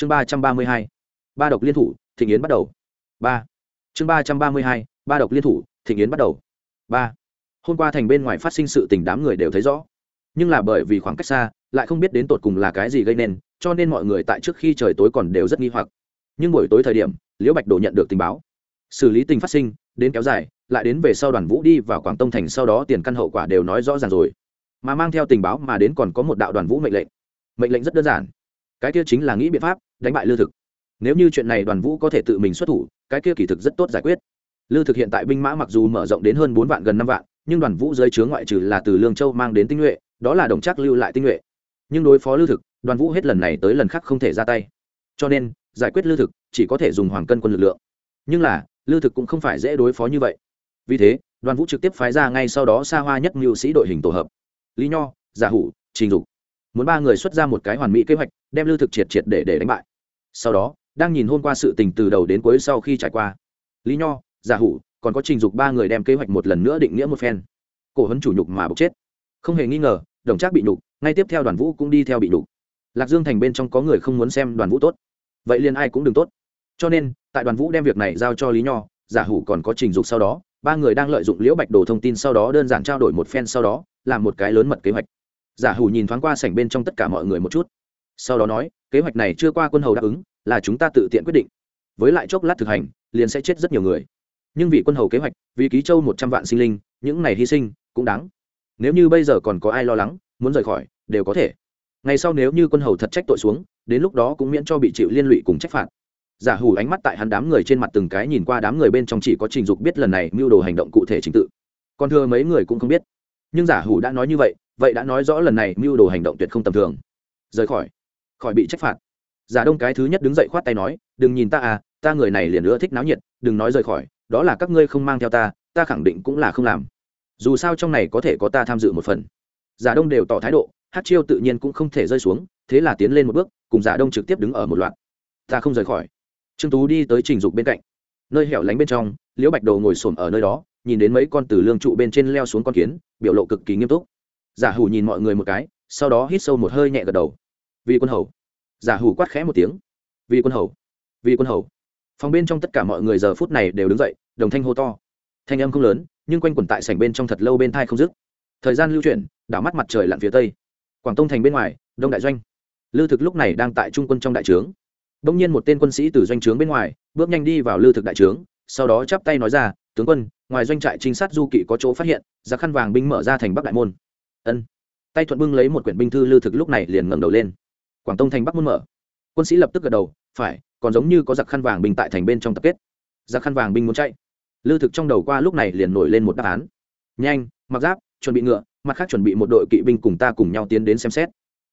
chương ba trăm ba mươi hai, ba độc liên thủ, thịnh yến bắt đầu. Ba. Chương ba trăm ba mươi hai, ba độc liên thủ, thịnh yến bắt đầu. Ba. Hôm qua thành bên ngoài phát sinh sự tình đám người đều thấy rõ. Nhưng là bởi vì khoảng cách xa, lại không biết đến tột cùng là cái gì gây nên, cho nên mọi người tại trước khi trời tối còn đều rất nghi hoặc. Nhưng buổi tối thời điểm, liễu bạch đồ nhận được tình báo. Xử lý tình phát sinh, đến kéo dài, lại đến về sau đoàn vũ đi vào quảng tông thành, sau đó tiền căn hậu quả đều nói rõ ràng rồi. Mà mang theo tình báo mà đến còn có một đạo đoàn vũ mệnh lệnh. Mệnh lệnh rất đơn giản cái kia chính là nghĩ biện pháp đánh bại lư thực. Nếu như chuyện này đoàn vũ có thể tự mình xuất thủ, cái kia kỳ thực rất tốt giải quyết. Lư thực hiện tại binh mã mặc dù mở rộng đến hơn bốn vạn, gần năm vạn, nhưng đoàn vũ dưới chướng ngoại trừ là từ lương châu mang đến tinh nhuệ, đó là đồng trác lưu lại tinh nhuệ. Nhưng đối phó lư thực, đoàn vũ hết lần này tới lần khác không thể ra tay. Cho nên, giải quyết lư thực chỉ có thể dùng hoàng cân quân lực lượng. Nhưng là, lư thực cũng không phải dễ đối phó như vậy. Vì thế, đoàn vũ trực tiếp phái ra ngay sau đó xa hoa nhất mưu sĩ đội hình tổ hợp. Lý nho, giả hủ, trình dục muốn ba người xuất ra một cái hoàn mỹ kế hoạch, đem lư thực triệt triệt để để đánh bại. Sau đó, đang nhìn hôm qua sự tình từ đầu đến cuối sau khi trải qua, lý nho, giả hủ còn có trình dục ba người đem kế hoạch một lần nữa định nghĩa một phen. Cổ hấn chủ nhục mà bốc chết. Không hề nghi ngờ, đồng trác bị nhục, ngay tiếp theo đoàn vũ cũng đi theo bị nhục. Lạc dương thành bên trong có người không muốn xem đoàn vũ tốt. Vậy liền ai cũng đừng tốt. Cho nên, tại đoàn vũ đem việc này giao cho lý nho, giả hủ còn có trình dục sau đó, ba người đang lợi dụng liễu bạch đồ thông tin sau đó đơn giản trao đổi một phen sau đó, làm một cái lớn mật kế hoạch giả hủ nhìn thoáng qua sảnh bên trong tất cả mọi người một chút. Sau đó nói, kế hoạch này chưa qua quân hầu đáp ứng, là chúng ta tự tiện quyết định. Với lại chốc lát thực hành, liền sẽ chết rất nhiều người. Nhưng vì quân hầu kế hoạch, vì ký châu một trăm vạn sinh linh, những này hy sinh cũng đáng. Nếu như bây giờ còn có ai lo lắng, muốn rời khỏi, đều có thể. Ngày sau nếu như quân hầu thật trách tội xuống, đến lúc đó cũng miễn cho bị chịu liên lụy cùng trách phạt. Giả hủ ánh mắt tại hắn đám người trên mặt từng cái nhìn qua đám người bên trong chỉ có trình dục biết lần này mưu đồ hành động cụ thể trình tự. Còn thưa mấy người cũng không biết. Nhưng giả hủ đã nói như vậy vậy đã nói rõ lần này mưu đồ hành động tuyệt không tầm thường. Rời khỏi. Khỏi bị trách phạt. Giả đông cái thứ nhất đứng dậy khoát tay nói, đừng nhìn ta à ta người này liền nữa thích náo nhiệt, đừng nói rời khỏi, đó là các ngươi không mang theo ta ta khẳng định cũng là không làm. Dù sao trong này có thể có ta tham dự một phần. Giả đông đều tỏ thái độ, hát chiêu tự nhiên cũng không thể rơi xuống, thế là tiến lên một bước, cùng giả đông trực tiếp đứng ở một loạt. Ta không rời khỏi. Trương tú đi tới trình dục bên cạnh. Nơi hẻo lánh bên trong, liễu bạch đồ ngồi xổm ở nơi đó, nhìn đến mấy con từ lương trụ bên trên leo xuống con kiến, biểu lộ cực kỳ nghiêm túc giả hủ nhìn mọi người một cái, sau đó hít sâu một hơi nhẹ gật đầu. Vì quân hầu. Giả hủ quát khẽ một tiếng. Vì quân hầu. Vì quân hầu. Phòng bên trong tất cả mọi người giờ phút này đều đứng dậy, đồng thanh hô to. Thanh âm không lớn, nhưng quanh quẩn tại sảnh bên trong thật lâu bên thai không dứt. Thời gian lưu chuyển, đảo mắt mặt trời lặn phía tây. Quảng tông thành bên ngoài, đông đại doanh. Lư thực lúc này đang tại trung quân trong đại trướng. Đông nhiên một tên quân sĩ từ doanh trướng bên ngoài, bước nhanh đi vào lư thực đại trướng, sau đó chắp tay nói ra, tướng quân, ngoài doanh trại trinh sát du kỵ có chỗ phát hiện, giặc khăn vàng binh mở ra thành bắc đại môn ân. Tay thuận bưng lấy một quyển binh thư lư thực lúc này liền ngẩng đầu lên. Quảng tông thành bắc muôn mở. Quân sĩ lập tức gật đầu, phải, còn giống như có giặc khăn vàng binh tại thành bên trong tập kết. Giặc khăn vàng binh muốn chạy. Lư thực trong đầu qua lúc này liền nổi lên một đáp án. Nhanh, mặc giáp, chuẩn bị ngựa, mặt khác chuẩn bị một đội kỵ binh cùng ta cùng nhau tiến đến xem xét.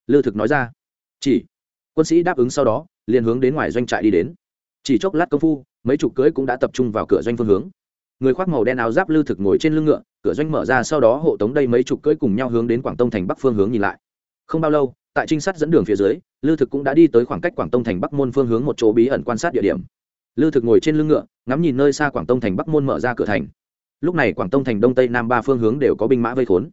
Lư thực nói ra. Chỉ. Quân sĩ đáp ứng sau đó, liền hướng đến ngoài doanh trại đi đến. Chỉ chốc lát công phu, mấy chục cưới cũng đã tập trung vào cửa doanh phương hướng người khoác màu đen áo giáp lư thực ngồi trên lưng ngựa, cửa doanh mở ra, sau đó hộ tống đây mấy chục cưỡi cùng nhau hướng đến quảng tông thành bắc phương hướng nhìn lại. Không bao lâu, tại trinh sát dẫn đường phía dưới, lư thực cũng đã đi tới khoảng cách quảng tông thành bắc môn phương hướng một chỗ bí ẩn quan sát địa điểm. Lư thực ngồi trên lưng ngựa, ngắm nhìn nơi xa quảng tông thành bắc môn mở ra cửa thành. Lúc này quảng tông thành đông tây nam ba phương hướng đều có binh mã vây khốn.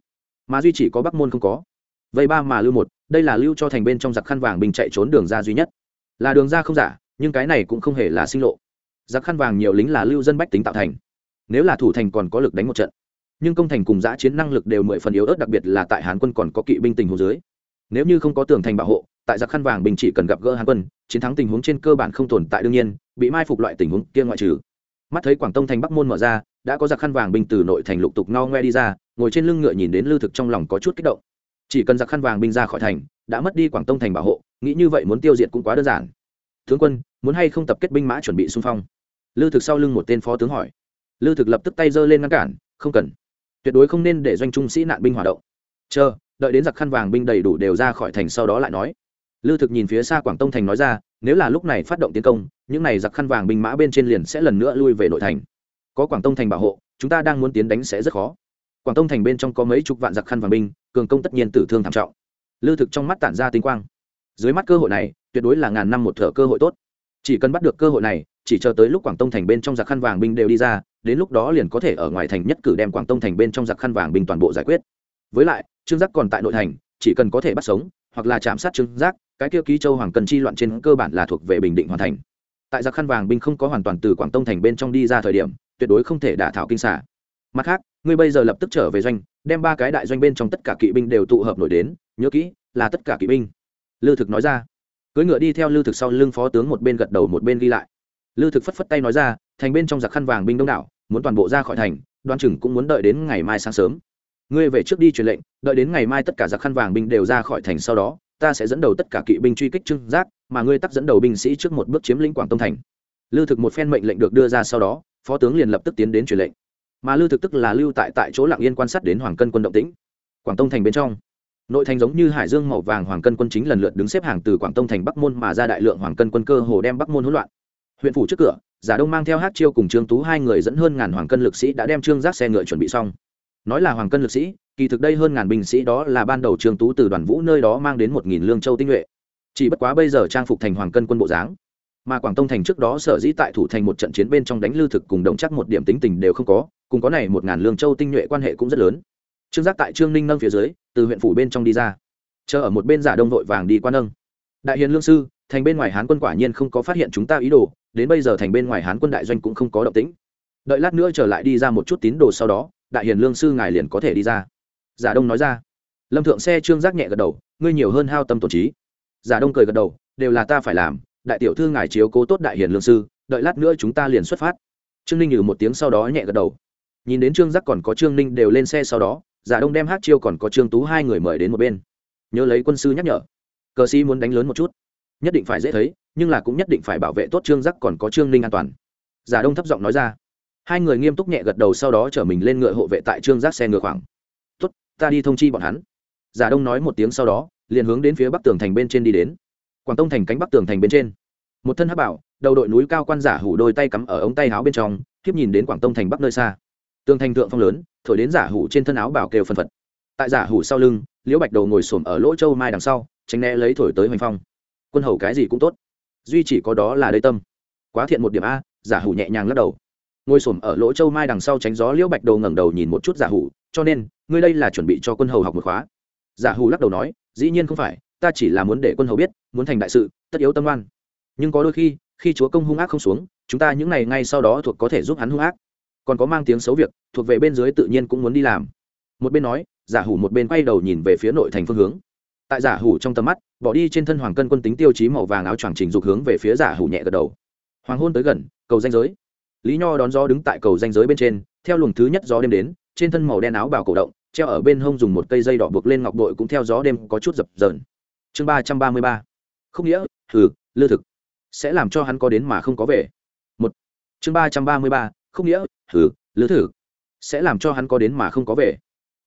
Mà duy chỉ có bắc môn không có. Vây ba mà lưu một, đây là lưu cho thành bên trong giặc khăn vàng bình chạy trốn đường ra duy nhất. Là đường ra không giả, nhưng cái này cũng không hề là sinh lộ. Giặc khăn vàng nhiều lính là lưu dân bách tính tạo thành nếu là thủ thành còn có lực đánh một trận. Nhưng công thành cùng giã chiến năng lực đều mười phần yếu ớt, đặc biệt là tại hán quân còn có kỵ binh tình hồ dưới. Nếu như không có tường thành bảo hộ, tại giặc khăn vàng bình chỉ cần gặp gỡ hán quân, chiến thắng tình huống trên cơ bản không tồn tại đương nhiên, bị mai phục loại tình huống kia ngoại trừ. Mắt thấy quảng tông thành bắc môn mở ra, đã có giặc khăn vàng binh từ nội thành lục tục no ngoe đi ra, ngồi trên lưng ngựa nhìn đến lưu thực trong lòng có chút kích động. Chỉ cần giặc khăn vàng binh ra khỏi thành, đã mất đi quảng tông thành bảo hộ, nghĩ như vậy muốn tiêu diệt cũng quá đơn giản. Tướng quân, muốn hay không tập kết binh mã chuẩn bị xung phong? Lưu thực sau lưng một tên phó tướng hỏi lưu thực lập tức tay giơ lên ngăn cản, không cần. Tuyệt đối không nên để doanh trung sĩ nạn binh hoạt động. Chờ, đợi đến giặc khăn vàng binh đầy đủ đều ra khỏi thành sau đó lại nói. Lưu thực nhìn phía xa quảng tông thành nói ra, nếu là lúc này phát động tiến công, những này giặc khăn vàng binh mã bên trên liền sẽ lần nữa lui về nội thành. Có quảng tông thành bảo hộ, chúng ta đang muốn tiến đánh sẽ rất khó. Quảng tông thành bên trong có mấy chục vạn giặc khăn vàng binh, cường công tất nhiên tử thương thảm trọng. Lưu thực trong mắt tản ra tinh quang. Dưới mắt cơ hội này, tuyệt đối là ngàn năm một thở cơ hội tốt. Chỉ cần bắt được cơ hội này chỉ chờ tới lúc quảng tông thành bên trong giặc khăn vàng binh đều đi ra, đến lúc đó liền có thể ở ngoài thành nhất cử đem quảng tông thành bên trong giặc khăn vàng binh toàn bộ giải quyết. Với lại, trương giác còn tại nội thành, chỉ cần có thể bắt sống, hoặc là chạm sát trương giác, cái kia ký châu hoàng cần chi loạn trên cơ bản là thuộc về bình định hoàn thành. Tại giặc khăn vàng binh không có hoàn toàn từ quảng tông thành bên trong đi ra thời điểm, tuyệt đối không thể đả thảo kinh xả. Mặt khác, ngươi bây giờ lập tức trở về doanh, đem ba cái đại doanh bên trong tất cả kỵ binh đều tụ hợp nổi đến, nhớ kỹ, là tất cả kỵ binh. Lư thực nói ra. Cưỡi ngựa đi theo lư thực sau lưng phó tướng một bên gật đầu một bên ghi lại lư thực phất phất tay nói ra, thành bên trong giặc khăn vàng binh đông đảo, muốn toàn bộ ra khỏi thành, đoan chừng cũng muốn đợi đến ngày mai sáng sớm. Ngươi về trước đi truyền lệnh, đợi đến ngày mai tất cả giặc khăn vàng binh đều ra khỏi thành sau đó, ta sẽ dẫn đầu tất cả kỵ binh truy kích trưng giác, mà ngươi tắt dẫn đầu binh sĩ trước một bước chiếm lĩnh quảng tông thành. Lư thực một phen mệnh lệnh được đưa ra sau đó, phó tướng liền lập tức tiến đến truyền lệnh. Mà lư thực tức là lưu tại tại chỗ lạng yên quan sát đến hoàng cân quân động tĩnh. Quảng tông thành bên trong, nội thành giống như hải dương màu vàng hoàng cân quân chính lần lượt đứng xếp hàng từ quảng tông thành bắc môn mà ra đại lượng hoàng cân quân cơ hồ đem bắc môn hỗn loạn huyện phủ trước cửa, giả đông mang theo hát chiêu cùng trương tú hai người dẫn hơn ngàn hoàng cân lực sĩ đã đem trương giác xe ngựa chuẩn bị xong. Nói là hoàng cân lực sĩ, kỳ thực đây hơn ngàn binh sĩ đó là ban đầu trương tú từ đoàn vũ nơi đó mang đến một nghìn lương châu tinh nhuệ. Chỉ bất quá bây giờ trang phục thành hoàng cân quân bộ dáng, mà quảng tông thành trước đó sở dĩ tại thủ thành một trận chiến bên trong đánh lưu thực cùng đồng chắc một điểm tính tình đều không có, cùng có này một ngàn lương châu tinh nhuệ quan hệ cũng rất lớn. Trương giác tại trương ninh nâng phía dưới, từ huyện phủ bên trong đi ra. Chờ ở một bên giả đông vội vàng đi qua nâng. Đại hiền lương sư, thành bên ngoài hán quân quả nhiên không có phát hiện chúng ta ý đồ đến bây giờ thành bên ngoài hán quân đại doanh cũng không có động tĩnh. Đợi lát nữa trở lại đi ra một chút tín đồ sau đó, đại hiền lương sư ngài liền có thể đi ra. Giả đông nói ra. Lâm thượng xe trương giác nhẹ gật đầu, ngươi nhiều hơn hao tâm tổn trí. Giả đông cười gật đầu, đều là ta phải làm, đại tiểu thư ngài chiếu cố tốt đại hiền lương sư, đợi lát nữa chúng ta liền xuất phát. Trương ninh nhử một tiếng sau đó nhẹ gật đầu. Nhìn đến trương giác còn có trương ninh đều lên xe sau đó, giả đông đem hát chiêu còn có trương tú hai người mời đến một bên. Nhớ lấy quân sư nhắc nhở. Cờ sĩ muốn đánh lớn một chút nhất định phải dễ thấy, nhưng là cũng nhất định phải bảo vệ tốt trương giác còn có trương ninh an toàn. Giả đông thấp giọng nói ra. Hai người nghiêm túc nhẹ gật đầu sau đó chở mình lên ngựa hộ vệ tại trương giác xe ngựa khoảng. Tốt, ta đi thông chi bọn hắn. Giả đông nói một tiếng sau đó, liền hướng đến phía bắc tường thành bên trên đi đến. Quảng tông thành cánh bắc tường thành bên trên. Một thân hắc bảo, đầu đội núi cao quan giả hủ đôi tay cắm ở ống tay áo bên trong tiếp nhìn đến quảng tông thành bắc nơi xa. Tường thành thượng phong lớn, thổi đến giả hủ trên thân áo bảo kêu phân phật. Tại giả hủ sau lưng, liễu bạch đầu ngồi xổm ở lỗ châu mai đằng sau, tránh né lấy thổi tới hoành phong quân hầu cái gì cũng tốt, duy chỉ có đó là đây tâm. Quá thiện một điểm a, giả hủ nhẹ nhàng lắc đầu. Ngồi xổm ở lỗ châu mai đằng sau tránh gió, liễu bạch đầu ngẩng đầu nhìn một chút giả hủ, cho nên, ngươi đây là chuẩn bị cho quân hầu học một khóa. Giả hủ lắc đầu nói, dĩ nhiên không phải, ta chỉ là muốn để quân hầu biết, muốn thành đại sự, tất yếu tâm oan. Nhưng có đôi khi khi chúa công hung ác không xuống, chúng ta những ngày ngay sau đó thuộc có thể giúp hắn hung ác. Còn có mang tiếng xấu việc, thuộc về bên dưới tự nhiên cũng muốn đi làm. Một bên nói, giả hủ một bên quay đầu nhìn về phía nội thành phương hướng tại giả hủ trong tầm mắt, bỏ đi trên thân hoàng cân quân tính tiêu chí màu vàng áo choàng trình dục hướng về phía giả hủ nhẹ gật đầu. Hoàng hôn tới gần, cầu danh giới. Lý nho đón gió đứng tại cầu danh giới bên trên, theo luồng thứ nhất gió đêm đến, trên thân màu đen áo bào cổ động, treo ở bên hông dùng một cây dây đỏ buộc lên ngọc bội cũng theo gió đêm có chút dập dờn. Chương ba trăm ba mươi ba. Không nghĩa thử lư thực. Sẽ làm cho hắn có đến mà không có về. Một. Chương ba trăm ba mươi ba không nghĩa thử lư thử sẽ làm cho hắn có đến mà không có về.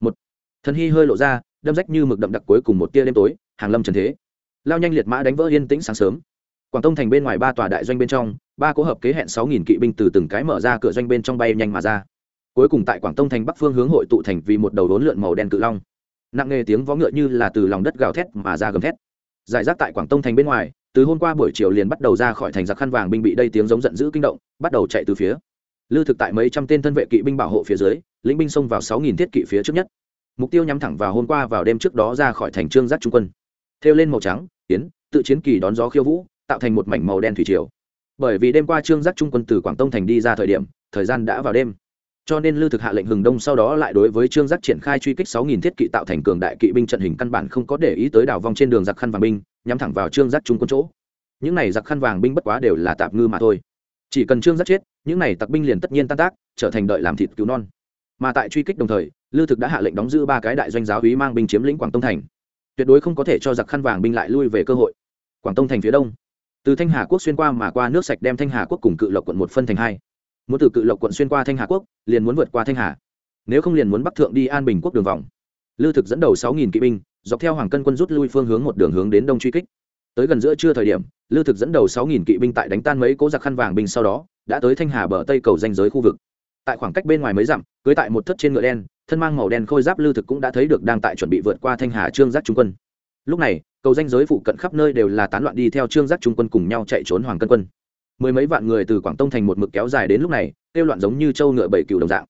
Một. Thần hy hơi lộ ra đâm rách như mực đậm đặc cuối cùng một tia đêm tối, hàng lâm trần thế. Lao nhanh liệt mã đánh vỡ yên tĩnh sáng sớm. Quảng tông thành bên ngoài ba tòa đại doanh bên trong, ba cố hợp kế hẹn sáu nghìn kỵ binh từ từng cái mở ra cửa doanh bên trong bay nhanh mà ra. Cuối cùng tại quảng tông thành bắc phương hướng hội tụ thành vì một đầu đốn lượn màu đen cự long. Nặng nề tiếng vó ngựa như là từ lòng đất gào thét mà ra gầm thét. Giải rác tại quảng tông thành bên ngoài, từ hôm qua buổi chiều liền bắt đầu ra khỏi thành giặc khăn vàng binh bị đây tiếng giống giận dữ kinh động, bắt đầu chạy từ phía. Lư thực tại mấy trăm tên thân vệ kỵ binh bảo hộ phía dưới, lĩnh binh xông vào sáu nghìn thiết kỵ phía trước nhất mục tiêu nhắm thẳng vào hôm qua vào đêm trước đó ra khỏi thành trương giác trung quân. Thêu lên màu trắng tiến tự chiến kỳ đón gió khiêu vũ, tạo thành một mảnh màu đen thủy triều. Bởi vì đêm qua trương giác trung quân từ quảng tông thành đi ra thời điểm, thời gian đã vào đêm. Cho nên lưu thực hạ lệnh hừng đông sau đó lại đối với trương giác triển khai truy kích sáu nghìn thiết kỵ tạo thành cường đại kỵ binh trận hình căn bản không có để ý tới đảo vong trên đường giặc khăn vàng binh, nhắm thẳng vào trương giác trung quân chỗ. Những này giặc khăn vàng binh bất quá đều là tạp ngư mà thôi. Chỉ cần trương giác chết, những này tặc binh liền tất nhiên tan tác, trở thành đợi làm thịt cứu non. Mà tại truy kích đồng thời lưu thực đã hạ lệnh đóng giữ ba cái đại doanh giáo úy mang binh chiếm lĩnh quảng tông thành. Tuyệt đối không có thể cho giặc khăn vàng binh lại lui về cơ hội. Quảng tông thành phía đông. Từ thanh hà quốc xuyên qua mà qua nước sạch đem thanh hà quốc cùng cự lộc quận một phân thành hai. Muốn từ cự lộc quận xuyên qua thanh hà quốc, liền muốn vượt qua thanh hà. Nếu không liền muốn bắc thượng đi an bình quốc đường vòng. Lư thực dẫn đầu sáu nghìn kỵ binh, dọc theo hoàng cân quân rút lui phương hướng một đường hướng đến đông truy kích. Tới gần giữa trưa thời điểm, lư thực dẫn đầu sáu nghìn kỵ binh tại đánh tan mấy cố giặc khăn vàng binh sau đó, đã tới thanh hà bờ tây cầu danh giới khu vực. Tại khoảng cách bên ngoài mấy dặm, cưới tại một thất trên ngựa đen thân mang màu đen khôi giáp lư thực cũng đã thấy được đang tại chuẩn bị vượt qua thanh hà trương giác trung quân. Lúc này, cầu danh giới phụ cận khắp nơi đều là tán loạn đi theo trương giác trung quân cùng nhau chạy trốn hoàng cân quân. Mười mấy vạn người từ quảng tông thành một mực kéo dài đến lúc này, kêu loạn giống như châu ngựa bảy cựu đồng dạng.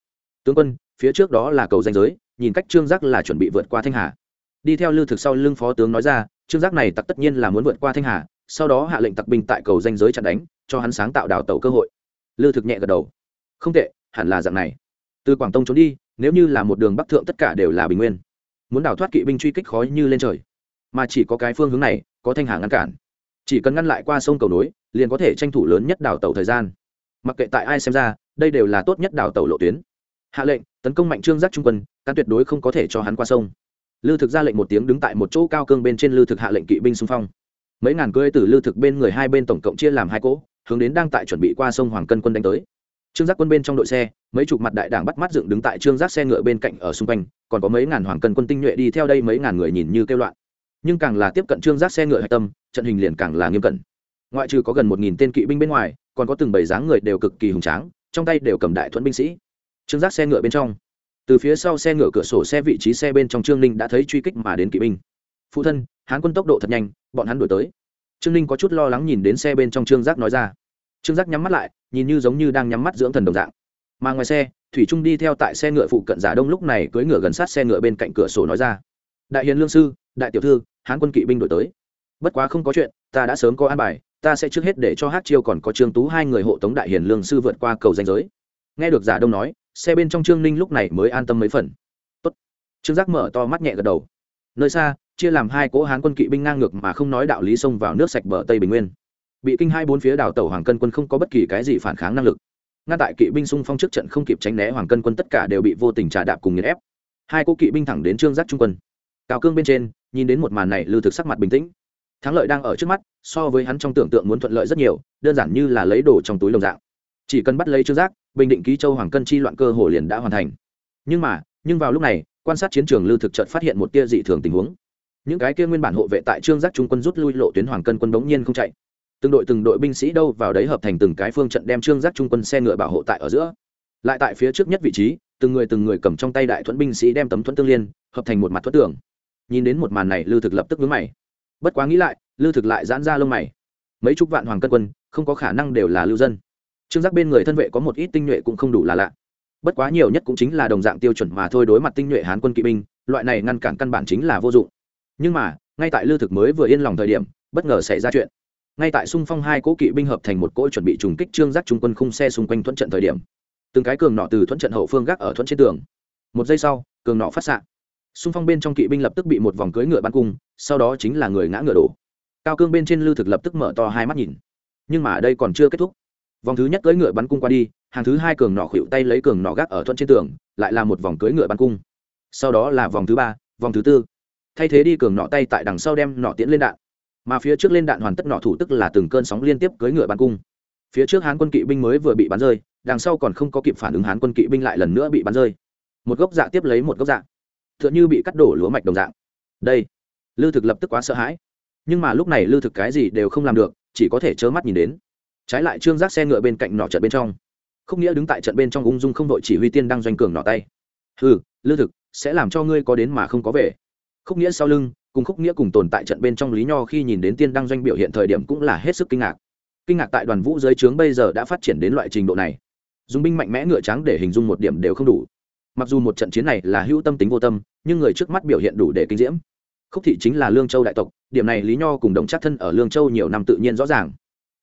Tướng quân, phía trước đó là cầu danh giới, nhìn cách trương giác là chuẩn bị vượt qua thanh hà. Đi theo lưu thực sau lưng phó tướng nói ra, trương giác này tặc tất nhiên là muốn vượt qua thanh hà, sau đó hạ lệnh tặc binh tại cầu danh giới chặn đánh, cho hắn sáng tạo đào tẩu cơ hội. Lưu thực nhẹ gật đầu. Không tệ, hẳn là dạng này từ quảng tông trốn đi, nếu như là một đường bắc thượng tất cả đều là bình nguyên. Muốn đào thoát kỵ binh truy kích khói như lên trời. Mà chỉ có cái phương hướng này, có thanh hà ngăn cản. Chỉ cần ngăn lại qua sông cầu nối, liền có thể tranh thủ lớn nhất đào tẩu thời gian. Mặc kệ tại ai xem ra, đây đều là tốt nhất đào tẩu lộ tuyến. Hạ lệnh, tấn công mạnh trương giác trung quân căn tuyệt đối không có thể cho hắn qua sông. Lư thực ra lệnh một tiếng đứng tại một chỗ cao cương bên trên lư thực hạ lệnh kỵ binh xung phong. Mấy ngàn cưỡi từ lư thực bên người hai bên tổng cộng chia làm hai cỗ, hướng đến đang tại chuẩn bị qua sông hoàng cân quân đánh tới trương giác quân bên trong đội xe, mấy chục mặt đại đảng bắt mắt dựng đứng tại trương giác xe ngựa bên cạnh ở xung quanh, còn có mấy ngàn hoàng cân quân tinh nhuệ đi theo đây mấy ngàn người nhìn như kêu loạn. Nhưng càng là tiếp cận trương giác xe ngựa hạch tâm, trận hình liền càng là nghiêm cẩn. Ngoại trừ có gần một nghìn tên kỵ binh bên ngoài, còn có từng bảy dáng người đều cực kỳ hùng tráng, trong tay đều cầm đại thuẫn binh sĩ. Trương giác xe ngựa bên trong, từ phía sau xe ngựa cửa sổ xe vị trí xe bên trong trương ninh đã thấy truy kích mà đến kỵ binh. Phụ thân, hán quân tốc độ thật nhanh, bọn hắn đuổi tới. Trương ninh có chút lo lắng nhìn đến xe bên trong trương giác nói ra trương giác nhắm mắt lại, nhìn như giống như đang nhắm mắt dưỡng thần đồng dạng. Mà ngoài xe, thủy trung đi theo tại xe ngựa phụ cận giả đông lúc này cưỡi ngựa gần sát xe ngựa bên cạnh cửa sổ nói ra. Đại hiền lương sư, đại tiểu thư, hán quân kỵ binh đổi tới. Bất quá không có chuyện, ta đã sớm có an bài, ta sẽ trước hết để cho hát chiêu còn có trương tú hai người hộ tống đại hiền lương sư vượt qua cầu danh giới. Nghe được giả đông nói, xe bên trong trương ninh lúc này mới an tâm mấy phần. Tốt. trương giác mở to mắt nhẹ gật đầu. Nơi xa, chia làm hai cỗ hán quân kỵ binh ngang ngược mà không nói đạo lý xông vào nước sạch bờ tây bình nguyên bị kinh hai bốn phía đảo tàu hoàng cân quân không có bất kỳ cái gì phản kháng năng lực. Ngăn tại kỵ binh xung phong trước trận không kịp tránh né hoàng cân quân tất cả đều bị vô tình trà đạp cùng nghiền ép. Hai cỗ kỵ binh thẳng đến trương giác trung quân. Cao cương bên trên, nhìn đến một màn này, lưu thực sắc mặt bình tĩnh. Thắng lợi đang ở trước mắt, so với hắn trong tưởng tượng muốn thuận lợi rất nhiều, đơn giản như là lấy đồ trong túi đồng dạng. Chỉ cần bắt lấy trương giác, bình định ký châu hoàng cân chi loạn cơ hồ liền đã hoàn thành. Nhưng mà, nhưng vào lúc này, quan sát chiến trường lưu thực trận phát hiện một tia dị thường tình huống. Những cái kia nguyên bản hộ vệ tại trương giác trung quân rút lui lộ tuyến hoàng cân quân đống nhiên không chạy từng đội từng đội binh sĩ đâu vào đấy hợp thành từng cái phương trận đem trương giác trung quân xe ngựa bảo hộ tại ở giữa. Lại tại phía trước nhất vị trí, từng người từng người cầm trong tay đại thuẫn binh sĩ đem tấm thuẫn tương liên, hợp thành một mặt thuẫn tưởng nhìn đến một màn này lưu thực lập tức vướng mày. Bất quá nghĩ lại lưu thực lại giãn ra lông mày. Mấy chục vạn hoàng cân quân, không có khả năng đều là lưu dân. Trương giác bên người thân vệ có một ít tinh nhuệ cũng không đủ là lạ. Bất quá nhiều nhất cũng chính là đồng dạng tiêu chuẩn mà thôi đối mặt tinh nhuệ hán quân kỵ binh, loại này ngăn cản căn bản chính là vô dụng. Nhưng mà, ngay tại lưu thực mới vừa yên lòng thời điểm, bất ngờ xảy ra chuyện ngay tại xung phong hai cỗ kỵ binh hợp thành một cỗ chuẩn bị trùng kích trương giác trung quân khung xe xung quanh thuận trận thời điểm, từng cái cường nọ từ thuận trận hậu phương gác ở thuận trên tường. Một giây sau, cường nọ phát xạ. Xung phong bên trong kỵ binh lập tức bị một vòng cưỡi ngựa bắn cung, sau đó chính là người ngã ngựa đổ. Cao cương bên trên lưu thực lập tức mở to hai mắt nhìn. Nhưng mà đây còn chưa kết thúc. Vòng thứ nhất cưỡi ngựa bắn cung qua đi, hàng thứ hai cường nọ khuỵu tay lấy cường nọ gác ở thuận trên tường, lại là một vòng cưỡi ngựa bắn cung. Sau đó là vòng thứ ba, vòng thứ tư. Thay thế đi cường nọ tay tại đằng sau đem nọ tiễn lên đạn mà phía trước lên đạn hoàn tất nọ thủ tức là từng cơn sóng liên tiếp cưỡi ngựa bắn cung. Phía trước hán quân kỵ binh mới vừa bị bắn rơi, đằng sau còn không có kịp phản ứng hán quân kỵ binh lại lần nữa bị bắn rơi. Một gốc dạ tiếp lấy một gốc dạ. T h ư ợ n h ư bị cắt đổ lúa mạch đồng dạng. Đây, lư thực lập tức quá sợ hãi. Nhưng mà lúc này lư thực cái gì đều không làm được, chỉ có thể trơ mắt nhìn đến. Trái lại trương giác xe ngựa bên cạnh nọ trận bên trong. Không nghĩa đứng tại trận bên trong ung dung không đội chỉ huy tiên đang doanh cường nọ tay. Ừ lư thực, sẽ làm cho ngươi có đến mà không có về. Không nghĩa sau lưng cùng khúc nghĩa cùng tồn tại trận bên trong lý nho khi nhìn đến tiên đăng doanh biểu hiện thời điểm cũng là hết sức kinh ngạc. Kinh ngạc tại đoàn vũ giới trướng bây giờ đã phát triển đến loại trình độ này. Dùng binh mạnh mẽ ngựa trắng để hình dung một điểm đều không đủ. Mặc dù một trận chiến này là hữu tâm tính vô tâm, nhưng người trước mắt biểu hiện đủ để kinh diễm. Khúc thị chính là lương châu đại tộc, điểm này lý nho cùng đồng chắc thân ở lương châu nhiều năm tự nhiên rõ ràng.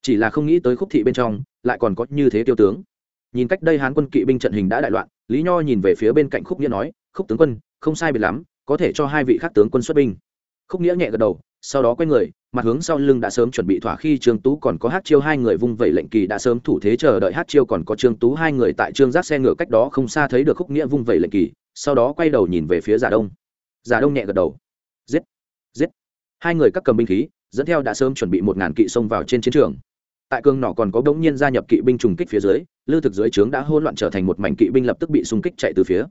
Chỉ là không nghĩ tới khúc thị bên trong, lại còn có như thế tiêu tướng. Nhìn cách đây hán quân kỵ binh trận hình đã đại loạn, lý nho nhìn về phía bên cạnh khúc nghĩa nói, khúc tướng quân, không sai biệt lắm, có thể cho hai vị khác tướng quân xuất binh khúc nghĩa nhẹ gật đầu, sau đó quay người, mặt hướng sau lưng đã sớm chuẩn bị thỏa khi trương tú còn có hát chiêu hai người vung vẩy lệnh kỳ đã sớm thủ thế chờ đợi hát chiêu còn có trương tú hai người tại trương giác xe ngựa cách đó không xa thấy được khúc nghĩa vung vẩy lệnh kỳ, sau đó quay đầu nhìn về phía giả đông. Giả đông nhẹ gật đầu. Giết giết. Hai người các cầm binh khí, dẫn theo đã sớm chuẩn bị một ngàn kỵ xông vào trên chiến trường. Tại cương nọ còn có bỗng nhiên gia nhập kỵ binh trùng kích phía dưới, lư thực dưới trướng đã hỗn loạn trở thành một mảnh kỵ binh lập tức bị xung kích chạy từ phía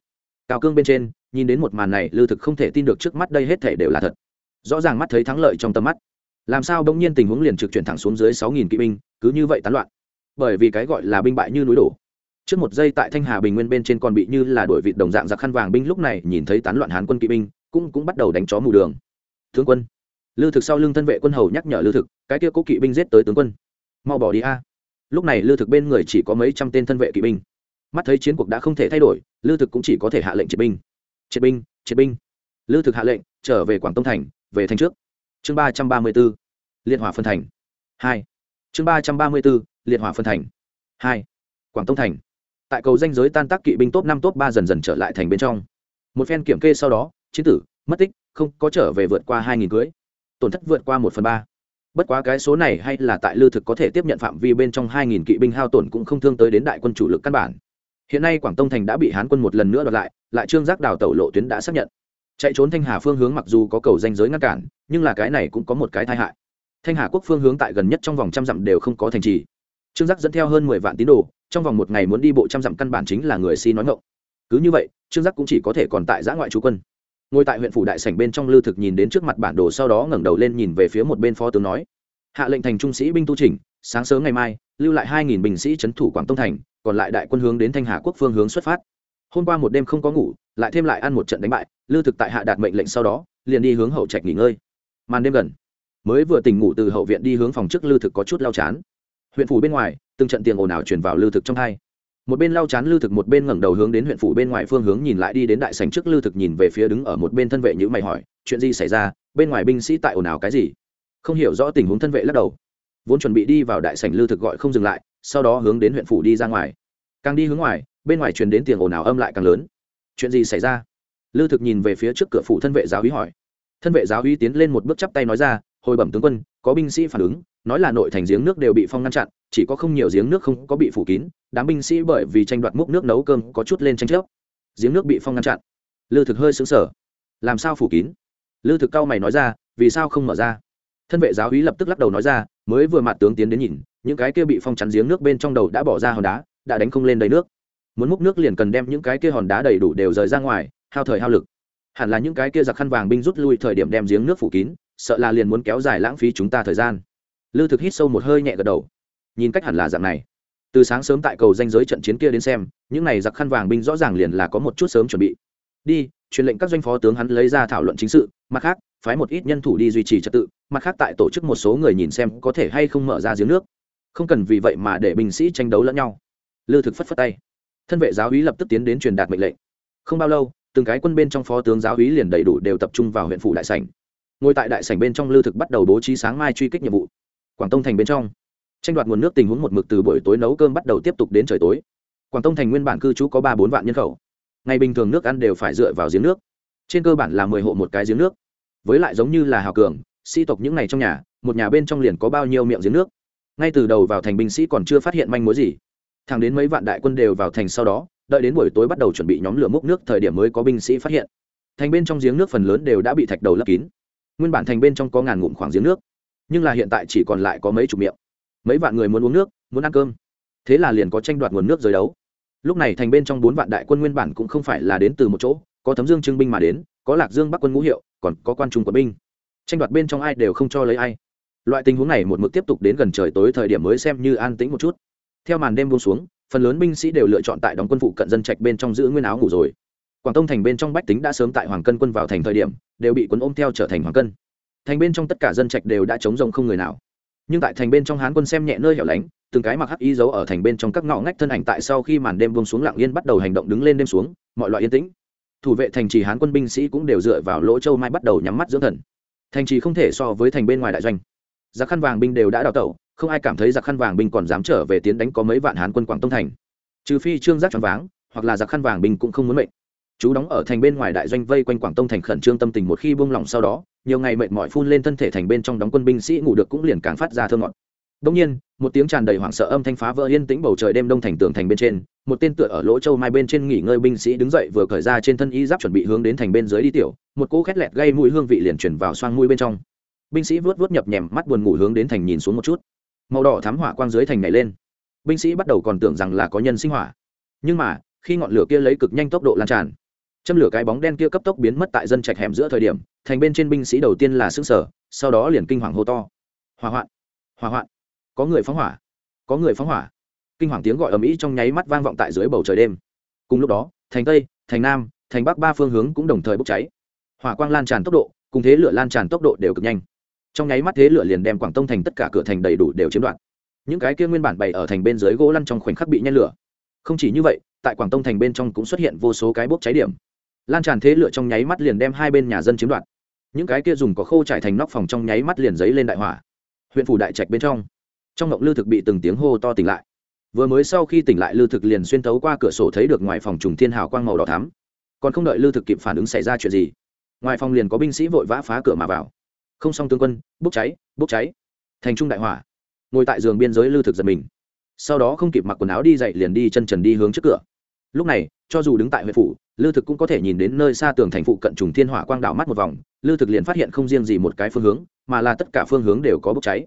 cao cương bên trên, nhìn đến một màn này, lư thực không thể tin được trước mắt đây hết thể đều là thật rõ ràng mắt thấy thắng lợi trong tầm mắt. Làm sao bỗng nhiên tình huống liền trực chuyển thẳng xuống dưới sáu nghìn kỵ binh, cứ như vậy tán loạn. Bởi vì cái gọi là binh bại như núi đổ. Trước một giây tại thanh hà bình nguyên bên trên còn bị như là đội vịt đồng dạng giặc khăn vàng binh lúc này nhìn thấy tán loạn hán quân kỵ binh, cũng cũng bắt đầu đánh chó mù đường. Tướng quân. Lư thực sau lưng thân vệ quân hầu nhắc nhở lư thực, cái kia cố kỵ binh giết tới tướng quân. Mau bỏ đi a. Lúc này lư thực bên người chỉ có mấy trăm tên thân vệ kỵ binh. Mắt thấy chiến cuộc đã không thể thay đổi, lư thực cũng chỉ có thể hạ lệnh triệt binh. Triệt binh triệt binh. Lư thực hạ lệnh, trở về quảng tông thành về thành trước. Chương ba trăm ba mươi b ố liệt hỏa phân thành. Hai. Chương ba trăm ba mươi b ố liệt hỏa phân thành. Hai. Quảng tông thành. Tại cầu danh giới tan tác kỵ binh top năm, top ba dần dần trở lại thành bên trong. Một phen kiểm kê sau đó, chiến tử, mất tích, không có trở về vượt qua hai nghìn cưới. Tổn thất vượt qua một phần ba. Bất quá cái số này hay là tại lư thực có thể tiếp nhận phạm vi bên trong hai nghìn kỵ binh hao tổn cũng không thương tới đến đại quân chủ lực căn bản. Hiện nay quảng tông thành đã bị hán quân một lần nữa đoạt lại lại trương giác đào tẩu lộ tuyến đã xác nhận chạy trốn thanh hà phương hướng mặc dù có cầu danh giới ngăn cản, nhưng là cái này cũng có một cái tai hại. Thanh hà quốc phương hướng tại gần nhất trong vòng trăm dặm đều không có thành trì. Trương giác dẫn theo hơn mười vạn tín đồ, trong vòng một ngày muốn đi bộ trăm dặm căn bản chính là người si nói ngộng cứ như vậy, trương giác cũng chỉ có thể còn tại giã ngoại chú quân. Ngồi tại huyện phủ đại sảnh bên trong lưu thực nhìn đến trước mặt bản đồ sau đó ngẩng đầu lên nhìn về phía một bên phó tướng nói. Hạ lệnh thành trung sĩ binh tu trình sáng sớm ngày mai, lưu lại hai nghìn binh sĩ trấn thủ quảng tông thành, còn lại đại quân hướng đến thanh hà quốc phương hướng xuất phát. Hôm qua một đêm không có ngủ lại thêm lại ăn một trận đánh bại lưu thực tại hạ đạt mệnh lệnh sau đó, liền đi hướng hậu trạch nghỉ ngơi. Màn đêm gần, mới vừa tỉnh ngủ từ hậu viện đi hướng phòng trước lưu thực có chút lao chán. Huyện phủ bên ngoài, từng trận tiền ồn ào truyền vào lưu thực trong hai. Một bên lau chán lưu thực, một bên ngẩng đầu hướng đến huyện phủ bên ngoài phương hướng nhìn lại đi đến đại sành trước lưu thực nhìn về phía đứng ở một bên thân vệ nhữ mày hỏi, chuyện gì xảy ra? Bên ngoài binh sĩ tại ồn ào cái gì? Không hiểu rõ tình huống thân vệ lắc đầu. Vốn chuẩn bị đi vào đại sảnh lưu thực gọi không dừng lại, sau đó hướng đến huyện phủ đi ra ngoài. Càng đi hướng ngoài, bên ngoài truyền đến tiền ồn ào âm lại càng lớn chuyện gì xảy ra? Lưu thực nhìn về phía trước cửa phủ thân vệ giáo úy hỏi. Thân vệ giáo úy tiến lên một bước chắp tay nói ra, hồi bẩm tướng quân, có binh sĩ phản ứng, nói là nội thành giếng nước đều bị phong ngăn chặn, chỉ có không nhiều giếng nước không có bị phủ kín, đám binh sĩ bởi vì tranh đoạt múc nước nấu cơm có chút lên tranh chấp. Giếng nước bị phong ngăn chặn. Lư thực hơi xứng sở làm sao phủ kín? Lư thực cao mày nói ra, vì sao không mở ra? Thân vệ giáo úy lập tức lắc đầu nói ra, mới vừa mặt tướng tiến đến nhìn, những cái kia bị phong chắn giếng nước bên trong đầu đã bỏ ra hòn đá, đã đánh không lên đầy nước muốn múc nước liền cần đem những cái kia hòn đá đầy đủ đều rời ra ngoài, hao thời hao lực. Hẳn là những cái kia giặc khăn vàng binh rút lui thời điểm đem giếng nước phủ kín, sợ là liền muốn kéo dài lãng phí chúng ta thời gian. Lư thực hít sâu một hơi nhẹ gật đầu. Nhìn cách hẳn là dạng này. Từ sáng sớm tại cầu danh giới trận chiến kia đến xem, những này giặc khăn vàng binh rõ ràng liền là có một chút sớm chuẩn bị. Đi, truyền lệnh các doanh phó tướng hắn lấy ra thảo luận chính sự, mặt khác, phái một ít nhân thủ đi duy trì trật tự, mặt khác tại tổ chức một số người nhìn xem có thể hay không mở ra giếng nước. Không cần vì vậy mà để binh sĩ tranh đấu lẫn nhau. Lư thực phất phất tay thân vệ giáo úy lập tức tiến đến truyền đạt mệnh lệnh. Không bao lâu, từng cái quân bên trong phó tướng giáo úy liền đầy đủ đều tập trung vào huyện phủ đại sảnh. Ngồi tại đại sảnh bên trong lư thực bắt đầu bố trí sáng mai truy kích nhiệm vụ. Quảng tông thành bên trong, tranh đoạt nguồn nước tình huống một mực từ buổi tối nấu cơm bắt đầu tiếp tục đến trời tối. Quảng tông thành nguyên bản cư trú có ba bốn vạn nhân khẩu. Ngày bình thường nước ăn đều phải dựa vào giếng nước. Trên cơ bản là mười hộ một cái giếng nước. Với lại giống như là hào cường, sĩ tộc những ngày trong nhà, một nhà bên trong liền có bao nhiêu miệng giếng nước. Ngay từ đầu vào thành binh sĩ còn chưa phát hiện manh mối gì thẳng đến mấy vạn đại quân đều vào thành sau đó, đợi đến buổi tối bắt đầu chuẩn bị nhóm lửa múc nước, thời điểm mới có binh sĩ phát hiện. Thành bên trong giếng nước phần lớn đều đã bị thạch đầu lấp kín. Nguyên bản thành bên trong có ngàn ngụm khoảng giếng nước, nhưng là hiện tại chỉ còn lại có mấy chục miệng. Mấy vạn người muốn uống nước, muốn ăn cơm. Thế là liền có tranh đoạt nguồn nước giới đấu. Lúc này thành bên trong bốn vạn đại quân nguyên bản cũng không phải là đến từ một chỗ, có thấm dương trưng binh mà đến, có lạc dương bắc quân ngũ hiệu, còn có quan trung quân binh. Tranh đoạt bên trong ai đều không cho lấy ai. Loại tình huống này một mực tiếp tục đến gần trời tối thời điểm mới xem như an tĩnh một chút theo màn đêm buông xuống, phần lớn binh sĩ đều lựa chọn tại đóng quân phụ cận dân trạch bên trong giữ nguyên áo ngủ rồi. Quảng tông thành bên trong bách tính đã sớm tại hoàng cân quân vào thành thời điểm, đều bị quân ôm theo trở thành hoàng cân. Thành bên trong tất cả dân trạch đều đã chống rồng không người nào. Nhưng tại thành bên trong hán quân xem nhẹ nơi hẻo lánh, từng cái mặc hắc y giấu ở thành bên trong các ngõ ngách thân ảnh tại sau khi màn đêm buông xuống lặng yên bắt đầu hành động đứng lên đêm xuống, mọi loại yên tĩnh. Thủ vệ thành trì hán quân binh sĩ cũng đều dựa vào lỗ châu mai bắt đầu nhắm mắt dưỡng thần. Thành trì không thể so với thành bên ngoài đại doanh. Giặc khăn vàng binh đều đã đào tẩu không ai cảm thấy giặc khăn vàng binh còn dám trở về tiến đánh có mấy vạn hán quân quảng tông thành. Trừ phi trương giác choáng váng, hoặc là giặc khăn vàng binh cũng không muốn mệnh. Chú đóng ở thành bên ngoài đại doanh vây quanh quảng tông thành khẩn trương tâm tình một khi buông lỏng sau đó, nhiều ngày mệt mỏi phun lên thân thể thành bên trong đóng quân binh sĩ ngủ được cũng liền càng phát ra thơ ngọt. Đông nhiên, một tiếng tràn đầy hoảng sợ âm thanh phá vỡ yên tĩnh bầu trời đêm đông thành tường thành bên trên, một tên tựa ở lỗ châu mai bên trên nghỉ ngơi binh sĩ đứng dậy vừa cởi ra trên thân y giáp chuẩn bị hướng đến thành bên dưới đi tiểu, một cỗ khét lẹt gây mũi hương vị liền chuyển vào xoang mũi bên trong. Binh sĩ vớt vớt nhập nhèm mắt buồn ngủ hướng đến thành nhìn xuống một chút màu đỏ thám hỏa quang dưới thành này lên. Binh sĩ bắt đầu còn tưởng rằng là có nhân sinh hỏa. Nhưng mà, khi ngọn lửa kia lấy cực nhanh tốc độ lan tràn, châm lửa cái bóng đen kia cấp tốc biến mất tại dân trạch hẻm giữa thời điểm, thành bên trên binh sĩ đầu tiên là xương sở sau đó liền kinh hoàng hô to. Hỏa hoạn hỏa hoạn, có người phóng hỏa, có người phóng hỏa. Kinh hoàng tiếng gọi ầm ĩ trong nháy mắt vang vọng tại dưới bầu trời đêm. Cùng lúc đó, thành tây, thành nam, thành bắc ba phương hướng cũng đồng thời bốc cháy. Hỏa quang lan tràn tốc độ, cùng thế lửa lan tràn tốc độ đều cực nhanh trong nháy mắt thế lửa liền đem quảng tông thành tất cả cửa thành đầy đủ đều chiếm đoạt. Những cái kia nguyên bản bày ở thành bên dưới gỗ lăn trong khoảnh khắc bị nhen lửa. Không chỉ như vậy, tại quảng tông thành bên trong cũng xuất hiện vô số cái bốc cháy điểm. Lan tràn thế lửa trong nháy mắt liền đem hai bên nhà dân chiếm đoạt. Những cái kia dùng có khô trải thành nóc phòng trong nháy mắt liền giấy lên đại hỏa. Huyện phủ đại trạch bên trong trong ngộng lư thực bị từng tiếng hô to tỉnh lại. Vừa mới sau khi tỉnh lại lư thực liền xuyên tấu qua cửa sổ thấy được ngoài phòng trùng thiên hào quang màu đỏ thắm. Còn không đợi lư thực kịp phản ứng xảy ra chuyện gì, ngoài phòng liền có binh sĩ vội vã phá cửa mà vào không xong tướng quân, bốc cháy bốc cháy. Thành trung đại hỏa. Ngồi tại giường biên giới lư thực giật mình. Sau đó không kịp mặc quần áo đi dậy liền đi chân trần đi hướng trước cửa. Lúc này, cho dù đứng tại huyện phủ, lư thực cũng có thể nhìn đến nơi xa tường thành phụ cận trùng thiên hỏa quang đảo mắt một vòng. Lư thực liền phát hiện không riêng gì một cái phương hướng, mà là tất cả phương hướng đều có bốc cháy.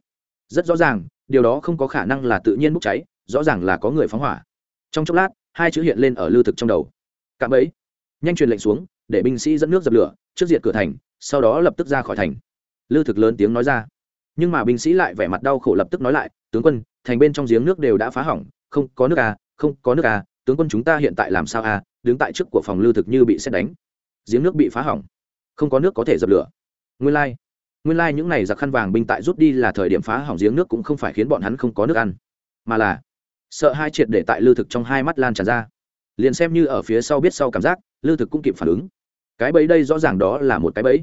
Rất rõ ràng, điều đó không có khả năng là tự nhiên bốc cháy, rõ ràng là có người phóng hỏa. Trong chốc lát, hai chữ hiện lên ở lư thực trong đầu. Cạm ấy nhanh truyền lệnh xuống, để binh sĩ dẫn nước dập lửa, trước diệt cửa thành, sau đó lập tức ra khỏi thành lư thực lớn tiếng nói ra. Nhưng mà binh sĩ lại vẻ mặt đau khổ lập tức nói lại, tướng quân, thành bên trong giếng nước đều đã phá hỏng, không có nước à không có nước à tướng quân chúng ta hiện tại làm sao à đứng tại trước của phòng lư thực như bị xét đánh. Giếng nước bị phá hỏng, không có nước có thể dập lửa. Nguyên lai、like. nguyên lai、like、những này giặc khăn vàng binh tại rút đi là thời điểm phá hỏng giếng nước cũng không phải khiến bọn hắn không có nước ăn, mà là sợ hai triệt để tại lư thực trong hai mắt lan tràn ra. Liền xem như ở phía sau biết sau cảm giác, lư thực cũng kịp phản ứng. Cái bẫy đây rõ ràng đó là một cái bẫy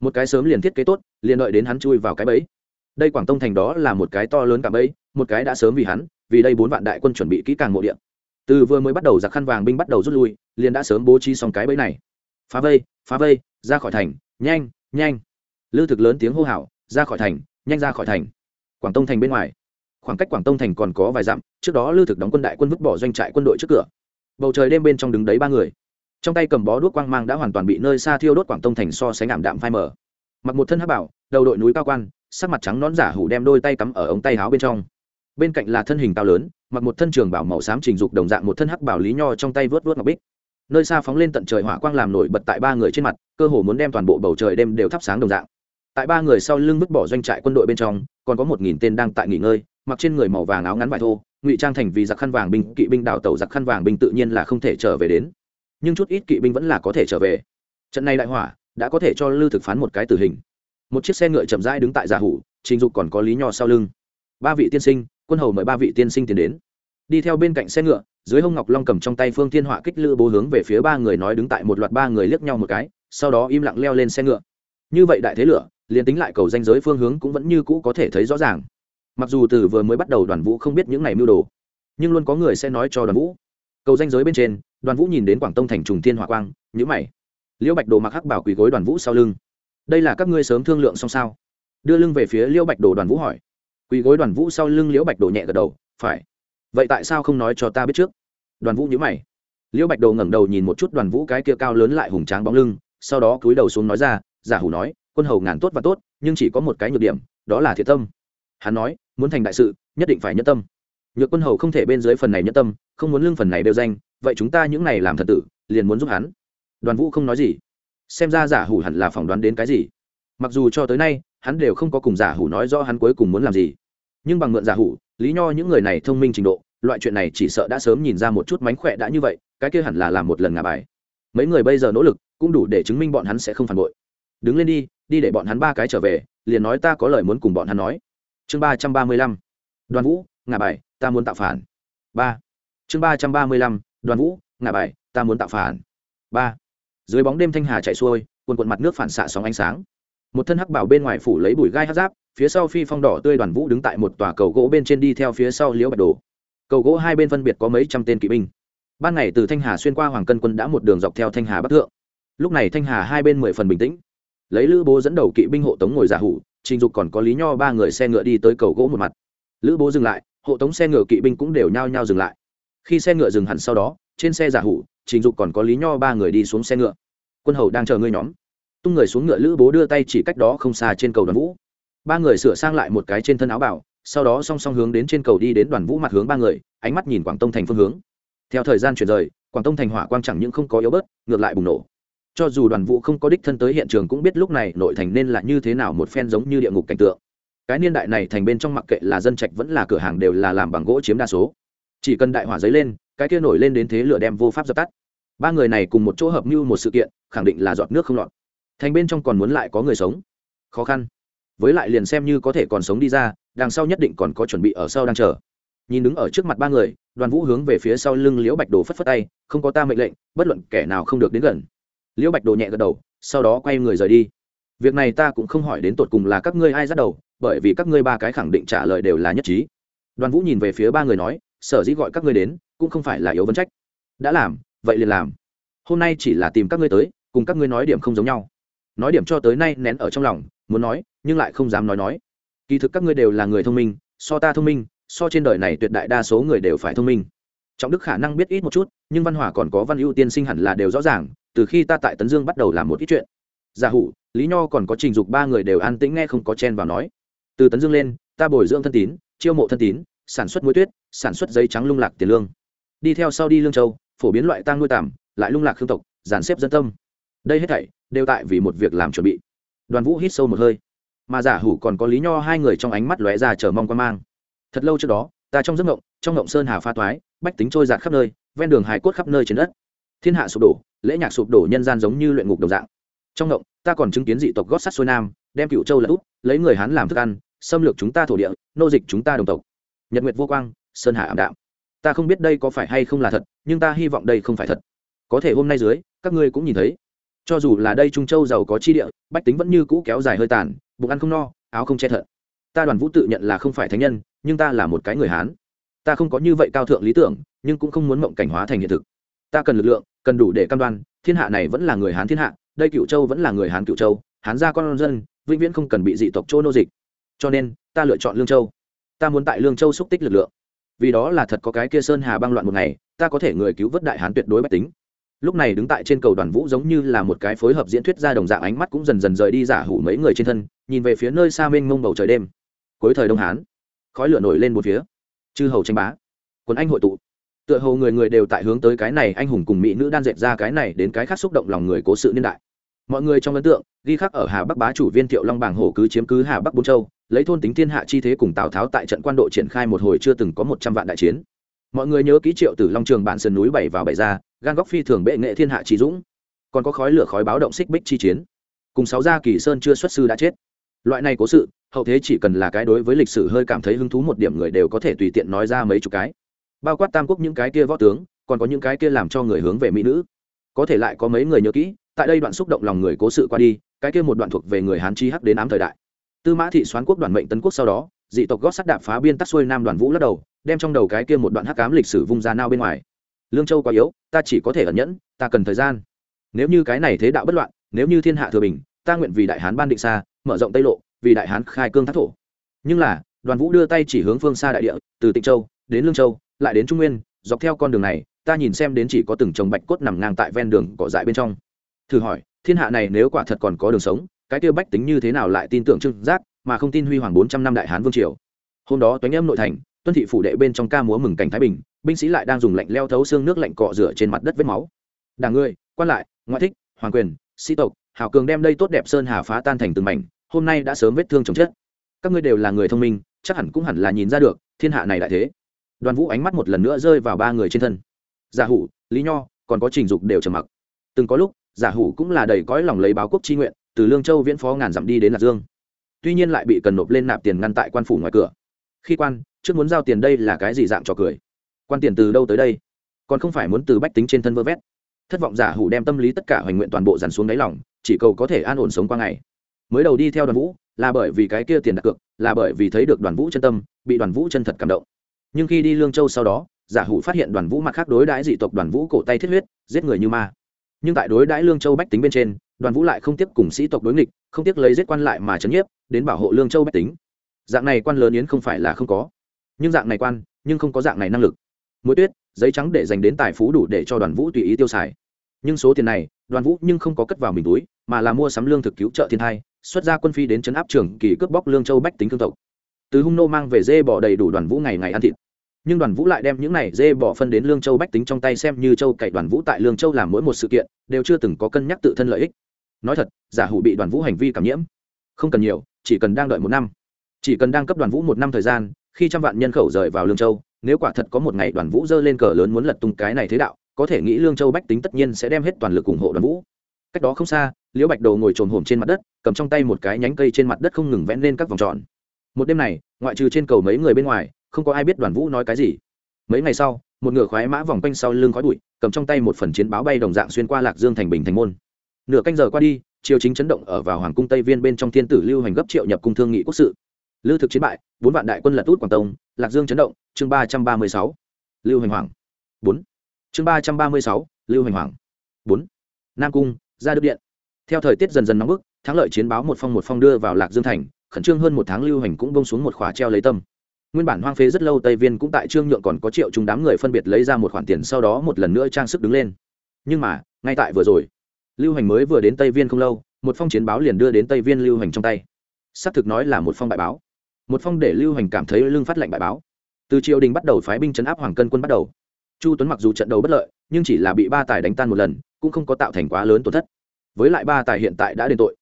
một cái sớm liền thiết kế tốt, liền đợi đến hắn chui vào cái bẫy. Đây quảng tông thành đó là một cái to lớn cả bẫy, một cái đã sớm vì hắn, vì đây bốn vạn đại quân chuẩn bị kỹ càng mộ điện từ vừa mới bắt đầu giặc khăn vàng binh bắt đầu rút lui, liền đã sớm bố trí xong cái bẫy này. Phá vây phá vây, ra khỏi thành, nhanh nhanh. Lư thực lớn tiếng hô hào, ra khỏi thành, nhanh ra khỏi thành. Quảng tông thành bên ngoài. Khoảng cách quảng tông thành còn có vài dặm, trước đó lư thực đóng quân đại quân vứt bỏ doanh trại quân đội trước cửa. Bầu trời đêm bên trong đứng đấy ba người trong tay cầm bó đuốc quang mang đã hoàn toàn bị nơi xa thiêu đốt quảng tông thành so sánh ảm đạm phai mờ. Mặc một thân hắc bảo, đầu đội núi cao quan, sắc mặt trắng nón giả hủ đem đôi tay cắm ở ống tay áo bên trong. Bên cạnh là thân hình cao lớn, mặc một thân trường bảo màu xám trình dục đồng dạng một thân hắc bảo lý nho trong tay vớt vớt ngọc bích. Nơi xa phóng lên tận trời hỏa quang làm nổi bật tại ba người trên mặt, cơ hồ muốn đem toàn bộ bầu trời đêm đều thắp sáng đồng dạng. Tại ba người sau lưng vứt bỏ doanh trại quân đội bên trong, còn có một nghìn tên đang tại nghỉ ngơi, mặc trên người màu vàng áo ngắn vải thô, ngụy trang thành vì giặc khăn vàng binh, kỵ binh đào tẩu giặc khăn vàng binh tự nhiên là không thể trở về đến nhưng chút ít kỵ binh vẫn là có thể trở về. Trận này đại hỏa đã có thể cho lư thực phán một cái tử hình. Một chiếc xe ngựa chậm rãi đứng tại giả hủ, trình dục còn có lý nho sau lưng. Ba vị tiên sinh, quân hầu mời ba vị tiên sinh tiến đến. Đi theo bên cạnh xe ngựa, dưới hông ngọc long cầm trong tay phương thiên họa kích lữ bố hướng về phía ba người nói đứng tại một loạt ba người liếc nhau một cái, sau đó im lặng leo lên xe ngựa. Như vậy đại thế lửa, liền tính lại cầu danh giới phương hướng cũng vẫn như cũ có thể thấy rõ ràng. Mặc dù từ vừa mới bắt đầu đoàn vũ không biết những này mưu đồ, nhưng luôn có người sẽ nói cho đoàn vũ. Cầu danh giới bên trên đoàn vũ nhìn đến quảng tông thành trùng thiên hỏa quang nhữ mày. Liễu bạch đồ mặc hắc bảo quỳ gối đoàn vũ sau lưng. Đây là các ngươi sớm thương lượng xong sao? Đưa lưng về phía liễu bạch đồ đoàn vũ hỏi. Quỳ gối đoàn vũ sau lưng liễu bạch đồ nhẹ gật đầu, phải. Vậy tại sao không nói cho ta biết trước? Đoàn vũ nhữ mày. Liễu bạch đồ ngẩng đầu nhìn một chút đoàn vũ cái kia cao lớn lại hùng tráng bóng lưng, sau đó cúi đầu xuống nói ra, giả hủ nói, quân hầu ngàn tốt và tốt, nhưng chỉ có một cái nhược điểm, đó là thiệt tâm. Hắn nói, muốn thành đại sự, nhất định phải nhất tâm. Nhược quân hầu không thể bên dưới phần này nhất tâm, không muốn lương phần này đều danh vậy chúng ta những này làm thật tử, liền muốn giúp hắn. Đoàn vũ không nói gì. Xem ra giả hủ hẳn là phỏng đoán đến cái gì. Mặc dù cho tới nay, hắn đều không có cùng giả hủ nói rõ hắn cuối cùng muốn làm gì. Nhưng bằng mượn giả hủ, lý nho những người này thông minh trình độ, loại chuyện này chỉ sợ đã sớm nhìn ra một chút mánh khỏe đã như vậy, cái kia hẳn là làm một lần ngà bài. Mấy người bây giờ nỗ lực, cũng đủ để chứng minh bọn hắn sẽ không phản bội. Đứng lên đi đi để bọn hắn ba cái trở về, liền nói ta có lời muốn cùng bọn hắn nói. Chương ba trăm ba mươi lăm. Đoàn vũ ngà bài, ta muốn tạo phản. Ba. Chương ba trăm ba mươi lăm đoàn vũ ngà bài, ta muốn tạo phản. Ba. Dưới bóng đêm thanh hà chạy xuôi quần quần mặt nước phản xạ sóng ánh sáng. Một thân hắc bảo bên ngoài phủ lấy bụi gai hát giáp, phía sau phi phong đỏ tươi đoàn vũ đứng tại một tòa cầu gỗ bên trên đi theo phía sau liễu bạch đồ. Cầu gỗ hai bên phân biệt có mấy trăm tên kỵ binh. Ban ngày từ thanh hà xuyên qua hoàng cân quân đã một đường dọc theo thanh hà bắc thượng. Lúc này thanh hà hai bên mười phần bình tĩnh. Lấy lữ bố dẫn đầu kỵ binh hộ tống ngồi giả hủ, trình dục còn có lý nho ba người xe ngựa đi tới cầu gỗ một mặt. Lữ bố dừng lại, hộ tống xe ngựa kỵ binh cũng đều nhao nhao dừng lại khi xe ngựa dừng hẳn sau đó, trên xe giả hủ, trình dục còn có lý nho ba người đi xuống xe ngựa. Quân hầu đang chờ ngươi nhóm. Tung người xuống ngựa lữ bố đưa tay chỉ cách đó không xa trên cầu đoàn vũ. Ba người sửa sang lại một cái trên thân áo bảo, sau đó song song hướng đến trên cầu đi đến đoàn vũ mặt hướng ba người, ánh mắt nhìn quảng tông thành phương hướng. Theo thời gian chuyển rời, quảng tông thành hỏa quang chẳng những không có yếu bớt, ngược lại bùng nổ. Cho dù đoàn vũ không có đích thân tới hiện trường cũng biết lúc này nội thành nên là như thế nào một phen giống như địa ngục cảnh tượng. Cái niên đại này thành bên trong mặc kệ là dân trạch vẫn là cửa hàng đều là làm bằng gỗ chiếm đa số chỉ cần đại hỏa giấy lên, cái kia nổi lên đến thế lửa đem vô pháp dập tắt. Ba người này cùng một chỗ hợp mưu một sự kiện, khẳng định là giọt nước không lọt. Thành bên trong còn muốn lại có người sống. Khó khăn. Với lại liền xem như có thể còn sống đi ra, đằng sau nhất định còn có chuẩn bị ở sau đang chờ. Nhìn đứng ở trước mặt ba người, đoàn vũ hướng về phía sau lưng liễu bạch đồ phất phất tay, không có ta mệnh lệnh, bất luận kẻ nào không được đến gần. Liễu bạch đồ nhẹ gật đầu, sau đó quay người rời đi. Việc này ta cũng không hỏi đến tột cùng là các ngươi ai dắt đầu, bởi vì các ngươi ba cái khẳng định trả lời đều là nhất trí. Đoàn vũ nhìn về phía ba người nói sở dĩ gọi các ngươi đến, cũng không phải là yếu vấn trách. Đã làm, vậy liền làm. Hôm nay chỉ là tìm các ngươi tới, cùng các ngươi nói điểm không giống nhau. Nói điểm cho tới nay nén ở trong lòng, muốn nói, nhưng lại không dám nói nói. Kỳ thực các ngươi đều là người thông minh, so ta thông minh, so trên đời này tuyệt đại đa số người đều phải thông minh. Trọng đức khả năng biết ít một chút, nhưng văn hỏa còn có văn ưu tiên sinh hẳn là đều rõ ràng, từ khi ta tại tấn dương bắt đầu làm một ít chuyện. Giả hủ, lý nho còn có trình dục ba người đều an tĩnh nghe không có chen vào nói. Từ tấn dương lên, ta bồi dưỡng thân tín, chiêu mộ thân tín sản xuất muối tuyết, sản xuất giấy trắng lung lạc tiền lương. Đi theo sau đi lương châu, phổ biến loại tăng nuôi tàm lại lung lạc khương tộc giàn xếp dân tâm. Đây hết thảy đều tại vì một việc làm chuẩn bị. Đoàn vũ hít sâu một hơi. Mà giả hủ còn có lý nho hai người trong ánh mắt lóe ra chờ mong quan mang. Thật lâu trước đó, ta trong giấc ngộng trong ngộng sơn hà pha toái, bách tính trôi giạt khắp nơi, ven đường hài cốt khắp nơi trên đất. Thiên hạ sụp đổ, lễ nhạc sụp đổ nhân gian giống như luyện ngục đồng dạng. Trong ngộng ta còn chứng kiến dị tộc gót sắt xuôi nam, đem cựu châu lật út lấy người hán làm thức ăn, xâm lược chúng ta thổ địa, nô dịch chúng ta đồng tộc nhật nguyệt vô quang, sơn hà ảm đạm. Ta không biết đây có phải hay không là thật, nhưng ta hy vọng đây không phải thật. Có thể hôm nay dưới, các ngươi cũng nhìn thấy. Cho dù là đây trung châu giàu có chi địa, bách tính vẫn như cũ kéo dài hơi tàn, bụng ăn không no, áo không che thận. Ta đoàn vũ tự nhận là không phải thánh nhân, nhưng ta là một cái người hán. Ta không có như vậy cao thượng lý tưởng, nhưng cũng không muốn mộng cảnh hóa thành hiện thực. Ta cần lực lượng, cần đủ để cam đoan, thiên hạ này vẫn là người hán thiên hạ, đây cựu châu vẫn là người hán cựu châu, hán gia con dân, vĩnh viễn không cần bị dị tộc chỗ nô dịch. Cho nên, ta lựa chọn lương châu ta muốn tại lương châu xúc tích lực lượng. Vì đó là thật có cái kia sơn hà băng loạn một ngày, ta có thể người cứu vớt đại hán tuyệt đối bách tính. Lúc này đứng tại trên cầu đoàn vũ giống như là một cái phối hợp diễn thuyết ra đồng dạng ánh mắt cũng dần dần rời đi giả hủ mấy người trên thân, nhìn về phía nơi xa mênh mông bầu trời đêm. Cuối thời đông hán, khói lửa nổi lên một phía. Chư hầu tranh bá, quân anh hội tụ. Tựa hồ người người đều tại hướng tới cái này anh hùng cùng mỹ nữ đan dệt ra cái này đến cái khác xúc động lòng người cố sự niên đại. Mọi người trong ấn tượng, ghi khắc ở hà bắc bá chủ viên thiệu long bảng hổ cứ chiếm cứ hà bắc bốn châu lấy thôn tính thiên hạ chi thế cùng tào tháo tại trận quan độ triển khai một hồi chưa từng có một trăm vạn đại chiến. Mọi người nhớ ký triệu từ long trường bản sườn núi bảy vào bảy ra, gan góc phi thường bệ nghệ thiên hạ trí dũng. Còn có khói lửa khói báo động xích bích chi chiến. Cùng sáu gia kỳ sơn chưa xuất sư đã chết. Loại này cố sự, hậu thế chỉ cần là cái đối với lịch sử hơi cảm thấy hứng thú một điểm người đều có thể tùy tiện nói ra mấy chục cái. Bao quát tam quốc những cái kia võ tướng, còn có những cái kia làm cho người hướng về mỹ nữ. Có thể lại có mấy người nhớ kỹ, tại đây đoạn xúc động lòng người cố sự qua đi, cái kia một đoạn thuộc về người hán chi hắc đến ám thời đại tư mã thị xoán quốc đoàn mệnh tấn quốc sau đó, dị tộc gót sắt đạp phá biên tắc xuôi nam đoàn vũ lắc đầu, đem trong đầu cái kia một đoạn hắc cám lịch sử vung ra nao bên ngoài. Lương châu quá yếu, ta chỉ có thể ẩn nhẫn, ta cần thời gian. Nếu như cái này thế đạo bất loạn, nếu như thiên hạ thừa bình, ta nguyện vì đại hán ban định xa, mở rộng tây lộ, vì đại hán khai cương thác thổ. Nhưng là, đoàn vũ đưa tay chỉ hướng phương xa đại địa, từ tịnh châu, đến lương châu, lại đến trung nguyên, dọc theo con đường này, ta nhìn xem đến chỉ có từng chồng bạch cốt nằm ngang tại ven đường cỏ dại bên trong. Thử hỏi, thiên hạ này nếu quả thật còn có đường sống cái tiêu bách tính như thế nào lại tin tưởng trương giác, mà không tin huy hoàng bốn trăm năm đại hán vương triều. Hôm đó toánh âm nội thành, tuân thị phủ đệ bên trong ca múa mừng cảnh thái bình, binh sĩ lại đang dùng lạnh leo thấu xương nước lạnh cọ rửa trên mặt đất vết máu. Đảng ngươi, quan lại, ngoại thích, hoàng quyền, sĩ tộc hảo cường đem đây tốt đẹp sơn hà phá tan thành từng mảnh, hôm nay đã sớm vết thương chồng chết các ngươi đều là người thông minh, chắc hẳn cũng hẳn là nhìn ra được, thiên hạ này đại thế. Đoàn vũ ánh mắt một lần nữa rơi vào ba người trên thân. Giả hủ, lý nho, còn có trình dục đều trầm mặc. Từng có lúc, giả hủ cũng là đầy cõi lòng lấy báo quốc chi nguyện từ lương châu viễn phó ngàn dặm đi đến lạc dương. Tuy nhiên lại bị cần nộp lên nạp tiền ngăn tại quan phủ ngoài cửa. Khi quan, trước muốn giao tiền đây là cái gì dạng trò cười? Quan tiền từ đâu tới đây? Còn không phải muốn từ bách tính trên thân vơ vét. Thất vọng giả hủ đem tâm lý tất cả hoành nguyện toàn bộ dàn xuống đáy lòng, chỉ cầu có thể an ổn sống qua ngày. Mới đầu đi theo đoàn vũ, là bởi vì cái kia tiền đặt cược, là bởi vì thấy được đoàn vũ chân tâm, bị đoàn vũ chân thật cảm động. Nhưng khi đi lương châu sau đó, giả hủ phát hiện đoàn vũ mặt khác đối đãi dị tộc đoàn vũ cổ tay thiết huyết, giết người như ma nhưng tại đối đãi lương châu bách tính bên trên, đoàn vũ lại không tiếc cùng sĩ tộc đối nghịch, không tiếc lấy giết quan lại mà chấn nhiếp, đến bảo hộ lương châu bách tính. Dạng này quan lớn yến không phải là không có. Nhưng dạng này quan, nhưng không có dạng này năng lực. Mỗi tuyết, giấy trắng để dành đến tài phú đủ để cho đoàn vũ tùy ý tiêu xài. Nhưng số tiền này, đoàn vũ nhưng không có cất vào mình túi, mà là mua sắm lương thực cứu trợ thiên thai, xuất ra quân phi đến chấn áp trường kỳ cướp bóc lương châu bách tính thương tộc. Từ hung nô mang về dê bỏ đầy đủ đoàn vũ ngày ngày ăn thịt nhưng đoàn vũ lại đem những này dê bỏ phân đến lương châu bách tính trong tay xem như châu cậy đoàn vũ tại lương châu làm mỗi một sự kiện, đều chưa từng có cân nhắc tự thân lợi ích. Nói thật, giả hủ bị đoàn vũ hành vi cảm nhiễm, không cần nhiều, chỉ cần đang đợi một năm. Chỉ cần đang cấp đoàn vũ một năm thời gian, khi trăm vạn nhân khẩu rời vào lương châu, nếu quả thật có một ngày đoàn vũ dơ lên cờ lớn muốn lật tung cái này thế đạo, có thể nghĩ lương châu bách tính tất nhiên sẽ đem hết toàn lực ủng hộ đoàn vũ. Cách đó không xa, liễu bạch đồ ngồi trồn hổm trên mặt đất, cầm trong tay một cái nhánh cây trên mặt đất không ngừng vẽ lên các vòng tròn. Một đêm này, ngoại trừ trên cầu mấy người bên ngoài không có ai biết đoàn vũ nói cái gì. Mấy ngày sau, một ngựa khoái mã vòng quanh sau lưng khói bụi, cầm trong tay một phần chiến báo bay đồng dạng xuyên qua lạc dương thành bình thành môn. Nửa canh giờ qua đi, triều chính chấn động ở vào hoàng cung tây viên bên trong thiên tử lưu hành gấp triệu nhập cung thương nghị quốc sự. Lưu thực chiến bại, bốn vạn đại quân lật út quảng tông, lạc dương chấn động, chương ba trăm ba mươi sáu. Lưu hành hoàng bốn. Chương ba trăm ba mươi sáu, lưu hành hoàng bốn. Nam cung, ra đức điện. Theo thời tiết dần dần nóng bức, thắng lợi chiến báo một phong một phong đưa vào lạc dương thành, khẩn trương hơn một tháng lưu hành cũng bông xuống một khóa treo lấy tâm nguyên bản hoang phế rất lâu tây viên cũng tại trương nhượng còn có triệu chúng đám người phân biệt lấy ra một khoản tiền sau đó một lần nữa trang sức đứng lên. Nhưng mà, ngay tại vừa rồi, lưu hành mới vừa đến tây viên không lâu, một phong chiến báo liền đưa đến tây viên lưu hành trong tay. Xác thực nói là một phong bại báo. Một phong để lưu hành cảm thấy lưng phát lệnh bại báo. Từ triều đình bắt đầu phái binh chấn áp hoàng cân quân bắt đầu. Chu tuấn mặc dù trận đấu bất lợi, nhưng chỉ là bị ba tài đánh tan một lần, cũng không có tạo thành quá lớn tổn thất. Với lại ba tài hiện tại đã đền tội.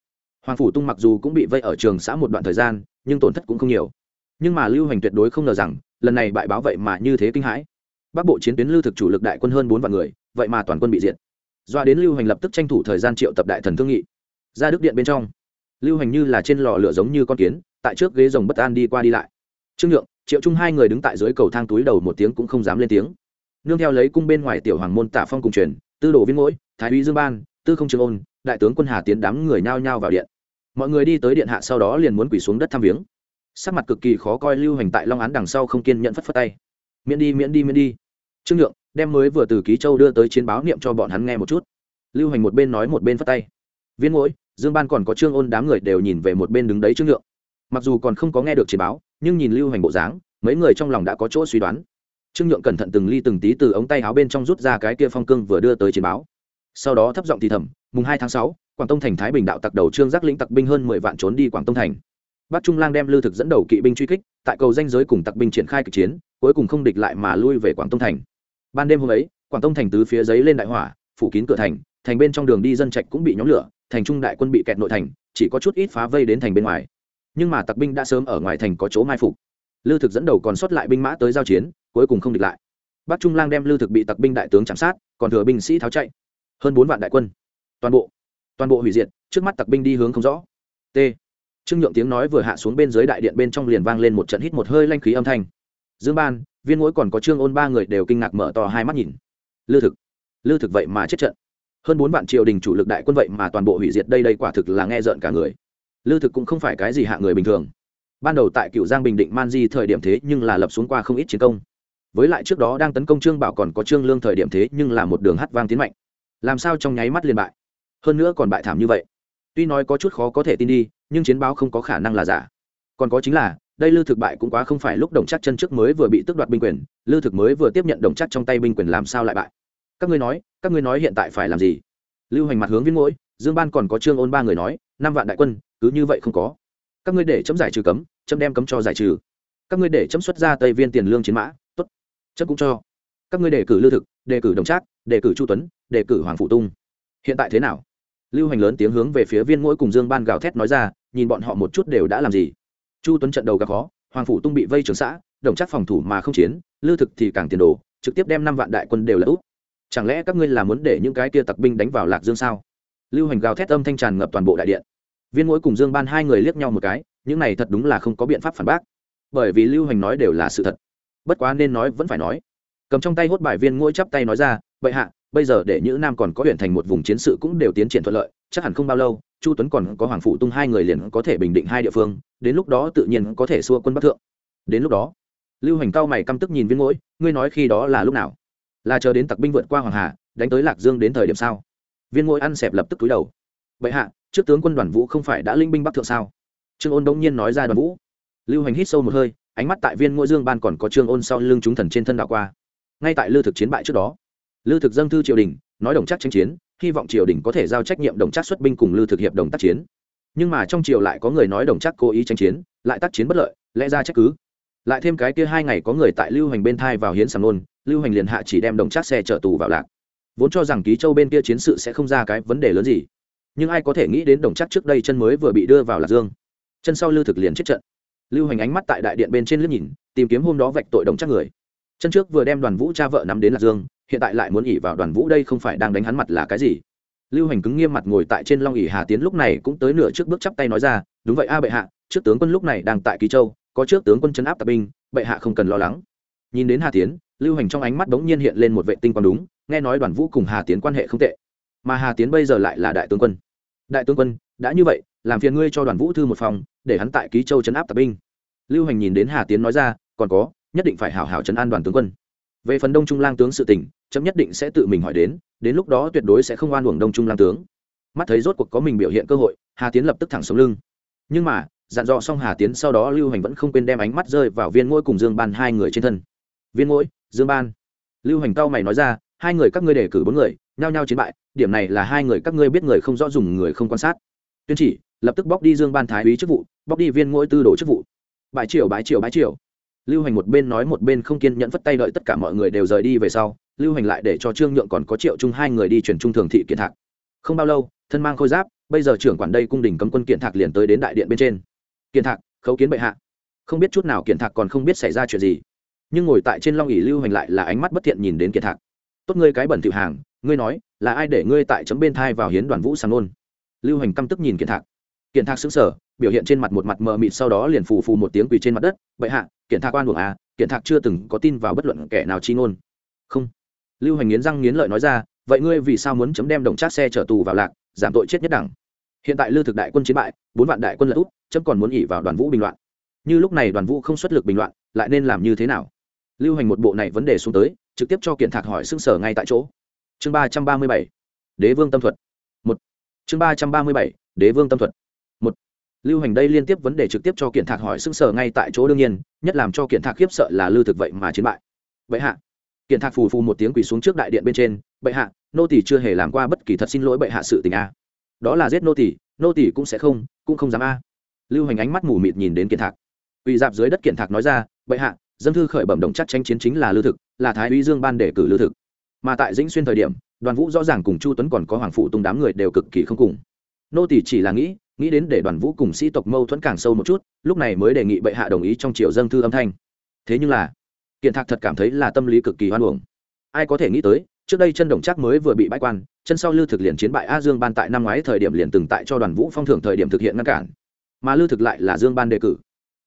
Hoàng phủ tung mặc dù cũng bị vây ở trường xã một đoạn thời gian, nhưng tổn thất cũng không nhiều nhưng mà lưu hành tuyệt đối không ngờ rằng, lần này bại báo vậy mà như thế kinh hãi. Bắc bộ chiến tuyến lưu thực chủ lực đại quân hơn bốn vạn người, vậy mà toàn quân bị diệt. Doa đến lưu hành lập tức tranh thủ thời gian triệu tập đại thần thương nghị. Ra đức điện bên trong, lưu hành như là trên lò lửa giống như con kiến, tại trước ghế rồng bất an đi qua đi lại. Trương nhượng, triệu trung hai người đứng tại dưới cầu thang túi đầu một tiếng cũng không dám lên tiếng. Nương theo lấy cung bên ngoài tiểu hoàng môn tả phong cùng truyền, tư đồ viên ngỗi, thái úy dương ban, tư không trường ôn, đại tướng quân hà tiến đám người nhao nhao vào điện. Mọi người đi tới điện hạ sau đó liền muốn quỳ xuống đất thăm viếng sắc mặt cực kỳ khó coi lưu hành tại long án đằng sau không kiên nhận phất phất tay. Miễn đi miễn đi miễn đi. Trương nhượng đem mới vừa từ ký châu đưa tới chiến báo niệm cho bọn hắn nghe một chút. Lưu hành một bên nói một bên phất tay. Viên mỗi dương ban còn có trương ôn đám người đều nhìn về một bên đứng đấy trương nhượng. Mặc dù còn không có nghe được chiến báo, nhưng nhìn lưu hành bộ dáng, mấy người trong lòng đã có chỗ suy đoán. Trương nhượng cẩn thận từng ly từng tí từ ống tay áo bên trong rút ra cái kia phong cương vừa đưa tới chiến báo. Sau đó thấp giọng thì thầm, mùng hai tháng sáu, quảng tông thành thái bình đạo tặc đầu trương giác lĩnh tặc binh hơn mười vạn trốn đi quảng tông thành bắc trung lang đem lưu thực dẫn đầu kỵ binh truy kích, tại cầu danh giới cùng tặc binh triển khai kịch chiến, cuối cùng không địch lại mà lui về quảng tông thành. Ban đêm hôm ấy, quảng tông thành tứ phía giấy lên đại hỏa, phủ kín cửa thành thành bên trong đường đi dân trạch cũng bị nhóm lửa, thành trung đại quân bị kẹt nội thành, chỉ có chút ít phá vây đến thành bên ngoài. Nhưng mà tặc binh đã sớm ở ngoài thành có chỗ mai phục. Lưu thực dẫn đầu còn sót lại binh mã tới giao chiến, cuối cùng không địch lại. Bắc trung lang đem lưu thực bị tặc binh đại tướng chạm sát, còn thừa binh sĩ tháo chạy. Hơn bốn vạn đại quân. Toàn bộ. Toàn bộ hủy diệt, trước mắt tặc binh đi hướng không rõ. T trương nhượng tiếng nói vừa hạ xuống bên dưới đại điện bên trong liền vang lên một trận hít một hơi lanh khí âm thanh. Dương ban, viên mỗi còn có trương ôn ba người đều kinh ngạc mở to hai mắt nhìn. Lư thực lư thực vậy mà chết trận. Hơn bốn vạn triều đình chủ lực đại quân vậy mà toàn bộ hủy diệt đây đây quả thực là nghe rợn cả người. Lư thực cũng không phải cái gì hạ người bình thường. Ban đầu tại cựu giang bình định man di thời điểm thế nhưng là lập xuống qua không ít chiến công. Với lại trước đó đang tấn công trương bảo còn có trương lương thời điểm thế nhưng là một đường hát vang tiến mạnh. Làm sao trong nháy mắt liền bại? Hơn nữa còn bại thảm như vậy. Tuy nói có chút khó có thể tin đi nhưng chiến báo không có khả năng là giả. Còn có chính là, đây lư thực bại cũng quá không phải lúc đồng chắc chân trước mới vừa bị tước đoạt binh quyền, lư thực mới vừa tiếp nhận đồng chắc trong tay binh quyền làm sao lại bại? Các ngươi nói, các ngươi nói hiện tại phải làm gì? Lưu hành mặt hướng viên mỗi dương ban còn có trương ôn ba người nói, năm vạn đại quân, cứ như vậy không có. Các ngươi để chấm giải trừ cấm, chấm đem cấm cho giải trừ. Các ngươi để chấm xuất ra tây viên tiền lương chiến mã, tốt. Chấm cũng cho. Các ngươi đề cử lư thực, đề cử đồng trác, đề cử chu tuấn, đề cử hoàng phụ tung. Hiện tại thế nào? Lưu hành lớn tiếng hướng về phía viên mỗi cùng dương ban gào thét nói ra, nhìn bọn họ một chút đều đã làm gì. Chu tuấn trận đầu gặp khó, hoàng phủ tung bị vây trường xã, đồng chắc phòng thủ mà không chiến lư thực thì càng tiền đồ, trực tiếp đem năm vạn đại quân đều là úp. Chẳng lẽ các ngươi là muốn để những cái kia tặc binh đánh vào lạc dương sao? Lưu hành gào thét âm thanh tràn ngập toàn bộ đại điện. Viên mỗi cùng dương ban hai người liếc nhau một cái, những này thật đúng là không có biện pháp phản bác. Bởi vì lưu hành nói đều là sự thật. Bất quá nên nói vẫn phải nói cầm trong tay hốt bài viên ngôi chắp tay nói ra vậy hạ bây giờ để nhữ nam còn có huyện thành một vùng chiến sự cũng đều tiến triển thuận lợi chắc hẳn không bao lâu chu tuấn còn có hoàng phụ tung hai người liền có thể bình định hai địa phương đến lúc đó tự nhiên có thể xua quân bắc thượng. Đến lúc đó lưu hành cao mày căm tức nhìn viên ngỗi, ngươi nói khi đó là lúc nào? Là chờ đến tặc binh vượt qua hoàng hà đánh tới lạc dương đến thời điểm sao? Viên ngỗi ăn xẹp lập tức túi đầu. Vậy hạ trước tướng quân đoàn vũ không phải đã linh binh bắc thượng sao? Trương ôn đông nhiên nói ra đoàn vũ. Lưu hành hít sâu một hơi ánh mắt tại viên ngôi dương ban còn có trương ôn sau lưng chúng thần trên thân đạo qua ngay tại lưu thực chiến bại trước đó. Lưu thực dâng thư triều đình, nói đồng chắc tranh chiến, hy vọng triều đình có thể giao trách nhiệm đồng chắc xuất binh cùng lưu thực hiệp đồng tác chiến. Nhưng mà trong triều lại có người nói đồng chắc cố ý tranh chiến, lại tác chiến bất lợi, lẽ ra trách cứ. Lại thêm cái kia hai ngày có người tại lưu hành bên thai vào hiến sầm nôn, lưu hành liền hạ chỉ đem đồng chắc xe chở tù vào lạc. Vốn cho rằng ký châu bên kia chiến sự sẽ không ra cái vấn đề lớn gì, nhưng ai có thể nghĩ đến đồng chắc trước đây chân mới vừa bị đưa vào lạc dương. Chân sau lưu thực liền chết trận. Lưu hành ánh mắt tại đại điện bên trên liếc nhìn, tìm kiếm hôm đó vạch tội đồng chắc người chân trước vừa đem đoàn vũ cha vợ nắm đến lạc dương, hiện tại lại muốn ỉ vào đoàn vũ đây không phải đang đánh hắn mặt là cái gì? Lưu hành cứng nghiêm mặt ngồi tại trên long ỉ hà tiến lúc này cũng tới nửa trước bước chắp tay nói ra, đúng vậy a bệ hạ, trước tướng quân lúc này đang tại ký châu, có trước tướng quân chấn áp tạp binh, bệ hạ không cần lo lắng. Nhìn đến hà tiến, lưu hành trong ánh mắt bỗng nhiên hiện lên một vệ tinh quang đúng, nghe nói đoàn vũ cùng hà tiến quan hệ không tệ. Mà hà tiến bây giờ lại là đại tướng quân. Đại tướng quân, đã như vậy, làm phiền ngươi cho đoàn vũ thư một phòng, để hắn tại ký châu chấn áp tập binh. Lưu hành nhìn đến hà tiến nói ra, còn có nhất định phải hảo hảo chấn an đoàn tướng quân. Về phần đông trung lang tướng sự tình, chấm nhất định sẽ tự mình hỏi đến đến lúc đó tuyệt đối sẽ không oan uổng đông trung lang tướng. Mắt thấy rốt cuộc có mình biểu hiện cơ hội, hà tiến lập tức thẳng sống lưng. Nhưng mà, dặn dò xong hà tiến sau đó lưu hành vẫn không quên đem ánh mắt rơi vào viên ngôi cùng dương ban hai người trên thân. Viên ngôi, dương ban. Lưu hành cao mày nói ra, hai người các ngươi đề cử bốn người, nhao nhao chiến bại, điểm này là hai người các ngươi biết người không rõ dùng người không quan sát. Tuyên chỉ, lập tức bóc đi dương ban thái úy chức vụ, bóc đi viên ngôi tư đồ chức vụ. Bãi triều bãi triều bãi triều lưu hành một bên nói một bên không kiên nhẫn phất tay đợi tất cả mọi người đều rời đi về sau, lưu hành lại để cho trương nhượng còn có triệu chung hai người đi chuyển trung thường thị kiện thạc. Không bao lâu, thân mang khôi giáp, bây giờ trưởng quản đây cung đình cấm quân kiện thạc liền tới đến đại điện bên trên. Kiện thạc, khấu kiến bệ hạ. Không biết chút nào kiện thạc còn không biết xảy ra chuyện gì. Nhưng ngồi tại trên long ỉ lưu hành lại là ánh mắt bất thiện nhìn đến kiện thạc. Tốt ngươi cái bẩn thỉu hàng, ngươi nói, là ai để ngươi tại chấm bên thai vào hiến đoàn vũ sàng nôn? Lưu hành căm tức nhìn kiện thạc. Kiện thạc xứng sở biểu hiện trên mặt một mặt mờ mịt sau đó liền phù phù một tiếng quỳ trên mặt đất, bệ hạ kiện thạc quan buộc à kiện thạc chưa từng có tin vào bất luận kẻ nào chi ngôn. Không. Lưu hành nghiến răng nghiến lợi nói ra, vậy ngươi vì sao muốn chấm đem đồng trác xe trở tù vào lạc, giảm tội chết nhất đẳng? Hiện tại lưu thực đại quân chiến bại, bốn vạn đại quân lật út chấm còn muốn ỉ vào đoàn vũ bình loạn. Như lúc này đoàn vũ không xuất lực bình loạn, lại nên làm như thế nào? Lưu hành một bộ này vấn đề xuống tới, trực tiếp cho kiện thạc hỏi xương sở ngay tại chỗ. Chương ba trăm ba mươi bảy, đế vương tâm thuật. Một. Chương ba trăm ba mươi bảy, đế vương tâm thuật lưu hành đây liên tiếp vấn đề trực tiếp cho kiện thạc hỏi xưng sở ngay tại chỗ đương nhiên, nhất làm cho kiện thạc khiếp sợ là lưu thực vậy mà chiến bại. Bệ hạ. Kiện thạc phù phù một tiếng quỳ xuống trước đại điện bên trên, bệ hạ, nô tỷ chưa hề làm qua bất kỳ thật xin lỗi bệ hạ sự tình a. Đó là giết nô tỷ nô tỷ cũng sẽ không, cũng không dám a. Lưu hành ánh mắt mù mịt nhìn đến kiện thạc. Quỳ dạp dưới đất kiện thạc nói ra, bệ hạ, dân thư khởi bẩm đồng chắc tranh chiến chính là lưu thực, là thái úy dương ban để cử lưu thực. Mà tại dĩnh xuyên thời điểm, đoàn vũ rõ ràng cùng chu tuấn còn có hoàng phụ tung đám người đều cực kỳ không cùng. Nô tỷ chỉ là nghĩ nghĩ đến để đoàn vũ cùng sĩ tộc mâu thuẫn càng sâu một chút, lúc này mới đề nghị bệ hạ đồng ý trong triều dân thư âm thanh. Thế nhưng là, kiện thạc thật cảm thấy là tâm lý cực kỳ hoan hồng ai có thể nghĩ tới, trước đây chân đồng chắc mới vừa bị bãi quan, chân sau lưu thực liền chiến bại a dương ban tại năm ngoái thời điểm liền từng tại cho đoàn vũ phong thưởng thời điểm thực hiện ngăn cản. Mà lưu thực lại là dương ban đề cử.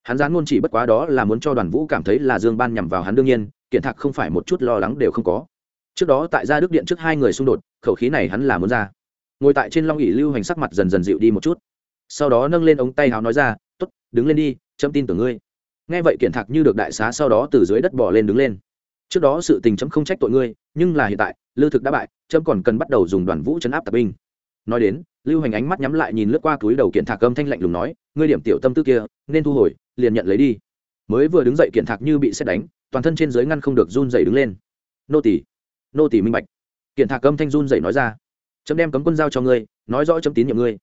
Hắn gián ngôn chỉ bất quá đó là muốn cho đoàn vũ cảm thấy là dương ban nhằm vào hắn đương nhiên, kiện thạc không phải một chút lo lắng đều không có. Trước đó tại gia đức điện trước hai người xung đột, khẩu khí này hắn là muốn ra. Ngồi tại trên long ỉ lưu hành sắc mặt dần dần dịu đi một chút sau đó nâng lên ống tay hào nói ra t ố t đứng lên đi, chấm tin tưởng ngươi. Nghe vậy kiện thạc như được đại xá sau đó từ dưới đất bỏ lên đứng lên. Trước đó sự tình chấm không trách tội ngươi, nhưng là hiện tại lưu thực đã bại, chấm còn cần bắt đầu dùng đoàn vũ chấn áp tạp binh. Nói đến, lưu hành ánh mắt nhắm lại nhìn lướt qua túi đầu kiện thạc âm thanh lạnh lùng nói, ngươi điểm tiểu tâm tư kia, nên thu hồi, liền nhận lấy đi. Mới vừa đứng dậy kiện thạc như bị xét đánh, toàn thân trên dưới ngăn không được run dậy đứng lên. Nô tỷ nô tỷ minh bạch. Kiện thạc âm thanh run dậy nói ra, chấm đem cấm quân giao cho ngươi, nói rõ chấm tín nhiệm ngươi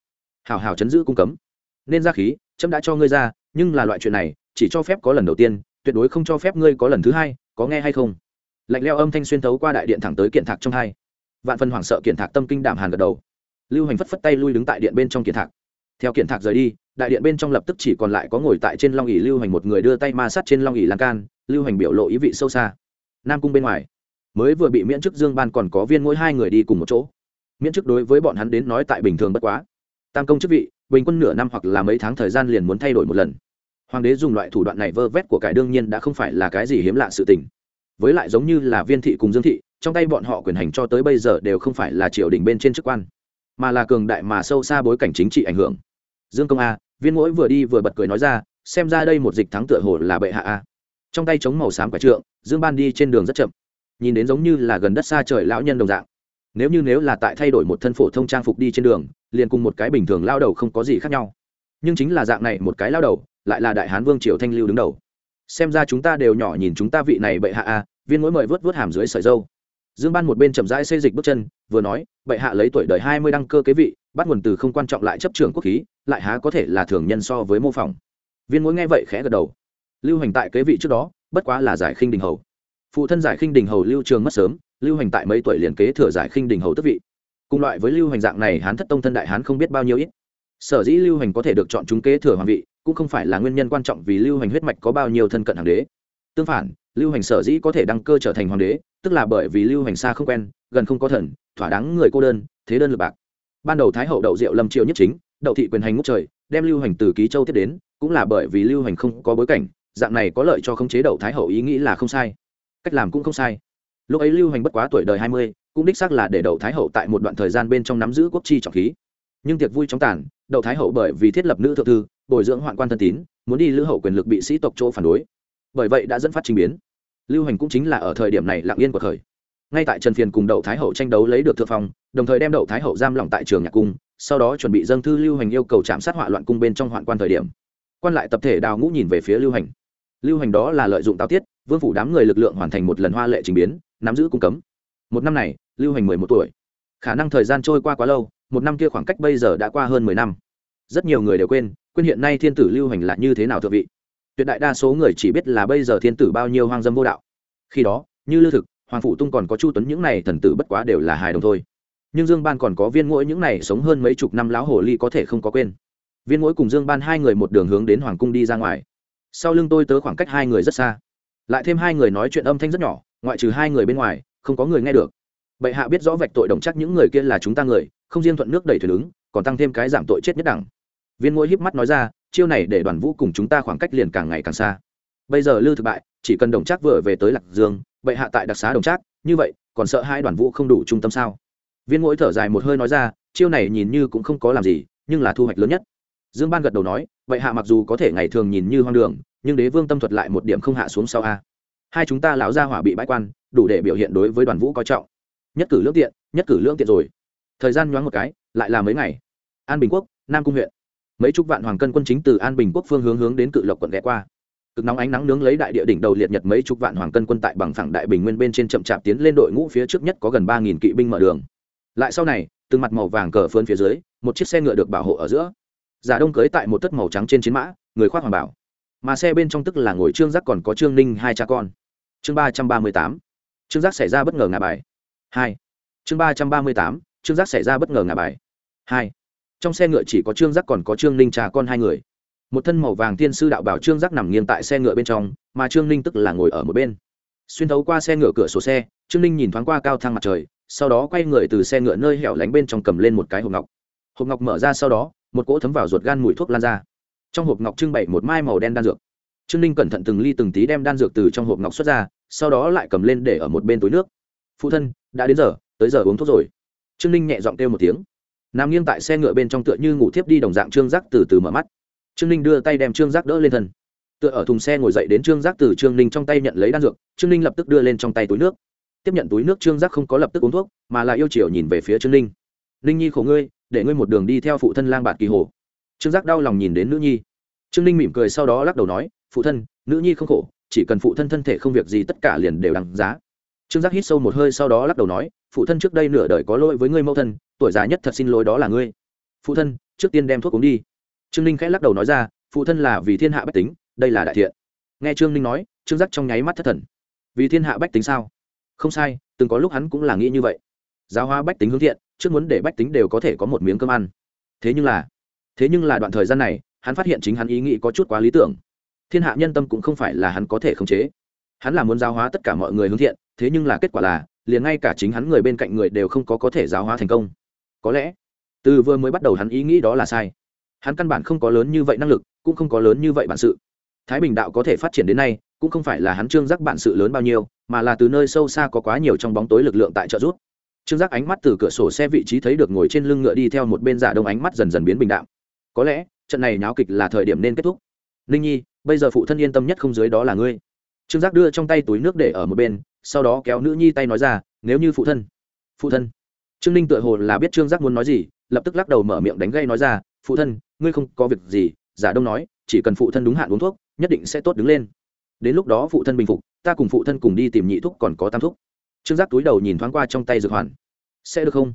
hảo hảo chấn giữ cung cấm. Nên ra khí trâm đã cho ngươi ra, nhưng là loại chuyện này, chỉ cho phép có lần đầu tiên, tuyệt đối không cho phép ngươi có lần thứ hai, có nghe hay không? Lạnh leo âm thanh xuyên thấu qua đại điện thẳng tới kiện thạc trong hai. Vạn phân hoảng sợ kiện thạc tâm kinh đảm hàn gật đầu. Lưu hành phất phất tay lui đứng tại điện bên trong kiện thạc. Theo kiện thạc rời đi, đại điện bên trong lập tức chỉ còn lại có ngồi tại trên long ỉ lưu hành một người đưa tay ma sát trên long ỉ lan can, lưu hành biểu lộ ý vị sâu xa. Nam cung bên ngoài, mới vừa bị miễn chức dương ban còn có viên mỗi hai người đi cùng một chỗ. Miễn chức đối với bọn hắn đến nói tại bình thường bất quá tam công chức vị, bình quân nửa năm hoặc là mấy tháng thời gian liền muốn thay đổi một lần. Hoàng đế dùng loại thủ đoạn này vơ vét của cải đương nhiên đã không phải là cái gì hiếm lạ sự tình. Với lại giống như là viên thị cùng dương thị, trong tay bọn họ quyền hành cho tới bây giờ đều không phải là triều đình bên trên chức quan, mà là cường đại mà sâu xa bối cảnh chính trị ảnh hưởng. Dương công a, viên mỗi vừa đi vừa bật cười nói ra, xem ra đây một dịch thắng tựa hồ là bệ hạ a. Trong tay chống màu xám quả trượng, dương ban đi trên đường rất chậm, nhìn đến giống như là gần đất xa trời lão nhân đồng dạng. Nếu như nếu là tại thay đổi một thân phổ thông trang phục đi trên đường liền cùng một cái bình thường lao đầu không có gì khác nhau. Nhưng chính là dạng này, một cái lao đầu lại là đại hán vương triều thanh lưu đứng đầu. Xem ra chúng ta đều nhỏ nhìn chúng ta vị này bệ hạ a, viên mỗi mời vớt vớt hàm dưới sợi dâu. Dương ban một bên chậm rãi xây dịch bước chân, vừa nói, bệ hạ lấy tuổi đời hai mươi đăng cơ kế vị, bắt nguồn từ không quan trọng lại chấp trường quốc khí, lại há có thể là thường nhân so với mô phỏng. Viên mỗi nghe vậy khẽ gật đầu. Lưu hành tại kế vị trước đó, bất quá là giải khinh đình hầu. Phụ thân giải khinh đình hầu lưu trường mất sớm, lưu hành tại mấy tuổi liền kế thừa giải khinh đình hầu tức vị cùng loại với lưu hành dạng này, hán thất tông thân đại hán không biết bao nhiêu ít. Sở dĩ lưu hành có thể được chọn chúng kế thừa hoàng vị, cũng không phải là nguyên nhân quan trọng vì lưu hành huyết mạch có bao nhiêu thân cận hoàng đế. Tương phản, lưu hành sở dĩ có thể đăng cơ trở thành hoàng đế, tức là bởi vì lưu hành xa không quen, gần không có thần, thỏa đáng người cô đơn, thế đơn lực bạc. Ban đầu thái hậu đậu diệu lâm triều nhất chính, đậu thị quyền hành ngốc trời, đem lưu hành từ ký châu tiếp đến, cũng là bởi vì lưu hành không có bối cảnh, dạng này có lợi cho khống chế đậu thái hậu ý nghĩ là không sai. Cách làm cũng không sai. Lúc ấy lưu hành bất quá tuổi đời hai mươi cũng đích xác là để đậu thái hậu tại một đoạn thời gian bên trong nắm giữ quốc chi trọng khí. Nhưng tiệc vui chóng tàn, đậu thái hậu bởi vì thiết lập nữ thượng thư, bồi dưỡng hoạn quan thân tín, muốn đi lữ hậu quyền lực bị sĩ tộc chỗ phản đối. Bởi vậy đã dẫn phát trình biến. Lưu hành cũng chính là ở thời điểm này lặng yên của thời. Ngay tại trần phiền cùng đậu thái hậu tranh đấu lấy được thượng phong, đồng thời đem đậu thái hậu giam lỏng tại trường nhạc cung, sau đó chuẩn bị dâng thư lưu hành yêu cầu chạm sát họa loạn cung bên trong hoạn quan thời điểm. Quan lại tập thể đào ngũ nhìn về phía lưu hành. Lưu hành đó là lợi dụng táo tiết, vương phủ đám người lực lượng hoàn thành một lần hoa lệ trình biến, nắm giữ cung cấm một năm này, lưu hành mười một tuổi. Khả năng thời gian trôi qua quá lâu, một năm kia khoảng cách bây giờ đã qua hơn mười năm. Rất nhiều người đều quên quên hiện nay thiên tử lưu hành là như thế nào thượng vị. Tuyệt đại đa số người chỉ biết là bây giờ thiên tử bao nhiêu hoang dâm vô đạo. Khi đó, như lưu thực, hoàng phủ tung còn có chu tuấn những này thần tử bất quá đều là hài đồng thôi. Nhưng dương ban còn có viên mỗi những này sống hơn mấy chục năm lão hồ ly có thể không có quên. Viên mỗi cùng dương ban hai người một đường hướng đến hoàng cung đi ra ngoài. Sau lưng tôi tớ khoảng cách hai người rất xa. Lại thêm hai người nói chuyện âm thanh rất nhỏ, ngoại trừ hai người bên ngoài không có người nghe được. Bệ hạ biết rõ vạch tội đồng chắc những người kia là chúng ta người, không riêng thuận nước đẩy thuyền ứng, còn tăng thêm cái giảm tội chết nhất đẳng. Viên mỗi híp mắt nói ra, chiêu này để đoàn vũ cùng chúng ta khoảng cách liền càng ngày càng xa. Bây giờ lư thực bại, chỉ cần đồng trác vừa về tới lạc dương, bệ hạ tại đặc xá đồng trác như vậy, còn sợ hai đoàn vũ không đủ trung tâm sao? Viên mỗi thở dài một hơi nói ra, chiêu này nhìn như cũng không có làm gì, nhưng là thu hoạch lớn nhất. Dương ban gật đầu nói, bệ hạ mặc dù có thể ngày thường nhìn như hoang đường, nhưng đế vương tâm thuật lại một điểm không hạ xuống sau a hai chúng ta lão gia hỏa bị bãi quan, đủ để biểu hiện đối với đoàn vũ coi trọng. Nhất cử lưỡng tiện, nhất cử lưỡng tiện rồi. Thời gian nhoáng một cái, lại là mấy ngày. An bình quốc, nam cung huyện. Mấy chục vạn hoàng cân quân chính từ an bình quốc phương hướng hướng đến cự lộc quận ghé qua. Cực nóng ánh nắng nướng lấy đại địa đỉnh đầu liệt nhật mấy chục vạn hoàng cân quân tại bằng phẳng đại bình nguyên bên trên chậm chạp tiến lên đội ngũ phía trước nhất có gần ba nghìn kỵ binh mở đường. Lại sau này, từng mặt màu vàng cờ phơn phía dưới, một chiếc xe ngựa được bảo hộ ở giữa. Giả đông cưới tại một tất màu trắng trên chiến mã, người khoác hoàng bảo. Mà xe bên trong tức là ngồi trương giác còn có trương ninh hai cha con chương ba trăm ba mươi tám, trương giác xảy ra bất ngờ ngà bài. Hai. Chương ba trăm ba mươi tám, trương giác xảy ra bất ngờ ngà bài. Hai. Trong xe ngựa chỉ có trương giác còn có trương ninh trà con hai người. Một thân màu vàng tiên sư đạo bảo trương giác nằm nghiêng tại xe ngựa bên trong, mà trương ninh tức là ngồi ở một bên. Xuyên thấu qua xe ngựa cửa sổ xe, trương ninh nhìn thoáng qua cao thang mặt trời, sau đó quay người từ xe ngựa nơi hẻo lánh bên trong cầm lên một cái hộp ngọc. Hộp ngọc mở ra sau đó, một cỗ thấm vào ruột gan mùi thuốc lan ra. Trong hộp ngọc trưng bày một mai màu đen đan dược trương ninh cẩn thận từng ly từng tí đem đan dược từ trong hộp ngọc xuất ra, sau đó lại cầm lên để ở một bên túi nước. Phụ thân, đã đến giờ, tới giờ uống thuốc rồi. Trương ninh nhẹ giọng kêu một tiếng. Nằm nghiêng tại xe ngựa bên trong tựa như ngủ thiếp đi đồng dạng trương giác từ từ mở mắt. Trương ninh đưa tay đem trương giác đỡ lên thân. Tựa ở thùng xe ngồi dậy đến trương giác từ trương ninh trong tay nhận lấy đan dược, trương ninh lập tức đưa lên trong tay túi nước. Tiếp nhận túi nước, trương giác không có lập tức uống thuốc, mà là yêu chiều nhìn về phía trương ninh. Ninh nhi khổ ngươi, để ngươi một đường đi theo phụ thân lang bạt kỳ hồ. Trương giác đau lòng nhìn đến nữ nhi. Trương ninh mỉm cười sau đó lắc đầu nói phụ thân, nữ nhi không khổ, chỉ cần phụ thân thân thể không việc gì tất cả liền đều đằng giá. Trương giác hít sâu một hơi sau đó lắc đầu nói, phụ thân trước đây nửa đời có lỗi với ngươi mẫu thân, tuổi già nhất thật xin lỗi đó là ngươi. Phụ thân, trước tiên đem thuốc uống đi. Trương ninh khẽ lắc đầu nói ra, phụ thân là vì thiên hạ bách tính, đây là đại thiện. Nghe trương ninh nói, trương giác trong nháy mắt thất thần. Vì thiên hạ bách tính sao? Không sai, từng có lúc hắn cũng là nghĩ như vậy. Giáo hóa bách tính hướng thiện, trước muốn để bách tính đều có thể có một miếng cơm ăn. Thế nhưng là, thế nhưng là đoạn thời gian này, hắn phát hiện chính hắn ý nghĩ có chút quá lý tưởng thiên hạ nhân tâm cũng không phải là hắn có thể khống chế. Hắn là muốn giáo hóa tất cả mọi người hướng thiện, thế nhưng là kết quả là, liền ngay cả chính hắn người bên cạnh người đều không có có thể giáo hóa thành công. Có lẽ, từ vừa mới bắt đầu hắn ý nghĩ đó là sai. Hắn căn bản không có lớn như vậy năng lực, cũng không có lớn như vậy bản sự. Thái bình đạo có thể phát triển đến nay, cũng không phải là hắn trương giác bản sự lớn bao nhiêu, mà là từ nơi sâu xa có quá nhiều trong bóng tối lực lượng tại trợ giúp. Trương giác ánh mắt từ cửa sổ xe vị trí thấy được ngồi trên lưng ngựa đi theo một bên giả đông ánh mắt dần dần biến bình đạo có lẽ, trận này náo kịch là thời điểm nên kết thúc ninh nhi, bây giờ phụ thân yên tâm nhất không dưới đó là ngươi. Trương giác đưa trong tay túi nước để ở một bên, sau đó kéo nữ nhi tay nói ra, nếu như phụ thân phụ thân. Trương ninh tựa hồ là biết trương giác muốn nói gì, lập tức lắc đầu mở miệng đánh gây nói ra, phụ thân, ngươi không có việc gì, giả đông nói, chỉ cần phụ thân đúng hạn uống thuốc, nhất định sẽ tốt đứng lên. Đến lúc đó phụ thân bình phục, ta cùng phụ thân cùng đi tìm nhị thuốc còn có tam thuốc trương giác túi đầu nhìn thoáng qua trong tay dược hoàn. Sẽ được không?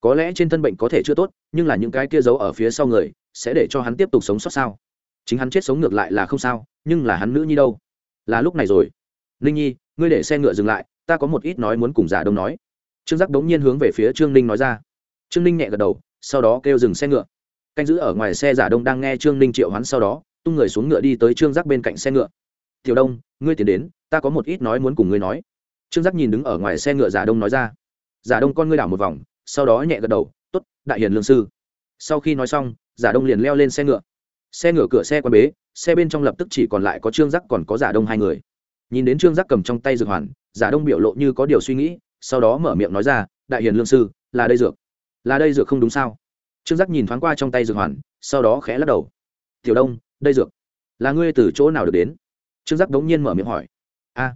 Có lẽ trên thân bệnh có thể chưa tốt, nhưng là những cái kia giấu ở phía sau người, sẽ để cho hắn tiếp tục sống sót sao? Chính hắn chết sống ngược lại là không sao, nhưng là hắn nữ nhi đâu? Là lúc này rồi. Ninh nhi, ngươi để xe ngựa dừng lại, ta có một ít nói muốn cùng giả đông nói. Trương giác đống nhiên hướng về phía trương ninh nói ra. Trương ninh nhẹ gật đầu, sau đó kêu dừng xe ngựa. Canh giữ ở ngoài xe giả đông đang nghe trương ninh triệu hắn sau đó, tung người xuống ngựa đi tới trương giác bên cạnh xe ngựa. Tiểu đông, ngươi tiến đến, ta có một ít nói muốn cùng ngươi nói. Trương giác nhìn đứng ở ngoài xe ngựa giả đông nói ra. Giả đông con ngươi đảo một vòng, sau đó nhẹ gật đầu t ố t đại hiền lương sư. Sau khi nói xong, giả đông liền leo lên xe ngựa xe ngửa cửa xe quan bế, xe bên trong lập tức chỉ còn lại có trương giác còn có giả đông hai người. Nhìn đến trương giác cầm trong tay dược hoàn, giả đông biểu lộ như có điều suy nghĩ, sau đó mở miệng nói ra, đại hiền lương sư, là đây dược. Là đây dược không đúng sao? Trương giác nhìn thoáng qua trong tay dược hoàn, sau đó khẽ lắc đầu. Tiểu đông, đây dược, là ngươi từ chỗ nào được đến? Trương giác đống nhiên mở miệng hỏi. A.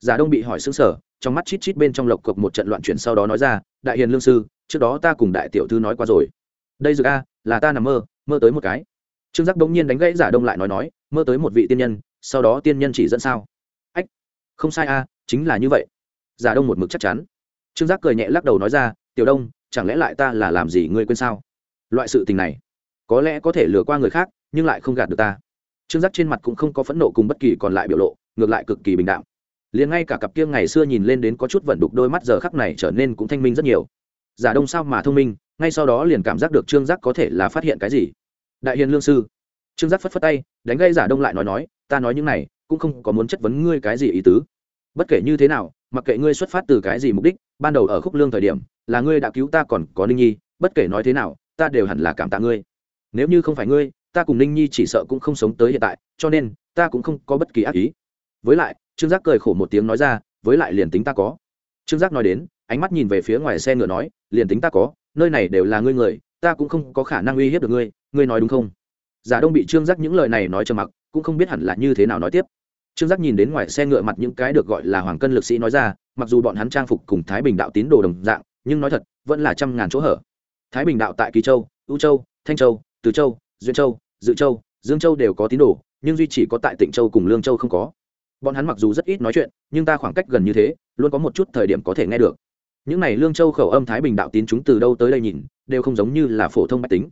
Giả đông bị hỏi xứng sở trong mắt chít chít bên trong lộc cộc một trận loạn chuyển sau đó nói ra, đại hiền lương sư, trước đó ta cùng đại tiểu thư nói qua rồi. Đây dược a, là ta nằm mơ mơ tới một cái trương giác bỗng nhiên đánh gãy giả đông lại nói nói, mơ tới một vị tiên nhân, sau đó tiên nhân chỉ dẫn sao? Ách, không sai a chính là như vậy. Giả đông một mực chắc chắn. Trương giác cười nhẹ lắc đầu nói ra, tiểu đông, chẳng lẽ lại ta là làm gì ngươi quên sao? Loại sự tình này, có lẽ có thể lừa qua người khác, nhưng lại không gạt được ta. Trương giác trên mặt cũng không có phẫn nộ cùng bất kỳ còn lại biểu lộ, ngược lại cực kỳ bình đạm. Liền ngay cả cặp kia ngày xưa nhìn lên đến có chút vận đục đôi mắt giờ khắc này trở nên cũng thanh minh rất nhiều. Giả đông sao mà thông minh, ngay sau đó liền cảm giác được trương giác có thể là phát hiện cái gì? Đại hiền lương sư. Trương giác phất phất tay, đánh gây giả đông lại nói nói, ta nói những này, cũng không có muốn chất vấn ngươi cái gì ý tứ. Bất kể như thế nào, mặc kệ ngươi xuất phát từ cái gì mục đích, ban đầu ở khúc lương thời điểm, là ngươi đã cứu ta còn có ninh nhi, bất kể nói thế nào, ta đều hẳn là cảm tạ ngươi. Nếu như không phải ngươi, ta cùng ninh nhi chỉ sợ cũng không sống tới hiện tại, cho nên, ta cũng không có bất kỳ ác ý. Với lại, trương giác cười khổ một tiếng nói ra, với lại liền tính ta có. Trương giác nói đến, ánh mắt nhìn về phía ngoài xe ngựa nói, liền tính ta có, nơi này đều là ngươi người ta cũng không có khả năng uy hiếp được ngươi ngươi nói đúng không? Giả đông bị trương giác những lời này nói trầm mặc, cũng không biết hẳn là như thế nào nói tiếp. Trương giác nhìn đến ngoài xe ngựa mặt những cái được gọi là hoàng cân lực sĩ nói ra, mặc dù bọn hắn trang phục cùng thái bình đạo tín đồ đồng dạng, nhưng nói thật, vẫn là trăm ngàn chỗ hở. Thái bình đạo tại kỳ châu ưu châu, thanh châu, từ châu, duyên châu, dự châu, dương châu đều có tín đồ, nhưng duy chỉ có tại tịnh châu cùng lương châu không có. Bọn hắn mặc dù rất ít nói chuyện, nhưng ta khoảng cách gần như thế, luôn có một chút thời điểm có thể nghe được những này lương châu khẩu âm thái bình đạo tín chúng từ đâu tới đây nhìn, đều không giống như là phổ thông mách tính.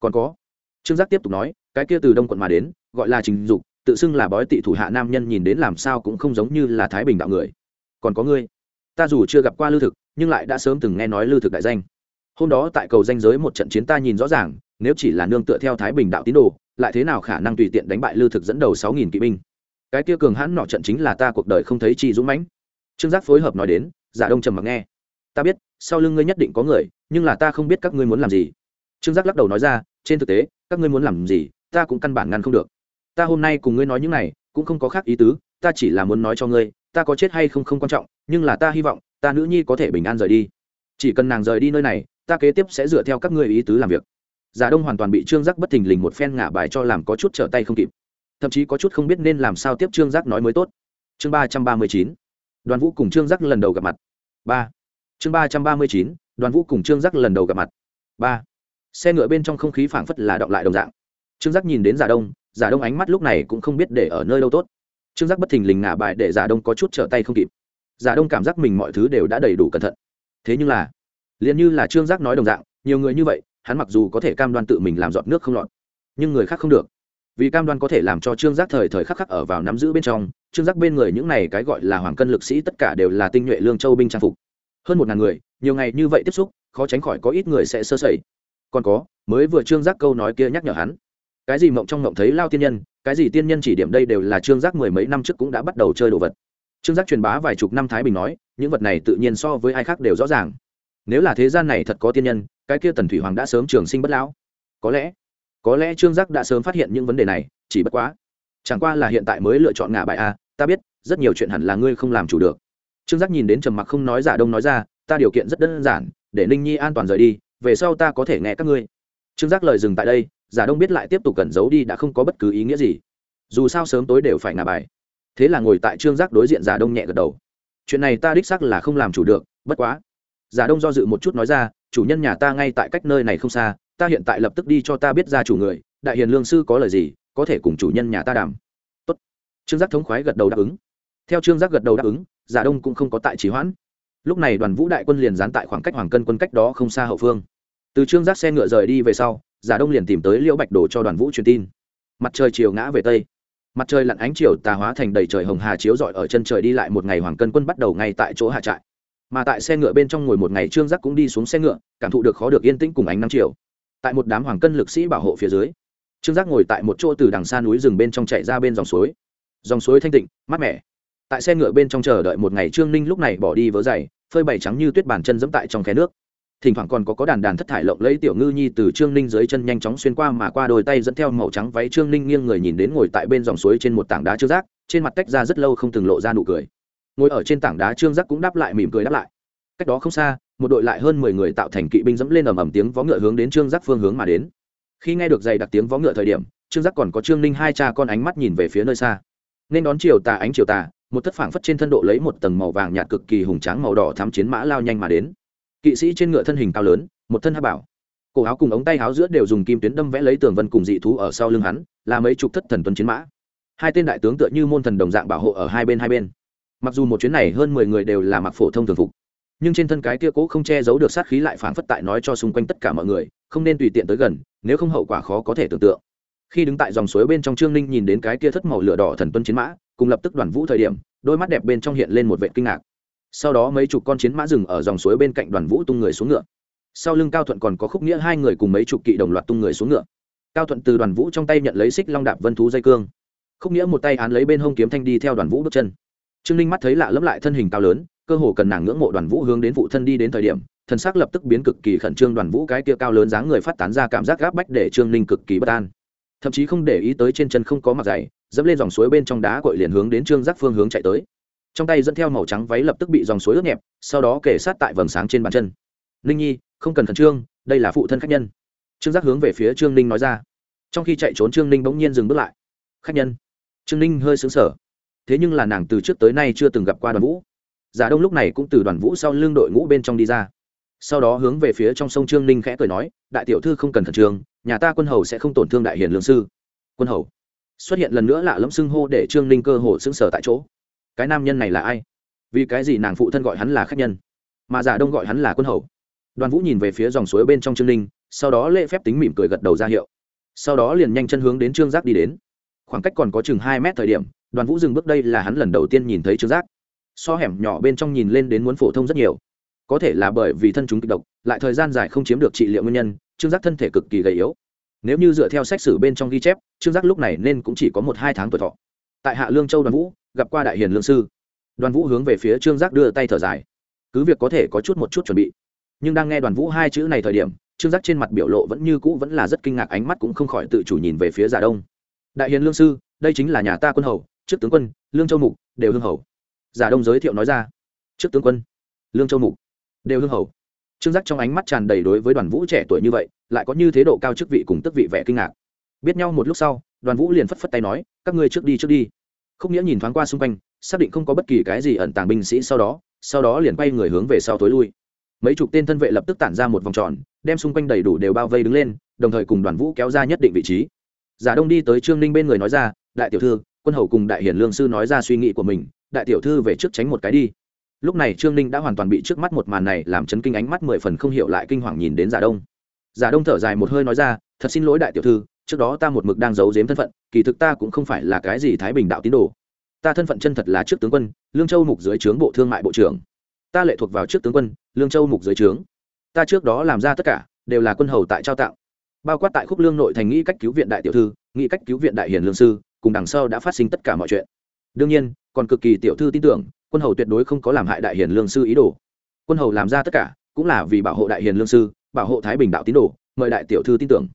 Còn có, trương giác tiếp tục nói, cái kia từ đông quận mà đến, gọi là trình dục, tự xưng là bói tị thủ hạ nam nhân nhìn đến làm sao cũng không giống như là thái bình đạo người. Còn có ngươi, ta dù chưa gặp qua lưu thực, nhưng lại đã sớm từng nghe nói lưu thực đại danh. Hôm đó tại cầu danh giới một trận chiến ta nhìn rõ ràng, nếu chỉ là nương tựa theo thái bình đạo tín đồ, lại thế nào khả năng tùy tiện đánh bại lưu thực dẫn đầu sáu nghìn kỵ binh? Cái kia cường hãn nọ trận chính là ta cuộc đời không thấy chi dũng mãnh. Trương giác phối hợp nói đến, giả đông trầm mặc nghe ta biết, sau lưng ngươi nhất định có người, nhưng là ta không biết các ngươi muốn làm gì. Trương giác lắc đầu nói ra, trên thực tế, các ngươi muốn làm gì, ta cũng căn bản ngăn không được. Ta hôm nay cùng ngươi nói những này, cũng không có khác ý tứ, ta chỉ là muốn nói cho ngươi, ta có chết hay không không quan trọng, nhưng là ta hy vọng, ta nữ nhi có thể bình an rời đi. Chỉ cần nàng rời đi nơi này, ta kế tiếp sẽ dựa theo các ngươi ý tứ làm việc. Giả đông hoàn toàn bị trương giác bất thình lình một phen ngả bài cho làm có chút trở tay không kịp. Thậm chí có chút không biết nên làm sao tiếp trương giác nói mới tốt. Chương ba trăm ba mươi chín. Đoàn vũ cùng trương giác lần đầu gặp mặt. Ba chương ba trăm ba mươi chín, đoàn vũ cùng trương giác lần đầu gặp mặt. Ba. Xe ngựa bên trong không khí phảng phất là động lại đồng dạng. Trương giác nhìn đến giả đông giả đông ánh mắt lúc này cũng không biết để ở nơi đâu tốt. Trương giác bất thình lình ngả bài để giả đông có chút trở tay không kịp. Giả đông cảm giác mình mọi thứ đều đã đầy đủ cẩn thận. Thế nhưng là, liền như là trương giác nói đồng dạng, nhiều người như vậy, hắn mặc dù có thể cam đoan tự mình làm giọt nước không lọt, nhưng người khác không được. Vì cam đoan có thể làm cho trương giác thời thời khắc khắc ở vào nắm giữ bên trong, trương giác bên người những này cái gọi là hoàng cân lực sĩ tất cả đều là tinh nhuệ lương châu binh trang phục hơn một ngàn người, nhiều ngày như vậy tiếp xúc, khó tránh khỏi có ít người sẽ sơ sẩy. Còn có, mới vừa trương giác câu nói kia nhắc nhở hắn. Cái gì mộng trong mộng thấy lao tiên nhân, cái gì tiên nhân chỉ điểm đây đều là trương giác mười mấy năm trước cũng đã bắt đầu chơi đồ vật. Trương giác truyền bá vài chục năm thái bình nói, những vật này tự nhiên so với ai khác đều rõ ràng. Nếu là thế gian này thật có tiên nhân, cái kia tần thủy hoàng đã sớm trường sinh bất lão. Có lẽ có lẽ trương giác đã sớm phát hiện những vấn đề này, chỉ bất quá. Chẳng qua là hiện tại mới lựa chọn ngả bài a, ta biết, rất nhiều chuyện hẳn là ngươi không làm chủ được trương giác nhìn đến trầm mặc không nói giả đông nói ra, ta điều kiện rất đơn giản, để ninh nhi an toàn rời đi, về sau ta có thể nghe các ngươi. Trương giác lời dừng tại đây, giả đông biết lại tiếp tục cẩn giấu đi đã không có bất cứ ý nghĩa gì. Dù sao sớm tối đều phải ngả bài. Thế là ngồi tại trương giác đối diện giả đông nhẹ gật đầu. Chuyện này ta đích xác là không làm chủ được, bất quá. Giả đông do dự một chút nói ra, chủ nhân nhà ta ngay tại cách nơi này không xa, ta hiện tại lập tức đi cho ta biết ra chủ người, đại hiền lương sư có lời gì, có thể cùng chủ nhân nhà ta đàm. Tốt. Trương giác thống khoái gật đầu đáp ứng. Theo trương giác gật đầu đáp ứng giả đông cũng không có tại trì hoãn. Lúc này đoàn vũ đại quân liền dán tại khoảng cách hoàng cân quân cách đó không xa hậu phương. Từ trương giác xe ngựa rời đi về sau, giả đông liền tìm tới liễu bạch đồ cho đoàn vũ truyền tin. Mặt trời chiều ngã về tây. Mặt trời lặn ánh chiều tà hóa thành đầy trời hồng hà chiếu rọi ở chân trời đi lại một ngày hoàng cân quân bắt đầu ngay tại chỗ hạ trại. Mà tại xe ngựa bên trong ngồi một ngày trương giác cũng đi xuống xe ngựa, cảm thụ được khó được yên tĩnh cùng ánh nắng chiều. Tại một đám hoàng cân lực sĩ bảo hộ phía dưới, trương giác ngồi tại một chỗ từ đằng xa núi rừng bên trong chạy ra bên dòng suối. Dòng suối thanh tịnh, mát mẻ tại xe ngựa bên trong chờ đợi một ngày, trương ninh lúc này bỏ đi vớ dày phơi bày trắng như tuyết bàn chân dẫm tại trong khe nước. Thỉnh thoảng còn có có đàn đàn thất thải lộng lấy tiểu ngư nhi từ trương ninh dưới chân nhanh chóng xuyên qua mà qua đôi tay dẫn theo màu trắng váy. Trương ninh nghiêng người nhìn đến ngồi tại bên dòng suối trên một tảng đá trương giác trên mặt tách ra rất lâu không từng lộ ra nụ cười. Ngồi ở trên tảng đá trương giác cũng đáp lại, mỉm cười đáp lại. Cách đó không xa, một đội lại hơn mười người tạo thành kỵ binh dẫm lên ầm ầm tiếng vó ngựa hướng đến trương giác phương hướng mà đến. Khi nghe được dày đặc tiếng vó ngựa thời điểm, trương giác còn có trương ninh hai cha con ánh mắt nhìn về phía nơi xa. Nên đón chiều tà ánh chiều tà một thất phảng phất trên thân độ lấy một tầng màu vàng nhạt cực kỳ hùng tráng màu đỏ thắm chiến mã lao nhanh mà đến. Kỵ sĩ trên ngựa thân hình cao lớn, một thân hát bảo. Cổ áo cùng ống tay áo giữa đều dùng kim tuyến đâm vẽ lấy tường vân cùng dị thú ở sau lưng hắn, là mấy chục thất thần tuấn chiến mã. Hai tên đại tướng tựa như môn thần đồng dạng bảo hộ ở hai bên hai bên. Mặc dù một chuyến này hơn mười người đều là mặc phổ thông thường phục, nhưng trên thân cái kia cố không che giấu được sát khí lại phảng phất tại nói cho xung quanh tất cả mọi người, không nên tùy tiện tới gần, nếu không hậu quả khó có thể tưởng tượng khi đứng tại dòng suối bên trong trương ninh nhìn đến cái kia thất màu lửa đỏ thần tuân chiến mã, cùng lập tức đoàn vũ thời điểm, đôi mắt đẹp bên trong hiện lên một vệ kinh ngạc. Sau đó mấy chục con chiến mã rừng ở dòng suối bên cạnh đoàn vũ tung người xuống ngựa. Sau lưng cao thuận còn có khúc nghĩa hai người cùng mấy chục kỵ đồng loạt tung người xuống ngựa. Cao thuận từ đoàn vũ trong tay nhận lấy xích long đạp vân thú dây cương. Khúc nghĩa một tay án lấy bên hông kiếm thanh đi theo đoàn vũ bước chân. Trương ninh mắt thấy lạ lẫm lại thân hình cao lớn, cơ hồ cần nàng ngưỡng mộ đoàn vũ hướng đến vụ thân đi đến thời điểm, thần xác lập tức biến cực kỳ khẩn trương đoàn vũ cái kia cao lớn dáng người phát tán ra cảm giác gáp bách để trương ninh cực kỳ bất an thậm chí không để ý tới trên chân không có mặt dày, dẫm lên dòng suối bên trong đá cội liền hướng đến trương giác phương hướng chạy tới. Trong tay dẫn theo màu trắng váy lập tức bị dòng suối ướt nhẹp, sau đó kể sát tại vầng sáng trên bàn chân. Ninh nhi, không cần khẩn trương, đây là phụ thân khách nhân. Trương giác hướng về phía trương ninh nói ra. Trong khi chạy trốn trương ninh bỗng nhiên dừng bước lại. Khách nhân. Trương ninh hơi xứng sở thế nhưng là nàng từ trước tới nay chưa từng gặp qua đoàn vũ. Giả đông lúc này cũng từ đoàn vũ sau lưng đội ngũ bên trong đi ra sau đó hướng về phía trong sông trương ninh khẽ cười nói, đại tiểu thư không cần khẩn trương, nhà ta quân hầu sẽ không tổn thương đại hiền lương sư. Quân hầu? Xuất hiện lần nữa lạ lẫm xưng hô để trương ninh cơ hồ xứng sở tại chỗ. Cái nam nhân này là ai? Vì cái gì nàng phụ thân gọi hắn là khách nhân, mà giả đông gọi hắn là quân hầu? Đoàn vũ nhìn về phía dòng suối bên trong trương ninh, sau đó lễ phép tính mỉm cười gật đầu ra hiệu. Sau đó liền nhanh chân hướng đến trương giác đi đến. Khoảng cách còn có chừng hai mét thời điểm, đoàn vũ dừng bước, đây là hắn lần đầu tiên nhìn thấy trương giác. So hẻm nhỏ bên trong nhìn lên đến muốn phổ thông rất nhiều có thể là bởi vì thân chúng kịch độc, lại thời gian dài không chiếm được trị liệu nguyên nhân, trương giác thân thể cực kỳ gầy yếu. Nếu như dựa theo sách sử bên trong ghi chép, trương giác lúc này nên cũng chỉ có một hai tháng tuổi thọ. Tại hạ lương châu đoàn vũ, gặp qua đại hiền lương sư. Đoàn vũ hướng về phía trương giác đưa tay thở dài. Cứ việc có thể có chút một chút chuẩn bị, nhưng đang nghe đoàn vũ hai chữ này thời điểm, trương giác trên mặt biểu lộ vẫn như cũ vẫn là rất kinh ngạc, ánh mắt cũng không khỏi tự chủ nhìn về phía giả đông. Đại hiền lương sư, đây chính là nhà ta quân hầu, trước tướng quân, lương châu mục, đều hương hầu. Giả đông giới thiệu nói ra. Trước tướng quân, lương châu mục đều hương hầu. Trương giác trong ánh mắt tràn đầy đối với đoàn vũ trẻ tuổi như vậy, lại có như thế độ cao chức vị cùng tức vị vẻ kinh ngạc. Biết nhau một lúc sau, đoàn vũ liền phất phất tay nói, các ngươi trước đi trước đi. Không nghĩa nhìn thoáng qua xung quanh, xác định không có bất kỳ cái gì ẩn tàng binh sĩ sau đó sau đó liền quay người hướng về sau tối lui. Mấy chục tên thân vệ lập tức tản ra một vòng tròn, đem xung quanh đầy đủ đều bao vây đứng lên, đồng thời cùng đoàn vũ kéo ra nhất định vị trí. Giả đông đi tới trương ninh bên người nói ra, đại tiểu thư, quân hầu cùng đại hiển lương sư nói ra suy nghĩ của mình, đại tiểu thư về trước tránh một cái đi lúc này trương ninh đã hoàn toàn bị trước mắt một màn này làm chấn kinh ánh mắt mười phần không hiểu lại kinh hoàng nhìn đến giả đông. Giả đông thở dài một hơi nói ra, thật xin lỗi đại tiểu thư, trước đó ta một mực đang giấu giếm thân phận, kỳ thực ta cũng không phải là cái gì thái bình đạo tín đồ. Ta thân phận chân thật là trước tướng quân, lương châu mục dưới trướng bộ thương mại bộ trưởng. Ta lệ thuộc vào trước tướng quân, lương châu mục dưới trướng. Ta trước đó làm ra tất cả, đều là quân hầu tại trao tặng. Bao quát tại khúc lương nội thành nghĩ cách cứu viện đại tiểu thư, nghĩ cách cứu viện đại hiền lương sư, cùng đằng sau đã phát sinh tất cả mọi chuyện. Đương nhiên, còn cực kỳ tiểu thư tin tưởng quân hầu tuyệt đối không có làm hại đại hiền lương sư ý đồ. Quân hầu làm ra tất cả, cũng là vì bảo hộ đại hiền lương sư, bảo hộ thái bình đạo tín đồ, mời đại tiểu thư tin tưởng.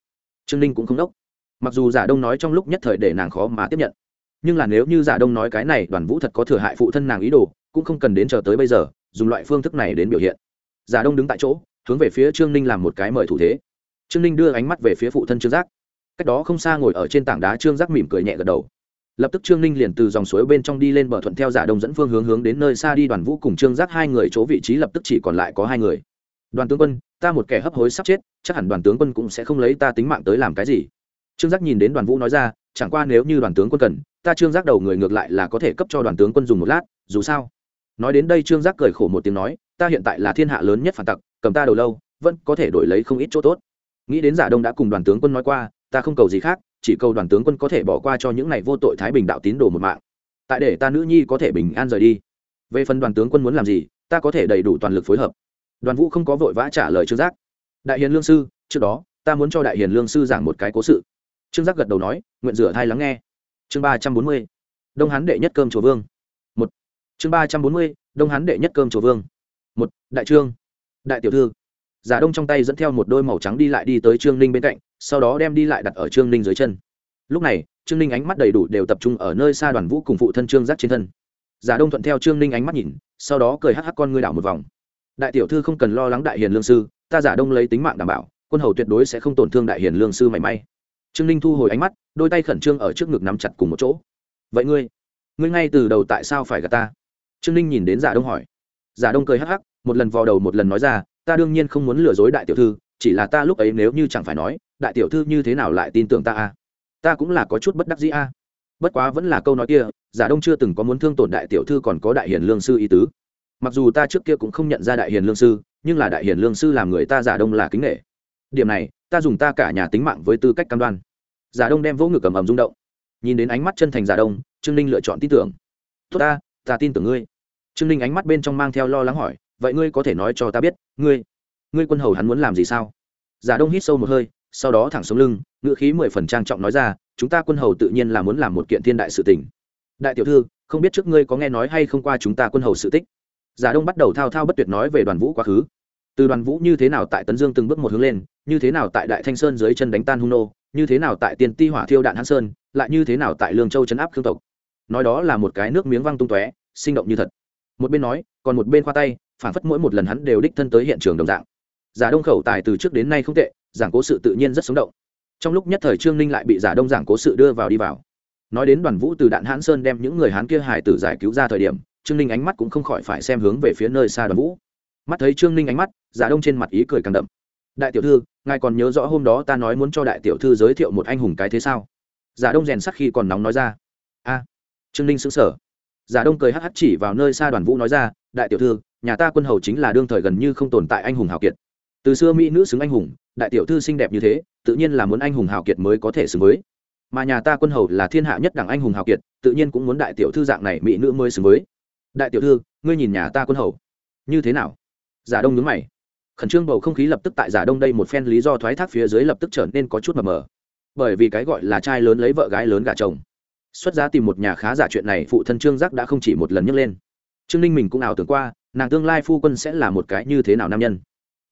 Trương ninh cũng không đốc. Mặc dù giả đông nói trong lúc nhất thời để nàng khó mà tiếp nhận, nhưng là nếu như giả đông nói cái này, đoàn vũ thật có thừa hại phụ thân nàng ý đồ, cũng không cần đến chờ tới bây giờ, dùng loại phương thức này đến biểu hiện. Giả đông đứng tại chỗ, hướng về phía trương ninh làm một cái mời thủ thế. Trương ninh đưa ánh mắt về phía phụ thân trương giác. Cách đó không xa ngồi ở trên tảng đá, trương giác mỉm cười nhẹ gật đầu lập tức trương ninh liền từ dòng suối bên trong đi lên bờ thuận theo giả đông dẫn phương hướng hướng đến nơi xa đi, đoàn vũ cùng trương giác hai người chỗ vị trí lập tức chỉ còn lại có hai người. Đoàn tướng quân, ta một kẻ hấp hối sắp chết, chắc hẳn đoàn tướng quân cũng sẽ không lấy ta tính mạng tới làm cái gì. Trương giác nhìn đến đoàn vũ nói ra, chẳng qua nếu như đoàn tướng quân cần, ta trương giác đầu người ngược lại là có thể cấp cho đoàn tướng quân dùng một lát, dù sao. Nói đến đây trương giác cười khổ một tiếng nói, ta hiện tại là thiên hạ lớn nhất phản tặc, cầm ta đầu lâu, vẫn có thể đổi lấy không ít chỗ tốt. Nghĩ đến giả đông đã cùng đoàn tướng quân nói qua ta không cầu gì khác, chỉ cầu đoàn tướng quân có thể bỏ qua cho những này vô tội thái bình đạo tín đồ một mạng. Tại để ta nữ nhi có thể bình an rời đi. Về phần đoàn tướng quân muốn làm gì, ta có thể đầy đủ toàn lực phối hợp. Đoàn vũ không có vội vã trả lời trương giác. Đại hiền lương sư, trước đó, ta muốn cho đại hiền lương sư giảng một cái cố sự. Trương giác gật đầu nói, nguyện rửa thai lắng nghe. Chương ba trăm bốn mươi, đông hán đệ nhất cơm chùa vương. Một. Chương ba trăm bốn mươi, đông hán đệ nhất cơm chùa vương. Một. Đại trương. Đại tiểu thư. Giả đông trong tay dẫn theo một đôi màu trắng đi lại đi tới trương ninh bên cạnh sau đó đem đi lại đặt ở trương ninh dưới chân. Lúc này, trương ninh ánh mắt đầy đủ đều tập trung ở nơi xa đoàn vũ cùng phụ thân trương giác trên thân. Giả đông thuận theo trương ninh ánh mắt nhìn, sau đó cười hắc hắc con ngươi đảo một vòng. Đại tiểu thư không cần lo lắng đại hiền lương sư, ta giả đông lấy tính mạng đảm bảo, quân hầu tuyệt đối sẽ không tổn thương đại hiền lương sư mảy may. Trương ninh thu hồi ánh mắt, đôi tay khẩn trương ở trước ngực nắm chặt cùng một chỗ. Vậy ngươi ngươi ngay từ đầu tại sao phải gặp ta? Trương ninh nhìn đến giả đông hỏi. Giả đông cười hắc hắc, một lần vào đầu một lần nói ra, ta đương nhiên không muốn lừa dối đại tiểu thư, chỉ là ta lúc ấy nếu như chẳng phải nói đại tiểu thư như thế nào lại tin tưởng ta a ta cũng là có chút bất đắc dĩ a bất quá vẫn là câu nói kia, giả đông chưa từng có muốn thương tổn đại tiểu thư còn có đại hiền lương sư ý tứ. Mặc dù ta trước kia cũng không nhận ra đại hiền lương sư, nhưng là đại hiền lương sư làm người ta giả đông là kính nghệ điểm này, ta dùng ta cả nhà tính mạng với tư cách cam đoan. Giả đông đem vỗ ngực cầm ầm rung động. Nhìn đến ánh mắt chân thành giả đông, trương ninh lựa chọn tin tưởng. Tốt ta ta tin tưởng ngươi. Trương ninh ánh mắt bên trong mang theo lo lắng hỏi, vậy ngươi có thể nói cho ta biết, ngươi ngươi quân hầu hắn muốn làm gì sao? Giả đông hít sâu một hơi sau đó thẳng xuống lưng, ngữ khí mười phần trang trọng nói ra, chúng ta quân hầu tự nhiên là muốn làm một kiện thiên đại sự tình. Đại tiểu thư, không biết trước ngươi có nghe nói hay không qua chúng ta quân hầu sự tích? Giả đông bắt đầu thao thao bất tuyệt nói về đoàn vũ quá khứ. Từ đoàn vũ như thế nào tại tấn dương từng bước một hướng lên, như thế nào tại đại thanh sơn dưới chân đánh tan hung nô, như thế nào tại tiền ti hỏa thiêu đạn hãn sơn, lại như thế nào tại lương châu chấn áp khương tộc. Nói đó là một cái nước miếng văng tung tóe, sinh động như thật. Một bên nói, còn một bên khoa tay phản phất mỗi một lần hắn đều đích thân tới hiện trường đồng dạng giả đông khẩu tài từ trước đến nay không tệ, giảng cố sự tự nhiên rất sống động. Trong lúc nhất thời trương ninh lại bị giả đông giảng cố sự đưa vào đi vào. Nói đến đoàn vũ từ đạn hãn sơn đem những người hán kia hải tử giải cứu ra thời điểm, trương ninh ánh mắt cũng không khỏi phải xem hướng về phía nơi xa đoàn vũ. Mắt thấy trương ninh ánh mắt, giả đông trên mặt ý cười càng đậm. Đại tiểu thư, ngài còn nhớ rõ hôm đó ta nói muốn cho đại tiểu thư giới thiệu một anh hùng cái thế sao? Giả đông rèn sắc khi còn nóng nói ra. A. Trương ninh xứng sở giả đông cười hắc hắc chỉ vào nơi xa đoàn vũ nói ra, đại tiểu thư, nhà ta quân hầu chính là đương thời gần như không tồn tại anh hùng hào kiệt từ xưa mỹ nữ xứng anh hùng, đại tiểu thư xinh đẹp như thế, tự nhiên là muốn anh hùng hào kiệt mới có thể xứng với. Mà nhà ta quân hầu là thiên hạ nhất đẳng anh hùng hào kiệt, tự nhiên cũng muốn đại tiểu thư dạng này mỹ nữ mới xứng với. Đại tiểu thư, ngươi nhìn nhà ta quân hầu, như thế nào? Giả đông nhướng mày. Khẩn trương bầu không khí lập tức tại giả đông đây một phen lý do thoái thác phía dưới lập tức trở nên có chút mờ mờ. Bởi vì cái gọi là trai lớn lấy vợ gái lớn gả chồng. Xuất giá tìm một nhà khá giả chuyện này, phụ thân trương giác đã không chỉ một lần nhắc lên. Trương ninh mình cũng ảo tưởng qua, nàng tương lai phu quân sẽ là một cái như thế nào nam nhân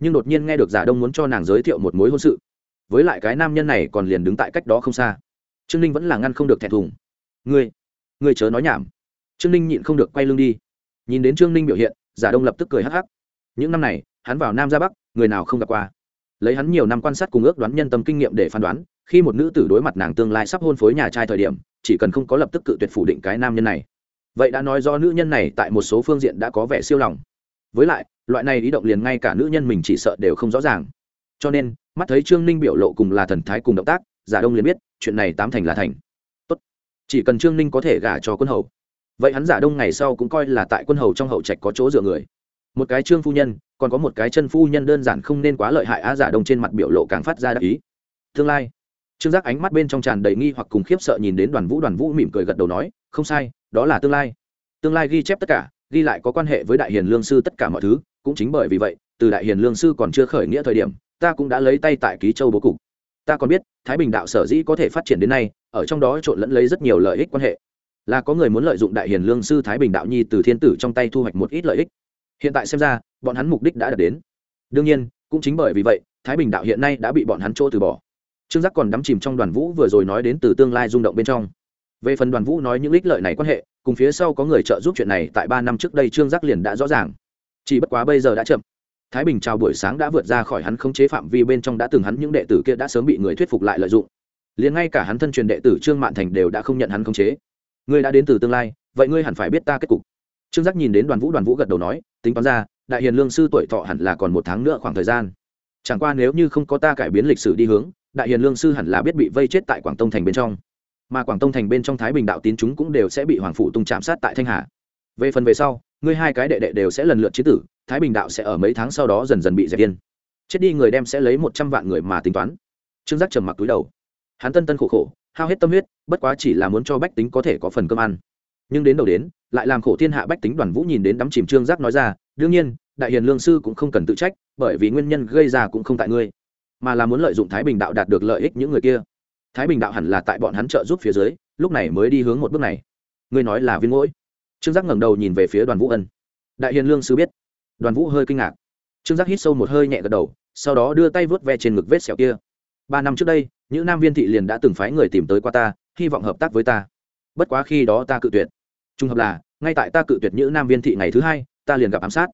nhưng đột nhiên nghe được giả đông muốn cho nàng giới thiệu một mối hôn sự. Với lại cái nam nhân này còn liền đứng tại cách đó không xa. Trương ninh vẫn là ngăn không được thẹn thùng. Ngươi ngươi chớ nói nhảm. Trương ninh nhịn không được quay lưng đi. Nhìn đến trương ninh biểu hiện, giả đông lập tức cười hắc hắc. Những năm này, hắn vào nam ra bắc, người nào không gặp qua. Lấy hắn nhiều năm quan sát cùng ước đoán nhân tâm kinh nghiệm để phán đoán, khi một nữ tử đối mặt nàng tương lai sắp hôn phối nhà trai thời điểm, chỉ cần không có lập tức cự tuyệt phủ định cái nam nhân này. Vậy đã nói do nữ nhân này tại một số phương diện đã có vẻ siêu lòng với lại, loại này ý động liền ngay cả nữ nhân mình chỉ sợ đều không rõ ràng. Cho nên, mắt thấy trương ninh biểu lộ cùng là thần thái cùng động tác, giả đông liền biết, chuyện này tám thành là thành. Tốt. Chỉ cần trương ninh có thể gả cho quân hầu. Vậy hắn giả đông ngày sau cũng coi là tại quân hầu trong hậu trạch có chỗ dựa người. Một cái trương phu nhân, còn có một cái chân phu nhân đơn giản không nên quá lợi hại á, giả đông trên mặt biểu lộ càng phát ra đắc ý. Tương lai. Trương giác ánh mắt bên trong tràn đầy nghi hoặc cùng khiếp sợ nhìn đến đoàn vũ đoàn vũ mỉm cười gật đầu nói, không sai, đó là tương lai. Tương lai ghi chép tất cả ghi lại có quan hệ với đại hiền lương sư tất cả mọi thứ, cũng chính bởi vì vậy, từ đại hiền lương sư còn chưa khởi nghĩa thời điểm, ta cũng đã lấy tay tại ký châu bố cục. Ta còn biết, thái bình đạo sở dĩ có thể phát triển đến nay, ở trong đó trộn lẫn lấy rất nhiều lợi ích quan hệ. Là có người muốn lợi dụng đại hiền lương sư thái bình đạo nhi từ thiên tử trong tay thu hoạch một ít lợi ích. Hiện tại xem ra, bọn hắn mục đích đã đạt đến. Đương nhiên, cũng chính bởi vì vậy, thái bình đạo hiện nay đã bị bọn hắn chỗ từ bỏ. Trương giác còn đắm chìm trong đoàn vũ vừa rồi nói đến từ tương lai rung động bên trong. Về phần đoàn vũ nói những ích lợi này quan hệ cùng phía sau có người trợ giúp chuyện này tại ba năm trước đây trương giác liền đã rõ ràng. Chỉ bất quá bây giờ đã chậm. Thái bình chào buổi sáng đã vượt ra khỏi hắn khống chế phạm vi bên trong đã từng hắn những đệ tử kia đã sớm bị người thuyết phục lại lợi dụng. Liền ngay cả hắn thân truyền đệ tử trương mạn thành đều đã không nhận hắn khống chế. Ngươi đã đến từ tương lai, vậy ngươi hẳn phải biết ta kết cục. Trương giác nhìn đến đoàn vũ đoàn vũ gật đầu nói, tính toán ra, đại hiền lương sư tuổi thọ hẳn là còn một tháng nữa khoảng thời gian. Chẳng qua nếu như không có ta cải biến lịch sử đi hướng, đại hiền lương sư hẳn là biết bị vây chết tại quảng tông thành bên trong mà quảng tông thành bên trong thái bình đạo tín chúng cũng đều sẽ bị hoàng phủ tung chạm sát tại thanh hà. Về phần về sau, ngươi hai cái đệ đệ đều sẽ lần lượt chế tử, thái bình đạo sẽ ở mấy tháng sau đó dần dần bị dẹp yên. Chết đi người đem sẽ lấy một trăm vạn người mà tính toán. Trương giác trầm mặc túi đầu. Hắn tân tân khổ khổ, hao hết tâm huyết, bất quá chỉ là muốn cho bách tính có thể có phần cơm ăn. Nhưng đến đầu đến, lại làm khổ thiên hạ bách tính đoàn vũ nhìn đến đắm chìm trương giác nói ra, đương nhiên, đại hiền lương sư cũng không cần tự trách, bởi vì nguyên nhân gây ra cũng không tại ngươi, mà là muốn lợi dụng thái bình đạo đạt được lợi ích những người kia thái bình đạo hẳn là tại bọn hắn trợ giúp phía dưới, lúc này mới đi hướng một bước này. Ngươi nói là viên mũi trương giác ngẩng đầu nhìn về phía đoàn vũ ân. Đại hiền lương sư biết. Đoàn vũ hơi kinh ngạc. Trương giác hít sâu một hơi nhẹ gật đầu, sau đó đưa tay vớt ve trên ngực vết sẹo kia. Ba năm trước đây, những nam viên thị liền đã từng phái người tìm tới qua ta, hy vọng hợp tác với ta. Bất quá khi đó ta cự tuyệt. Trung hợp là, ngay tại ta cự tuyệt những nam viên thị ngày thứ hai, ta liền gặp ám sát.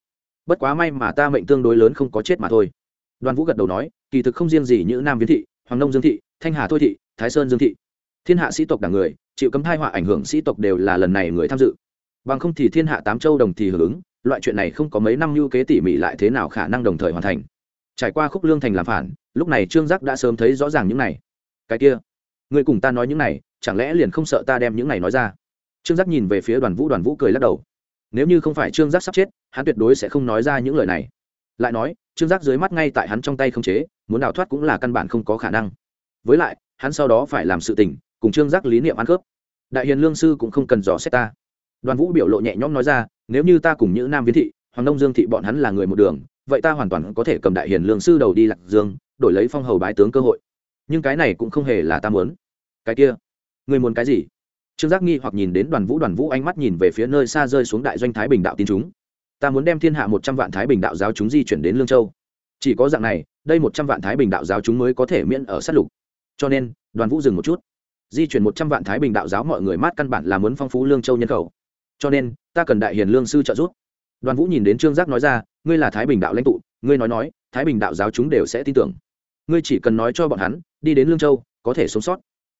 Bất quá may mà ta mệnh tương đối lớn không có chết mà thôi. Đoàn vũ gật đầu nói, kỳ thực không riêng gì những nam Viên thị, hoàng nông dương thị, thanh hà thôi thị thái sơn dương thị. Thiên hạ sĩ tộc đảng người, chịu cấm thai họa ảnh hưởng sĩ tộc đều là lần này người tham dự. Bằng không thì thiên hạ tám châu đồng thì hưởng ứng, loại chuyện này không có mấy năm lưu kế tỉ mỉ lại thế nào khả năng đồng thời hoàn thành. Trải qua khúc lương thành làm phản, lúc này trương giác đã sớm thấy rõ ràng những này. Cái kia, người cùng ta nói những này, chẳng lẽ liền không sợ ta đem những này nói ra? Trương giác nhìn về phía đoàn vũ đoàn vũ cười lắc đầu. Nếu như không phải trương giác sắp chết, hắn tuyệt đối sẽ không nói ra những lời này. Lại nói, trương giác dưới mắt ngay tại hắn trong tay không chế, muốn đào thoát cũng là căn bản không có khả năng. Với lại hắn sau đó phải làm sự tình, cùng trương giác lý niệm ăn khớp. Đại hiền lương sư cũng không cần dò xét ta. Đoàn vũ biểu lộ nhẹ nhõm nói ra, nếu như ta cùng những nam viên thị, hoàng nông dương thị bọn hắn là người một đường, vậy ta hoàn toàn có thể cầm đại hiền lương sư đầu đi lạc dương, đổi lấy phong hầu bái tướng cơ hội. Nhưng cái này cũng không hề là ta muốn. Cái kia người muốn cái gì? Trương giác nghi hoặc nhìn đến đoàn vũ đoàn vũ ánh mắt nhìn về phía nơi xa rơi xuống đại doanh thái bình đạo tin chúng. Ta muốn đem thiên hạ một trăm vạn thái bình đạo giáo chúng di chuyển đến lương châu. Chỉ có dạng này, đây một trăm vạn thái bình đạo giáo chúng mới có thể miễn ở sát lục cho nên, đoàn vũ dừng một chút. Di chuyển một trăm vạn thái bình đạo giáo mọi người mát căn bản là muốn phong phú lương châu nhân khẩu. Cho nên, ta cần đại hiền lương sư trợ giúp. Đoàn vũ nhìn đến trương giác nói ra, ngươi là thái bình đạo lãnh tụ, ngươi nói nói, thái bình đạo giáo chúng đều sẽ tin tưởng. Ngươi chỉ cần nói cho bọn hắn, đi đến lương châu, có thể sống sót.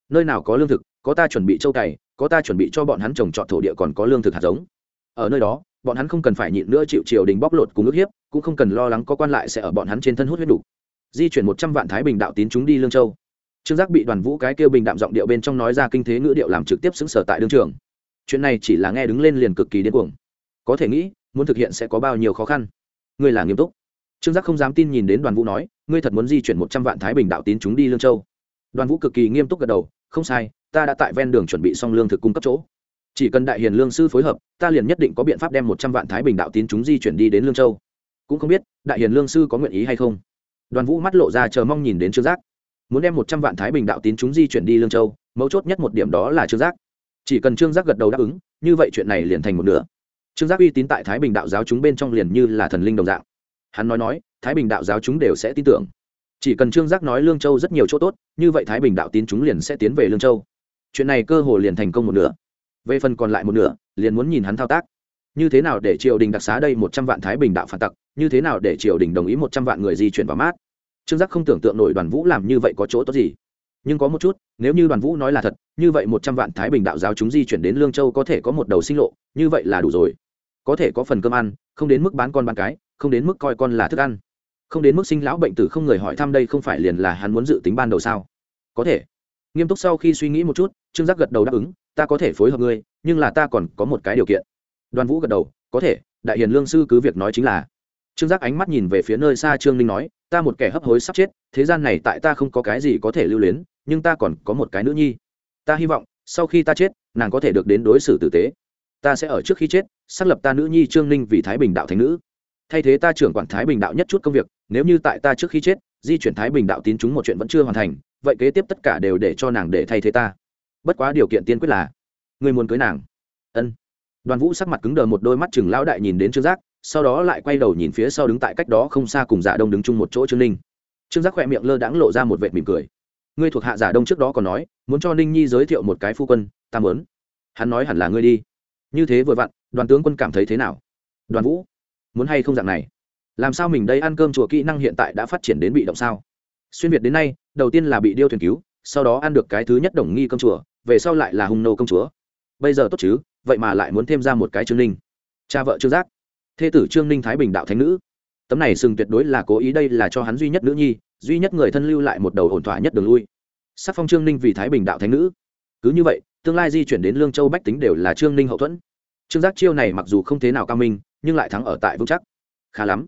Nơi nào có lương thực, có ta chuẩn bị châu cày, có ta chuẩn bị cho bọn hắn trồng trọt thổ địa còn có lương thực hạt giống. Ở nơi đó, bọn hắn không cần phải nhịn nữa chịu triều đình bóc lột cùng ước hiếp, cũng không cần lo lắng có quan lại sẽ ở bọn hắn trên thân hút huyết đủ. Di chuyển một trăm vạn thái bình đạo tín chúng đi lương châu trương giác bị đoàn vũ cái kêu bình đạm giọng điệu bên trong nói ra kinh thế ngữ điệu làm trực tiếp xứng sở tại đương trường. Chuyện này chỉ là nghe đứng lên liền cực kỳ điên cuồng. Có thể nghĩ, muốn thực hiện sẽ có bao nhiêu khó khăn. Ngươi là nghiêm túc. Trương giác không dám tin nhìn đến đoàn vũ nói, ngươi thật muốn di chuyển một trăm vạn thái bình đạo tín chúng đi lương châu. Đoàn vũ cực kỳ nghiêm túc gật đầu, không sai, ta đã tại ven đường chuẩn bị xong lương thực cung cấp chỗ. Chỉ cần đại hiền lương sư phối hợp, ta liền nhất định có biện pháp đem một trăm vạn thái bình đạo tín chúng di chuyển đi đến lương châu. Cũng không biết, đại hiền lương sư có nguyện ý hay không? Đoàn vũ mắt lộ ra chờ mong nhìn đến trương giác muốn đem một trăm vạn thái bình đạo tín chúng di chuyển đi lương châu, mấu chốt nhất một điểm đó là trương giác. Chỉ cần trương giác gật đầu đáp ứng, như vậy chuyện này liền thành một nửa. Trương giác uy tín tại thái bình đạo giáo chúng bên trong liền như là thần linh đồng dạng. Hắn nói nói, thái bình đạo giáo chúng đều sẽ tin tưởng. Chỉ cần trương giác nói lương châu rất nhiều chỗ tốt, như vậy thái bình đạo tín chúng liền sẽ tiến về lương châu. Chuyện này cơ hồ liền thành công một nửa. Về phần còn lại một nửa, liền muốn nhìn hắn thao tác. Như thế nào để triều đình đặc xá đây một trăm vạn thái bình đạo phản tặc, như thế nào để triều đình đồng ý một trăm vạn người di chuyển vào mát? Trương giác không tưởng tượng nổi đoàn vũ làm như vậy có chỗ tốt gì. Nhưng có một chút, nếu như đoàn vũ nói là thật, như vậy một trăm vạn thái bình đạo giáo chúng di chuyển đến lương châu có thể có một đầu sinh lộ, như vậy là đủ rồi. Có thể có phần cơm ăn, không đến mức bán con bán cái, không đến mức coi con là thức ăn. Không đến mức sinh lão bệnh tử không người hỏi thăm đây không phải liền là hắn muốn dự tính ban đầu sao? Có thể. Nghiêm túc sau khi suy nghĩ một chút, trương giác gật đầu đáp ứng, ta có thể phối hợp ngươi, nhưng là ta còn có một cái điều kiện. Đoàn vũ gật đầu, có thể, đại hiền lương sư cứ việc nói chính là trương giác ánh mắt nhìn về phía nơi xa trương ninh nói, ta một kẻ hấp hối sắp chết, thế gian này tại ta không có cái gì có thể lưu luyến, nhưng ta còn có một cái nữ nhi. Ta hy vọng, sau khi ta chết, nàng có thể được đến đối xử tử tế. Ta sẽ ở trước khi chết, xác lập ta nữ nhi trương ninh vì thái bình đạo thành nữ. Thay thế ta trưởng quản thái bình đạo nhất chút công việc, nếu như tại ta trước khi chết, di chuyển thái bình đạo tín chúng một chuyện vẫn chưa hoàn thành, vậy kế tiếp tất cả đều để cho nàng để thay thế ta. Bất quá điều kiện tiên quyết là, người muốn cưới nàng. Ân. Đoàn vũ sắc mặt cứng đờ một đôi mắt chừng lão đại nhìn đến trương giác sau đó lại quay đầu nhìn phía sau đứng tại cách đó không xa cùng giả đông đứng chung một chỗ trương ninh. Trương giác khỏe miệng lơ đãng lộ ra một vệt mỉm cười. Ngươi thuộc hạ giả đông trước đó còn nói, muốn cho ninh nhi giới thiệu một cái phu quân, ta mớn hắn nói hẳn là ngươi đi. Như thế vừa vặn, đoàn tướng quân cảm thấy thế nào? Đoàn vũ, muốn hay không dạng này? Làm sao mình đây ăn cơm chùa kỹ năng hiện tại đã phát triển đến bị động sao? Xuyên việt đến nay, đầu tiên là bị điêu thuyền cứu, sau đó ăn được cái thứ nhất đồng nghi công chùa, về sau lại là hung nô công chúa bây giờ tốt chứ, vậy mà lại muốn thêm ra một cái trương ninh. Cha vợ trương giác thê tử trương ninh thái bình đạo thánh nữ. Tấm này sừng tuyệt đối là cố ý, đây là cho hắn duy nhất nữ nhi, duy nhất người thân lưu lại một đầu ổn thỏa nhất đường lui. Sắc phong trương ninh vì thái bình đạo thánh nữ. Cứ như vậy, tương lai di chuyển đến lương châu bách tính đều là trương ninh hậu thuẫn. Trương giác chiêu này mặc dù không thế nào cao minh, nhưng lại thắng ở tại vững chắc. Khá lắm.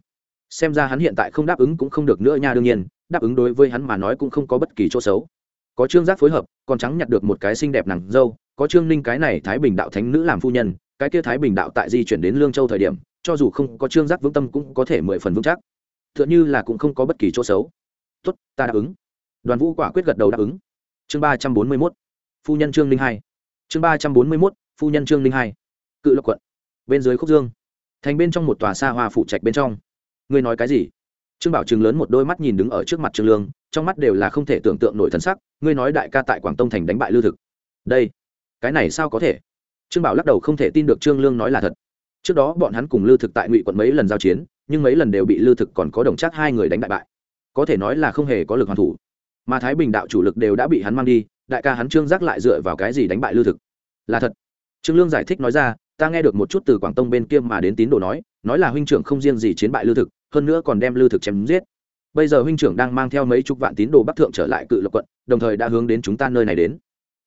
Xem ra hắn hiện tại không đáp ứng cũng không được nữa nha, đương nhiên, đáp ứng đối với hắn mà nói cũng không có bất kỳ chỗ xấu. Có trương giác phối hợp, còn trắng nhặt được một cái xinh đẹp nàng dâu, có trương ninh cái này thái bình đạo thánh nữ làm phu nhân, cái kia thái bình đạo tại di chuyển đến lương châu thời điểm cho dù không có trương giác vững tâm cũng có thể mười phần vững chắc. T h ư ợ n h ư là cũng không có bất kỳ chỗ xấu. Tốt, ta đáp ứng. Đoàn vũ quả quyết gật đầu đáp ứng. Chương ba trăm bốn mươi mốt, phu nhân trương linh hai. Chương ba trăm bốn mươi mốt, phu nhân trương linh hai. Cự lộc quận, bên dưới khúc dương. Thành bên trong một tòa xa hoa phụ trạch bên trong. Ngươi nói cái gì? Trương bảo trường lớn một đôi mắt nhìn đứng ở trước mặt trương lương, trong mắt đều là không thể tưởng tượng nổi thân sắc, ngươi nói đại ca tại quảng tông thành đánh bại lưu thực. Đây, cái này sao có thể? Trương bảo lắc đầu không thể tin được trương lương nói là thật trước đó bọn hắn cùng lưu thực tại ngụy quận mấy lần giao chiến, nhưng mấy lần đều bị lư thực còn có đồng chắc hai người đánh bại bại. Có thể nói là không hề có lực hoàn thủ. Mà thái bình đạo chủ lực đều đã bị hắn mang đi, đại ca hắn trương giác lại dựa vào cái gì đánh bại lư thực? Là thật. Trương lương giải thích nói ra, ta nghe được một chút từ quảng tông bên kia mà đến tín đồ nói nói là huynh trưởng không riêng gì chiến bại lư thực, hơn nữa còn đem lư thực chém giết. Bây giờ huynh trưởng đang mang theo mấy chục vạn tín đồ bắc thượng trở lại cự lộc quận, đồng thời đã hướng đến chúng ta nơi này đến.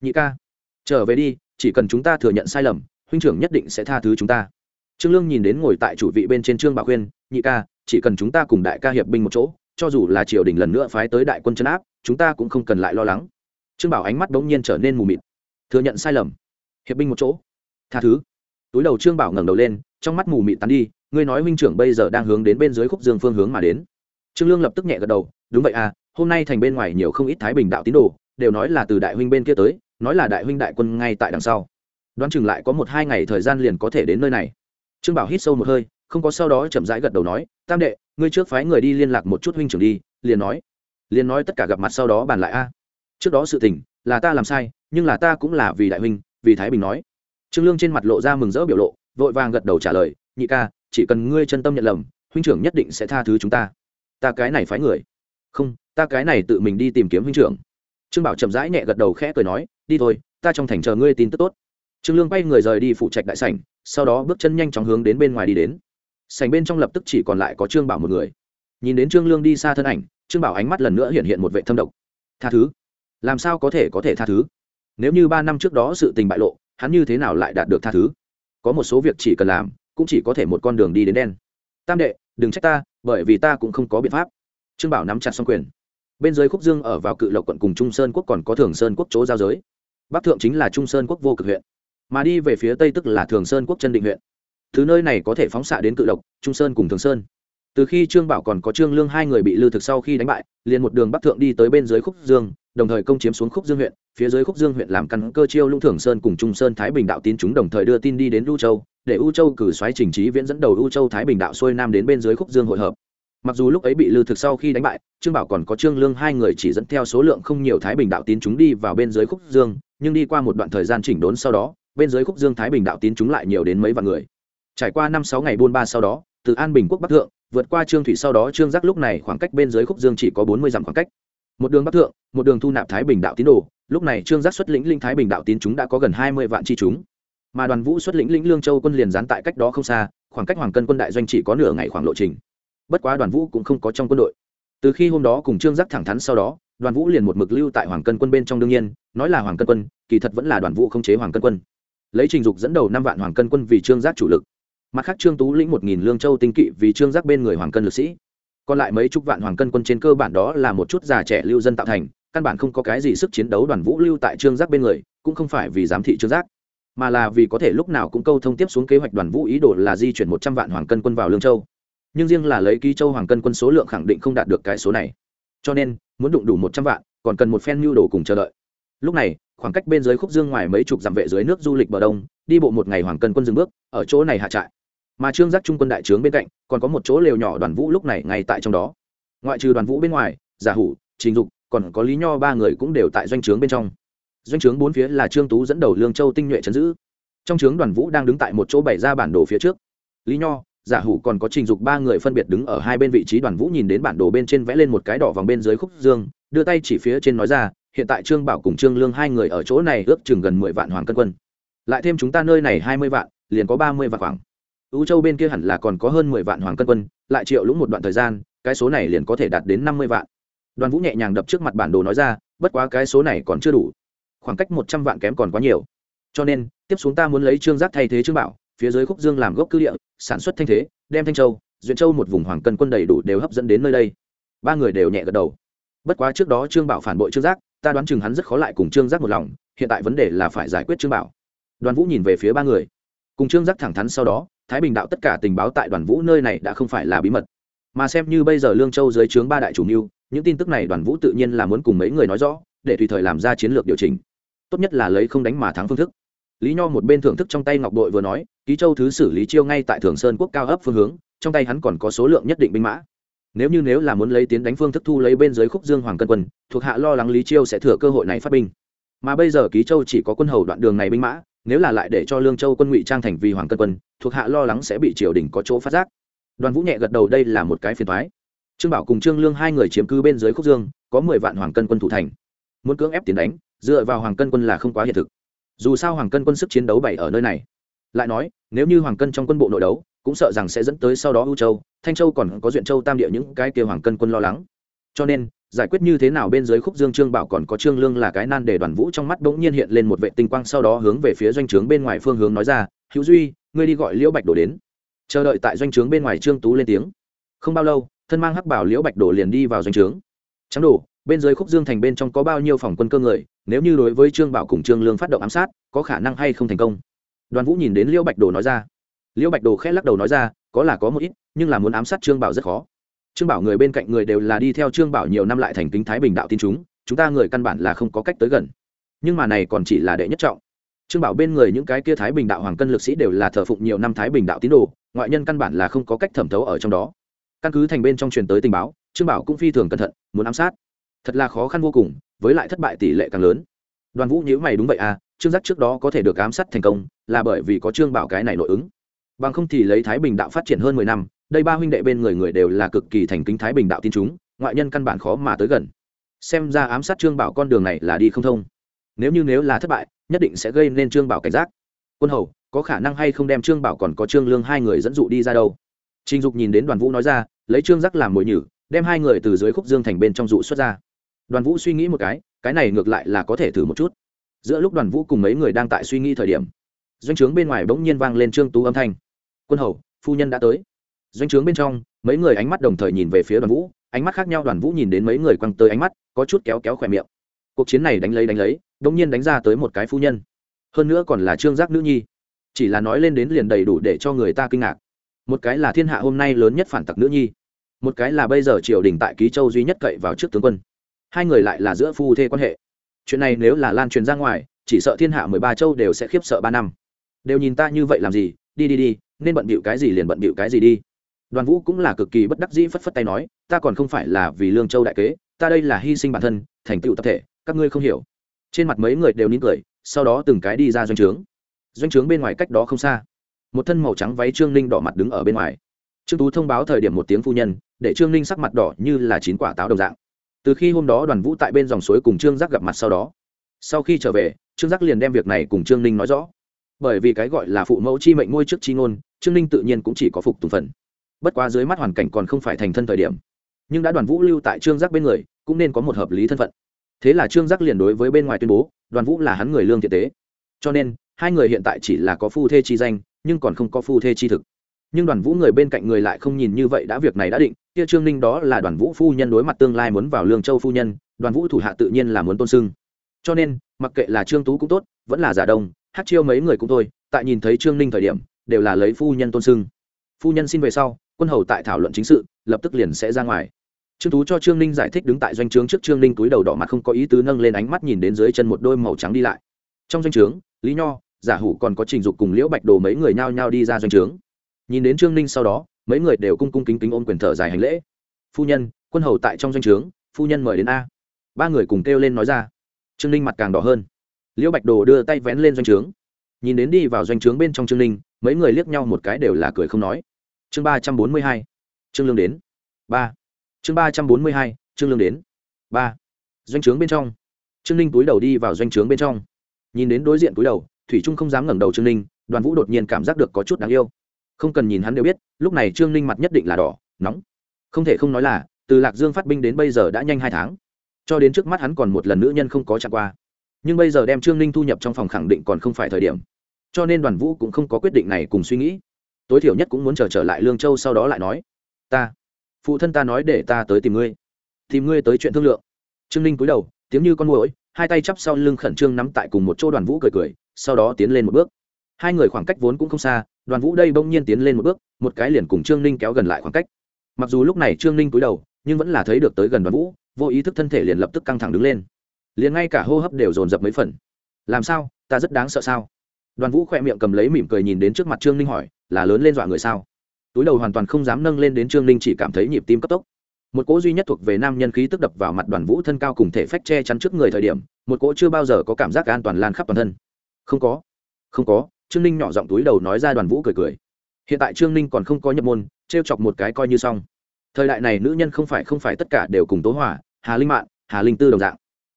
Nhị ca, trở về đi, chỉ cần chúng ta thừa nhận sai lầm, huynh trưởng nhất định sẽ tha thứ chúng ta trương lương nhìn đến ngồi tại chủ vị bên trên trương bảo khuyên, nhị ca, chỉ cần chúng ta cùng đại ca hiệp binh một chỗ, cho dù là triều đình lần nữa phái tới đại quân chấn áp, chúng ta cũng không cần lại lo lắng. Trương bảo ánh mắt bỗng nhiên trở nên mù mịt. Thừa nhận sai lầm. Hiệp binh một chỗ. Tha thứ. Túi đầu trương bảo ngẩng đầu lên, trong mắt mù mịt tắn đi, ngươi nói huynh trưởng bây giờ đang hướng đến bên dưới khúc dương phương hướng mà đến. Trương lương lập tức nhẹ gật đầu, đúng vậy à hôm nay thành bên ngoài nhiều không ít thái bình đạo tín đồ, đều nói là từ đại huynh bên kia tới, nói là đại huynh đại quân ngay tại đằng sau. Đoán chừng lại có một hai ngày thời gian liền có thể đến nơi này trương bảo hít sâu một hơi, không có sau đó chậm rãi gật đầu nói, tam đệ, ngươi trước phái người đi liên lạc một chút huynh trưởng đi, liền nói. Liền nói tất cả gặp mặt sau đó bàn lại, a, trước đó sự tình, là ta làm sai, nhưng là ta cũng là vì đại huynh, vì thái bình nói. Trương lương trên mặt lộ ra mừng rỡ biểu lộ, vội vàng gật đầu trả lời, nhị ca, chỉ cần ngươi chân tâm nhận lầm, huynh trưởng nhất định sẽ tha thứ chúng ta. Ta cái này phái người. Không, ta cái này tự mình đi tìm kiếm huynh trưởng. Trương bảo chậm rãi nhẹ gật đầu khẽ cười nói, đi thôi, ta trong thành chờ ngươi tin tức tốt trương lương bay người rời đi phụ trạch đại sảnh, sau đó bước chân nhanh chóng hướng đến bên ngoài đi đến. Sảnh bên trong lập tức chỉ còn lại có trương bảo một người. Nhìn đến trương lương đi xa thân ảnh, trương bảo ánh mắt lần nữa hiện hiện một vệ thâm độc. Tha thứ? Làm sao có thể có thể tha thứ? Nếu như ba năm trước đó sự tình bại lộ, hắn như thế nào lại đạt được tha thứ? Có một số việc chỉ cần làm, cũng chỉ có thể một con đường đi đến đen. Tam đệ, đừng trách ta, bởi vì ta cũng không có biện pháp. Trương bảo nắm chặt xong quyền. Bên dưới khúc dương ở vào cự lộc quận cùng trung sơn quốc còn có thường sơn quốc chỗ giao giới. Bắc thượng chính là trung sơn quốc vô cực huyện mà đi về phía tây tức là thường sơn quốc chân định huyện thứ nơi này có thể phóng xạ đến cự lộc trung sơn cùng thường sơn từ khi trương bảo còn có trương lương hai người bị lưu thực sau khi đánh bại liền một đường bắc thượng đi tới bên dưới khúc dương đồng thời công chiếm xuống khúc dương huyện phía dưới khúc dương huyện làm căn cơ chiêu lũng thường sơn cùng trung sơn thái bình đạo tín chúng đồng thời đưa tin đi đến u châu để u châu cử xoáy trình trí viễn dẫn đầu u châu thái bình đạo xuôi nam đến bên dưới khúc dương hội hợp mặc dù lúc ấy bị lưu thực sau khi đánh bại trương bảo còn có trương lương hai người chỉ dẫn theo số lượng không nhiều thái bình đạo tín chúng đi vào bên dưới khúc dương nhưng đi qua một đoạn thời gian chỉnh đốn sau đó bên dưới khúc dương thái bình đạo tín chúng lại nhiều đến mấy vạn người. Trải qua năm sáu ngày buôn ba sau đó, từ an bình quốc bắc thượng, vượt qua trương thủy sau đó trương giác lúc này khoảng cách bên dưới khúc dương chỉ có bốn mươi dặm khoảng cách. Một đường bắc thượng, một đường thu nạp thái bình đạo tín đồ, lúc này trương giác xuất lĩnh linh thái bình đạo tín chúng đã có gần hai mươi vạn chi chúng. Mà đoàn vũ xuất lĩnh lĩnh lương châu quân liền gián tại cách đó không xa, khoảng cách hoàng cân quân đại doanh chỉ có nửa ngày khoảng lộ trình. Bất quá đoàn vũ cũng không có trong quân đội. Từ khi hôm đó cùng trương giác thẳng thắn sau đó, đoàn vũ liền một mực lưu tại hoàng cân quân bên trong đương nhiên, nói là hoàng cân quân, kỳ thật vẫn là đoàn vũ không chế hoàng cân quân lấy trình dục dẫn đầu năm vạn hoàng cân quân vì trương giác chủ lực. Mặt khác trương tú lĩnh một nghìn lương châu tinh kỵ vì trương giác bên người hoàng cân lực sĩ. Còn lại mấy chục vạn hoàng cân quân trên cơ bản đó là một chút già trẻ lưu dân tạo thành, căn bản không có cái gì sức chiến đấu đoàn vũ lưu tại trương giác bên người, cũng không phải vì giám thị trương giác, mà là vì có thể lúc nào cũng câu thông tiếp xuống kế hoạch đoàn vũ ý đồ là di chuyển một trăm vạn hoàng cân quân vào lương châu. Nhưng riêng là lấy ký châu hoàng cân quân số lượng khẳng định không đạt được cái số này. Cho nên, muốn đụng đủ một trăm vạn, còn cần một phen mưu đồ cùng chờ đợi. Lúc này khoảng cách bên dưới khúc dương ngoài mấy chục dặm vệ dưới nước du lịch bờ đông, đi bộ một ngày hoàng cân quân dừng bước, ở chỗ này hạ trại. Mà trương giác trung quân đại trướng bên cạnh, còn có một chỗ lều nhỏ đoàn vũ lúc này ngay tại trong đó. Ngoại trừ đoàn vũ bên ngoài, giả hủ, trình dục, còn có lý nho ba người cũng đều tại doanh trướng bên trong. Doanh trướng bốn phía là trương tú dẫn đầu lương châu tinh nhuệ chấn giữ. Trong trướng đoàn vũ đang đứng tại một chỗ bày ra bản đồ phía trước. Lý nho, giả hủ còn có trình dục ba người phân biệt đứng ở hai bên vị trí đoàn vũ nhìn đến bản đồ bên trên vẽ lên một cái đỏ vòng bên dưới khúc dương, đưa tay chỉ phía trên nói ra hiện tại trương bảo cùng trương lương hai người ở chỗ này ước chừng gần mười vạn hoàng cân quân. Lại thêm chúng ta nơi này hai mươi vạn, liền có ba mươi vạn khoảng. Ưu châu bên kia hẳn là còn có hơn mười vạn hoàng cân quân, lại triệu lũng một đoạn thời gian, cái số này liền có thể đạt đến năm mươi vạn. Đoàn vũ nhẹ nhàng đập trước mặt bản đồ nói ra, bất quá cái số này còn chưa đủ. Khoảng cách một trăm vạn kém còn quá nhiều. Cho nên, tiếp xuống ta muốn lấy trương giác thay thế trương bảo, phía dưới khúc dương làm gốc cư địa, sản xuất thanh thế, đem thanh châu, duyện châu một vùng hoàng cân quân đầy đủ đều hấp dẫn đến nơi đây. Ba người đều nhẹ gật đầu. Bất quá trước đó trương bảo phản bội trương giác ta đoán chừng hắn rất khó lại cùng trương giác một lòng, hiện tại vấn đề là phải giải quyết trương bảo. Đoàn vũ nhìn về phía ba người. Cùng trương giác thẳng thắn sau đó, thái bình đạo tất cả tình báo tại đoàn vũ nơi này đã không phải là bí mật. Mà xem như bây giờ lương châu dưới trướng ba đại chủ mưu, những tin tức này đoàn vũ tự nhiên là muốn cùng mấy người nói rõ, để tùy thời làm ra chiến lược điều chỉnh. Tốt nhất là lấy không đánh mà thắng phương thức. Lý nho một bên thưởng thức trong tay ngọc đội vừa nói, ký châu thứ xử lý chiêu ngay tại thường sơn quốc cao ấp phương hướng, trong tay hắn còn có số lượng nhất định binh mã nếu như nếu là muốn lấy tiến đánh phương thức thu lấy bên dưới khúc dương hoàng cân quân, thuộc hạ lo lắng lý chiêu sẽ thừa cơ hội này phát binh. Mà bây giờ ký châu chỉ có quân hầu đoạn đường này binh mã, nếu là lại để cho lương châu quân ngụy trang thành vì hoàng cân quân, thuộc hạ lo lắng sẽ bị triều đình có chỗ phát giác. Đoàn vũ nhẹ gật đầu, đây là một cái phiền thoái trương bảo cùng trương lương hai người chiếm cứ bên dưới khúc dương, có mười vạn hoàng cân quân thủ thành. Muốn cưỡng ép tiến đánh, dựa vào hoàng cân quân là không quá hiện thực. Dù sao hoàng cân quân sức chiến đấu bảy ở nơi này. Lại nói, nếu như hoàng cân trong quân bộ nội đấu cũng sợ rằng sẽ dẫn tới sau đó ưu châu, thanh châu còn có duyện châu tam địa những cái kia hoàng cân quân lo lắng. Cho nên, giải quyết như thế nào bên dưới khúc dương trương bảo còn có trương lương là cái nan để đoàn vũ trong mắt bỗng nhiên hiện lên một vệ tinh quang sau đó hướng về phía doanh trướng bên ngoài phương hướng nói ra, hữu duy, ngươi đi gọi liễu bạch đổ đến. Chờ đợi tại doanh trướng bên ngoài trương tú lên tiếng. Không bao lâu, thân mang hắc bảo liễu bạch đổ liền đi vào doanh trướng. Trắng đổ bên dưới khúc dương thành bên trong có bao nhiêu phòng quân cơ người, nếu như đối với trương bảo cùng trương lương phát động ám sát, có khả năng hay không thành công? Đoàn vũ nhìn đến liễu bạch đổ nói ra liễu bạch đồ khẽ lắc đầu nói ra, có là có một ít, nhưng là muốn ám sát trương bảo rất khó. Trương bảo người bên cạnh người đều là đi theo trương bảo nhiều năm lại thành kính thái bình đạo tin chúng chúng ta người căn bản là không có cách tới gần. Nhưng mà này còn chỉ là đệ nhất trọng. Trương bảo bên người những cái kia thái bình đạo hoàng cân lực sĩ đều là thờ phụng nhiều năm thái bình đạo tín đồ, ngoại nhân căn bản là không có cách thẩm thấu ở trong đó. Căn cứ thành bên trong truyền tới tình báo, trương bảo cũng phi thường cẩn thận, muốn ám sát. Thật là khó khăn vô cùng, với lại thất bại tỷ lệ càng lớn. Đoàn vũ nhữ mày đúng vậy à trương giác trước đó có thể được ám sát thành công, là bởi vì có trương bảo cái này nội ứng bằng không thì lấy thái bình đạo phát triển hơn mười năm, đây ba huynh đệ bên người người đều là cực kỳ thành kính thái bình đạo tin chúng, ngoại nhân căn bản khó mà tới gần. Xem ra ám sát trương bảo con đường này là đi không thông. Nếu như nếu là thất bại, nhất định sẽ gây nên trương bảo cảnh giác. Quân hầu, có khả năng hay không đem trương bảo còn có trương lương hai người dẫn dụ đi ra đâu? Trình dục nhìn đến đoàn vũ nói ra, lấy trương giác làm mồi nhử, đem hai người từ dưới khúc dương thành bên trong dụ xuất ra. Đoàn vũ suy nghĩ một cái cái này ngược lại là có thể thử một chút. Giữa lúc đoàn vũ cùng mấy người đang tại suy nghĩ thời điểm, doanh trướng bên ngoài bỗng nhiên vang lên trương tú âm thanh quân hầu, phu nhân đã tới. Doanh trướng bên trong, mấy người ánh mắt đồng thời nhìn về phía đoàn vũ, ánh mắt khác nhau, đoàn vũ nhìn đến mấy người quăng tới ánh mắt, có chút kéo kéo khỏe miệng. Cuộc chiến này đánh lấy đánh lấy bỗng nhiên đánh ra tới một cái phu nhân. Hơn nữa còn là trương giác nữ nhi. Chỉ là nói lên đến liền đầy đủ để cho người ta kinh ngạc. Một cái là thiên hạ hôm nay lớn nhất phản tặc nữ nhi. Một cái là bây giờ triều đình tại ký châu duy nhất cậy vào trước tướng quân. Hai người lại là giữa phu thê quan hệ. Chuyện này nếu là lan truyền ra ngoài, chỉ sợ thiên hạ mười ba châu đều sẽ khiếp sợ ba năm. Đều nhìn ta như vậy làm gì? Đi đi đi nên bận bịu cái gì liền bận bịu cái gì đi. Đoàn vũ cũng là cực kỳ bất đắc dĩ phất phất tay nói, ta còn không phải là vì lương châu đại kế, ta đây là hy sinh bản thân, thành tựu tập thể, các ngươi không hiểu. Trên mặt mấy người đều nín cười, sau đó từng cái đi ra doanh trướng. Doanh trướng bên ngoài cách đó không xa, một thân màu trắng váy trương ninh đỏ mặt đứng ở bên ngoài. Trương tú thông báo thời điểm một tiếng phu nhân, để trương ninh sắc mặt đỏ như là chín quả táo đồng dạng. Từ khi hôm đó đoàn vũ tại bên dòng suối cùng trương giác gặp mặt sau đó, sau khi trở về, trương giác liền đem việc này cùng trương ninh nói rõ bởi vì cái gọi là phụ mẫu chi mệnh ngôi trước chi ngôn, trương ninh tự nhiên cũng chỉ có phục tùng phần. Bất quá dưới mắt hoàn cảnh còn không phải thành thân thời điểm. Nhưng đã đoàn vũ lưu tại trương giác bên người, cũng nên có một hợp lý thân phận. Thế là trương giác liền đối với bên ngoài tuyên bố, đoàn vũ là hắn người lương thiện tế. Cho nên, hai người hiện tại chỉ là có phu thê chi danh, nhưng còn không có phu thê chi thực. Nhưng đoàn vũ người bên cạnh người lại không nhìn như vậy đã việc này đã định, kia trương ninh đó là đoàn vũ phu nhân đối mặt tương lai muốn vào lương châu phu nhân, đoàn vũ thủ hạ tự nhiên là muốn tôn sưng. Cho nên, mặc kệ là trương tú cũng tốt, vẫn là giả đông hát chiêu mấy người cũng thôi, tại nhìn thấy trương ninh thời điểm, đều là lấy phu nhân tôn sưng. Phu nhân xin về sau, quân hầu tại thảo luận chính sự, lập tức liền sẽ ra ngoài. Trương tú cho trương ninh giải thích đứng tại doanh trướng trước trương ninh túi đầu đỏ mặt không có ý tứ nâng lên ánh mắt nhìn đến dưới chân một đôi màu trắng đi lại. Trong doanh trướng, lý nho, giả hủ còn có trình dục cùng liễu bạch đồ mấy người nhao nhao đi ra doanh trướng. Nhìn đến trương ninh sau đó, mấy người đều cung cung kính kính ôm quyền thở dài hành lễ. Phu nhân, quân hầu tại trong doanh trướng, phu nhân mời đến a. Ba người cùng kêu lên nói ra. Trương ninh mặt càng đỏ hơn liễu bạch đồ đưa tay vén lên doanh trướng. Nhìn đến đi vào doanh trướng bên trong trương ninh mấy người liếc nhau một cái đều là cười không nói. Chương ba trăm bốn mươi hai, trương lương đến. Ba. Chương ba trăm bốn mươi hai, trương lương đến. Ba. Doanh trướng bên trong. Trương ninh túi đầu đi vào doanh trướng bên trong. Nhìn đến đối diện túi đầu, thủy trung không dám ngẩng đầu trương ninh đoàn vũ đột nhiên cảm giác được có chút đáng yêu. Không cần nhìn hắn đều biết, lúc này trương ninh mặt nhất định là đỏ, nóng. Không thể không nói là, từ lạc dương phát binh đến bây giờ đã nhanh hai tháng. Cho đến trước mắt hắn còn một lần nữ nhân không có chạm qua nhưng bây giờ đem trương ninh thu nhập trong phòng khẳng định còn không phải thời điểm. Cho nên đoàn vũ cũng không có quyết định này cùng suy nghĩ. Tối thiểu nhất cũng muốn chờ trở, trở lại lương châu sau đó lại nói ta phụ thân ta nói để ta tới tìm ngươi tìm ngươi tới chuyện thương lượng. Trương ninh cúi đầu tiếng như con mồi hai tay chắp sau lưng khẩn trương nắm tại cùng một chỗ đoàn vũ cười cười sau đó tiến lên một bước. Hai người khoảng cách vốn cũng không xa đoàn vũ đây bỗng nhiên tiến lên một bước một cái liền cùng trương ninh kéo gần lại khoảng cách. Mặc dù lúc này trương ninh cúi đầu nhưng vẫn là thấy được tới gần đoàn vũ vô ý thức thân thể liền lập tức căng thẳng đứng lên liền ngay cả hô hấp đều dồn dập mấy phần. Làm sao? Ta rất đáng sợ sao? Đoàn vũ khỏe miệng cầm lấy mỉm cười nhìn đến trước mặt trương ninh hỏi, là lớn lên dọa người sao? Túi đầu hoàn toàn không dám nâng lên đến trương ninh chỉ cảm thấy nhịp tim cấp tốc. Một cỗ duy nhất thuộc về nam nhân khí tức đập vào mặt đoàn vũ thân cao cùng thể phách che chắn trước người thời điểm, một cỗ chưa bao giờ có cảm giác an toàn lan khắp toàn thân. Không có. Không có, trương ninh nhỏ giọng túi đầu nói ra đoàn vũ cười cười. Hiện tại trương ninh còn không có nhập môn t chọc một cái coi như xong. Thời đại này nữ nhân không phải không phải tất cả đều cùng tố hỏa, hà linh mạn, hà linh tư đồng dạng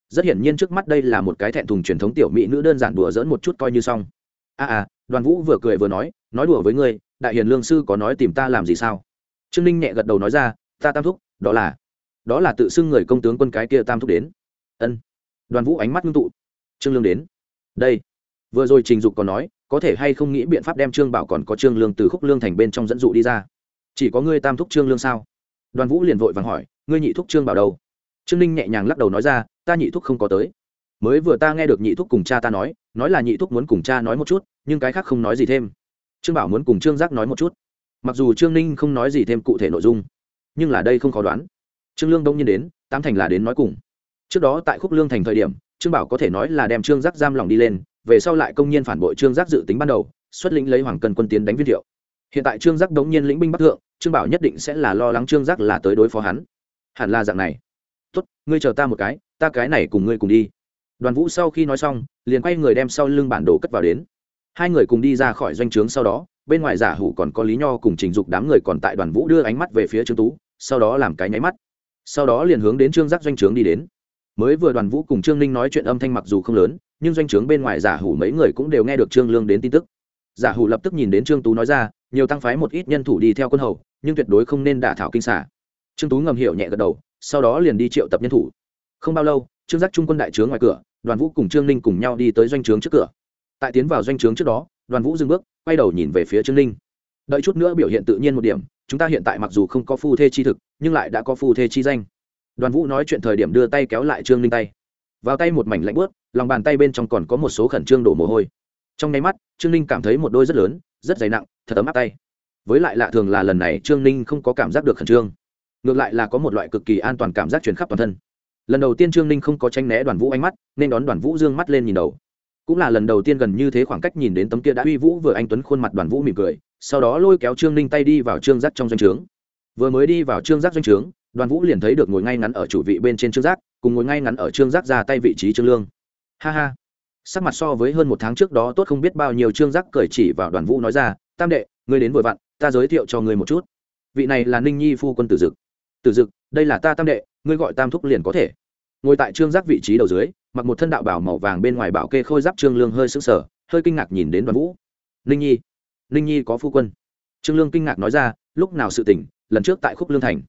rất hiển nhiên trước mắt đây là một cái thẹn thùng truyền thống tiểu mỹ nữ đơn giản đùa dỡn một chút coi như xong. A à, à đoàn vũ vừa cười vừa nói nói đùa với ngươi đại hiền lương sư có nói tìm ta làm gì sao? Trương ninh nhẹ gật đầu nói ra ta tam thúc đó là đó là tự xưng người công tướng quân cái kia tam thúc đến. Ân. Đoàn vũ ánh mắt ngưng tụ. Trương lương đến. Đây. Vừa rồi trình dục còn nói có thể hay không nghĩ biện pháp đem trương bảo còn có trương lương từ khúc lương thành bên trong dẫn dụ đi ra? Chỉ có ngươi tam thúc trương lương sao? Đoàn vũ liền vội vàng hỏi ngươi nhị thúc trương bảo đâu? Trương ninh nhẹ nhàng lắc đầu nói ra ta nhị thúc không có tới. Mới vừa ta nghe được nhị thúc cùng cha ta nói nói là nhị thúc muốn cùng cha nói một chút, nhưng cái khác không nói gì thêm. Trương bảo muốn cùng trương giác nói một chút. Mặc dù trương ninh không nói gì thêm cụ thể nội dung, nhưng là đây không khó đoán. Trương lương đông nhiên đến, tám thành là đến nói cùng. Trước đó tại khúc lương thành thời điểm, trương bảo có thể nói là đem trương giác giam lòng đi lên, về sau lại công nhiên phản bội trương giác dự tính ban đầu, xuất lĩnh lấy hoàng cần quân tiến đánh viên thiệu. Hiện tại trương giác đống nhiên lĩnh binh bắc thượng, trương bảo nhất định sẽ là lo lắng trương giác là tới đối phó hắn. Hẳn là dạng này. Tốt, ngươi chờ ta một cái ta cái này cùng ngươi cùng đi. Đoàn vũ sau khi nói xong, liền quay người đem sau lưng bản đồ cất vào đến. Hai người cùng đi ra khỏi doanh trướng sau đó, bên ngoài giả hủ còn có lý nho cùng trình dục đám người còn tại đoàn vũ đưa ánh mắt về phía trương tú, sau đó làm cái nháy mắt. Sau đó liền hướng đến trương giác doanh trướng đi đến. Mới vừa đoàn vũ cùng trương ninh nói chuyện âm thanh mặc dù không lớn, nhưng doanh trướng bên ngoài giả hủ mấy người cũng đều nghe được trương lương đến tin tức. Giả hủ lập tức nhìn đến trương tú nói ra, nhiều tăng phái một ít nhân thủ đi theo quân hầu, nhưng tuyệt đối không nên đả thảo kinh xả. Trương tú ngầm hiểu nhẹ gật đầu, sau đó liền đi triệu tập nhân thủ không bao lâu, trương giác trung quân đại trướng ngoài cửa, đoàn vũ cùng trương ninh cùng nhau đi tới doanh trướng trước cửa. Tại tiến vào doanh trướng trước đó, đoàn vũ dừng bước, quay đầu nhìn về phía trương ninh. Đợi chút nữa biểu hiện tự nhiên một điểm, chúng ta hiện tại mặc dù không có phu thê chi thực, nhưng lại đã có phu thê chi danh. Đoàn vũ nói chuyện thời điểm đưa tay kéo lại trương ninh tay. Vào tay một mảnh lạnh bớt lòng bàn tay bên trong còn có một số khẩn trương đổ mồ hôi. Trong nháy mắt, trương ninh cảm thấy một đôi rất lớn, rất dày nặng, thật ấm áp tay. Với lại lạ thường là lần này trương ninh không có cảm giác được khẩn trương. Ngược lại là có một loại cực kỳ an toàn cảm giác truyền khắp toàn thân lần đầu tiên trương ninh không có tranh né đoàn vũ ánh mắt, nên đón đoàn vũ d ư ơ n g mắt lên nhìn đầu. Cũng là lần đầu tiên gần như thế khoảng cách nhìn đến tấm kia đã uy vũ vừa anh tuấn khuôn mặt đoàn vũ mỉm cười, sau đó lôi kéo trương ninh tay đi vào trương giác trong doanh trướng. Vừa mới đi vào trương giác doanh trướng, đoàn vũ liền thấy được ngồi ngay ngắn ở chủ vị bên trên trương giác, cùng ngồi ngay ngắn ở trương giác ra tay vị trí trương lương. Ha ha. Sắc mặt so với hơn một tháng trước đó tốt không biết bao nhiêu trương giác cởi chỉ vào đoàn vũ nói ra, tam đệ, ngươi đến vội vặn, ta giới thiệu cho ngươi một chút. Vị này là ninh nhi phu quân tử dực tử dực, đây là ta tam đệ, ngươi gọi tam thúc liền có thể. Ngồi tại trương giác vị trí đầu dưới, mặc một thân đạo bảo màu vàng bên ngoài bảo kê khôi giáp trương lương hơi sững sờ, hơi kinh ngạc nhìn đến đoàn vũ. Ninh nhi ninh nhi có phu quân. Trương lương kinh ngạc nói ra, lúc nào sự tỉnh lần trước tại khúc lương thành.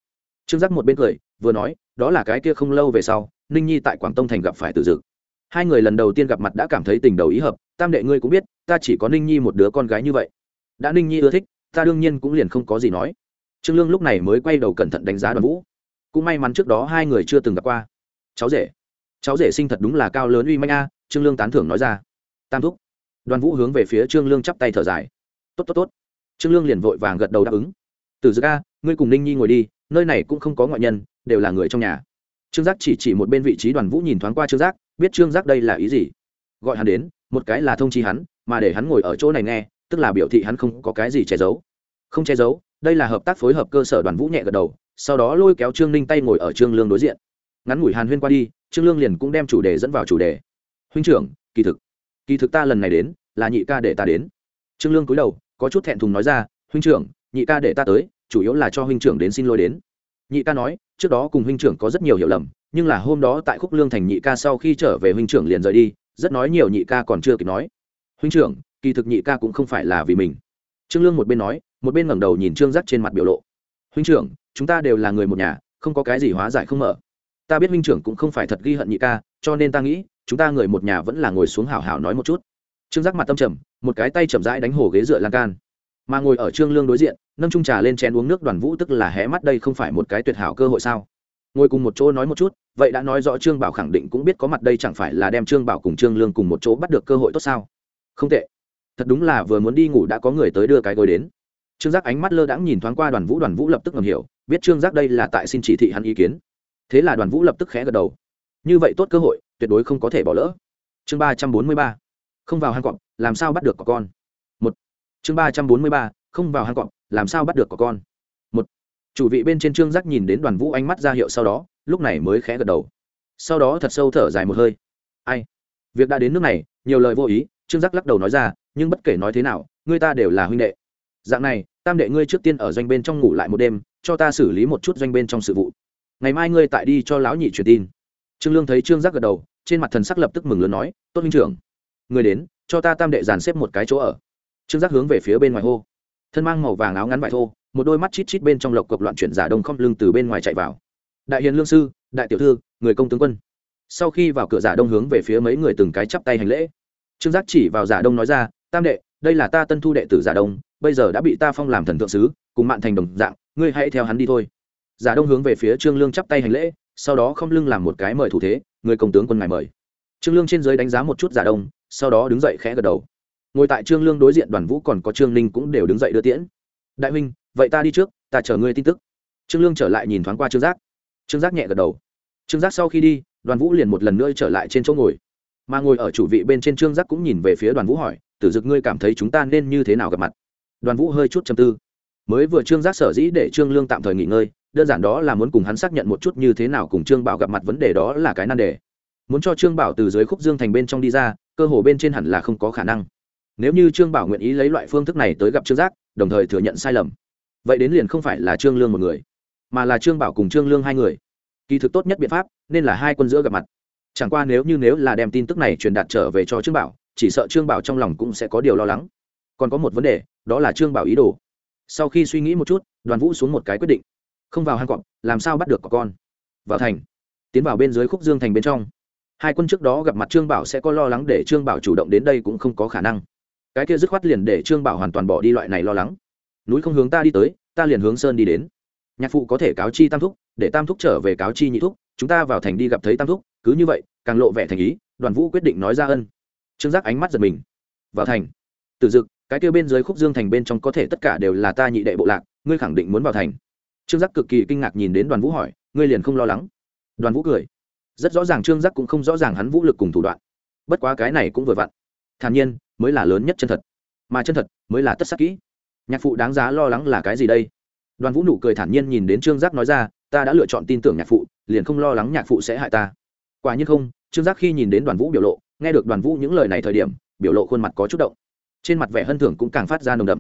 Trương giác một bên cười, vừa nói, đó là cái kia không lâu về sau, ninh nhi tại quảng tông thành gặp phải tử dực. Hai người lần đầu tiên gặp mặt đã cảm thấy tình đầu ý hợp, tam đệ ngươi cũng biết, ta chỉ có ninh nhi một đứa con gái như vậy. Đã ninh nhi ưa thích, ta đương nhiên cũng liền không có gì nói trương lương lúc này mới quay đầu cẩn thận đánh giá đoàn vũ. Cũng may mắn trước đó hai người chưa từng gặp qua. Cháu rể. Cháu rể sinh thật đúng là cao lớn uy manh a, trương lương tán thưởng nói ra. Tam thúc. Đoàn vũ hướng về phía trương lương chắp tay thở dài. Tốt tốt tốt. Trương lương liền vội vàng gật đầu đáp ứng. Từ giữa ca ngươi cùng ninh nhi ngồi đi, nơi này cũng không có ngoại nhân, đều là người trong nhà. Trương giác chỉ chỉ một bên vị trí đoàn vũ nhìn thoáng qua trương giác, biết trương giác đây là ý gì. Gọi hắn đến, một cái là thông chi hắn, mà để hắn ngồi ở chỗ này nghe, tức là biểu thị hắn không có cái gì che giấu. Không che giấu đây là hợp tác phối hợp cơ sở đoàn vũ nhẹ gật đầu, sau đó lôi kéo trương ninh tay ngồi ở trương lương đối diện. Ngắn ngủi hàn huyên qua đi, trương lương liền cũng đem chủ đề dẫn vào chủ đề. Huynh trưởng, kỳ thực kỳ thực ta lần này đến, là nhị ca để ta đến. Trương lương cúi đầu, có chút thẹn thùng nói ra, huynh trưởng, nhị ca để ta tới, chủ yếu là cho huynh trưởng đến xin lỗi đến. Nhị ca nói, trước đó cùng huynh trưởng có rất nhiều hiểu lầm, nhưng là hôm đó tại khúc lương thành nhị ca sau khi trở về huynh trưởng liền rời đi, rất nói nhiều nhị ca còn chưa kịp nói. Huynh trưởng, kỳ thực nhị ca cũng không phải là vì mình. Trương lương một bên nói một bên ngẩng đầu nhìn trương giác trên mặt biểu lộ. Huynh trưởng, chúng ta đều là người một nhà, không có cái gì hóa giải không mở. Ta biết huynh trưởng cũng không phải thật ghi hận nhị ca, cho nên ta nghĩ, chúng ta người một nhà vẫn là ngồi xuống hảo hảo nói một chút. Trương giác mặt tâm trầm, một cái tay chậm rãi đánh hồ ghế dựa lan can. Mà ngồi ở trương lương đối diện, nâng trung trà lên chén uống nước đoàn vũ tức là hé mắt đây không phải một cái tuyệt hảo cơ hội sao? Ngồi cùng một chỗ nói một chút, vậy đã nói rõ trương bảo khẳng định cũng biết có mặt đây chẳng phải là đem trương bảo cùng trương lương cùng một chỗ bắt được cơ hội tốt sao? Không tệ. Thật đúng là vừa muốn đi ngủ đã có người tới đưa cái gối đến trương giác ánh mắt lơ đãng nhìn thoáng qua đoàn vũ đoàn vũ lập tức ngầm hiểu, biết trương giác đây là tại xin chỉ thị hắn ý kiến. Thế là đoàn vũ lập tức khẽ gật đầu. Như vậy tốt cơ hội, tuyệt đối không có thể bỏ lỡ. Chương ba trăm bốn mươi ba. Không vào hang cọp, làm sao bắt được có con? Một. Chương ba trăm bốn mươi ba, không vào hang cọp, làm sao bắt được có con? Một. Chủ vị bên trên trương giác nhìn đến đoàn vũ ánh mắt ra hiệu sau đó, lúc này mới khẽ gật đầu. Sau đó thật sâu thở dài một hơi. Ai? Việc đã đến nước này, nhiều lời vô ý, trương giác lắc đầu nói ra, nhưng bất kể nói thế nào, người ta đều là huynh đệ dạng này, tam đệ ngươi trước tiên ở doanh bên trong ngủ lại một đêm, cho ta xử lý một chút doanh bên trong sự vụ. Ngày mai ngươi tại đi cho lão nhị truyền tin. Trương lương thấy trương giác gật đầu, trên mặt thần sắc lập tức mừng lớn nói, tốt huynh trưởng người đến, cho ta tam đệ dàn xếp một cái chỗ ở. Trương giác hướng về phía bên ngoài hô. Thân mang màu vàng áo ngắn vải thô, một đôi mắt chít chít bên trong lộc cộc loạn chuyển giả đông không lưng từ bên ngoài chạy vào. Đại hiền lương sư, đại tiểu thư, người công tướng quân. Sau khi vào cửa giả đông hướng về phía mấy người từng cái chắp tay hành lễ. Trương giác chỉ vào giả đông nói ra, tam đệ đây là ta tân thu đệ tử giả đông, bây giờ đã bị ta phong làm thần thượng sứ, cùng mạn thành đồng dạng, ngươi hãy theo hắn đi thôi. Giả đông hướng về phía trương lương chắp tay hành lễ, sau đó không lưng làm một cái mời thủ thế, người công tướng quân ngài mời. Trương lương trên giới đánh giá một chút giả đông, sau đó đứng dậy khẽ gật đầu. Ngồi tại trương lương đối diện đoàn vũ còn có trương ninh cũng đều đứng dậy đưa tiễn. Đại huynh, vậy ta đi trước, ta chờ ngươi tin tức. Trương lương trở lại nhìn thoáng qua trương giác. Trương giác nhẹ gật đầu. Trương giác sau khi đi, đoàn vũ liền một lần nữa trở lại trên chỗ ngồi. Mà ngồi ở chủ vị bên trên trương giác cũng nhìn về phía đoàn vũ hỏi tử dực ngươi cảm thấy chúng ta nên như thế nào gặp mặt? Đoàn vũ hơi chút chầm tư. Mới vừa trương giác sở dĩ để trương lương tạm thời nghỉ ngơi, đơn giản đó là muốn cùng hắn xác nhận một chút như thế nào cùng trương bảo gặp mặt vấn đề đó là cái nan đề. Muốn cho trương bảo từ dưới khúc dương thành bên trong đi ra, cơ hồ bên trên hẳn là không có khả năng. Nếu như trương bảo nguyện ý lấy loại phương thức này tới gặp trương giác, đồng thời thừa nhận sai lầm, vậy đến liền không phải là trương lương một người, mà là trương bảo cùng trương lương hai người. Kỳ thực tốt nhất biện pháp, nên là hai quân giữa gặp mặt. Chẳng qua nếu như nếu là đem tin tức này truyền đạt trở về cho trương bảo chỉ sợ trương bảo trong lòng cũng sẽ có điều lo lắng. Còn có một vấn đề, đó là trương bảo ý đồ. Sau khi suy nghĩ một chút, đoàn vũ xuống một cái quyết định. Không vào hang cọp, làm sao bắt được có con? Vào thành. Tiến vào bên dưới khúc dương thành bên trong. Hai quân trước đó gặp mặt trương bảo sẽ có lo lắng để trương bảo chủ động đến đây cũng không có khả năng. Cái kia dứt khoát liền để trương bảo hoàn toàn bỏ đi loại này lo lắng. Núi không hướng ta đi tới, ta liền hướng sơn đi đến. Nhạc phụ có thể cáo chi tam thúc, để tam thúc trở về cáo chi nhị thúc. Chúng ta vào thành đi gặp thấy tam thúc, cứ như vậy, càng lộ vẻ thành ý, đoàn vũ quyết định nói ra ân trương giác ánh mắt giật mình. Vào thành. Từ dực, cái kêu bên dưới khúc dương thành bên trong có thể tất cả đều là ta nhị đệ bộ lạc, ngươi khẳng định muốn vào thành. Trương giác cực kỳ kinh ngạc nhìn đến đoàn vũ hỏi, ngươi liền không lo lắng? Đoàn vũ cười. Rất rõ ràng trương giác cũng không rõ ràng hắn vũ lực cùng thủ đoạn. Bất quá cái này cũng vừa vặn. Thản nhiên, mới là lớn nhất chân thật. Mà chân thật, mới là tất sắc kỹ. Nhạc phụ đáng giá lo lắng là cái gì đây? Đoàn vũ nụ cười thản nhiên nhìn đến trương giác nói ra, ta đã lựa chọn tin tưởng nhạc phụ, liền không lo lắng nhạc phụ sẽ hại ta. Quả nhiên không, trương giác khi nhìn đến đoàn vũ biểu lộ nghe được đoàn vũ những lời này thời điểm, biểu lộ khuôn mặt có chút động. Trên mặt vẻ hân thưởng cũng càng phát ra nồng đậm.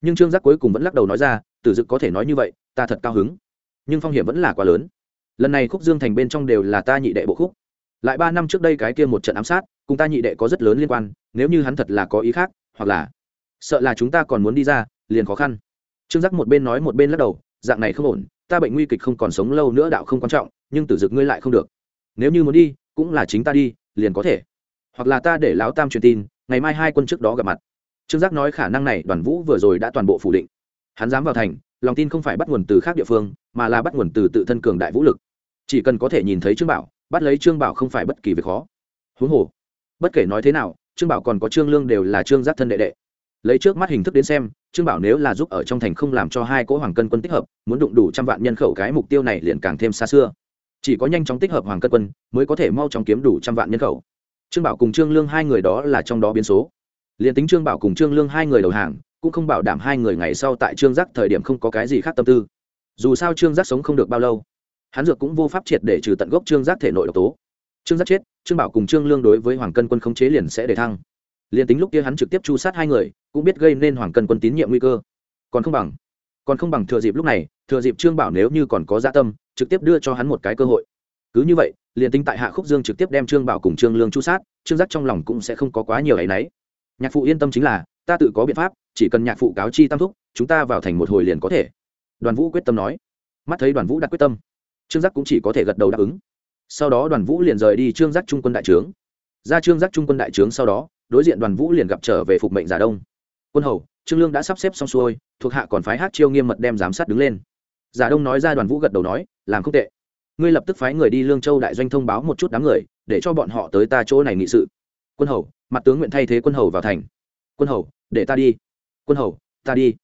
Nhưng trương giác cuối cùng vẫn lắc đầu nói ra, tử dực có thể nói như vậy, ta thật cao hứng. Nhưng phong hiểm vẫn là quá lớn. Lần này khúc dương thành bên trong đều là ta nhị đệ bộ khúc. Lại ba năm trước đây cái kia một trận ám sát, cùng ta nhị đệ có rất lớn liên quan, nếu như hắn thật là có ý khác, hoặc là sợ là chúng ta còn muốn đi ra, liền khó khăn. Trương giác một bên nói một bên lắc đầu, dạng này không ổn, ta bệnh nguy kịch không còn sống lâu nữa đạo không quan trọng, nhưng tử dực ngươi lại không được. Nếu như muốn đi, cũng là chính ta đi, liền có thể hoặc là ta để lão tam truyền tin, ngày mai hai quân trước đó gặp mặt. Trương giác nói khả năng này đoàn vũ vừa rồi đã toàn bộ phủ định. Hắn dám vào thành, lòng tin không phải bắt nguồn từ khác địa phương, mà là bắt nguồn từ tự thân cường đại vũ lực. Chỉ cần có thể nhìn thấy trương bảo, bắt lấy trương bảo không phải bất kỳ việc khó. Huống hồ, bất kể nói thế nào, trương bảo còn có trương lương đều là trương giác thân đệ đệ. Lấy trước mắt hình thức đến xem, trương bảo nếu là giúp ở trong thành không làm cho hai cỗ hoàng cân quân tích hợp, muốn đụng đủ trăm vạn nhân khẩu cái mục tiêu này liền càng thêm xa xưa. Chỉ có nhanh chóng tích hợp hoàng cân quân, mới có thể mau chóng kiếm đủ trăm vạn nhân khẩu trương bảo cùng trương lương hai người đó là trong đó biến số. Liền tính trương bảo cùng trương lương hai người đầu hàng, cũng không bảo đảm hai người ngày sau tại trương giác thời điểm không có cái gì khác tâm tư. Dù sao trương giác sống không được bao lâu, hắn dược cũng vô pháp triệt để trừ tận gốc trương giác thể nội độc tố. Trương giác chết, trương bảo cùng trương lương đối với hoàng cân quân khống chế liền sẽ để thăng. Liền tính lúc kia hắn trực tiếp chu sát hai người, cũng biết gây nên hoàng cân quân tín nhiệm nguy cơ. Còn không bằng, còn không bằng thừa dịp lúc này, thừa dịp trương bảo nếu như còn có gia tâm, trực tiếp đưa cho hắn một cái cơ hội. Cứ như vậy liền tính tại hạ khúc dương trực tiếp đem trương bảo cùng trương lương chu sát, trương giác trong lòng cũng sẽ không có quá nhiều áy náy nhạc phụ yên tâm chính là, ta tự có biện pháp, chỉ cần nhạc phụ cáo chi tam thúc, chúng ta vào thành một hồi liền có thể. Đoàn vũ quyết tâm nói. Mắt thấy đoàn vũ đặt quyết tâm, trương giác cũng chỉ có thể gật đầu đáp ứng. Sau đó đoàn vũ liền rời đi trương giác trung quân đại trướng. Ra trương giác trung quân đại trướng sau đó, đối diện đoàn vũ liền gặp trở về phục mệnh giả đông. Quân hầu, trương lương đã sắp xếp xong xuôi, thuộc hạ còn phái hát chiêu nghiêm mật đem giám sát đứng lên. Giả đông nói ra đoàn vũ gật đầu nói, làm không tệ ngươi lập tức phái người đi lương châu đại doanh thông báo một chút đám người, để cho bọn họ tới ta chỗ này nghị sự. Quân hầu, mặt tướng nguyện thay thế quân hầu vào thành. Quân hầu, để ta đi. Quân hầu, ta đi.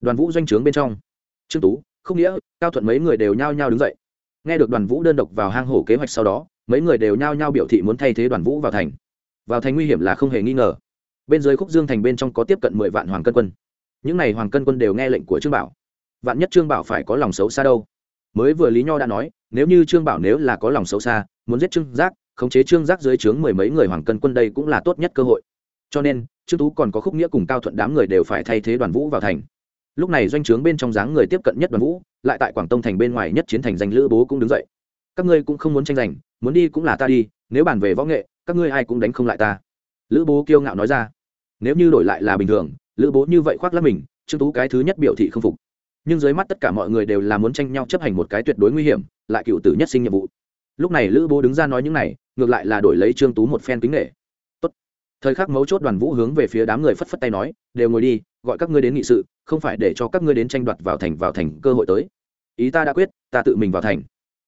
Đoàn vũ doanh trướng bên trong. Trương tú không nghĩa, cao thuận mấy người đều nhao nhao đứng dậy. Nghe được đoàn vũ đơn độc vào hang hổ kế hoạch sau đó, mấy người đều nhao nhao biểu thị muốn thay thế đoàn vũ vào thành. Vào thành nguy hiểm là không hề nghi ngờ. Bên dưới khúc dương thành bên trong có tiếp cận mười vạn hoàng cân quân. Những n à y hoàng cân quân đều nghe lệnh của trương bảo. Vạn nhất trương bảo phải có lòng xấu xa đâu mới vừa lý nho đã nói, nếu như trương bảo nếu là có lòng xấu xa, muốn giết trương giác, khống chế trương giác dưới trướng mười mấy người hoàng cân quân đây cũng là tốt nhất cơ hội. Cho nên, trương tú còn có khúc nghĩa cùng cao thuận đám người đều phải thay thế đoàn vũ vào thành. Lúc này doanh trướng bên trong dáng người tiếp cận nhất đoàn vũ, lại tại quảng tông thành bên ngoài nhất chiến thành danh lữ bố cũng đứng dậy. Các ngươi cũng không muốn tranh giành, muốn đi cũng là ta đi, nếu bàn về võ nghệ, các ngươi ai cũng đánh không lại ta. Lữ bố kiêu ngạo nói ra. Nếu như đổi lại là bình thường, lữ bố như vậy khoác lắm mình, trương tú cái thứ nhất biểu thị không phục nhưng dưới mắt tất cả mọi người đều là muốn tranh nhau chấp hành một cái tuyệt đối nguy hiểm, lại cựu tử nhất sinh nhiệm vụ. Lúc này lữ bố đứng ra nói những này, ngược lại là đổi lấy trương tú một phen kính nghệ Tốt. thời khắc mấu chốt đoàn vũ hướng về phía đám người phất phất tay nói, đều ngồi đi, gọi các ngươi đến nghị sự, không phải để cho các ngươi đến tranh đoạt vào thành vào thành cơ hội tới. Ý ta đã quyết, ta tự mình vào thành.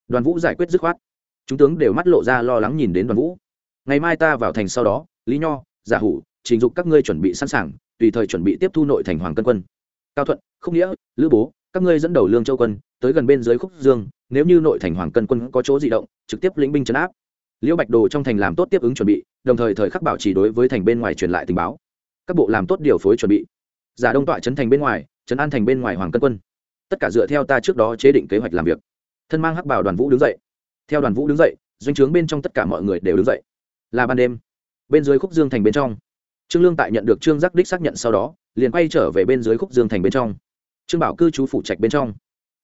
Đoàn vũ giải quyết dứt khoát. Chúng tướng đều mắt lộ ra lo lắng nhìn đến đoàn vũ. Ngày mai ta vào thành sau đó, lý nho, giả hủ, trình dục các ngươi chuẩn bị sẵn sàng, tùy thời chuẩn bị tiếp thu nội thành hoàng cân quân cao thuận không nghĩa, lữ bố, các ngươi dẫn đầu lương châu quân, tới gần bên dưới khúc dương, nếu như nội thành hoàng cân quân có chỗ di động, trực tiếp lĩnh binh chấn áp. Liễu bạch đồ trong thành làm tốt tiếp ứng chuẩn bị, đồng thời thời khắc bảo trì đối với thành bên ngoài truyền lại tình báo. Các bộ làm tốt điều phối chuẩn bị. Giả đông tọa trấn thành bên ngoài, trấn an thành bên ngoài hoàng cân quân. Tất cả dựa theo ta trước đó chế định kế hoạch làm việc. Thân mang hắc bảo đoàn vũ đứng dậy. Theo đoàn vũ đứng dậy, doanh trướng bên trong tất cả mọi người đều đứng dậy. Là ban đêm. Bên dưới khúc dương thành bên trong trương lương tại nhận được trương giác đích xác nhận sau đó, liền quay trở về bên dưới khúc dương thành bên trong. Trương bảo cư trú phủ trạch bên trong.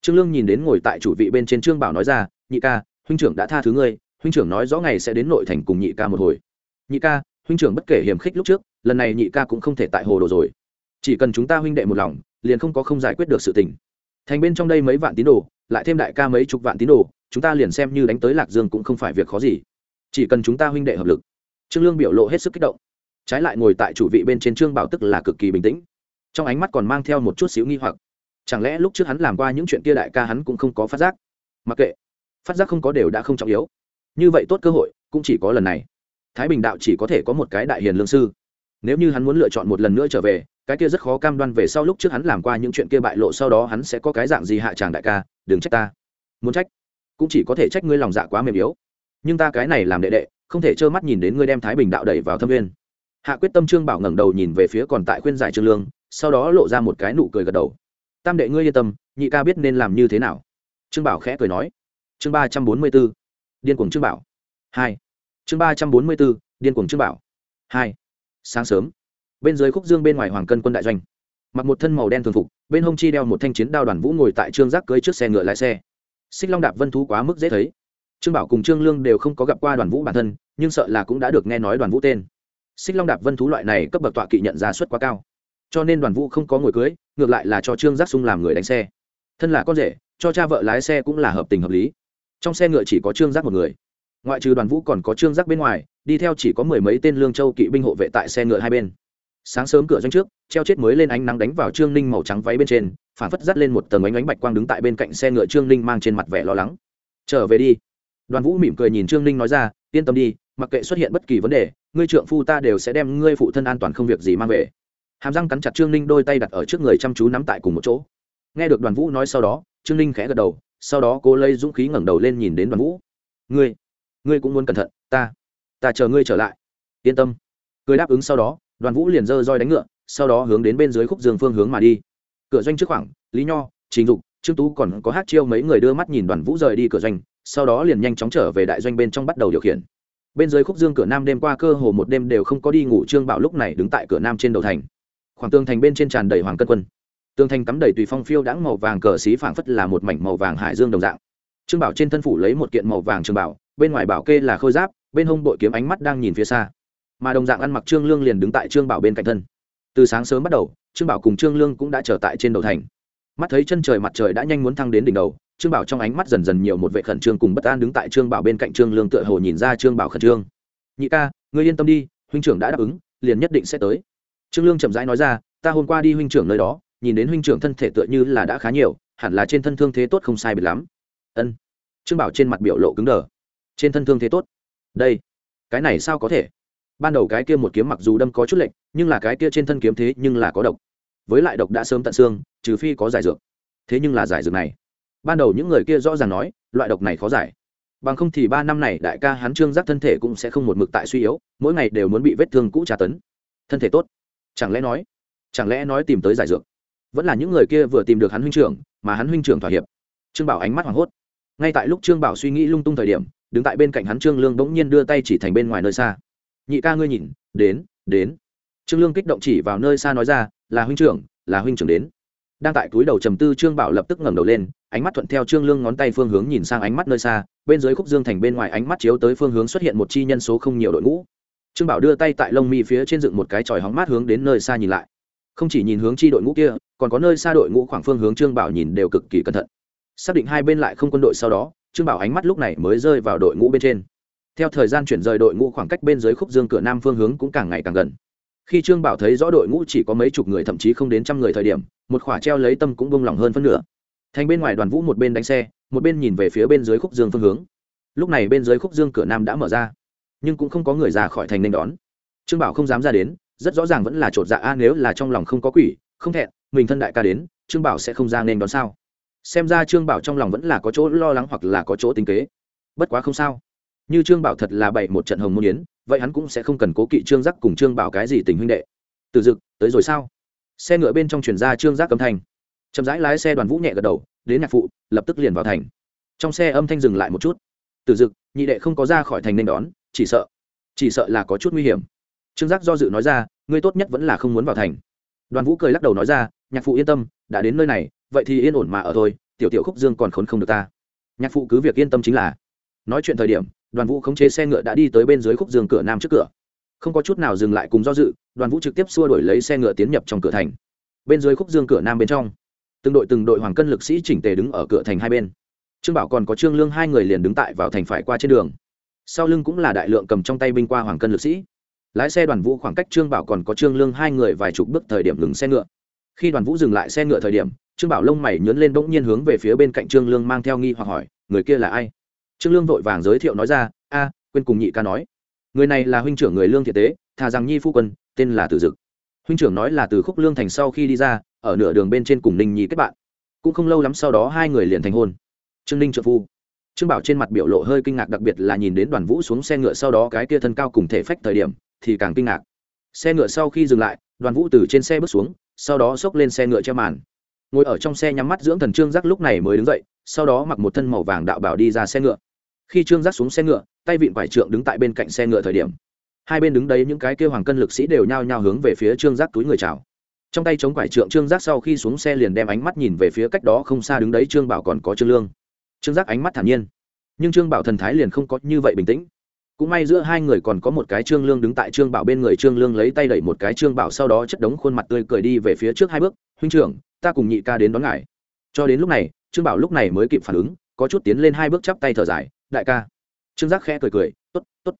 Trương lương nhìn đến ngồi tại chủ vị bên trên trương bảo nói ra, nhị ca, huynh trưởng đã tha thứ ngươi, huynh trưởng nói rõ ngày sẽ đến nội thành cùng nhị ca một hồi. Nhị ca, huynh trưởng bất kể hiềm khích lúc trước, lần này nhị ca cũng không thể tại hồ đồ rồi. Chỉ cần chúng ta huynh đệ một lòng, liền không có không giải quyết được sự tình. Thành bên trong đây mấy vạn tín đồ, lại thêm đại ca mấy chục vạn tín đồ, chúng ta liền xem như đánh tới lạc dương cũng không phải việc khó gì. Chỉ cần chúng ta huynh đệ hợp lực. Trương lương biểu lộ hết sức kích động trái lại ngồi tại chủ vị bên trên trương bảo tức là cực kỳ bình tĩnh. Trong ánh mắt còn mang theo một chút xíu nghi hoặc. Chẳng lẽ lúc trước hắn làm qua những chuyện kia đại ca hắn cũng không có phát giác? Mặc kệ, phát giác không có đều đã không trọng yếu. Như vậy tốt cơ hội, cũng chỉ có lần này. Thái bình đạo chỉ có thể có một cái đại hiền lương sư. Nếu như hắn muốn lựa chọn một lần nữa trở về, cái kia rất khó cam đoan về sau lúc trước hắn làm qua những chuyện kia bại lộ sau đó hắn sẽ có cái dạng gì hạ tràng đại ca, đừng trách ta. Muốn trách, cũng chỉ có thể trách ngươi lòng dạ quá mềm yếu. Nhưng ta cái này làm đệ đệ, không thể trơ mắt nhìn đến ngươi đem thái bình đạo đẩy vào thâm viên hạ quyết tâm trương bảo ngẩng đầu nhìn về phía còn tại khuyên giải trương lương, sau đó lộ ra một cái nụ cười gật đầu. Tam đệ ngươi yên tâm, nhị ca biết nên làm như thế nào. Trương bảo khẽ cười nói. Chương ba trăm bốn mươi b ố điên cuồng trương bảo. Hai. Chương ba trăm bốn mươi b ố điên cuồng trương bảo. Hai. Sáng sớm. Bên dưới khúc dương bên ngoài hoàng cân quân đại doanh. Mặc một thân màu đen thường phục, bên hông chi đeo một thanh chiến đao đoàn vũ ngồi tại trương giác cưới trước xe ngựa lái xe. Xích long đạp vân thú quá mức dễ thấy. Trương bảo cùng trương lương đều không có gặp qua đoàn vũ bản thân, nhưng sợ là cũng đã được nghe nói đoàn vũ tên xích long đạp vân thú loại này cấp bậc tọa kỵ nhận giá suất quá cao. Cho nên đoàn vũ không có ngồi cưới, ngược lại là cho trương giác sung làm người đánh xe. Thân là con rể, cho cha vợ lái xe cũng là hợp tình hợp lý. Trong xe ngựa chỉ có trương giác một người. Ngoại trừ đoàn vũ còn có trương giác bên ngoài, đi theo chỉ có mười mấy tên lương châu kỵ binh hộ vệ tại xe ngựa hai bên. Sáng sớm cửa doanh trước, treo chết mới lên ánh nắng đánh vào trương ninh màu trắng váy bên trên, phản phất dắt lên một tầng ánh ánh bạch quang đứng tại bên cạnh xe ngựa trương ninh mang trên mặt vẻ lo lắng. Trở về đi. Đoàn vũ mỉm cười nhìn trương ninh nói ra, yên tâm đi, mặc kệ xuất hiện bất kỳ vấn đề ngươi trượng phu ta đều sẽ đem ngươi phụ thân an toàn không việc gì mang về. Hàm răng cắn chặt trương ninh đôi tay đặt ở trước người chăm chú nắm tại cùng một chỗ. Nghe được đoàn vũ nói sau đó, trương ninh khẽ gật đầu, sau đó cô lấy dũng khí ngẩng đầu lên nhìn đến đoàn vũ. Ngươi ngươi cũng muốn cẩn thận, ta ta chờ ngươi trở lại. Yên tâm. Cười đáp ứng sau đó, đoàn vũ liền dơ roi đánh ngựa, sau đó hướng đến bên dưới khúc dương phương hướng mà đi. Cửa doanh trước khoảng, lý nho, trình dục, trương tú còn có hát chiêu mấy người đưa mắt nhìn đoàn vũ rời đi cửa doanh, sau đó liền nhanh chóng trở về đại doanh bên trong bắt đầu điều khiển bên dưới khúc dương cửa nam đêm qua cơ hồ một đêm đều không có đi ngủ, trương bảo lúc này đứng tại cửa nam trên đầu thành. Khoảng tường thành bên trên tràn đầy hoàng cân quân. Tường thành cắm đầy tùy phong phiêu đãng màu vàng cờ xí phảng phất là một mảnh màu vàng hải dương đồng dạng. Trương bảo trên thân phủ lấy một kiện màu vàng trường bảo, bên ngoài bảo kê là khôi giáp, bên hông bội kiếm ánh mắt đang nhìn phía xa. Mà đồng dạng ăn mặc trương lương liền đứng tại trương bảo bên cạnh thân. Từ sáng sớm bắt đầu, trương bảo cùng trương lương cũng đã trở tại trên đầu thành mắt thấy chân trời mặt trời đã nhanh muốn thăng đến đỉnh đầu, trương bảo trong ánh mắt dần dần nhiều một vệ khẩn trương cùng bất an đứng tại trương bảo bên cạnh trương lương tựa hồ nhìn ra trương bảo khẩn trương. Nhị ca, ngươi yên tâm đi, huynh trưởng đã đáp ứng, liền nhất định sẽ tới. Trương lương chậm rãi nói ra, ta hôm qua đi huynh trưởng nơi đó, nhìn đến huynh trưởng thân thể tựa như là đã khá nhiều, hẳn là trên thân thương thế tốt không sai biệt lắm. Ân. Trương bảo trên mặt biểu lộ cứng đờ. Trên thân thương thế tốt? Đây, cái này sao có thể? Ban đầu cái kia một kiếm mặc dù đâm có chút lệnh nhưng là cái kia trên thân kiếm thế nhưng là có độc với lại độc đã sớm tận xương, trừ phi có giải dược. Thế nhưng là giải dược này, ban đầu những người kia rõ ràng nói, loại độc này khó giải. Bằng không thì ba năm này đại ca hắn trương giác thân thể cũng sẽ không một mực tại suy yếu, mỗi ngày đều muốn bị vết thương cũ tra tấn. Thân thể tốt. Chẳng lẽ nói, chẳng lẽ nói tìm tới giải dược? Vẫn là những người kia vừa tìm được hắn huynh trưởng, mà hắn huynh trưởng thỏa hiệp. Trương bảo ánh mắt hoảng hốt. Ngay tại lúc trương bảo suy nghĩ lung tung thời điểm, đứng tại bên cạnh hắn trương lương bỗng nhiên đưa tay chỉ thành bên ngoài nơi xa. Nhị ca ngươi nhìn, đến đến. Trương lương kích động chỉ vào nơi xa nói ra là huynh trưởng, là huynh trưởng đến. Đang tại túi đầu trầm tư trương bảo lập tức ngẩng đầu lên, ánh mắt thuận theo trương lương ngón tay phương hướng nhìn sang ánh mắt nơi xa, bên dưới khúc dương thành bên ngoài ánh mắt chiếu tới phương hướng xuất hiện một chi nhân số không nhiều đội ngũ. Trương bảo đưa tay tại lông mi phía trên dựng một cái tròi hóng mát hướng đến nơi xa nhìn lại. Không chỉ nhìn hướng chi đội ngũ kia, còn có nơi xa đội ngũ khoảng phương hướng trương bảo nhìn đều cực kỳ cẩn thận. Xác định hai bên lại không quân đội sau đó, trương bảo ánh mắt lúc này mới rơi vào đội ngũ bên trên. Theo thời gian chuyển rời đội ngũ khoảng cách bên dưới khúc dương cửa nam phương hướng cũng càng ngày càng gần khi trương bảo thấy rõ đội ngũ chỉ có mấy chục người, thậm chí không đến trăm người thời điểm, một khỏa treo lấy tâm cũng bông lỏng hơn phân nửa. Thành bên ngoài đoàn vũ một bên đánh xe, một bên nhìn về phía bên dưới khúc dương phương hướng. Lúc này bên dưới khúc dương cửa nam đã mở ra, nhưng cũng không có người ra khỏi thành nên đón. Trương bảo không dám ra đến, rất rõ ràng vẫn là chột dạ a, nếu là trong lòng không có quỷ, không thẹn, mình thân đại ca đến, trương bảo sẽ không ra nên đón sao? Xem ra trương bảo trong lòng vẫn là có chỗ lo lắng hoặc là có chỗ tính kế. Bất quá không sao. Như trương bảo thật là bậy một trận hồng môn yến vậy hắn cũng sẽ không cần cố kỵ trương giác cùng trương bảo cái gì tình huynh đệ. Từ dực, tới rồi sao? Xe ngựa bên trong chuyển ra trương giác âm thanh. Chậm rãi lái xe đoàn vũ nhẹ gật đầu, đến nhạc phụ, lập tức liền vào thành. Trong xe âm thanh dừng lại một chút. Từ dực, nhị đệ không có ra khỏi thành nên đón, chỉ sợ chỉ sợ là có chút nguy hiểm. Trương giác do dự nói ra, ngươi tốt nhất vẫn là không muốn vào thành. Đoàn vũ cười lắc đầu nói ra, nhạc phụ yên tâm, đã đến nơi này, vậy thì yên ổn mà ở thôi, tiểu tiểu khúc dương còn khốn không được ta. Nhạc phụ cứ việc yên tâm chính là. Nói chuyện thời điểm đoàn vũ khống chế xe ngựa đã đi tới bên dưới khúc giường cửa nam trước cửa. Không có chút nào dừng lại cùng do dự, đoàn vũ trực tiếp xua đổi lấy xe ngựa tiến nhập trong cửa thành. Bên dưới khúc dương cửa nam bên trong, từng đội từng đội hoàng cân lực sĩ chỉnh tề đứng ở cửa thành hai bên. Trương bảo còn có trương lương hai người liền đứng tại vào thành phải qua trên đường. Sau lưng cũng là đại lượng cầm trong tay binh qua hoàng cân lực sĩ. Lái xe đoàn vũ khoảng cách trương bảo còn có trương lương hai người vài chục bước thời điểm ngừng xe ngựa. Khi đoàn vũ dừng lại xe ngựa thời điểm, trương bảo lông mày nhớn lên bỗng nhiên hướng về phía bên cạnh trương lương mang theo nghi hoặc hỏi, người kia là ai? Trương lương vội vàng giới thiệu nói ra, a, quên cùng nhị ca nói. Người này là huynh trưởng người lương thiệt tế, thà rằng nhi phu quân, tên là tử dực. Huynh trưởng nói là từ khúc lương thành sau khi đi ra, ở nửa đường bên trên cùng ninh nhi kết bạn. Cũng không lâu lắm sau đó hai người liền thành hôn. Trương ninh trợ phu. Trương bảo trên mặt biểu lộ hơi kinh ngạc, đặc biệt là nhìn đến đoàn vũ xuống xe ngựa sau đó cái kia thân cao cùng thể phách thời điểm, thì càng kinh ngạc. Xe ngựa sau khi dừng lại, đoàn vũ từ trên xe bước xuống, sau đó xốc lên xe ngựa che màn. Ngồi ở trong xe nhắm mắt dưỡng thần trương giác lúc này mới đứng dậy, sau đó mặc một thân màu vàng đạo bảo đi ra xe ngựa khi trương giác xuống xe ngựa, tay vịn quải trượng đứng tại bên cạnh xe ngựa thời điểm. Hai bên đứng đấy những cái kêu hoàng cân lực sĩ đều nhao nhao hướng về phía trương giác túi người chào. Trong tay chống quải trượng trương giác sau khi xuống xe liền đem ánh mắt nhìn về phía cách đó không xa đứng đấy trương bảo còn có trương lương. Trương giác ánh mắt thản nhiên. Nhưng trương bảo thần thái liền không có như vậy bình tĩnh. Cũng may giữa hai người còn có một cái trương lương đứng tại trương bảo bên người trương lương lấy tay đẩy một cái trương bảo sau đó chất đống khuôn mặt tươi cười đi về phía trước hai bước. Huynh trưởng, ta cùng nhị ca đến đón ngài. Cho đến lúc này, trương bảo lúc này mới kịp phản ứng, có chút tiến lên hai bước chắp tay thở dài đại ca. Trương giác khẽ cười cười t ố t t ố t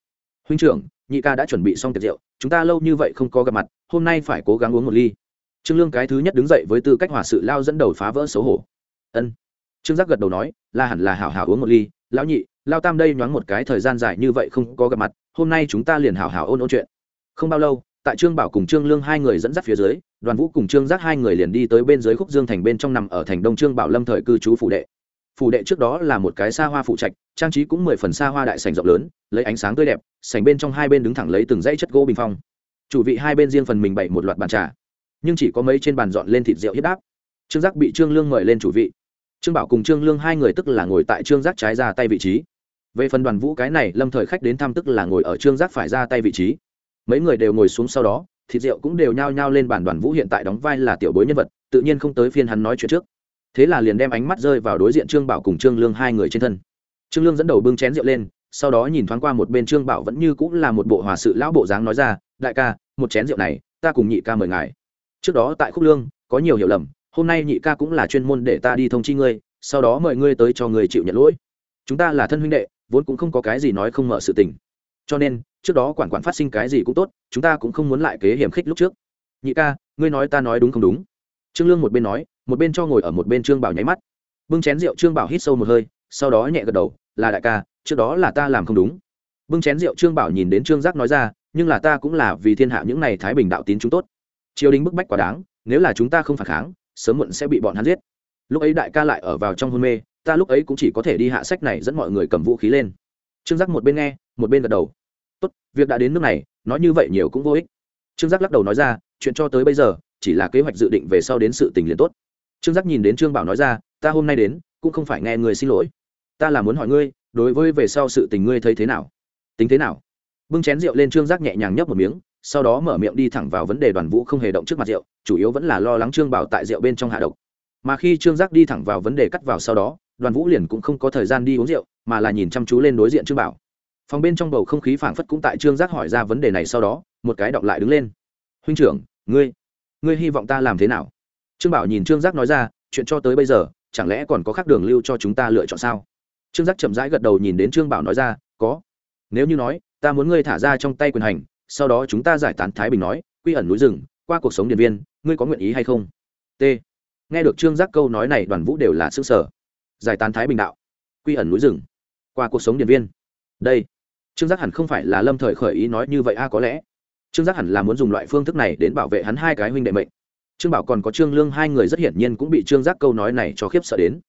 huynh trưởng, nhị ca đã chuẩn bị xong tiệc rượu, chúng ta lâu như vậy không có gặp mặt, hôm nay phải cố gắng uống một ly. Trương lương cái thứ nhất đứng dậy với tư cách hòa sự lao dẫn đầu phá vỡ xấu hổ. Ân. Trương giác gật đầu nói, là hẳn là hảo hảo uống một ly, lão nhị, lao tam đây nhoáng một cái thời gian dài như vậy không có gặp mặt, hôm nay chúng ta liền hảo hảo ôn ôn chuyện. Không bao lâu, tại trương bảo cùng trương lương hai người dẫn dắt phía dưới, đoàn vũ cùng trương giác hai người liền đi tới bên dưới khúc dương thành bên trong nằm ở thành đông trương bảo lâm thời cư trú phụ đệ phủ đệ trước đó là một cái xa hoa phụ trạch, trang trí cũng mười phần xa hoa đại sành rộng lớn, lấy ánh sáng tươi đẹp sành bên trong hai bên đứng thẳng lấy từng dãy chất gỗ bình phong. Chủ vị hai bên riêng phần mình bày một loạt bàn trà, nhưng chỉ có mấy trên bàn dọn lên thịt rượu hiếp đáp. Trương giác bị trương lương mời lên chủ vị. Trương bảo cùng trương lương hai người tức là ngồi tại trương giác trái ra tay vị trí. Về phần đoàn vũ cái này, lâm thời khách đến thăm tức là ngồi ở trương giác phải ra tay vị trí. Mấy người đều ngồi xuống sau đó, thịt rượu cũng đều nhao nhao lên bàn đoàn vũ hiện tại đóng vai là tiểu bối nhân vật, tự nhiên không tới phiên hắn nói chuyện trước thế là liền đem ánh mắt rơi vào đối diện trương bảo cùng trương lương hai người trên thân. Trương lương dẫn đầu bưng chén rượu lên, sau đó nhìn thoáng qua một bên trương bảo vẫn như cũng là một bộ hòa sự lão bộ dáng nói ra, đại ca, một chén rượu này, ta cùng nhị ca mời ngài. Trước đó tại khúc lương, có nhiều hiểu lầm, hôm nay nhị ca cũng là chuyên môn để ta đi thông chi ngươi, sau đó mời ngươi tới cho người chịu nhận lỗi. Chúng ta là thân huynh đệ, vốn cũng không có cái gì nói không mở sự tình. Cho nên, trước đó quản quản phát sinh cái gì cũng tốt, chúng ta cũng không muốn lại kế hiểm khích lúc trước. Nhị ca, ngươi nói ta nói đúng không đúng? Trương lương một bên nói một bên cho ngồi ở một bên trương bảo nháy mắt bưng chén rượu trương bảo hít sâu một hơi sau đó nhẹ gật đầu là đại ca trước đó là ta làm không đúng bưng chén rượu trương bảo nhìn đến trương giác nói ra nhưng là ta cũng là vì thiên hạ những này thái bình đạo tín chúng tốt triều đình bức bách quá đáng nếu là chúng ta không phản kháng sớm muộn sẽ bị bọn hắn giết lúc ấy đại ca lại ở vào trong hôn mê ta lúc ấy cũng chỉ có thể đi hạ sách này dẫn mọi người cầm vũ khí lên trương giác một bên nghe một bên gật đầu tốt việc đã đến nước này nói như vậy nhiều cũng vô ích trương giác lắc đầu nói ra chuyện cho tới bây giờ chỉ là kế hoạch dự định về sau đến sự tình liền tốt trương giác nhìn đến trương bảo nói ra, ta hôm nay đến, cũng không phải nghe người xin lỗi. Ta là muốn hỏi ngươi, đối với về sau sự tình ngươi thấy thế nào? Tính thế nào? Bưng chén rượu lên, trương giác nhẹ nhàng nhấp một miếng, sau đó mở miệng đi thẳng vào vấn đề đoàn vũ không hề động trước mặt rượu, chủ yếu vẫn là lo lắng trương bảo tại rượu bên trong hạ độc. Mà khi trương giác đi thẳng vào vấn đề cắt vào sau đó, đoàn vũ liền cũng không có thời gian đi uống rượu, mà là nhìn chăm chú lên đối diện trương bảo. Phòng bên trong bầu không khí phảng phất cũng tại trương giác hỏi ra vấn đề này sau đó, một cái đọng lại đứng lên. Huynh trưởng, ngươi ngươi hy vọng ta làm thế nào? Trương bảo nhìn trương giác nói ra, chuyện cho tới bây giờ, chẳng lẽ còn có khác đường lưu cho chúng ta lựa chọn sao? Trương giác chậm rãi gật đầu nhìn đến trương bảo nói ra, có. Nếu như nói, ta muốn ngươi thả ra trong tay quyền hành, sau đó chúng ta giải tán thái bình nói, quy ẩn núi rừng, qua cuộc sống điện viên, ngươi có nguyện ý hay không? T. Nghe được trương giác câu nói này, đoàn vũ đều là xương sở giải tán thái bình đạo, quy ẩn núi rừng, qua cuộc sống điện viên. Đây, trương giác hẳn không phải là lâm thời khởi ý nói như vậy a à, có lẽ. Trương giác hẳn là muốn dùng loại phương thức này đến bảo vệ hắn hai cái huynh đệ mệnh trương bảo còn có trương lương hai người rất hiển nhiên cũng bị trương giác câu nói này cho khiếp sợ đến.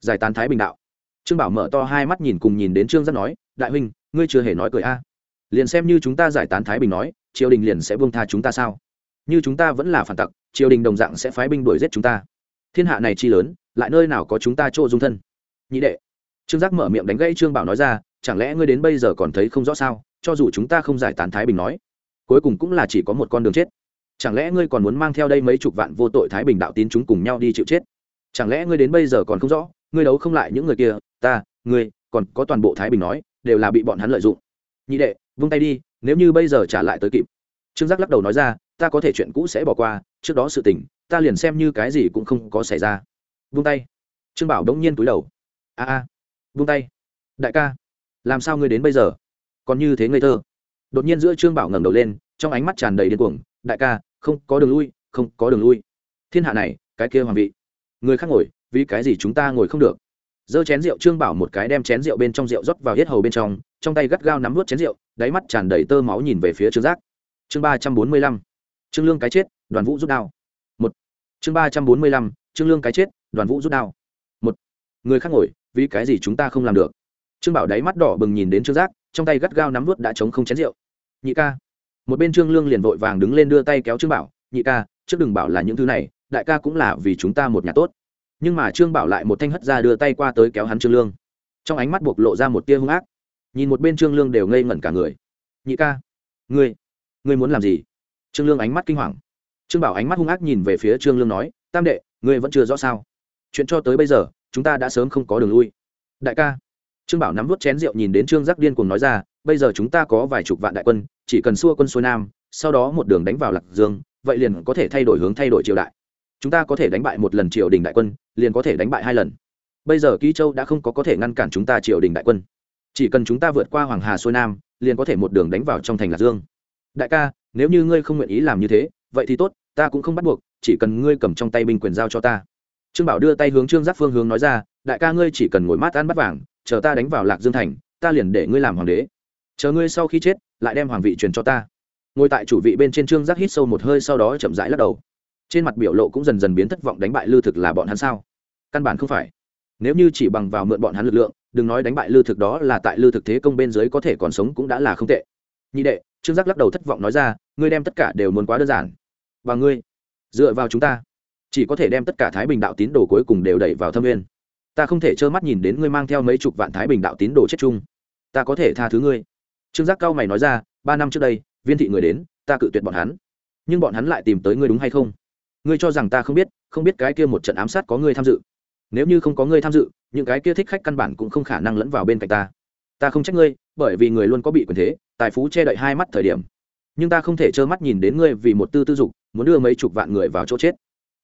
Giải tán thái bình đạo. Trương bảo mở to hai mắt nhìn cùng nhìn đến trương giác nói, đại huynh, ngươi chưa hề nói cười a. Liền xem như chúng ta giải tán thái bình nói, triều đình liền sẽ buông tha chúng ta sao? Như chúng ta vẫn là phản tặc, triều đình đồng dạng sẽ phái binh đuổi giết chúng ta. Thiên hạ này chi lớn, lại nơi nào có chúng ta chỗ dung thân? Nhị đệ. Trương giác mở miệng đánh gãy trương bảo nói ra, chẳng lẽ ngươi đến bây giờ còn thấy không rõ sao? Cho dù chúng ta không giải tán thái bình nói, cuối cùng cũng là chỉ có một con đường chết chẳng lẽ ngươi còn muốn mang theo đây mấy chục vạn vô tội thái bình đạo tín chúng cùng nhau đi chịu chết? Chẳng lẽ ngươi đến bây giờ còn không rõ, ngươi đấu không lại những người kia, ta, ngươi, còn có toàn bộ thái bình nói, đều là bị bọn hắn lợi dụng. Nhị đệ, vung tay đi, nếu như bây giờ trả lại tới kịp. Trương giác lắc đầu nói ra, ta có thể chuyện cũ sẽ bỏ qua, trước đó sự tình, ta liền xem như cái gì cũng không có xảy ra. Vung tay. Trương bảo đống nhiên túi đầu. A a. Vung tay. Đại ca, làm sao ngươi đến bây giờ? Còn như thế ngây thơ. Đột nhiên giữa trương bảo ngẩng đầu lên, trong ánh mắt tràn đầy điên cuồng đại ca, không có đường lui, không có đường lui. Thiên hạ này, cái kia hoàng vị. Người khác ngồi, vì cái gì chúng ta ngồi không được? Giơ chén rượu trương bảo một cái đem chén rượu bên trong rượu rót vào hết hầu bên trong trong tay gắt gao nắm nuốt chén rượu, đáy mắt tràn đầy tơ máu nhìn về phía trương giác. Chương ba trăm bốn mươi lăm. Trương lương cái chết, đoàn vũ rút đao. Một. Chương ba trăm bốn mươi lăm. Trương lương cái chết, đoàn vũ rút đao. Một. Người khác ngồi, vì cái gì chúng ta không làm được? Trương bảo đáy mắt đỏ bừng nhìn đến trương giác, trong tay gắt gao nắm nuốt đã chống không chén rượu. Nhị ca một bên trương lương liền vội vàng đứng lên đưa tay kéo trương bảo, nhị ca, trước đừng bảo là những thứ này, đại ca cũng là vì chúng ta một nhà tốt. Nhưng mà trương bảo lại một thanh hất ra đưa tay qua tới kéo hắn trương lương. Trong ánh mắt buộc lộ ra một tia hung ác. Nhìn một bên trương lương đều ngây ngẩn cả người. Nhị ca, ngươi ngươi muốn làm gì? Trương lương ánh mắt kinh hoàng. Trương bảo ánh mắt hung ác nhìn về phía trương lương nói, tam đệ, ngươi vẫn chưa rõ sao? Chuyện cho tới bây giờ, chúng ta đã sớm không có đường lui. Đại ca. Trương bảo nắm vút chén rượu nhìn đến trương giác điên cùng nói ra bây giờ chúng ta có vài chục vạn đại quân, chỉ cần xua quân xuôi nam, sau đó một đường đánh vào lạc dương, vậy liền có thể thay đổi hướng thay đổi triều đại. Chúng ta có thể đánh bại một lần triều đình đại quân, liền có thể đánh bại hai lần. Bây giờ ký châu đã không có có thể ngăn cản chúng ta triều đình đại quân. Chỉ cần chúng ta vượt qua hoàng hà xuôi nam, liền có thể một đường đánh vào trong thành lạc dương. Đại ca, nếu như ngươi không nguyện ý làm như thế, vậy thì tốt, ta cũng không bắt buộc, chỉ cần ngươi cầm trong tay binh quyền giao cho ta. Trương bảo đưa tay hướng trương giác phương hướng nói ra, đại ca ngươi chỉ cần ngồi mát ăn bắt vàng, chờ ta đánh vào lạc dương thành, ta liền để ngươi làm hoàng đế chờ ngươi sau khi chết, lại đem hoàng vị truyền cho ta. Ngồi tại chủ vị bên trên trương giác hít sâu một hơi sau đó chậm rãi lắc đầu. Trên mặt biểu lộ cũng dần dần biến thất vọng đánh bại lư thực là bọn hắn sao? Căn bản không phải. Nếu như chỉ bằng vào mượn bọn hắn lực lượng, đừng nói đánh bại lư thực đó là tại lư thực thế công bên dưới có thể còn sống cũng đã là không tệ. Nhị đệ, trương giác lắc đầu thất vọng nói ra, ngươi đem tất cả đều muốn quá đơn giản. Và ngươi, dựa vào chúng ta, chỉ có thể đem tất cả thái bình đạo tín đồ cuối cùng đều đẩy vào thâm nguyên. Ta không thể trơ mắt nhìn đến ngươi mang theo mấy chục vạn thái bình đạo tín đồ chết chung. Ta có thể tha thứ ngươi trương giác cao mày nói ra, ba năm trước đây, viên thị người đến, ta cự tuyệt bọn hắn. Nhưng bọn hắn lại tìm tới ngươi đúng hay không? Ngươi cho rằng ta không biết không biết cái kia một trận ám sát có ngươi tham dự. Nếu như không có ngươi tham dự, những cái kia thích khách căn bản cũng không khả năng lẫn vào bên cạnh ta. Ta không trách ngươi, bởi vì người luôn có bị quyền thế, tài phú che đậy hai mắt thời điểm. Nhưng ta không thể trơ mắt nhìn đến ngươi vì một tư tư dục, muốn đưa mấy chục vạn người vào chỗ chết.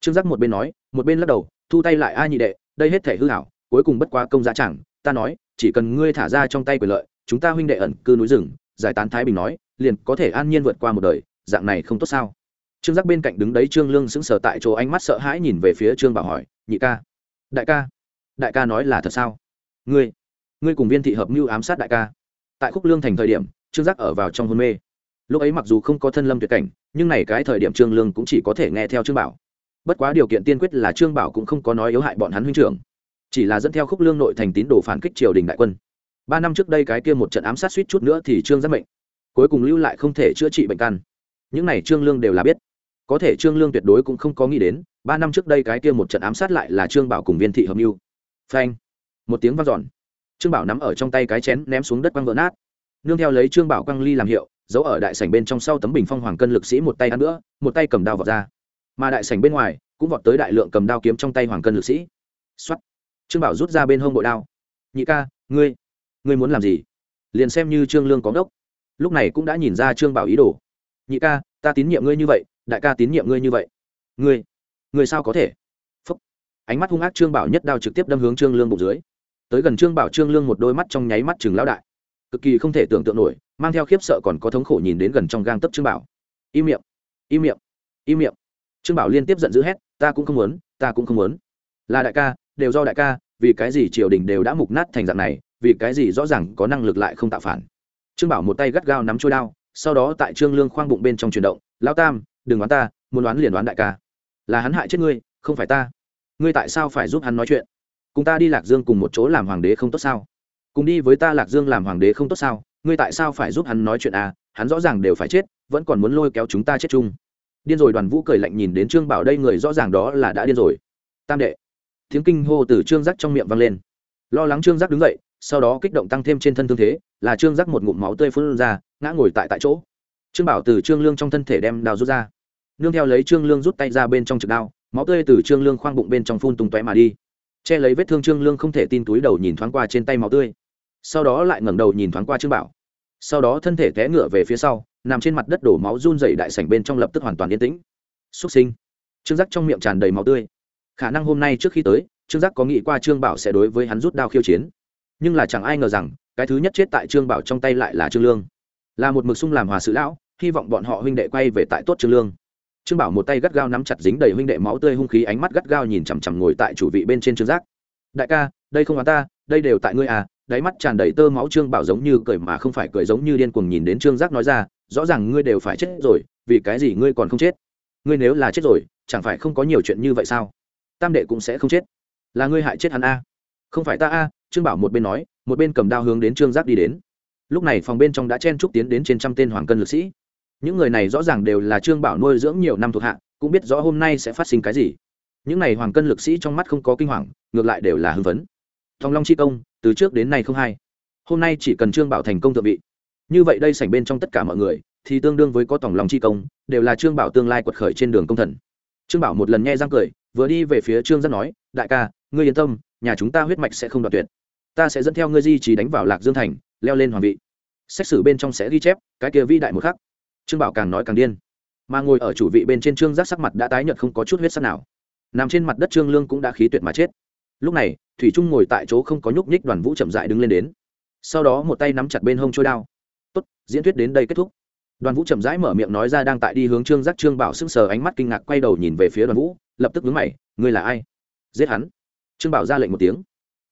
Trương giác một bên nói, một bên lắc đầu, thu tay lại ai nhị đệ, đây hết thể hư hảo, cuối cùng bất qua công giá chẳng. Ta nói, chỉ cần ngươi thả ra trong tay quyền lợi chúng ta huynh đệ ẩn cư núi rừng, giải tán thái bình nói, liền có thể an nhiên vượt qua một đời, dạng này không tốt sao? Trương giác bên cạnh đứng đấy trương lương sững sờ tại chỗ ánh mắt sợ hãi nhìn về phía trương bảo hỏi, nhị ca, đại ca đại ca nói là thật sao? Ngươi ngươi cùng viên thị hợp mưu ám sát đại ca. Tại khúc lương thành thời điểm, trương giác ở vào trong hôn mê. Lúc ấy mặc dù không có thân lâm tuyệt cảnh, nhưng này cái thời điểm trương lương cũng chỉ có thể nghe theo trương bảo. Bất quá điều kiện tiên quyết là trương bảo cũng không có nói yếu hại bọn hắn huynh trưởng. Chỉ là dẫn theo khúc lương nội thành tín đồ phản kích triều đình đại quân ba năm trước đây cái kia một trận ám sát suýt chút nữa thì trương giác mệnh cuối cùng lưu lại không thể chữa trị bệnh căn. Những này trương lương đều là biết. Có thể trương lương tuyệt đối cũng không có nghĩ đến, ba năm trước đây cái kia một trận ám sát lại là trương bảo cùng viên thị hợp mưu phanh! Một tiếng vang dọn. Trương bảo nắm ở trong tay cái chén ném xuống đất quăng vỡ nát. Nương theo lấy trương bảo quăng ly làm hiệu, giấu ở đại sảnh bên trong sau tấm bình phong hoàng cân lực sĩ một tay ăn nữa, một tay cầm đao vọt ra. Mà đại sảnh bên ngoài, cũng vọt tới đại lượng cầm đao kiếm trong tay hoàng cân lực sĩ. Xuất trương bảo rút ra bên hông bội đao. Nhị ca, ngươi ngươi muốn làm gì? Liền xem như trương lương có ngốc. Lúc này cũng đã nhìn ra trương bảo ý đồ. Nhị ca, ta tín nhiệm ngươi như vậy, đại ca tín nhiệm ngươi như vậy. Ngươi ngươi sao có thể? Phúc. ánh mắt hung ác trương bảo nhất đao trực tiếp đâm hướng trương lương bụng dưới. Tới gần trương bảo, trương lương một đôi mắt trong nháy mắt chừng lão đại. Cực kỳ không thể tưởng tượng nổi, mang theo khiếp sợ còn có thống khổ nhìn đến gần trong gang tấp trương bảo. Im miệng im miệng im miệng. Trương bảo liên tiếp giận dữ hét, ta cũng không muốn, ta cũng không muốn. Là đại ca, đều do đại ca, vì cái gì triều đình đều đã mục nát thành dạng này vì cái gì rõ ràng có năng lực lại không tạo phản. Trương bảo một tay gắt gao nắm trôi đao, sau đó tại trương lương khoang bụng bên trong chuyển động, lão tam, đừng đoán ta, muốn đoán liền đoán đại ca. Là hắn hại chết ngươi, không phải ta. Ngươi tại sao phải giúp hắn nói chuyện? Cùng ta đi lạc dương cùng một chỗ làm hoàng đế không tốt sao? Cùng đi với ta lạc dương làm hoàng đế không tốt sao? Ngươi tại sao phải giúp hắn nói chuyện à? Hắn rõ ràng đều phải chết, vẫn còn muốn lôi kéo chúng ta chết chung. Điên rồi đoàn vũ cười lạnh nhìn đến trương bảo đây người rõ ràng đó là đã điên rồi. Tam đệ. Tiếng kinh hô từ trương giác trong miệng vang lên lo lắng trương giác đứng dậy sau đó kích động tăng thêm trên thân thương thế là trương giác một ngụm máu tươi phun ra ngã ngồi tại tại chỗ trương bảo từ trương lương trong thân thể đem đào rút ra nương theo lấy trương lương rút tay ra bên trong trực đao máu tươi từ trương lương khoang bụng bên trong phun tung tóe mà đi che lấy vết thương trương lương không thể tin túi đầu nhìn thoáng qua trên tay máu tươi sau đó lại ngẩng đầu nhìn thoáng qua trương bảo sau đó thân thể té ngựa về phía sau nằm trên mặt đất đổ máu run dày đại sảnh bên trong lập tức hoàn toàn yên tĩnh xúc sinh trương giác trong miệng tràn đầy máu tươi khả năng hôm nay trước khi tới trương giác có nghĩ qua trương bảo sẽ đối với hắn rút đao khiêu chiến. Nhưng là chẳng ai ngờ rằng, cái thứ nhất chết tại trương bảo trong tay lại là trương lương. Là một mực sung làm hòa sự lão, hy vọng bọn họ huynh đệ quay về tại tốt trương lương. Trương bảo một tay gắt gao nắm chặt dính đầy huynh đệ máu tươi hung khí ánh mắt gắt gao nhìn chằm chằm ngồi tại chủ vị bên trên trương giác. Đại ca, đây không là ta, đây đều tại ngươi à. Đáy mắt tràn đầy tơ máu trương bảo giống như cười mà không phải cười giống như điên cuồng nhìn đến trương giác nói ra, rõ ràng ngươi đều phải chết rồi, vì cái gì ngươi còn không chết? Ngươi nếu là chết rồi, chẳng phải không có nhiều chuyện như vậy sao? Tam đệ cũng sẽ không chết là ngươi hại chết hắn a. Không phải ta a, trương bảo một bên nói, một bên cầm đao hướng đến trương giác đi đến. Lúc này phòng bên trong đã chen trúc tiến đến trên trăm tên hoàng cân lực sĩ. Những người này rõ ràng đều là trương bảo nuôi dưỡng nhiều năm thuộc hạ, cũng biết rõ hôm nay sẽ phát sinh cái gì. Những này hoàng cân lực sĩ trong mắt không có kinh hoàng, ngược lại đều là hưng vấn thong long chi công, từ trước đến nay không hay. Hôm nay chỉ cần trương bảo thành công thượng vị. Như vậy đây sảnh bên trong tất cả mọi người, thì tương đương với có tổng lòng chi công, đều là trương bảo tương lai quật khởi trên đường công thần. Trương bảo một lần nghe răng cười, vừa đi về phía trương giác nói, đại ca ngươi yên tâm, nhà chúng ta huyết mạch sẽ không đoạt tuyệt. Ta sẽ dẫn theo ngươi di trí đánh vào lạc dương thành, leo lên hoàng vị. Xét xử bên trong sẽ ghi chép, cái kia vi đại một khắc. Trương bảo càng nói càng điên. Mà ngồi ở chủ vị bên trên trương giác sắc mặt đã tái nhợt không có chút huyết sắc nào. Nằm trên mặt đất trương lương cũng đã khí tuyệt mà chết. Lúc này, thủy trung ngồi tại chỗ không có nhúc nhích đoàn vũ chậm dại đứng lên đến. Sau đó một tay nắm chặt bên hông trôi đao. Tốt, diễn thuyết đến đây kết thúc. Đoàn vũ chậm rãi mở miệng nói ra đang tại đi hướng trương giác. Trương bảo sững sờ, ánh mắt kinh ngạc quay đầu nhìn về phía đoàn vũ, lập tức vướng mày, ngươi là ai? Giết hắn trương bảo ra lệnh một tiếng.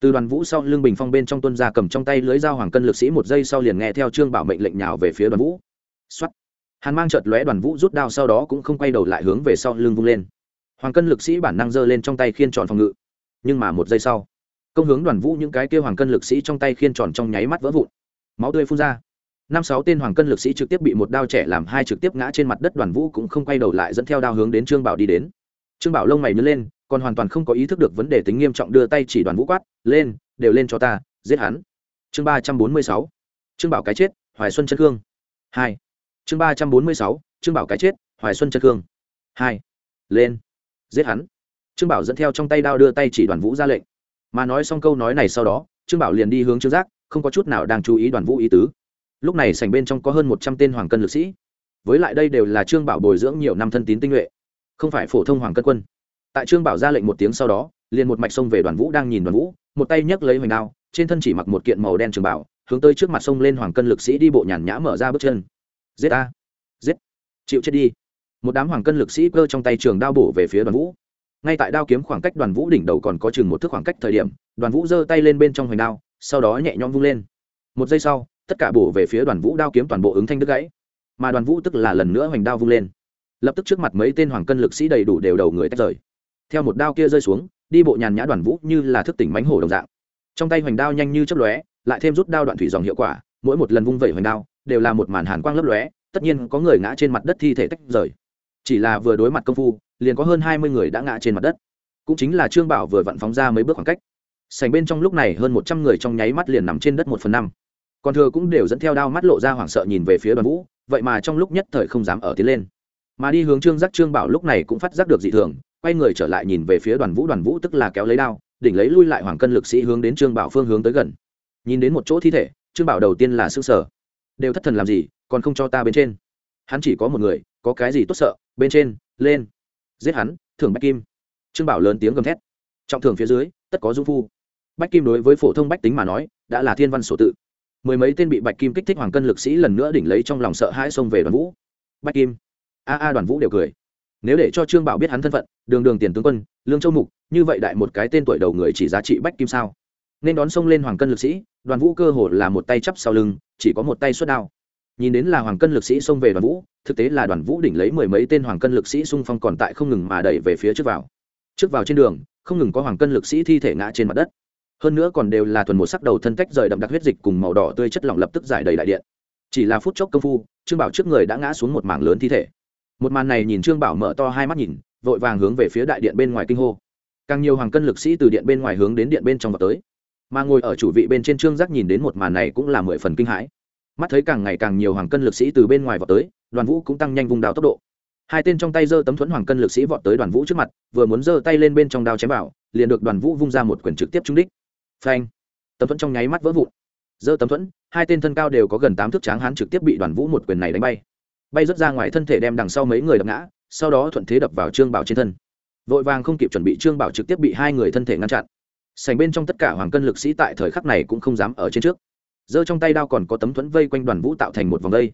Từ đoàn vũ sau lưng bình phong bên trong tuân ra cầm trong tay lưới dao hoàng cân lực sĩ một giây sau liền nghe theo trương bảo mệnh lệnh nhào về phía đoàn vũ. Xuất hàn mang chợt lóe, đoàn vũ rút đao sau đó cũng không quay đầu lại hướng về sau lưng vung lên. Hoàng cân lực sĩ bản năng giơ lên trong tay khiên tròn phòng ngự. Nhưng mà một giây sau, công hướng đoàn vũ những cái kêu hoàng cân lực sĩ trong tay khiên tròn trong nháy mắt vỡ vụn. Máu tươi phun ra. Năm sáu tên hoàng cân lực sĩ trực tiếp bị một đao trẻ làm hai trực tiếp ngã trên mặt đất, đoàn vũ cũng không quay đầu lại dẫn theo đao hướng đến trương bảo đi đến. Trương bảo lông mày nhớ lên còn hoàn toàn không có ý thức được vấn đề tính nghiêm trọng đưa tay chỉ đoàn vũ quát, lên, đều lên cho ta, giết hắn. Chương ba trăm bốn mươi sáu. Trương bảo cái chết, hoài xuân chân khương hai. Chương ba trăm bốn mươi sáu trương bảo cái chết, hoài xuân chân khương hai. Lên, giết hắn. Trương bảo dẫn theo trong tay đao đưa tay chỉ đoàn vũ ra lệnh. Mà nói xong câu nói này sau đó trương bảo liền đi hướng trương giác, không có chút nào đang chú ý đoàn vũ ý tứ. Lúc này sảnh bên trong có hơn một trăm tên hoàng cân lực sĩ. Với lại đây đều là trương bảo bồi dưỡng nhiều năm thân tín tinh nhuệ, không phải phổ thông hoàng cân quân tại trương bảo ra lệnh một tiếng sau đó, liền một mạch sông về đoàn vũ đang nhìn đoàn vũ, một tay nhấc lấy hoành đao, trên thân chỉ mặc một kiện màu đen trường bảo, hướng tới trước mặt sông lên hoàng cân lực sĩ đi bộ nhàn nhã mở ra bước chân. Giết a giết! Chịu chết đi! Một đám hoàng cân lực sĩ cơ trong tay trường đao bổ về phía đoàn vũ. Ngay tại đao kiếm khoảng cách đoàn vũ đỉnh đầu còn có chừng một thước khoảng cách thời điểm, đoàn vũ giơ tay lên bên trong hoành đao, sau đó nhẹ nhõm vung lên. Một giây sau, tất cả bổ về phía đoàn vũ đao kiếm toàn bộ ứng thanh đứt gãy. Mà đoàn vũ tức là lần nữa hoành đao vung lên. Lập tức trước mặt mấy tên hoàng cân lực sĩ đầy đủ đều đầu người tách rời theo một đao kia rơi xuống, đi bộ nhàn nhã đoàn vũ như là thức tỉnh mánh hổ đồng dạng. Trong tay hoành đao nhanh như chấp lóe, lại thêm rút đao đoạn thủy dòng hiệu quả, mỗi một lần vung vẩy hoành đao, đều là một màn hàn quang lấp lóe, tất nhiên có người ngã trên mặt đất thi thể tách rời. Chỉ là vừa đối mặt công phu, liền có hơn hai mươi người đã ngã trên mặt đất. Cũng chính là trương bảo vừa vặn phóng ra mấy bước khoảng cách. Sành bên trong lúc này hơn một trăm người trong nháy mắt liền nằm trên đất một phần năm. Còn thừa cũng đều dẫn theo đao mắt lộ ra hoảng sợ nhìn về phía đoàn vũ, vậy mà trong lúc nhất thời không dám ở tiến lên. Mà đi hướng trương giác trương bảo lúc này cũng phát giác được dị thường quay người trở lại nhìn về phía đoàn vũ đoàn vũ tức là kéo lấy đao, đỉnh lấy lui lại hoàng cân lực sĩ hướng đến trương bảo phương hướng tới gần. Nhìn đến một chỗ thi thể, trương bảo đầu tiên là s ư n g sở đều thất thần làm gì, còn không cho ta bên trên. Hắn chỉ có một người, có cái gì tốt sợ, bên trên, lên. Giết hắn, thưởng bách kim. Trương bảo lớn tiếng gầm thét. Trọng thưởng phía dưới, tất có dung phu. Bách kim đối với phổ thông bách tính mà nói, đã là thiên văn sổ tự. Mười mấy tên bị bạch kim kích thích hoàng cân lực sĩ lần nữa đỉnh lấy trong lòng sợ hãi xông về đoàn vũ. Bách kim. A a đoàn vũ đều cười nếu để cho trương bảo biết hắn thân phận, đường đường tiền tướng quân, lương châu mục, như vậy đại một cái tên tuổi đầu người chỉ giá trị bách kim sao? Nên đón sông lên hoàng cân lực sĩ, đoàn vũ cơ hồ là một tay chắp sau lưng, chỉ có một tay xuất đao. Nhìn đến là hoàng cân lực sĩ xông về đoàn vũ, thực tế là đoàn vũ đỉnh lấy mười mấy tên hoàng cân lực sĩ xung phong còn tại không ngừng mà đẩy về phía trước vào. Trước vào trên đường, không ngừng có hoàng cân lực sĩ thi thể ngã trên mặt đất. Hơn nữa còn đều là thuần một sắc đầu thân cách rời đậm đặc huyết dịch cùng màu đỏ tươi chất lỏng lập tức giải đầy đại điện. Chỉ là phút chốc công phu, trương bảo trước người đã ngã xuống một mảng lớn thi thể một màn này nhìn trương bảo mở to hai mắt nhìn, vội vàng hướng về phía đại điện bên ngoài kinh hô. Càng nhiều hoàng cân lực sĩ từ điện bên ngoài hướng đến điện bên trong vào tới. Mà ngồi ở chủ vị bên trên trương giác nhìn đến một màn này cũng là mười phần kinh hãi. Mắt thấy càng ngày càng nhiều hoàng cân lực sĩ từ bên ngoài vào tới, đoàn vũ cũng tăng nhanh vùng đào tốc độ. Hai tên trong tay giơ tấm thuẫn hoàng cân lực sĩ vọt tới đoàn vũ trước mặt, vừa muốn giơ tay lên bên trong đao chém vào, liền được đoàn vũ vung ra một quyền trực tiếp trúng đích. Phanh! Tấm thuẫn trong nháy mắt vỡ vụn. Giơ tấm thuẫn, hai tên thân cao đều có gần tám thước tráng hán trực tiếp bị đoàn vũ một quyền này đánh bay bay rớt ra ngoài thân thể đem đằng sau mấy người đập ngã, sau đó thuận thế đập vào trương bảo trên thân. Vội vàng không kịp chuẩn bị, trương bảo trực tiếp bị hai người thân thể ngăn chặn. Sành bên trong tất cả hoàng cân lực sĩ tại thời khắc này cũng không dám ở trên trước. Giơ trong tay đao còn có tấm thuẫn vây quanh đoàn vũ tạo thành một vòng vây.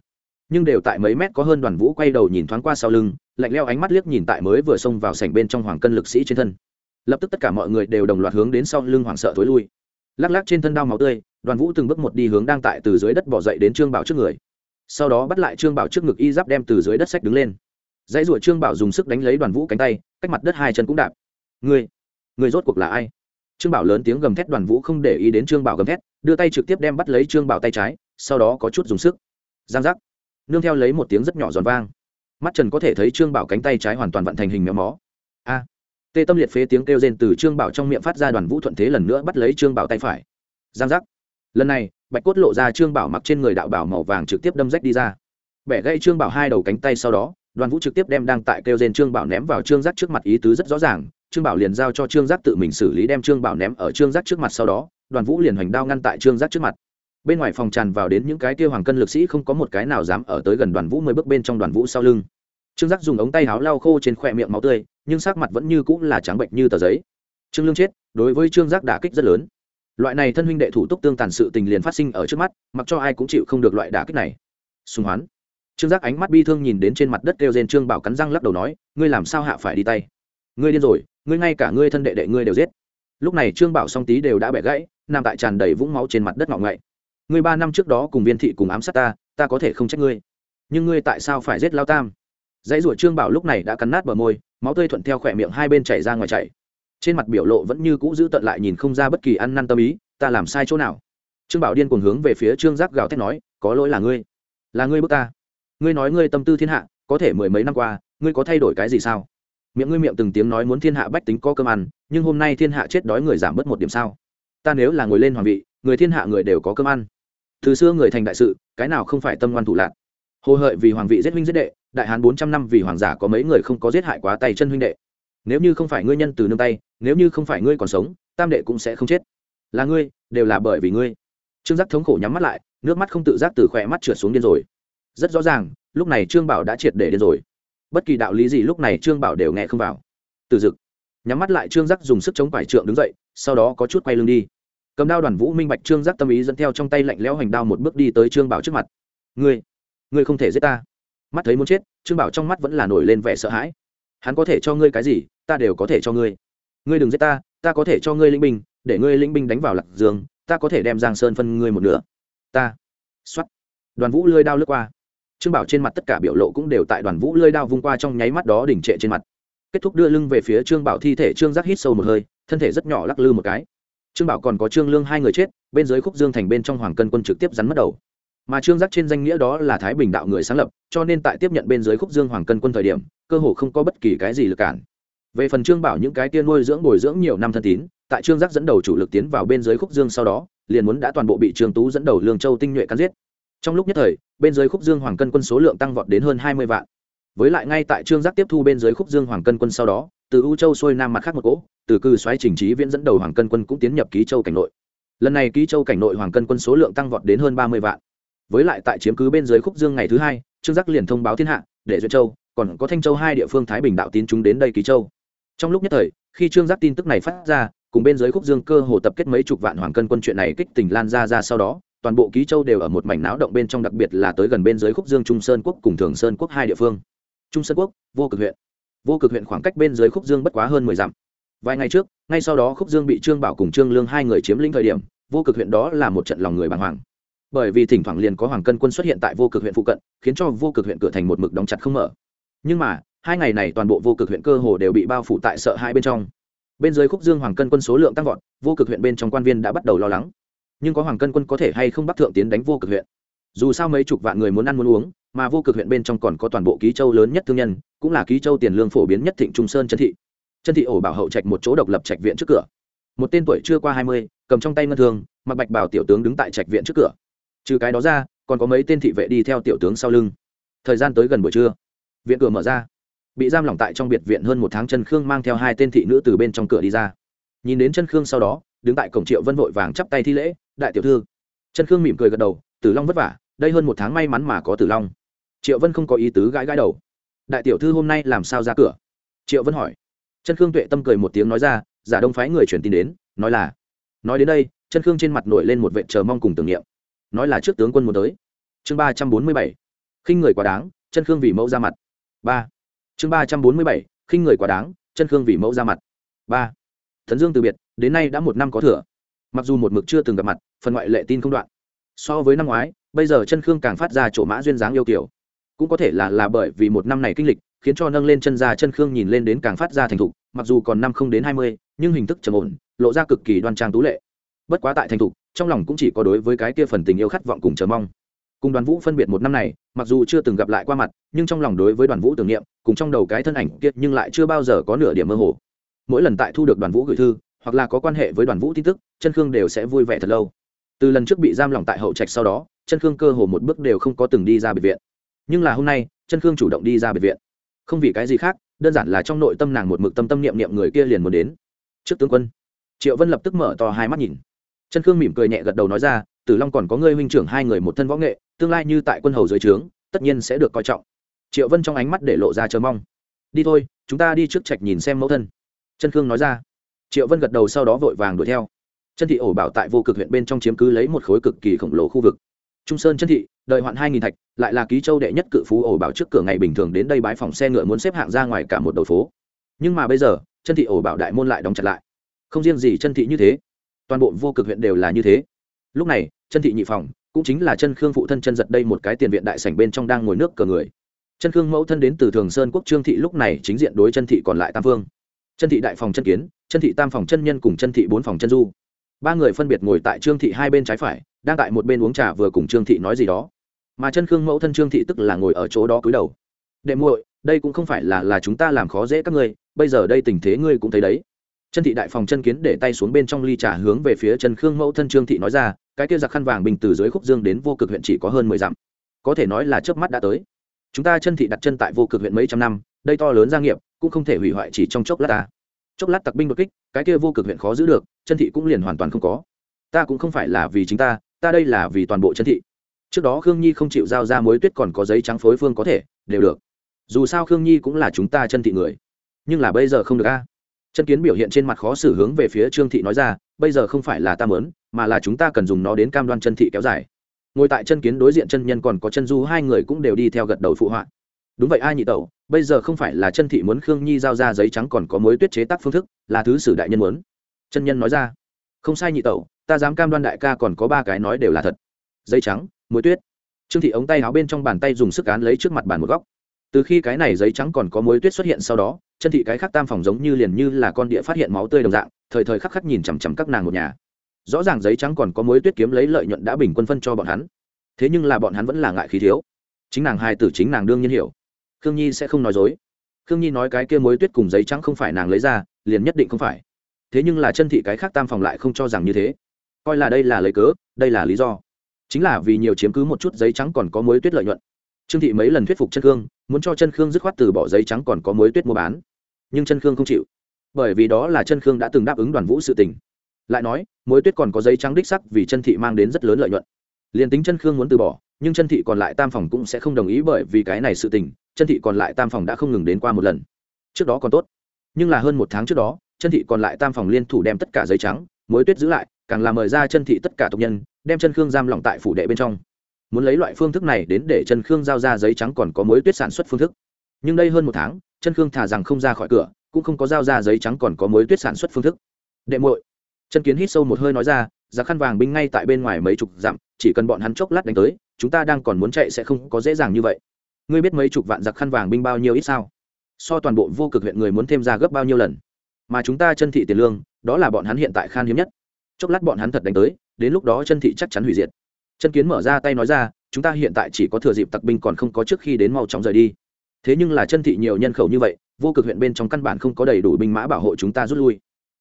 Nhưng đều tại mấy mét có hơn đoàn vũ quay đầu nhìn thoáng qua sau lưng, lạnh leo ánh mắt liếc nhìn tại mới vừa xông vào sảnh bên trong hoàng cân lực sĩ trên thân. Lập tức tất cả mọi người đều đồng loạt hướng đến sau lưng hoảng sợ thối lui. Lắc lắc trên thân đao máu tươi, đoàn vũ từng bước một đi hướng đang tại từ dưới đất bỏ dậy đến trương bảo trước người sau đó bắt lại trương bảo trước ngực y giáp đem từ dưới đất sách đứng lên dãy ruột trương bảo dùng sức đánh lấy đoàn vũ cánh tay cách mặt đất hai chân cũng đạp người người rốt cuộc là ai trương bảo lớn tiếng gầm thét đoàn vũ không để ý đến trương bảo gầm thét đưa tay trực tiếp đem bắt lấy trương bảo tay trái sau đó có chút dùng sức giang giác nương theo lấy một tiếng rất nhỏ giòn vang mắt trần có thể thấy trương bảo cánh tay trái hoàn toàn vận thành hình méo mó a à, tê tâm liệt phế tiếng kêu rên từ trương bảo trong miệng phát ra đoàn vũ thuận thế lần nữa bắt lấy trương bảo tay phải giang giác lần này bạch cốt lộ ra trương bảo mặc trên người đạo bảo màu vàng trực tiếp đâm rách đi ra. Bẻ gãy trương bảo hai đầu cánh tay sau đó, đoàn vũ trực tiếp đem đang tại kêu rên trương bảo ném vào trương giác trước mặt ý tứ rất rõ ràng, trương bảo liền giao cho trương giác tự mình xử lý đem trương bảo ném ở trương giác trước mặt sau đó, đoàn vũ liền hoành đao ngăn tại trương giác trước mặt. Bên ngoài phòng tràn vào đến những cái tiêu hoàng cân lực sĩ không có một cái nào dám ở tới gần đoàn vũ mười bước bên trong đoàn vũ sau lưng. Trương giác dùng ống tay áo lau khô trên khoe miệng máu tươi, nhưng sắc mặt vẫn như cũng là trắng bệnh như tờ giấy. Trương lương chết, đối với trương giác đả kích rất lớn loại này thân huynh đệ thủ túc tương tàn sự tình liền phát sinh ở trước mắt, mặc cho ai cũng chịu không được loại đả kích này. Sùng hoán. Trương giác ánh mắt bi thương nhìn đến trên mặt đất kêu rên trương bảo cắn răng lắc đầu nói, ngươi làm sao hạ phải đi tay? Ngươi điên rồi, ngươi ngay cả ngươi thân đệ đệ ngươi đều giết. Lúc này trương bảo song tý đều đã bẻ gãy, nằm tại tràn đầy vũng máu trên mặt đất ngọng ngậy. Ngươi ba năm trước đó cùng viên thị cùng ám sát ta ta có thể không trách ngươi. Nhưng ngươi tại sao phải giết lao tam? Dãy ruột trương bảo lúc này đã cắn nát bờ môi, máu tươi thuận theo khỏe miệng hai bên chảy ra ngoài chảy trên mặt biểu lộ vẫn như cũ giữ tận lại nhìn không ra bất kỳ ăn năn tâm ý, ta làm sai chỗ nào? Trương bảo điên cuồng hướng về phía trương giác gào thét nói, có lỗi là ngươi. Là ngươi bước ta. Ngươi nói ngươi tâm tư thiên hạ, có thể mười mấy năm qua, ngươi có thay đổi cái gì sao? Miệng ngươi miệng từng tiếng nói muốn thiên hạ bách tính có cơm ăn, nhưng hôm nay thiên hạ chết đói người giảm bớt một điểm sao? Ta nếu là ngồi lên hoàng vị, người thiên hạ người đều có cơm ăn. Từ xưa người thành đại sự, cái nào không phải tâm ngoan thủ lạc? Hồ hợi vì hoàng vị giết huynh giết đệ, đại hán bốn trăm năm vì hoàng giả có mấy người không có giết hại quá tay chân huynh đệ nếu như không phải ngươi nhân từ nương tay, nếu như không phải ngươi còn sống, tam đệ cũng sẽ không chết. Là ngươi, đều là bởi vì ngươi. Trương giác thống khổ nhắm mắt lại, nước mắt không tự giác từ khỏe mắt trượt xuống điên rồi. Rất rõ ràng, lúc này trương bảo đã triệt để điên rồi. Bất kỳ đạo lý gì lúc này trương bảo đều nghe không vào. Từ dực nhắm mắt lại, trương giác dùng sức chống quải trượng đứng dậy, sau đó có chút quay lưng đi. Cầm đao đoàn vũ minh bạch trương giác tâm ý dẫn theo trong tay lạnh lẽo hành đao một bước đi tới trương bảo trước mặt. Ngươi ngươi không thể giết ta. Mắt thấy muốn chết, trương bảo trong mắt vẫn là nổi lên vẻ sợ hãi. Hắn có thể cho ngươi cái gì? Ta đều có thể cho ngươi. Ngươi đừng giết ta ta có thể cho ngươi linh binh, để ngươi linh binh đánh vào lạc dương, ta có thể đem giang sơn phân ngươi một nửa. Ta. X đoàn vũ lơi đao lướt qua. Trương bảo trên mặt tất cả biểu lộ cũng đều tại đoàn vũ lơi đao vung qua trong nháy mắt đó đỉnh trệ trên mặt. Kết thúc đưa lưng về phía trương bảo thi thể, trương giác hít sâu một hơi, thân thể rất nhỏ lắc lư một cái. Trương bảo còn có trương lương hai người chết, bên dưới khúc dương thành bên trong hoàng cân quân trực tiếp rắn mất đầu. Mà trương giác trên danh nghĩa đó là thái bình đạo người sáng lập, cho nên tại tiếp nhận bên dưới khúc dương hoàng cân quân thời điểm, cơ hồ không có bất kỳ cái gì lực cản về phần trương bảo những cái tiên nuôi dưỡng bồi dưỡng nhiều năm thân tín, tại trương giác dẫn đầu chủ lực tiến vào bên dưới khúc dương sau đó, liền muốn đã toàn bộ bị trương tú dẫn đầu lương châu tinh nhuệ cắn giết. Trong lúc nhất thời, bên dưới khúc dương hoàng cân quân số lượng tăng vọt đến hơn hai mươi vạn. Với lại ngay tại trương giác tiếp thu bên dưới khúc dương hoàng cân quân sau đó, từ u châu xuôi nam mặt khác một cỗ, từ cư xoáy trình trí viễn dẫn đầu hoàng cân quân cũng tiến nhập ký châu cảnh nội. Lần này ký châu cảnh nội hoàng cân quân số lượng tăng vọt đến hơn ba mươi vạn. Với lại tại chiếm cứ bên dưới khúc dương ngày thứ hai, trương giác liền thông báo thiên hạ, để duyệt châu, còn có thanh châu hai địa phương thái bình đạo tín chúng đến đây ký châu trong lúc nhất thời, khi trương giác tin tức này phát ra, cùng bên dưới khúc dương cơ hồ tập kết mấy chục vạn hoàng cân quân chuyện này kích tình lan ra ra sau đó, toàn bộ ký châu đều ở một mảnh náo động bên trong, đặc biệt là tới gần bên dưới khúc dương trung sơn quốc cùng thường sơn quốc hai địa phương. Trung sơn quốc, vô cực huyện. Vô cực huyện khoảng cách bên dưới khúc dương bất quá hơn mười dặm. Vài ngày trước, ngay sau đó khúc dương bị trương bảo cùng trương lương hai người chiếm lĩnh thời điểm, vô cực huyện đó là một trận lòng người bàng hoàng. Bởi vì thỉnh thoảng liền có hoàng cân quân xuất hiện tại vô cực huyện phụ cận, khiến cho vô cực huyện cửa thành một mực đóng chặt không mở nhưng mà, hai ngày này toàn bộ vô cực huyện cơ hồ đều bị bao phủ tại sợ hai bên trong. Bên dưới khúc dương hoàng cân quân số lượng tăng vọt, vô cực huyện bên trong quan viên đã bắt đầu lo lắng. Nhưng có hoàng cân quân có thể hay không bắt thượng tiến đánh vô cực huyện? Dù sao mấy chục vạn người muốn ăn muốn uống, mà vô cực huyện bên trong còn có toàn bộ ký châu lớn nhất thương nhân, cũng là ký châu tiền lương phổ biến nhất thịnh trung sơn chân thị. Chân thị ổ bảo hậu trạch một chỗ độc lập trạch viện trước cửa. Một tên tuổi chưa qua hai mươi, cầm trong tay ngân thương, mặc bạch bảo tiểu tướng đứng tại trạch viện trước cửa. Trừ cái đó ra, còn có mấy tên thị vệ đi theo tiểu tướng sau lưng. Thời gian tới gần buổi trưa viện cửa mở ra. Bị giam lỏng tại trong biệt viện hơn một tháng chân khương mang theo hai tên thị nữ từ bên trong cửa đi ra. Nhìn đến chân khương sau đó, đứng tại cổng triệu vân vội vàng chắp tay thi lễ, đại tiểu thư. Chân khương mỉm cười gật đầu, tử long vất vả, đây hơn một tháng may mắn mà có tử long. Triệu vân không có ý tứ gãi gãi đầu. Đại tiểu thư hôm nay làm sao ra cửa? Triệu vân hỏi. Chân khương tuệ tâm cười một tiếng nói ra, giả đông phái người truyền tin đến, nói là nói đến đây chân khương trên mặt nổi lên một vệ chờ mong cùng tưởng niệm. Nói là trước tướng quân muốn tới. Chương ba trăm bốn mươi bảy. Khinh người quá đáng chân khương vì mẫu ra mặt ba. Chương ba trăm bốn mươi bảy, khinh người quá đáng, chân khương vì mẫu ra mặt. Ba. Thần dương từ biệt, đến nay đã một năm có thừa. Mặc dù một mực chưa từng gặp mặt, phần ngoại lệ tin không đoạn. So với năm ngoái, bây giờ chân khương càng phát ra chỗ mã duyên dáng yêu kiểu cũng có thể là là bởi vì một năm này kinh lịch, khiến cho nâng lên chân ra chân khương nhìn lên đến càng phát ra thành thục, mặc dù còn năm không đến hai mươi, nhưng hình thức trầm ổn, lộ ra cực kỳ đoan trang tú lệ. Bất quá tại thành thục, trong lòng cũng chỉ có đối với cái kia phần tình yêu khát vọng cùng chờ mong cùng đoàn vũ phân biệt một năm này, mặc dù chưa từng gặp lại qua mặt, nhưng trong lòng đối với đoàn vũ tưởng niệm, cùng trong đầu cái thân ảnh kiệt nhưng lại chưa bao giờ có nửa điểm mơ hồ. Mỗi lần tại thu được đoàn vũ gửi thư, hoặc là có quan hệ với đoàn vũ tin tức chân khương đều sẽ vui vẻ thật lâu. Từ lần trước bị giam lỏng tại hậu trạch sau đó chân khương cơ hồ một bước đều không có từng đi ra biệt viện. Nhưng là hôm nay chân khương chủ động đi ra biệt viện. Không vì cái gì khác, đơn giản là trong nội tâm nàng một mực tâm tâm niệm niệm người kia liền muốn đến. Trước tướng quân, triệu vân lập tức mở to hai mắt nhìn. Chân khương mỉm cười nhẹ gật đầu nói ra, tử long còn có ngươi huynh trưởng hai người một thân võ nghệ tương lai như tại quân hầu dưới trướng, tất nhiên sẽ được coi trọng. Triệu vân trong ánh mắt để lộ ra chờ mong. Đi thôi, chúng ta đi trước trạch nhìn xem mẫu thân. Chân khương nói ra. Triệu vân gật đầu sau đó vội vàng đuổi theo. Chân thị ổ bảo tại vô cực huyện bên trong chiếm cứ lấy một khối cực kỳ khổng lồ khu vực. Trung sơn chân thị, đợi hoạn hai nghìn thạch, lại là ký châu đệ nhất cự phú ổ bảo trước cửa ngày bình thường đến đây bãi phòng xe ngựa muốn xếp hạng ra ngoài cả một đầu phố. Nhưng mà bây giờ, chân thị ổ bảo đại môn lại đóng chặt lại. Không riêng gì chân thị như thế, toàn bộ vô cực huyện đều là như thế. Lúc này, chân thị nhị phòng cũng chính là chân khương phụ thân chân giật đây một cái tiền viện đại sảnh bên trong đang ngồi nước cờ người. Chân khương mẫu thân đến từ thường sơn quốc trương thị lúc này chính diện đối chân thị còn lại tam phương. Chân thị đại phòng chân kiến, chân thị tam phòng chân nhân cùng chân thị bốn phòng chân du. Ba người phân biệt ngồi tại trương thị hai bên trái phải, đang tại một bên uống trà vừa cùng trương thị nói gì đó. Mà chân khương mẫu thân trương thị tức là ngồi ở chỗ đó cúi đầu. Đệ muội, đây cũng không phải là là chúng ta làm khó dễ các ngươi, bây giờ đây tình thế ngươi cũng thấy đấy chân thị đại phòng chân kiến để tay xuống bên trong ly trà hướng về phía chân khương mẫu thân trương thị nói ra, cái kia giặc khăn vàng bình từ dưới khúc dương đến vô cực huyện chỉ có hơn mười dặm. Có thể nói là trước mắt đã tới. Chúng ta chân thị đặt chân tại vô cực huyện mấy trăm năm, đây to lớn gia nghiệp, cũng không thể hủy hoại chỉ trong chốc lát ta. Chốc lát tặc binh đột kích, cái kia vô cực huyện khó giữ được, chân thị cũng liền hoàn toàn không có. Ta cũng không phải là vì chính ta ta đây là vì toàn bộ chân thị. Trước đó khương nhi không chịu giao ra mối tuyết còn có giấy trắng phối phương có thể, đều được. Dù sao khương nhi cũng là chúng ta chân thị người. Nhưng là bây giờ không được a chân kiến biểu hiện trên mặt khó xử hướng về phía trương thị nói ra, bây giờ không phải là ta mớn mà là chúng ta cần dùng nó đến cam đoan chân thị kéo dài. Ngồi tại chân kiến đối diện chân nhân còn có chân du, hai người cũng đều đi theo gật đầu phụ họa. Đúng vậy ai nhị tẩu, bây giờ không phải là chân thị muốn khương nhi giao ra giấy trắng còn có mối tuyết chế tác phương thức, là thứ sử đại nhân muốn. Chân nhân nói ra. Không sai nhị tẩu, ta dám cam đoan đại ca còn có ba cái nói đều là thật. Giấy trắng, mối tuyết. Trương thị ống tay áo bên trong bàn tay dùng sức án lấy trước mặt bàn một góc. Từ khi cái này giấy trắng còn có mối tuyết xuất hiện sau đó chân thị cái khác tam phòng giống như liền như là con địa phát hiện máu tươi đồng dạng, thời thời khắc khắc nhìn chằm chằm các nàng một nhà. Rõ ràng giấy trắng còn có mối tuyết kiếm lấy lợi nhuận đã bình quân phân cho bọn hắn. Thế nhưng là bọn hắn vẫn là ngại khí thiếu. Chính nàng hai tử chính nàng đương nhiên hiểu. Khương nhi sẽ không nói dối. Khương nhi nói cái kia mối tuyết cùng giấy trắng không phải nàng lấy ra, liền nhất định không phải. Thế nhưng là chân thị cái khác tam phòng lại không cho rằng như thế. Coi là đây là lấy cớ, đây là lý do. Chính là vì nhiều chiếm cứ một chút giấy trắng còn có mối tuyết lợi nhuận trương thị mấy lần thuyết phục chân khương, muốn cho chân khương dứt khoát từ bỏ giấy trắng còn có mối tuyết mua bán. Nhưng chân khương không chịu. Bởi vì đó là chân khương đã từng đáp ứng đoàn vũ sự tình. Lại nói, mối tuyết còn có giấy trắng đích sắc vì chân thị mang đến rất lớn lợi nhuận. Liền tính chân khương muốn từ bỏ, nhưng chân thị còn lại tam phòng cũng sẽ không đồng ý bởi vì cái này sự tình chân thị còn lại tam phòng đã không ngừng đến qua một lần. Trước đó còn tốt, nhưng là hơn một tháng trước đó chân thị còn lại tam phòng liên thủ đem tất cả giấy trắng, mối tuyết giữ lại, càng là mời ra chân thị tất cả tộc nhân, đem chân khương giam lỏng tại phủ đệ bên trong muốn lấy loại phương thức này đến để chân khương giao ra giấy trắng còn có mối tuyết sản xuất phương thức. Nhưng đây hơn một tháng chân khương thả rằng không ra khỏi cửa, cũng không có giao ra giấy trắng còn có mối tuyết sản xuất phương thức. Đệ muội chân kiến hít sâu một hơi nói ra, giá khăn vàng binh ngay tại bên ngoài mấy chục dặm, chỉ cần bọn hắn chốc lát đánh tới, chúng ta đang còn muốn chạy sẽ không có dễ dàng như vậy. Ngươi biết mấy chục vạn giặc khăn vàng binh bao nhiêu ít sao? So toàn bộ vô cực huyện người muốn thêm ra gấp bao nhiêu lần? Mà chúng ta chân thị tiền lương, đó là bọn hắn hiện tại khan hiếm nhất. Chốc lát bọn hắn thật đánh tới, đến lúc đó chân thị chắc chắn hủy diệt chân kiến mở ra tay nói ra, chúng ta hiện tại chỉ có thừa dịp tặc binh còn không có trước khi đến mau chóng rời đi. Thế nhưng là chân thị nhiều nhân khẩu như vậy, vô cực huyện bên trong căn bản không có đầy đủ binh mã bảo hộ chúng ta rút lui.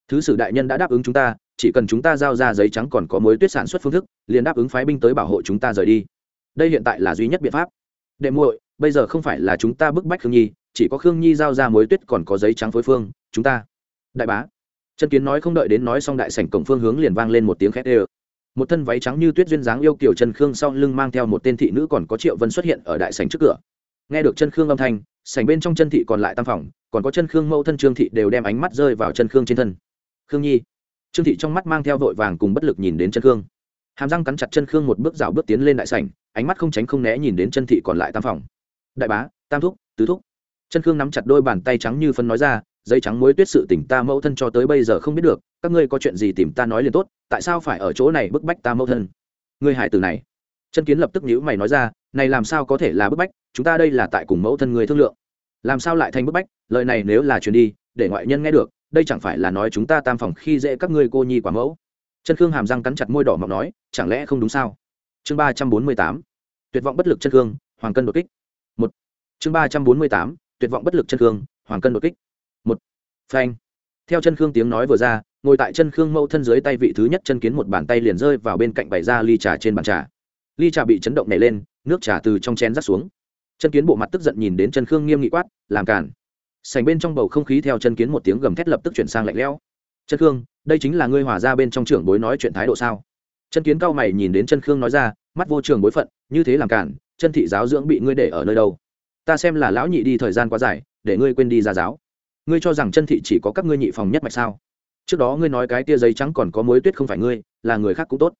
Thứ sử đại nhân đã đáp ứng chúng ta, chỉ cần chúng ta giao ra giấy trắng còn có mối tuyết sản xuất phương thức, liền đáp ứng phái binh tới bảo hộ chúng ta rời đi. Đây hiện tại là duy nhất biện pháp. Đệ muội, bây giờ không phải là chúng ta bức bách khương nhi, chỉ có khương nhi giao ra mối tuyết còn có giấy trắng phối phương, chúng ta. Đại bá. Chân kiến nói không đợi đến nói xong đại sảnh cổng phương hướng liền vang lên một tiếng khét ê một thân váy trắng như tuyết duyên dáng yêu kiểu chân khương sau lưng mang theo một tên thị nữ còn có triệu vân xuất hiện ở đại sảnh trước cửa. Nghe được chân khương âm thanh, sảnh bên trong chân thị còn lại tam phòng, còn có chân khương mẫu thân trương thị đều đem ánh mắt rơi vào chân khương trên thân. Khương nhi. Trương thị trong mắt mang theo vội vàng cùng bất lực nhìn đến chân khương. Hàm răng cắn chặt chân khương một bước rào bước tiến lên đại sảnh, ánh mắt không tránh không né nhìn đến chân thị còn lại tam phòng. Đại bá, tam thúc, tứ thúc. Chân khương nắm chặt đôi bàn tay trắng như phân nói ra dây trắng muối tuyết sự tỉnh ta mẫu thân cho tới bây giờ không biết được, các ngươi có chuyện gì tìm ta nói liền tốt tại sao phải ở chỗ này bức bách ta mẫu thân? Ngươi hải tử này. Chân kiến lập tức nhữ mày nói ra, này làm sao có thể là bức bách, chúng ta đây là tại cùng mẫu thân người thương lượng. Làm sao lại thành bức bách? Lời này nếu là truyền đi, để ngoại nhân nghe được, đây chẳng phải là nói chúng ta tam phòng khi dễ các ngươi cô nhi quả mẫu? Chân khương hàm răng cắn chặt môi đỏ mọc nói, chẳng lẽ không đúng sao? Chương ba trăm bốn mươi tám, tuyệt vọng bất lực chân khương, hoàng cân đột kích. Một. Chương ba trăm bốn mươi tám, tuyệt vọng bất lực chân khương, hoàng cân đột kích. Một. Phanh. Theo chân khương tiếng nói vừa ra ngồi tại chân khương mâu thân dưới tay vị thứ nhất chân kiến một bàn tay liền rơi vào bên cạnh bày ra ly trà trên bàn trà. Ly trà bị chấn động nảy lên, nước trà từ trong chén rắt xuống. Chân kiến bộ mặt tức giận nhìn đến chân khương nghiêm nghị quát, làm cản sành bên trong bầu không khí theo chân kiến một tiếng gầm thét lập tức chuyển sang lạnh lẽo. Chân khương, đây chính là ngươi hòa ra bên trong trưởng bối nói chuyện thái độ sao? Chân kiến cao mày nhìn đến chân khương nói ra, mắt vô trường bối phận, như thế làm cản chân thị giáo dưỡng bị ngươi để ở nơi đâu? Ta xem là lão nhị đi thời gian quá dài, để ngươi quên đi ra giáo. Ngươi cho rằng chân thị chỉ có các ngươi nhị phòng nhất mạch sao? Trước đó ngươi nói cái tia giấy trắng còn có mối tuyết không phải ngươi, là người khác cũng tốt.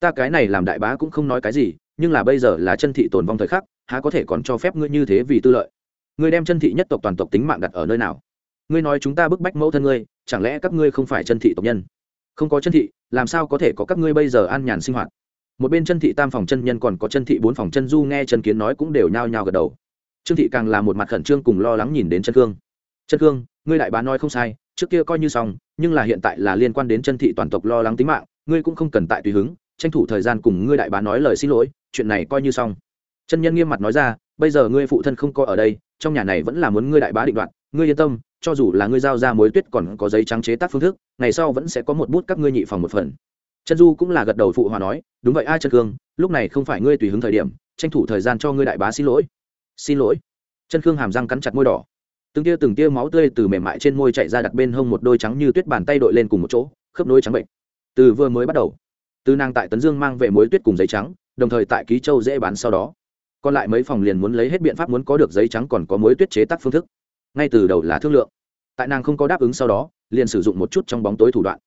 Ta cái này làm đại bá cũng không nói cái gì, nhưng là bây giờ là chân thị tồn vong thời khắc, há có thể còn cho phép ngươi như thế vì tư lợi? Ngươi đem chân thị nhất tộc toàn tộc tính mạng đặt ở nơi nào? Ngươi nói chúng ta bức bách mẫu thân ngươi, chẳng lẽ các ngươi không phải chân thị tộc nhân? Không có chân thị, làm sao có thể có các ngươi bây giờ an nhàn sinh hoạt? Một bên chân thị tam phòng chân nhân còn có chân thị bốn phòng chân du nghe chân kiến nói cũng đều nhao nhao gật đầu. Trương thị càng là một mặt khẩn trương cùng lo lắng nhìn đến chân khương. Chân khương, ngươi đại bá nói không sai trước kia coi như xong, nhưng là hiện tại là liên quan đến chân thị toàn tộc lo lắng tính mạng, ngươi cũng không cần tại tùy hứng, tranh thủ thời gian cùng ngươi đại bá nói lời xin lỗi, chuyện này coi như xong. Chân nhân nghiêm mặt nói ra, bây giờ ngươi phụ thân không có ở đây, trong nhà này vẫn là muốn ngươi đại bá định đoạt, ngươi yên tâm, cho dù là ngươi giao ra mối tuyết còn có giấy trắng chế tác phương thức, ngày sau vẫn sẽ có một bút các ngươi nhị phòng một phần. Chân du cũng là gật đầu phụ hòa nói, đúng vậy, ai chân cương lúc này không phải ngươi tùy hứng thời điểm, tranh thủ thời gian cho ngươi đại bá xin lỗi. Xin lỗi. Chân cương hàm răng cắn chặt môi đỏ từng tia từng tia máu tươi từ mềm mại trên môi chạy ra đặt bên hông một đôi trắng như tuyết bàn tay đội lên cùng một chỗ, khớp nối trắng bệnh. Từ vừa mới bắt đầu, từ nàng tại tấn dương mang về mối tuyết cùng giấy trắng, đồng thời tại ký châu dễ bán sau đó. Còn lại mấy phòng liền muốn lấy hết biện pháp muốn có được giấy trắng còn có mối tuyết chế tác phương thức. Ngay từ đầu là thương lượng. Tại nàng không có đáp ứng sau đó, liền sử dụng một chút trong bóng tối thủ đoạn.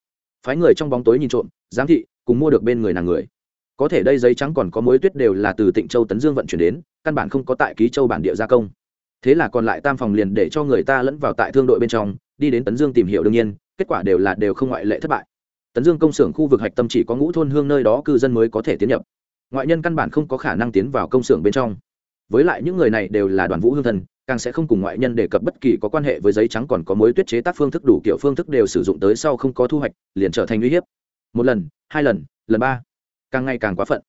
Phái người trong bóng tối nhìn trộm, giám thị, cùng mua được bên người nàng người. Có thể đây giấy trắng còn có mối tuyết đều là từ tịnh châu tấn dương vận chuyển đến, căn bản không có tại ký châu bản địa gia công thế là còn lại tam phòng liền để cho người ta lẫn vào tại thương đội bên trong, đi đến tấn dương tìm hiểu đương nhiên, kết quả đều là đều không ngoại lệ thất bại. Tấn dương công xưởng khu vực hạch tâm chỉ có ngũ thôn hương nơi đó cư dân mới có thể tiến nhập. Ngoại nhân căn bản không có khả năng tiến vào công xưởng bên trong. Với lại những người này đều là đoàn vũ hương thần, càng sẽ không cùng ngoại nhân đề cập bất kỳ có quan hệ với giấy trắng còn có mối tuyết chế tác phương thức đủ kiểu phương thức đều sử dụng tới sau không có thu hoạch, liền trở thành uy hiếp. Một lần, hai lần lần ba. Càng ngày càng quá phận.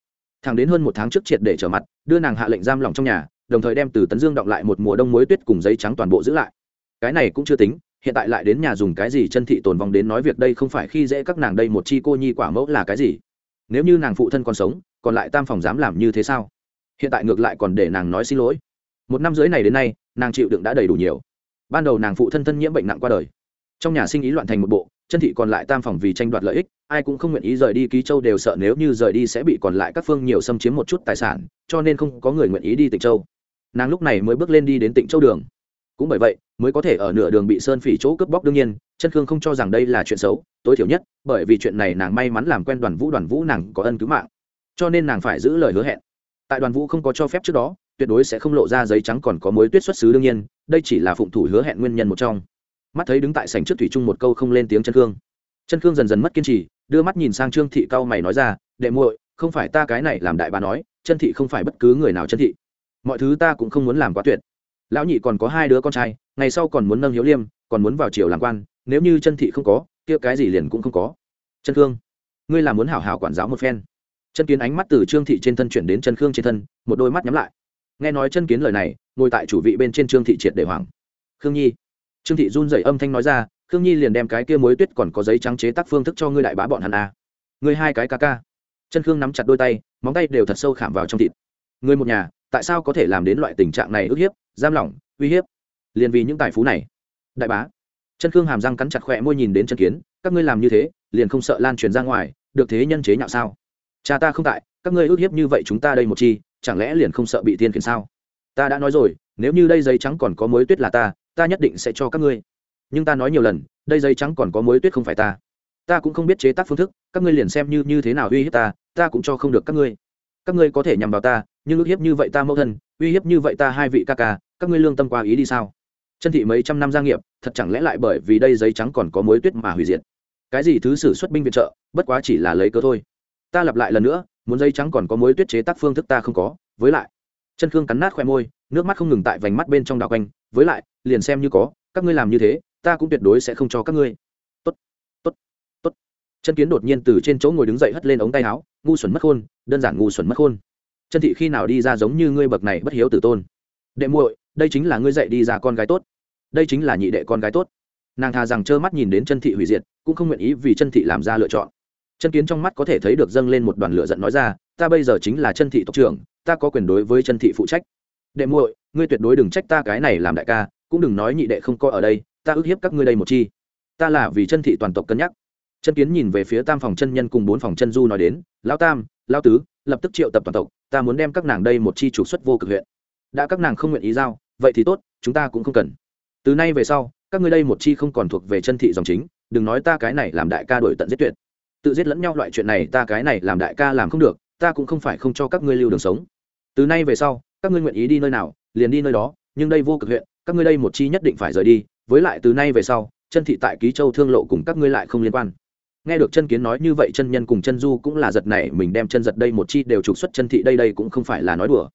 Thẳng đến hơn một tháng trước triệt để trở mặt, đưa nàng hạ lệnh giam lỏng trong nhà đồng thời đem từ tấn dương đọng lại một mùa đông muối tuyết cùng giấy trắng toàn bộ giữ lại. Cái này cũng chưa tính, hiện tại lại đến nhà dùng cái gì chân thị tồn vong đến nói việc đây không phải khi dễ các nàng đây một chi cô nhi quả mẫu là cái gì? Nếu như nàng phụ thân còn sống, còn lại tam phòng dám làm như thế sao? Hiện tại ngược lại còn để nàng nói xin lỗi. Một năm dưới này đến nay, nàng chịu đựng đã đầy đủ nhiều. Ban đầu nàng phụ thân thân nhiễm bệnh nặng qua đời. Trong nhà sinh ý loạn thành một bộ, chân thị còn lại tam phòng vì tranh đoạt lợi ích, ai cũng không nguyện ý rời đi, ký châu đều sợ nếu như rời đi sẽ bị còn lại các phương nhiều xâm chiếm một chút tài sản, cho nên không có người nguyện ý đi tịch châu nàng lúc này mới bước lên đi đến tịnh châu đường. Cũng bởi vậy, mới có thể ở nửa đường bị sơn phỉ chỗ cướp bóc, đương nhiên chân khương không cho rằng đây là chuyện xấu, tối thiểu nhất, bởi vì chuyện này nàng may mắn làm quen đoàn vũ đoàn vũ nàng có ân cứu mạng. Cho nên nàng phải giữ lời hứa hẹn. Tại đoàn vũ không có cho phép trước đó, tuyệt đối sẽ không lộ ra giấy trắng còn có mối tuyết xuất xứ, đương nhiên, đây chỉ là phụng thủ hứa hẹn nguyên nhân một trong. Mắt thấy đứng tại sảnh trước thủy trung một câu không lên tiếng chân khương. Chân khương dần dần mất kiên trì, đưa mắt nhìn sang trương thị cao mày nói ra, đệ muội, không phải ta cái này làm đại bà nói chân thị không phải bất cứ người nào chân thị mọi thứ ta cũng không muốn làm quá tuyệt. Lão nhị còn có hai đứa con trai, ngày sau còn muốn nâng hiếu liêm, còn muốn vào triều làm quan, nếu như chân thị không có, kia cái gì liền cũng không có. Chân khương, ngươi là muốn hảo hảo quản giáo một phen. Chân kiến ánh mắt từ trương thị trên thân chuyển đến chân khương trên thân, một đôi mắt nhắm lại. Nghe nói chân kiến lời này, ngồi tại chủ vị bên trên trương thị triệt để hoàng khương nhi, trương thị run rẩy âm thanh nói ra, khương nhi liền đem cái kia muối tuyết còn có giấy trắng chế tác phương thức cho ngươi đại bá bọn hắn a à. ngươi hai cái ca ca. Chân khương nắm chặt đôi tay, móng tay đều thật sâu khảm vào trong thịt. Người một nhà tại sao có thể làm đến loại tình trạng này ức hiếp, giam lỏng, uy hiếp? Liền vì những tài phú này. Đại bá chân khương hàm răng cắn chặt khỏe môi nhìn đến chân kiến, các ngươi làm như thế, liền không sợ lan truyền ra ngoài, được thế nhân chế nhạo sao? Cha ta không tại, các ngươi ức hiếp như vậy chúng ta đây một chi, chẳng lẽ liền không sợ bị thiên khiển sao? Ta đã nói rồi, nếu như đây giấy trắng còn có mối tuyết là ta ta nhất định sẽ cho các ngươi. Nhưng ta nói nhiều lần, đây giấy trắng còn có mối tuyết không phải ta. Ta cũng không biết chế tác phương thức, các ngươi liền xem như như thế nào uy hiếp ta ta cũng cho không được các ngươi các ngươi có thể nhằm vào ta, nhưng ước hiếp như vậy ta mẫu thân, uy hiếp như vậy ta hai vị ca ca, các ngươi lương tâm qua ý đi sao? Chân thị mấy trăm năm gia nghiệp, thật chẳng lẽ lại bởi vì đây giấy trắng còn có mối tuyết mà hủy diệt? Cái gì thứ sử xuất binh viện trợ, bất quá chỉ là lấy cớ thôi. Ta lặp lại lần nữa, muốn giấy trắng còn có mối tuyết chế tác phương thức ta không có, với lại, chân khương cắn nát khoe môi, nước mắt không ngừng tại vành mắt bên trong đảo quanh, với lại, liền xem như có, các ngươi làm như thế, ta cũng tuyệt đối sẽ không cho các ngươi chân kiến đột nhiên từ trên chỗ ngồi đứng dậy hất lên ống tay áo, ngu xuẩn mất khôn, đơn giản ngu xuẩn mất khôn. Chân thị khi nào đi ra giống như ngươi bậc này bất hiếu tử tôn? Đệ muội, đây chính là ngươi dạy đi ra con gái tốt. Đây chính là nhị đệ con gái tốt. Nàng thà rằng trơ mắt nhìn đến chân thị hủy diệt, cũng không nguyện ý vì chân thị làm ra lựa chọn. Chân kiến trong mắt có thể thấy được dâng lên một đoàn lửa giận nói ra, ta bây giờ chính là chân thị tộc trưởng, ta có quyền đối với chân thị phụ trách. Đệ muội, ngươi tuyệt đối đừng trách ta cái này làm đại ca, cũng đừng nói nhị đệ không có ở đây, ta ức hiếp các ngươi đây một chi. Ta là vì chân thị toàn tộc cân nhắc chân kiến nhìn về phía tam phòng chân nhân cùng bốn phòng chân du nói đến, lão tam, lão tứ, lập tức triệu tập toàn tộc, ta muốn đem các nàng đây một chi trục xuất vô cực huyện. Đã các nàng không nguyện ý giao, vậy thì tốt, chúng ta cũng không cần. Từ nay về sau, các ngươi đây một chi không còn thuộc về chân thị dòng chính, đừng nói ta cái này làm đại ca đổi tận giết tuyệt. Tự giết lẫn nhau loại chuyện này, ta cái này làm đại ca làm không được, ta cũng không phải không cho các ngươi lưu đường sống. Từ nay về sau, các ngươi nguyện ý đi nơi nào, liền đi nơi đó, nhưng đây vô cực huyện, các ngươi đây một chi nhất định phải rời đi, với lại từ nay về sau, chân thị tại ký châu thương lộ cùng các ngươi lại không liên quan nghe được chân kiến nói như vậy, chân nhân cùng chân du cũng là giật này mình đem chân giật đây một chi đều trục xuất chân thị đây đây cũng không phải là nói đùa.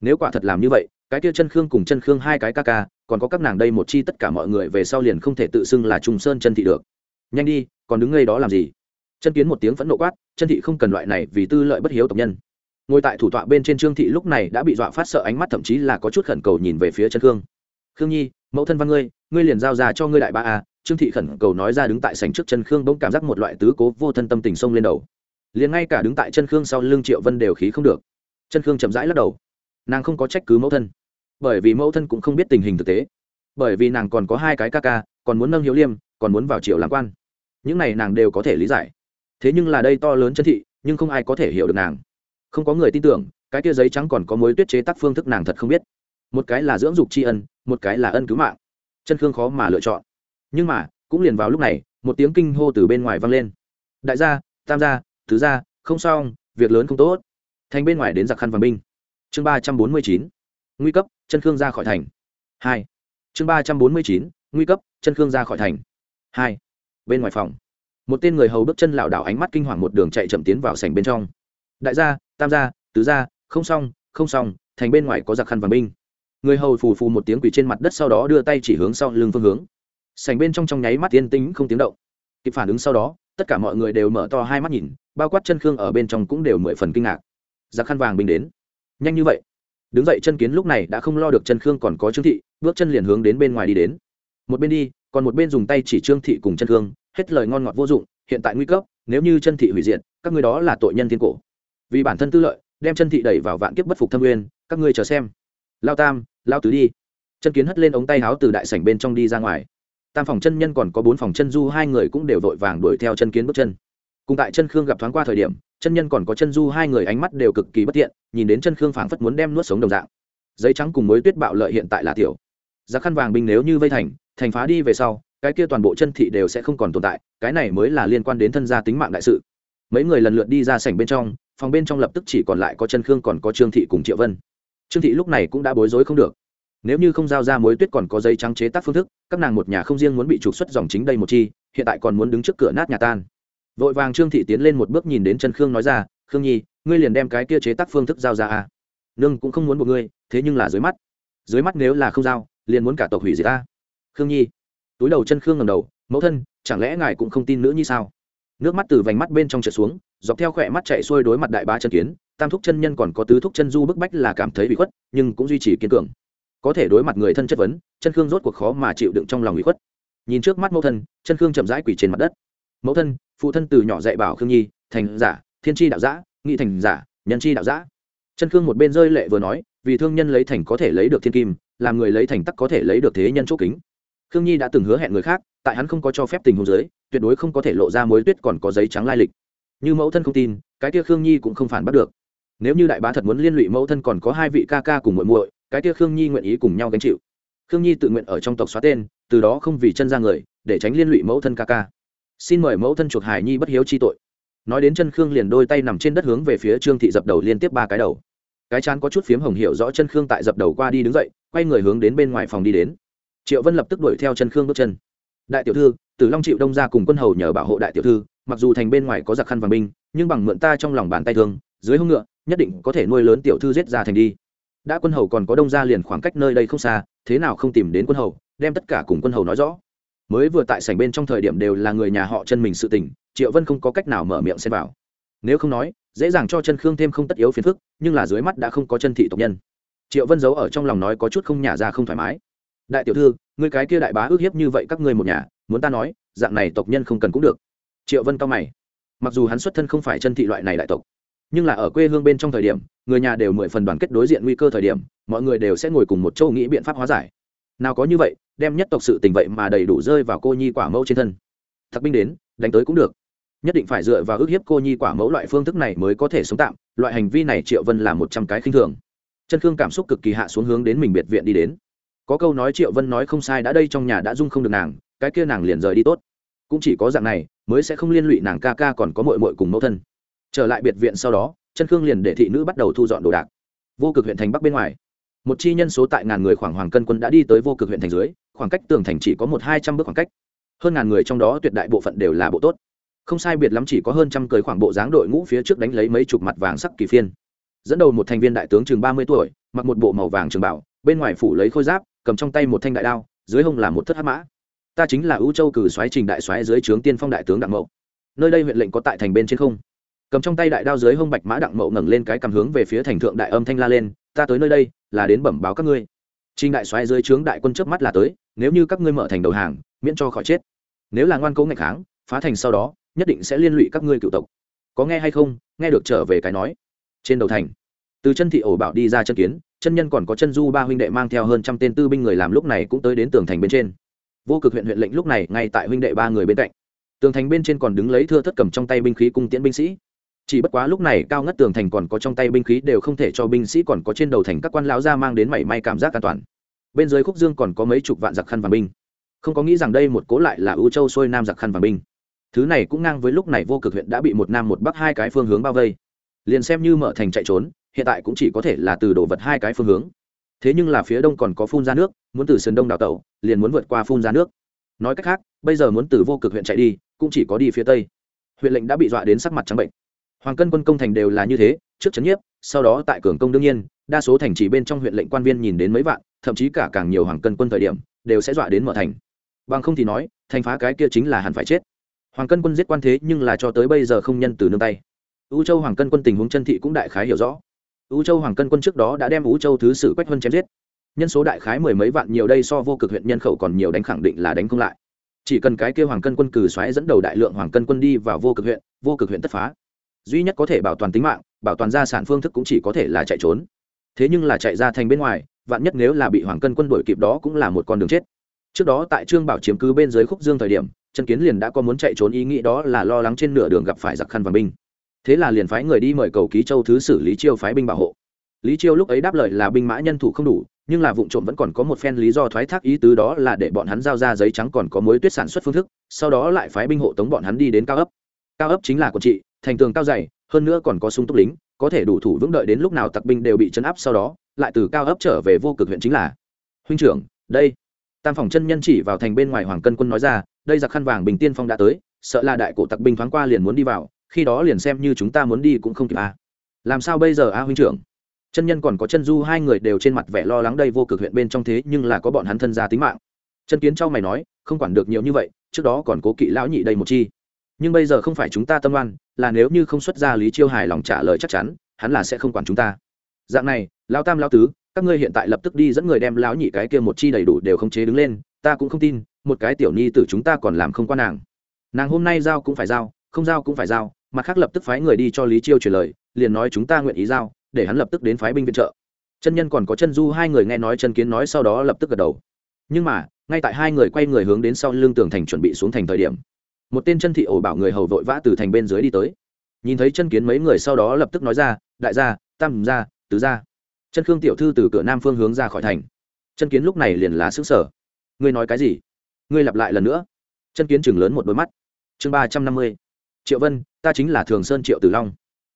Nếu quả thật làm như vậy, cái kia chân khương cùng chân khương hai cái ca ca, còn có các nàng đây một chi tất cả mọi người về sau liền không thể tự xưng là trùng sơn chân thị được. Nhanh đi, còn đứng ngay đó làm gì? Chân kiến một tiếng phẫn nộ quát, chân thị không cần loại này vì tư lợi bất hiếu tộc nhân. Ngồi tại thủ tọa bên trên trương thị lúc này đã bị dọa phát sợ ánh mắt thậm chí là có chút khẩn cầu nhìn về phía chân khương. Khương nhi, mẫu thân văn ngươi ngươi liền giao ra cho ngươi đại ba a trương thị khẩn cầu nói ra đứng tại sảnh trước chân khương bỗng cảm giác một loại tứ cố vô thân tâm tình sông lên đầu. Liền ngay cả đứng tại chân khương sau lưng triệu vân đều khí không được. Chân khương chậm rãi lắc đầu. Nàng không có trách cứ mẫu thân. Bởi vì mẫu thân cũng không biết tình hình thực tế. Bởi vì nàng còn có hai cái ca ca, còn muốn nâng hiếu liêm, còn muốn vào triều làm quan. Những này nàng đều có thể lý giải. Thế nhưng là đây to lớn chân thị, nhưng không ai có thể hiểu được nàng. Không có người tin tưởng, cái kia giấy trắng còn có mối tuyết chế tác phương thức nàng thật không biết. Một cái là dưỡng dục tri ân, một cái là ân cứu mạng. Chân khương khó mà lựa chọn nhưng mà, cũng liền vào lúc này, một tiếng kinh hô từ bên ngoài vang lên. Đại gia, tam gia thứ gia, không xong, việc lớn không tốt. Thành bên ngoài đến giặc khăn vàng binh. Chương ba trăm bốn mươi chín, nguy cấp, chân khương ra khỏi thành. Hai. Chương ba trăm bốn mươi chín, nguy cấp, chân khương ra khỏi thành. Hai. Bên ngoài phòng, một tên người hầu bước chân lảo đảo ánh mắt kinh hoàng một đường chạy chậm tiến vào sảnh bên trong. Đại gia, tam gia, tứ gia, không xong không xong, thành bên ngoài có giặc khăn vàng binh. Người hầu phù phù một tiếng quỳ trên mặt đất sau đó đưa tay chỉ hướng sau lưng phương hướng sảnh bên trong trong nháy mắt yên tĩnh không tiếng động. Kịp phản ứng sau đó, tất cả mọi người đều mở to hai mắt nhìn, bao quát chân khương ở bên trong cũng đều mười phần kinh ngạc. Giặc khăn vàng bình đến. Nhanh như vậy. Đứng dậy chân kiến lúc này đã không lo được chân khương còn có trương thị, bước chân liền hướng đến bên ngoài đi đến. Một bên đi, còn một bên dùng tay chỉ trương thị cùng chân khương, hết lời ngon ngọt vô dụng, hiện tại nguy cấp, nếu như chân thị hủy diện các người đó là tội nhân thiên cổ. Vì bản thân tư lợi, đem chân thị đẩy vào vạn kiếp bất phục thâm nguyên, các ngươi chờ xem. Lao tam, lao tứ đi. Chân kiến hất lên ống tay háo từ đại sảnh bên trong đi ra ngoài tam phòng chân nhân còn có bốn phòng chân du, hai người cũng đều vội vàng đuổi theo chân kiến bước chân. Cùng tại chân khương gặp thoáng qua thời điểm, chân nhân còn có chân du, hai người ánh mắt đều cực kỳ bất tiện, nhìn đến chân khương phảng phất muốn đem nuốt sống đồng dạng. Giấy trắng cùng mối tuyết bạo lợi hiện tại là tiểu. Giá khăn vàng binh nếu như vây thành thành phá đi về sau, cái kia toàn bộ chân thị đều sẽ không còn tồn tại, cái này mới là liên quan đến thân gia tính mạng đại sự. Mấy người lần lượt đi ra sảnh bên trong, phòng bên trong lập tức chỉ còn lại có chân khương còn có trương thị cùng triệu vân. Trương thị lúc này cũng đã bối rối không được nếu như không giao ra mối tuyết còn có giấy trắng chế tác phương thức, các nàng một nhà không riêng muốn bị trục xuất dòng chính đây một chi, hiện tại còn muốn đứng trước cửa nát nhà tan. Vội vàng trương thị tiến lên một bước nhìn đến chân khương nói ra, khương nhi, ngươi liền đem cái kia chế tác phương thức giao ra à? Nương cũng không muốn một ngươi, thế nhưng là dưới mắt dưới mắt nếu là không giao, liền muốn cả tộc hủy diệt ta. Khương nhi, túi đầu chân khương ngầm đầu, mẫu thân, chẳng lẽ ngài cũng không tin nữa như sao? Nước mắt từ vành mắt bên trong trượt xuống, dọc theo khỏe mắt chạy xuôi đối mặt đại bá chân kiến, tam thúc chân nhân còn có tứ thúc chân du bức bách là cảm thấy bị khuất, nhưng cũng duy trì kiên cường có thể đối mặt người thân chất vấn, chân khương rốt cuộc khó mà chịu đựng trong lòng bị khuất. Nhìn trước mắt mẫu thân, chân khương chậm rãi quỷ trên mặt đất. Mẫu thân, phụ thân từ nhỏ dạy bảo khương nhi, thành giả, thiên tri đạo giã, nghị thành giả, nhân tri đạo giã. Chân khương một bên rơi lệ vừa nói, vì thương nhân lấy thành có thể lấy được thiên kim, làm người lấy thành tắc có thể lấy được thế nhân chỗ kính. Khương nhi đã từng hứa hẹn người khác, tại hắn không có cho phép tình huống giới tuyệt đối không có thể lộ ra mối tuyết còn có giấy trắng lai lịch. Như mẫu thân không tin, cái kia khương nhi cũng không phản bắt được. Nếu như đại bá thật muốn liên lụy mẫu thân còn có hai vị ca ca cùng muội muội cái kia khương nhi nguyện ý cùng nhau gánh chịu. Khương nhi tự nguyện ở trong tộc xóa tên, từ đó không vì chân ra người, để tránh liên lụy mẫu thân ca ca. Xin mời mẫu thân chuộc hải nhi bất hiếu chi tội. Nói đến chân khương liền đôi tay nằm trên đất hướng về phía trương thị dập đầu liên tiếp ba cái đầu. Cái chán có chút phiếm hồng hiểu rõ chân khương tại dập đầu qua đi đứng dậy, quay người hướng đến bên ngoài phòng đi đến. Triệu vân lập tức đuổi theo chân khương bước chân. Đại tiểu thư, tử long chịu đông ra cùng quân hầu nhờ bảo hộ đại tiểu thư, mặc dù thành bên ngoài có giặc khăn vàng binh, nhưng bằng mượn ta trong lòng bàn tay thương, dưới hông ngựa, nhất định có thể nuôi lớn tiểu thư giết ra thành đi đã quân hầu còn có đông ra liền khoảng cách nơi đây không xa, thế nào không tìm đến quân hầu, đem tất cả cùng quân hầu nói rõ. Mới vừa tại sảnh bên trong thời điểm đều là người nhà họ chân mình sự tình, triệu vân không có cách nào mở miệng xem vào. Nếu không nói, dễ dàng cho chân khương thêm không tất yếu phiền phức, nhưng là dưới mắt đã không có chân thị tộc nhân. Triệu vân giấu ở trong lòng nói có chút không nhả ra không thoải mái. Đại tiểu thư người cái kia đại bá ước hiếp như vậy các ngươi một nhà, muốn ta nói, dạng này tộc nhân không cần cũng được. Triệu vân cao mày. Mặc dù hắn xuất thân không phải chân thị loại này đại tộc, nhưng là ở quê hương bên trong thời điểm người nhà đều mười phần đoàn kết đối diện nguy cơ thời điểm, mọi người đều sẽ ngồi cùng một châu nghĩ biện pháp hóa giải. Nào có như vậy, đem nhất tộc sự tình vậy mà đầy đủ rơi vào cô nhi quả mẫu trên thân. Thặc binh đến, đánh tới cũng được. Nhất định phải dựa vào ước hiếp cô nhi quả mẫu loại phương thức này mới có thể sống tạm, loại hành vi này triệu vân là một trăm cái khinh thường. Chân khương cảm xúc cực kỳ hạ xuống hướng đến mình biệt viện đi đến. Có câu nói triệu vân nói không sai đã đây trong nhà đã dung không được nàng, cái kia nàng liền rời đi tốt. Cũng chỉ có dạng này, mới sẽ không liên lụy nàng ca ca còn có mội mội cùng mẫu thân. Trở lại biệt viện sau đó chân khương liền để thị nữ bắt đầu thu dọn đồ đạc. Vô cực huyện thành bắc bên ngoài, một chi nhân số tại ngàn người khoảng hoàng cân quân đã đi tới vô cực huyện thành dưới, khoảng cách tường thành chỉ có một hai trăm bước khoảng cách. Hơn ngàn người trong đó tuyệt đại bộ phận đều là bộ tốt. Không sai biệt lắm chỉ có hơn trăm cưới khoảng bộ dáng đội ngũ phía trước đánh lấy mấy chục mặt vàng sắc kỳ phiên. Dẫn đầu một thành viên đại tướng chừng ba mươi tuổi, mặc một bộ màu vàng trường bảo bên ngoài phủ lấy khôi giáp, cầm trong tay một thanh đại đao, dưới hông là một thất hát mã. Ta chính là ưu châu cử xoáy trình đại xoáy dưới trướng tiên phong đại tướng đặng mậu. Nơi đây huyện lệnh có tại thành bên trên không? Cầm trong tay đại đao dưới hông bạch mã đặng mậu ngẩng lên cái cầm hướng về phía thành thượng đại âm thanh la lên, ta tới nơi đây là đến bẩm báo các ngươi. Trình đại xoáy dưới trướng đại quân trước mắt là tới, nếu như các ngươi mở thành đầu hàng, miễn cho khỏi chết. Nếu là ngoan cố ngạch kháng, phá thành sau đó, nhất định sẽ liên lụy các ngươi cựu tộc. Có nghe hay không? Nghe được trở về cái nói. Trên đầu thành, từ chân thị ổ bảo đi ra chân kiến, chân nhân còn có chân du ba huynh đệ mang theo hơn trăm tên tư binh người làm lúc này cũng tới đến tường thành bên trên. Vô cực huyện huyện lệnh lúc này ngay tại huynh đệ ba người bên cạnh. Tường thành bên trên còn đứng lấy thưa thất cầm trong tay binh khí cung tiễn binh sĩ chỉ bất quá lúc này cao ngất tường thành còn có trong tay binh khí đều không thể cho binh sĩ còn có trên đầu thành các quan lão ra mang đến mảy may cảm giác an toàn. Bên dưới khúc dương còn có mấy chục vạn giặc khăn vàng binh. Không có nghĩ rằng đây một cố lại là ưu châu xuôi nam giặc khăn vàng binh. Thứ này cũng ngang với lúc này vô cực huyện đã bị một nam một bắc hai cái phương hướng bao vây. Liền xem như mở thành chạy trốn, hiện tại cũng chỉ có thể là từ đổ vật hai cái phương hướng. Thế nhưng là phía đông còn có phun ra nước, muốn từ sườn đông đào tẩu, liền muốn vượt qua phun ra nước. Nói cách khác, bây giờ muốn từ vô cực huyện chạy đi, cũng chỉ có đi phía tây. Huyện lệnh đã bị dọa đến sắc mặt trắng bệnh hoàng cân quân công thành đều là như thế, trước trấn nhiếp, sau đó tại cường công đương nhiên, đa số thành trì bên trong huyện lệnh quan viên nhìn đến mấy vạn, thậm chí cả càng nhiều hoàng cân quân thời điểm, đều sẽ dọa đến mở thành. Bằng không thì nói, thành phá cái kia chính là hẳn phải chết. Hoàng cân quân giết quan thế nhưng là cho tới bây giờ không nhân từ nương tay. U châu hoàng cân quân tình huống chân thị cũng đại khái hiểu rõ. U châu hoàng cân quân trước đó đã đem u châu thứ sử quách vân chém giết. Nhân số đại khái mười mấy vạn, nhiều đây so vô cực huyện nhân khẩu còn nhiều đánh khẳng định là đánh không lại. Chỉ cần cái kêu hoàng cân quân cử xoáy dẫn đầu đại lượng hoàng cân quân đi vào vô cực huyện, vô cực huyện tất phá duy nhất có thể bảo toàn tính mạng, bảo toàn gia sản phương thức cũng chỉ có thể là chạy trốn. Thế nhưng là chạy ra thành bên ngoài, vạn nhất nếu là bị hoàng cân quân đuổi kịp đó cũng là một con đường chết. Trước đó tại trương bảo chiếm cứ bên dưới khúc dương thời điểm, trần kiến liền đã có muốn chạy trốn ý nghĩ đó là lo lắng trên nửa đường gặp phải giặc khăn và binh. Thế là liền phái người đi mời cầu ký châu thứ xử lý chiêu phái binh bảo hộ. Lý chiêu lúc ấy đáp lời là binh mã nhân thủ không đủ, nhưng là vụ trộm vẫn còn có một phen lý do thoái thác ý tứ đó là để bọn hắn giao ra giấy trắng còn có mối tuyết sản xuất phương thức, sau đó lại phái binh hộ tống bọn hắn đi đến cao ấp. Cao ấp chính là quận trị thành tường cao dày, hơn nữa còn có sung túc lính, có thể đủ thủ vững đợi đến lúc nào tặc binh đều bị chấn áp sau đó, lại từ cao ấp trở về vô cực huyện chính là. Huynh trưởng, đây. Tam phòng chân nhân chỉ vào thành bên ngoài hoàng cân quân nói ra, đây giặc khăn vàng bình tiên phong đã tới, sợ là đại cổ tặc binh thoáng qua liền muốn đi vào, khi đó liền xem như chúng ta muốn đi cũng không kịp à. làm sao bây giờ a huynh trưởng? Chân nhân còn có chân du hai người đều trên mặt vẻ lo lắng đây vô cực huyện bên trong thế nhưng là có bọn hắn thân gia tính mạng. Chân kiến trao mày nói, không quản được nhiều như vậy, trước đó còn cố kỵ lão nhị đây một chi. Nhưng bây giờ không phải chúng ta tâm oan là nếu như không xuất ra lý chiêu hài lòng trả lời chắc chắn, hắn là sẽ không quản chúng ta. Dạng này, lão tam lão tứ, các ngươi hiện tại lập tức đi dẫn người đem lão nhị cái kia một chi đầy đủ đều không chế đứng lên, ta cũng không tin, một cái tiểu nhi tử chúng ta còn làm không qua nàng. Nàng hôm nay giao cũng phải giao, không giao cũng phải giao, mặt khác lập tức phái người đi cho lý chiêu truyền lời, liền nói chúng ta nguyện ý giao, để hắn lập tức đến phái binh viện trợ. Chân nhân còn có chân du hai người nghe nói chân kiến nói sau đó lập tức gật đầu. Nhưng mà, ngay tại hai người quay người hướng đến sau lưng tường thành chuẩn bị xuống thành thời điểm một tên chân thị ổ bảo người hầu vội vã từ thành bên dưới đi tới. Nhìn thấy chân kiến mấy người sau đó lập tức nói ra, đại gia, tam gia, tứ gia. Chân khương tiểu thư từ cửa nam phương hướng ra khỏi thành. Chân kiến lúc này liền lá xứng sở ngươi nói cái gì? Ngươi lặp lại lần nữa. Chân kiến chừng lớn một đôi mắt. Chương ba trăm năm mươi, triệu vân, ta chính là thường sơn triệu tử long.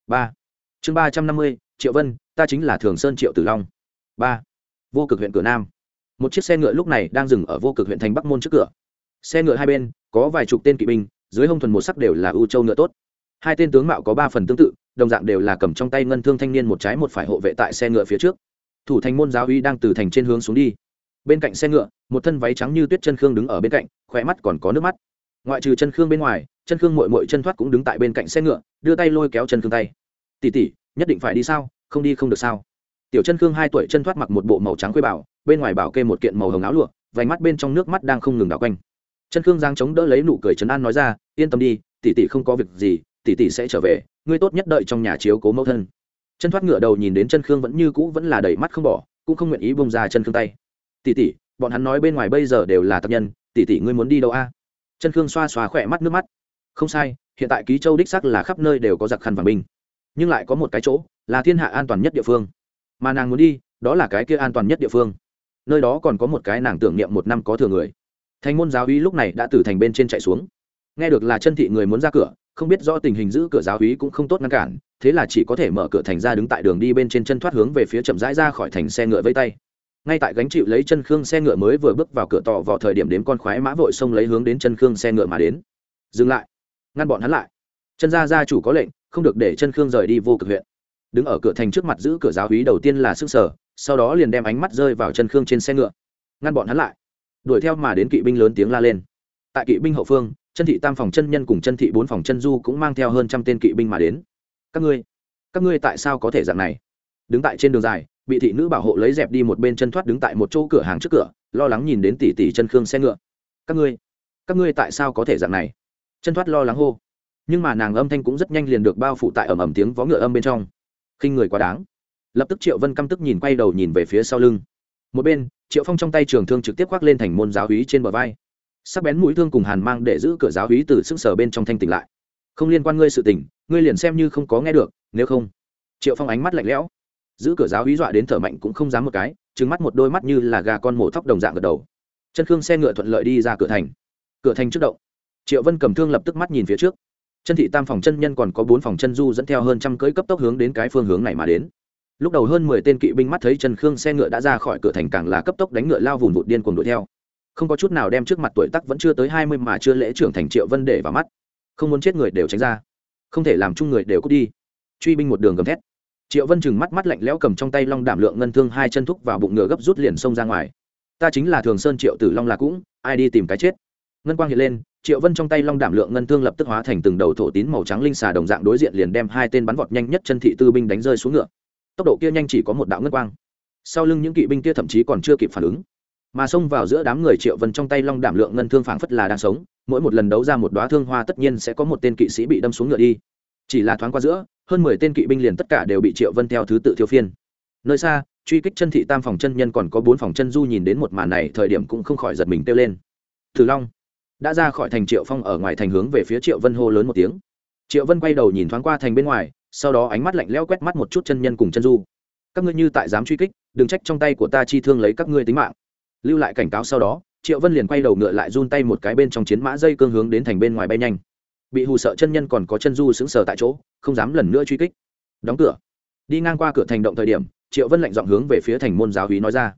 Ba. Chương ba trăm năm mươi, triệu vân, ta chính là thường sơn triệu tử long. Ba. Vô cực huyện cửa nam. Một chiếc xe ngựa lúc này đang dừng ở vô cực huyện thành bắc môn trước cửa. Xe ngựa hai bên có vài chục tên kỵ binh, dưới hông thuần một sắc đều là ưu châu ngựa tốt. Hai tên tướng mạo có ba phần tương tự, đồng dạng đều là cầm trong tay ngân thương thanh niên một trái một phải hộ vệ tại xe ngựa phía trước. Thủ thành môn giáo uy đang từ thành trên hướng xuống đi. Bên cạnh xe ngựa, một thân váy trắng như tuyết chân khương đứng ở bên cạnh khỏe mắt còn có nước mắt. Ngoại trừ chân khương bên ngoài, chân khương mội mội chân thoát cũng đứng tại bên cạnh xe ngựa, đưa tay lôi kéo chân khương tay. Tỉ tỉ nhất định phải đi sao? Không đi không được sao? Tiểu chân khương hai tuổi chân thoát mặc một bộ màu trắng khuê bảo, bên ngoài bảo kê một kiện màu hồng áo lụa, vành mắt bên trong nước mắt đang không ngừng đảo quanh chân khương giang chống đỡ lấy nụ cười trấn an nói ra, yên tâm đi, tỷ tỷ không có việc gì, tỷ tỷ sẽ trở về, ngươi tốt nhất đợi trong nhà chiếu cố mẫu thân. Chân thoát ngựa đầu nhìn đến chân khương vẫn như cũ vẫn là đầy mắt không bỏ, cũng không nguyện ý bông ra chân khương tay. Tỷ tỷ, bọn hắn nói bên ngoài bây giờ đều là tập nhân, tỷ tỷ ngươi muốn đi đâu a? Chân khương xoa xoa khỏe mắt nước mắt. Không sai, hiện tại ký châu đích sắc là khắp nơi đều có giặc khăn vàng binh, nhưng lại có một cái chỗ là thiên hạ an toàn nhất địa phương. Mà nàng muốn đi, đó là cái kia an toàn nhất địa phương. Nơi đó còn có một cái nàng tưởng niệm một năm có thừa người thành môn giáo úy lúc này đã từ thành bên trên chạy xuống. Nghe được là chân thị người muốn ra cửa, không biết do tình hình giữ cửa giáo úy cũng không tốt ngăn cản, thế là chỉ có thể mở cửa thành ra đứng tại đường đi bên trên chân thoát hướng về phía chậm rãi ra khỏi thành xe ngựa vây tay. Ngay tại gánh chịu lấy chân khương xe ngựa mới vừa bước vào cửa tỏ vào thời điểm đếm con khoái mã vội xông lấy hướng đến chân khương xe ngựa mà đến. Dừng lại. Ngăn bọn hắn lại. Chân gia gia chủ có lệnh, không được để chân khương rời đi vô cực huyện. Đứng ở cửa thành trước mặt giữ cửa giáo hí đầu tiên là sức sở, sau đó liền đem ánh mắt rơi vào chân khương trên xe ngựa. Ngăn bọn hắn lại đuổi theo mà đến kỵ binh lớn tiếng la lên. Tại kỵ binh hậu phương, chân thị tam phòng chân nhân cùng chân thị bốn phòng chân du cũng mang theo hơn trăm tên kỵ binh mà đến. Các ngươi các ngươi tại sao có thể dạng này? Đứng tại trên đường dài, bị thị nữ bảo hộ lấy dẹp đi một bên chân thoát đứng tại một chỗ cửa hàng trước cửa, lo lắng nhìn đến tỷ tỷ chân khương xe ngựa. Các ngươi các ngươi tại sao có thể dạng này? Chân thoát lo lắng hô. Nhưng mà nàng âm thanh cũng rất nhanh liền được bao phủ tại ầm ầm tiếng vó ngựa âm bên trong. Khinh người quá đáng. Lập tức triệu vân căm tức nhìn quay đầu nhìn về phía sau lưng một bên, triệu phong trong tay trường thương trực tiếp khoác lên thành môn giáo húy trên bờ vai. Sắc bén mũi thương cùng hàn mang để giữ cửa giáo húy từ sức sở bên trong thanh tỉnh lại. Không liên quan ngươi sự tỉnh ngươi liền xem như không có nghe được, nếu không. Triệu phong ánh mắt lạnh lẽo. Giữ cửa giáo húy dọa đến thở mạnh cũng không dám một cái trứng mắt một đôi mắt như là gà con mổ thóc đồng dạng gật đầu. Chân khương xe ngựa thuận lợi đi ra cửa thành. Cửa thành trước động. Triệu vân cầm thương lập tức mắt nhìn phía trước. Chân thị tam phòng chân nhân còn có bốn phòng chân du dẫn theo hơn trăm cưỡi cấp tốc hướng đến cái phương hướng này mà đến lúc đầu hơn mười tên kỵ binh mắt thấy trần khương xe ngựa đã ra khỏi cửa thành càng là cấp tốc đánh ngựa lao vùng vụt điên cuồng đuổi theo. Không có chút nào đem trước mặt tuổi tắc vẫn chưa tới hai mươi mà chưa lễ trưởng thành triệu vân để vào mắt. Không muốn chết người đều tránh ra. Không thể làm chung người đều cút đi. Truy binh một đường gầm thét. Triệu vân chừng mắt mắt lạnh lẽo cầm trong tay long đảm lượng ngân thương hai chân thúc vào bụng ngựa gấp rút liền xông ra ngoài. Ta chính là thường sơn triệu tử long là cũng, ai đi tìm cái chết? Ngân quang hiện lên, triệu vân trong tay long đảm lượng ngân thương lập tức hóa thành từng đầu thổ tín màu trắng linh xà đồng dạng đối diện liền đem hai tên bắn vọt nhanh nhất chân thị tư binh đánh rơi xuống ngựa tốc độ kia nhanh chỉ có một đạo ngân quang. Sau lưng những kỵ binh kia thậm chí còn chưa kịp phản ứng. Mà xông vào giữa đám người triệu vân trong tay long đảm lượng ngân thương phảng phất là đang sống, mỗi một lần đấu ra một đoá thương hoa tất nhiên sẽ có một tên kỵ sĩ bị đâm xuống ngựa đi. Chỉ là thoáng qua giữa, hơn mười tên kỵ binh liền tất cả đều bị triệu vân theo thứ tự thiêu phiên. Nơi xa, truy kích chân thị tam phòng chân nhân còn có bốn phòng chân du nhìn đến một màn này, thời điểm cũng không khỏi giật mình kêu lên. Thử long đã ra khỏi thành triệu phong ở ngoài thành hướng về phía triệu vân hô lớn một tiếng. Triệu vân quay đầu nhìn thoáng qua thành bên ngoài sau đó ánh mắt lạnh lẽo quét mắt một chút chân nhân cùng chân du. Các ngươi như tại dám truy kích, đừng trách trong tay của ta chi thương lấy các ngươi tính mạng. Lưu lại cảnh cáo sau đó, triệu vân liền quay đầu ngựa lại run tay một cái bên trong chiến mã dây cương hướng đến thành bên ngoài bay nhanh. Bị hù sợ chân nhân còn có chân du sững sờ tại chỗ, không dám lần nữa truy kích. Đóng cửa. Đi ngang qua cửa thành động thời điểm, triệu vân lạnh giọng hướng về phía thành môn giáo hí nói ra.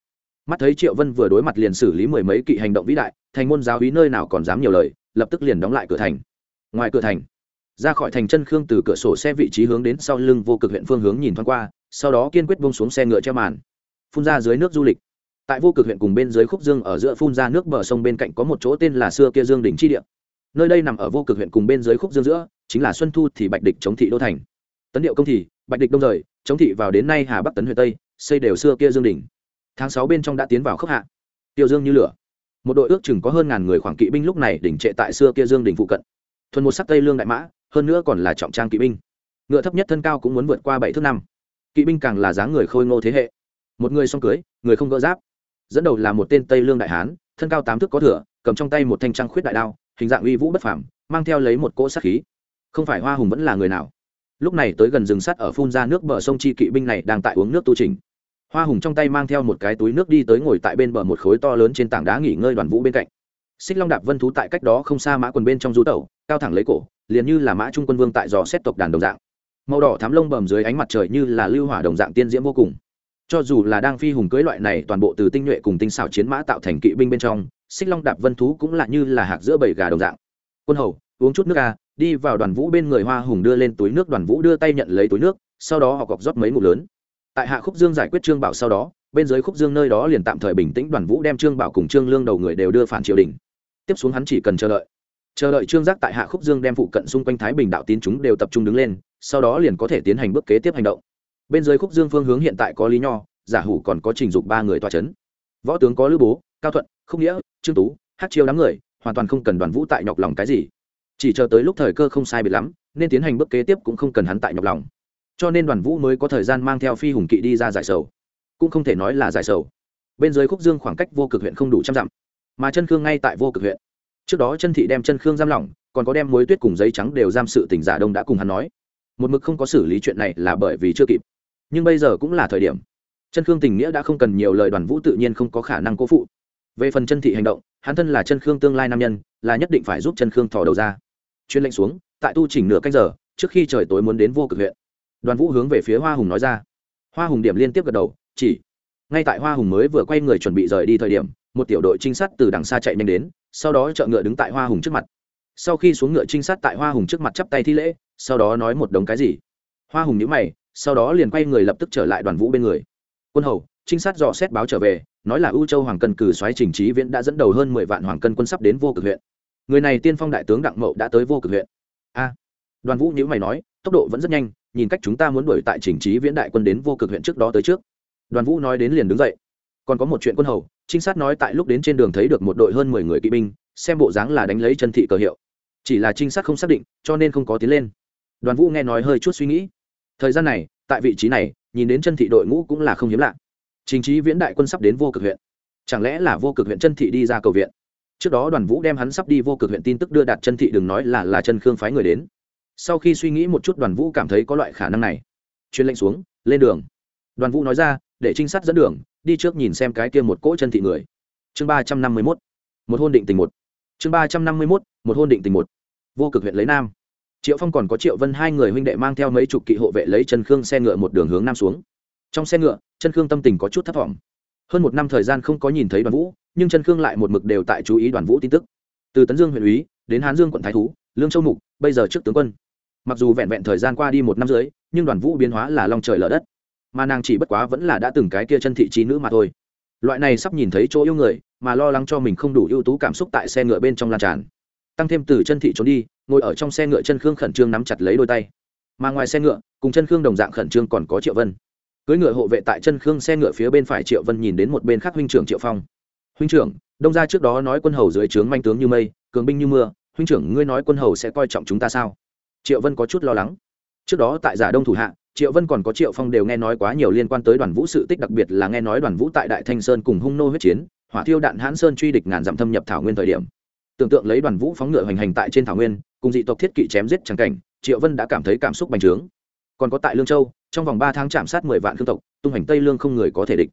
Mắt thấy triệu vân vừa đối mặt liền xử lý mười mấy kỵ hành động vĩ đại, thành môn giáo hí nơi nào còn dám nhiều lời, lập tức liền đóng lại cửa thành. Ngoài cửa thành ra khỏi thành chân khương từ cửa sổ xe vị trí hướng đến sau lưng vô cực huyện phương hướng nhìn thoáng qua, sau đó kiên quyết bông xuống xe ngựa treo màn, phun ra dưới nước du lịch. Tại vô cực huyện cùng bên dưới khúc dương ở giữa phun ra nước bờ sông bên cạnh có một chỗ tên là xưa kia dương đỉnh chi địa. Nơi đây nằm ở vô cực huyện cùng bên dưới khúc dương giữa, chính là xuân thu thì bạch địch chống thị đô thành. Tấn điệu công thị bạch địch đông rời, chống thị vào đến nay hà bắc tấn huyện tây, xây đều xưa kia dương đỉnh. Tháng sáu bên trong đã tiến vào khốc hạ. Tiêu dương như lửa. Một đội ước chừng có hơn ngàn người khoảng kỵ binh lúc này đỉnh trệ tại xưa kia dương đỉnh phụ cận. Thuần một sắc tây lương đại mã hơn nữa còn là trọng trang kỵ binh. Ngựa thấp nhất thân cao cũng muốn vượt qua bảy thước năm. Kỵ binh càng là dáng người khôi ngô thế hệ. Một người song cưới, người không gỡ giáp. Dẫn đầu là một tên tây lương đại hán, thân cao tám thước có thửa cầm trong tay một thanh trăng khuyết đại đao, hình dạng uy vũ bất phàm, mang theo lấy một cỗ sát khí. Không phải hoa hùng vẫn là người nào. Lúc này tới gần rừng sắt ở phun ra nước bờ sông chi kỵ binh này đang tại uống nước tu trình hoa hùng trong tay mang theo một cái túi nước đi tới ngồi tại bên bờ một khối to lớn trên tảng đá nghỉ ngơi đoàn vũ bên cạnh. Xích long đạp vân thú tại cách đó không xa mã quần bên trong rú tẩu, cao thẳng lấy cổ liền như là mã trung quân vương tại dò xét tộc đàn đồng dạng. Màu đỏ thám lông bầm dưới ánh mặt trời như là lưu hỏa đồng dạng tiên diễm vô cùng. Cho dù là đang phi hùng cưới loại này toàn bộ từ tinh nhuệ cùng tinh xảo chiến mã tạo thành kỵ binh bên trong, xích long đạp vân thú cũng là như là hạc giữa bầy gà đồng dạng. Quân hầu, uống chút nước ga đi vào đoàn vũ bên người hoa hùng đưa lên túi nước, đoàn vũ đưa tay nhận lấy túi nước, sau đó họ cọc rót mấy ngụ lớn. Tại hạ khúc dương giải quyết trương bảo sau đó, bên dưới khúc dương nơi đó liền tạm thời bình tĩnh, đoàn vũ đem trương bảo cùng trương lương đầu người đều đưa phản triều đình. Tiếp xuống hắn chỉ cần chờ đợi chờ đợi trương giác tại hạ khúc dương đem phụ cận xung quanh thái bình đạo tín chúng đều tập trung đứng lên sau đó liền có thể tiến hành bước kế tiếp hành động bên dưới khúc dương phương hướng hiện tại có lý nho giả hủ còn có trình dục ba người toa c h ấ n võ tướng có lữ bố cao thuận không nghĩa trương tú hát chiêu đám người hoàn toàn không cần đoàn vũ tại nhọc lòng cái gì chỉ chờ tới lúc thời cơ không sai biệt lắm nên tiến hành bước kế tiếp cũng không cần hắn tại nhọc lòng cho nên đoàn vũ mới có thời gian mang theo phi hùng kỵ đi ra giải sầu cũng không thể nói là giải sầu bên dưới khúc dương khoảng cách vô cực huyện không đủ trăm dặm mà chân khương ngay tại vô cực huyện trước đó chân thị đem chân khương giam lỏng, còn có đem muối tuyết cùng giấy trắng đều giam sự tỉnh giả đông đã cùng hắn nói. Một mực không có xử lý chuyện này là bởi vì chưa kịp. Nhưng bây giờ cũng là thời điểm. Chân khương tình nghĩa đã không cần nhiều lời, đoàn vũ tự nhiên không có khả năng cố phụ. Về phần chân thị hành động, hắn thân là chân khương tương lai nam nhân, là nhất định phải giúp chân khương thò đầu ra. Chuyên lệnh xuống, tại tu chỉnh nửa canh giờ, trước khi trời tối muốn đến vô cực huyện. Đoàn vũ hướng về phía hoa hùng nói ra. Hoa hùng điểm liên tiếp gật đầu, chỉ. Ngay tại hoa hùng mới vừa quay người chuẩn bị rời đi thời điểm, một tiểu đội trinh sát từ đằng xa chạy nhanh đến sau đó chợ ngựa đứng tại hoa hùng trước mặt. Sau khi xuống ngựa trinh sát tại hoa hùng trước mặt chắp tay thi lễ, sau đó nói một đống cái gì. Hoa hùng nhữ mày, sau đó liền quay người lập tức trở lại đoàn vũ bên người. Quân hầu, trinh sát dò xét báo trở về, nói là ưu châu hoàng cân cử xoáy trình trí viễn đã dẫn đầu hơn mười vạn hoàng cân quân sắp đến vô cực huyện. Người này tiên phong đại tướng đặng mậu đã tới vô cực huyện. A. Đoàn vũ nhữ mày nói, tốc độ vẫn rất nhanh, nhìn cách chúng ta muốn đuổi tại trình trí viễn đại quân đến vô cực huyện trước đó tới trước. Đoàn vũ nói đến liền đứng dậy. Còn có một chuyện quân hầu trinh sát nói tại lúc đến trên đường thấy được một đội hơn mười người kỵ binh, xem bộ dáng là đánh lấy chân thị cờ hiệu. Chỉ là trinh sát không xác định, cho nên không có tiến lên. Đoàn vũ nghe nói hơi chút suy nghĩ. Thời gian này, tại vị trí này, nhìn đến chân thị đội ngũ cũng là không hiếm lạ. Chính trí viễn đại quân sắp đến vô cực huyện. Chẳng lẽ là vô cực huyện chân thị đi ra cầu viện? Trước đó đoàn vũ đem hắn sắp đi vô cực huyện tin tức đưa đạt chân thị đừng nói là là chân khương phái người đến. Sau khi suy nghĩ một chút đoàn vũ cảm thấy có loại khả năng này. Chuyên lệnh xuống, lên đường. Đoàn vũ nói ra, để trinh sát dẫn đường đi trước nhìn xem cái kia một cỗ chân thị người. Chương ba trăm năm mươi mốt, một hôn định tình một. Chương ba trăm năm mươi mốt, một hôn định tình một. Vô cực huyện lấy nam. Triệu phong còn có triệu vân hai người huynh đệ mang theo mấy chục kỵ hộ vệ lấy chân khương xe ngựa một đường hướng nam xuống. Trong xe ngựa, chân khương tâm tình có chút thất vọng hơn một năm thời gian không có nhìn thấy đoàn vũ, nhưng chân khương lại một mực đều tại chú ý đoàn vũ tin tức. Từ tấn dương huyện úy, đến hán dương quận thái thú, lương châu mục, bây giờ trước tướng quân. Mặc dù vẹn vẹn thời gian qua đi một năm dưới nhưng đoàn vũ biến hóa là lòng trời lở đất mà nàng chỉ bất quá vẫn là đã từng cái kia chân thị trí nữ mà thôi. Loại này sắp nhìn thấy chỗ yêu người, mà lo lắng cho mình không đủ ưu tú cảm xúc tại xe ngựa bên trong lan tràn. Tăng thêm từ chân thị trốn đi, ngồi ở trong xe ngựa chân khương khẩn trương nắm chặt lấy đôi tay. Mà ngoài xe ngựa, cùng chân khương đồng dạng khẩn trương còn có triệu vân. Cưới ngựa hộ vệ tại chân khương xe ngựa phía bên phải triệu vân nhìn đến một bên khác huynh trưởng triệu phong. Huynh trưởng, đông ra trước đó nói quân hầu dưới trướng manh tướng như mây, cường binh như mưa, huynh trưởng ngươi nói quân hầu sẽ coi trọng chúng ta sao? Triệu vân có chút lo lắng trước đó tại giả đông thủ hạ, triệu vân còn có triệu phong đều nghe nói quá nhiều liên quan tới đoàn vũ sự tích, đặc biệt là nghe nói đoàn vũ tại đại thanh sơn cùng hung nô huyết chiến, hỏa thiêu đạn hãn sơn truy địch ngàn dặm thâm nhập thảo nguyên thời điểm. Tưởng tượng lấy đoàn vũ phóng ngựa hoành hành tại trên thảo nguyên, cùng dị tộc thiết kỵ chém giết trắng cảnh, triệu vân đã cảm thấy cảm xúc bành trướng. Còn có tại lương châu, trong vòng ba tháng chạm sát mười vạn thương tộc, tung hành tây lương không người có thể địch.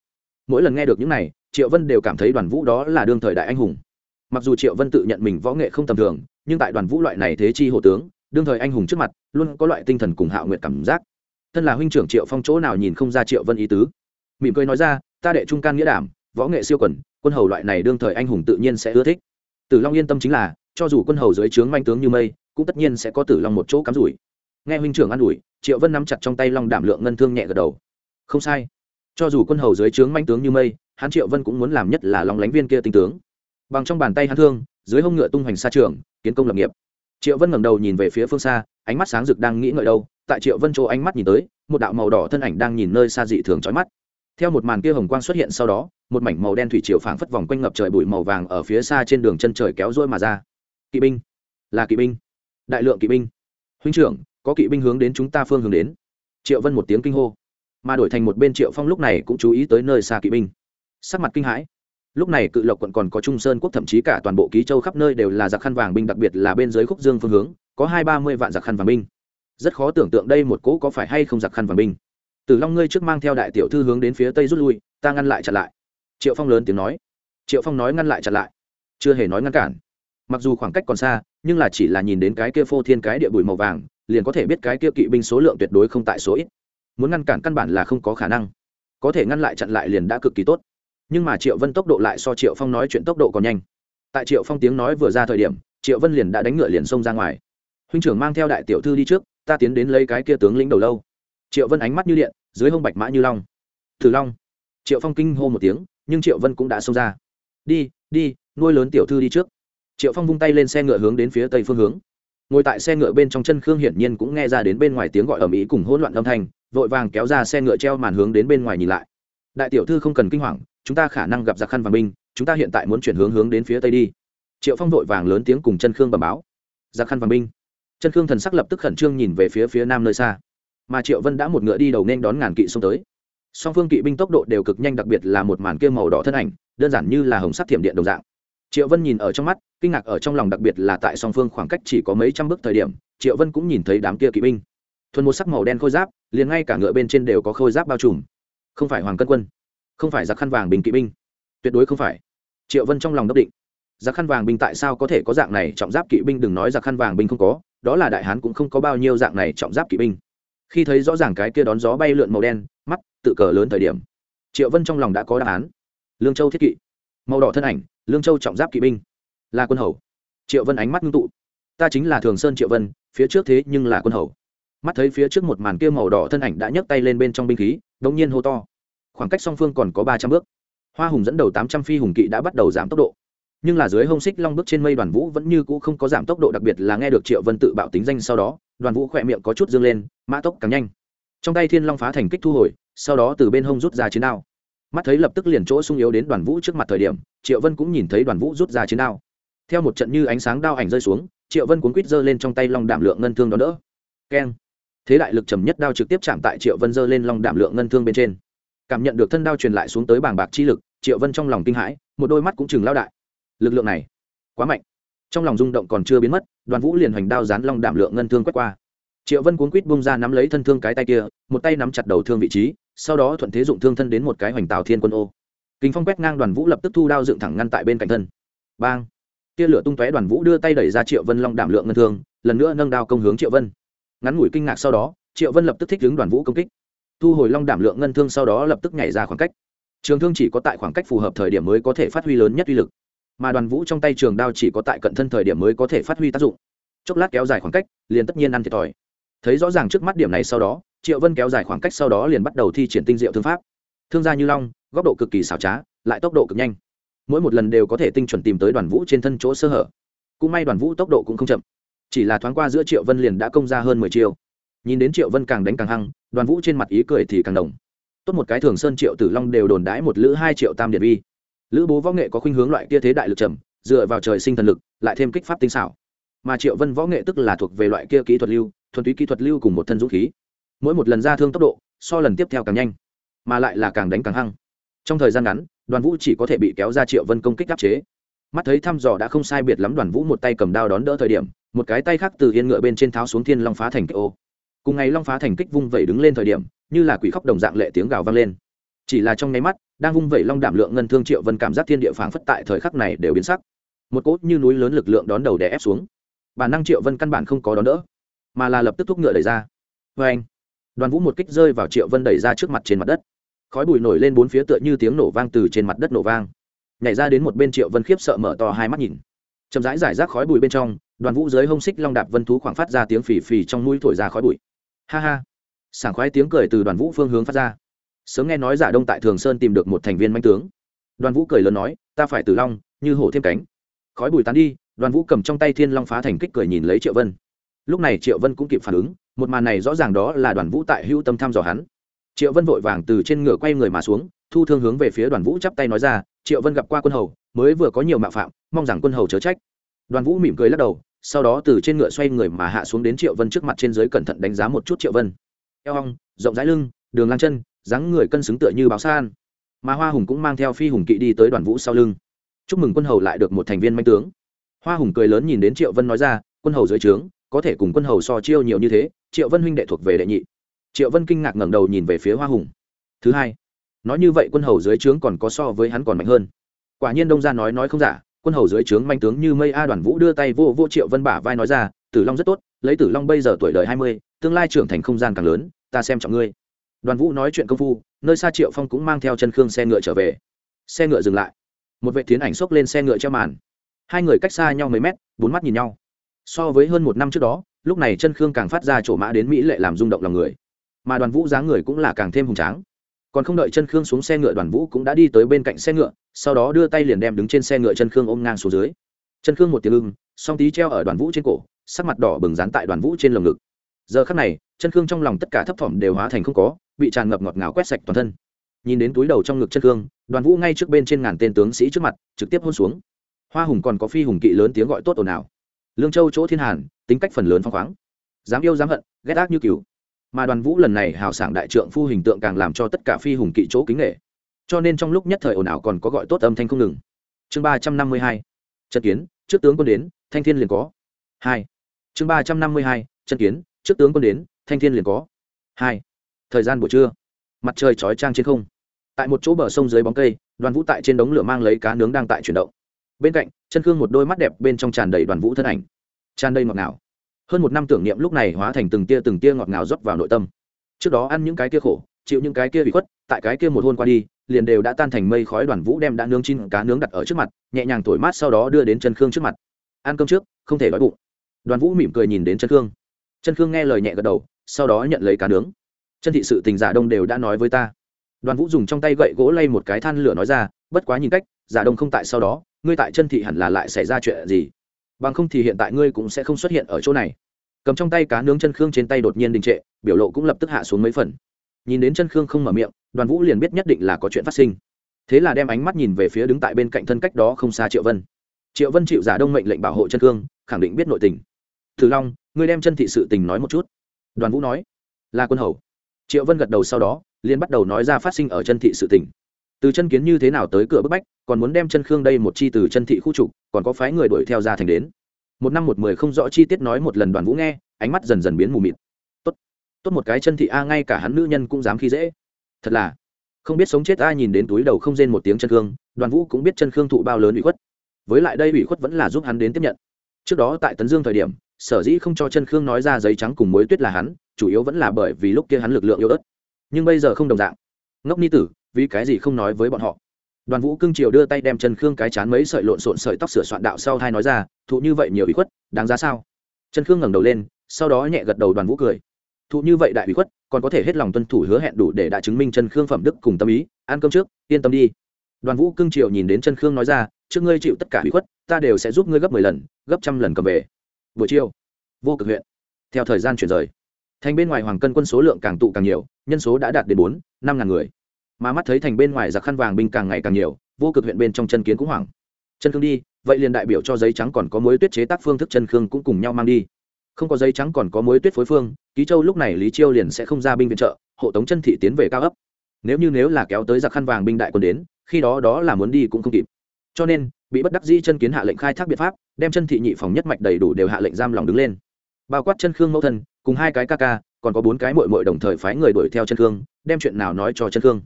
Mỗi lần nghe được những này, triệu vân đều cảm thấy đoàn vũ đó là đương thời đại anh hùng. Mặc dù triệu vân tự nhận mình võ nghệ không tầm thường, nhưng tại đoàn vũ loại này thế chi hộ tướng đương thời anh hùng trước mặt, luôn có loại tinh thần cùng hạo nguyện cảm giác. Thân là huynh trưởng triệu phong chỗ nào nhìn không ra triệu vân ý tứ. Mỉm cười nói ra, ta đệ trung can nghĩa đảm, võ nghệ siêu quần, quân hầu loại này đương thời anh hùng tự nhiên sẽ ưa thích. Tử long yên tâm chính là, cho dù quân hầu dưới trướng manh tướng như mây, cũng tất nhiên sẽ có tử long một chỗ cắm rủi. Nghe huynh trưởng an ủi, triệu vân nắm chặt trong tay long đảm lượng ngân thương nhẹ gật đầu. Không sai. Cho dù quân hầu dưới trướng manh tướng như mây, hắn triệu vân cũng muốn làm nhất là lòng lánh viên kia tinh tướng. Bằng trong bàn tay hắn thương, dưới hông ngựa tung hoành xa trường, kiến công lập nghiệp triệu vân ngẩng đầu nhìn về phía phương xa, ánh mắt sáng rực đang nghĩ ngợi đâu. Tại triệu vân chỗ ánh mắt nhìn tới, một đạo màu đỏ thân ảnh đang nhìn nơi xa dị thường trói mắt. Theo một màn kia hồng quang xuất hiện sau đó, một mảnh màu đen thủy triều phảng phất vòng quanh ngập trời bụi màu vàng ở phía xa trên đường chân trời kéo rôi mà ra. Kỵ binh. Là kỵ binh. Đại lượng kỵ binh. Huynh trưởng, có kỵ binh hướng đến chúng ta phương hướng đến. Triệu vân một tiếng kinh hô. Mà đổi thành một bên triệu phong lúc này cũng chú ý tới nơi xa kỵ binh. Sắc mặt kinh hãi lúc này cự lộc quận còn có trung sơn quốc thậm chí cả toàn bộ ký châu khắp nơi đều là giặc khăn vàng binh, đặc biệt là bên dưới khúc dương phương hướng, có hai ba mươi vạn giặc khăn vàng binh. Rất khó tưởng tượng đây một cỗ có phải hay không giặc khăn vàng binh. Tử long ngươi trước mang theo đại tiểu thư hướng đến phía tây rút lui, ta ngăn lại chặn lại. Triệu phong lớn tiếng nói. Triệu phong nói ngăn lại chặn lại. Chưa hề nói ngăn cản. Mặc dù khoảng cách còn xa, nhưng là chỉ là nhìn đến cái kia phô thiên cái địa bụi màu vàng, liền có thể biết cái kia kỵ binh số lượng tuyệt đối không tại số ít. Muốn ngăn cản căn bản là không có khả năng. Có thể ngăn lại chặn lại liền đã cực kỳ tốt nhưng mà triệu vân tốc độ lại so triệu phong nói chuyện tốc độ còn nhanh tại triệu phong tiếng nói vừa ra thời điểm triệu vân liền đã đánh ngựa liền xông ra ngoài huynh trưởng mang theo đại tiểu thư đi trước ta tiến đến lấy cái kia tướng lĩnh đầu lâu triệu vân ánh mắt như điện dưới hông bạch mã như long thử long triệu phong kinh hô một tiếng nhưng triệu vân cũng đã xông ra đi đi nuôi lớn tiểu thư đi trước triệu phong vung tay lên xe ngựa hướng đến phía tây phương hướng ngồi tại xe ngựa bên trong chân khương hiển nhiên cũng nghe ra đến bên ngoài tiếng gọi ở mỹ cùng hỗn loạn âm thanh vội vàng kéo ra xe ngựa treo màn hướng đến bên ngoài nhìn lại đại tiểu thư không cần kinh hoàng chúng ta khả năng gặp giặc khăn vàng binh, chúng ta hiện tại muốn chuyển hướng hướng đến phía tây đi. Triệu phong vội vàng lớn tiếng cùng chân khương bẩm báo. Giặc khăn vàng binh. Chân khương thần sắc lập tức khẩn trương nhìn về phía phía nam nơi xa. Mà triệu vân đã một ngựa đi đầu nên đón ngàn kỵ xông tới. Song phương kỵ binh tốc độ đều cực nhanh, đặc biệt là một màn kia màu đỏ thân ảnh, đơn giản như là hồng sắt thiểm điện đồng dạng. Triệu vân nhìn ở trong mắt, kinh ngạc ở trong lòng, đặc biệt là tại song phương khoảng cách chỉ có mấy trăm bước thời điểm, triệu vân cũng nhìn thấy đám kia kỵ binh. Thuần một sắc màu đen khôi giáp, liền ngay cả ngựa bên trên đều có khôi giáp bao trùm. Không phải hoàng cân quân không phải giặc khăn vàng bình kỵ binh. Tuyệt đối không phải. Triệu vân trong lòng đốc định. Giặc khăn vàng binh tại sao có thể có dạng này? Trọng giáp kỵ binh đừng nói giặc khăn vàng binh không có, đó là đại hán cũng không có bao nhiêu dạng này trọng giáp kỵ binh. Khi thấy rõ ràng cái kia đón gió bay lượn màu đen, mắt tự cờ lớn thời điểm, triệu vân trong lòng đã có đáp án. Lương châu thiết kỵ. Màu đỏ thân ảnh, lương châu trọng giáp kỵ binh. Là quân hầu. Triệu vân ánh mắt ngưng tụ. Ta chính là thường sơn triệu vân, phía trước thế nhưng là quân hầu. Mắt thấy phía trước một màn kia màu đỏ thân ảnh đã nhấc tay lên bên trong binh khí đ ỗ n g nhiên hô to khoảng cách song phương còn có ba trăm bước. Hoa hùng dẫn đầu tám trăm phi hùng kỵ đã bắt đầu giảm tốc độ. Nhưng là dưới hông xích long bước trên mây đoàn vũ vẫn như cũ không có giảm tốc độ đặc biệt là nghe được triệu vân tự bạo tính danh sau đó, đoàn vũ khỏe miệng có chút dương lên, mã tốc càng nhanh. Trong tay thiên long phá thành kích thu hồi, sau đó từ bên hông rút ra chiến đao. Mắt thấy lập tức liền chỗ sung yếu đến đoàn vũ trước mặt thời điểm, triệu vân cũng nhìn thấy đoàn vũ rút ra chiến đao. Theo một trận như ánh sáng đao ảnh rơi xuống, triệu vân cuốn quýt giơ lên trong tay long đảm lượng ngân thương đó đỡ. Keng. Thế đại lực trầm nhất đao trực tiếp chạm tại triệu vân giơ lên long đảm lượng ngân thương bên trên cảm nhận được thân đao truyền lại xuống tới bảng bạc chi lực, triệu vân trong lòng kinh hãi, một đôi mắt cũng chừng lao đại. Lực lượng này, quá mạnh. Trong lòng rung động còn chưa biến mất, đoàn vũ liền hoành đao dán long đảm lượng ngân thương quét qua. Triệu vân cuốn quýt bung ra nắm lấy thân thương cái tay kia, một tay nắm chặt đầu thương vị trí, sau đó thuận thế dụng thương thân đến một cái hoành tào thiên quân ô. Kính phong quét ngang đoàn vũ lập tức thu đao dựng thẳng ngăn tại bên cạnh thân. Bang! Tia lửa tung tóe đoàn vũ đưa tay đẩy ra triệu vân long đảm lượng ngân thương, lần nữa nâng đao công hướng triệu vân. Ngắn ngủi kinh ngạc sau đó, triệu vân lập tức thích hướng đoàn vũ công kích thu hồi long đảm lượng ngân thương sau đó lập tức nhảy ra khoảng cách. Trường thương chỉ có tại khoảng cách phù hợp thời điểm mới có thể phát huy lớn nhất uy lực, mà đoàn vũ trong tay trường đao chỉ có tại cận thân thời điểm mới có thể phát huy tác dụng. Chốc lát kéo dài khoảng cách, liền tất nhiên ăn thiệt thòi. Thấy rõ ràng trước mắt điểm này sau đó, triệu vân kéo dài khoảng cách sau đó liền bắt đầu thi triển tinh diệu thương pháp. Thương gia như long, góc độ cực kỳ xảo trá, lại tốc độ cực nhanh. Mỗi một lần đều có thể tinh chuẩn tìm tới đoàn vũ trên thân chỗ sơ hở. Cũng may đoàn vũ tốc độ cũng không chậm, chỉ là thoáng qua giữa triệu vân liền đã công ra hơn mười chiêu nhìn đến triệu vân càng đánh càng hăng, đoàn vũ trên mặt ý cười thì càng đồng. Tốt một cái thường sơn triệu tử long đều đồn đái một lữ hai triệu tam điện vi. Lữ bố võ nghệ có khuynh hướng loại kia thế đại lực trầm, dựa vào trời sinh thần lực, lại thêm kích pháp tinh xảo. Mà triệu vân võ nghệ tức là thuộc về loại kia kỹ thuật lưu, thuần túy kỹ thuật lưu cùng một thân dũng khí. Mỗi một lần ra thương tốc độ, so lần tiếp theo càng nhanh, mà lại là càng đánh càng hăng. Trong thời gian ngắn, đoàn vũ chỉ có thể bị kéo ra triệu vân công kích áp chế. Mắt thấy thăm dò đã không sai biệt lắm, đoàn vũ một tay cầm đao đón đỡ thời điểm, một cái tay khác từ yên ngựa bên trên tháo xuống thiên long phá thành kích ô cùng ngày long phá thành kích vung vẩy đứng lên thời điểm, như là quỷ khóc đồng dạng lệ tiếng gào vang lên. Chỉ là trong nháy mắt, đang vung vẩy long đảm lượng ngân thương triệu vân cảm giác thiên địa phảng phất tại thời khắc này đều biến sắc. Một cốt như núi lớn lực lượng đón đầu đè ép xuống. Bản năng triệu vân căn bản không có đón đỡ, mà là lập tức thúc ngựa đẩy ra. Vê anh, đoàn vũ một kích rơi vào triệu vân đẩy ra trước mặt trên mặt đất. Khói bụi nổi lên bốn phía tựa như tiếng nổ vang từ trên mặt đất nổ vang. Nhảy ra đến một bên triệu vân khiếp sợ mở to hai mắt nhìn. Chậm rãi giải rác khói bụi bên trong, đoàn vũ dưới hông xích long đạp vân thú khoảng phát ra tiếng phì phì trong mũi thổi ra khói bụi ha ha. Sảng khoái tiếng cười từ đoàn vũ phương hướng phát ra. Sớm nghe nói giả đông tại thường sơn tìm được một thành viên manh tướng. Đoàn vũ cười lớn nói, ta phải tử long, như hổ thêm cánh. Khói bùi tán đi, đoàn vũ cầm trong tay thiên long phá thành kích cười nhìn lấy triệu vân. Lúc này triệu vân cũng kịp phản ứng, một màn này rõ ràng đó là đoàn vũ tại hữu tâm thăm dò hắn. Triệu vân vội vàng từ trên ngựa quay người mà xuống, thu thương hướng về phía đoàn vũ chắp tay nói ra, triệu vân gặp qua quân hầu, mới vừa có nhiều mạo phạm, mong rằng quân hầu chớ trách. Đoàn vũ mỉm cười lắc đầu sau đó từ trên ngựa xoay người mà hạ xuống đến triệu vân trước mặt trên dưới cẩn thận đánh giá một chút triệu vân. Eo hong, rộng rãi lưng, đường ngang chân, dáng người cân xứng tựa như báo san. Mà hoa hùng cũng mang theo phi hùng kỵ đi tới đoàn vũ sau lưng. Chúc mừng quân hầu lại được một thành viên manh tướng. Hoa hùng cười lớn nhìn đến triệu vân nói ra, quân hầu dưới trướng, có thể cùng quân hầu so chiêu nhiều như thế, triệu vân huynh đệ thuộc về đệ nhị. Triệu vân kinh ngạc ngẩng đầu nhìn về phía hoa hùng. Thứ hai, nói như vậy quân hầu dưới trướng còn có so với hắn còn mạnh hơn. Quả nhiên đông gia nói nói không giả quân hầu dưới trướng manh tướng như mây a đoàn vũ đưa tay vô vô triệu vân bả vai nói ra, tử long rất tốt, lấy tử long bây giờ tuổi đời hai mươi, tương lai trưởng thành không gian càng lớn, ta xem trọng ngươi. Đoàn vũ nói chuyện công phu, nơi xa triệu phong cũng mang theo chân khương xe ngựa trở về. Xe ngựa dừng lại. Một vệ tiến ảnh xốc lên xe ngựa treo màn. Hai người cách xa nhau mấy mét, bốn mắt nhìn nhau. So với hơn một năm trước đó, lúc này chân khương càng phát ra chỗ mã đến mỹ lệ làm rung động lòng người. Mà đoàn vũ dáng người cũng là càng thêm hùng tráng còn không đợi chân khương xuống xe ngựa, đoàn vũ cũng đã đi tới bên cạnh xe ngựa, sau đó đưa tay liền đem đứng trên xe ngựa chân khương ôm ngang xuống dưới. Chân khương một tiếng ưng, song tí treo ở đoàn vũ trên cổ, sắc mặt đỏ bừng dán tại đoàn vũ trên lồng ngực. Giờ khắc này, chân khương trong lòng tất cả thấp thỏm đều hóa thành không có, bị tràn ngập ngọt ngào quét sạch toàn thân. Nhìn đến túi đầu trong ngực chân khương, đoàn vũ ngay trước bên trên ngàn tên tướng sĩ trước mặt, trực tiếp hôn xuống. Hoa hùng còn có phi hùng kỵ lớn tiếng gọi tốt ồn ào. Lương châu chỗ thiên hàn, tính cách phần lớn phong khoáng. Dám yêu dám hận, ghét ác như cừu mà đoàn vũ lần này hào sảng đại trượng phu hình tượng càng làm cho tất cả phi hùng kỵ chỗ kính nghệ cho nên trong lúc nhất thời ồn ào còn có gọi tốt âm thanh không ngừng. Chương ba trăm năm mươi hai, trận kiến, trước tướng quân đến, thanh thiên liền có. Hai, chương ba trăm năm mươi hai, trận kiến, trước tướng quân đến, thanh thiên liền có. Hai, thời gian buổi trưa, mặt trời chói trang trên không. Tại một chỗ bờ sông dưới bóng cây, đoàn vũ tại trên đống lửa mang lấy cá nướng đang tại chuyển động. Bên cạnh chân khương một đôi mắt đẹp bên trong tràn đầy đoàn vũ thân ảnh. Tràn đầy ngọt ngào hơn một năm tưởng niệm lúc này hóa thành từng tia từng tia ngọt ngào rót vào nội tâm. Trước đó ăn những cái kia khổ, chịu những cái kia bị khuất, tại cái kia một hôn qua đi, liền đều đã tan thành mây khói đoàn vũ đem đã nướng chín cá nướng đặt ở trước mặt, nhẹ nhàng thổi mát sau đó đưa đến chân khương trước mặt. Ăn cơm trước, không thể đói bụng. Đoàn vũ mỉm cười nhìn đến chân khương. Chân khương nghe lời nhẹ gật đầu, sau đó nhận lấy cá nướng. Chân thị sự tình giả đông đều đã nói với ta. Đoàn vũ dùng trong tay gậy gỗ lay một cái than lửa nói ra, bất quá nhìn cách, giả đông không tại sau đó, ngươi tại chân thị hẳn là lại xảy ra chuyện gì? Bằng không thì hiện tại ngươi cũng sẽ không xuất hiện ở chỗ này. Cầm trong tay cá nướng chân khương trên tay đột nhiên đình trệ, biểu lộ cũng lập tức hạ xuống mấy phần. Nhìn đến chân khương không mở miệng, đoàn vũ liền biết nhất định là có chuyện phát sinh. Thế là đem ánh mắt nhìn về phía đứng tại bên cạnh thân cách đó không xa triệu vân. Triệu vân chịu giả đông mệnh lệnh bảo hộ chân khương, khẳng định biết nội tình. Thử long, ngươi đem chân thị sự tình nói một chút. Đoàn vũ nói. Là quân hầu. Triệu vân gật đầu sau đó, liền bắt đầu nói ra phát sinh ở chân thị sự tình từ chân kiến như thế nào tới cửa bức bách, còn muốn đem chân khương đây một chi từ chân thị khu trục, còn có phái người đuổi theo ra thành đến. Một năm một mười không rõ chi tiết nói một lần đoàn vũ nghe, ánh mắt dần dần biến mù mịt. Tốt tốt một cái chân thị a, ngay cả hắn nữ nhân cũng dám khi dễ. Thật là, không biết sống chết a nhìn đến túi đầu không rên một tiếng chân khương, đoàn vũ cũng biết chân khương thụ bao lớn ủy khuất. Với lại đây ủy khuất vẫn là giúp hắn đến tiếp nhận. Trước đó tại tấn dương thời điểm, sở dĩ không cho chân khương nói ra giấy trắng cùng mối tuyết là hắn, chủ yếu vẫn là bởi vì lúc kia hắn lực lượng yếu ớt. Nhưng bây giờ không đồng dạng. Ngốc ni tử vì cái gì không nói với bọn họ? Đoàn vũ cưng triều đưa tay đem Trần khương cái chán mấy sợi lộn xộn sợi tóc sửa soạn đạo sau hai nói ra, thụ như vậy nhiều ý khuất, đáng giá sao? Trần khương ngẩng đầu lên, sau đó nhẹ gật đầu đoàn vũ cười. Thụ như vậy đại ý khuất, còn có thể hết lòng tuân thủ hứa hẹn đủ để đã chứng minh Trần khương phẩm đức cùng tâm ý. Ăn cơm trước, yên tâm đi. Đoàn vũ cưng triều nhìn đến Trần khương nói ra, trước ngươi chịu tất cả ý khuất, ta đều sẽ giúp ngươi gấp mười lần, gấp trăm lần cầm về. Buổi chiều, vô cực huyện, theo thời gian chuyển rời. Thành bên ngoài hoàng cân quân số lượng càng tụ càng nhiều, nhân số đã đạt đến bốn, năm ngàn người mà mắt thấy thành bên ngoài giặc khăn vàng binh càng ngày càng nhiều, vô cực huyện bên trong chân kiến cũng hoảng. Chân khương đi, vậy liền đại biểu cho giấy trắng còn có mối tuyết chế tác phương thức chân khương cũng cùng nhau mang đi. Không có giấy trắng còn có mối tuyết phối phương, ký châu lúc này lý chiêu liền sẽ không ra binh viện trợ, hộ tống chân thị tiến về cao ấp. Nếu như nếu là kéo tới giặc khăn vàng binh đại quân đến, khi đó đó là muốn đi cũng không kịp. Cho nên, bị bất đắc dĩ chân kiến hạ lệnh khai thác biện pháp, đem chân thị nhị phòng nhất mạch đầy đủ đều hạ lệnh giam lòng đứng lên. Bao quát chân khương mẫu thân, cùng hai cái ca ca, còn có bốn cái mội mội đồng thời phái người đuổi theo chân khương, đem chuyện nào nói cho chân khương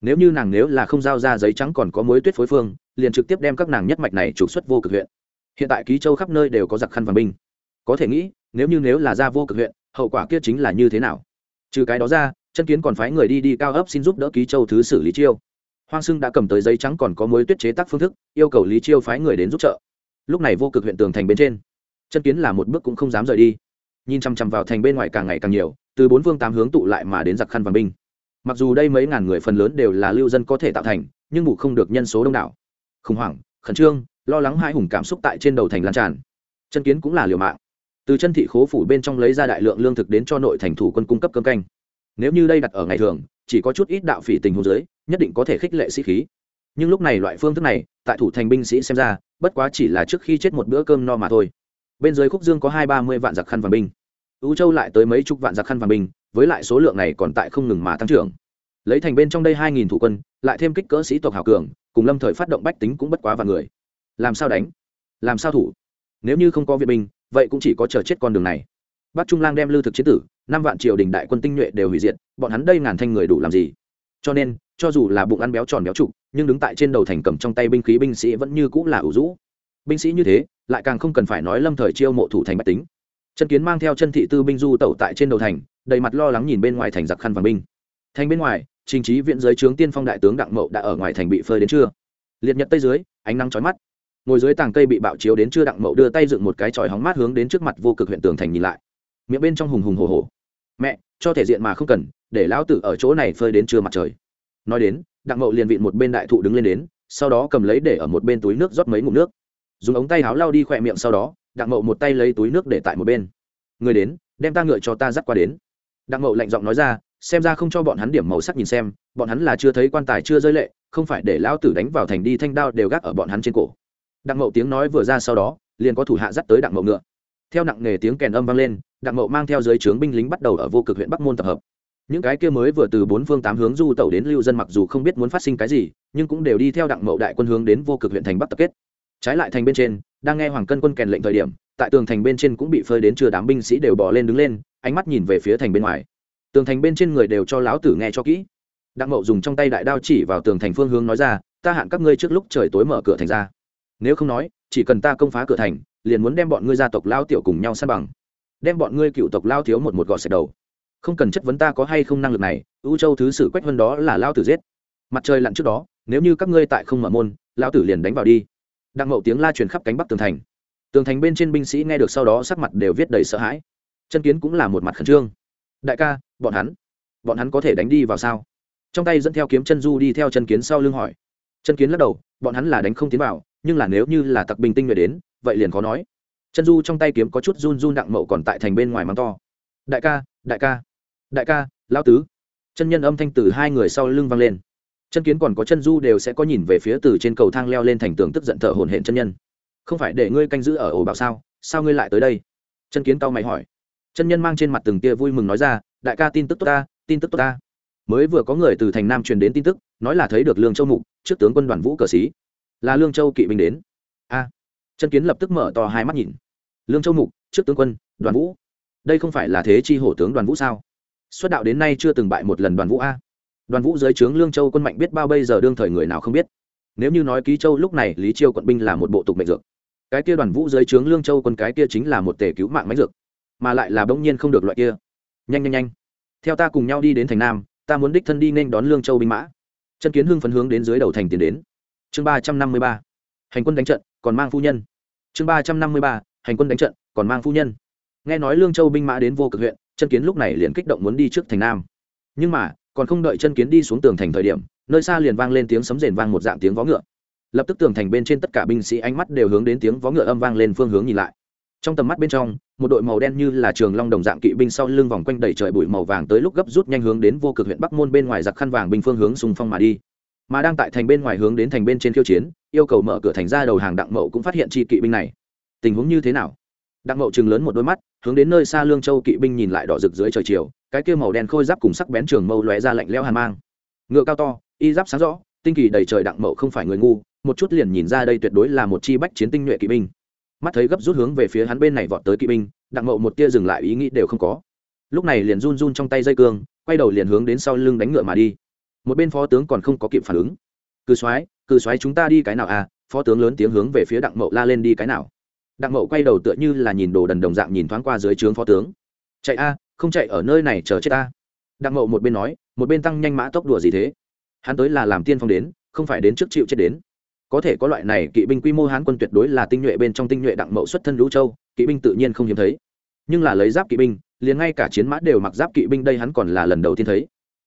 nếu như nàng nếu là không giao ra giấy trắng còn có mối tuyết phối phương, liền trực tiếp đem các nàng nhất mạch này trục xuất vô cực huyện. Hiện tại ký châu khắp nơi đều có giặc khăn vàng binh. Có thể nghĩ, nếu như nếu là ra vô cực huyện, hậu quả kia chính là như thế nào? Trừ cái đó ra, chân kiến còn phái người đi đi cao ấp xin giúp đỡ ký châu thứ xử lý chiêu. Hoang sưng đã cầm tới giấy trắng còn có mối tuyết chế tác phương thức, yêu cầu lý chiêu phái người đến giúp trợ. Lúc này vô cực huyện tường thành bên trên, chân kiến là một bước cũng không dám rời đi. Nhìn chằm chằm vào thành bên ngoài càng ngày càng nhiều, từ bốn phương tám hướng tụ lại mà đến giặc khăn vàng binh mặc dù đây mấy ngàn người phần lớn đều là lưu dân có thể tạo thành, nhưng ngủ không được nhân số đông đảo. Khủng hoảng, khẩn trương, lo lắng hai hùng cảm xúc tại trên đầu thành lan tràn. Chân kiến cũng là liều mạng. Từ chân thị khố phủ bên trong lấy ra đại lượng lương thực đến cho nội thành thủ quân cung cấp cơm canh. Nếu như đây đặt ở ngày thường, chỉ có chút ít đạo phỉ tình hồ dưới, nhất định có thể khích lệ sĩ khí. Nhưng lúc này loại phương thức này, tại thủ thành binh sĩ xem ra, bất quá chỉ là trước khi chết một bữa cơm no mà thôi. Bên dưới khúc dương có hai ba mươi vạn giặc khăn vàng binh ưu châu lại tới mấy chục vạn giặc khăn vàng binh, với lại số lượng này còn tại không ngừng mà tăng trưởng. Lấy thành bên trong đây hai nghìn thủ quân, lại thêm kích cỡ sĩ tộc hào cường, cùng lâm thời phát động bách tính cũng bất quá vài người. Làm sao đánh? Làm sao thủ? Nếu như không có viện binh, vậy cũng chỉ có chờ chết con đường này. Bắc trung lang đem lưu thực chiến tử, năm vạn triều đình đại quân tinh nhuệ đều hủy diệt, bọn hắn đây ngàn thanh người đủ làm gì? Cho nên, cho dù là bụng ăn béo tròn béo trụ, nhưng đứng tại trên đầu thành cầm trong tay binh khí binh sĩ vẫn như cũng là ủ rũ. Binh sĩ như thế, lại càng không cần phải nói lâm thời chiêu mộ thủ thành bách tính chân kiến mang theo chân thị tư binh du tẩu tại trên đầu thành, đầy mặt lo lắng nhìn bên ngoài thành giặc khăn vàng binh. Thành bên ngoài, trình trí viện giới trướng tiên phong đại tướng đặng mậu đã ở ngoài thành bị phơi đến trưa. Liệt nhật tây dưới, ánh nắng chói mắt. Ngồi dưới tàng cây bị bạo chiếu đến trưa, đặng mậu đưa tay dựng một cái chòi hóng mát hướng đến trước mặt vô cực huyện tường thành nhìn lại. Miệng bên trong hùng hùng hồ hồ mẹ, cho thể diện mà không cần, để lão tử ở chỗ này phơi đến trưa mặt trời. Nói đến, đặng mậu liền vịn một bên đại thụ đứng lên đến, sau đó cầm lấy để ở một bên túi nước rót mấy ngụm nước. Dùng ống tay áo lao đi khỏe miệng sau đó đặng mậu một tay lấy túi nước để tại một bên. Người đến, đem ta ngựa cho ta dắt qua đến. Đặng mậu lạnh giọng nói ra, xem ra không cho bọn hắn điểm màu sắc nhìn xem, bọn hắn là chưa thấy quan tài chưa rơi lệ, không phải để lão tử đánh vào thành đi thanh đao đều gác ở bọn hắn trên cổ. Đặng mậu tiếng nói vừa ra sau đó, liền có thủ hạ dắt tới đặng mậu ngựa. Theo nặng nghề tiếng kèn âm vang lên, đặng mậu mang theo giới trướng binh lính bắt đầu ở vô cực huyện bắc môn tập hợp. Những cái kia mới vừa từ bốn phương tám hướng du tẩu đến lưu dân mặc dù không biết muốn phát sinh cái gì, nhưng cũng đều đi theo đặng mậu đại quân hướng đến vô cực huyện thành bắc tập kết. Trái lại thành bên trên đang nghe hoàng cân quân kèn lệnh thời điểm, tại tường thành bên trên cũng bị phơi đến chưa đám binh sĩ đều bỏ lên đứng lên, ánh mắt nhìn về phía thành bên ngoài. Tường thành bên trên người đều cho lão tử nghe cho kỹ. Đặng mậu dùng trong tay đại đao chỉ vào tường thành phương hướng nói ra, ta hạn các ngươi trước lúc trời tối mở cửa thành ra. Nếu không nói, chỉ cần ta công phá cửa thành, liền muốn đem bọn ngươi gia tộc lao tiểu cùng nhau san bằng. Đem bọn ngươi cựu tộc lao thiếu một một gọt sạch đầu. Không cần chất vấn ta có hay không năng lực này ưu châu thứ sử quách hơn đó là lao tử giết. Mặt trời lặn trước đó, nếu như các ngươi tại không mở môn lao tử liền đánh vào đi đặng mậu tiếng la truyền khắp cánh bắc tường thành. Tường thành bên trên binh sĩ nghe được sau đó sắc mặt đều viết đầy sợ hãi. Chân kiến cũng là một mặt khẩn trương. Đại ca, bọn hắn bọn hắn có thể đánh đi vào sao? Trong tay dẫn theo kiếm chân du đi theo chân kiến sau lưng hỏi. Chân kiến lắc đầu, bọn hắn là đánh không tiến vào, nhưng là nếu như là tặc bình tinh người đến, vậy liền khó nói. Chân du trong tay kiếm có chút run run đặng mậu còn tại thành bên ngoài mắng to. Đại ca đại ca đại ca lao tứ. Chân nhân âm thanh từ hai người sau lưng vang lên chân kiến còn có chân du đều sẽ có nhìn về phía từ trên cầu thang leo lên thành tường tức giận thở hồn hển chân nhân. Không phải để ngươi canh giữ ở ổ bảo sao? Sao ngươi lại tới đây? Chân kiến cao mày hỏi. Chân nhân mang trên mặt từng tia vui mừng nói ra, đại ca tin tức tốt ta, tin tức tốt ta. Mới vừa có người từ thành nam truyền đến tin tức, nói là thấy được lương châu mục, trước tướng quân đoàn vũ cờ sĩ. Là lương châu kỵ binh đến. A. Chân kiến lập tức mở to hai mắt nhìn. Lương châu mục, trước tướng quân, đoàn vũ. Đây không phải là thế chi hổ tướng đoàn vũ sao? Xuất đạo đến nay chưa từng bại một lần đoàn vũ a đoàn vũ dưới trướng lương châu quân mạnh biết bao bây giờ đương thời người nào không biết. Nếu như nói ký châu lúc này lý chiêu quận binh là một bộ tục mệnh dược. Cái kia đoàn vũ dưới trướng lương châu quân cái kia chính là một tể cứu mạng máy dược, mà lại là bỗng nhiên không được loại kia. Nhanh nhanh nhanh. Theo ta cùng nhau đi đến thành nam, ta muốn đích thân đi nên đón lương châu binh mã. Chân kiến hưng phấn hướng đến dưới đầu thành tiến đến. Chương ba trăm năm mươi ba. Hành quân đánh trận, còn mang phu nhân. Chương ba trăm năm mươi ba. Hành quân đánh trận, còn mang phu nhân. Nghe nói lương châu binh mã đến vô cực huyện, chân kiến lúc này liền kích động muốn đi trước thành nam. Nhưng mà còn không đợi chân kiến đi xuống tường thành thời điểm, nơi xa liền vang lên tiếng sấm rền vang một dạng tiếng vó ngựa. Lập tức tường thành bên trên tất cả binh sĩ ánh mắt đều hướng đến tiếng vó ngựa âm vang lên phương hướng nhìn lại. Trong tầm mắt bên trong, một đội màu đen như là trường long đồng dạng kỵ binh sau lưng vòng quanh đầy trời bụi màu vàng tới lúc gấp rút nhanh hướng đến vô cực huyện bắc môn bên ngoài giặc khăn vàng binh phương hướng xung phong mà đi. Mà đang tại thành bên ngoài hướng đến thành bên trên khiêu chiến, yêu cầu mở cửa thành ra đầu hàng đặng mậu cũng phát hiện chi kỵ binh này. Tình huống như thế nào? Đặng mậu chừng lớn một đôi mắt, hướng đến nơi xa lương châu kỵ binh nhìn lại đỏ rực dưới trời chiều cái kia màu đen khôi giáp cùng sắc bén trường mâu lóe ra lạnh lẽo hàn mang. Ngựa cao to, y giáp sáng rõ, tinh kỳ đầy trời đặng mậu không phải người ngu, một chút liền nhìn ra đây tuyệt đối là một chi bách chiến tinh nhuệ kỵ binh. Mắt thấy gấp rút hướng về phía hắn bên này vọt tới kỵ binh, đặng mậu một tia dừng lại ý nghĩ đều không có. Lúc này liền run run trong tay dây cương, quay đầu liền hướng đến sau lưng đánh ngựa mà đi. Một bên phó tướng còn không có kịp phản ứng. Cư soái cư soái chúng ta đi cái nào à phó tướng lớn tiếng hướng về phía đặng mậu la lên đi cái nào. Đặng mậu quay đầu tựa như là nhìn đồ đần đồng dạng nhìn thoáng qua dưới trướng phó tướng. Chạy a không chạy ở nơi này chờ chết ta. đặng mậu một bên nói, một bên tăng nhanh mã tốc đùa gì thế? Hắn tới là làm tiên phong đến, không phải đến trước chịu chết đến. Có thể có loại này, kỵ binh quy mô hán quân tuyệt đối là tinh nhuệ bên trong tinh nhuệ đặng mậu xuất thân lũ châu, kỵ binh tự nhiên không hiếm thấy. Nhưng là lấy giáp kỵ binh, liền ngay cả chiến mã đều mặc giáp kỵ binh đây hắn còn là lần đầu tiên thấy.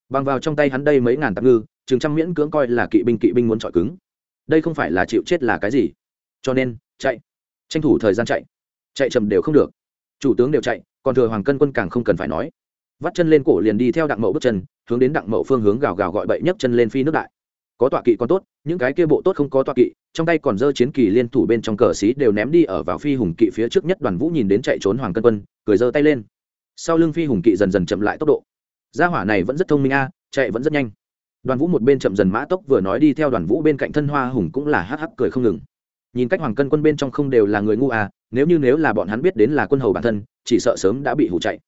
Bằng vào trong tay hắn đây mấy ngàn tạm ngư, chừng trăm miễn cưỡng coi là kỵ binh kỵ binh muốn chọi cứng. Đây không phải là chịu chết là cái gì? Cho nên, chạy. Tranh thủ thời gian chạy. Chạy chậm đều không được. Chủ tướng đều chạy còn thừa hoàng cân quân càng không cần phải nói. Vắt chân lên cổ liền đi theo đặng mậu bước chân, hướng đến đặng mậu phương hướng gào gào gọi bậy nhấc chân lên phi nước đại. Có tọa kỵ còn tốt, những cái kia bộ tốt không có tọa kỵ, trong tay còn dơ chiến kỳ liên thủ bên trong cờ xí đều ném đi ở vào phi hùng kỵ phía trước nhất đoàn vũ nhìn đến chạy trốn hoàng cân quân, cười giơ tay lên. Sau lưng phi hùng kỵ dần dần chậm lại tốc độ. Gia hỏa này vẫn rất thông minh a, chạy vẫn rất nhanh. Đoàn vũ một bên chậm dần mã tốc vừa nói đi theo đoàn vũ bên cạnh thân hoa hùng cũng là hắc hắc cười không ngừng. Nhìn cách hoàng cân quân bên trong không đều là người ngu à nếu như nếu là bọn hắn biết đến là quân hầu bản thân chỉ sợ sớm đã bị hủ chạy.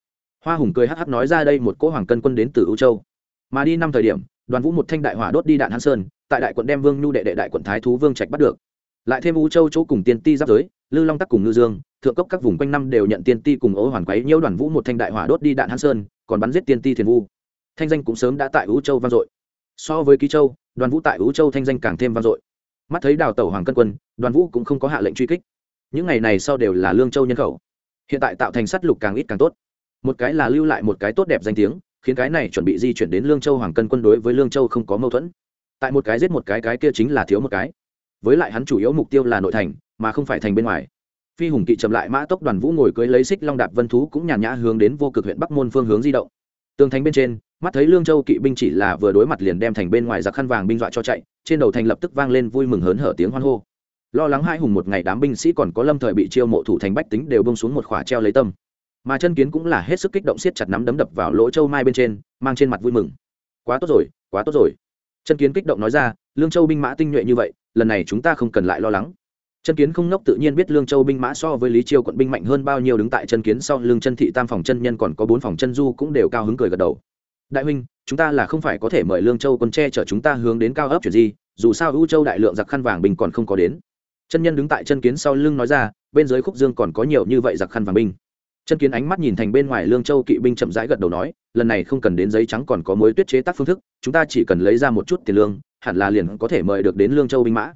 Hoa hùng cười hắc hắc nói ra đây một cỗ hoàng cân quân đến từ ưu châu. Mà đi năm thời điểm, đoàn vũ một thanh đại hỏa đốt đi đạn hán sơn, tại đại quận đem vương nhu đệ đệ đại quận thái thú vương trạch bắt được. Lại thêm ưu châu chỗ cùng tiên ti giáp giới, lư long tắc cùng ngư dương, thượng cốc các vùng quanh năm đều nhận tiên ti cùng ố hoàn quấy nhiễu đoàn vũ một thanh đại hỏa đốt đi đạn hán sơn, còn bắn giết tiên ti thiền vu. Thanh danh cũng sớm đã tại ưu châu vang dội. So với ký châu, đoàn vũ tại ưu châu thanh danh càng thêm vang dội. Mắt thấy đào tẩu hoàng cân quân, đoàn vũ cũng không có hạ lệnh truy kích. Những ngày này sau đều là lương châu nhân khẩu hiện tại tạo thành sắt lục càng ít càng tốt. Một cái là lưu lại một cái tốt đẹp danh tiếng, khiến cái này chuẩn bị di chuyển đến lương châu hoàng cân quân đối với lương châu không có mâu thuẫn. Tại một cái giết một cái cái kia chính là thiếu một cái. Với lại hắn chủ yếu mục tiêu là nội thành, mà không phải thành bên ngoài. Phi hùng kỵ chậm lại mã tốc đoàn vũ ngồi cưới lấy xích long đạp vân thú cũng nhàn nhã hướng đến vô cực huyện bắc môn phương hướng di động. Tường thành bên trên, mắt thấy lương châu kỵ binh chỉ là vừa đối mặt liền đem thành bên ngoài giặc khăn vàng binh dọa cho chạy, trên đầu thành lập tức vang lên vui mừng hớn hở tiếng hoan hô lo lắng hai hùng một ngày đám binh sĩ còn có lâm thời bị chiêu mộ thủ thành bách tính đều bông xuống một khỏa treo lấy tâm. Mà chân kiến cũng là hết sức kích động siết chặt nắm đấm đập vào lỗ châu mai bên trên, mang trên mặt vui mừng. Quá tốt rồi, quá tốt rồi. Chân kiến kích động nói ra, lương châu binh mã tinh nhuệ như vậy, lần này chúng ta không cần lại lo lắng. Chân kiến không nốc tự nhiên biết lương châu binh mã so với lý chiêu quận binh mạnh hơn bao nhiêu đứng tại chân kiến sau lương chân thị tam phòng chân nhân còn có bốn phòng chân du cũng đều cao hứng cười gật đầu. Đại huynh, chúng ta là không phải có thể mời lương châu quân tre chở chúng ta hướng đến cao ấp chuyển gì dù sao ưu châu đại lượng giặc khăn vàng bình còn không có đến chân nhân đứng tại chân kiến sau lưng nói ra, bên dưới khúc dương còn có nhiều như vậy giặc khăn vàng binh. Chân kiến ánh mắt nhìn thành bên ngoài lương châu kỵ binh chậm rãi gật đầu nói, lần này không cần đến giấy trắng còn có mối tuyết chế tác phương thức, chúng ta chỉ cần lấy ra một chút tiền lương, hẳn là liền có thể mời được đến lương châu binh mã.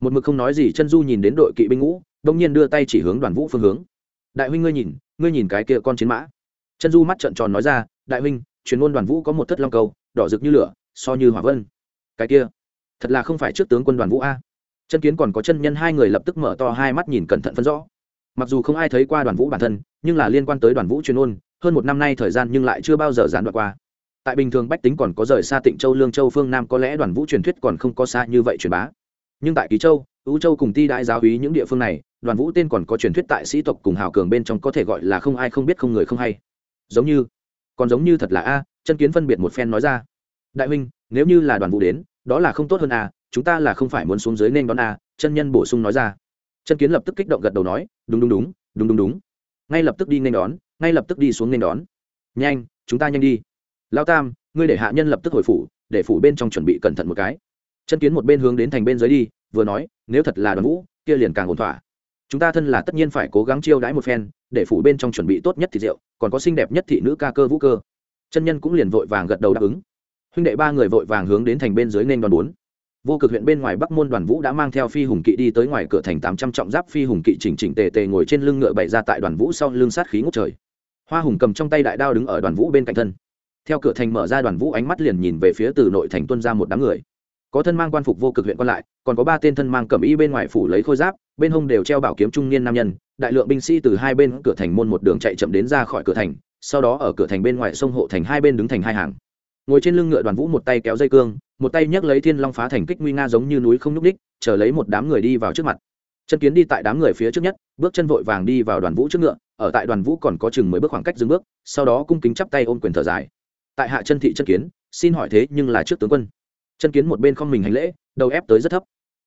Một mực không nói gì, chân du nhìn đến đội kỵ binh ngũ, đông nhiên đưa tay chỉ hướng đoàn vũ phương hướng. Đại huynh ngươi nhìn ngươi nhìn cái kia con chiến mã. Chân du mắt trợn tròn nói ra, đại huynh, truyền ngôn đoàn vũ có một thất long cầu đỏ rực như lửa, so như hỏa vân. Cái kia, thật là không phải trước tướng quân đoàn vũ a chân kiến còn có chân nhân hai người lập tức mở to hai mắt nhìn cẩn thận phân rõ. Mặc dù không ai thấy qua đoàn vũ bản thân, nhưng là liên quan tới đoàn vũ chuyên ôn hơn một năm nay thời gian nhưng lại chưa bao giờ gián đoạn qua. Tại bình thường bách tính còn có rời xa tịnh châu, lương châu, phương nam có lẽ đoàn vũ truyền thuyết còn không có xa như vậy truyền bá. Nhưng tại ký châu ứ châu cùng ti đại giáo hí những địa phương này, đoàn vũ tên còn có truyền thuyết tại sĩ tộc cùng hào cường bên trong có thể gọi là không ai không biết, không người không hay. Giống như, còn giống như thật là a, chân kiến phân biệt một phen nói ra. Đại huynh, nếu như là đoàn vũ đến, đó là không tốt hơn a chúng ta là không phải muốn xuống dưới nên đón a, chân nhân bổ sung nói ra. Chân kiến lập tức kích động gật đầu nói, đúng đúng đúng đúng đúng đúng. Ngay lập tức đi nên đón, ngay lập tức đi xuống nên đón. Nhanh, chúng ta nhanh đi. Lao tam, ngươi để hạ nhân lập tức hồi phủ, để phủ bên trong chuẩn bị cẩn thận một cái. Chân kiến một bên hướng đến thành bên dưới đi, vừa nói, nếu thật là đoàn vũ, kia liền càng ổn thỏa. Chúng ta thân là tất nhiên phải cố gắng chiêu đãi một phen, để phủ bên trong chuẩn bị tốt nhất thì rượu, còn có xinh đẹp nhất thị nữ ca cơ vũ cơ. Chân nhân cũng liền vội vàng gật đầu đáp ứng. Huynh đệ ba người vội vàng hướng đến thành bên dưới nên đoàn bốn vô cực huyện bên ngoài bắc môn đoàn vũ đã mang theo phi hùng kỵ đi tới ngoài cửa thành tám trăm trọng giáp phi hùng kỵ chỉnh chỉnh tề tề ngồi trên lưng ngựa bày ra tại đoàn vũ sau lưng sát khí ngốc trời. Hoa hùng cầm trong tay đại đao đứng ở đoàn vũ bên cạnh thân. Theo cửa thành mở ra, đoàn vũ ánh mắt liền nhìn về phía từ nội thành tuân ra một đám người. Có thân mang quan phục vô cực huyện còn lại, còn có ba tên thân mang cầm y bên ngoài phủ lấy khôi giáp, bên hông đều treo bảo kiếm trung niên nam nhân. Đại lượng binh sĩ từ hai bên cửa thành môn một đường chạy chậm đến ra khỏi cửa thành, sau đó ở cửa thành bên ngoài sông hộ thành hai bên đứng thành hai hàng ngồi trên lưng ngựa đoàn vũ một tay kéo dây cương, một tay nhấc lấy thiên long phá thành kích nguy nga giống như núi không nhúc ních chờ lấy một đám người đi vào trước mặt. Chân kiến đi tại đám người phía trước nhất, bước chân vội vàng đi vào đoàn vũ trước ngựa, ở tại đoàn vũ còn có chừng mới bước khoảng cách dừng bước, sau đó cung kính chắp tay ôm quyền thở dài. Tại hạ chân thị chân kiến, xin hỏi thế nhưng là trước tướng quân. Chân kiến một bên không mình hành lễ, đầu ép tới rất thấp.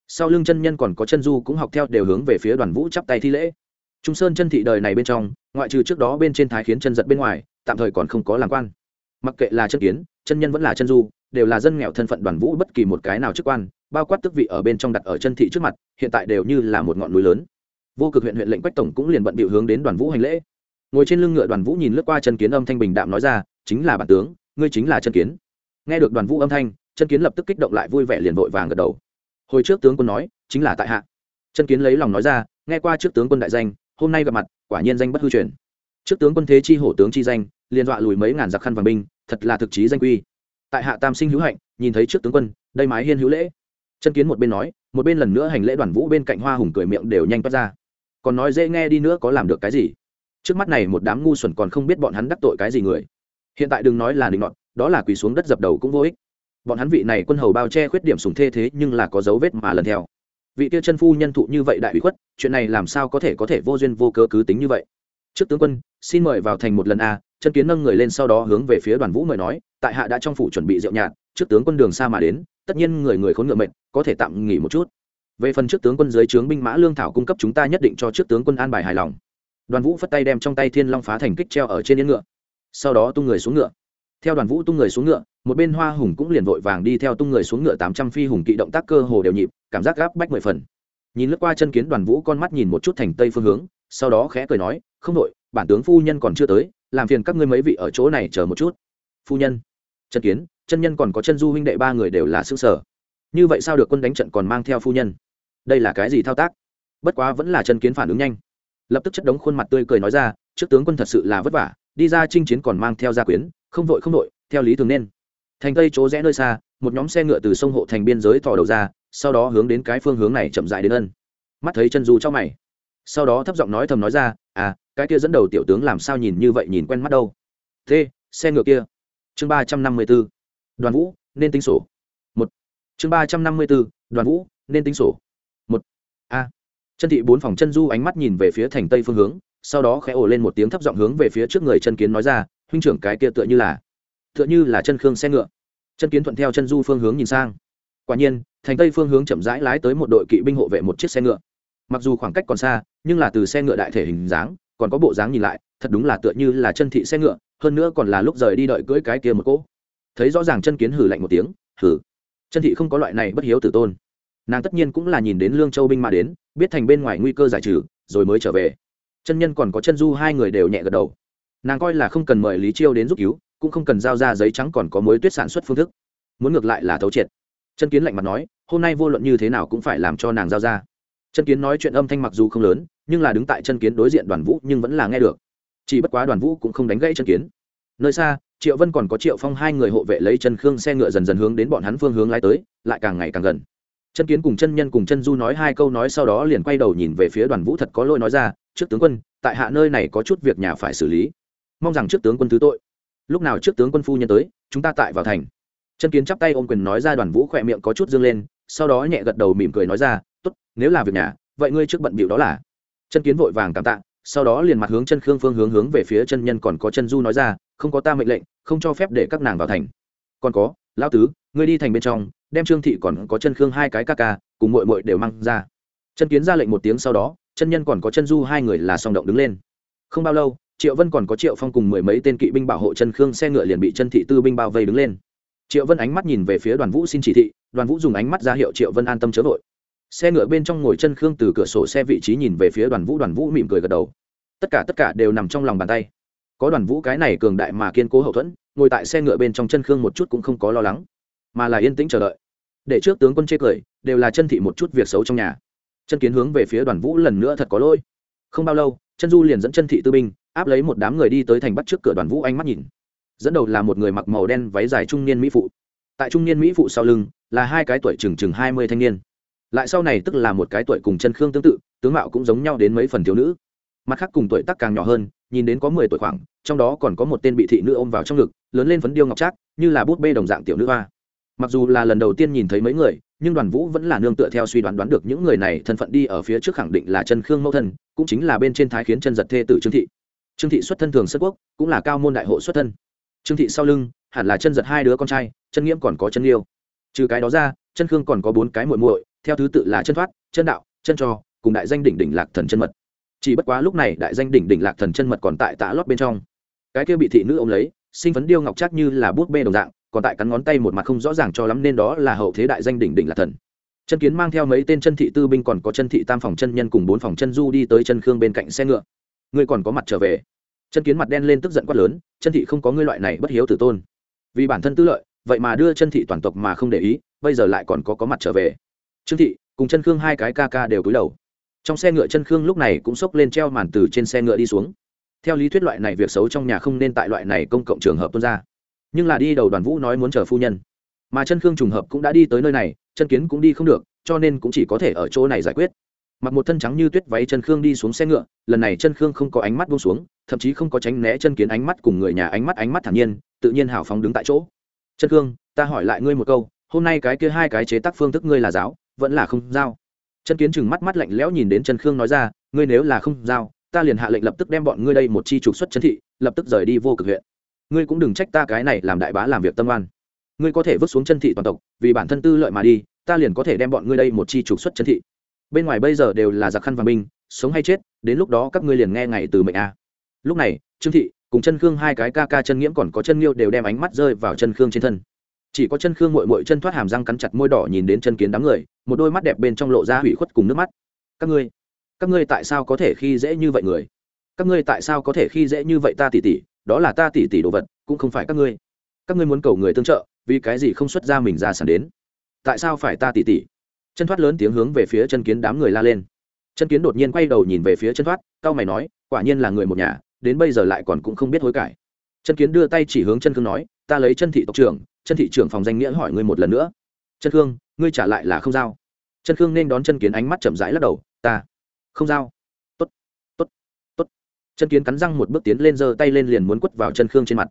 Sau lưng chân nhân còn có chân du cũng học theo đều hướng về phía đoàn vũ chắp tay thi lễ. Trung sơn chân thị đời này bên trong, ngoại trừ trước đó bên trên thái khiến chân giật bên ngoài, tạm thời còn không có làm quan. Mặc kệ là chân kiến chân nhân vẫn là chân du, đều là dân nghèo thân phận đoàn vũ bất kỳ một cái nào chức quan, bao quát tước vị ở bên trong đặt ở chân thị trước mặt, hiện tại đều như là một ngọn núi lớn. Vô cực huyện huyện lệnh quách tổng cũng liền bận bịu hướng đến đoàn vũ hành lễ. Ngồi trên lưng ngựa đoàn vũ nhìn lướt qua chân kiến âm thanh bình đạm nói ra, chính là bản tướng, ngươi chính là chân kiến. Nghe được đoàn vũ âm thanh, chân kiến lập tức kích động lại vui vẻ liền vội vàng gật đầu. Hồi trước tướng quân nói, chính là tại hạ. Chân kiến lấy lòng nói ra, nghe qua trước tướng quân đại danh, hôm nay gặp mặt, quả nhiên danh bất hư truyền. Trước tướng quân thế chi hổ tướng chi danh, liền dọa lùi mấy ngàn giặc khăn vàng binh thật là thực chí danh quy. Tại hạ tam sinh hữu hạnh, nhìn thấy trước tướng quân, đây mái hiên hữu lễ. Chân kiến một bên nói, một bên lần nữa hành lễ đoàn vũ bên cạnh hoa hùng cười miệng đều nhanh toát ra. Còn nói dễ nghe đi nữa có làm được cái gì? Trước mắt này một đám ngu xuẩn còn không biết bọn hắn đắc tội cái gì người. Hiện tại đừng nói là định nọt, đó là quỳ xuống đất dập đầu cũng vô ích. Bọn hắn vị này quân hầu bao che khuyết điểm sùng thê thế nhưng là có dấu vết mà lần theo. Vị tiêu chân phu nhân thụ như vậy đại bị khuất, chuyện này làm sao có thể có thể vô duyên vô cớ cứ tính như vậy? Trước tướng quân, xin mời vào thành một lần a chân kiến nâng người lên sau đó hướng về phía đoàn vũ mời nói, tại hạ đã trong phủ chuẩn bị rượu nhạt, trước tướng quân đường xa mà đến, tất nhiên người người khốn ngựa mệnh có thể tạm nghỉ một chút. Về phần trước tướng quân dưới trướng binh mã lương thảo cung cấp chúng ta nhất định cho trước tướng quân an bài hài lòng. Đoàn vũ phất tay đem trong tay thiên long phá thành kích treo ở trên yên ngựa. Sau đó tung người xuống ngựa. Theo đoàn vũ tung người xuống ngựa, một bên hoa hùng cũng liền vội vàng đi theo tung người xuống ngựa tám trăm phi hùng kỵ động tác cơ hồ đều nhịp, cảm giác gáp bách mười phần. Nhìn lướt qua chân kiến, đoàn vũ con mắt nhìn một chút thành tây phương hướng, sau đó khẽ cười nói, không đội bản tướng phu nhân còn chưa tới làm phiền các ngươi mấy vị ở chỗ này chờ một chút. Phu nhân chân kiến, chân nhân còn có chân du huynh đệ ba người đều là xương sở như vậy sao được quân đánh trận còn mang theo phu nhân? Đây là cái gì thao tác? Bất quá vẫn là chân kiến phản ứng nhanh. Lập tức chất đống khuôn mặt tươi cười nói ra, trước tướng quân thật sự là vất vả, đi ra chinh chiến còn mang theo gia quyến, không vội không vội, theo lý thường nên. Thành tây chỗ rẽ nơi xa, một nhóm xe ngựa từ sông hộ thành biên giới thò đầu ra, sau đó hướng đến cái phương hướng này chậm dại đến ân. Mắt thấy chân du cho mày. Sau đó thấp giọng nói thầm nói ra à cái kia dẫn đầu tiểu tướng làm sao nhìn như vậy nhìn quen mắt đâu? Thế xe ngựa kia. Chương ba trăm năm mươi b ố đoàn vũ, nên tính sổ. Một. Chương ba trăm năm mươi b ố đoàn vũ, nên tính sổ. Một. A. Chân thị bốn phòng chân du ánh mắt nhìn về phía thành tây phương hướng, sau đó khẽ ổ lên một tiếng thấp giọng hướng về phía trước người chân kiến nói ra, huynh trưởng cái kia tựa như là, tựa như là chân khương xe ngựa. Chân kiến thuận theo chân du phương hướng nhìn sang. Quả nhiên, thành tây phương hướng chậm rãi lái tới một đội kỵ binh hộ vệ một chiếc xe ngựa. Mặc dù khoảng cách còn xa nhưng là từ xe ngựa đại thể hình dáng, còn có bộ dáng nhìn lại, thật đúng là tựa như là chân thị xe ngựa, hơn nữa còn là lúc rời đi đợi cưỡi cái kia một cỗ. Thấy rõ ràng chân kiến hử lạnh một tiếng, hử. Chân thị không có loại này bất hiếu tử tôn. Nàng tất nhiên cũng là nhìn đến lương châu binh mà đến, biết thành bên ngoài nguy cơ giải trừ, rồi mới trở về. Chân nhân còn có chân du hai người đều nhẹ gật đầu. Nàng coi là không cần mời lý chiêu đến giúp cứu, cũng không cần giao ra giấy trắng còn có mối tuyết sản xuất phương thức. Muốn ngược lại là thấu triệt. Chân kiến lạnh mặt nói, hôm nay vô luận như thế nào cũng phải làm cho nàng giao ra chân kiến nói chuyện âm thanh mặc dù không lớn, nhưng là đứng tại chân kiến đối diện đoàn vũ nhưng vẫn là nghe được. Chỉ bất quá đoàn vũ cũng không đánh gãy chân kiến. Nơi xa, triệu vân còn có triệu phong hai người hộ vệ lấy chân khương xe ngựa dần dần hướng đến bọn hắn phương hướng lái tới, lại càng ngày càng gần. Chân kiến cùng chân nhân cùng chân du nói hai câu nói sau đó liền quay đầu nhìn về phía đoàn vũ thật có lỗi nói ra, trước tướng quân, tại hạ nơi này có chút việc nhà phải xử lý. Mong rằng trước tướng quân thứ tội. Lúc nào trước tướng quân phu nhân tới, chúng ta tại vào thành. Chân kiến chắp tay ôm quyền nói ra, đoàn vũ khỏe miệng có chút dương lên, sau đó nhẹ gật đầu mỉm cười nói ra nếu là việc nhà, vậy ngươi trước bận bịu đó là. Chân kiến vội vàng cảm tạ, sau đó liền mặt hướng chân khương phương hướng hướng về phía chân nhân còn có chân du nói ra, không có ta mệnh lệnh, không cho phép để các nàng vào thành. Còn có, lão tứ, ngươi đi thành bên trong, đem trương thị còn có chân khương hai cái ca ca cùng mội mội đều mang ra. Chân kiến ra lệnh một tiếng sau đó, chân nhân còn có chân du hai người là song động đứng lên. Không bao lâu, triệu vân còn có triệu phong cùng mười mấy tên kỵ binh bảo hộ chân khương xe ngựa liền bị chân thị tư binh bao vây đứng lên. Triệu vân ánh mắt nhìn về phía đoàn vũ xin chỉ thị, đoàn vũ dùng ánh mắt ra hiệu triệu vân an tâm chớ vội xe ngựa bên trong ngồi chân khương từ cửa sổ xe vị trí nhìn về phía đoàn vũ đoàn vũ mỉm cười gật đầu. Tất cả tất cả đều nằm trong lòng bàn tay. Có đoàn vũ cái này cường đại mà kiên cố hậu thuẫn, ngồi tại xe ngựa bên trong chân khương một chút cũng không có lo lắng, mà là yên tĩnh chờ đợi. Để trước tướng quân chê cười, đều là chân thị một chút việc xấu trong nhà. Chân kiến hướng về phía đoàn vũ lần nữa thật có lỗi. Không bao lâu, chân du liền dẫn chân thị tư binh, áp lấy một đám người đi tới thành bắt trước cửa đoàn vũ anh mắt nhìn. Dẫn đầu là một người mặc màu đen váy dài trung niên mỹ phụ. Tại trung niên mỹ phụ sau lưng, là hai cái tuổi chừng chừng hai mươi thanh niên lại sau này tức là một cái tuổi cùng chân khương tương tự, tướng mạo cũng giống nhau đến mấy phần thiếu nữ. Mặt khác cùng tuổi tác càng nhỏ hơn, nhìn đến có mười tuổi khoảng, trong đó còn có một tên bị thị nữ ôm vào trong ngực, lớn lên phấn điêu ngọc trác, như là bút bê đồng dạng tiểu nữ hoa. Mặc dù là lần đầu tiên nhìn thấy mấy người, nhưng đoàn vũ vẫn là nương tựa theo suy đoán đoán được những người này thân phận đi ở phía trước khẳng định là chân khương mẫu thân, cũng chính là bên trên thái khiến chân giật thê tử trương thị. Trương thị xuất thân thường xuất quốc, cũng là cao môn đại hộ xuất thân. Trương thị sau lưng, hẳn là chân giật hai đứa con trai, chân nghiễm còn có chân yêu trừ cái đó ra, chân khương còn có bốn cái muội muội theo thứ tự là chân thoát chân đạo chân cho, cùng đại danh đỉnh đỉnh lạc thần chân mật. Chỉ bất quá lúc này đại danh đỉnh đỉnh lạc thần chân mật còn tại tạ lót bên trong. Cái kia bị thị nữ ôm lấy sinh phấn điêu ngọc chắc như là bút bê đồng dạng còn tại cắn ngón tay một mặt không rõ ràng cho lắm nên đó là hậu thế đại danh đỉnh đỉnh lạc thần. Chân kiến mang theo mấy tên chân thị tư binh còn có chân thị tam phòng chân nhân cùng bốn phòng chân du đi tới chân khương bên cạnh xe ngựa. Ngươi còn có mặt trở về. Chân kiến mặt đen lên tức giận quát lớn chân thị không có ngươi loại này bất hiếu tử tôn. Vì bản thân tư lợi vậy mà đưa chân thị toàn tộc mà không để ý bây giờ lại còn có có mặt trở về trương thị, cùng chân khương hai cái ca ca đều cúi đầu. Trong xe ngựa chân khương lúc này cũng xốc lên treo màn từ trên xe ngựa đi xuống. Theo lý thuyết loại này việc xấu trong nhà không nên tại loại này công cộng trường hợp tuân ra. Nhưng là đi đầu đoàn vũ nói muốn chờ phu nhân. Mà chân khương trùng hợp cũng đã đi tới nơi này, chân kiến cũng đi không được, cho nên cũng chỉ có thể ở chỗ này giải quyết. Mặc một thân trắng như tuyết váy chân khương đi xuống xe ngựa, lần này chân khương không có ánh mắt buông xuống, thậm chí không có tránh né chân kiến ánh mắt cùng người nhà ánh mắt ánh mắt thản nhiên, tự nhiên hào phóng đứng tại chỗ. Chân khương, ta hỏi lại ngươi một câu, hôm nay cái kia hai cái chế tác phương thức ngươi là giáo? Vẫn là không giao. Chân kiến chừng mắt mắt lạnh lẽo nhìn đến chân khương nói ra, ngươi nếu là không giao, ta liền hạ lệnh lập tức đem bọn ngươi đây một chi trục xuất chân thị, lập tức rời đi vô cực huyện. Ngươi cũng đừng trách ta cái này làm đại bá làm việc tâm oan. Ngươi có thể vứt xuống chân thị toàn tộc, vì bản thân tư lợi mà đi, ta liền có thể đem bọn ngươi đây một chi trục xuất chân thị. Bên ngoài bây giờ đều là giặc khăn và binh, sống hay chết, đến lúc đó các ngươi liền nghe ngày từ mệnh a. Lúc này, trương thị cùng chân khương hai cái ca ca chân nghiễm còn có chân liêu đều đem ánh mắt rơi vào chân khương trên thân chỉ có chân khương mội mội chân thoát hàm răng cắn chặt môi đỏ nhìn đến chân kiến đám người, một đôi mắt đẹp bên trong lộ ra hủy khuất cùng nước mắt. Các ngươi các ngươi tại sao có thể khi dễ như vậy người? Các ngươi tại sao có thể khi dễ như vậy ta tỉ tỉ đó là ta tỉ tỉ đồ vật, cũng không phải các ngươi. Các ngươi muốn cầu người tương trợ, vì cái gì không xuất ra mình ra sản đến? Tại sao phải ta tỉ tỉ chân thoát lớn tiếng hướng về phía chân kiến đám người la lên. Chân kiến đột nhiên quay đầu nhìn về phía chân thoát cao mày nói, quả nhiên là người một nhà, đến bây giờ lại còn cũng không biết hối cải. Chân kiến đưa tay chỉ hướng chân khương nói, ta lấy chân thị tộc trưởng chân thị trưởng phòng danh nghĩa hỏi ngươi một lần nữa. Chân khương, ngươi trả lại là không giao. Chân khương nên đón chân kiến ánh mắt chậm rãi lắc đầu, ta, không giao. Tốt tốt tốt. Chân kiến cắn răng một bước tiến lên giơ tay lên liền muốn quất vào chân khương trên mặt.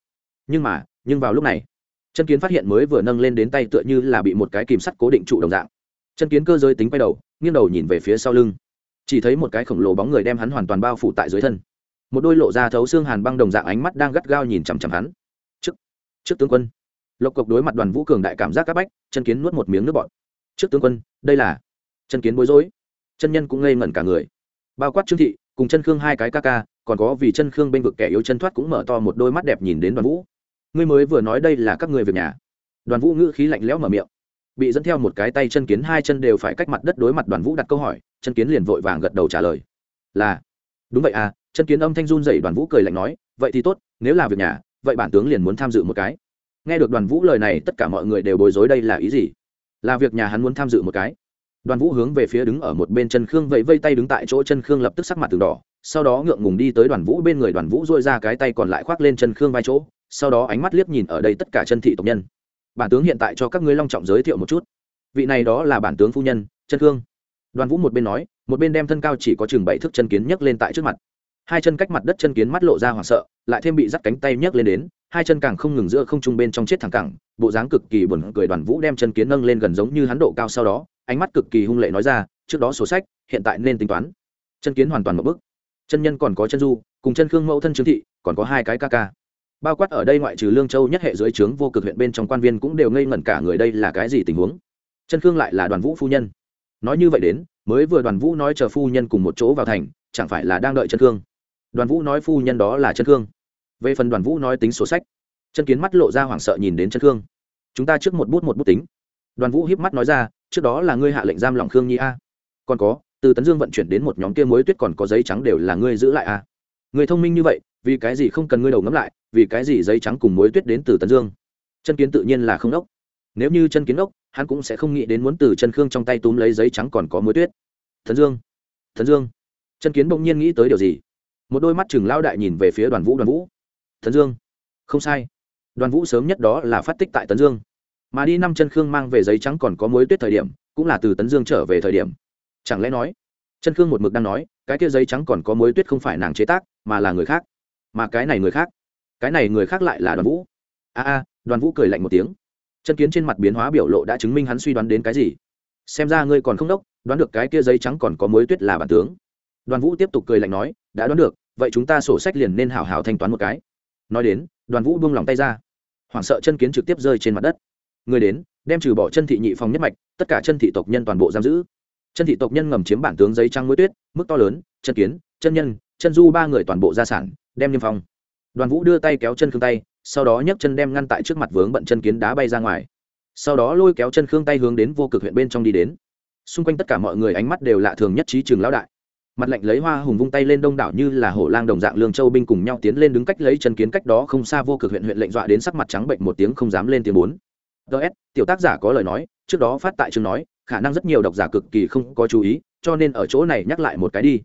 Nhưng mà, nhưng vào lúc này chân kiến phát hiện mới vừa nâng lên đến tay tựa như là bị một cái kìm sắt cố định trụ đồng dạng. Chân kiến cơ giới tính quay đầu, nghiêng đầu nhìn về phía sau lưng. Chỉ thấy một cái khổng lồ bóng người đem hắn hoàn toàn bao phủ tại dưới thân. Một đôi lộ ra thấu xương hàn băng đồng dạng ánh mắt đang gắt gao nhìn chằm chằm hắn. Trước trước tướng quân lộc cộc đối mặt đoàn vũ cường đại cảm giác c áp bách, chân kiến nuốt một miếng nước bọt. Trước tướng quân, đây là chân kiến bối rối. Chân nhân cũng ngây ngẩn cả người. Bao quát trương thị, cùng chân khương hai cái ca ca, còn có vì chân khương bên vực kẻ yếu chân thoát cũng mở to một đôi mắt đẹp nhìn đến đoàn vũ. Ngươi mới vừa nói đây là các người việc nhà. Đoàn vũ ngữ khí lạnh lẽo mở miệng. Bị dẫn theo một cái tay chân kiến hai chân đều phải cách mặt đất đối mặt đoàn vũ đặt câu hỏi, chân kiến liền vội vàng gật đầu trả lời. Là. Đúng vậy à chân kiến âm thanh run dậy đoàn vũ cười lạnh nói, vậy thì tốt, nếu là việc nhà, vậy bản tướng liền muốn tham dự một cái nghe được đoàn vũ lời này, tất cả mọi người đều bối rối đây là ý gì? Là việc nhà hắn muốn tham dự một cái. Đoàn vũ hướng về phía đứng ở một bên chân khương vẫy vây tay đứng tại chỗ chân khương lập tức sắc mặt từng đỏ, sau đó ngượng ngùng đi tới đoàn vũ bên người. Đoàn vũ dôi ra cái tay còn lại khoác lên chân khương vai chỗ, sau đó ánh mắt liếc nhìn ở đây tất cả chân thị tộc nhân. Bản tướng hiện tại cho các ngươi long trọng giới thiệu một chút. Vị này đó là bản tướng phu nhân chân khương. Đoàn vũ một bên nói, một bên đem thân cao chỉ có chừng bảy thước chân kiến nhấc lên tại trước mặt hai chân cách mặt đất chân kiến mắt lộ ra hoảng sợ, lại thêm bị dắt cánh tay nhấc lên đến, hai chân càng không ngừng giữa không trung bên trong chết thẳng cẳng, bộ dáng cực kỳ buồn cười đoàn vũ đem chân kiến nâng lên gần giống như hắn độ cao sau đó, ánh mắt cực kỳ hung lệ nói ra, trước đó sổ sách, hiện tại nên tính toán. Chân kiến hoàn toàn một bức chân nhân còn có chân du, cùng chân khương mẫu thân trương thị, còn có hai cái ca ca. Bao quát ở đây ngoại trừ lương châu nhất hệ dưới trướng vô cực huyện bên trong quan viên cũng đều ngây ngẩn cả người đây là cái gì tình huống? Chân khương lại là đoàn vũ phu nhân. Nói như vậy đến, mới vừa đoàn vũ nói chờ phu nhân cùng một chỗ vào thành, chẳng phải là đang đợi chân khương? Đoàn vũ nói phu nhân đó là chân khương. Về phần đoàn vũ nói tính sổ sách chân kiến mắt lộ ra hoảng sợ nhìn đến chân khương. Chúng ta trước một bút một bút tính. Đoàn vũ hiếp mắt nói ra, trước đó là ngươi hạ lệnh giam lòng khương nhi a. Còn có, từ tấn dương vận chuyển đến một nhóm kia mối tuyết còn có giấy trắng đều là ngươi giữ lại a. Người thông minh như vậy, vì cái gì không cần ngươi đầu ngẫm lại, vì cái gì giấy trắng cùng mối tuyết đến từ tấn dương? Chân kiến tự nhiên là không ốc nếu như chân kiến ốc hắn cũng sẽ không nghĩ đến muốn từ chân khương trong tay túm lấy giấy trắng còn có mối tuyết. Thần dương thần dương. Chân kiến bỗng nhiên nghĩ tới điều gì? Một đôi mắt chừng lao đại nhìn về phía đoàn vũ đoàn vũ, tấn dương. Không sai. Đoàn vũ sớm nhất đó là phát tích tại tấn dương. Mà đi năm chân khương mang về giấy trắng còn có mối tuyết thời điểm, cũng là từ tấn dương trở về thời điểm. Chẳng lẽ nói, chân khương một mực đang nói, cái kia giấy trắng còn có mối tuyết không phải nàng chế tác, mà là người khác. Mà cái này người khác. Cái này người khác lại là đoàn vũ. A a, đoàn vũ cười lạnh một tiếng. Chân kiến trên mặt biến hóa biểu lộ đã chứng minh hắn suy đoán đến cái gì. Xem ra ngươi còn không đốc, đoán được cái kia giấy trắng còn có mối tuyết là bản tướng. Đoàn vũ tiếp tục cười lạnh nói, đã đoán được vậy chúng ta sổ sách liền nên hảo hảo thanh toán một cái. Nói đến, đoàn vũ buông lòng tay ra. Hoảng sợ chân kiến trực tiếp rơi trên mặt đất. Người đến, đem trừ bỏ chân thị nhị phòng nhất mạch, tất cả chân thị tộc nhân toàn bộ giam giữ. Chân thị tộc nhân ngầm chiếm bản tướng giấy trắng mũi tuyết, mức to lớn, chân kiến, chân nhân, chân du ba người toàn bộ gia sản, đem niêm phong. Đoàn vũ đưa tay kéo chân khương tay sau đó nhấc chân đem ngăn tại trước mặt vướng bận chân kiến đá bay ra ngoài. Sau đó lôi kéo chân khương tay hướng đến vô cực huyện bên trong đi đến. Xung quanh tất cả mọi người ánh mắt đều lạ thường nhất trí trường lão đại mặt lạnh lấy hoa hùng vung tay lên đông đảo như là hổ lang đồng dạng lương châu binh cùng nhau tiến lên đứng cách lấy chân kiến cách đó không xa vô cực huyện huyện lệnh dọa đến sắc mặt trắng bệnh một tiếng không dám lên tiếng bốn. Ts tiểu tác giả có lời nói, trước đó phát tại chương nói, khả năng rất nhiều độc giả cực kỳ không có chú ý, cho nên ở chỗ này nhắc lại một cái đi.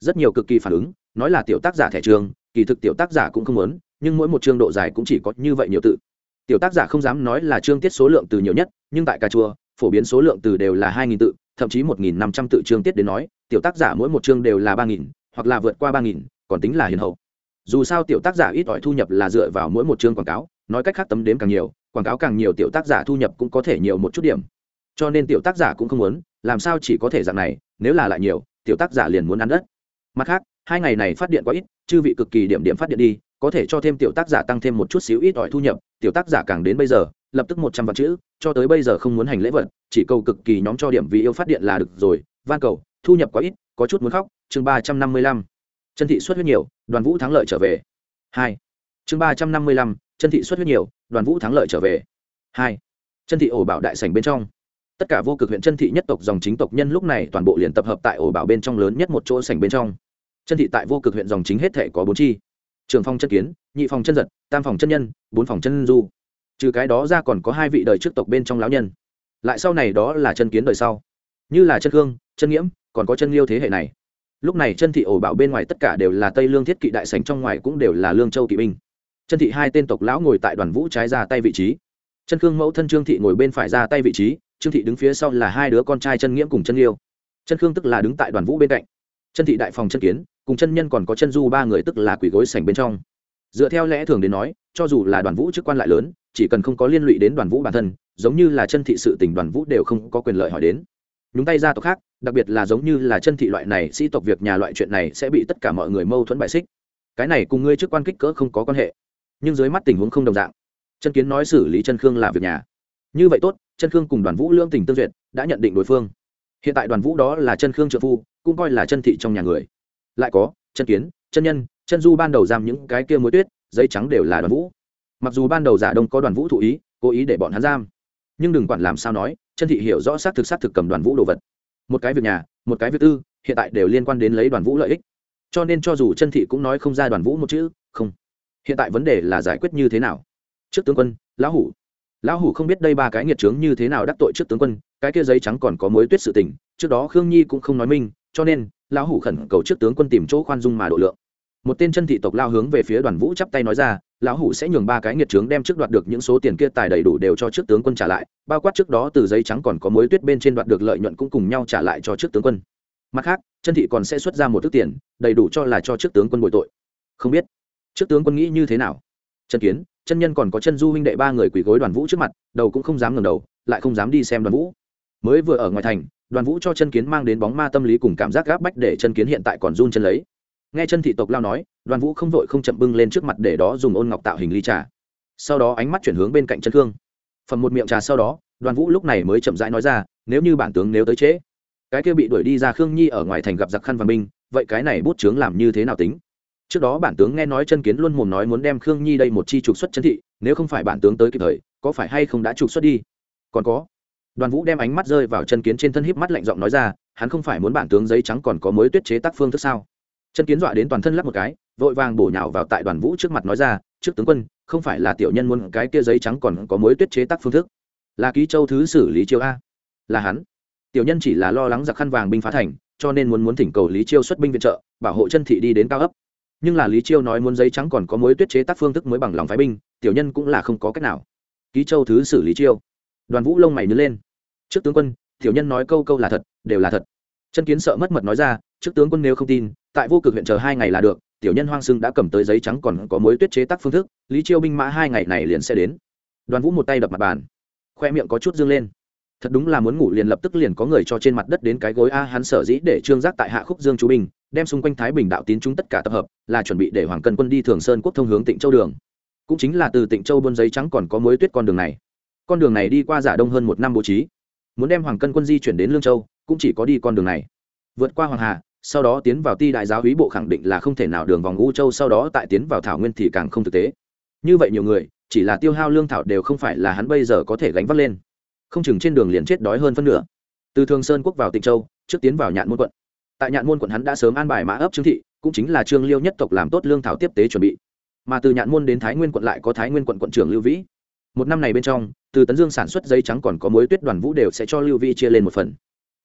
Rất nhiều cực kỳ phản ứng, nói là tiểu tác giả thẻ trường, kỳ thực tiểu tác giả cũng không lớn nhưng mỗi một chương độ dài cũng chỉ có như vậy nhiều tự. Tiểu tác giả không dám nói là chương tiết số lượng từ nhiều nhất, nhưng tại cà chua, phổ biến số lượng từ đều là hai nghìn tự thậm chí một nghìn năm trăm tự chương tiết đến nói, tiểu tác giả mỗi một chương đều là ba nghìn, hoặc là vượt qua ba nghìn, còn tính là hiền hậu. Dù sao tiểu tác giả ít ỏi thu nhập là dựa vào mỗi một chương quảng cáo, nói cách khác tấm đếm càng nhiều, quảng cáo càng nhiều tiểu tác giả thu nhập cũng có thể nhiều một chút điểm. Cho nên tiểu tác giả cũng không muốn, làm sao chỉ có thể dạng này, nếu là lại nhiều, tiểu tác giả liền muốn ăn đất. Mặt khác, hai ngày này phát điện quá ít, chư vị cực kỳ điểm điểm phát điện đi, có thể cho thêm tiểu tác giả tăng thêm một chút xíu ít ỏi thu nhập, tiểu tác giả càng đến bây giờ lập tức một trăm vạn chữ, cho tới bây giờ không muốn hành lễ vật, chỉ cầu cực kỳ nhóm cho điểm vì yêu phát điện là được rồi. Van cầu, thu nhập quá ít, có chút muốn khóc. Chương ba trăm năm mươi lăm chân thị xuất huyết nhiều, đoàn vũ thắng lợi trở về. Hai, chương ba trăm năm mươi lăm chân thị xuất huyết nhiều, đoàn vũ thắng lợi trở về. Hai chân thị ổ bảo đại sảnh bên trong. Tất cả vô cực huyện chân thị nhất tộc dòng chính tộc nhân lúc này toàn bộ liền tập hợp tại ổ bảo bên trong lớn nhất một chỗ sảnh bên trong. Chân thị tại vô cực huyện dòng chính hết thể có bốn chi. Trường phong chân kiến, nhị phòng chân giật, tam phòng chân nhân, bốn phòng chân du trừ cái đó ra còn có hai vị đời trước tộc bên trong lão nhân. Lại sau này đó là chân kiến đời sau. Như là chân hương, chân nghiễm, còn có chân liêu thế hệ này. Lúc này chân thị ổ bảo bên ngoài tất cả đều là tây lương thiết kỵ đại sành trong ngoài cũng đều là lương châu kỵ binh. Chân thị hai tên tộc lão ngồi tại đoàn vũ trái ra tay vị trí. Chân khương mẫu thân trương thị ngồi bên phải ra tay vị trí, trương thị đứng phía sau là hai đứa con trai chân nghiễm cùng chân liêu. Chân khương tức là đứng tại đoàn vũ bên cạnh. Chân thị đại phòng chân kiến, cùng chân nhân còn có chân du ba người tức là quỷ gối sành bên trong. Dựa theo lẽ thường đến nói, cho dù là đoàn vũ chức quan lại lớn chỉ cần không có liên lụy đến đoàn vũ bản thân, giống như là chân thị sự tình đoàn vũ đều không có quyền lợi hỏi đến. Nhúng tay gia tộc khác, đặc biệt là giống như là chân thị loại này, sĩ tộc việc nhà loại chuyện này sẽ bị tất cả mọi người mâu thuẫn bại xích. Cái này cùng ngươi chức quan kích cỡ không có quan hệ, nhưng dưới mắt tình huống không đồng dạng. Chân kiến nói xử lý chân khương là việc nhà. Như vậy tốt, chân khương cùng đoàn vũ lương tình tương duyệt, đã nhận định đối phương. Hiện tại đoàn vũ đó là chân khương trợ phu, cũng coi là chân thị trong nhà người. Lại có, chân kiến, chân nhân, chân du ban đầu giam những cái kia mối tuyết, giấy trắng đều là đoàn vũ mặc dù ban đầu giả đông có đoàn vũ thụ ý, cố ý để bọn hắn giam. Nhưng đừng quản làm sao nói, chân thị hiểu rõ xác thực xác thực cầm đoàn vũ đồ vật. Một cái việc nhà, một cái việc tư, hiện tại đều liên quan đến lấy đoàn vũ lợi ích. Cho nên cho dù chân thị cũng nói không ra đoàn vũ một chữ, không. Hiện tại vấn đề là giải quyết như thế nào? Trước tướng quân, lão hủ. Lão hủ không biết đây ba cái nghiệt trướng như thế nào đắc tội trước tướng quân, cái kia giấy trắng còn có mối tuyết sự tình, trước đó khương nhi cũng không nói minh, cho nên, lão hủ khẩn cầu trước tướng quân tìm chỗ khoan dung mà độ lượng một tên chân thị tộc lao hướng về phía đoàn vũ chắp tay nói ra, lão hủ sẽ nhường ba cái nghiệt trướng đem trước đoạt được những số tiền kia tài đầy đủ đều cho trước tướng quân trả lại, bao quát trước đó từ giấy trắng còn có mối tuyết bên trên đoạt được lợi nhuận cũng cùng nhau trả lại cho trước tướng quân. Mặt khác, chân thị còn sẽ xuất ra một thức tiền, đầy đủ cho là cho trước tướng quân bồi tội. Không biết. Trước tướng quân nghĩ như thế nào? Chân kiến, chân nhân còn có chân du huynh đệ ba người quỳ gối đoàn vũ trước mặt, đầu cũng không dám ngẩng đầu, lại không dám đi xem đoàn vũ. Mới vừa ở ngoài thành, đoàn vũ cho chân kiến mang đến bóng ma tâm lý cùng cảm giác gáp bách để chân kiến hiện tại còn run chân lấy nghe chân thị tộc lao nói đoàn vũ không vội không chậm bưng lên trước mặt để đó dùng ôn ngọc tạo hình ly trà. Sau đó ánh mắt chuyển hướng bên cạnh chân khương. Phần một miệng trà sau đó đoàn vũ lúc này mới chậm rãi nói ra nếu như bản tướng nếu tới trễ cái kia bị đuổi đi ra khương nhi ở ngoài thành gặp giặc khăn và minh, vậy cái này bút chướng làm như thế nào tính? Trước đó bản tướng nghe nói chân kiến luôn mồm nói muốn đem khương nhi đây một chi trục xuất chân thị nếu không phải bản tướng tới kịp thời có phải hay không đã trục xuất đi? Còn có đoàn vũ đem ánh mắt rơi vào chân kiến trên thân híp mắt lạnh giọng nói ra hắn không phải muốn bản tướng giấy trắng còn có mối tuyết chế tác phương thức sao? Chân kiến dọa đến toàn thân lắp một cái, vội vàng bổ nhào vào tại đoàn vũ trước mặt nói ra, trước tướng quân, không phải là tiểu nhân muốn cái kia giấy trắng còn có mối tuyết chế tác phương thức. Là ký châu thứ xử lý chiêu a. Là hắn. Tiểu nhân chỉ là lo lắng giặc khăn vàng binh phá thành, cho nên muốn muốn thỉnh cầu lý chiêu xuất binh viện trợ, bảo hộ chân thị đi đến cao ấp. Nhưng là lý chiêu nói muốn giấy trắng còn có mối tuyết chế tác phương thức mới bằng lòng phái binh, tiểu nhân cũng là không có cách nào. Ký châu thứ xử lý chiêu. Đoàn vũ lông mày nhớ lên. Trước tướng quân, tiểu nhân nói câu câu là thật, đều là thật. Chân kiến sợ mất mật nói ra trước tướng quân nếu không tin, tại vô cực huyện chờ hai ngày là được, tiểu nhân hoang sưng đã cầm tới giấy trắng còn có mối tuyết chế tác phương thức, lý chiêu binh mã hai ngày này liền sẽ đến. Đoàn vũ một tay đập mặt bàn, khoe miệng có chút dương lên. Thật đúng là muốn ngủ liền lập tức liền có người cho trên mặt đất đến cái gối a, hắn sở dĩ để trương giác tại hạ khúc dương chú bình đem xung quanh thái bình đạo tín chúng tất cả tập hợp, là chuẩn bị để hoàng cân quân đi thường sơn quốc thông hướng tịnh châu đường. Cũng chính là từ tịnh châu buôn giấy trắng còn có mối tuyết con đường này. Con đường này đi qua giả đông hơn một năm bố trí. Muốn đem hoàng cân quân di chuyển đến lương châu, cũng chỉ có đi con đường này. Vượt qua hoàng hà sau đó tiến vào ti đại giáo hí bộ khẳng định là không thể nào đường vòng u châu, sau đó tại tiến vào thảo nguyên thì càng không thực tế. Như vậy nhiều người, chỉ là tiêu hao lương thảo đều không phải là hắn bây giờ có thể gánh vác lên. Không chừng trên đường liền chết đói hơn phân nửa. Từ thường sơn quốc vào tịnh châu, trước tiến vào nhạn môn quận. Tại nhạn môn quận hắn đã sớm an bài mã ấp trương thị, cũng chính là trương liêu nhất tộc làm tốt lương thảo tiếp tế chuẩn bị. Mà từ nhạn môn đến thái nguyên quận lại có thái nguyên quận quận trưởng lưu vĩ. Một năm này bên trong, từ tấn dương sản xuất giấy trắng còn có mối tuyết đoàn vũ đều sẽ cho lưu vĩ chia lên một phần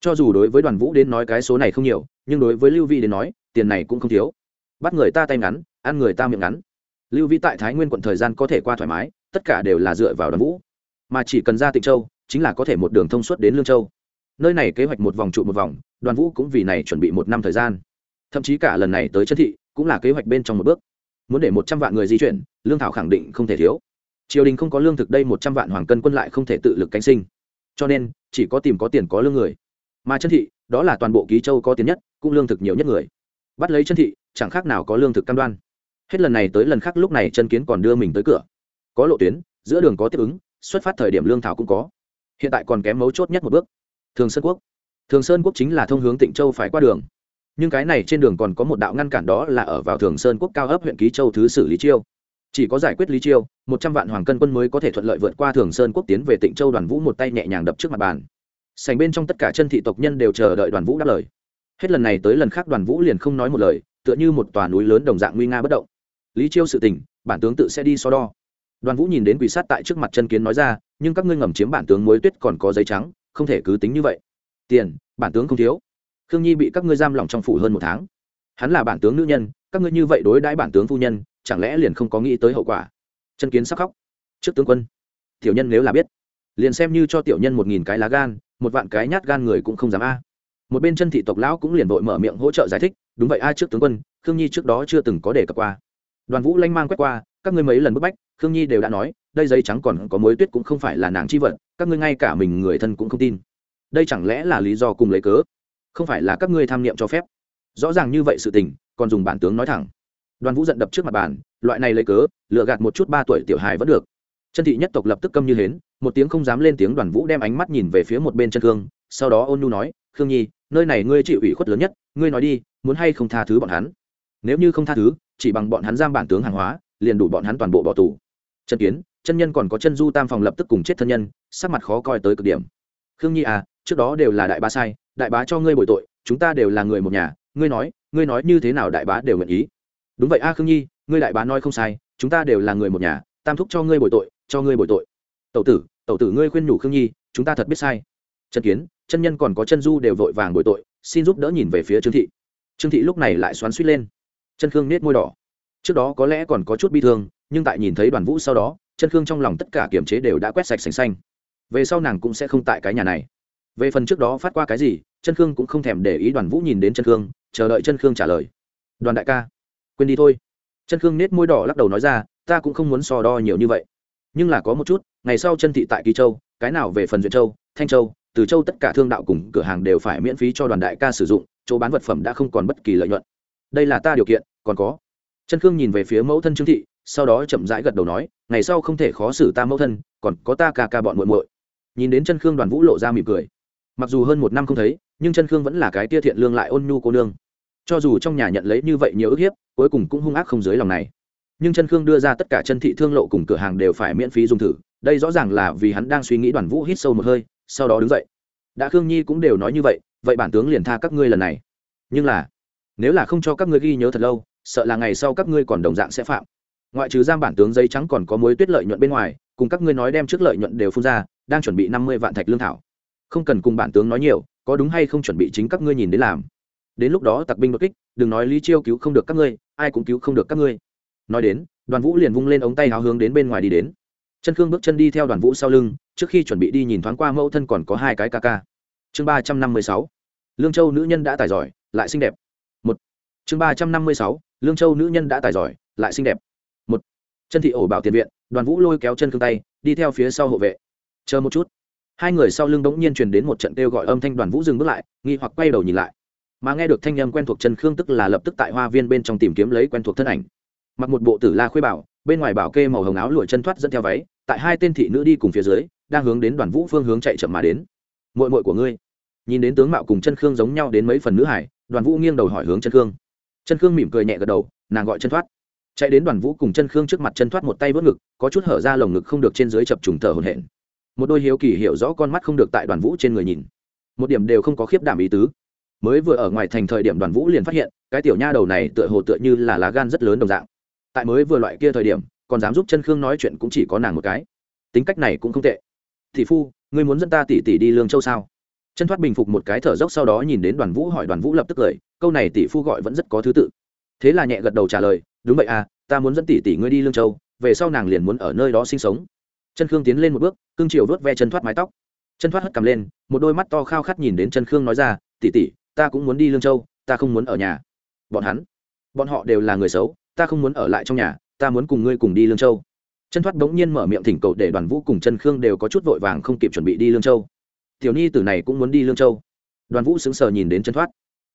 cho dù đối với đoàn vũ đến nói cái số này không nhiều, nhưng đối với lưu Vi đến nói, tiền này cũng không thiếu. Bắt người ta tay ngắn, ăn người ta miệng ngắn. Lưu Vi tại thái nguyên quận thời gian có thể qua thoải mái, tất cả đều là dựa vào đoàn vũ. Mà chỉ cần ra tịnh châu, chính là có thể một đường thông suốt đến lương châu. Nơi này kế hoạch một vòng trụ một vòng, đoàn vũ cũng vì này chuẩn bị một năm thời gian. Thậm chí cả lần này tới chân thị, cũng là kế hoạch bên trong một bước. Muốn để một trăm vạn người di chuyển, lương thảo khẳng định không thể thiếu. Triều đình không có lương thực đây một trăm vạn hoàng cân quân lại không thể tự lực cánh sinh. Cho nên, chỉ có tìm có tiền có lương người mà chân thị, đó là toàn bộ ký châu có tiền nhất, cũng lương thực nhiều nhất người. Bắt lấy chân thị, chẳng khác nào có lương thực cam đoan. Hết lần này tới lần khác lúc này chân kiến còn đưa mình tới cửa. Có lộ tuyến, giữa đường có tiếp ứng, xuất phát thời điểm lương thảo cũng có. Hiện tại còn kém mấu chốt nhất một bước. Thường sơn quốc. Thường sơn quốc chính là thông hướng tịnh châu phải qua đường. Nhưng cái này trên đường còn có một đạo ngăn cản đó là ở vào thường sơn quốc cao ấp huyện ký châu thứ sử lý chiêu. Chỉ có giải quyết lý chiêu, một trăm vạn hoàng cân quân mới có thể thuận lợi vượt qua thường sơn quốc tiến về tịnh châu đoàn vũ một tay nhẹ nhàng đập trước mặt bàn sành bên trong tất cả chân thị tộc nhân đều chờ đợi đoàn vũ đáp lời. Hết lần này tới lần khác đoàn vũ liền không nói một lời, tựa như một tòa núi lớn đồng dạng nguy nga bất động. Lý chiêu sự tình, bản tướng tự sẽ đi so đo. Đoàn vũ nhìn đến quỷ sát tại trước mặt chân kiến nói ra, nhưng các ngươi ngầm chiếm bản tướng muối tuyết còn có giấy trắng, không thể cứ tính như vậy. Tiền, bản tướng không thiếu. Khương nhi bị các ngươi giam lỏng trong phủ hơn một tháng. Hắn là bản tướng nữ nhân, các ngươi như vậy đối đãi bản tướng phu nhân, chẳng lẽ liền không có nghĩ tới hậu quả? Chân kiến sắc khóc. Trước tướng quân, tiểu nhân nếu là biết, liền xem như cho tiểu nhân một nghìn cái lá gan một vạn cái nhát gan người cũng không dám a. Một bên chân thị tộc lão cũng liền vội mở miệng hỗ trợ giải thích, đúng vậy a trước tướng quân, khương nhi trước đó chưa từng có đề cập qua. Đoàn vũ lanh mang quét qua, các ngươi mấy lần bức bách, khương nhi đều đã nói, đây giấy trắng còn có mối tuyết cũng không phải là nàng chi vật, các ngươi ngay cả mình người thân cũng không tin. Đây chẳng lẽ là lý do cùng lấy cớ? Không phải là các ngươi tham niệm cho phép. Rõ ràng như vậy sự tình, còn dùng bản tướng nói thẳng. Đoàn vũ giận đập trước mặt bàn, loại này lấy cớ lựa gạt một chút ba tuổi tiểu hài vẫn được chân thị nhất tộc lập tức câm như hến, một tiếng không dám lên tiếng đoàn vũ đem ánh mắt nhìn về phía một bên chân khương, sau đó ôn nhu nói, khương nhi, nơi này ngươi chịu ủy khuất lớn nhất, ngươi nói đi, muốn hay không tha thứ bọn hắn? Nếu như không tha thứ, chỉ bằng bọn hắn giam bản tướng hàng hóa, liền đủ bọn hắn toàn bộ bỏ tù. Trần kiến, chân nhân còn có chân du tam phòng lập tức cùng chết thân nhân, sắc mặt khó coi tới cực điểm. Khương nhi à trước đó đều là đại bá sai, đại bá cho ngươi bồi tội, chúng ta đều là người một nhà, ngươi nói ngươi nói như thế nào đại bá đều nguyện ý. Đúng vậy a khương nhi, ngươi đại bá nói không sai, chúng ta đều là người một nhà, tam thúc cho ngươi bồi tội cho ngươi bồi tội. Tẩu tử tẩu tử ngươi khuyên nhủ khương nhi, chúng ta thật biết sai. Chân kiến, chân nhân còn có chân du đều vội vàng bồi tội, xin giúp đỡ nhìn về phía trương thị. Trương thị lúc này lại xoắn suýt lên. Chân khương nết môi đỏ. Trước đó có lẽ còn có chút bi thương, nhưng tại nhìn thấy đoàn vũ sau đó chân khương trong lòng tất cả kiềm chế đều đã quét sạch sành xanh. Về sau nàng cũng sẽ không tại cái nhà này. Về phần trước đó phát qua cái gì chân khương cũng không thèm để ý đoàn vũ nhìn đến chân khương, chờ đợi chân khương trả lời. Đoàn đại ca, quên đi thôi. Chân khương nết môi đỏ lắc đầu nói ra, ta cũng không muốn so đo nhiều như vậy nhưng là có một chút, ngày sau chân thị tại kỳ châu, cái nào về phần duyện châu, thanh châu, từ châu tất cả thương đạo cùng cửa hàng đều phải miễn phí cho đoàn đại ca sử dụng, chỗ bán vật phẩm đã không còn bất kỳ lợi nhuận. Đây là ta điều kiện, còn có. Chân khương nhìn về phía mẫu thân trương thị, sau đó chậm rãi gật đầu nói, ngày sau không thể khó xử ta mẫu thân, còn có ta ca ca bọn muội muội. Nhìn đến chân khương đoàn vũ lộ ra mỉm cười. Mặc dù hơn một năm không thấy, nhưng chân khương vẫn là cái tia thiện lương lại ôn nhu cô nương. Cho dù trong nhà nhận lấy như vậy nhiều ức hiếp, cuối cùng cũng hung ác không dưới lòng này nhưng chân khương đưa ra tất cả chân thị thương lộ cùng cửa hàng đều phải miễn phí dùng thử, đây rõ ràng là vì hắn đang suy nghĩ đoàn vũ hít sâu một hơi, sau đó đứng dậy. Đã khương nhi cũng đều nói như vậy vậy bản tướng liền tha các ngươi lần này. Nhưng là, nếu là không cho các ngươi ghi nhớ thật lâu, sợ là ngày sau các ngươi còn đồng dạng sẽ phạm. Ngoại trừ giam bản tướng giấy trắng còn có mối tuyết lợi nhuận bên ngoài, cùng các ngươi nói đem trước lợi nhuận đều phun ra, đang chuẩn bị năm mươi vạn thạch lương thảo. Không cần cùng bản tướng nói nhiều, có đúng hay không chuẩn bị chính các ngươi nhìn đến làm. Đến lúc đó tặc binh đột kích, đừng nói lý chiêu cứu không được các ngươi, ai cũng cứu không được các ngươi nói đến, đoàn vũ liền vung lên ống tay háo hướng đến bên ngoài đi đến. Chân khương bước chân đi theo đoàn vũ sau lưng, trước khi chuẩn bị đi nhìn thoáng qua mẫu thân còn có hai cái ca ca. Chương ba trăm năm mươi sáu, lương châu nữ nhân đã tài giỏi, lại xinh đẹp. Một. Chương ba trăm năm mươi sáu, lương châu nữ nhân đã tài giỏi, lại xinh đẹp. Một. Chân thị ổ bảo tiền viện, đoàn vũ lôi kéo chân khương tay, đi theo phía sau hộ vệ. Chờ một chút. Hai người sau lưng bỗng nhiên truyền đến một trận kêu gọi âm thanh, đoàn vũ dừng bước lại, nghi hoặc quay đầu nhìn lại. Mà nghe được thanh âm quen thuộc, chân khương tức là lập tức tại hoa viên bên trong tìm kiếm lấy quen thuộc thân ảnh mặc một bộ tử la khuê bảo, bên ngoài bảo kê màu hồng áo lụa chân thoát dẫn theo váy, tại hai tên thị nữ đi cùng phía dưới, đang hướng đến đoàn vũ phương hướng chạy chậm mà đến. Mội mội của ngươi. Nhìn đến tướng mạo cùng chân khương giống nhau đến mấy phần nữ hải, đoàn vũ nghiêng đầu hỏi hướng chân khương. Chân khương mỉm cười nhẹ gật đầu, nàng gọi chân thoát. Chạy đến đoàn vũ cùng chân khương trước mặt chân thoát một tay vớt ngực, có chút hở ra lồng ngực không được trên dưới chập trùng thở hồn hển. Một đôi hiếu kỳ hiểu rõ con mắt không được tại đoàn vũ trên người nhìn. Một điểm đều không có khiếp đảm ý tứ. Mới vừa ở ngoài thành thời điểm đoàn vũ liền phát hiện, cái tiểu nha đầu này tựa hồ tựa như là lá gan rất lớn đồng dạng tại mới vừa loại kia thời điểm, còn dám giúp chân khương nói chuyện cũng chỉ có nàng một cái. Tính cách này cũng không tệ. Thị phu, ngươi muốn dẫn ta tỉ tỉ đi lương châu sao? Chân thoát bình phục một cái thở dốc sau đó nhìn đến đoàn vũ hỏi, đoàn vũ lập tức cười câu này tỷ phu gọi vẫn rất có thứ tự. Thế là nhẹ gật đầu trả lời, đúng vậy à ta muốn dẫn tỷ tỷ ngươi đi lương châu, về sau nàng liền muốn ở nơi đó sinh sống. Chân khương tiến lên một bước, cương triều vớt ve chân thoát mái tóc. Chân thoát hất cầm lên, một đôi mắt to khao khát nhìn đến chân khương nói ra, tỷ tỷ, ta cũng muốn đi lương châu, ta không muốn ở nhà. Bọn hắn, bọn họ đều là người xấu ta không muốn ở lại trong nhà, ta muốn cùng ngươi cùng đi lương châu. Chân thoát bỗng nhiên mở miệng thỉnh cầu để đoàn vũ cùng chân khương đều có chút vội vàng không kịp chuẩn bị đi lương châu. Tiểu nhi tử này cũng muốn đi lương châu. Đoàn vũ xứng sờ nhìn đến chân thoát.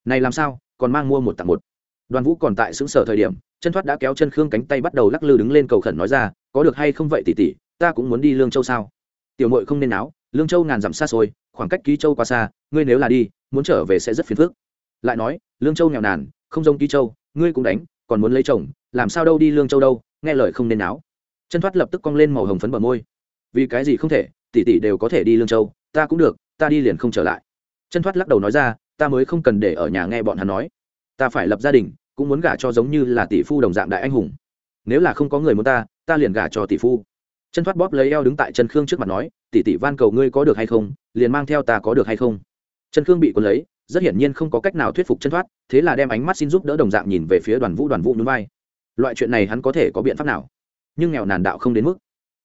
Này làm sao, còn mang mua một tặng một. Đoàn vũ còn tại xứng sở thời điểm, chân thoát đã kéo chân khương cánh tay bắt đầu lắc lư đứng lên cầu khẩn nói ra, có được hay không vậy tỷ tỷ, ta cũng muốn đi lương châu sao? Tiểu mội không nên áo lương châu ngàn dặm xa xôi, khoảng cách ký châu quá xa, ngươi nếu là đi, muốn trở về sẽ rất phiền phức. Lại nói, lương châu nghèo nàn, không giống ký châu, ngươi cũng đánh còn muốn lấy chồng, làm sao đâu đi lương châu đâu, nghe lời không nên áo chân thoát lập tức cong lên màu hồng phấn bờ môi. Vì cái gì không thể, tỷ tỷ đều có thể đi lương châu, ta cũng được, ta đi liền không trở lại. Chân thoát lắc đầu nói ra, ta mới không cần để ở nhà nghe bọn hắn nói. Ta phải lập gia đình, cũng muốn gả cho giống như là tỷ phu đồng dạng đại anh hùng. Nếu là không có người muốn ta ta liền gả cho tỷ phu. Chân thoát bóp lấy eo đứng tại chân khương trước mặt nói, tỷ tỷ van cầu ngươi có được hay không, liền mang theo ta có được hay không. Chân khương bị cuốn lấy rất hiển nhiên không có cách nào thuyết phục chân thoát, thế là đem ánh mắt xin giúp đỡ đồng dạng nhìn về phía đoàn vũ đoàn vũ núi vai. Loại chuyện này hắn có thể có biện pháp nào? Nhưng nghèo nàn đạo không đến mức.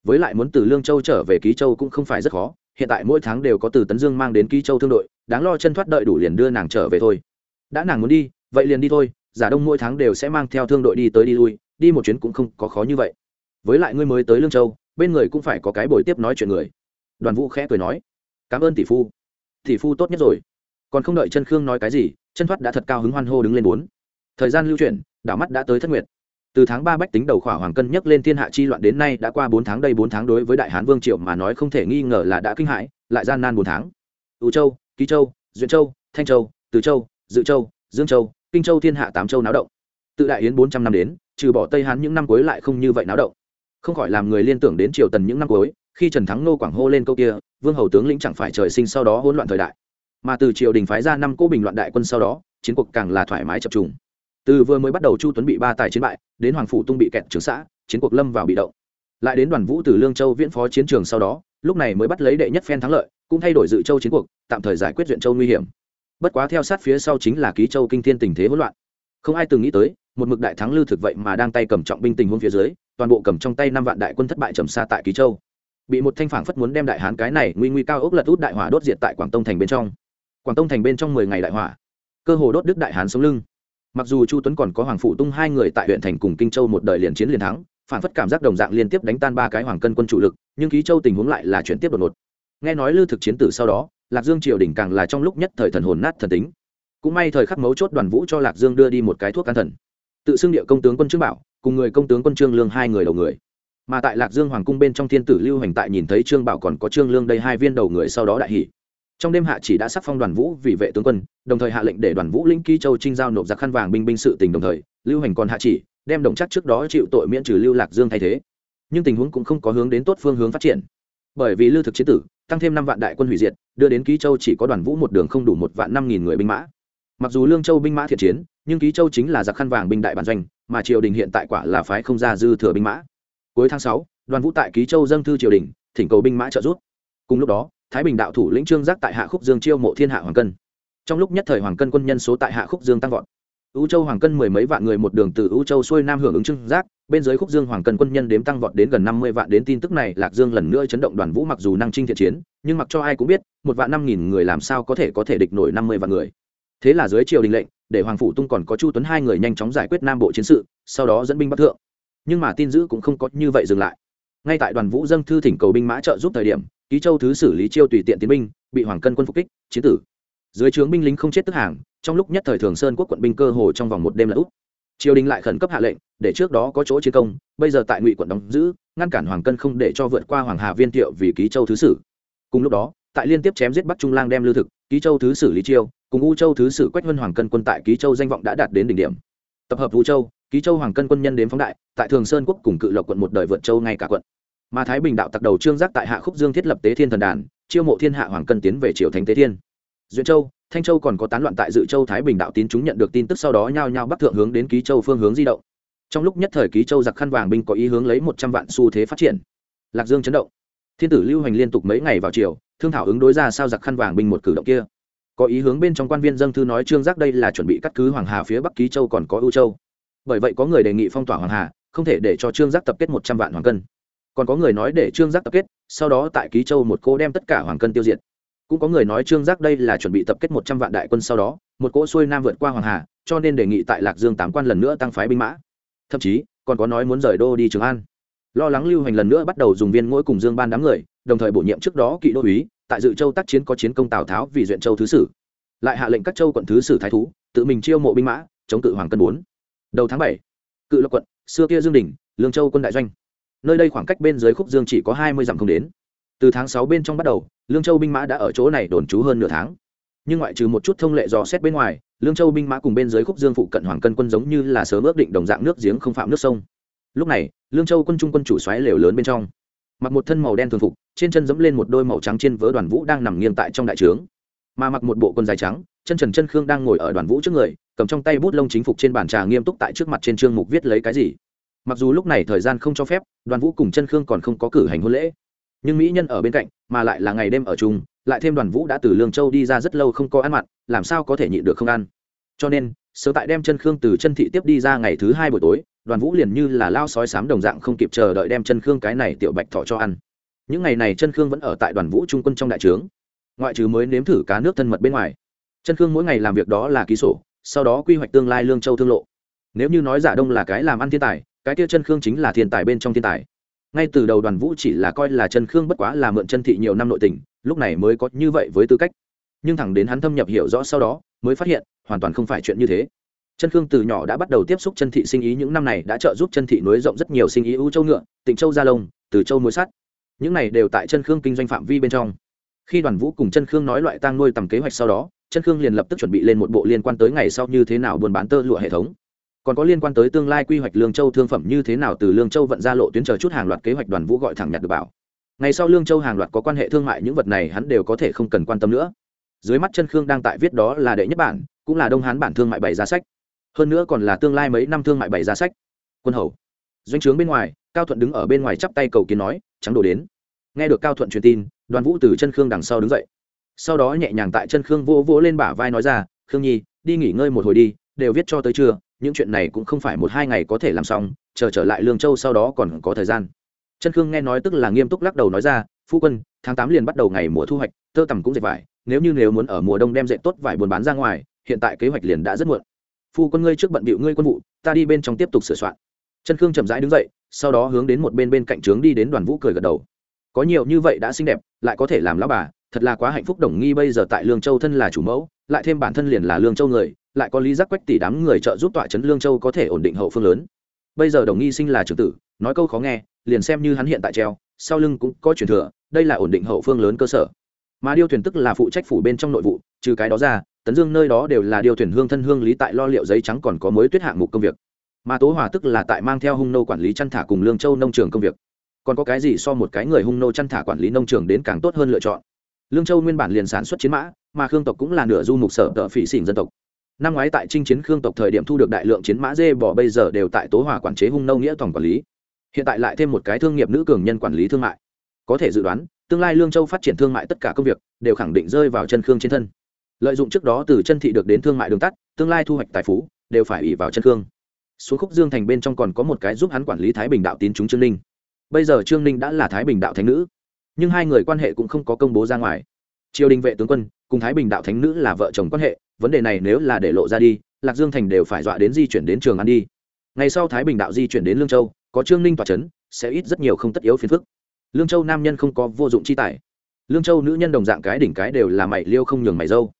Với lại muốn từ lương châu trở về ký châu cũng không phải rất khó, hiện tại mỗi tháng đều có từ tấn dương mang đến ký châu thương đội, đáng lo chân thoát đợi đủ liền đưa nàng trở về thôi. Đã nàng muốn đi, vậy liền đi thôi, giả đông mỗi tháng đều sẽ mang theo thương đội đi tới đi lui, đi một chuyến cũng không có khó như vậy. Với lại ngươi mới tới lương châu, bên người cũng phải có cái buổi tiếp nói chuyện người. Đoàn vũ khẽ cười nói, cảm ơn tỷ phu. Tỷ phu tốt nhất rồi còn không đợi chân khương nói cái gì, chân thoát đã thật cao hứng hoan hô đứng lên bốn. Thời gian lưu chuyển, đảo mắt đã tới thất nguyệt. Từ tháng ba bách tính đầu khỏa hoàng cân nhắc lên thiên hạ chi loạn đến nay đã qua bốn tháng đây bốn tháng đối với đại hán vương triệu mà nói không thể nghi ngờ là đã kinh hãi, lại gian nan bốn tháng. Ưu châu, ký châu, duyện châu, thanh châu, từ châu, dự châu, dương châu, kinh châu thiên hạ tám châu náo động. Tự đại yến bốn trăm năm đến, trừ bỏ tây hán những năm cuối lại không như vậy náo động. Không khỏi làm người liên tưởng đến triều tần những năm cuối, khi trần thắng nô quảng hô lên câu kia, vương hầu tướng lĩnh chẳng phải trời sinh sau đó hỗn loạn thời đại mà từ triều đình phái ra năm cỗ bình loạn đại quân sau đó, chiến cuộc càng là thoải mái chập trùng. Từ vừa mới bắt đầu chu tuấn bị ba tài chiến bại, đến hoàng phủ tung bị kẹt trường xã, chiến cuộc lâm vào bị động. Lại đến đoàn vũ từ lương châu viễn phó chiến trường sau đó, lúc này mới bắt lấy đệ nhất phen thắng lợi, cũng thay đổi dự châu chiến cuộc, tạm thời giải quyết duyện châu nguy hiểm. Bất quá theo sát phía sau chính là ký châu kinh thiên tình thế hỗn loạn. Không ai từng nghĩ tới, một mực đại thắng lưu thực vậy mà đang tay cầm trọng binh tình huống phía dưới, toàn bộ cầm trong tay năm vạn đại quân thất bại trầm xa tại ký châu. Bị một thanh phản phất muốn đem đại hán cái này nguy nguy cao ốc lật út đại hỏa đốt diệt tại quảng tông thành bên trong quảng tông thành bên trong mười ngày đại hỏa. Cơ hồ đốt đức đại hán sống lưng. Mặc dù chu tuấn còn có hoàng phụ tung hai người tại huyện thành cùng kinh châu một đời liền chiến liền thắng, phản phất cảm giác đồng dạng liên tiếp đánh tan ba cái hoàng cân quân chủ lực, nhưng ký châu tình huống lại là chuyển tiếp đột ngột. Nghe nói lư thực chiến tử sau đó, lạc dương triều đình càng là trong lúc nhất thời thần hồn nát thần tính. Cũng may thời khắc mấu chốt đoàn vũ cho lạc dương đưa đi một cái thuốc can thần. Tự xưng địa công tướng quân trương bảo, cùng người công tướng quân trương lương hai người đầu người. Mà tại lạc dương hoàng cung bên trong thiên tử lưu hành tại nhìn thấy trương bảo còn có trương lương đây hai viên đầu người sau đó đại hỷ trong đêm hạ chỉ đã sắc phong đoàn vũ vì vệ tướng quân, đồng thời hạ lệnh để đoàn vũ lĩnh ký châu trinh giao nộp giặc khăn vàng binh binh sự tình đồng thời, lưu hành còn hạ chỉ, đem đồng chắc trước đó chịu tội miễn trừ lưu lạc dương thay thế. Nhưng tình huống cũng không có hướng đến tốt phương hướng phát triển. Bởi vì lưu thực chiến tử, tăng thêm năm vạn đại quân hủy diệt, đưa đến ký châu chỉ có đoàn vũ một đường không đủ một vạn năm nghìn người binh mã. Mặc dù lương châu binh mã thiện chiến, nhưng ký châu chính là giặc khăn vàng binh đại bản doanh, mà triều đình hiện tại quả là phái không ra dư thừa binh mã. Cuối tháng sáu, đoàn vũ tại ký châu dâng thư triều đình, thỉnh cầu binh mã trợ giúp. Cùng lúc đó thái bình đạo thủ lĩnh trương giác tại hạ khúc dương chiêu mộ thiên hạ hoàng cân. Trong lúc nhất thời hoàng cân quân nhân số tại hạ khúc dương tăng vọt. Ưu châu hoàng cân mười mấy vạn người một đường từ ưu châu xuôi nam hưởng ứng trương giác, bên dưới khúc dương hoàng cân quân nhân đếm tăng vọt đến gần năm mươi vạn đến tin tức này, lạc dương lần nữa chấn động đoàn vũ mặc dù năng trinh thiện chiến, nhưng mặc cho ai cũng biết, một vạn năm nghìn người làm sao có thể có thể địch nổi năm mươi vạn người. Thế là dưới triều đình lệnh, để hoàng phủ tung còn có chu tuấn hai người nhanh chóng giải quyết nam bộ chiến sự, sau đó dẫn binh bắc thượng. Nhưng mà tin giữ cũng không có như vậy dừng lại. Ngay tại đoàn vũ dâng thư thỉnh cầu binh mã trợ giúp thời điểm ký châu thứ xử lý chiêu tùy tiện tiến binh, bị hoàng cân quân phục kích, chiến tử. Dưới trướng binh lính không chết tức hàng, trong lúc nhất thời thường sơn quốc quận binh cơ hồ trong vòng một đêm là úp. Triều đình lại khẩn cấp hạ lệnh, để trước đó có chỗ chiến công, bây giờ tại ngụy quận đóng giữ, ngăn cản hoàng cân không để cho vượt qua hoàng hà viên thiệu vì ký châu thứ sử cùng lúc đó, tại liên tiếp chém giết bắc trung lang đem lưu thực, ký châu thứ sử lý chiêu, cùng u châu thứ sử quách vân hoàng cân quân tại ký châu danh vọng đã đạt đến đỉnh điểm. Tập hợp vũ châu, ký châu hoàng cân quân nhân đến phóng đại, tại thường sơn quốc cùng cự lộc quận một đời vượt châu ngay cả quận mà thái bình đạo tặc đầu trương giác tại hạ khúc dương thiết lập tế thiên thần đàn, chiêu mộ thiên hạ hoàng cân tiến về triều thánh tế thiên. Duyện châu, thanh châu còn có tán loạn tại dự châu thái bình đạo tín chúng nhận được tin tức sau đó nhao nhao bắc thượng hướng đến ký châu phương hướng di động. Trong lúc nhất thời ký châu giặc khăn vàng binh có ý hướng lấy một trăm vạn xu thế phát triển. Lạc dương chấn động. Thiên tử lưu hành liên tục mấy ngày vào chiều thương thảo ứng đối ra sao giặc khăn vàng binh một cử động kia. Có ý hướng bên trong quan viên dân thư nói trương giác đây là chuẩn bị cắt cứ hoàng hà phía bắc ký châu còn có ưu châu. Bởi vậy có người đề nghị phong tỏa hoàng hà, không thể để cho trương giác tập kết một trăm vạn hoàng cân còn có người nói để trương giác tập kết, sau đó tại ký châu một cô đem tất cả hoàng cân tiêu diệt. Cũng có người nói trương giác đây là chuẩn bị tập kết một trăm vạn đại quân sau đó, một cỗ xuôi nam vượt qua hoàng hà, cho nên đề nghị tại lạc dương tám quan lần nữa tăng phái binh mã. Thậm chí, còn có nói muốn rời đô đi trường an. Lo lắng lưu hành lần nữa bắt đầu dùng viên mỗi cùng dương ban đám người, đồng thời bổ nhiệm trước đó kỵ đô úy, tại dự châu tác chiến có chiến công tào tháo vì duyện châu thứ sử. Lại hạ lệnh các châu quận thứ sử thái thú, tự mình chiêu mộ binh mã, chống cự hoàng cân bốn. Đầu tháng bảy, cự lộc quận, xưa kia dương đình, lương châu quân đại doanh nơi đây khoảng cách bên dưới khúc dương chỉ có hai mươi dặm không đến. Từ tháng sáu bên trong bắt đầu, lương châu binh mã đã ở chỗ này đồn trú hơn nửa tháng. Nhưng ngoại trừ một chút thông lệ dò xét bên ngoài, lương châu binh mã cùng bên dưới khúc dương phụ cận hoàng cân quân giống như là sớm ước định đồng dạng nước giếng không phạm nước sông. Lúc này, lương châu quân trung quân chủ xoáy lều lớn bên trong. Mặc một thân màu đen thường phục, trên chân dẫm lên một đôi màu trắng trên vớ đoàn vũ đang nằm nghiêng tại trong đại trướng. Mà mặc một bộ quần dài trắng, chân trần chân khương đang ngồi ở đoàn vũ trước người, cầm trong tay bút lông chính phục trên bàn trà nghiêm túc tại trước mặt trên trương mục viết lấy cái gì mặc dù lúc này thời gian không cho phép, đoàn vũ cùng chân khương còn không có cử hành hôn lễ. Nhưng mỹ nhân ở bên cạnh, mà lại là ngày đêm ở chung, lại thêm đoàn vũ đã từ lương châu đi ra rất lâu không có ăn mặn, làm sao có thể nhịn được không ăn? Cho nên, sớm tại đem chân khương từ chân thị tiếp đi ra ngày thứ hai buổi tối, đoàn vũ liền như là lao sói sám đồng dạng không kịp chờ đợi đem chân khương cái này tiểu bạch thọ cho ăn. Những ngày này chân khương vẫn ở tại đoàn vũ trung quân trong đại trướng. Ngoại trừ mới nếm thử cá nước thân mật bên ngoài, chân khương mỗi ngày làm việc đó là ký sổ, sau đó quy hoạch tương lai lương châu thương lộ. Nếu như nói giả đông là cái làm ăn thiên tài cái kia chân khương chính là thiên tài bên trong thiên tài. Ngay từ đầu đoàn vũ chỉ là coi là chân khương bất quá là mượn chân thị nhiều năm nội tình, lúc này mới có như vậy với tư cách. Nhưng thẳng đến hắn thâm nhập hiểu rõ sau đó, mới phát hiện, hoàn toàn không phải chuyện như thế. Chân khương từ nhỏ đã bắt đầu tiếp xúc chân thị sinh ý, những năm này đã trợ giúp chân thị nối rộng rất nhiều sinh ý ưu châu ngựa, tịnh châu gia lông, từ châu muối sắt. Những này đều tại chân khương kinh doanh phạm vi bên trong. Khi đoàn vũ cùng chân khương nói loại tang nuôi tầm kế hoạch sau đó, chân khương liền lập tức chuẩn bị lên một bộ liên quan tới ngày sau như thế nào buôn bán tơ lụa hệ thống còn có liên quan tới tương lai quy hoạch lương châu thương phẩm như thế nào từ lương châu vận ra lộ tuyến chờ chút hàng loạt kế hoạch đoàn vũ gọi thẳng nhặt được bảo. Ngày sau lương châu hàng loạt có quan hệ thương mại những vật này hắn đều có thể không cần quan tâm nữa. Dưới mắt chân khương đang tại viết đó là đệ nhất bản, cũng là đông hán bản thương mại bảy giá sách. Hơn nữa còn là tương lai mấy năm thương mại bảy giá sách. Quân hầu. Doanh trướng bên ngoài, cao thuận đứng ở bên ngoài chắp tay cầu kiến nói, trắng đổ đến. Nghe được cao thuận truyền tin, đoàn vũ từ chân khương đằng sau đứng dậy. Sau đó nhẹ nhàng tại chân khương vô vỗ lên bả vai nói ra, khương nhi, đi nghỉ ngơi một hồi đi, đều viết cho tới trưa những chuyện này cũng không phải một hai ngày có thể làm xong, chờ trở lại lương châu sau đó còn có thời gian. Chân khương nghe nói tức là nghiêm túc lắc đầu nói ra, phu quân, tháng tám liền bắt đầu ngày mùa thu hoạch, tơ tằm cũng dệt vải, nếu như nếu muốn ở mùa đông đem dệt tốt vải buôn bán ra ngoài, hiện tại kế hoạch liền đã rất muộn. Phu quân ngươi trước bận bịu ngươi quân vụ, ta đi bên trong tiếp tục sửa soạn. Chân khương chậm rãi đứng dậy, sau đó hướng đến một bên bên cạnh trướng đi đến đoàn vũ cười gật đầu. Có nhiều như vậy đã xinh đẹp, lại có thể làm lão bà, thật là quá hạnh phúc đồng nghi bây giờ tại lương châu thân là chủ mẫu, lại thêm bản thân liền là lương châu người lại có lý giác quách tỷ đám người trợ giúp tọa trấn lương châu có thể ổn định hậu phương lớn. Bây giờ đồng nghi sinh là trưởng tử, nói câu khó nghe, liền xem như hắn hiện tại treo, sau lưng cũng có truyền thừa, đây là ổn định hậu phương lớn cơ sở. Mà điêu thuyền tức là phụ trách phủ bên trong nội vụ, trừ cái đó ra, tấn dương nơi đó đều là điêu thuyền hương thân hương lý tại lo liệu giấy trắng còn có mới tuyết hạng mục công việc. Mà tố hòa tức là tại mang theo hung nô quản lý chăn thả cùng lương châu nông trường công việc. Còn có cái gì so một cái người hung nô chăn thả quản lý nông trường đến càng tốt hơn lựa chọn? Lương châu nguyên bản liền sản xuất chiến mã, mà khương tộc cũng là nửa du mục sở tợ phỉ xỉn dân tộc năm ngoái tại chinh chiến khương tộc thời điểm thu được đại lượng chiến mã dê bò, bây giờ đều tại tố hòa quản chế hung nâu nghĩa tổng quản lý. Hiện tại lại thêm một cái thương nghiệp nữ cường nhân quản lý thương mại. Có thể dự đoán, tương lai lương châu phát triển thương mại tất cả công việc đều khẳng định rơi vào chân khương trên thân. Lợi dụng trước đó từ chân thị được đến thương mại đường tắt, tương lai thu hoạch tài phú đều phải ủy vào chân khương. Xuống khúc dương thành bên trong còn có một cái giúp hắn quản lý thái bình đạo tín chúng trương ninh. Bây giờ trương ninh đã là thái bình đạo thánh nữ, nhưng hai người quan hệ cũng không có công bố ra ngoài. Triều đình vệ tướng quân cùng thái bình đạo thánh nữ là vợ chồng quan hệ vấn đề này nếu là để lộ ra đi, lạc dương thành đều phải dọa đến di chuyển đến trường ăn đi. Ngày sau thái bình đạo di chuyển đến lương châu, có trương ninh tòa c h ấ n sẽ ít rất nhiều không tất yếu phiền phức. Lương châu nam nhân không có vô dụng chi tài. Lương châu nữ nhân đồng dạng cái đỉnh cái đều là mày liêu không nhường mày dâu.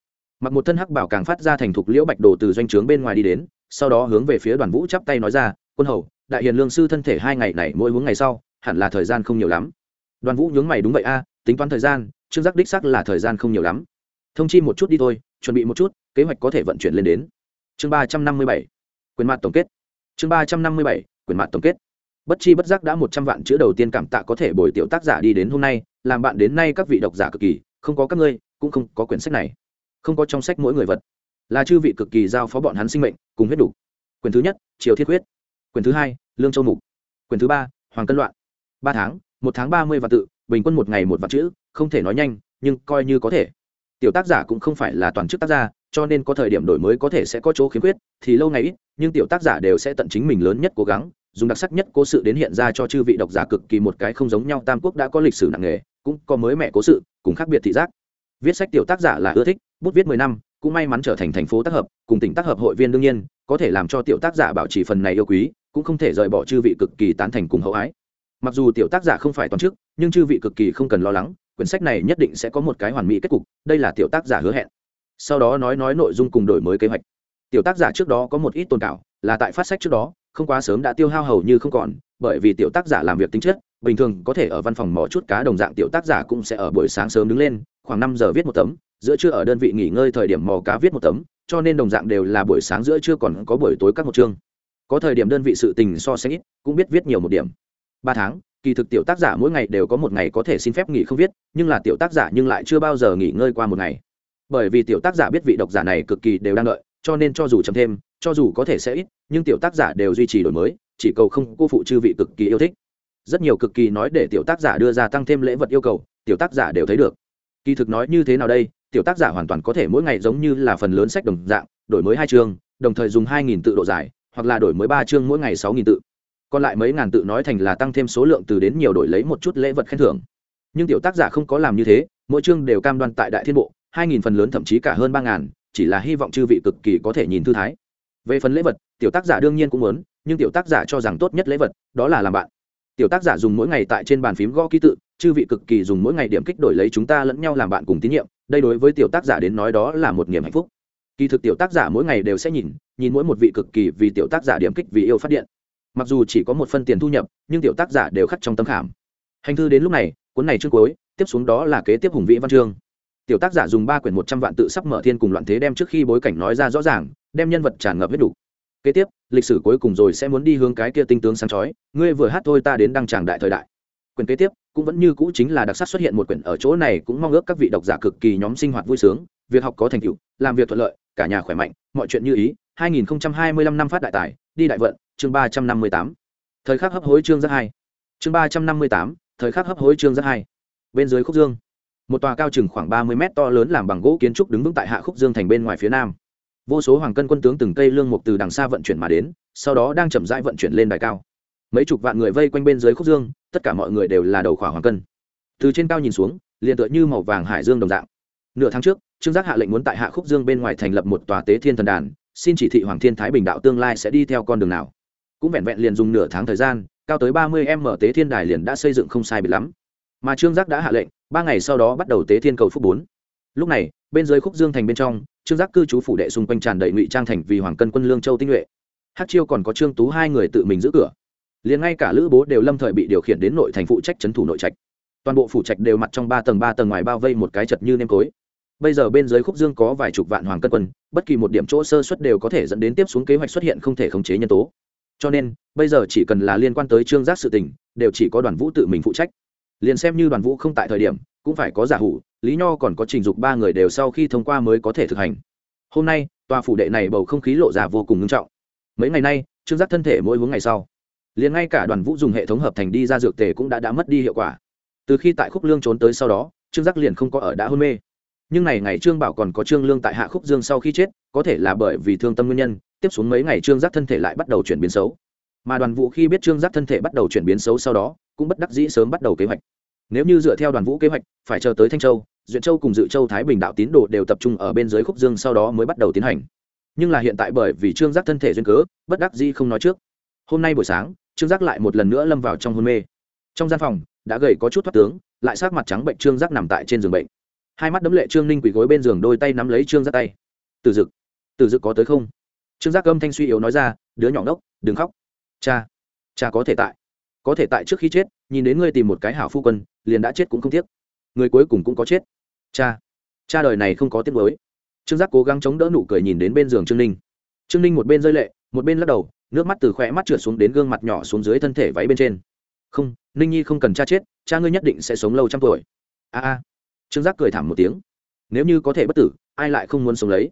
Mặc một thân hắc bảo càng phát ra thành thục liễu bạch đồ từ doanh trướng bên ngoài đi đến, sau đó hướng về phía đoàn vũ chắp tay nói ra, quân hầu, đại hiền lương sư thân thể hai ngày này mỗi hướng ngày sau, hẳn là thời gian không nhiều lắm. Đoàn vũ nhướng mày, đúng vậy a, tính toán thời gian, trương giác đích xác là thời gian không nhiều lắm thông chi một chút đi thôi, chuẩn bị một chút, kế hoạch có thể vận chuyển lên đến. Chương ba trăm năm mươi bảy, quyền mặt tổng kết. Chương ba trăm năm mươi bảy, quyền mặt tổng kết. Bất chi bất giác đã một trăm vạn chữ đầu tiên cảm tạ có thể bồi tiểu tác giả đi đến hôm nay, làm bạn đến nay các vị độc giả cực kỳ, không có các ngươi, cũng không có quyển sách này. Không có trong sách mỗi người vật. Là chư vị cực kỳ giao phó bọn hắn sinh mệnh, cùng huyết đủ. Quyền thứ nhất, triều thiết huyết quyền thứ hai, lương châu mục. Quyền thứ ba, hoàng cân loạn. Ba tháng, một tháng ba mươi vạn tự, bình quân một ngày một vạn chữ, không thể nói nhanh, nhưng coi như có thể tiểu tác giả cũng không phải là toàn chức tác gia cho nên có thời điểm đổi mới có thể sẽ có chỗ khiếm khuyết thì lâu ngày ít nhưng tiểu tác giả đều sẽ tận chính mình lớn nhất cố gắng dùng đặc sắc nhất cố sự đến hiện ra cho chư vị độc giả cực kỳ một cái không giống nhau tam quốc đã có lịch sử nặng nghề, cũng có mới mẹ cố sự cùng khác biệt thị giác. Viết sách tiểu tác giả là ưa thích bút viết mười năm cũng may mắn trở thành thành phố tác hợp cùng tỉnh tác hợp hội viên đương nhiên có thể làm cho tiểu tác giả bảo trì phần này yêu quý cũng không thể rời bỏ chư vị cực kỳ tán thành cùng hậu ái. Mặc dù tiểu tác giả không phải toàn chức nhưng chư vị cực kỳ không cần lo lắng quyển sách này nhất định sẽ có một cái hoàn mỹ kết cục, đây là tiểu tác giả hứa hẹn. Sau đó nói nói nội dung cùng đổi mới kế hoạch. Tiểu tác giả trước đó có một ít tồn cảo, là tại phát sách trước đó, không quá sớm đã tiêu hao hầu như không còn, bởi vì tiểu tác giả làm việc tính chất, bình thường có thể ở văn phòng mò chút cá đồng dạng tiểu tác giả cũng sẽ ở buổi sáng sớm đứng lên, khoảng năm giờ viết một tấm, giữa trưa ở đơn vị nghỉ ngơi thời điểm mò cá viết một tấm, cho nên đồng dạng đều là buổi sáng giữa trưa còn có buổi tối các một chương. Có thời điểm đơn vị sự tình so sánh ít, cũng biết viết nhiều một điểm. Ba tháng kỳ thực tiểu tác giả mỗi ngày đều có một ngày có thể xin phép nghỉ không viết, nhưng là tiểu tác giả nhưng lại chưa bao giờ nghỉ ngơi qua một ngày. Bởi vì tiểu tác giả biết vị độc giả này cực kỳ đều đang đợi, cho nên cho dù chậm thêm, cho dù có thể sẽ ít, nhưng tiểu tác giả đều duy trì đổi mới, chỉ cầu không cô phụ chư vị cực kỳ yêu thích. Rất nhiều cực kỳ nói để tiểu tác giả đưa ra tăng thêm lễ vật yêu cầu, tiểu tác giả đều thấy được. Kỳ thực nói như thế nào đây, tiểu tác giả hoàn toàn có thể mỗi ngày giống như là phần lớn sách đồng dạng, đổi mới hai chương, đồng thời dùng hai nghìn tự độ dài, hoặc là đổi mới ba chương mỗi ngày sáu nghìn tự còn lại mấy ngàn tự nói thành là tăng thêm số lượng từ đến nhiều đổi lấy một chút lễ vật khen thưởng. Nhưng tiểu tác giả không có làm như thế, mỗi chương đều cam đoan tại đại thiên bộ, hai nghìn phần lớn thậm chí cả hơn ba ngàn, chỉ là hy vọng chư vị cực kỳ có thể nhìn thư thái. Về phần lễ vật, tiểu tác giả đương nhiên cũng muốn, nhưng tiểu tác giả cho rằng tốt nhất lễ vật, đó là làm bạn. Tiểu tác giả dùng mỗi ngày tại trên bàn phím gõ ký tự, chư vị cực kỳ dùng mỗi ngày điểm kích đổi lấy chúng ta lẫn nhau làm bạn cùng tín nhiệm, đây đối với tiểu tác giả đến nói đó là một niềm hạnh phúc. Kỳ thực tiểu tác giả mỗi ngày đều sẽ nhìn nhìn mỗi một vị cực kỳ vì tiểu tác giả điểm kích vì yêu phát điện mặc dù chỉ có một phân tiền thu nhập, nhưng tiểu tác giả đều khắc trong tâm khảm. Hành thư đến lúc này, cuốn này chương cuối, tiếp xuống đó là kế tiếp hùng vĩ văn chương. Tiểu tác giả dùng ba quyển một trăm vạn tự sắp mở thiên cùng loạn thế đem trước khi bối cảnh nói ra rõ ràng, đem nhân vật tràn ngập hết đủ. Kế tiếp, lịch sử cuối cùng rồi sẽ muốn đi hướng cái kia tinh tướng sáng chói, ngươi vừa hát thôi ta đến đăng tràng đại thời đại. Quyển kế tiếp, cũng vẫn như cũ chính là đặc sắc xuất hiện một quyển ở chỗ này cũng mong ước các vị độc giả cực kỳ nhóm sinh hoạt vui sướng, việc học có thành tựu, làm việc thuận lợi, cả nhà khỏe mạnh, mọi chuyện như ý. 2025 năm phát đại tài, đi đại vận chương 358. thời khắc hấp hối chương rất hai chương 358, thời khắc hấp hối chương rất hai bên dưới khúc dương. Một tòa cao chừng khoảng 30 mét to lớn làm bằng gỗ kiến trúc đứng vững tại hạ khúc dương thành bên ngoài phía nam. Vô số hoàng cân quân tướng từng cây lương mục từ đằng xa vận chuyển mà đến sau đó đang chậm rãi vận chuyển lên đài cao. Mấy chục vạn người vây quanh bên dưới khúc dương tất cả mọi người đều là đầu khỏa hoàng cân. Từ trên cao nhìn xuống liền tựa như màu vàng hải dương đồng dạng. Nửa tháng trước trương giác hạ lệnh muốn tại hạ khúc dương bên ngoài thành lập một tòa tế thiên thần đàn xin chỉ thị hoàng thiên thái bình đạo tương lai sẽ đi theo con đường nào cũng vẹn vẹn liền dùng nửa tháng thời gian, cao tới ba mươi m tế thiên đài liền đã xây dựng không sai biệt lắm. Mà trương giác đã hạ lệnh, ba ngày sau đó bắt đầu tế thiên cầu phúc bốn. Lúc này, bên dưới khúc dương thành bên trong, trương giác cư trú phủ đệ xung quanh tràn đầy ngụy trang thành vì hoàng cân quân lương châu tinh nhuệ. Hát chiêu còn có trương tú hai người tự mình giữ cửa. Liền ngay cả lữ bố đều lâm thời bị điều khiển đến nội thành phụ trách trấn thủ nội trạch. Toàn bộ phủ trạch đều mặt trong ba tầng ba tầng ngoài bao vây một cái chật như nêm cối. Bây giờ bên dưới khúc dương có vài chục vạn hoàng cân quân, bất kỳ một điểm chỗ sơ xuất đều có thể dẫn đến tiếp xuống kế hoạch xuất hiện không thể khống chế nhân tố cho nên, bây giờ chỉ cần là liên quan tới trương giác sự tình, đều chỉ có đoàn vũ tự mình phụ trách. Liền xem như đoàn vũ không tại thời điểm, cũng phải có giả hủ, lý nho còn có trình dục ba người đều sau khi thông qua mới có thể thực hành. Hôm nay, tòa phủ đệ này bầu không khí lộ ra vô cùng nghiêm trọng. Mấy ngày nay, trương giác thân thể mỗi hướng ngày sau, liền ngay cả đoàn vũ dùng hệ thống hợp thành đi ra dược tề cũng đã đã mất đi hiệu quả. Từ khi tại khúc lương trốn tới sau đó, trương giác liền không có ở đã hôn mê. Nhưng này ngày trương bảo còn có trương lương tại hạ khúc dương sau khi chết, có thể là bởi vì thương tâm nguyên nhân tiếp xuống mấy ngày trương giác thân thể lại bắt đầu chuyển biến xấu. Mà đoàn vũ khi biết trương giác thân thể bắt đầu chuyển biến xấu sau đó, cũng bất đắc dĩ sớm bắt đầu kế hoạch. Nếu như dựa theo đoàn vũ kế hoạch, phải chờ tới thanh châu, duyện châu cùng dự châu, thái bình đạo tín đồ đều tập trung ở bên dưới khúc dương sau đó mới bắt đầu tiến hành. Nhưng là hiện tại bởi vì trương giác thân thể duyên cớ, bất đắc dĩ không nói trước. Hôm nay buổi sáng, trương giác lại một lần nữa lâm vào trong hôn mê. Trong gian phòng, đã gầy có chút thoát tướng, lại sát mặt trắng bệnh trương giác nằm tại trên giường bệnh. Hai mắt đấm lệ trương ninh quỳ gối bên giường, đôi tay nắm lấy trương giác tay. Từ dực từ dực có tới không? Trương giác âm thanh suy yếu nói ra, đứa nhỏ ngốc, đừng khóc. Cha cha có thể tại. Có thể tại trước khi chết, nhìn đến ngươi tìm một cái hảo phu quân, liền đã chết cũng không tiếc. Người cuối cùng cũng có chết. Cha cha đời này không có tiếc mới trương giác cố gắng chống đỡ nụ cười nhìn đến bên giường trương ninh. Trương ninh một bên rơi lệ, một bên lắc đầu, nước mắt từ khỏe mắt trượt xuống đến gương mặt nhỏ xuống dưới thân thể váy bên trên. Không, ninh nhi không cần cha chết, cha ngươi nhất định sẽ sống lâu trăm tuổi. A a. Trương giác cười thảm một tiếng. Nếu như có thể bất tử, ai lại không muốn sống lấy?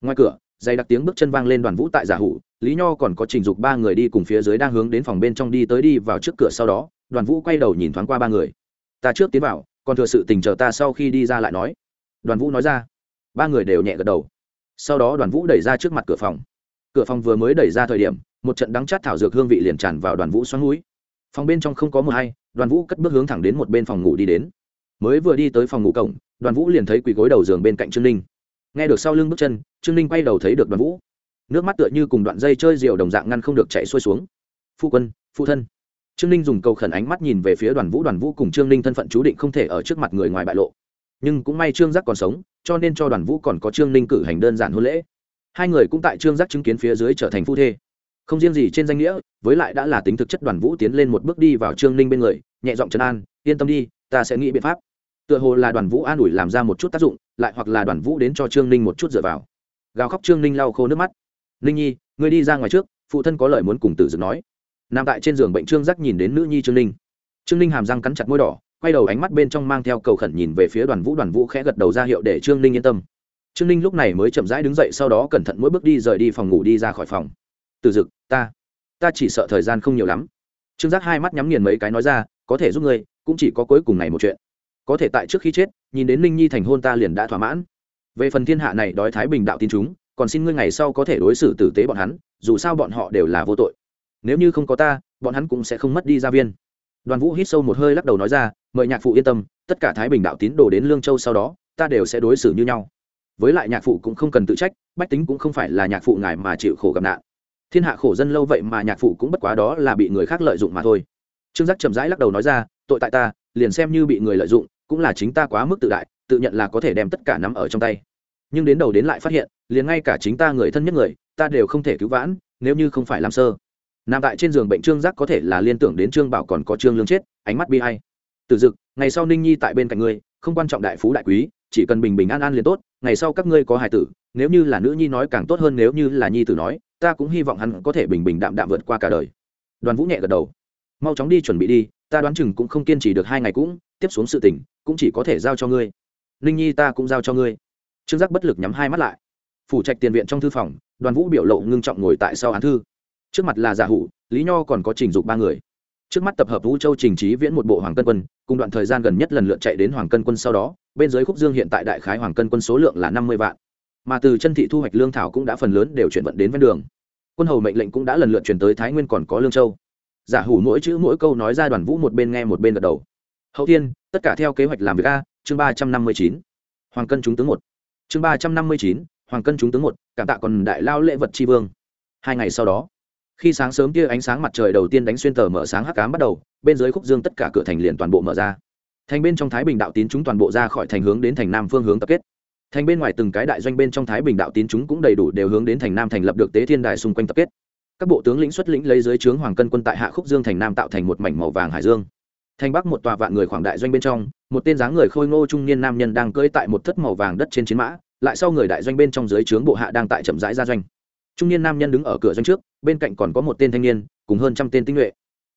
Ngoài cửa dày đặc tiếng bước chân vang lên đoàn vũ tại giả hủ, lý nho còn có trình dục ba người đi cùng phía dưới đang hướng đến phòng bên trong đi tới đi vào trước cửa sau đó, đoàn vũ quay đầu nhìn thoáng qua ba người. Ta trước tiến vào, còn thừa sự tình chờ ta sau khi đi ra lại nói. Đoàn vũ nói ra. Ba người đều nhẹ gật đầu. Sau đó đoàn vũ đẩy ra trước mặt cửa phòng. Cửa phòng vừa mới đẩy ra thời điểm, một trận đắng chát thảo dược hương vị liền tràn vào đoàn vũ xoắn núi phòng bên trong không có mờ hay, đoàn vũ cất bước hướng thẳng đến một bên phòng ngủ đi đến. Mới vừa đi tới phòng ngủ cổng, đoàn vũ liền thấy quỳ gối đầu giường bên cạnh trương ninh nghe được sau lưng bước chân, trương ninh quay đầu thấy được đoàn vũ. Nước mắt tựa như cùng đoạn dây chơi rượu đồng dạng ngăn không được chạy xuôi xuống. Phu quân phụ thân. Trương ninh dùng cầu khẩn ánh mắt nhìn về phía đoàn vũ đoàn vũ cùng trương ninh thân phận chú định không thể ở trước mặt người ngoài bại lộ. Nhưng cũng may trương giác còn sống, cho nên cho đoàn vũ còn có trương ninh cử hành đơn giản hôn lễ. Hai người cũng tại trương giác chứng kiến phía dưới trở thành phu thê. Không riêng gì trên danh nghĩa, với lại đã là tính thực chất đoàn vũ tiến lên một bước đi vào trương ninh bên người, nhẹ giọng trấn an, yên tâm đi, ta sẽ nghĩ biện pháp tựa hồ là đoàn vũ an ủi làm ra một chút tác dụng, lại hoặc là đoàn vũ đến cho trương ninh một chút dựa vào. Gào khóc trương ninh lau khô nước mắt. Ninh nhi người đi ra ngoài trước, phụ thân có lời muốn cùng tử dực nói. Nằm tại trên giường bệnh trương giác nhìn đến nữ nhi trương ninh. Trương ninh hàm răng cắn chặt môi đỏ, quay đầu ánh mắt bên trong mang theo cầu khẩn nhìn về phía đoàn vũ đoàn vũ khẽ gật đầu ra hiệu để trương ninh yên tâm. Trương ninh lúc này mới chậm rãi đứng dậy, sau đó cẩn thận mỗi bước đi rời đi phòng ngủ đi ra khỏi phòng. Từ dực ta ta chỉ sợ thời gian không nhiều lắm. Trương giác hai mắt nhắm nghiền mấy cái nói ra, có thể giúp ngươi, cũng chỉ có cuối cùng này một chuyện có thể tại trước khi chết, nhìn đến ninh nhi thành hôn ta liền đã thỏa mãn. Về phần thiên hạ này đói thái bình đạo tin chúng, còn xin ngươi ngày sau có thể đối xử tử tế bọn hắn, dù sao bọn họ đều là vô tội. Nếu như không có ta, bọn hắn cũng sẽ không mất đi gia viên. Đoàn vũ hít sâu một hơi lắc đầu nói ra, mời nhạc phụ yên tâm, tất cả thái bình đạo tín đồ đến lương châu sau đó, ta đều sẽ đối xử như nhau. Với lại nhạc phụ cũng không cần tự trách, bách tính cũng không phải là nhạc phụ ngài mà chịu khổ gặp nạn. Thiên hạ khổ dân lâu vậy mà nhạc phụ cũng bất quá đó là bị người khác lợi dụng mà thôi. Trương giác chậm rãi lắc đầu nói ra, tội tại ta, liền xem như bị người lợi dụng cũng là chính ta quá mức tự đại, tự nhận là có thể đem tất cả nắm ở trong tay. Nhưng đến đầu đến lại phát hiện, liền ngay cả chính ta người thân nhất người, ta đều không thể cứu vãn, nếu như không phải làm sơ. Nằm tại trên giường bệnh trương giác có thể là liên tưởng đến trương bảo còn có trương lương chết, ánh mắt bi hay từ dực, ngày sau ninh nhi tại bên cạnh ngươi, không quan trọng đại phú đại quý, chỉ cần bình bình an an liền tốt, ngày sau các ngươi có hài tử, nếu như là nữ nhi nói càng tốt hơn nếu như là nhi tử nói, ta cũng hy vọng hắn có thể bình bình đạm đạm vượt qua cả đời. Đoàn vũ nhẹ gật đầu. Mau chóng đi chuẩn bị đi, ta đoán chừng cũng không kiên trì được hai ngày cũng, tiếp xuống sự tình cũng chỉ có thể giao cho ngươi. Ninh nhi ta cũng giao cho ngươi. Trương giác bất lực nhắm hai mắt lại. Phủ trạch tiền viện trong thư phòng, đoàn vũ biểu lộ ngưng trọng ngồi tại sau án thư. Trước mặt là giả hủ, lý nho còn có trình dục ba người. Trước mắt tập hợp vũ châu trình trí viễn một bộ hoàng cân quân, cùng đoạn thời gian gần nhất lần lượt chạy đến hoàng cân quân sau đó, bên dưới khúc dương hiện tại đại khái hoàng cân quân số lượng là năm mươi vạn. Mà từ chân thị thu hoạch lương thảo cũng đã phần lớn đều chuyển vận đến ven đường. Quân hầu mệnh lệnh cũng đã lần lượt chuyển tới thái nguyên còn có lương châu. Giả hủ mỗi chữ mỗi câu nói ra đoàn vũ một bên nghe một bên gật đầu hậu thiên, tất cả theo kế hoạch làm việc a, chương ba trăm năm mươi chín. Hoàng cân chúng tướng một. Chương ba trăm năm mươi chín, hoàng cân chúng tướng một, cảm tạ còn đại lao lễ vật tri vương. Hai ngày sau đó, khi sáng sớm kia ánh sáng mặt trời đầu tiên đánh xuyên tờ mở sáng hắc cám bắt đầu, bên dưới khúc dương tất cả cửa thành liền toàn bộ mở ra. Thành bên trong thái bình đạo tín chúng toàn bộ ra khỏi thành hướng đến thành nam phương hướng tập kết. Thành bên ngoài từng cái đại doanh bên trong thái bình đạo tín chúng cũng đầy đủ đều hướng đến thành nam thành lập được tế thiên đài xung quanh tập kết. Các bộ tướng lĩnh xuất lĩnh lấy dưới trướng hoàng cân quân tại hạ khúc dương thành nam tạo thành một mảnh màu vàng hải dương thành bắc một tòa vạn người khoảng đại doanh bên trong một tên dáng người khôi ngô trung niên nam nhân đang cưỡi tại một thất màu vàng đất trên chiến mã lại sau người đại doanh bên trong dưới trướng bộ hạ đang tại chậm rãi ra doanh. Trung niên nam nhân đứng ở cửa doanh trước bên cạnh còn có một tên thanh niên cùng hơn trăm tên tinh nhuệ.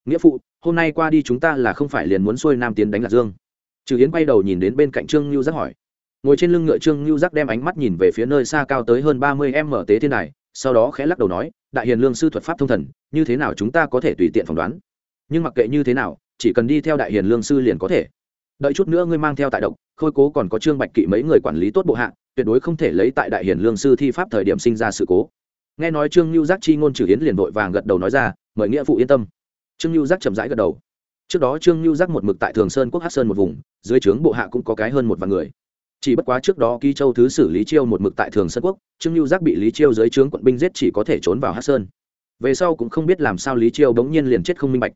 Nghĩa phụ hôm nay qua đi chúng ta là không phải liền muốn xuôi nam tiến đánh lạc dương. Trừ yến quay đầu nhìn đến bên cạnh trương lưu giác hỏi. Ngồi trên lưng ngựa trương lưu giác đem ánh mắt nhìn về phía nơi xa cao tới hơn ba mươi m tế thiên này, sau đó khẽ lắc đầu nói đại hiền lương sư thuật pháp thông thần như thế nào chúng ta có thể tùy tiện phỏng đoán? Nhưng mặc kệ như thế nào chỉ cần đi theo đại hiền lương sư liền có thể. Đợi chút nữa ngươi mang theo tại động khôi cố còn có trương bạch kỵ mấy người quản lý tốt bộ hạ, tuyệt đối không thể lấy tại đại hiền lương sư thi pháp thời điểm sinh ra sự cố. Nghe nói trương lưu giác chi ngôn trừ hiến liền vội vàng gật đầu nói ra, mời nghĩa phụ yên tâm. Trương lưu giác chậm rãi gật đầu. Trước đó trương lưu giác một mực tại thường sơn quốc hát sơn một vùng, dưới trướng bộ hạ cũng có cái hơn một vạn người. Chỉ bất quá trước đó ký châu thứ xử lý chiêu một mực tại thường sơn quốc, trương lưu giác bị lý chiêu dưới trướng quận binh giết chỉ có thể trốn vào hát sơn. Về sau cũng không biết làm sao lý chiêu bỗng nhiên liền chết không minh bạch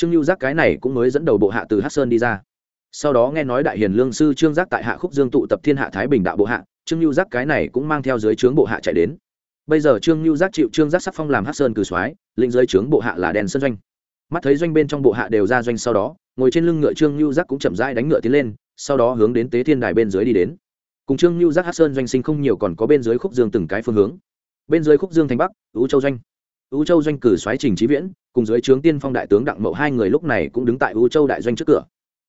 trương lưu giác cái này cũng mới dẫn đầu bộ hạ từ hát sơn đi ra. Sau đó nghe nói đại hiền lương sư trương giác tại hạ khúc dương tụ tập thiên hạ thái bình đạo bộ hạ, trương lưu giác cái này cũng mang theo dưới trướng bộ hạ chạy đến. Bây giờ trương lưu giác chịu trương giác sắc phong làm hát sơn cử soái, lĩnh dưới trướng bộ hạ là đèn sân doanh. Mắt thấy doanh bên trong bộ hạ đều ra doanh sau đó, ngồi trên lưng ngựa trương lưu giác cũng chậm rãi đánh ngựa tiến lên, sau đó hướng đến tế thiên đài bên dưới đi đến. Cùng trương lưu giác hát sơn doanh sinh không nhiều còn có bên dưới khúc dương từng cái phương hướng. Bên dưới khúc dương thành bắc ứ châu doanh. U châu doanh cử xoáy trình trí viễn, cùng dưới trướng tiên phong đại tướng đặng mậu hai người lúc này cũng đứng tại U châu đại doanh trước cửa.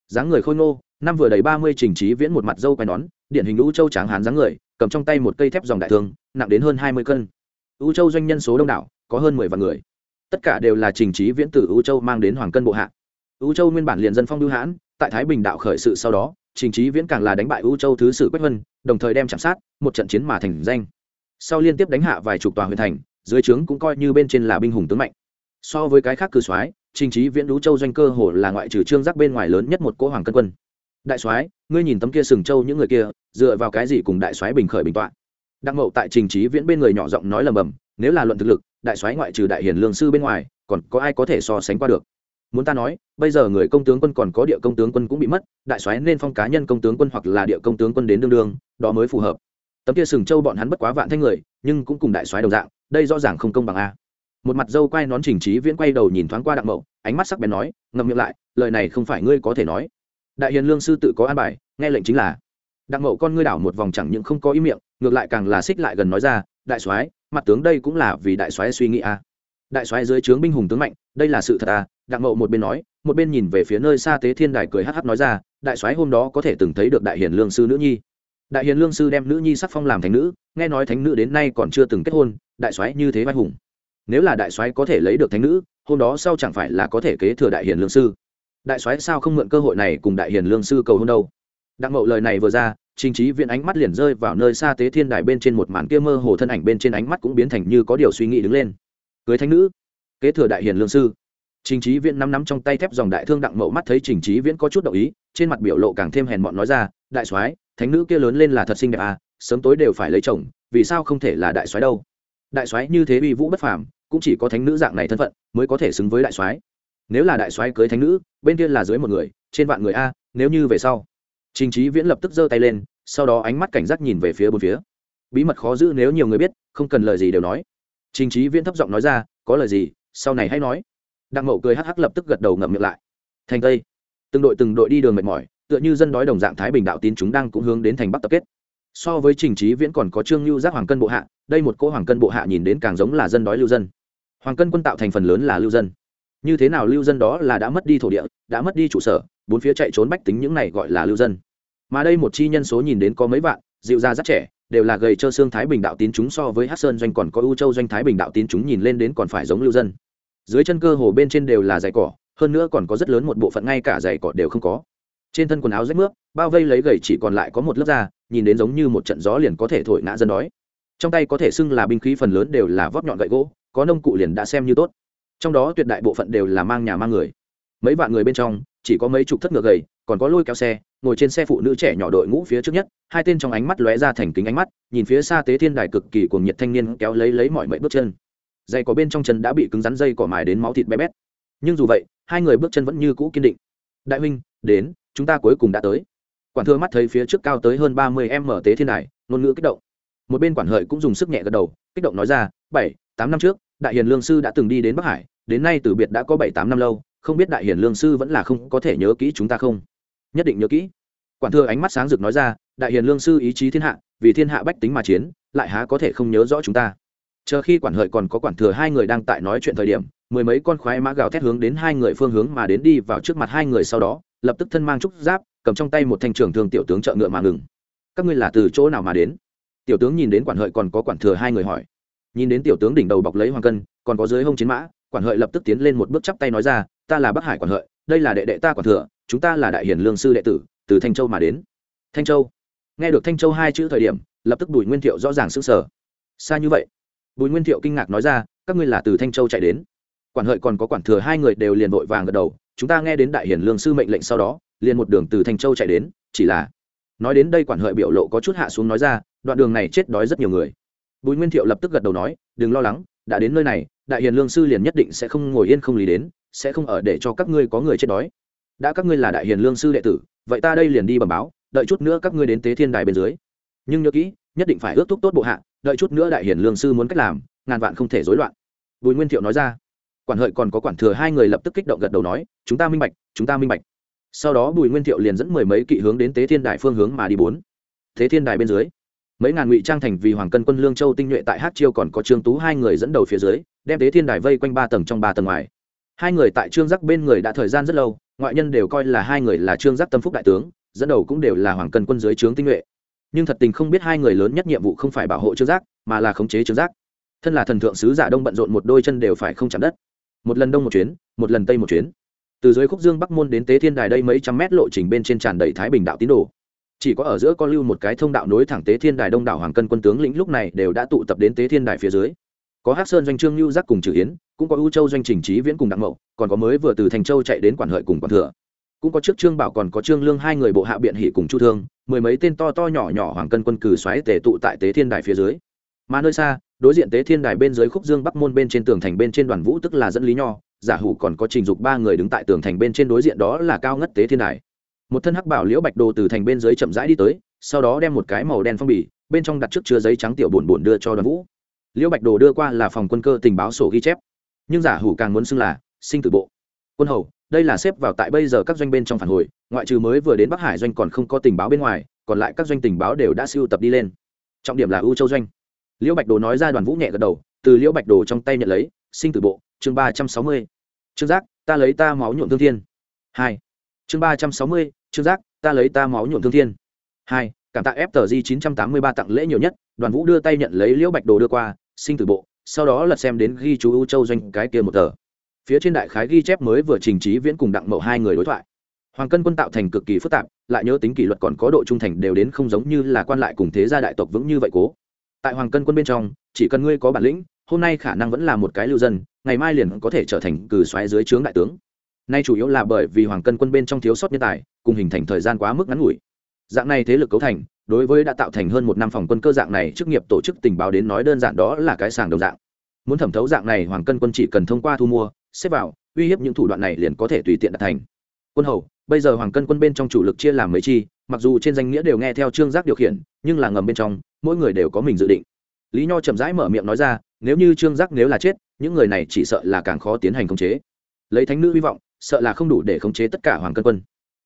Dáng người khôi ngô, năm vừa đầy ba mươi trình trí viễn một mặt dâu quai nón, điển hình U châu tráng hán dáng người, cầm trong tay một cây thép dòng đại thương, nặng đến hơn hai mươi cân. U châu doanh nhân số đông đảo, có hơn mười vạn người. Tất cả đều là trình trí viễn từ U châu mang đến hoàng cân bộ hạ. U châu nguyên bản liền dân phong lưu hãn, tại thái bình đạo khởi sự sau đó, trình trí viễn càng là đánh bại U châu thứ sử quách vân đồng thời đem chạm sát, một trận chiến mà thành danh. Sau liên tiếp đánh hạ vài chục tòa huyện thành dưới trướng cũng coi như bên trên là binh hùng tướng mạnh. So với cái khác cử soái, trình trí viễn đú châu doanh cơ hồ là ngoại trừ trương giác bên ngoài lớn nhất một cỗ hoàng cân quân. Đại soái, ngươi nhìn tấm kia sừng châu những người kia, dựa vào cái gì cùng đại soái bình khởi bình tọa? Đặng mậu tại trình trí viễn bên người nhỏ giọng nói lầm bầm, nếu là luận thực lực, đại soái ngoại trừ đại hiền lương sư bên ngoài, còn có ai có thể so sánh qua được? Muốn ta nói, bây giờ người công tướng quân còn có địa công tướng quân cũng bị mất, đại soái nên phong cá nhân công tướng quân hoặc là địa công tướng quân đến đương đương, đó mới phù hợp. Tấm kia sừng châu bọn hắn bất quá vạn thanh người, nhưng cũng cùng đại soái đồng dạng đây rõ ràng không công bằng a. Một mặt dâu quay nón trình trí viễn quay đầu nhìn thoáng qua đặng mậu, ánh mắt sắc bén nói, ngậm miệng lại, lời này không phải ngươi có thể nói. Đại hiền lương sư tự có an bài, nghe lệnh chính là. Đặng mậu con ngươi đảo một vòng chẳng những không có ý miệng, ngược lại càng là xích lại gần nói ra, đại soái, mặt tướng đây cũng là vì đại soái suy nghĩ a. Đại soái dưới trướng binh hùng tướng mạnh, đây là sự thật à đặng mậu một bên nói, một bên nhìn về phía nơi xa tế thiên đài cười hắc hắc nói ra, đại soái hôm đó có thể từng thấy được đại hiền lương sư nữ nhi. Đại hiền lương sư đem nữ nhi sắc phong làm thành nữ nghe nói thánh nữ đến nay còn chưa từng kết hôn, đại soái như thế vai hùng. Nếu là đại soái có thể lấy được thánh nữ, hôm đó sau chẳng phải là có thể kế thừa đại hiền lương sư? Đại soái sao không mượn cơ hội này cùng đại hiền lương sư cầu hôn đâu? Đặng mậu lời này vừa ra, trình trí viện ánh mắt liền rơi vào nơi xa tế thiên đài bên trên một màn kia mơ hồ thân ảnh bên trên ánh mắt cũng biến thành như có điều suy nghĩ đứng lên. Cưới thánh nữ, kế thừa đại hiền lương sư. Trình trí viện nắm nắm trong tay thép dòng đại thương đặng mậu mắt thấy trình trí viễn có chút đồng ý, trên mặt biểu lộ càng thêm hèn mọn nói ra, đại soái, thánh nữ kia lớn lên là thật xinh đẹp à sớm tối đều phải lấy chồng, vì sao không thể là đại soái đâu? Đại soái như thế uy vũ bất phàm, cũng chỉ có thánh nữ dạng này thân phận mới có thể xứng với đại soái. Nếu là đại soái cưới thánh nữ, bên kia là dưới một người, trên vạn người a, nếu như về sau. Trình trí viễn lập tức giơ tay lên, sau đó ánh mắt cảnh giác nhìn về phía bốn phía. Bí mật khó giữ nếu nhiều người biết, không cần lời gì đều nói. Trình trí viễn thấp giọng nói ra, có lời gì, sau này hãy nói. Đặng mậu cười hắc hắc lập tức gật đầu ngậm miệng lại. Thành tây. Từng đội từng đội đi đường mệt mỏi, tựa như dân đói đồng dạng thái bình đạo tín chúng đang cũng hướng đến thành bắc tập kết so với trình trí viễn còn có trương lưu giác hoàng cân bộ hạ, đây một cỗ hoàng cân bộ hạ nhìn đến càng giống là dân đói lưu dân. Hoàng cân quân tạo thành phần lớn là lưu dân. Như thế nào lưu dân đó là đã mất đi thổ địa, đã mất đi trụ sở, bốn phía chạy trốn bách tính những này gọi là lưu dân. Mà đây một chi nhân số nhìn đến có mấy vạn, dịu ra rất trẻ, đều là gầy trơ xương thái bình đạo tín chúng so với hát sơn doanh còn có ưu châu doanh thái bình đạo tín chúng nhìn lên đến còn phải giống lưu dân. Dưới chân cơ hồ bên trên đều là dày cỏ, hơn nữa còn có rất lớn một bộ phận ngay cả dày cỏ đều không có trên thân quần áo rách nước bao vây lấy gầy chỉ còn lại có một lớp da, nhìn đến giống như một trận gió liền có thể thổi ngã dân đói. Trong tay có thể xưng là binh khí phần lớn đều là vót nhọn gậy gỗ, có nông cụ liền đã xem như tốt. Trong đó tuyệt đại bộ phận đều là mang nhà mang người. Mấy vạn người bên trong, chỉ có mấy chục thất ngựa gầy, còn có lôi kéo xe, ngồi trên xe phụ nữ trẻ nhỏ đội ngũ phía trước nhất, hai tên trong ánh mắt lóe ra thành kính ánh mắt, nhìn phía xa tế thiên đài cực kỳ cuồng nhiệt thanh niên kéo lấy lấy mọi mệnh bước chân. Dây có bên trong chân đã bị cứng rắn dây cỏ mài đến máu thịt bé bét. Nhưng dù vậy, hai người bước chân vẫn như cũ kiên định. Đại huynh, đến chúng ta cuối cùng đã tới. Quản thừa mắt thấy phía trước cao tới hơn ba mươi em mở tế thiên đài, ngôn ngữ kích động. Một bên quản hợi cũng dùng sức nhẹ gật đầu, kích động nói ra, bảy, tám năm trước, đại hiền lương sư đã từng đi đến bắc hải, đến nay từ biệt đã có bảy, tám năm lâu, không biết đại hiền lương sư vẫn là không có thể nhớ kỹ chúng ta không? Nhất định nhớ kỹ. Quản thừa ánh mắt sáng rực nói ra, đại hiền lương sư ý chí thiên hạ, vì thiên hạ bách tính mà chiến, lại há có thể không nhớ rõ chúng ta? Chờ khi quản hợi còn có quản thừa hai người đang tại nói chuyện thời điểm, mười mấy con khoái mã gào thét hướng đến hai người phương hướng mà đến đi vào trước mặt hai người sau đó lập tức thân mang trúc giáp, cầm trong tay một thanh trường thương tiểu tướng trợ ngựa mà ngừng. Các ngươi là từ chỗ nào mà đến? Tiểu tướng nhìn đến quản hợi còn có quản thừa hai người hỏi. Nhìn đến tiểu tướng đỉnh đầu bọc lấy hoàng cân, còn có dưới hông chiến mã, quản hợi lập tức tiến lên một bước chắp tay nói ra, ta là bắc hải quản hợi, đây là đệ đệ ta quản thừa, chúng ta là đại hiền lương sư đệ tử, từ thanh châu mà đến. Thanh châu. Nghe được thanh châu hai chữ thời điểm, lập tức bùi nguyên thiệu rõ ràng sững sờ. Xa như vậy? Bùi nguyên thiệu kinh ngạc nói ra, các ngươi là từ thanh châu chạy đến. Quản hợi còn có quản thừa hai người đều liền vội vàng gật đầu chúng ta nghe đến đại hiển lương sư mệnh lệnh sau đó, liền một đường từ thành châu chạy đến, chỉ là, nói đến đây quản hợi biểu lộ có chút hạ xuống nói ra, đoạn đường này chết đói rất nhiều người. Bùi nguyên thiệu lập tức gật đầu nói, đừng lo lắng, đã đến nơi này, đại hiền lương sư liền nhất định sẽ không ngồi yên không lý đến, sẽ không ở để cho các ngươi có người chết đói. Đã các ngươi là đại hiền lương sư đệ tử, vậy ta đây liền đi bẩm báo, đợi chút nữa các ngươi đến tế thiên đài bên dưới. Nhưng nhớ kỹ, nhất định phải ước thúc tốt bộ hạ, đợi chút nữa đại hiển lương sư muốn cách làm, ngàn vạn không thể rối loạn. Bùi nguyên thiệu nói ra quản hợi còn có quản thừa hai người lập tức kích động gật đầu nói, chúng ta minh bạch, chúng ta minh bạch. Sau đó bùi nguyên thiệu liền dẫn mười mấy kỵ hướng đến tế thiên đài phương hướng mà đi bốn. Tế thiên đài bên dưới, mấy ngàn ngụy trang thành vì hoàng cân quân lương châu tinh nhuệ tại hát chiêu còn có trương tú hai người dẫn đầu phía dưới, đem tế thiên đài vây quanh ba tầng trong ba tầng ngoài. Hai người tại trương giác bên người đã thời gian rất lâu, ngoại nhân đều coi là hai người là trương giác tâm phúc đại tướng, dẫn đầu cũng đều là hoàng cân quân dưới trướng tinh nhuệ. Nhưng thật tình không biết hai người lớn nhất nhiệm vụ không phải bảo hộ trương giác, mà là khống chế trương giác. Thân là thần thượng sứ giả đông bận rộn một đôi chân đều phải không chạm đất một lần đông một chuyến một lần tây một chuyến. Từ dưới khúc dương bắc môn đến tế thiên đài đây mấy trăm mét lộ trình bên trên tràn đầy thái bình đạo tín đồ. Chỉ có ở giữa con lưu một cái thông đạo nối thẳng tế thiên đài đông đảo hoàng cân quân tướng lĩnh lúc này đều đã tụ tập đến tế thiên đài phía dưới. Có hắc sơn doanh trương lưu giác cùng trừ hiến, cũng có ưu châu doanh trình trí viễn cùng đặng mậu còn có mới vừa từ thành châu chạy đến quản hợi cùng quản thừa. Cũng có trước trương bảo còn có trương lương hai người bộ hạ biện hỷ cùng chu thương mười mấy tên to to nhỏ nhỏ hoàng cân quân cử xoáy tề tụ tại tế thiên đài phía dưới. Mà nơi xa đối diện tế thiên đài bên dưới khúc dương bắc môn bên trên tường thành bên trên đoàn vũ tức là dẫn lý nho, giả hủ còn có trình dục ba người đứng tại tường thành bên trên đối diện đó là cao ngất tế thiên đài. Một thân hắc bảo liễu bạch đồ từ thành bên dưới chậm rãi đi tới, sau đó đem một cái màu đen phong bì, bên trong đặt trước chứa giấy trắng tiểu bổn bổn đưa cho đoàn vũ. Liễu bạch đồ đưa qua là phòng quân cơ tình báo sổ ghi chép. Nhưng giả hủ càng muốn xưng là sinh tử bộ. Quân hầu, đây là xếp vào tại bây giờ các doanh bên trong phản hồi, ngoại trừ mới vừa đến bắc hải doanh còn không có tình báo bên ngoài, còn lại các doanh tình báo đều đã siêu tập đi lên. Trọng điểm là ưu châu doanh liễu bạch đồ nói ra đoàn vũ nhẹ gật đầu, từ liễu bạch đồ trong tay nhận lấy, sinh tử bộ, chương ba trăm sáu mươi. Trương giác, ta lấy ta máu nhuộm thương thiên. Hai. Chương ba trăm sáu mươi, trương giác, ta lấy ta máu nhuộm thương thiên. Hai. Cảm tạ ftg chín trăm tám mươi ba tặng lễ nhiều nhất, đoàn vũ đưa tay nhận lấy liễu bạch đồ đưa qua, sinh tử bộ, sau đó lật xem đến ghi chú ưu châu doanh cái kia một tờ. Phía trên đại khái ghi chép mới vừa trình trí viễn cùng đặng mậu hai người đối thoại. Hoàng cân quân tạo thành cực kỳ phức tạp, lại nhớ tính kỷ luật còn có độ trung thành đều đến không giống như là quan lại cùng thế gia đại tộc vững như vậy cố tại hoàng cân quân bên trong, chỉ cần ngươi có bản lĩnh, hôm nay khả năng vẫn là một cái lưu dân, ngày mai liền có thể trở thành cử xoáy dưới trướng đại tướng. Nay chủ yếu là bởi vì hoàng cân quân bên trong thiếu sót nhân tài, cùng hình thành thời gian quá mức ngắn ngủi. Dạng này thế lực cấu thành, đối với đã tạo thành hơn một năm phòng quân cơ dạng này chức nghiệp tổ chức tình báo đến nói đơn giản đó là cái sàng đầu dạng. Muốn thẩm thấu dạng này hoàng cân quân chỉ cần thông qua thu mua, xếp vào, uy hiếp những thủ đoạn này liền có thể tùy tiện đạt thành. Quân hầu, bây giờ hoàng cân quân bên trong chủ lực chia làm mấy chi, mặc dù trên danh nghĩa đều nghe theo trương giác điều khiển, nhưng là ngầm bên trong mỗi người đều có mình dự định. Lý nho chậm rãi mở miệng nói ra, nếu như trương giác nếu là chết, những người này chỉ sợ là càng khó tiến hành khống chế. Lấy thánh nữ hy vọng, sợ là không đủ để khống chế tất cả hoàng cân quân.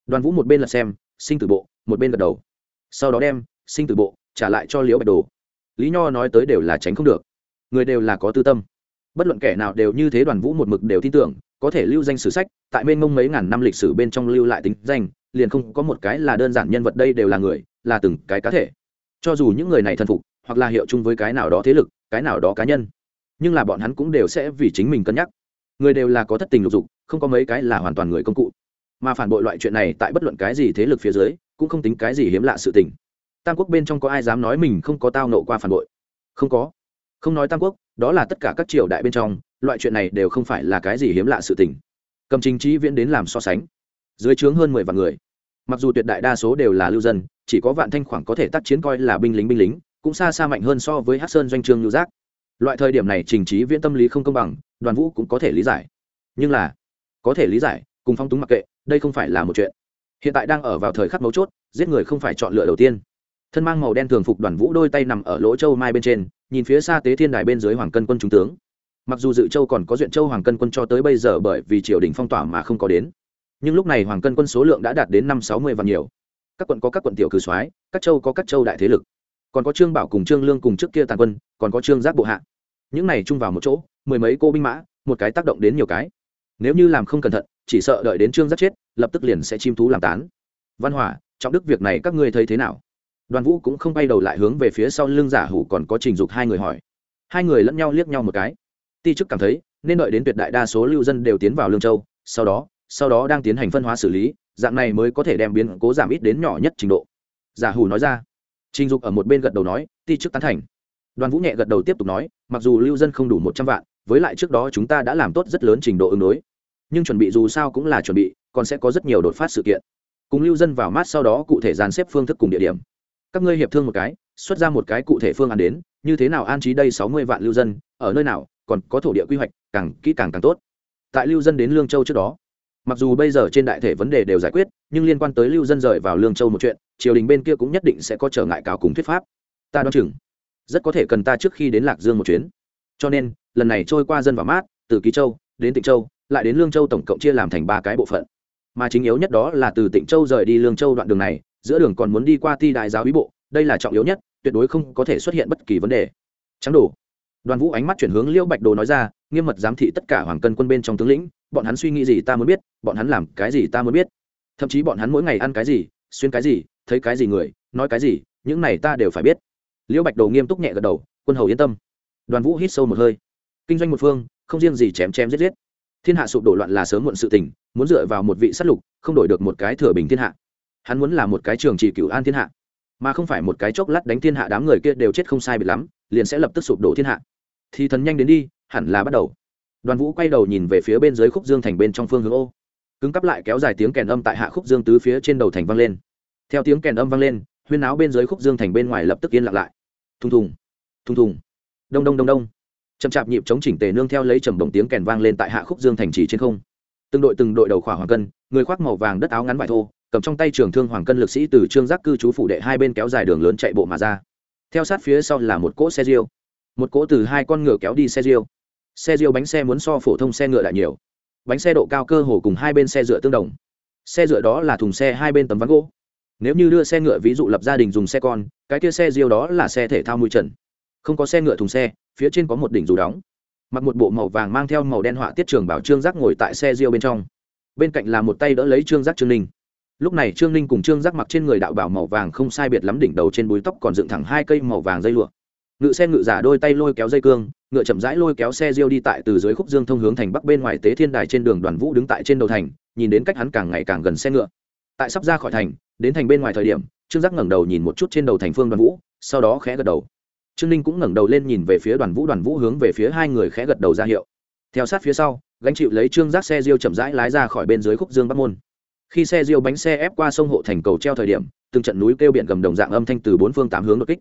Đoàn vũ một bên là xem, sinh tử bộ, một bên gật đầu. Sau đó đem, sinh tử bộ, trả lại cho liễu bạch đồ. Lý nho nói tới đều là tránh không được. Người đều là có tư tâm. Bất luận kẻ nào đều như thế đoàn vũ một mực đều tin tưởng, có thể lưu danh sử sách, tại mênh mông mấy ngàn năm lịch sử bên trong lưu lại tính danh, liền không có một cái là đơn giản nhân vật đây đều là người, là từng cái cá thể cho dù những người này thần phục, hoặc là hiệu chung với cái nào đó thế lực, cái nào đó cá nhân, nhưng là bọn hắn cũng đều sẽ vì chính mình cân nhắc. Người đều là có thất tình lục dục, không có mấy cái là hoàn toàn người công cụ. Mà phản bội loại chuyện này tại bất luận cái gì thế lực phía dưới, cũng không tính cái gì hiếm lạ sự tình. Tam quốc bên trong có ai dám nói mình không có tao nộ qua phản bội? Không có. Không nói tam quốc, đó là tất cả các triều đại bên trong, loại chuyện này đều không phải là cái gì hiếm lạ sự tình. Cầm trình trí viễn đến làm so sánh. Dưới trướng hơn mười vạn người mặc dù tuyệt đại đa số đều là lưu dân, chỉ có vạn thanh khoảng có thể tác chiến coi là binh lính binh lính, cũng xa xa mạnh hơn so với hát sơn doanh trương lưu giác. Loại thời điểm này trình trí viễn tâm lý không công bằng, đoàn vũ cũng có thể lý giải. Nhưng là, có thể lý giải, cùng phong túng mặc kệ, đây không phải là một chuyện. Hiện tại đang ở vào thời khắc mấu chốt, giết người không phải chọn lựa đầu tiên. Thân mang màu đen thường phục đoàn vũ đôi tay nằm ở lỗ châu mai bên trên, nhìn phía xa tế thiên đài bên dưới hoàng cân quân trung tướng. Mặc dù dự châu còn có duyện châu hoàng cân quân cho tới bây giờ bởi vì triều đình phong tỏa mà không có đến nhưng lúc này hoàng cân quân số lượng đã đạt đến năm sáu mươi vạn nhiều. Các quận có các quận tiểu cử soái, các châu có các châu đại thế lực. Còn có trương bảo cùng trương lương cùng trước kia tàn quân, còn có trương giác bộ hạ. Những này chung vào một chỗ, mười mấy cô binh mã, một cái tác động đến nhiều cái. Nếu như làm không cẩn thận, chỉ sợ đợi đến trương giác chết, lập tức liền sẽ chim thú làm tán. Văn hỏa, trọng đức việc này các ngươi thấy thế nào? Đoàn vũ cũng không bay đầu lại hướng về phía sau lưng giả hủ còn có trình dục hai người hỏi. Hai người lẫn nhau liếc nhau một cái. Ti chức cảm thấy, nên đợi đến tuyệt đại đa số lưu dân đều tiến vào lương châu, sau đó sau đó đang tiến hành phân hóa xử lý, dạng này mới có thể đem biến cố giảm ít đến nhỏ nhất trình độ. Giả hủ nói ra. Trình dục ở một bên gật đầu nói, ti chức tán thành. Đoàn vũ nhẹ gật đầu tiếp tục nói, mặc dù lưu dân không đủ một trăm vạn, với lại trước đó chúng ta đã làm tốt rất lớn trình độ ứng đối. Nhưng chuẩn bị dù sao cũng là chuẩn bị, còn sẽ có rất nhiều đột phát sự kiện. Cùng lưu dân vào mát sau đó cụ thể dàn xếp phương thức cùng địa điểm. Các ngươi hiệp thương một cái, xuất ra một cái cụ thể phương án đến, như thế nào an trí đây sáu mươi vạn lưu dân, ở nơi nào, còn có thổ địa quy hoạch, càng kỹ càng càng tốt. Tại lưu dân đến lương châu trước đó mặc dù bây giờ trên đại thể vấn đề đều giải quyết, nhưng liên quan tới lưu dân rời vào lương châu một chuyện, triều đình bên kia cũng nhất định sẽ có trở ngại cào cùng thuyết pháp. Ta đoán chừng, rất có thể cần ta trước khi đến lạc dương một chuyến. Cho nên, lần này trôi qua dân vào mát, từ ký châu đến tịnh châu, lại đến lương châu tổng cộng chia làm thành ba cái bộ phận. Mà chính yếu nhất đó là từ tịnh châu rời đi lương châu đoạn đường này, giữa đường còn muốn đi qua ti đại giáo bí bộ, đây là trọng yếu nhất, tuyệt đối không có thể xuất hiện bất kỳ vấn đề. Trắng đủ đoàn vũ ánh mắt chuyển hướng liễu bạch đồ nói ra, nghiêm mật giám thị tất cả hoàng cân quân bên trong tướng lĩnh bọn hắn suy nghĩ gì ta muốn biết, bọn hắn làm cái gì ta muốn biết. Thậm chí bọn hắn mỗi ngày ăn cái gì, xuyên cái gì, thấy cái gì người, nói cái gì, những này ta đều phải biết. Liễu bạch đồ nghiêm túc nhẹ gật đầu, quân hầu yên tâm. Đoàn vũ hít sâu một hơi. Kinh doanh một phương, không riêng gì chém chém giết giết. Thiên hạ sụp đổ loạn là sớm muộn sự tình, muốn dựa vào một vị sát lục, không đổi được một cái thừa bình thiên hạ. Hắn muốn là một cái trường trị cửu an thiên hạ, mà không phải một cái chốc lát đánh thiên hạ đám người kia đều chết không sai bị lắm, liền sẽ lập tức sụp đổ thiên hạ. Thì thần nhanh đến đi, hẳn là bắt đầu đoàn vũ quay đầu nhìn về phía bên dưới khúc dương thành bên trong phương hướng ô. Cứng cắp lại kéo dài tiếng kèn âm tại hạ khúc dương tứ phía trên đầu thành vang lên. Theo tiếng kèn âm vang lên, huyên áo bên dưới khúc dương thành bên ngoài lập tức yên lặng lại. Thùng thùng thùng thùng. Đông đông đông đông. Chậm chạp nhịp chống chỉnh tề nương theo lấy trầm đồng tiếng kèn vang lên tại hạ khúc dương thành trì trên không. Từng đội từng đội đầu khỏa hoàng cân, người khoác màu vàng đất áo ngắn vải thô, cầm trong tay trường thương hoàng cân lực sĩ từ trương giác cư trú phủ đệ hai bên kéo dài đường lớn chạy bộ mà ra. Theo sát phía sau là một cỗ xe riêu một cỗ từ hai con ngựa kéo đi xe riêu xe riêu bánh xe muốn so phổ thông xe ngựa lại nhiều. Bánh xe độ cao cơ hồ cùng hai bên xe dựa tương đồng. Xe dựa đó là thùng xe hai bên tấm ván gỗ. Nếu như đưa xe ngựa ví dụ lập gia đình dùng xe con, cái kia xe riêu đó là xe thể thao mũi trần. Không có xe ngựa thùng xe, phía trên có một đỉnh dù đóng. Mặc một bộ màu vàng mang theo màu đen họa tiết trường bảo trương giác ngồi tại xe riêu bên trong. Bên cạnh là một tay đỡ lấy trương giác trương ninh. Lúc này trương ninh cùng trương giác mặc trên người đạo bảo màu vàng không sai biệt lắm đỉnh đầu trên búi tóc còn dựng thẳng hai cây màu vàng dây lụa. Ngự xe ngự giả đôi tay lôi kéo dây cương ngựa chậm rãi lôi kéo xe riêu đi tại từ dưới khúc dương thông hướng thành bắc bên ngoài tế thiên đài trên đường đoàn vũ đứng tại trên đầu thành, nhìn đến cách hắn càng ngày càng gần xe ngựa. Tại sắp ra khỏi thành, đến thành bên ngoài thời điểm, trương giác ngẩng đầu nhìn một chút trên đầu thành phương đoàn vũ, sau đó khẽ gật đầu. Trương ninh cũng ngẩng đầu lên nhìn về phía đoàn vũ đoàn vũ hướng về phía hai người khẽ gật đầu ra hiệu. Theo sát phía sau, gánh chịu lấy trương giác xe riêu chậm rãi lái ra khỏi bên dưới khúc dương bắc môn. Khi xe riêu bánh xe ép qua sông hộ thành cầu treo thời điểm, từng trận núi kêu biển gầm đồng dạng âm thanh từ bốn phương tám hướng đột kích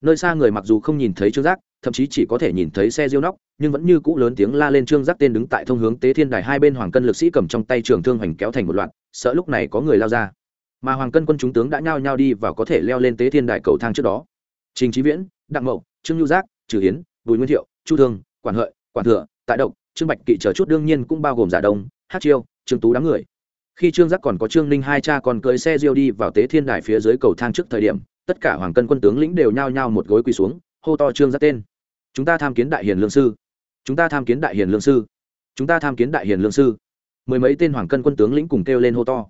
nơi xa người mặc dù không nhìn thấy trương giác, thậm chí chỉ có thể nhìn thấy xe riêu nóc, nhưng vẫn như cũ lớn tiếng la lên trương giác tên đứng tại thông hướng tế thiên đài hai bên hoàng cân lực sĩ cầm trong tay trường thương hoành kéo thành một loạt, sợ lúc này có người lao ra. Mà hoàng cân quân chúng tướng đã nhao nhao đi và có thể leo lên tế thiên đài cầu thang trước đó. Trình trí viễn, đặng mậu, trương nhu giác, trừ hiến, bùi nguyên thiệu, chu thương, quản hợi, quản thừa, tại động trương bạch kỵ chờ chút đương nhiên cũng bao gồm giả đông hát chiêu, trương tú đám người. Khi trương giác còn có trương ninh hai cha còn cưới xe diêu đi vào tế thiên đài phía dưới cầu thang trước thời điểm tất cả hoàng cân quân tướng lĩnh đều nhao nhao một gối quỳ xuống, hô to trương giác tên. Chúng ta tham kiến đại hiền lương sư. Chúng ta tham kiến đại hiền lương sư. Chúng ta tham kiến đại hiền lương sư. Mười mấy tên hoàng cân quân tướng lĩnh cùng kêu lên hô to.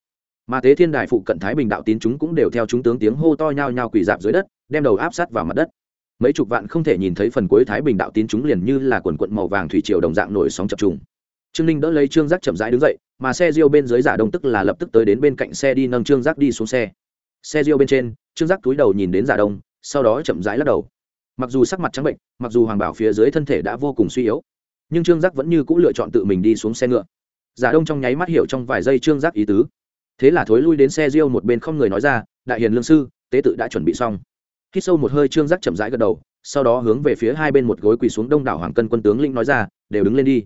Mà tế thiên đài phụ cận thái bình đạo tín chúng cũng đều theo chúng tướng tiếng hô to nhao nhao quỳ dạp dưới đất, đem đầu áp sát vào mặt đất. Mấy chục vạn không thể nhìn thấy phần cuối thái bình đạo tín chúng liền như là quần quận màu vàng thủy triều đồng dạng nổi sóng chập trùng. Trương ninh đỡ lấy trương giác chậm rãi đứng dậy, mà xe riêu bên dưới giả đông tức là lập tức tới đến bên cạnh xe đi nâng trương giác đi xuống xe xe riêu bên trên, trương giác túi đầu nhìn đến giả đông, sau đó chậm rãi lắc đầu. Mặc dù sắc mặt trắng bệnh, mặc dù hoàng bảo phía dưới thân thể đã vô cùng suy yếu, nhưng trương giác vẫn như c ũ lựa chọn tự mình đi xuống xe ngựa. Giả đông trong nháy mắt hiểu trong vài giây trương giác ý tứ. Thế là thối lui đến xe riêu một bên không người nói ra, đại hiền lương sư, tế tự đã chuẩn bị xong. Khi sâu một hơi trương giác chậm rãi gật đầu, sau đó hướng về phía hai bên một gối quỳ xuống đông đảo hoàng cân quân tướng linh nói ra, đều đứng lên đi.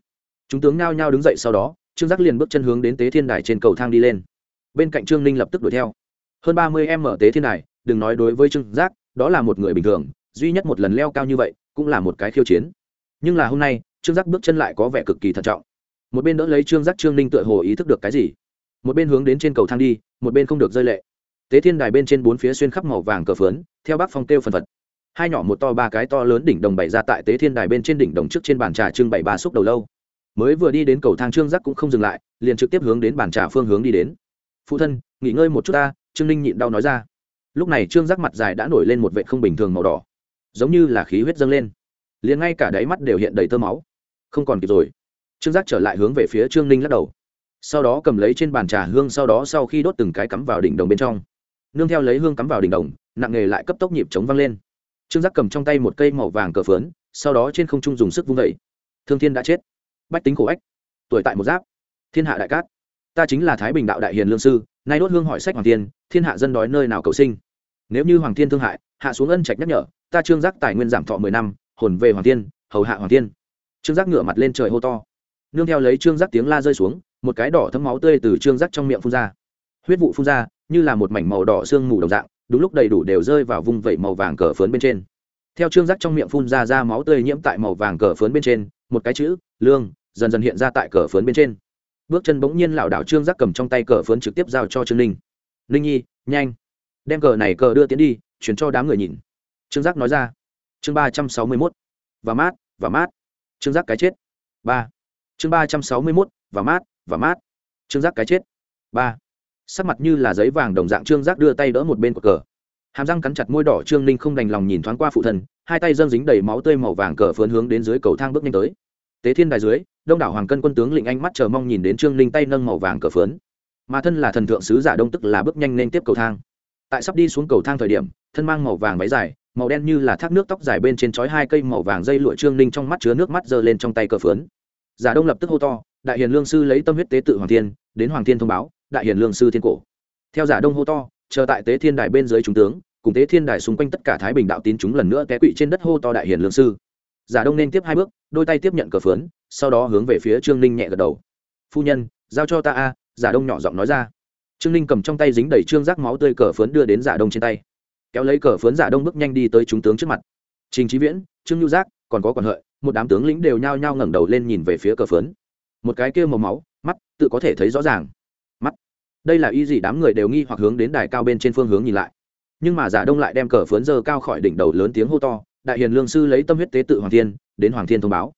Chúng tướng nhao nhao đứng dậy sau đó, trương giác liền bước chân hướng đến tế thiên đài trên cầu thang đi lên. Bên cạnh trương ninh lập tức đuổi theo hơn ba mươi em mở tế thiên đài, đừng nói đối với trương giác, đó là một người bình thường, duy nhất một lần leo cao như vậy, cũng là một cái khiêu chiến. Nhưng là hôm nay, trương giác bước chân lại có vẻ cực kỳ thận trọng. Một bên đỡ lấy trương giác trương ninh tựa hồ ý thức được cái gì, một bên hướng đến trên cầu thang đi, một bên không được rơi lệ. Tế thiên đài bên trên bốn phía xuyên khắp màu vàng cờ phướn, theo bác phong kêu phần phật. Hai nhỏ một to ba cái to lớn đỉnh đồng bày ra tại tế thiên đài bên trên đỉnh đồng trước trên bàn trà trưng bày ba xúc đầu lâu. Mới vừa đi đến cầu thang trương giác cũng không dừng lại, liền trực tiếp hướng đến bàn trà phương hướng đi đến. Phụ thân, nghỉ ngơi một chút ta trương ninh nhịn đau nói ra. Lúc này trương giác mặt dài đã nổi lên một vệ không bình thường màu đỏ, giống như là khí huyết dâng lên. Liền ngay cả đáy mắt đều hiện đầy tơ máu. Không còn kịp rồi. Trương giác trở lại hướng về phía trương ninh lắc đầu. Sau đó cầm lấy trên bàn trà hương, sau đó sau khi đốt từng cái cắm vào đỉnh đồng bên trong. Nương theo lấy hương cắm vào đỉnh đồng, nặng nghề lại cấp tốc nhịp chống văng lên. Trương giác cầm trong tay một cây màu vàng cờ phớn sau đó trên không trung dùng sức vung vẩy thương thiên đã chết. Bách tính khổ ách. Tuổi tại một giáp. Thiên hạ đại cát. Ta chính là thái bình đạo đại hiền lương sư nay đốt hương hỏi sách hoàng tiên thiên hạ dân đói nơi nào cầu sinh? Nếu như hoàng thiên thương hại, hạ xuống ân trạch nhắc nhở, ta trương giác tài nguyên giảm thọ mười năm, hồn về hoàng tiên hầu hạ hoàng tiên trương giác ngửa mặt lên trời hô to. Nương theo lấy trương giác tiếng la rơi xuống, một cái đỏ thấm máu tươi từ trương giác trong miệng phun ra. Huyết vụ phun ra, như là một mảnh màu đỏ sương mù đồng dạng, đúng lúc đầy đủ đều rơi vào vung vẩy màu vàng cờ phớn bên trên. Theo trương giác trong miệng phun ra ra máu tươi nhiễm tại màu vàng cờ phớn bên trên, một cái chữ, lương, dần dần hiện ra tại cờ phớn bên trên bước chân bỗng nhiên lảo đảo trương giác cầm trong tay cờ phớn trực tiếp giao cho trương ninh. Ninh nhi, nhanh, đem cờ này cờ đưa tiến đi, chuyển cho đám người nhìn. Trương giác nói ra. Chương ba trăm sáu mươi mốt và mát và mát. Trương giác cái chết. Ba. Chương ba trăm sáu mươi mốt và mát và mát. Trương giác cái chết. Ba. Sắc mặt như là giấy vàng đồng dạng trương giác đưa tay đỡ một bên của cờ. Hàm răng cắn chặt môi đỏ trương ninh không đành lòng nhìn thoáng qua phụ thần hai tay dâng dính đầy máu tươi màu vàng cờ phớn hướng đến dưới cầu thang bước nhanh tới. Tế thiên đài dưới đông đảo hoàng cân quân tướng lĩnh anh mắt chờ mong nhìn đến trương ninh tay nâng màu vàng cờ phớn mà thân là thần thượng sứ giả đông tức là bước nhanh lên tiếp cầu thang. Tại sắp đi xuống cầu thang thời điểm, thân mang màu vàng váy dài, màu đen như là thác nước tóc dài bên trên chói hai cây màu vàng dây lụa trương ninh trong mắt chứa nước mắt giơ lên trong tay cờ phớn giả đông lập tức hô to, đại hiền lương sư lấy tâm huyết tế tự hoàng thiên, đến hoàng thiên thông báo, đại hiền lương sư thiên cổ. Theo giả đông hô to, chờ tại tế thiên đài bên dưới trung tướng, cùng tế thiên đài xung quanh tất cả thái bình đạo tín chúng lần nữa té quỵ trên đất hô to đại hiền lương sư giả đông nên tiếp hai bước đôi tay tiếp nhận cờ phướn, sau đó hướng về phía trương ninh nhẹ gật đầu. Phu nhân giao cho ta a giả đông nhỏ giọng nói ra. Trương ninh cầm trong tay dính đầy trương rác máu tươi cờ phướn đưa đến giả đông trên tay. Kéo lấy cờ phướn giả đông bước nhanh đi tới chúng tướng trước mặt. Trình trí viễn trương nhu giác còn có còn hợi một đám tướng lĩnh đều nhao nhao ngẩng đầu lên nhìn về phía cờ phướn. một cái kia màu máu mắt tự có thể thấy rõ ràng. Mắt. Đây là y gì đám người đều nghi hoặc hướng đến đài cao bên trên phương hướng nhìn lại. Nhưng mà giả đông lại đem cờ phướn dơ cao khỏi đỉnh đầu lớn tiếng hô to đại hiền lương sư lấy tâm huyết tế tự hoàng thiên, đến hoàng thiên thông báo.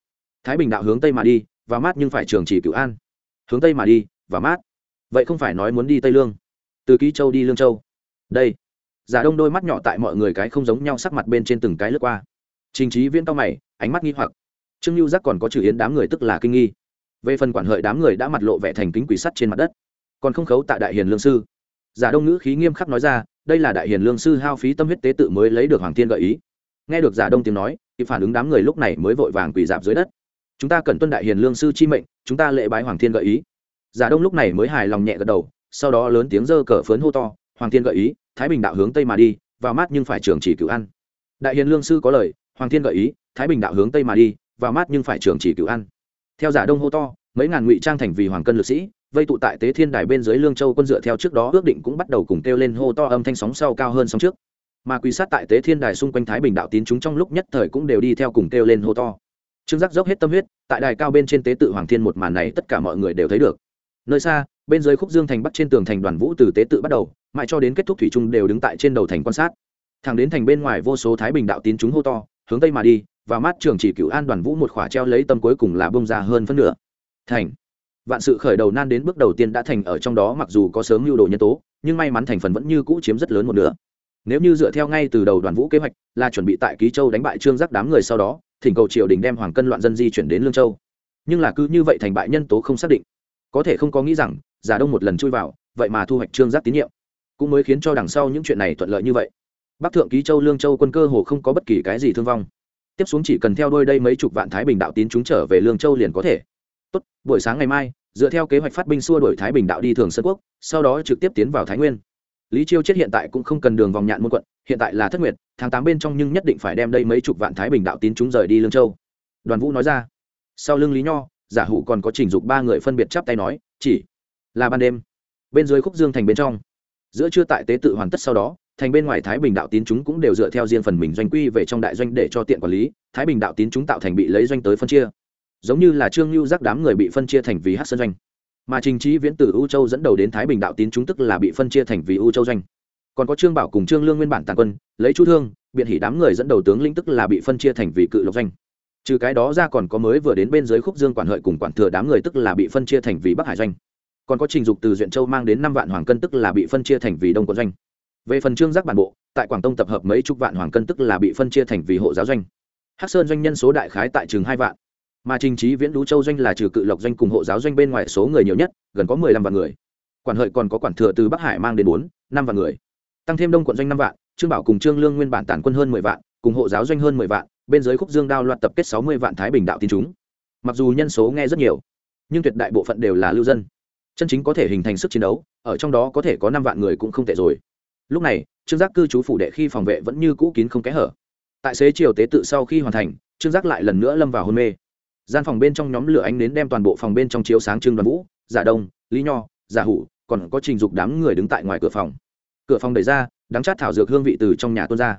Thái bình đạo hướng tây mà đi và mát nhưng phải trường chỉ cửu an. Hướng tây mà đi và mát. Vậy không phải nói muốn đi tây lương? Từ ký châu đi lương châu. Đây. Giả đông đôi mắt nhỏ tại mọi người cái không giống nhau sắc mặt bên trên từng cái lướt qua. Trình trí viên cao mày, ánh mắt nghi hoặc. Trương lưu giác còn có trừ yến đám người tức là kinh nghi. Về phần quản hợi đám người đã mặt lộ vẻ thành kính quỷ sắt trên mặt đất. Còn không khấu tại đại hiền lương sư. Giả đông ngữ khí nghiêm khắc nói ra, đây là đại hiền lương sư hao phí tâm huyết tế tự mới lấy được hoàng thiên gợi ý nghe được giả đông tiếng nói thì phản ứng đám người lúc này mới vội vàng quỳ dạp dưới đất. Chúng ta cần tuân đại hiền lương sư chi mệnh, chúng ta lệ bái hoàng thiên gợi ý. Giả đông lúc này mới hài lòng nhẹ gật đầu, sau đó lớn tiếng dơ cờ phớn hô to, hoàng thiên gợi ý, thái bình đạo hướng tây mà đi, vào mát nhưng phải trường chỉ cựu ăn. Đại hiền lương sư có lời, hoàng thiên gợi ý, thái bình đạo hướng tây mà đi, vào mát nhưng phải trường chỉ cựu ăn. Theo giả đông hô to, mấy ngàn ngụy trang thành vì hoàng cân lực sĩ, vây tụ tại tế thiên đài bên dưới lương châu quân dựa theo trước đó ước định cũng bắt đầu cùng kêu lên hô to âm thanh sóng sau cao hơn sóng trước mà quy sát tại tế thiên đài xung quanh thái bình đạo tín chúng trong lúc nhất thời cũng đều đi theo cùng kêu lên hô to. Trương giác dốc hết tâm huyết, tại đài cao bên trên tế tự hoàng thiên một màn này tất cả mọi người đều thấy được. Nơi xa, bên dưới khúc dương thành bắt trên tường thành đoàn vũ từ tế tự bắt đầu, mãi cho đến kết thúc thủy trung đều đứng tại trên đầu thành quan sát. Thẳng đến thành bên ngoài vô số thái bình đạo tín chúng hô to, hướng tây mà đi và mắt trường chỉ cựu an đoàn vũ một khỏa treo lấy tâm cuối cùng là bông ra hơn phân nửa. Thành. Vạn sự khởi đầu nan đến bước đầu tiên đã thành ở trong đó mặc dù có sớm lưu đồ nhân tố, nhưng may mắn thành phần vẫn như cũ chiếm rất lớn một nửa nếu như dựa theo ngay từ đầu đoàn vũ kế hoạch là chuẩn bị tại ký châu đánh bại trương giác đám người sau đó, thỉnh cầu triều đình đem hoàng cân loạn dân di chuyển đến lương châu. Nhưng là cứ như vậy thành bại nhân tố không xác định. Có thể không có nghĩ rằng, giả đông một lần chui vào, vậy mà thu hoạch trương giác tín nhiệm. Cũng mới khiến cho đằng sau những chuyện này thuận lợi như vậy. Bắc thượng ký châu lương châu quân cơ hồ không có bất kỳ cái gì thương vong. Tiếp xuống chỉ cần theo đôi đây mấy chục vạn thái bình đạo tín chúng trở về lương châu liền có thể. Tốt, buổi sáng ngày mai, dựa theo kế hoạch phát binh xua đổi thái bình đạo đi thường sơn quốc, sau đó trực tiếp tiến vào thái nguyên lý chiêu chết hiện tại cũng không cần đường vòng nhạn môn quận, hiện tại là thất nguyệt, tháng tám bên trong nhưng nhất định phải đem đây mấy chục vạn thái bình đạo tín chúng rời đi lương châu. Đoàn vũ nói ra. Sau lưng lý nho, giả hủ còn có trình dục ba người phân biệt chắp tay nói, chỉ là ban đêm, bên dưới khúc dương thành bên trong, giữa trưa tại tế tự hoàn tất sau đó, thành bên ngoài thái bình đạo tín chúng cũng đều dựa theo riêng phần mình doanh quy về trong đại doanh để cho tiện quản lý, thái bình đạo tín chúng tạo thành bị lấy doanh tới phân chia. Giống như là trương lưu giác đám người bị phân chia thành vì hát sơn doanh mà trình trí viễn từ u châu dẫn đầu đến thái bình đạo tín chúng tức là bị phân chia thành vì u châu doanh. Còn có trương bảo cùng trương lương nguyên bản tàn quân, lấy chú thương, biện hỉ đám người dẫn đầu tướng lĩnh tức là bị phân chia thành vì cự lộc doanh. Trừ cái đó ra còn có mới vừa đến bên dưới khúc dương quản hợi cùng quản thừa đám người tức là bị phân chia thành vì bắc hải doanh. Còn có trình dục từ duyện châu mang đến năm vạn hoàng cân tức là bị phân chia thành vì đông quân doanh. Về phần trương giác bản bộ, tại quảng tông tập hợp mấy chục vạn hoàng cân tức là bị phân chia thành vì hộ giáo doanh. Hắc sơn doanh nhân số đại khái tại trường hai vạn mà trình trí viễn đũ châu doanh là trừ cự lộc doanh cùng hộ giáo doanh bên ngoài số người nhiều nhất, gần có mười lăm vạn người. Quản hợi còn có quản thừa từ bắc hải mang đến bốn, năm vạn người. Tăng thêm đông quận doanh năm vạn, trương bảo cùng trương lương nguyên bản tản quân hơn mười vạn, cùng hộ giáo doanh hơn mười vạn, bên dưới khúc dương đao loạt tập kết sáu mươi vạn thái bình đạo tin chúng. Mặc dù nhân số nghe rất nhiều, nhưng tuyệt đại bộ phận đều là lưu dân. Chân chính có thể hình thành sức chiến đấu, ở trong đó có thể có năm vạn người cũng không tệ rồi. Lúc này, trương giác cư trú phủ đệ khi phòng vệ vẫn như cũ kín không kẽ hở. Tại xế chiều tế tự sau khi hoàn thành, trương giác lại lần nữa lâm vào hôn mê gian phòng bên trong nhóm lửa ánh đến đem toàn bộ phòng bên trong chiếu sáng trưng đoàn vũ, giả đông, lý nho, giả hủ, còn có trình dục đám người đứng tại ngoài cửa phòng. Cửa phòng đẩy ra đắng chát thảo dược hương vị từ trong nhà tuôn ra.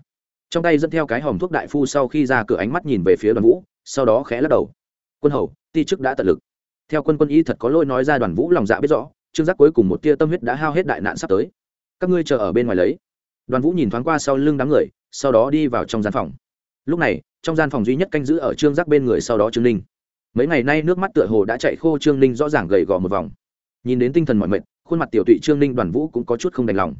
Trong tay dẫn theo cái hòm thuốc đại phu sau khi ra cửa ánh mắt nhìn về phía đoàn vũ, sau đó khẽ lắc đầu. Quân hầu, ti chức đã tận lực. Theo quân quân y thật có lỗi nói ra đoàn vũ lòng dạ biết rõ, trương giác cuối cùng một tia tâm huyết đã hao hết đại nạn sắp tới. Các ngươi chờ ở bên ngoài lấy. Đoàn vũ nhìn thoáng qua sau lưng đám người, sau đó đi vào trong gian phòng. Lúc này, trong gian phòng duy nhất canh giữ ở trương giác bên người sau đó trương ninh mấy ngày nay nước mắt tựa hồ đã chạy khô, trương ninh rõ ràng gầy gò một vòng. Nhìn đến tinh thần mọi mệt, khuôn mặt tiểu tụy trương ninh đoàn vũ cũng có chút không đành lòng.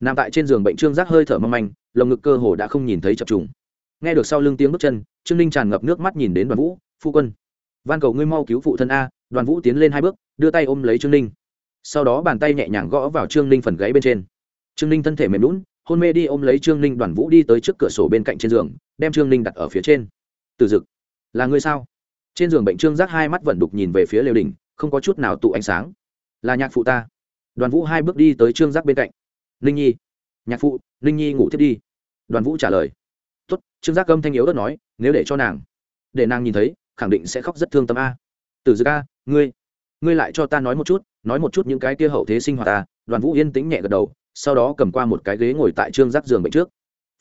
Nằm tại trên giường bệnh trương giác hơi thở mâm anh lồng ngực cơ hồ đã không nhìn thấy chập trùng. Nghe được sau lưng tiếng bước chân, trương ninh tràn ngập nước mắt nhìn đến đoàn vũ, phu quân, van cầu ngươi mau cứu phụ thân a. Đoàn vũ tiến lên hai bước, đưa tay ôm lấy trương ninh. Sau đó bàn tay nhẹ nhàng gõ vào trương ninh phần gáy bên trên. Trương ninh thân thể mềm lún hôn mê đi ôm lấy trương ninh đoàn vũ đi tới trước cửa sổ bên cạnh trên giường, đem trương ninh đặt ở phía trên. Từ dực, là ngươi sao? Trên giường bệnh trương giác hai mắt vẫn đục nhìn về phía lều đình, không có chút nào tụ ánh sáng. Là nhạc phụ ta. Đoàn vũ hai bước đi tới trương giác bên cạnh. Ninh nhi. Nhạc phụ, ninh nhi ngủ thiết đi. Đoàn vũ trả lời. Tuất trương giác âm thanh yếu đất nói, nếu để cho nàng, để nàng nhìn thấy, khẳng định sẽ khóc rất thương tâm a. Từ dực a, ngươi ngươi lại cho ta nói một chút, nói một chút những cái kia hậu thế sinh hoạt ta. Đoàn vũ yên tĩnh nhẹ gật đầu, sau đó cầm qua một cái ghế ngồi tại trương giác giường bệnh trước.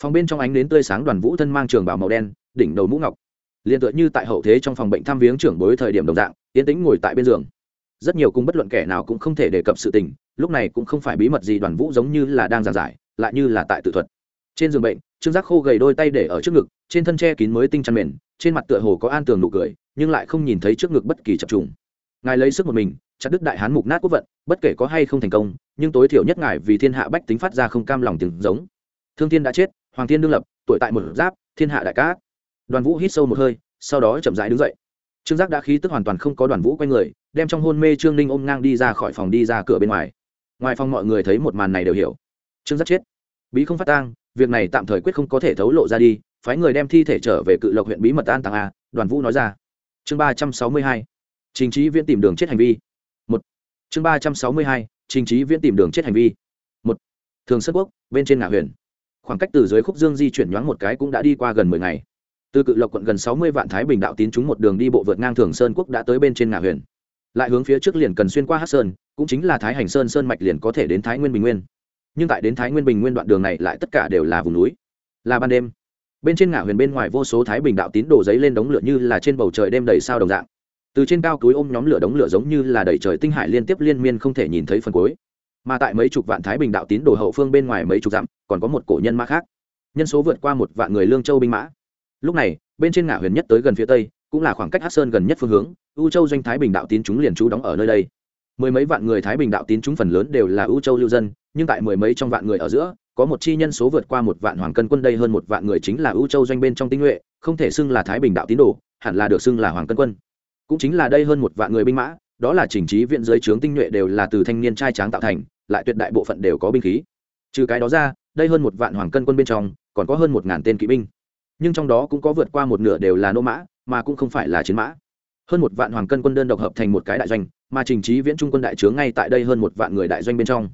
Phòng bên trong ánh đến tươi sáng, đoàn vũ thân mang trường bảo màu đen, đỉnh đầu mũ ngọc liền tựa như tại hậu thế trong phòng bệnh thăm viếng trưởng bối thời điểm đồng dạng, yên tĩnh ngồi tại bên giường. Rất nhiều cùng bất luận kẻ nào cũng không thể đề cập sự tình, lúc này cũng không phải bí mật gì đoàn vũ giống như là đang giảng giải, lại như là tại tự thuật. Trên giường bệnh, trương giác khô gầy đôi tay để ở trước ngực, trên thân tre kín mới tinh chăn mền, trên mặt tựa hồ có an tường nụ cười, nhưng lại không nhìn thấy trước ngực bất kỳ chập trùng. Ngài lấy sức một mình, chặt đứt đại hán mục nát quốc vận, bất kể có hay không thành công, nhưng tối thiểu nhất ngài vì thiên hạ bách tính phát ra không cam lòng tiếng giống. Thương thiên đã chết, hoàng thiên đương lập, tuổi tại một giáp, thiên hạ đại cát đoàn vũ hít sâu một hơi, sau đó chậm rãi đứng dậy. Trương giác đã khí tức hoàn toàn không có đoàn vũ quay người, đem trong hôn mê trương ninh ôm ngang đi ra khỏi phòng đi ra cửa bên ngoài. Ngoài phòng mọi người thấy một màn này đều hiểu. Trương giác chết. Bí không phát tang, việc này tạm thời quyết không có thể thấu lộ ra đi, phái người đem thi thể trở về cự lộc huyện bí mật an tàng a, đoàn vũ nói ra. Chương ba trăm sáu mươi hai. Trình trí viễn tìm đường chết hành vi. Một. Chương ba trăm sáu mươi hai, trình trí viễn tìm đường chết hành vi. Một. Thường sất quốc, bên trên ngã huyền khoảng cách từ dưới khúc dương di chuyển nhoáng một cái cũng đã đi qua gần mười ngày từ cự lộc quận gần sáu mươi vạn thái bình đạo tín chúng một đường đi bộ vượt ngang thường sơn quốc đã tới bên trên ngã huyền. Lại hướng phía trước liền cần xuyên qua hát sơn, cũng chính là thái hành sơn sơn mạch liền có thể đến thái nguyên bình nguyên. Nhưng tại đến thái nguyên bình nguyên đoạn đường này lại tất cả đều là vùng núi, là ban đêm. Bên trên ngã huyền bên ngoài vô số thái bình đạo tín đổ giấy lên đống lửa như là trên bầu trời đêm đầy sao đồng dạng. Từ trên cao túi ôm nhóm lửa đống lửa giống như là đầy trời tinh hải liên tiếp liên miên không thể nhìn thấy phần cuối. Mà tại mấy chục vạn thái bình đạo tín đồ hậu phương bên ngoài mấy chục dặm, còn có một cổ nhân mã khác. Nhân số vượt qua một vạn người lương châu binh mã lúc này, bên trên ngã huyền nhất tới gần phía tây, cũng là khoảng cách hát sơn gần nhất phương hướng, u châu doanh thái bình đạo tín chúng liền trú đóng ở nơi đây. Mười mấy vạn người thái bình đạo tín chúng phần lớn đều là u châu lưu dân, nhưng tại mười mấy trong vạn người ở giữa, có một chi nhân số vượt qua một vạn hoàng cân quân đây hơn một vạn người chính là u châu doanh bên trong tinh nhuệ, không thể xưng là thái bình đạo tín đồ, hẳn là được xưng là hoàng cân quân. Cũng chính là đây hơn một vạn người binh mã, đó là chỉnh trí viện giới trướng tinh nhuệ đều là từ thanh niên trai tráng tạo thành, lại tuyệt đại bộ phận đều có binh khí. Trừ cái đó ra, đây hơn một vạn hoàng cân quân bên trong, còn có hơn một ngàn tên kỵ binh nhưng trong đó cũng có vượt qua một nửa đều là nô mã, mà cũng không phải là chiến mã. Hơn một vạn hoàng cân quân đơn độc hợp thành một cái đại doanh, mà trình trí viễn trung quân đại trướng ngay tại đây hơn một vạn người đại doanh bên trong.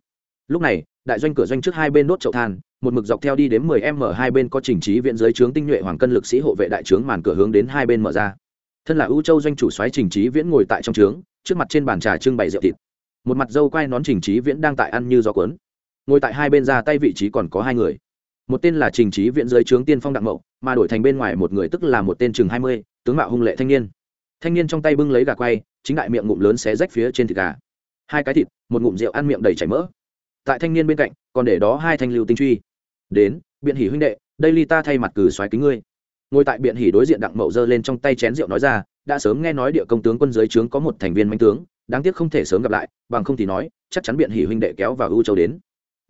Lúc này, đại doanh cửa doanh trước hai bên đốt chậu than, một mực dọc theo đi đến mười m hai bên có trình trí viễn dưới trướng tinh nhuệ hoàng cân lực sĩ hộ vệ đại trướng màn cửa hướng đến hai bên mở ra. Thân là ưu châu doanh chủ xoáy trình trí viễn ngồi tại trong trướng, trước mặt trên bàn trà trưng bày rượu thịt. Một mặt dâu quai nón trình trí viễn đang tại ăn như gió cuốn. Ngồi tại hai bên ra tay vị trí còn có hai người. Một tên là trình trí viễn dưới trướng tiên phong đặng mậu mà đổi thành bên ngoài một người tức là một tên chừng hai mươi, tướng mạo hung lệ thanh niên. Thanh niên trong tay bưng lấy gà quay, chính đại miệng ngụm lớn xé rách phía trên thịt gà. Hai cái thịt, một ngụm rượu ăn miệng đầy chảy mỡ. Tại thanh niên bên cạnh, còn để đó hai thanh lưu tinh truy. Đến, biện hỉ huynh đệ, đây ly ta thay mặt cử xoáy kính ngươi. Ngồi tại biện hỉ đối diện đặng mậu giơ lên trong tay chén rượu nói ra, đã sớm nghe nói địa công tướng quân giới trướng có một thành viên manh tướng, đáng tiếc không thể sớm gặp lại, bằng không thì nói, chắc chắn biện hỉ huynh đệ kéo vào ưu châu đến.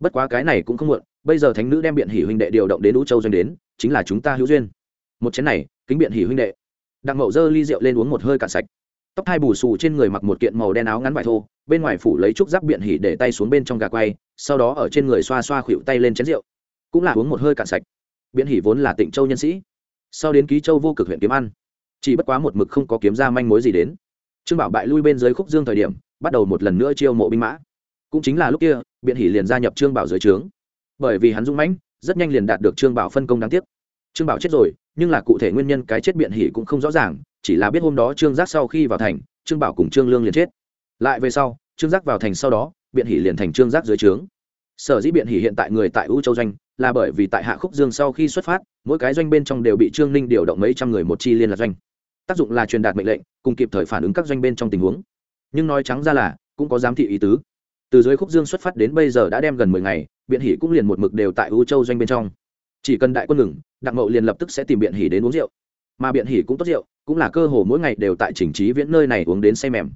Bất quá cái này cũng không muộn bây giờ thánh nữ đem biện hỉ huynh đệ điều động đến ưu châu doanh đến, chính là chúng ta hữu duyên. Một chén này, kính biện hỉ huynh đệ. Đặng mậu dơ ly rượu lên uống một hơi cạn sạch. Tóc hai bù xù trên người mặc một kiện màu đen áo ngắn vải thô, bên ngoài phủ lấy trúc giáp biện hỉ để tay xuống bên trong gà quay, sau đó ở trên người xoa xoa khuỵu tay lên chén rượu. Cũng là uống một hơi cạn sạch. Biện hỉ vốn là tịnh châu nhân sĩ, sau đến ký châu vô cực huyện kiếm ăn. Chỉ bất quá một mực không có kiếm ra manh mối gì đến. Trương bảo bại lui bên dưới khúc dương thời điểm, bắt đầu một lần nữa chiêu mộ binh mã. Cũng chính là lúc kia, biện hỷ liền gia nhập trương bảo dưới trướng bởi vì hắn dũng mãnh, rất nhanh liền đạt được trương bảo phân công đáng tiếc. Trương bảo chết rồi, nhưng là cụ thể nguyên nhân cái chết biện hỉ cũng không rõ ràng, chỉ là biết hôm đó trương giác sau khi vào thành, trương bảo cùng trương lương liền chết. Lại về sau, trương giác vào thành sau đó, biện hỉ liền thành trương giác dưới trướng. Sở dĩ biện hỉ hiện tại người tại u châu doanh, là bởi vì tại hạ khúc dương sau khi xuất phát, mỗi cái doanh bên trong đều bị trương ninh điều động mấy trăm người một chi liên lạc doanh. Tác dụng là truyền đạt mệnh lệnh, cùng kịp thời phản ứng các doanh bên trong tình huống. Nhưng nói trắng ra là, cũng có giám thị ý tứ từ dưới khúc dương xuất phát đến bây giờ đã đem gần mười ngày, biện hỷ cũng liền một mực đều tại u châu doanh bên trong. Chỉ cần đại quân ngừng, đặng mậu liền lập tức sẽ tìm biện hỷ đến uống rượu. Mà biện hỷ cũng tốt rượu, cũng là cơ hồ mỗi ngày đều tại trình trí viễn nơi này uống đến say mềm.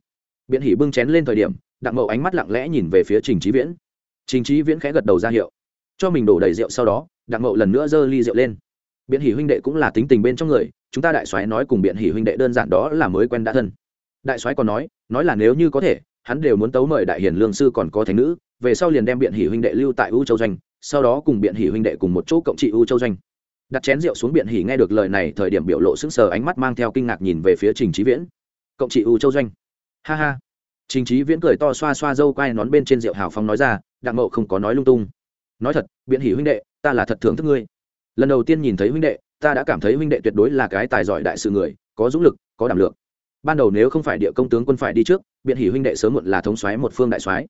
Biện hỷ bưng chén lên thời điểm, đặng mậu ánh mắt lặng lẽ nhìn về phía trình trí viễn. Trình trí viễn khẽ gật đầu ra hiệu. Cho mình đổ đầy rượu sau đó, đặng mậu lần nữa giơ ly rượu lên. Biện hỷ huynh đệ cũng là tính tình bên trong người, chúng ta đại soái nói cùng biện hỷ huynh đệ đơn giản đó là mới quen đã thân. Đại soái còn nói nói là nếu như có thể hắn đều muốn tấu mời đại hiền lương sư còn có thánh nữ, về sau liền đem biện hỷ huynh đệ lưu tại u châu doanh, sau đó cùng biện hỷ huynh đệ cùng một chỗ cộng trị u châu doanh. Đặt chén rượu xuống biện hỷ nghe được lời này, thời điểm biểu lộ sững sờ, ánh mắt mang theo kinh ngạc nhìn về phía trình trí viễn. Cộng trị u châu doanh. Ha ha. Trình trí viễn cười to xoa xoa dâu quai nón bên trên rượu hào phong nói ra, đặng mậu không có nói lung tung. Nói thật, biện hỷ huynh đệ, ta là thật thưởng thức ngươi. Lần đầu tiên nhìn thấy huynh đệ, ta đã cảm thấy huynh đệ tuyệt đối là cái tài giỏi đại sự người, có dũng lực, có đảm lượng ban đầu nếu không phải địa công tướng quân phải đi trước, biện hỷ huynh đệ sớm muộn là thống soái một phương đại soái.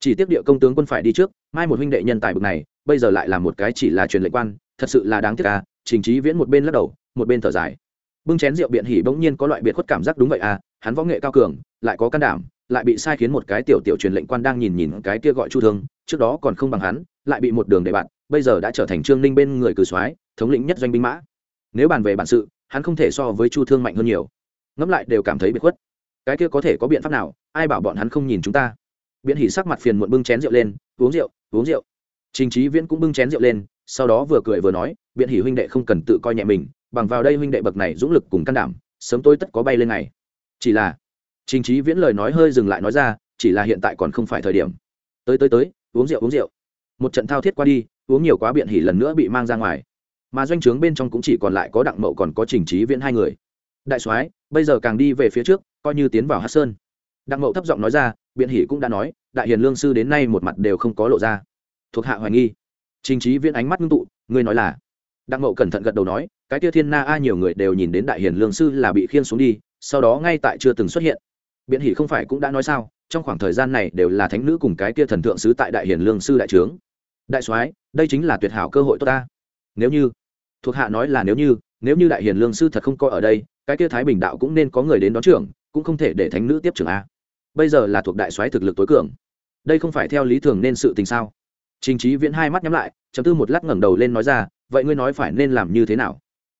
Chỉ tiếp địa công tướng quân phải đi trước, mai một huynh đệ nhân tài bực này, bây giờ lại là một cái chỉ là truyền lệnh quan, thật sự là đáng tiếc à trình trí viễn một bên lắc đầu, một bên thở dài. Bưng chén rượu biện hỉ bỗng nhiên có loại biệt khuất cảm giác đúng vậy à hắn võ nghệ cao cường, lại có can đảm, lại bị sai khiến một cái tiểu tiểu truyền lệnh quan đang nhìn nhìn cái kia gọi chu thương, trước đó còn không bằng hắn, lại bị một đường để bạn, bây giờ đã trở thành trương ninh bên người cử soái, thống lĩnh nhất doanh binh mã. Nếu bàn về bản sự, hắn không thể so với chu thương mạnh hơn nhiều ngẫm lại đều cảm thấy bị khuất. Cái kia có thể có biện pháp nào? Ai bảo bọn hắn không nhìn chúng ta? Biện hỉ sắc mặt phiền muộn bưng chén rượu lên, uống rượu uống rượu. Trình trí viễn cũng bưng chén rượu lên, sau đó vừa cười vừa nói, biện hỉ huynh đệ không cần tự coi nhẹ mình, bằng vào đây huynh đệ bậc này dũng lực cùng can đảm, sớm tôi tất có bay lên ngày. Chỉ là, trình trí viễn lời nói hơi dừng lại nói ra, chỉ là hiện tại còn không phải thời điểm. Tới tới tới, uống rượu uống rượu. Một trận thao thiết qua đi, uống nhiều quá biện hỉ lần nữa bị mang ra ngoài. Mà doanh trướng bên trong cũng chỉ còn lại có đặng mậu còn có trình trí viễn hai người đại soái, bây giờ càng đi về phía trước, coi như tiến vào hát sơn. Đặng mậu thấp giọng nói ra, biện hỷ cũng đã nói, đại hiền lương sư đến nay một mặt đều không có lộ ra. Thuộc hạ hoài nghi. Trình trí viễn ánh mắt ngưng tụ, ngươi nói là? Đặng mậu cẩn thận gật đầu nói, cái tia thiên na a nhiều người đều nhìn đến đại hiền lương sư là bị khiên xuống đi, sau đó ngay tại chưa từng xuất hiện. Biện hỷ không phải cũng đã nói sao, trong khoảng thời gian này đều là thánh nữ cùng cái kia thần thượng sứ tại đại hiền lương sư đại trướng. Đại soái, đây chính là tuyệt hảo cơ hội tốt ta. Nếu như, thuộc hạ nói là nếu như nếu như đại hiền lương sư thật không có ở đây cái kia thái bình đạo cũng nên có người đến đón trưởng, cũng không thể để thánh nữ tiếp trưởng a. Bây giờ là thuộc đại soái thực lực tối cường. Đây không phải theo lý thường nên sự tình sao? Trình trí viễn hai mắt nhắm lại chấm tư một lát ngẩng đầu lên nói ra, vậy ngươi nói phải nên làm như thế nào?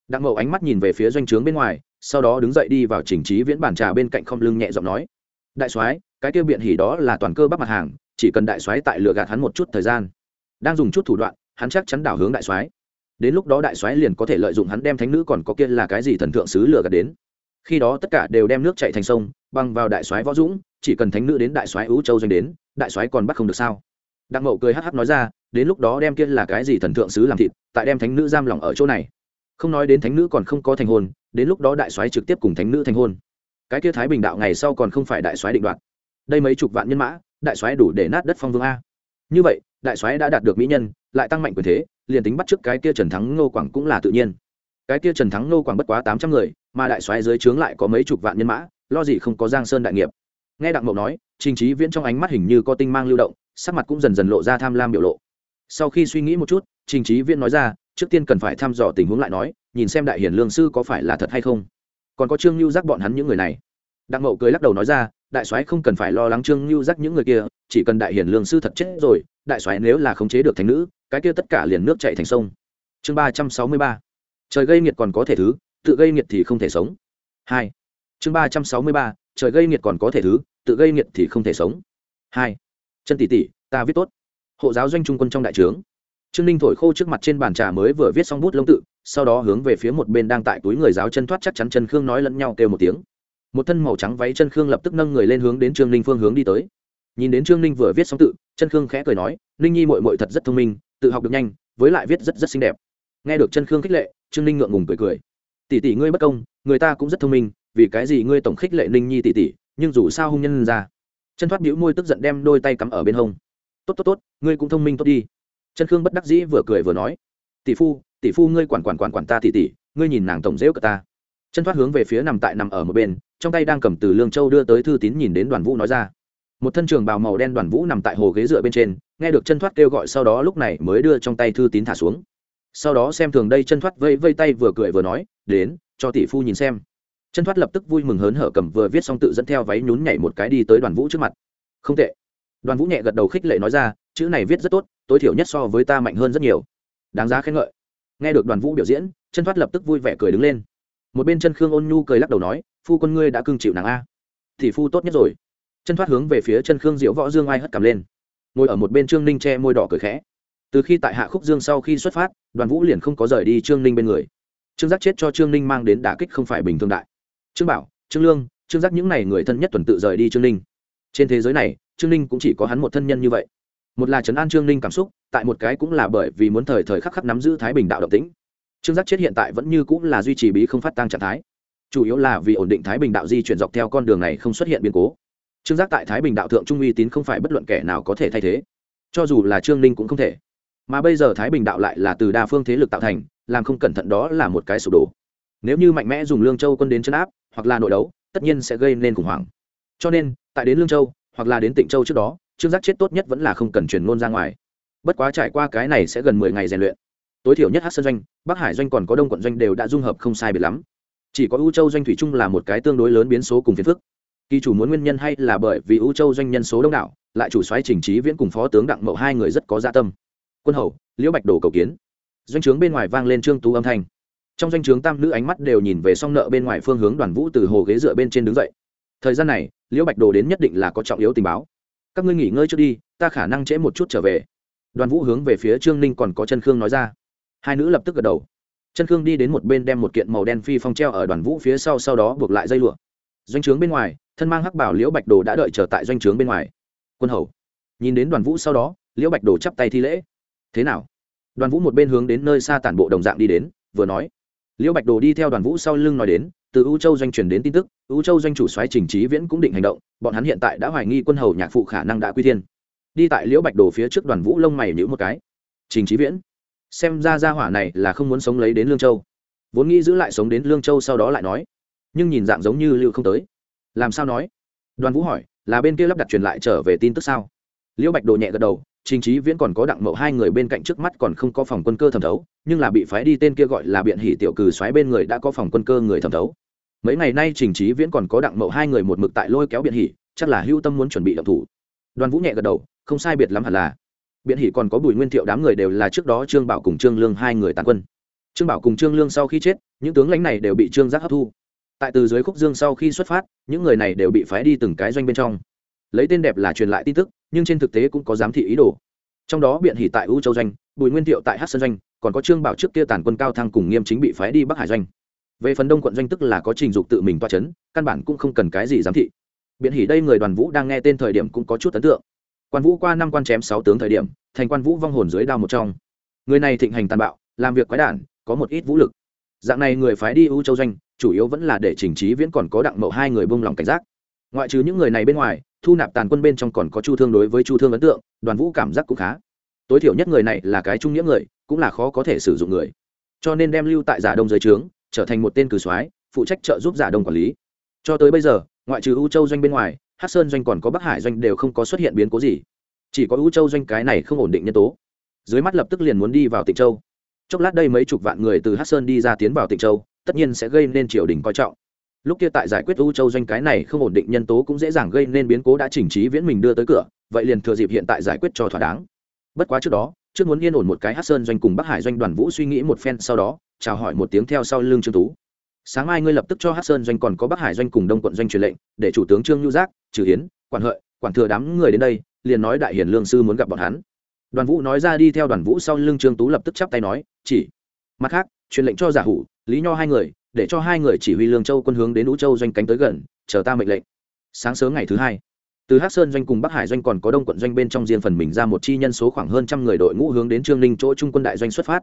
Đặng mậu ánh mắt nhìn về phía doanh trướng bên ngoài, sau đó đứng dậy đi vào trình trí viễn bàn trà bên cạnh không lưng nhẹ giọng nói, đại soái, cái kia biện hỉ đó là toàn cơ bắc mặt hàng, chỉ cần đại soái tại lựa gạt hắn một chút thời gian, đang dùng chút thủ đoạn, hắn chắc chắn đảo hướng đại soái đến lúc đó đại soái liền có thể lợi dụng hắn đem thánh nữ còn có kia là cái gì thần thượng sứ lừa gạt đến. Khi đó tất cả đều đem nước chạy thành sông, băng vào đại soái võ dũng, chỉ cần thánh nữ đến đại soái ưu châu doanh đến, đại soái còn bắt không được sao? Đặng mậu cười hắc hắc nói ra, đến lúc đó đem kia là cái gì thần thượng sứ làm thịt, tại đem thánh nữ giam lỏng ở chỗ này. Không nói đến thánh nữ còn không có thành hôn, đến lúc đó đại soái trực tiếp cùng thánh nữ thành hôn. Cái kia thái bình đạo ngày sau còn không phải đại soái định đoạt. Đây mấy chục vạn nhân mã, đại soái đủ để nát đất phong vương a. Như vậy, đại soái đã đạt được mỹ nhân, lại tăng mạnh quyền thế liền tính bắt trước cái kia trần thắng ngô quảng cũng là tự nhiên. Cái kia trần thắng ngô quảng bất quá tám trăm người, mà đại soái dưới trướng lại có mấy chục vạn nhân mã, lo gì không có giang sơn đại nghiệp. Nghe đặng mậu nói, trình trí viễn trong ánh mắt hình như có tinh mang lưu động, sắc mặt cũng dần dần lộ ra tham lam biểu lộ. Sau khi suy nghĩ một chút, trình trí viễn nói ra, trước tiên cần phải thăm dò tình huống lại nói, nhìn xem đại hiển lương sư có phải là thật hay không. Còn có trương lưu giác bọn hắn những người này. Đặng mậu cười lắc đầu nói ra, đại soái không cần phải lo lắng trương lưu giác những người kia, chỉ cần đại hiển lương sư thật chết rồi, đại soái nếu là khống chế được thánh nữ cái kia tất cả liền nước chạy thành sông. Chương ba trăm sáu mươi ba. Trời gây nghiệt còn có thể thứ, tự gây nghiệt thì không thể sống. Hai. Chương ba trăm sáu mươi ba, trời gây nghiệt còn có thể thứ, tự gây nghiệt thì không thể sống. Hai. Chân tỷ tỷ, ta viết tốt. Hộ giáo doanh trung quân trong đại trướng. Trương ninh thổi khô trước mặt trên bàn trà mới vừa viết xong bút lông tự, sau đó hướng về phía một bên đang tại túi người giáo chân thoát chắc chắn chân khương nói lẫn nhau kêu một tiếng. Một thân màu trắng váy chân khương lập tức nâng người lên hướng đến trương ninh phương hướng đi tới. Nhìn đến trương ninh vừa viết xong tự, chân khương khẽ cười nói, ninh nhi mội mội thật rất thông minh tự học được nhanh, với lại viết rất rất xinh đẹp. Nghe được chân khương khích lệ, trương ninh ngượng ngùng cười cười. Tỷ tỷ ngươi bất công, người ta cũng rất thông minh, vì cái gì ngươi tổng khích lệ ninh nhi tỷ tỷ, nhưng dù sao hung nhân ra. Chân thoát bĩu môi tức giận đem đôi tay cắm ở bên hông. Tốt tốt tốt, ngươi cũng thông minh tốt đi. Chân khương bất đắc dĩ vừa cười vừa nói. Tỷ phu tỷ phu ngươi quản quản quản quản ta tỷ tỷ, ngươi nhìn nàng tổng dễu cả ta. Chân thoát hướng về phía nằm tại nằm ở một bên, trong tay đang cầm từ lương châu đưa tới thư tín nhìn đến đoàn vũ nói ra. Một thân trường bào màu đen đoàn vũ nằm tại hồ ghế dựa bên trên nghe được chân thoát kêu gọi sau đó lúc này mới đưa trong tay thư tín thả xuống. Sau đó xem thường đây chân thoát vây vây tay vừa cười vừa nói, đến, cho tỷ phu nhìn xem. Chân thoát lập tức vui mừng hớn hở cầm vừa viết xong tự dẫn theo váy nhún nhảy một cái đi tới đoàn vũ trước mặt. Không tệ. Đoàn vũ nhẹ gật đầu khích lệ nói ra, chữ này viết rất tốt, tối thiểu nhất so với ta mạnh hơn rất nhiều. Đáng giá khen ngợi. Nghe được đoàn vũ biểu diễn, chân thoát lập tức vui vẻ cười đứng lên. Một bên chân khương ôn nhu cười lắc đầu nói, phu quân ngươi đã cưng chịu nàng a. Thì phu tốt nhất rồi. Chân thoát hướng về phía chân khương diễu võ dương ai hất cầm lên ngồi ở một bên trương ninh che môi đỏ cười khẽ. Từ khi tại hạ khúc dương sau khi xuất phát, đoàn vũ liền không có rời đi trương ninh bên người. Trương giác chết cho trương ninh mang đến đả kích không phải bình thường đại. Trương bảo, trương lương, trương giác những n à y người thân nhất tuần tự rời đi trương ninh. Trên thế giới này, trương ninh cũng chỉ có hắn một thân nhân như vậy. Một là trấn an trương ninh cảm xúc, tại một cái cũng là bởi vì muốn thời thời khắc khắc nắm giữ thái bình đạo động tĩnh. Trương giác chết hiện tại vẫn như cũng là duy trì bí không phát tăng trạng thái. Chủ yếu là vì ổn định thái bình đạo di chuyển dọc theo con đường này không xuất hiện biến cố trương giác tại thái bình đạo thượng trung uy tín không phải bất luận kẻ nào có thể thay thế. Cho dù là trương ninh cũng không thể. Mà bây giờ thái bình đạo lại là từ đa phương thế lực tạo thành, làm không cẩn thận đó là một cái sụp đổ. Nếu như mạnh mẽ dùng lương châu quân đến chấn áp, hoặc là nội đấu, tất nhiên sẽ gây nên khủng hoảng. Cho nên, tại đến lương châu, hoặc là đến tịnh châu trước đó, trương giác chết tốt nhất vẫn là không cần truyền ngôn ra ngoài. Bất quá trải qua cái này sẽ gần mười ngày rèn luyện. Tối thiểu nhất hát sơn doanh, bắc hải doanh còn có đông quận doanh đều đã dung hợp không sai biệt lắm. Chỉ có ưu châu doanh thủy chung là một cái tương đối lớn biến số cùng phiền phức kỳ chủ muốn nguyên nhân hay là bởi vì ưu châu doanh nhân số đông đảo, lại chủ xoáy trình trí viễn cùng phó tướng đặng mậu hai người rất có gia tâm. Quân hầu, liễu bạch đồ cầu kiến. Doanh trướng bên ngoài vang lên trương tú âm thanh. Trong doanh trướng tam nữ ánh mắt đều nhìn về song nợ bên ngoài phương hướng đoàn vũ từ hồ ghế dựa bên trên đứng dậy. Thời gian này, liễu bạch đồ đến nhất định là có trọng yếu tình báo. Các ngươi nghỉ ngơi trước đi, ta khả năng trễ một chút trở về. Đoàn vũ hướng về phía trương ninh còn có chân khương nói ra. Hai nữ lập tức gật đầu. Chân khương đi đến một bên đem một kiện màu đen phi phong treo ở đoàn vũ phía sau sau đó buộc lại dây lụa. Doanh trướng bên ngoài thân mang hắc bảo liễu bạch đồ đã đợi chờ tại doanh trướng bên ngoài. Quân hầu, nhìn đến đoàn vũ sau đó, liễu bạch đồ chắp tay thi lễ. Thế nào? Đoàn vũ một bên hướng đến nơi xa tản bộ đồng dạng đi đến, vừa nói. Liễu bạch đồ đi theo đoàn vũ sau lưng nói đến, từ u châu doanh truyền đến tin tức, u châu doanh chủ xoáy trình trí viễn cũng định hành động, bọn hắn hiện tại đã hoài nghi quân hầu nhạc phụ khả năng đã quy thiên. Đi tại liễu bạch đồ phía trước đoàn vũ lông mày nhữ một cái. Trình trí viễn, xem ra gia hỏa này là không muốn sống lấy đến lương châu. Vốn nghĩ giữ lại sống đến lương châu sau đó lại nói, nhưng nhìn dạng giống như lưu không tới làm sao nói? Đoàn vũ hỏi, là bên kia lắp đặt truyền lại trở về tin tức sao? Liễu bạch đồ nhẹ gật đầu, trình trí viễn còn có đặng mậu hai người bên cạnh trước mắt còn không có phòng quân cơ thẩm thấu, nhưng là bị phái đi tên kia gọi là biện hỷ tiểu cừ xoáy bên người đã có phòng quân cơ người thẩm thấu. Mấy ngày nay trình trí viễn còn có đặng mậu hai người một mực tại lôi kéo biện hỷ, chắc là hưu tâm muốn chuẩn bị động thủ. Đoàn vũ nhẹ gật đầu, không sai biệt lắm hẳn là. Biện hỷ còn có bùi nguyên thiệu đám người đều là trước đó trương bảo cùng trương lương hai người tàn quân. Trương bảo cùng trương lương sau khi chết, những tướng lãnh này đều bị trương giác hấp thu tại từ dưới khúc dương sau khi xuất phát, những người này đều bị phái đi từng cái doanh bên trong. Lấy tên đẹp là truyền lại tin tức, nhưng trên thực tế cũng có giám thị ý đồ. Trong đó biện hỉ tại u châu doanh, bùi nguyên thiệu tại hát sơn doanh, còn có trương bảo trước kia tàn quân cao thăng cùng nghiêm chính bị phái đi bắc hải doanh. Về phần đông quận doanh tức là có trình dục tự mình toa c h ấ n căn bản cũng không cần cái gì giám thị. Biện hỉ đây người đoàn vũ đang nghe tên thời điểm cũng có chút ấn tượng. Quan vũ qua năm quan chém sáu tướng thời điểm, thành quan vũ vong hồn dưới đao một trong. Người này thịnh hành tàn bạo, làm việc quái đản, có một ít vũ lực dạng này người phái đi u châu doanh, chủ yếu vẫn là để trình trí viễn còn có đặng mậu hai người bông lòng cảnh giác. Ngoại trừ những người này bên ngoài, thu nạp tàn quân bên trong còn có chu thương đối với chu thương ấn tượng, đoàn vũ cảm giác cũng khá. Tối thiểu nhất người này là cái trung nghĩa người, cũng là khó có thể sử dụng người. Cho nên đem lưu tại giả đông giới trướng, trở thành một tên cử soái, phụ trách trợ giúp giả đông quản lý. Cho tới bây giờ, ngoại trừ u châu doanh bên ngoài hát sơn doanh còn có bắc hải doanh đều không có xuất hiện biến cố gì. Chỉ có u châu doanh cái này không ổn định nhân tố. Dưới mắt lập tức liền muốn đi vào tịnh châu chốc lát đây mấy chục vạn người từ hát sơn đi ra tiến vào tịnh châu, tất nhiên sẽ gây nên triều đình coi trọng. Lúc kia tại giải quyết u châu doanh cái này không ổn định nhân tố cũng dễ dàng gây nên biến cố đã chỉnh trí viễn mình đưa tới cửa, vậy liền thừa dịp hiện tại giải quyết cho thỏa đáng. Bất quá trước đó, trước muốn yên ổn một cái hát sơn doanh cùng bắc hải doanh đoàn vũ suy nghĩ một phen, sau đó, chào hỏi một tiếng theo sau lưng trương tú. Sáng mai ngươi lập tức cho hát sơn doanh còn có bắc hải doanh cùng đông quận doanh truyền lệnh, để chủ tướng trương nhu giác, trừ hiến, quản hợi, quản thừa đám người đến đây, liền nói đại hiển lương sư muốn gặp bọn hắn đoàn vũ nói ra đi theo đoàn vũ sau lưng trương tú lập tức chắp tay nói, chỉ, mặt khác, truyền lệnh cho giả hủ, lý nho hai người, để cho hai người chỉ huy lương châu quân hướng đến ú châu doanh cánh tới gần, chờ ta mệnh lệnh. Sáng sớm ngày thứ hai, từ hắc sơn doanh cùng bắc hải doanh còn có đông quận doanh bên trong riêng phần mình ra một chi nhân số khoảng hơn trăm người đội ngũ hướng đến trương ninh chỗ trung quân đại doanh xuất phát.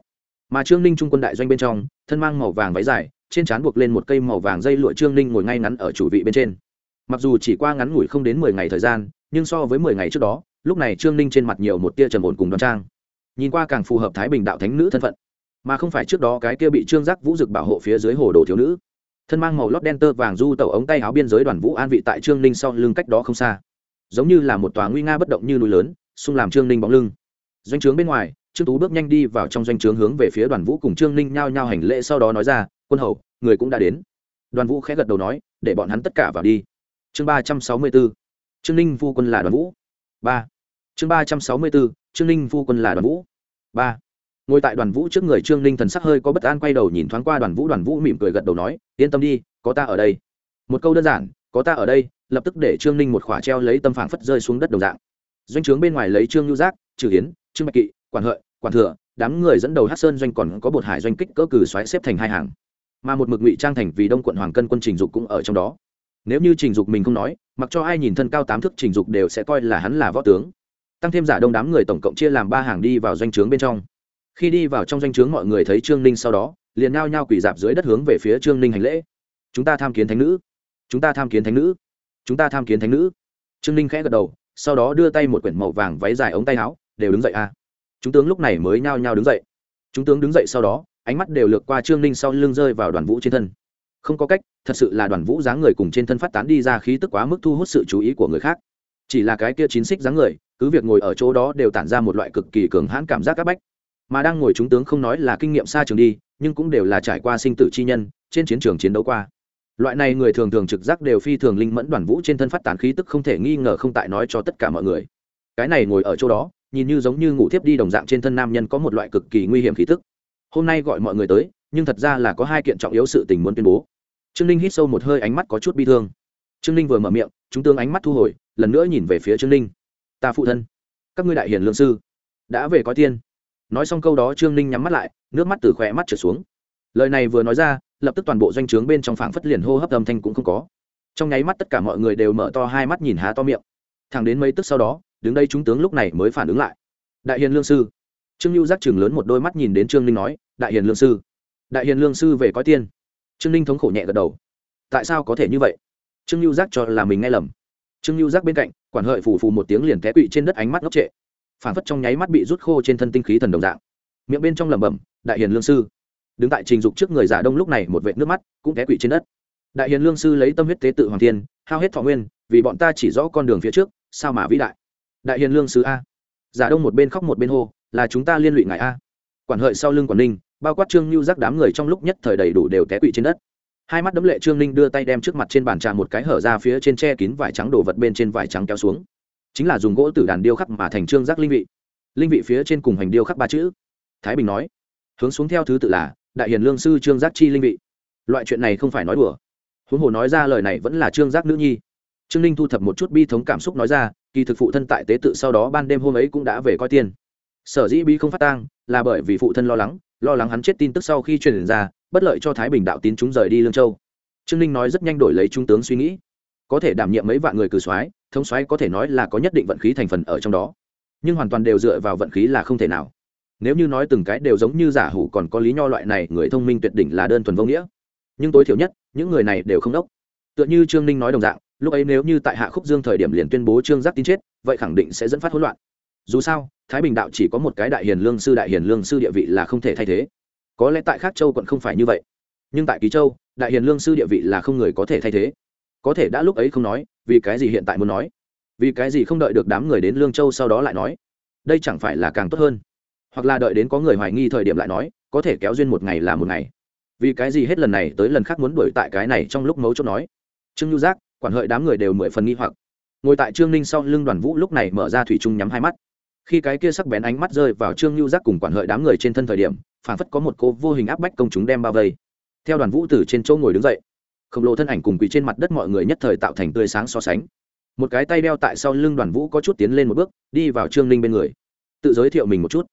Mà trương ninh trung quân đại doanh bên trong, thân mang màu vàng váy dài, trên trán buộc lên một cây màu vàng dây lụa trương ninh ngồi ngay ngắn ở chủ vị bên trên. Mặc dù chỉ qua ngắn ngủi không đến mười ngày thời gian, nhưng so với mười ngày trước đó lúc này trương ninh trên mặt nhiều một tia trầm ổn cùng đoan trang nhìn qua càng phù hợp thái bình đạo thánh nữ thân phận mà không phải trước đó cái kia bị trương giác vũ dực bảo hộ phía dưới hồ đồ thiếu nữ thân mang màu lót đen tơ vàng du tẩu ống tay áo biên giới đoàn vũ an vị tại trương ninh sau lưng cách đó không xa giống như là một tòa nguy nga bất động như núi lớn xung làm trương ninh bóng lưng doanh trướng bên ngoài trương tú bước nhanh đi vào trong doanh trướng hướng về phía đoàn vũ cùng trương ninh nhao nhao hành lễ sau đó nói ra quân hầu người cũng đã đến đoàn vũ khẽ gật đầu nói để bọn hắn tất cả vào đi chương ba trăm sáu mươi bốn trương ninh phu quân là đoàn vũ ba chương ba trăm sáu mươi bốn, trương ninh phu quân là đoàn vũ. Ba. Ngồi tại đoàn vũ trước người trương ninh thần sắc hơi có bất an quay đầu nhìn thoáng qua đoàn vũ đoàn vũ mỉm cười gật đầu nói yên tâm đi có ta ở đây. Một câu đơn giản có ta ở đây lập tức để trương ninh một khỏa treo lấy tâm phảng phất rơi xuống đất đồng dạng. Doanh trướng bên ngoài lấy trương nhu giác trừ hiến trương bạch kỵ quản hợi quản thừa đám người dẫn đầu hát sơn doanh còn có bột hải doanh kích cỡ cử xoáy xếp thành hai hàng. Mà một mực ngụy trang thành vì đông quận hoàng cân quân trình dục cũng ở trong đó. Nếu như trình dục mình không nói mặc cho ai nhìn thân cao tám thước trình dục đều sẽ coi là hắn là võ tướng tăng thêm giả đông đám người tổng cộng chia làm ba hàng đi vào doanh trướng bên trong. Khi đi vào trong doanh trướng mọi người thấy trương ninh sau đó, liền nao nhao quỳ dạp dưới đất hướng về phía trương ninh hành lễ. Chúng ta tham kiến thánh nữ. Chúng ta tham kiến thánh nữ. Chúng ta tham kiến thánh nữ. Trương ninh khẽ gật đầu, sau đó đưa tay một quyển màu vàng váy dài ống tay áo, đều đứng dậy a. Chúng tướng lúc này mới nhao nhao đứng dậy. Chúng tướng đứng dậy sau đó, ánh mắt đều lược qua trương ninh sau lưng rơi vào đoàn vũ trên thân. Không có cách, thật sự là đoàn vũ dáng người cùng trên thân phát tán đi ra khí tức quá mức thu hút sự chú ý của người khác. Chỉ là cái kia chín xích dáng người cứ việc ngồi ở chỗ đó đều tản ra một loại cực kỳ cường hãn cảm giác các bách. Mà đang ngồi chúng tướng không nói là kinh nghiệm xa trường đi, nhưng cũng đều là trải qua sinh tử chi nhân, trên chiến trường chiến đấu qua. Loại này người thường thường trực giác đều phi thường linh mẫn đoàn vũ trên thân phát tán khí tức không thể nghi ngờ không tại nói cho tất cả mọi người. Cái này ngồi ở chỗ đó, nhìn như giống như ngủ thiếp đi đồng dạng trên thân nam nhân có một loại cực kỳ nguy hiểm khí tức. Hôm nay gọi mọi người tới, nhưng thật ra là có hai kiện trọng yếu sự tình muốn tuyên bố. Trương linh hít sâu một hơi ánh mắt có chút bi thương. Trương linh vừa mở miệng, chúng tướng ánh mắt thu hồi, lần nữa nhìn về phía trương linh ta phụ thân, các ngươi đại hiền lương sư, đã về có tiên. Nói xong câu đó trương ninh nhắm mắt lại, nước mắt từ khỏe mắt trở xuống. Lời này vừa nói ra, lập tức toàn bộ doanh trướng bên trong phảng phất liền hô hấp âm thanh cũng không có. Trong nháy mắt tất cả mọi người đều mở to hai mắt nhìn há to miệng. Thẳng đến mấy tức sau đó, đứng đây chúng tướng lúc này mới phản ứng lại. Đại hiền lương sư. Trương lưu giác chừng lớn một đôi mắt nhìn đến trương ninh nói, đại hiền lương sư, đại hiền lương sư về coi tiên. Trương ninh thống khổ nhẹ gật đầu. Tại sao có thể như vậy? Trương lưu giác cho là mình nghe lầm. Trương lưu giác bên cạnh quản hợi phù phù một tiếng liền té quỵ trên đất ánh mắt ngốc trệ. Phản phất trong nháy mắt bị rút khô trên thân tinh khí thần đồng dạng. Miệng bên trong lẩm bẩm, đại hiền lương sư. Đứng tại trình dục trước người giả đông lúc này một vệ nước mắt cũng té quỵ trên đất. Đại hiền lương sư lấy tâm huyết tế tự hoàng thiên, hao hết thọ nguyên, vì bọn ta chỉ rõ con đường phía trước, sao mà vĩ đại? Đại hiền lương sư a. Giả đông một bên khóc một bên hô, là chúng ta liên lụy ngài a. Quản hợi sau lưng quản ninh, bao quát trương lưu giác đám người trong lúc nhất thời đầy đủ đều té quỵ trên đất hai mắt đấm lệ trương ninh đưa tay đem trước mặt trên bàn trà một cái hở ra phía trên tre kín vải trắng đổ vật bên trên vải trắng kéo xuống. Chính là dùng gỗ từ đàn điêu khắc mà thành trương giác linh vị. Linh vị phía trên cùng hành điêu khắc ba chữ. Thái bình nói. Hướng xuống theo thứ tự là, đại hiền lương sư trương giác chi linh vị. Loại chuyện này không phải nói đùa. Huống hồ nói ra lời này vẫn là trương giác nữ nhi. Trương ninh thu thập một chút bi thống cảm xúc nói ra, kỳ thực phụ thân tại tế tự sau đó ban đêm hôm ấy cũng đã về coi tiên. Sở dĩ bi không phát tang, là bởi vì phụ thân lo lắng lo lắng hắn chết tin tức sau khi truyền ra bất lợi cho thái bình đạo tín chúng rời đi lương châu. Trương ninh nói rất nhanh đổi lấy trung tướng suy nghĩ. Có thể đảm nhiệm mấy vạn người cử soái, thống soái có thể nói là có nhất định vận khí thành phần ở trong đó. Nhưng hoàn toàn đều dựa vào vận khí là không thể nào. Nếu như nói từng cái đều giống như giả hủ còn có lý nho loại này, người thông minh tuyệt đỉnh là đơn thuần vô nghĩa. Nhưng tối thiểu nhất, những người này đều không đốc. Tựa như trương ninh nói đồng dạng, lúc ấy nếu như tại hạ khúc dương thời điểm liền tuyên bố trương giác tin chết, vậy khẳng định sẽ dẫn phát hỗn loạn. Dù sao, thái bình đạo chỉ có một cái đại hiền lương sư, đại hiền lương sư địa vị là không thể thay thế có lẽ tại khác châu quận không phải như vậy. Nhưng tại ký châu, đại hiền lương sư địa vị là không người có thể thay thế. Có thể đã lúc ấy không nói, vì cái gì hiện tại muốn nói? Vì cái gì không đợi được đám người đến lương châu sau đó lại nói? Đây chẳng phải là càng tốt hơn? Hoặc là đợi đến có người hoài nghi thời điểm lại nói, có thể kéo duyên một ngày là một ngày. Vì cái gì hết lần này tới lần khác muốn đuổi tại cái này trong lúc mấu chốt nói? Trương nhu giác, quản hợi đám người đều mười phần nghi hoặc. Ngồi tại trương ninh sau lưng đoàn vũ lúc này mở ra thủy trung nhắm hai mắt. Khi cái kia sắc bén ánh mắt rơi vào trương nhu giác cùng quản hợi đám người trên thân thời điểm phản phất có một cô vô hình áp bách công chúng đem bao vây. Theo đoàn vũ từ trên chỗ ngồi đứng dậy, khổng lồ thân ảnh cùng quỳ trên mặt đất mọi người nhất thời tạo thành tươi sáng so sánh. Một cái tay đeo tại sau lưng đoàn vũ có chút tiến lên một bước, đi vào trương ninh bên người. Tự giới thiệu mình một chút.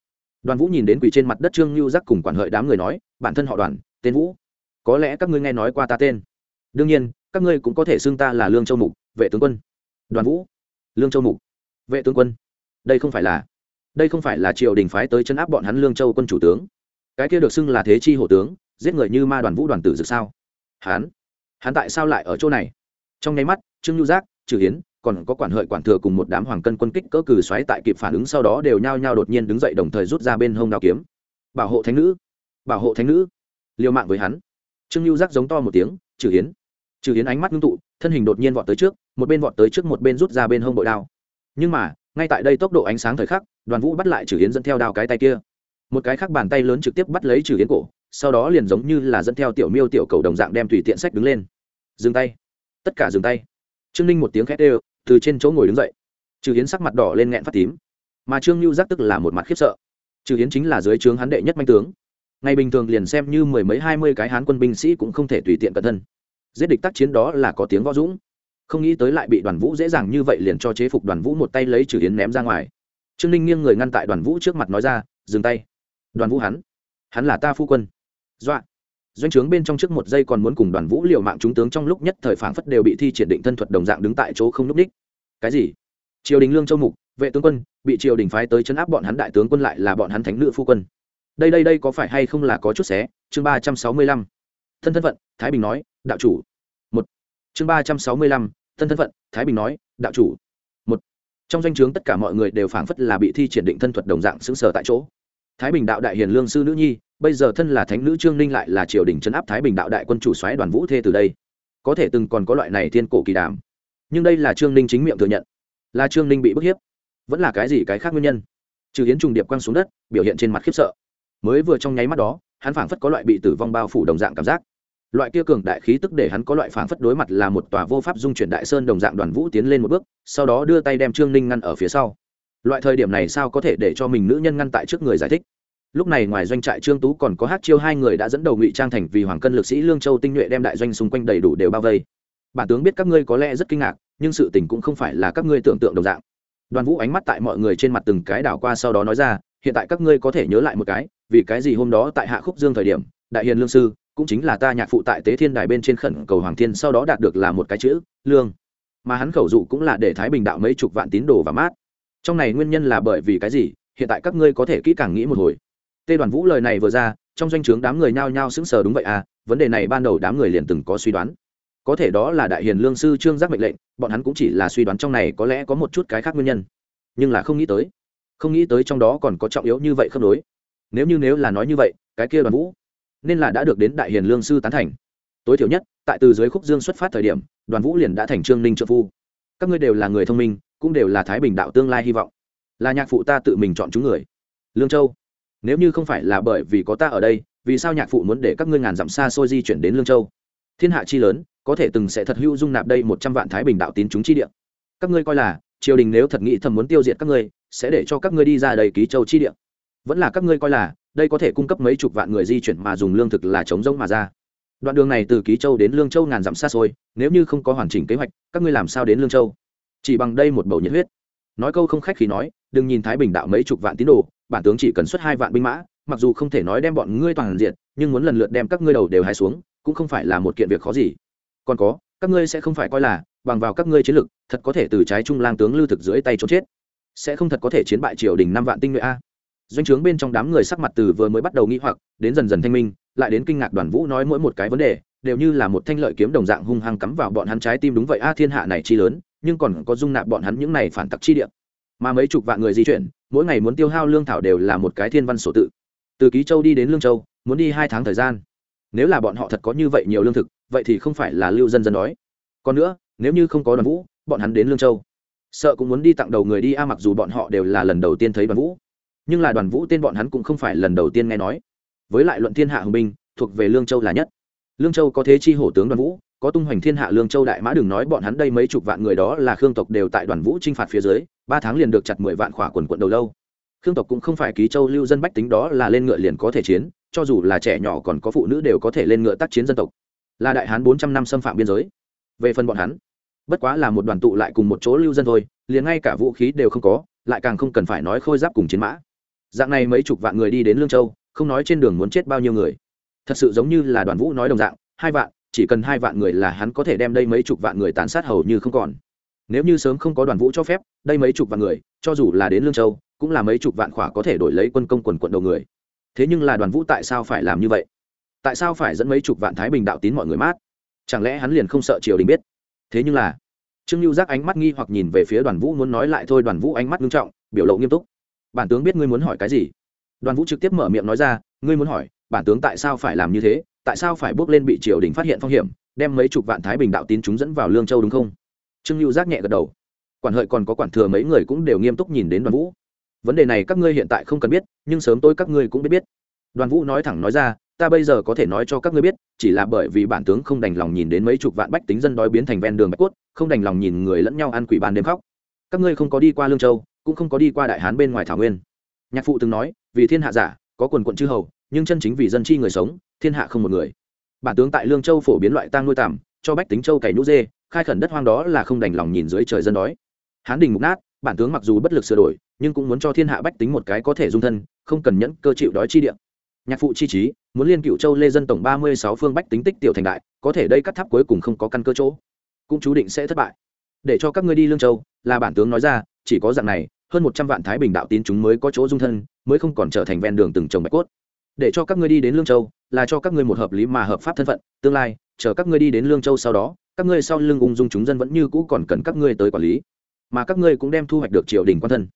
Đoàn vũ nhìn đến quỳ trên mặt đất trương lưu giác cùng quản hợi đám người nói, bản thân họ đoàn, tên vũ. Có lẽ các ngươi nghe nói qua ta tên. Đương nhiên, các ngươi cũng có thể xưng ta là lương châu mục, vệ tướng quân. Đoàn vũ. Lương châu mục, vệ tướng quân. Đây không phải là, đây không phải là triều đình phái tới chân áp bọn hắn lương châu quân chủ tướng cái kia được xưng là thế chi hổ tướng, giết người như ma đoàn vũ đoàn tử dực sao? Hắn hắn tại sao lại ở chỗ này? Trong nháy mắt, trương nhu giác, trừ hiến, còn có quản hợi quản thừa cùng một đám hoàng cân quân kích cỡ cử xoáy tại kịp phản ứng sau đó đều nhao nhao đột nhiên đứng dậy đồng thời rút ra bên hông đao kiếm. Bảo hộ thánh nữ, bảo hộ thánh nữ. Liều mạng với hắn. Trương nhu giác giống to một tiếng, trừ hiến. Trừ hiến ánh mắt ngưng tụ, thân hình đột nhiên vọt tới trước, một bên vọt tới trước một bên rút ra bên hông bội đao. Nhưng mà, ngay tại đây tốc độ ánh sáng thời khắc, đoàn vũ bắt lại trừ hiến dẫn theo đao cái tay kia một cái khác bàn tay lớn trực tiếp bắt lấy trừ hiến cổ, sau đó liền giống như là dẫn theo tiểu miêu tiểu cầu đồng dạng đem tùy tiện sách đứng lên. Dừng tay. Tất cả dừng tay. Trương ninh một tiếng khét ê từ trên chỗ ngồi đứng dậy. Trừ hiến sắc mặt đỏ lên nghẹn phát tím. Mà trương lưu giác tức là một mặt khiếp sợ. Trừ hiến chính là dưới trướng hắn đệ nhất manh tướng. Ngày bình thường liền xem như mười mấy hai mươi cái hán quân binh sĩ cũng không thể tùy tiện cẩn thân. Giết địch tác chiến đó là có tiếng võ dũng. Không nghĩ tới lại bị đoàn vũ dễ dàng như vậy liền cho chế phục đoàn vũ một tay lấy trừ hiến ném ra ngoài. Trương ninh nghiêng người ngăn tại đoàn vũ trước mặt nói ra, dừng tay đoàn vũ hắn. Hắn là ta phu quân. Dọa. Doanh trướng bên trong trước một giây còn muốn cùng đoàn vũ liều mạng chúng tướng trong lúc nhất thời phảng phất đều bị thi triển định thân thuật đồng dạng đứng tại chỗ không núp đích cái gì? Triều đình lương châu mục, vệ tướng quân, bị triều đình phái tới chấn áp bọn hắn đại tướng quân lại là bọn hắn thánh nữ phu quân. Đây đây đây có phải hay không là có chút xé? Chương ba trăm sáu mươi lăm. Thân thân phận, thái bình nói, đạo chủ. Một. Chương ba trăm sáu mươi lăm, thân thân phận, thái bình nói, đạo chủ. Một. Trong danh o chướng tất cả mọi người đều phảng phất là bị thi triển định thân thuật đồng dạng xứng sở tại chỗ thái bình đạo đại hiền lương sư nữ nhi, bây giờ thân là thánh nữ trương ninh lại là triều đình chấn áp thái bình đạo đại quân chủ xoáy đoàn vũ thê từ đây. Có thể từng còn có loại này thiên cổ kỳ đàm. Nhưng đây là trương ninh chính miệng thừa nhận. Là trương ninh bị bức hiếp. Vẫn là cái gì cái khác nguyên nhân? Trừ hiến trùng điệp quăng xuống đất, biểu hiện trên mặt khiếp sợ. Mới vừa trong nháy mắt đó, hắn phảng phất có loại bị tử vong bao phủ đồng dạng cảm giác. Loại kia cường đại khí tức để hắn có loại phảng phất đối mặt là một tòa vô pháp dung chuyển đại sơn đồng dạng đoàn vũ tiến lên một bước, sau đó đưa tay đem trương ninh ngăn ở phía sau loại thời điểm này sao có thể để cho mình nữ nhân ngăn tại trước người giải thích? Lúc này ngoài doanh trại trương tú còn có hát chiêu hai người đã dẫn đầu ngụy trang thành vì hoàng cân lực sĩ lương châu tinh nhuệ đem đại doanh xung quanh đầy đủ đều bao vây. Bản tướng biết các ngươi có lẽ rất kinh ngạc, nhưng sự tình cũng không phải là các ngươi tưởng tượng đồng dạng. Đoàn vũ ánh mắt tại mọi người trên mặt từng cái đảo qua sau đó nói ra, hiện tại các ngươi có thể nhớ lại một cái, vì cái gì hôm đó tại hạ khúc dương thời điểm, đại hiền lương sư, cũng chính là ta nhạc phụ tại tế thiên đài bên trên khẩn cầu hoàng thiên sau đó đạt được là một cái chữ, lương. Mà hắn khẩu dụ cũng là để thái bình đạo mấy chục vạn tín đồ và mát trong này nguyên nhân là bởi vì cái gì? Hiện tại các ngươi có thể kỹ càng nghĩ một hồi. Tê đoàn vũ lời này vừa ra, trong doanh trướng đám người nhao nhao sững sờ đúng vậy à vấn đề này ban đầu đám người liền từng có suy đoán. Có thể đó là đại hiền lương sư trương giác mệnh lệnh, bọn hắn cũng chỉ là suy đoán trong này có lẽ có một chút cái khác nguyên nhân. Nhưng là không nghĩ tới, không nghĩ tới trong đó còn có trọng yếu như vậy không đối nếu như nếu là nói như vậy, cái kia đoàn vũ nên là đã được đến đại hiền lương sư tán thành. Tối thiểu nhất, tại từ dưới khúc dương xuất phát thời điểm, đoàn vũ liền đã thành trương ninh trợ phu. Các ngươi đều là người thông minh cũng đều là thái bình đạo tương lai hy vọng. Là nhạc phụ ta tự mình chọn chúng người. Lương châu, nếu như không phải là bởi vì có ta ở đây, vì sao nhạc phụ muốn để các ngươi ngàn dặm xa xôi di chuyển đến lương châu? Thiên hạ chi lớn, có thể từng sẽ thật hữu dung nạp đây một trăm vạn thái bình đạo tín chúng chi địa. Các ngươi coi là, triều đình nếu thật nghĩ thầm muốn tiêu diệt các ngươi, sẽ để cho các ngươi đi ra đầy ký châu chi địa. Vẫn là các ngươi coi là, đây có thể cung cấp mấy chục vạn người di chuyển mà dùng lương thực là chống rỗng mà ra. Đoạn đường này từ ký châu đến lương châu ngàn dặm xa xôi, nếu như không có hoàn chỉnh kế hoạch, các ngươi làm sao đến lương châu? Chỉ bằng đây một bầu nhiệt huyết. Nói câu không khách khi nói, đừng nhìn thái bình đạo mấy chục vạn tín đồ, bản tướng chỉ cần xuất hai vạn binh mã, mặc dù không thể nói đem bọn ngươi toàn diện, nhưng muốn lần lượt đem các ngươi đầu đều hai xuống, cũng không phải là một kiện việc khó gì. Còn có, các ngươi sẽ không phải coi là, bằng vào các ngươi chiến lực, thật có thể từ trái trung lang tướng lưu thực dưới tay trốn chết. Sẽ không thật có thể chiến bại triều đình năm vạn tinh nhuệ a. Doanh trướng bên trong đám người sắc mặt từ vừa mới bắt đầu nghĩ hoặc, đến dần dần thanh minh, lại đến kinh ngạc đoàn vũ nói mỗi một cái vấn đề, đều như là một thanh lợi kiếm đồng dạng hung hăng cắm vào bọn hắn trái tim đúng vậy a, thiên hạ này chi lớn nhưng còn có dung nạp bọn hắn những này phản tặc chi địa. Mà mấy chục vạn người di chuyển, mỗi ngày muốn tiêu hao lương thảo đều là một cái thiên văn sổ tự. Từ ký châu đi đến lương châu, muốn đi hai tháng thời gian. Nếu là bọn họ thật có như vậy nhiều lương thực, vậy thì không phải là lưu dân dân đói. Còn nữa, nếu như không có đoàn vũ, bọn hắn đến lương châu. Sợ cũng muốn đi tặng đầu người đi a, mặc dù bọn họ đều là lần đầu tiên thấy đoàn vũ. Nhưng là đoàn vũ tên bọn hắn cũng không phải lần đầu tiên nghe nói. Với lại luận thiên hạ hùng binh, thuộc về lương châu là nhất. Lương châu có thế chi hổ tướng đoàn vũ có tung hoành thiên hạ lương châu đại mã đừng nói bọn hắn đây mấy chục vạn người đó là khương tộc đều tại đoàn vũ t r i n h phạt phía dưới, ba tháng liền được chặt mười vạn khỏa quần quận đầu lâu. Khương tộc cũng không phải ký châu lưu dân bách tính đó là lên ngựa liền có thể chiến, cho dù là trẻ nhỏ còn có phụ nữ đều có thể lên ngựa tác chiến dân tộc. Là đại hán bốn trăm năm xâm phạm biên giới. Về phần bọn hắn, bất quá là một đoàn tụ lại cùng một chỗ lưu dân thôi, liền ngay cả vũ khí đều không có, lại càng không cần phải nói khôi giáp cùng chiến mã. Dạng này mấy chục vạn người đi đến lương châu, không nói trên đường muốn chết bao nhiêu người. Thật sự giống như là đoàn vũ nói đồng dạng, hai vạn chỉ cần hai vạn người là hắn có thể đem đây mấy chục vạn người tàn sát hầu như không còn. Nếu như sớm không có đoàn vũ cho phép, đây mấy chục vạn người, cho dù là đến lương châu, cũng là mấy chục vạn khỏa có thể đổi lấy quân công quần quận đầu người. Thế nhưng là đoàn vũ tại sao phải làm như vậy? Tại sao phải dẫn mấy chục vạn thái bình đạo tín mọi người mát? Chẳng lẽ hắn liền không sợ triều đình biết? Thế nhưng là, trương lưu giác ánh mắt nghi hoặc nhìn về phía đoàn vũ muốn nói lại thôi, đoàn vũ ánh mắt nghiêm trọng, biểu lộ nghiêm túc. Bản tướng biết ngươi muốn hỏi cái gì? Đoàn vũ trực tiếp mở miệng nói ra, ngươi muốn hỏi, bản tướng tại sao phải làm như thế? Tại sao phải bước lên bị triều đình phát hiện phong hiểm, đem mấy chục vạn thái bình đạo tín chúng dẫn vào lương châu đúng không? Trương lưu giác nhẹ gật đầu. Quản hợi còn có quản thừa mấy người cũng đều nghiêm túc nhìn đến đoàn vũ. Vấn đề này các ngươi hiện tại không cần biết, nhưng sớm tôi các ngươi cũng biết biết. Đoàn vũ nói thẳng nói ra, ta bây giờ có thể nói cho các ngươi biết, chỉ là bởi vì bản tướng không đành lòng nhìn đến mấy chục vạn bách tính dân đói biến thành ven đường bạch cốt, không đành lòng nhìn người lẫn nhau ăn quỷ ban đêm khóc. Các ngươi không có đi qua lương châu, cũng không có đi qua đại hán bên ngoài thảo nguyên. Nhạc phụ từng nói, vì thiên hạ giả, có quần quận chư hầu, nhưng chân chính vì dân chi người sống thiên hạ không một người. Bản tướng tại lương châu phổ biến loại tang nuôi tằm, cho bách tính châu cày nhũ dê, khai khẩn đất hoang đó là không đành lòng nhìn dưới trời dân đói. Hán đình mục nát, bản tướng mặc dù bất lực sửa đổi, nhưng cũng muốn cho thiên hạ bách tính một cái có thể dung thân, không cần nhẫn cơ chịu đói chi điện nhạc phụ chi trí, muốn liên cựu châu lê dân tổng ba mươi sáu phương bách tính tích tiểu thành đại, có thể đây cắt tháp cuối cùng không có căn cơ chỗ. Cũng chú định sẽ thất bại. Để cho các ngươi đi lương châu, là bản tướng nói ra, chỉ có dạng này, hơn một trăm vạn thái bình đạo tín chúng mới có chỗ dung thân, mới không còn trở thành ven đường từng trồng bạch cốt. Để cho các ngươi đi đến lương châu là cho các ngươi một hợp lý mà hợp pháp thân phận, tương lai, chờ các ngươi đi đến lương châu sau đó, các ngươi sau lưng ung dung chúng dân vẫn như cũ còn cần các ngươi tới quản lý. Mà các ngươi cũng đem thu hoạch được triều đình quan thân.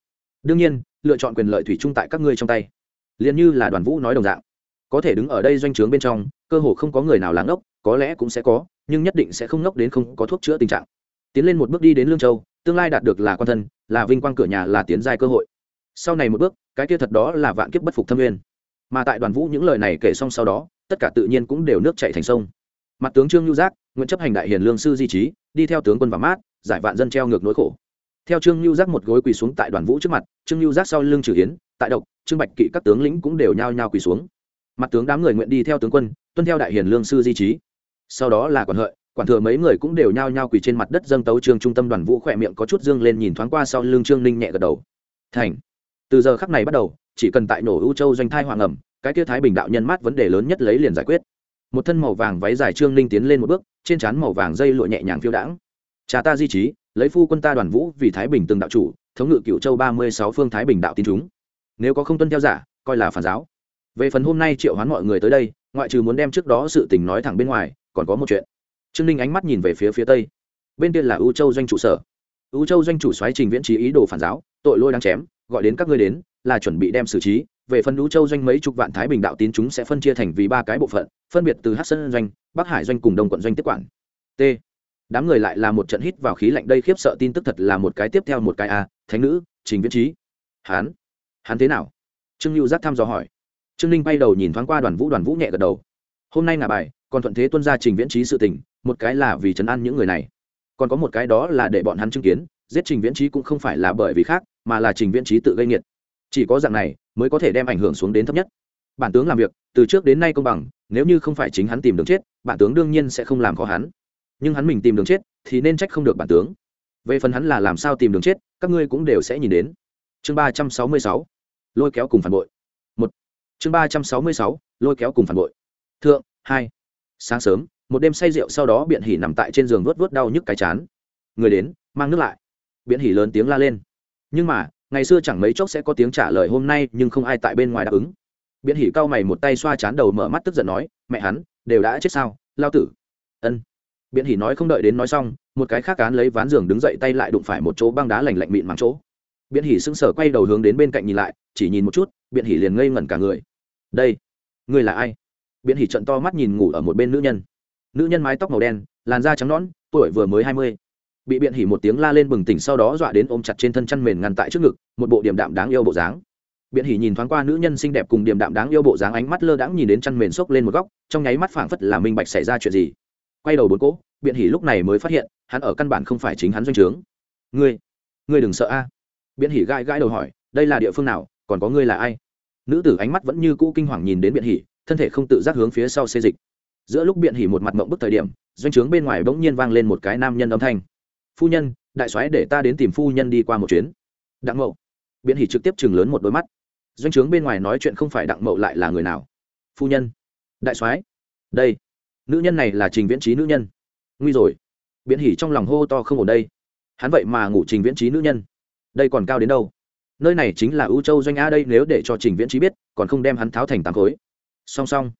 Đương nhiên, lựa chọn quyền lợi thủy chung tại các ngươi trong tay. Liền như là đoàn vũ nói đồng dạng. Có thể đứng ở đây doanh trướng bên trong, cơ hồ không có người nào láng ốc có lẽ cũng sẽ có, nhưng nhất định sẽ không ngốc đến không có thuốc chữa tình trạng. Tiến lên một bước đi đến lương châu, tương lai đạt được là quan thân, là vinh quang cửa nhà, là tiến giai cơ hội. Sau này một bước, cái kia thật đó là vạn kiếp bất phục thâm nguyên mà tại đoàn vũ những lời này kể xong sau đó, tất cả tự nhiên cũng đều nước chạy thành sông. Mặt tướng trương nhu giác nguyễn chấp hành đại hiền lương sư di trí, đi theo tướng quân và mát, giải vạn dân treo ngược nỗi khổ. Theo trương nhu giác một gối quỳ xuống tại đoàn vũ trước mặt, trương nhu giác sau lưng trừ hiến tại độc, trương bạch kỵ các tướng lĩnh cũng đều nhao nhao quỳ xuống. Mặt tướng đám người nguyện đi theo tướng quân, tuân theo đại hiền lương sư di trí. Sau đó là quản hợi, quản thừa mấy người cũng đều nhao nhao quỳ trên mặt đất dâng tấu trương trung tâm đoàn vũ khỏe miệng có chút dương lên nhìn thoáng qua sau lưng trương ninh nhẹ gật đầu. Thành. Từ giờ khắc này bắt đầu chỉ cần tại nổ ưu châu doanh thai hoàng ẩm, cái kia thái bình đạo nhân mát vấn đề lớn nhất lấy liền giải quyết. Một thân màu vàng váy dài trương ninh tiến lên một bước, trên trán màu vàng dây lụa nhẹ nhàng phiêu đãng. Cha ta di trí, lấy phu quân ta đoàn vũ vì thái bình từng đạo chủ, thống ngự cựu châu ba mươi sáu phương thái bình đạo tin chúng. Nếu có không tuân theo giả, coi là phản giáo. Về phần hôm nay triệu hoán mọi người tới đây, ngoại trừ muốn đem trước đó sự tình nói thẳng bên ngoài, còn có một chuyện. Trương ninh ánh mắt nhìn về phía phía tây. Bên kia là ưu châu doanh trụ sở. Ưu châu doanh chủ xoáy trình viễn trí ý đồ phản giáo, tội lôi đang chém, gọi đến các ngươi đến là chuẩn bị đem xử trí. Về phần lũ châu doanh mấy chục vạn thái bình đạo tín chúng sẽ phân chia thành vì ba cái bộ phận, phân biệt từ hát sơn doanh, bắc hải doanh cùng đông quận doanh tiếp quản. T. Đám người lại là một trận hít vào khí lạnh đây khiếp sợ tin tức thật là một cái tiếp theo một cái a, thánh nữ, trình viễn trí. Hán. Hán thế nào? Trương lưu giác thăm dò hỏi. Trương ninh bay đầu nhìn thoáng qua đoàn vũ đoàn vũ nhẹ gật đầu. Hôm nay là bài, còn thuận thế tuân ra trình viễn trí sự tình, một cái là vì chấn an những người này. Còn có một cái đó là để bọn hắn chứng kiến, giết trình viễn trí cũng không phải là bởi vì khác, mà là trình viễn trí tự gây nghiệt chỉ có dạng này mới có thể đem ảnh hưởng xuống đến thấp nhất. Bản tướng làm việc, từ trước đến nay công bằng, nếu như không phải chính hắn tìm đường chết, bản tướng đương nhiên sẽ không làm khó hắn. Nhưng hắn mình tìm đường chết, thì nên trách không được bản tướng. Về phần hắn là làm sao tìm đường chết, các ngươi cũng đều sẽ nhìn đến. Chương ba trăm sáu mươi sáu, lôi kéo cùng phản bội. Một. Chương ba trăm sáu mươi sáu, lôi kéo cùng phản bội. Thượng, hai. Sáng sớm, một đêm say rượu sau đó biện hỉ nằm tại trên giường vớt vớt đau nhức cái chán. Người đến, mang nước lại. Biện hỉ lớn tiếng la lên. Nhưng mà ngày xưa chẳng mấy chốc sẽ có tiếng trả lời hôm nay, nhưng không ai tại bên ngoài đáp ứng. Biện hỉ cau mày một tay xoa chán đầu mở mắt tức giận nói, mẹ hắn, đều đã chết sao, lao tử? Ân. Biện hỉ nói không đợi đến nói xong, một cái khác cán lấy ván giường đứng dậy tay lại đụng phải một chỗ băng đá lành lạnh mịn mắng chỗ. Biện hỉ sững sờ quay đầu hướng đến bên cạnh nhìn lại, chỉ nhìn một chút, biện hỉ liền ngây ngẩn cả người. Đây, ngươi là ai? Biện hỉ trận to mắt nhìn ngủ ở một bên nữ nhân. Nữ nhân mái tóc màu đen, làn da trắng nõn, tuổi vừa mới hai mươi bị biện hỉ một tiếng la lên bừng tỉnh sau đó dọa đến ôm chặt trên thân chăn mền ngăn tại trước ngực, một bộ điểm đạm đáng yêu bộ dáng. Biện hỉ nhìn thoáng qua nữ nhân xinh đẹp cùng điểm đạm đáng yêu bộ dáng ánh mắt lơ đãng nhìn đến chăn mền xốc lên một góc, trong nháy mắt phảng phất là minh bạch xảy ra chuyện gì. Quay đầu bốn cỗ, biện hỉ lúc này mới phát hiện, hắn ở căn bản không phải chính hắn doanh trướng. Ngươi ngươi đừng sợ a. Biện hỉ gãi gãi đầu hỏi, đây là địa phương nào, còn có ngươi là ai? Nữ tử ánh mắt vẫn như cũ kinh hoàng nhìn đến biện hỉ, thân thể không tự giác hướng phía sau xê dịch. Giữa lúc biện hỉ một mặt mộng bức thời điểm, doanh trướng bên ngoài bỗng nhiên vang lên một cái nam nhân âm thanh phu nhân, đại soái để ta đến tìm phu nhân đi qua một chuyến. Đặng mậu. Biện hỉ trực tiếp chừng lớn một đôi mắt. Doanh trướng bên ngoài nói chuyện không phải đặng mậu lại là người nào? Phu nhân. Đại soái. Đây. Nữ nhân này là trình viễn trí nữ nhân. Nguy rồi. Biện hỉ trong lòng hô to không ổn đây. Hắn vậy mà ngủ trình viễn trí nữ nhân. Đây còn cao đến đâu? Nơi này chính là ưu châu doanh a đây, nếu để cho trình viễn trí biết, còn không đem hắn tháo thành tám khối. Song song.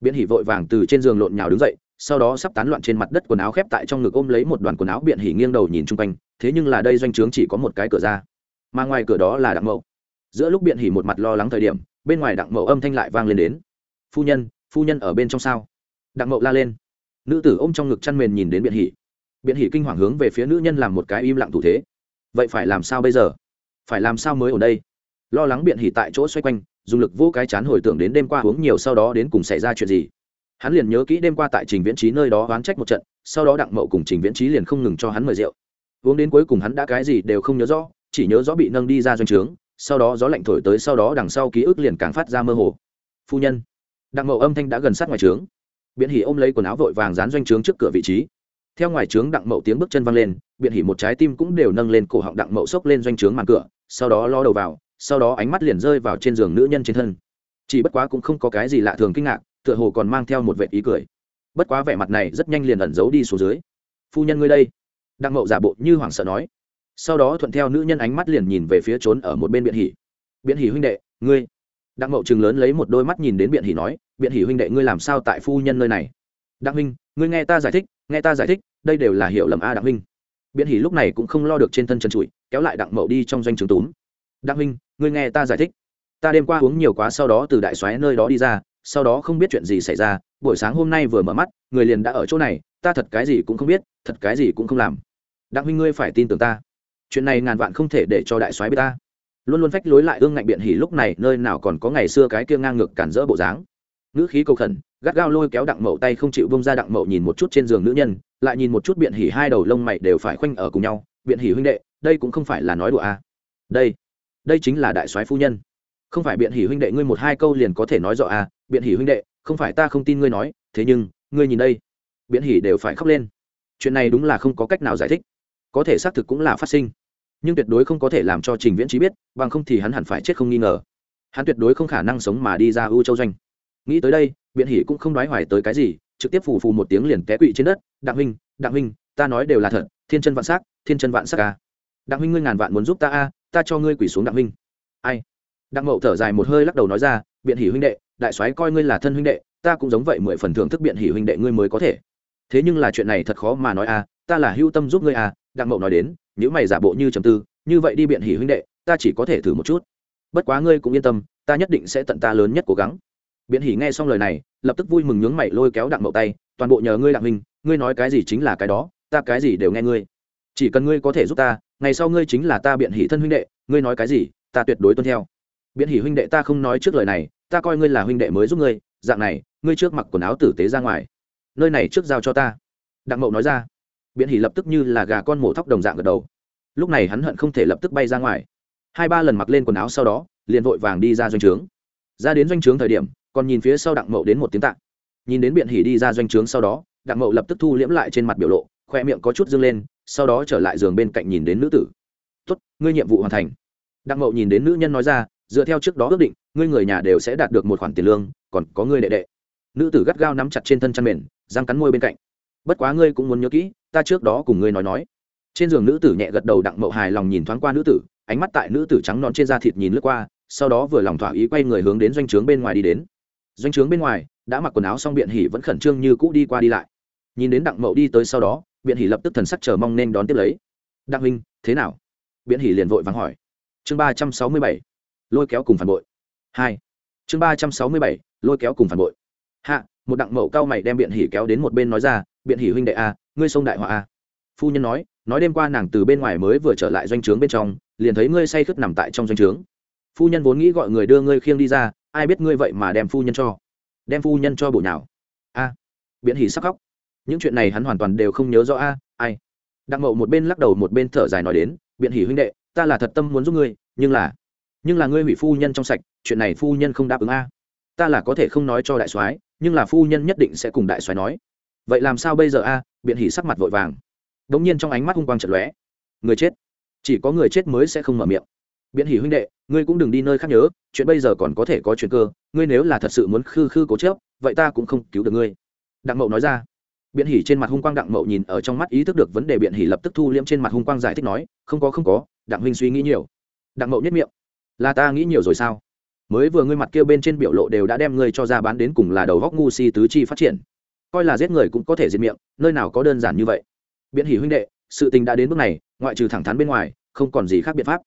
Biện hỉ vội vàng từ trên giường lộn nhào đứng dậy sau đó sắp tán loạn trên mặt đất quần áo khép tại trong ngực ôm lấy một đoàn quần áo biện hỉ nghiêng đầu nhìn chung quanh, thế nhưng là đây doanh trướng chỉ có một cái cửa ra. Mà ngoài cửa đó là đặng mậu. Giữa lúc biện hỉ một mặt lo lắng thời điểm, bên ngoài đặng mậu âm thanh lại vang lên đến. Phu nhân phu nhân ở bên trong sao? Đặng mậu la lên. Nữ tử ôm trong ngực chăn mền nhìn đến biện hỉ. Biện hỉ kinh hoàng hướng về phía nữ nhân làm một cái im lặng thủ thế. Vậy phải làm sao bây giờ? Phải làm sao mới ở đây? Lo lắng biện hỉ tại chỗ xoay quanh, dùng lực vô cái chán hồi tưởng đến đêm qua uống nhiều sau đó đến cùng xảy ra chuyện gì hắn liền nhớ kỹ đêm qua tại trình viễn trí nơi đó oán trách một trận, sau đó đặng mậu cùng trình viễn trí liền không ngừng cho hắn mời rượu. Uống đến cuối cùng hắn đã cái gì đều không nhớ rõ, chỉ nhớ rõ bị nâng đi ra doanh trướng, sau đó gió lạnh thổi tới sau đó đằng sau ký ức liền càng phát ra mơ hồ. Phu nhân, đặng mậu âm thanh đã gần sát ngoài trướng. Biện hỉ ôm lấy quần áo vội vàng dán doanh trướng trước cửa vị trí. Theo ngoài trướng đặng mậu tiếng bước chân văng lên, biện hỉ một trái tim cũng đều nâng lên cổ họng đặng mậu xốc lên doanh trướng màn cửa, sau đó lo đầu vào, sau đó ánh mắt liền rơi vào trên giường nữ nhân trên thân. Chỉ bất quá cũng không có cái gì lạ thường kinh ngạc tựa hồ còn mang theo một vệ ý cười. Bất quá vẻ mặt này rất nhanh liền ẩn giấu đi xuống dưới. Phu nhân ngươi đây. Đặng mậu giả bộ như hoảng sợ nói. Sau đó thuận theo nữ nhân ánh mắt liền nhìn về phía trốn ở một bên biện hỉ biện hỉ huynh đệ, ngươi. Đặng mậu chừng lớn lấy một đôi mắt nhìn đến biện hỉ nói, biện hỉ huynh đệ ngươi làm sao tại phu nhân nơi này? Đặng huynh, ngươi nghe ta giải thích, nghe ta giải thích, đây đều là hiểu lầm a đặng huynh. Biện hỉ lúc này cũng không lo được trên thân chân trụi, kéo lại đặng mậu đi trong doanh trường túm. Đặng huynh, ngươi nghe ta giải thích. Ta đêm qua uống nhiều quá sau đó từ đại xoáy nơi đó đi ra sau đó không biết chuyện gì xảy ra, buổi sáng hôm nay vừa mở mắt, người liền đã ở chỗ này, ta thật cái gì cũng không biết, thật cái gì cũng không làm. Đặng huynh ngươi phải tin tưởng ta. Chuyện này ngàn vạn không thể để cho đại soái biết ta. Luôn luôn phách lối lại ương ngạnh biện hỉ lúc này, nơi nào còn có ngày xưa cái kia ngang ngược cản rỡ bộ dáng. Ngữ khí cầu khẩn, gắt gao lôi kéo đặng mậu tay không chịu bông ra đặng mậu nhìn một chút trên giường nữ nhân, lại nhìn một chút biện hỉ hai đầu lông mày đều phải khoanh ở cùng nhau. Biện hỉ huynh đệ, đây cũng không phải là nói đùa à. đây đây chính là đại soái phu nhân không phải biện hỉ huynh đệ ngươi một hai câu liền có thể nói rõ à biện hỉ huynh đệ, không phải ta không tin ngươi nói, thế nhưng, ngươi nhìn đây. Biện hỉ đều phải khóc lên. Chuyện này đúng là không có cách nào giải thích. Có thể xác thực cũng là phát sinh. Nhưng tuyệt đối không có thể làm cho trình viễn trí biết, bằng không thì hắn hẳn phải chết không nghi ngờ. Hắn tuyệt đối không khả năng sống mà đi ra ưu châu doanh. Nghĩ tới đây, biện hỉ cũng không nói hoài tới cái gì, trực tiếp phù phù một tiếng liền té quỵ trên đất. Đặng huynh đặng huynh, ta nói đều là thật, thiên chân vạn s á c thiên chân vạn s á c ca à. đặng huynh ngươi ngàn vạn muốn giúp ta a ta cho ngươi quỷ xuống đặng huynh. Ai? Đặng mậu thở dài một hơi lắc đầu nói ra biện hỉ huynh đệ đại soái coi ngươi là thân huynh đệ ta cũng giống vậy mười phần thưởng thức biện hỉ huynh đệ ngươi mới có thể. Thế nhưng là chuyện này thật khó mà nói a ta là hưu tâm giúp ngươi à, đặng mậu nói đến nếu mày giả bộ như trầm tư như vậy đi biện hỉ huynh đệ ta chỉ có thể thử một chút. Bất quá ngươi cũng yên tâm ta nhất định sẽ tận ta lớn nhất cố gắng. Biện hỉ nghe xong lời này lập tức vui mừng nhướng mày lôi kéo đặng mậu tay toàn bộ nhờ ngươi đặng huynh ngươi nói cái gì chính là cái đó ta cái gì đều nghe ngươi. Chỉ cần ngươi có thể giúp ta ngày sau ngươi chính là ta biện hỉ thân huynh đệ ngươi nói cái gì ta tuyệt đối tuân theo biện hỉ huynh đệ ta không nói trước lời này, ta coi ngươi là huynh đệ mới giúp ngươi, dạng này, ngươi trước mặc quần áo tử tế ra ngoài. Nơi này trước giao cho ta. Đặng mậu nói ra. Biện hỉ lập tức như là gà con mổ thóc đồng dạng gật đầu. Lúc này hắn hận không thể lập tức bay ra ngoài. Hai ba lần mặc lên quần áo sau đó, liền vội vàng đi ra doanh trướng. Ra đến doanh trướng thời điểm, còn nhìn phía sau đặng mậu đến một tiếng tạng nhìn đến biện hỉ đi ra doanh trướng sau đó, đặng mậu lập tức thu liễm lại trên mặt biểu lộ, khoe miệng có chút dâng lên, sau đó trở lại giường bên cạnh nhìn đến nữ tử. Tốt, ngươi nhiệm vụ hoàn thành. Đặng mậu nhìn đến nữ nhân nói ra dựa theo trước đó ước định, ngươi người nhà đều sẽ đạt được một khoản tiền lương, còn có ngươi đệ đệ. Nữ tử gắt gao nắm chặt trên thân chăn mền răng cắn môi bên cạnh. Bất quá ngươi cũng muốn nhớ kỹ, ta trước đó cùng ngươi nói nói. Trên giường nữ tử nhẹ gật đầu đặng mậu hài lòng nhìn thoáng qua nữ tử, ánh mắt tại nữ tử trắng non trên da thịt nhìn lướt qua, sau đó vừa lòng thỏa ý quay người hướng đến doanh trướng bên ngoài đi đến. Doanh trướng bên ngoài, đã mặc quần áo xong biện hỉ vẫn khẩn trương như cũ đi qua đi lại. Nhìn đến đặng mậu đi tới sau đó, biện hỉ lập tức thần sắc chờ mong nên đón tiếp lấy. Đặng minh thế nào? Biện hỉ liền vội vắng hỏi. Chương ba trăm sáu mươi bảy lôi kéo cùng phản bội. Hai. Chương ba trăm sáu mươi bảy, lôi kéo cùng phản bội. Hạ, một đặng mậu cao mày đem biện hỉ kéo đến một bên nói ra, biện hỉ huynh đệ a, ngươi sông đại họa a. Phu nhân nói nói đêm qua nàng từ bên ngoài mới vừa trở lại doanh trướng bên trong, liền thấy ngươi say khướt nằm tại trong doanh trướng. Phu nhân vốn nghĩ gọi người đưa ngươi khiêng đi ra, ai biết ngươi vậy mà đem phu nhân cho, đem phu nhân cho bộ nào a. Biện hỉ sắc khóc. Những chuyện này hắn hoàn toàn đều không nhớ rõ a, ai. Đặng mậu một bên lắc đầu một bên thở dài nói đến, biện hỉ huynh đệ, ta là thật tâm muốn giúp ngươi, nhưng là nhưng là ngươi hủy phu nhân trong sạch, chuyện này phu nhân không đáp ứng a. Ta là có thể không nói cho đại soái, nhưng là phu nhân nhất định sẽ cùng đại soái nói. Vậy làm sao bây giờ a? Biện hỉ sắc mặt vội vàng. Đ ỗ n g nhiên trong ánh mắt hung quang trận lóe. Người chết. Chỉ có người chết mới sẽ không mở miệng. Biện hỉ huynh đệ, ngươi cũng đừng đi nơi khác nhớ, chuyện bây giờ còn có thể có chuyện cơ, ngươi nếu là thật sự muốn khư khư cố chớp vậy ta cũng không cứu được ngươi. Đặng mậu nói ra. Biện hỉ trên mặt hung quang đặng mậu nhìn ở trong mắt ý thức được vấn đề biện hỉ lập tức thu liễm trên mặt hung quang giải thích nói, không có không có, đặng huynh suy nghĩ nhiều. Đặng mậu nhất miệng là ta nghĩ nhiều rồi sao? Mới vừa ngươi mặt kia bên trên biểu lộ đều đã đem ngươi cho ra bán đến cùng là đầu góc ngu si tứ chi phát triển. Coi là giết người cũng có thể diệt miệng, nơi nào có đơn giản như vậy. Biện hỉ huynh đệ, sự tình đã đến bước này, ngoại trừ thẳng thắn bên ngoài, không còn gì khác biện pháp.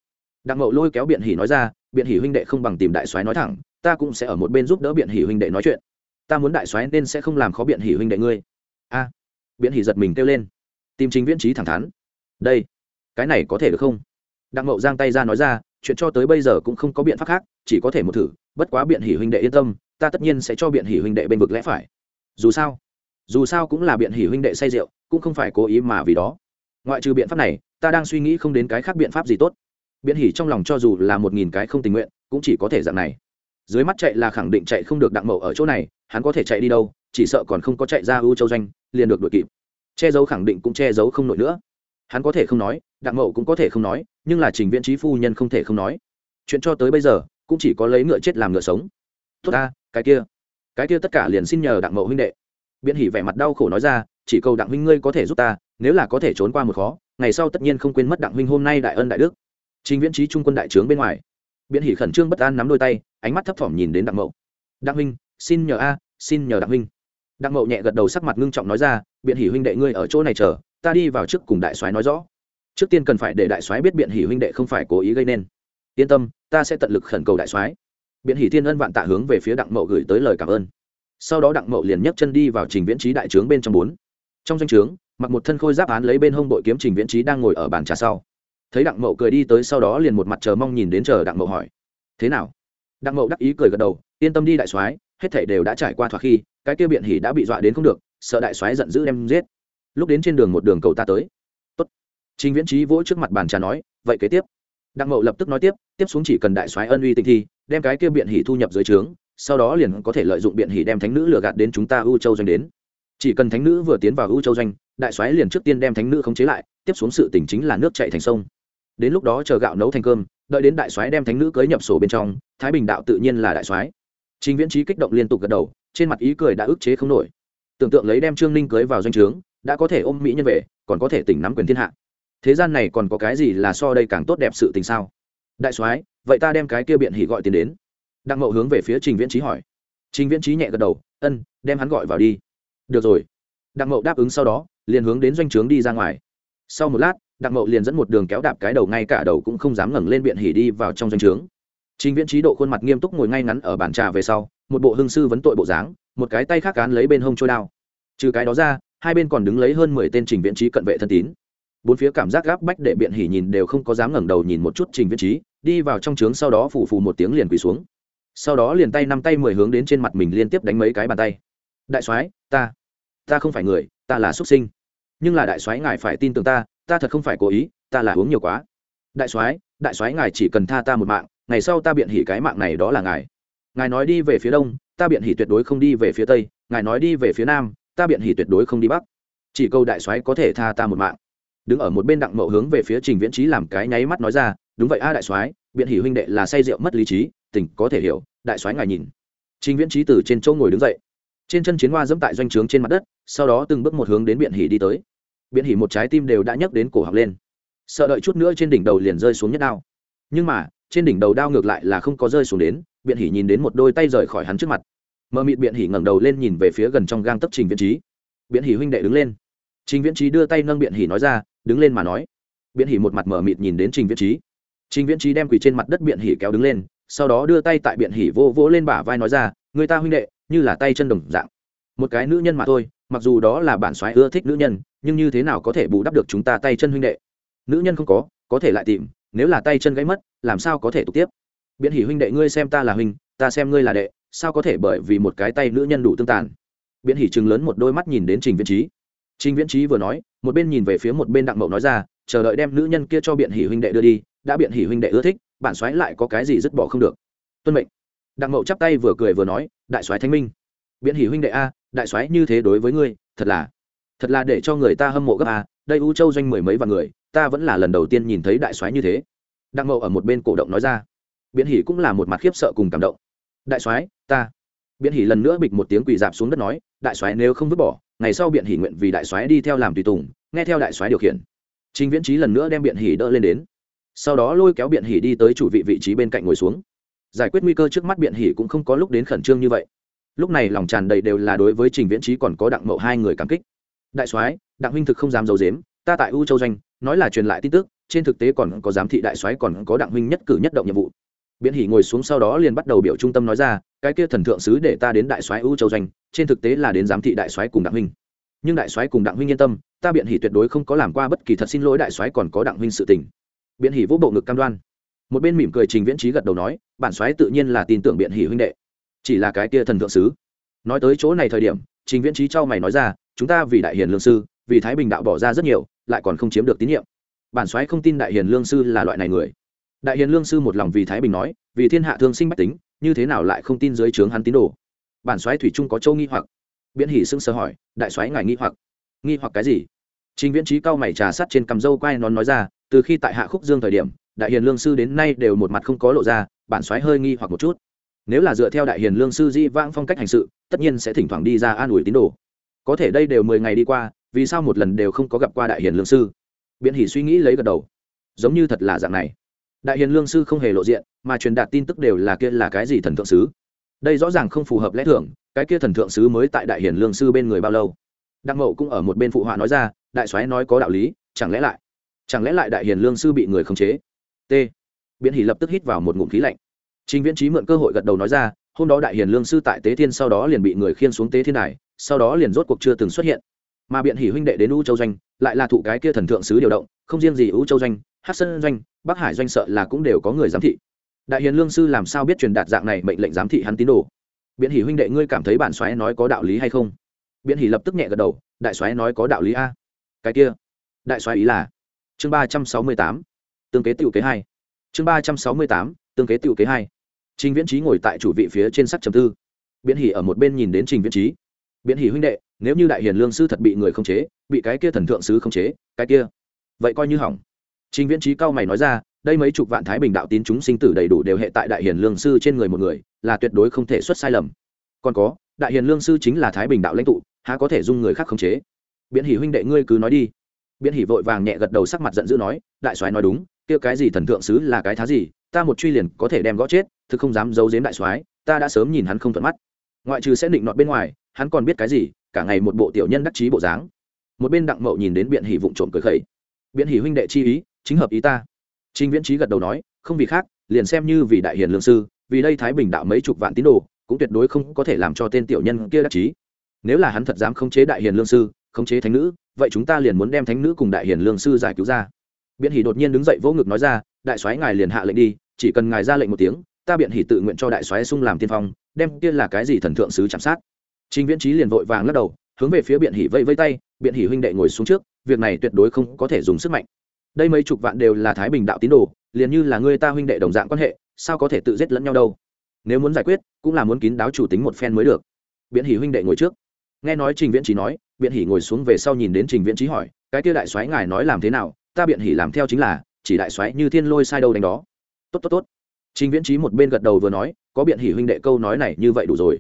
Đặng mậu lôi kéo biện hỉ nói ra, biện hỉ huynh đệ không bằng tìm đại soái nói thẳng, ta cũng sẽ ở một bên giúp đỡ biện hỉ huynh đệ nói chuyện. Ta muốn đại soái nên sẽ không làm khó biện hỉ huynh đệ ngươi. A, biện hỉ giật mình kêu lên. Tìm chính viễn trí thẳng thắn. Đây, cái này có thể được không? Đặng mậu giang tay ra nói ra chuyện cho tới bây giờ cũng không có biện pháp khác, chỉ có thể một thử, bất quá biện hỉ huynh đệ yên tâm, ta tất nhiên sẽ cho biện hỉ huynh đệ bên vực lẽ phải. Dù sao dù sao cũng là biện hỉ huynh đệ say rượu, cũng không phải cố ý mà vì đó. Ngoại trừ biện pháp này, ta đang suy nghĩ không đến cái khác biện pháp gì tốt. Biện hỉ trong lòng cho dù là một nghìn cái không tình nguyện, cũng chỉ có thể dạng này. Dưới mắt chạy là khẳng định chạy không được đặng mậu ở chỗ này, hắn có thể chạy đi đâu, chỉ sợ còn không có chạy ra ưu châu doanh, liền được đuổi kịp. Che giấu khẳng định cũng che giấu không nổi nữa. Hắn có thể không nói đặng mậu cũng có thể không nói, nhưng là trình viễn trí phu nhân không thể không nói. Chuyện cho tới bây giờ, cũng chỉ có lấy ngựa chết làm ngựa sống. Tốt ta, cái kia. Cái kia tất cả liền xin nhờ đặng mậu huynh đệ. Biện hỉ vẻ mặt đau khổ nói ra, chỉ cầu đặng huynh ngươi có thể giúp ta, nếu là có thể trốn qua một khó, ngày sau tất nhiên không quên mất đặng huynh hôm nay đại ân đại đức. Trình viễn trí trung quân đại trướng bên ngoài. Biện hỉ khẩn trương bất an nắm đôi tay, ánh mắt thấp thỏm nhìn đến đặng mậu. Đặng huynh, xin nhờ a, xin nhờ đặng huynh. Đặng mậu nhẹ gật đầu sắc mặt ngưng trọng nói ra, biện hỉ huynh đệ ngươi ở chỗ này chờ, ta đi vào trước cùng đại soái nói rõ trước tiên cần phải để đại soái biết biện hỉ huynh đệ không phải cố ý gây nên. Yên tâm, ta sẽ tận lực khẩn cầu đại soái. Biện hỉ thiên ân vạn tạ hướng về phía đặng mậu gửi tới lời cảm ơn. Sau đó đặng mậu liền nhấc chân đi vào trình viễn trí đại trướng bên trong bốn. Trong danh trướng, mặc một thân khôi giáp án lấy bên hông bội kiếm trình viễn trí đang ngồi ở bàn trà sau. Thấy đặng mậu cười đi tới sau đó liền một mặt chờ mong nhìn đến chờ đặng mậu hỏi, thế nào? Đặng mậu đắc ý cười gật đầu, yên tâm đi đại soái, hết thảy đều đã trải qua thoạt khi, cái kia biện hỉ đã bị dọa đến không được, sợ đại soái giận dữ đem giết. Lúc đến trên đường một đường cầu ta tới trình viễn trí vỗ trước mặt bàn trà nói, vậy kế tiếp. Đặng mậu lập tức nói tiếp tiếp xuống chỉ cần đại soái ân uy tình thi, đem cái kia biện hỉ thu nhập dưới trướng, sau đó liền có thể lợi dụng biện hỉ đem thánh nữ lừa gạt đến chúng ta u châu doanh đến. Chỉ cần thánh nữ vừa tiến vào u châu doanh, đại soái liền trước tiên đem thánh nữ khống chế lại, tiếp xuống sự tình chính là nước chảy thành sông. Đến lúc đó chờ gạo nấu thành cơm, đợi đến đại soái đem thánh nữ cưới nhập sổ bên trong, thái bình đạo tự nhiên là đại soái. Trình viễn trí kích động liên tục gật đầu, trên mặt ý cười đã ức chế không nổi. Tưởng tượng lấy đem trương ninh cưới vào doanh trướng, đã có thể ôm mỹ nhân về, còn có thể tỉnh nắm quyền thiên hạ thế gian này còn có cái gì là so đây càng tốt đẹp sự tình sao? Đại soái, vậy ta đem cái kia biện hỉ gọi tiền đến. Đặng mậu hướng về phía trình viễn trí hỏi. Trình viễn trí nhẹ gật đầu, ân, đem hắn gọi vào đi. Được rồi. Đặng mậu đáp ứng sau đó, liền hướng đến doanh trướng đi ra ngoài. Sau một lát, đặng mậu liền dẫn một đường kéo đạp cái đầu ngay cả đầu cũng không dám ngẩng lên biện hỉ đi vào trong doanh trướng. Trình viễn trí độ khuôn mặt nghiêm túc ngồi ngay ngắn ở bàn trà về sau, một bộ hương sư vấn tội bộ dáng, một cái tay khác cán lấy bên hông trôi đao. Trừ cái đó ra, hai bên còn đứng lấy hơn mười tên trình viễn trí cận vệ thân tín bốn phía cảm giác gáp bách để biện hỉ nhìn đều không có dám ngẩng đầu nhìn một chút trình viễn trí, đi vào trong trướng sau đó phủ phù một tiếng liền quỳ xuống. Sau đó liền tay năm tay mười hướng đến trên mặt mình liên tiếp đánh mấy cái bàn tay. Đại soái, ta ta không phải người, ta là xuất sinh. Nhưng là đại soái ngài phải tin tưởng ta ta thật không phải cố ý, ta là uống nhiều quá. Đại soái đại soái ngài chỉ cần tha ta một mạng, ngày sau ta biện hỉ cái mạng này đó là ngài. Ngài nói đi về phía đông, ta biện hỉ tuyệt đối không đi về phía tây. Ngài nói đi về phía nam, ta biện hỉ tuyệt đối không đi bắc. Chỉ câu đại soái có thể tha ta một mạng đứng ở một bên đặng mậu hướng về phía trình viễn trí làm cái nháy mắt nói ra, đúng vậy a, đại soái, biện hỉ huynh đệ là say rượu mất lý trí, tình có thể hiểu, đại soái ngài nhìn. Trình viễn trí từ trên chỗ ngồi đứng dậy. Trên chân chiến hoa dẫm tại doanh trướng trên mặt đất, sau đó từng bước một hướng đến biện hỉ đi tới. Biện hỉ một trái tim đều đã nhấc đến cổ học lên. Sợ đợi chút nữa trên đỉnh đầu liền rơi xuống nhất đao. Nhưng mà, trên đỉnh đầu đao ngược lại là không có rơi xuống đến, biện hỉ nhìn đến một đôi tay rời khỏi hắn trước mặt. Mờ mịt biện hỉ ngẩng đầu lên nhìn về phía gần trong gang tấp trình viễn trí. Biện hỉ huynh đệ đứng lên. Trình viễn trí đưa tay nâng biện hỉ nói ra đứng lên mà nói. Biện hỉ một mặt mờ mịt nhìn đến trình viễn trí. Trình viễn trí đem quỳ trên mặt đất biện hỉ kéo đứng lên, sau đó đưa tay tại biện hỉ vô vỗ lên bả vai nói ra, người ta huynh đệ, như là tay chân đồng dạng. Một cái nữ nhân mà thôi, mặc dù đó là bản soái ưa thích nữ nhân, nhưng như thế nào có thể bù đắp được chúng ta tay chân huynh đệ? Nữ nhân không có có thể lại tìm, nếu là tay chân gãy mất, làm sao có thể tục tiếp? Biện hỉ huynh đệ, ngươi xem ta là huynh, ta xem ngươi là đệ, sao có thể bởi vì một cái tay nữ nhân đủ tương tàn? Biện hỉ chừng lớn một đôi mắt nhìn đến trình viễn trí trình viễn trí vừa nói, một bên nhìn về phía một bên đặng mậu nói ra, chờ đợi đem nữ nhân kia cho biện hỉ huynh đệ đưa đi, đã biện hỉ huynh đệ ưa thích, bản soái lại có cái gì dứt bỏ không được. Tuân mệnh. Đặng mậu chắp tay vừa cười vừa nói, đại soái thanh minh. Biện hỉ huynh đệ a, đại soái như thế đối với ngươi, thật là thật là để cho người ta hâm mộ gấp a, đây u châu doanh mười mấy vạn người, ta vẫn là lần đầu tiên nhìn thấy đại soái như thế. Đặng mậu ở một bên cổ động nói ra. Biện hỉ cũng là một mặt khiếp sợ cùng cảm động. Đại soái, ta. Biện hỉ lần nữa bịch một tiếng quỳ dạp xuống đất nói, đại soái nếu không vứt bỏ ngày sau biện hỉ nguyện vì đại soái đi theo làm tùy tùng, nghe theo đại soái điều khiển. Trình viễn trí lần nữa đem biện hỉ đỡ lên đến. Sau đó lôi kéo biện hỉ đi tới chủ vị vị trí bên cạnh ngồi xuống. Giải quyết nguy cơ trước mắt biện hỉ cũng không có lúc đến khẩn trương như vậy. Lúc này lòng tràn đầy đều là đối với trình viễn trí còn có đặng mậu hai người cảm kích. Đại soái, đặng huynh thực không dám giấu dếm ta tại u châu doanh, nói là truyền lại tin tức, trên thực tế còn có giám thị đại soái còn có đặng huynh nhất cử nhất động nhiệm vụ biện hỉ ngồi xuống sau đó liền bắt đầu biểu trung tâm nói ra, cái kia thần thượng sứ để ta đến đại soái u châu doanh, trên thực tế là đến giám thị đại soái cùng đặng huynh. Nhưng đại soái cùng đặng huynh yên tâm, ta biện hỉ tuyệt đối không có làm qua bất kỳ thật xin lỗi đại soái còn có đặng huynh sự tình. Biện hỉ vỗ bộ ngực cam đoan. Một bên mỉm cười trình viễn trí gật đầu nói, bản soái tự nhiên là tin tưởng biện hỉ huynh đệ. Chỉ là cái kia thần thượng sứ. Nói tới chỗ này thời điểm, trình viễn trí cho mày nói ra, chúng ta vì đại hiền lương sư, vì thái bình đạo bỏ ra rất nhiều, lại còn không chiếm được tín nhiệm. Bản soái không tin đại hiền lương sư là loại này người đại hiền lương sư một lòng vì thái bình nói, vì thiên hạ thương sinh bách tính, như thế nào lại không tin dưới trướng hắn tín đồ? Bản soái thủy trung có châu nghi hoặc. Biện hỉ sững sờ hỏi, đại soái ngài nghi hoặc. Nghi hoặc cái gì? Trình viễn trí cao mày trà sắt trên cằm râu quai nón nói ra, từ khi tại hạ khúc dương thời điểm, đại hiền lương sư đến nay đều một mặt không có lộ ra, bản soái hơi nghi hoặc một chút. Nếu là dựa theo đại hiền lương sư di vãng phong cách hành sự, tất nhiên sẽ thỉnh thoảng đi ra an ủi tín đồ. Có thể đây đều mười ngày đi qua, vì sao một lần đều không có gặp qua đại hiền lương sư? Biện hỉ suy nghĩ lấy gật đầu. Giống như thật là dạng này đại hiền lương sư không hề lộ diện, mà truyền đạt tin tức đều là kia là cái gì thần thượng sứ. Đây rõ ràng không phù hợp lẽ thường, cái kia thần thượng sứ mới tại đại hiền lương sư bên người bao lâu? Đặng mậu cũng ở một bên phụ họa nói ra, đại soái nói có đạo lý, chẳng lẽ lại, chẳng lẽ lại đại hiền lương sư bị người khống chế? T. Biện hỉ lập tức hít vào một ngụm khí lạnh. Trình viễn trí mượn cơ hội gật đầu nói ra, hôm đó đại hiền lương sư tại tế thiên sau đó liền bị người khiên xuống tế thiên đài sau đó liền rốt cuộc chưa từng xuất hiện. Mà biện hỉ huynh đệ đến u châu doanh, lại là thụ cái kia thần thượng sứ điều động, không riêng gì u châu doanh hát sơn doanh, bắc hải doanh sợ là cũng đều có người giám thị. Đại hiền lương sư làm sao biết truyền đạt dạng này mệnh lệnh giám thị hắn tín đồ? Biện Hỷ huynh đệ ngươi cảm thấy bản xoáy nói có đạo lý hay không? Biện Hỷ lập tức nhẹ gật đầu, đại xoáy nói có đạo lý a. Cái kia, đại xoáy ý là, chương ba trăm sáu mươi tám, tương kế tiểu kế hai. Chương ba trăm sáu mươi tám, tương kế tiểu kế hai. Trình viễn trí ngồi tại chủ vị phía trên sắc trầm tư. Biện Hỷ ở một bên nhìn đến trình viễn trí biện Hỷ huynh đệ, nếu như đại hiền lương sư thật bị người không chế, bị cái kia thần thượng sứ không chế, cái kia, vậy coi như hỏng trình viễn trí cao mày nói ra, đây mấy chục vạn thái bình đạo tín chúng sinh tử đầy đủ đều hệ tại đại hiền lương sư trên người một người, là tuyệt đối không thể xuất sai lầm. Còn có, đại hiền lương sư chính là thái bình đạo lãnh tụ, há có thể dung người khác khống chế? Biện hỉ huynh đệ ngươi cứ nói đi. Biện hỉ vội vàng nhẹ gật đầu sắc mặt giận dữ nói, đại soái nói đúng, kia cái gì thần thượng sứ là cái thá gì, ta một truy liền có thể đem gõ chết, thực không dám giấu giếm đại soái, ta đã sớm nhìn hắn không thuận mắt. Ngoại trừ sẽ định nọt bên ngoài, hắn còn biết cái gì, cả ngày một bộ tiểu nhân đắc chí bộ dáng. Một bên đặng mậu nhìn đến biện hỉ vụng trộm cười khẩy. Biện hỉ huynh đệ chi ý chính hợp ý ta Trình Viễn Chí gật đầu nói, không vì khác, liền xem như vì đại hiền lương sư, vì đây Thái Bình đạo mấy chục vạn tín đồ, cũng tuyệt đối không có thể làm cho tên tiểu nhân kia đắc chí. Nếu là hắn thật dám khống chế đại hiền lương sư, khống chế thánh nữ, vậy chúng ta liền muốn đem thánh nữ cùng đại hiền lương sư giải cứu ra. Biện Hỷ đột nhiên đứng dậy vỗ ngực nói ra, đại soái ngài liền hạ lệnh đi, chỉ cần ngài ra lệnh một tiếng, ta Biện Hỷ tự nguyện cho đại soái sung làm tiên phong, đem kia là cái gì thần thượng sứ chạm sát. Trình Viễn Chí liền vội vàng lắc đầu, hướng về phía Biện Hỷ vây vây tay, Biện Hỷ huynh đệ ngồi xuống trước, việc này tuyệt đối không có thể dùng sức mạnh đây mấy chục vạn đều là thái bình đạo tín đồ, liền như là người ta huynh đệ đồng dạng quan hệ, sao có thể tự giết lẫn nhau đâu? Nếu muốn giải quyết, cũng là muốn kín đáo chủ tính một phen mới được. Biện hỷ huynh đệ ngồi trước. Nghe nói trình viễn trí nói, biện hỷ ngồi xuống về sau nhìn đến trình viễn trí hỏi, cái kia đại soái ngài nói làm thế nào? Ta biện hỷ làm theo chính là, chỉ đại soái như thiên lôi sai đâu đánh đó. Tốt tốt tốt. Trình viễn trí một bên gật đầu vừa nói, có biện hỷ huynh đệ câu nói này như vậy đủ rồi.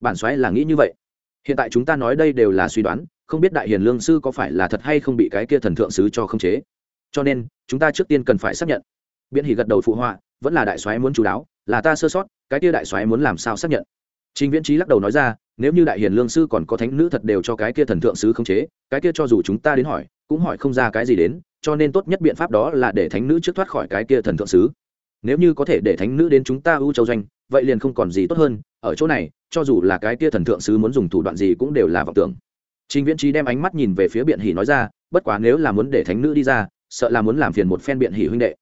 Bản soái là nghĩ như vậy. Hiện tại chúng ta nói đây đều là suy đoán, không biết đại hiền lương sư có phải là thật hay không bị cái kia thần thượng sứ cho không chế? Cho nên chúng ta trước tiên cần phải xác nhận biện hỉ gật đầu phụ họa vẫn là đại soái muốn chú đáo là ta sơ sót cái kia đại soái muốn làm sao xác nhận trình viễn trí lắc đầu nói ra nếu như đại hiền lương sư còn có thánh nữ thật đều cho cái kia thần thượng sứ không chế cái kia cho dù chúng ta đến hỏi cũng hỏi không ra cái gì đến cho nên tốt nhất biện pháp đó là để thánh nữ trước thoát khỏi cái kia thần thượng sứ nếu như có thể để thánh nữ đến chúng ta ưu châu doanh vậy liền không còn gì tốt hơn ở chỗ này cho dù là cái kia thần thượng sứ muốn dùng thủ đoạn gì cũng đều là vọng tưởng trình viễn trí đem ánh mắt nhìn về phía biện hỉ nói ra bất quá nếu là muốn để thánh nữ đi ra sợ là muốn làm phiền một phen biện hỉ huynh đệ.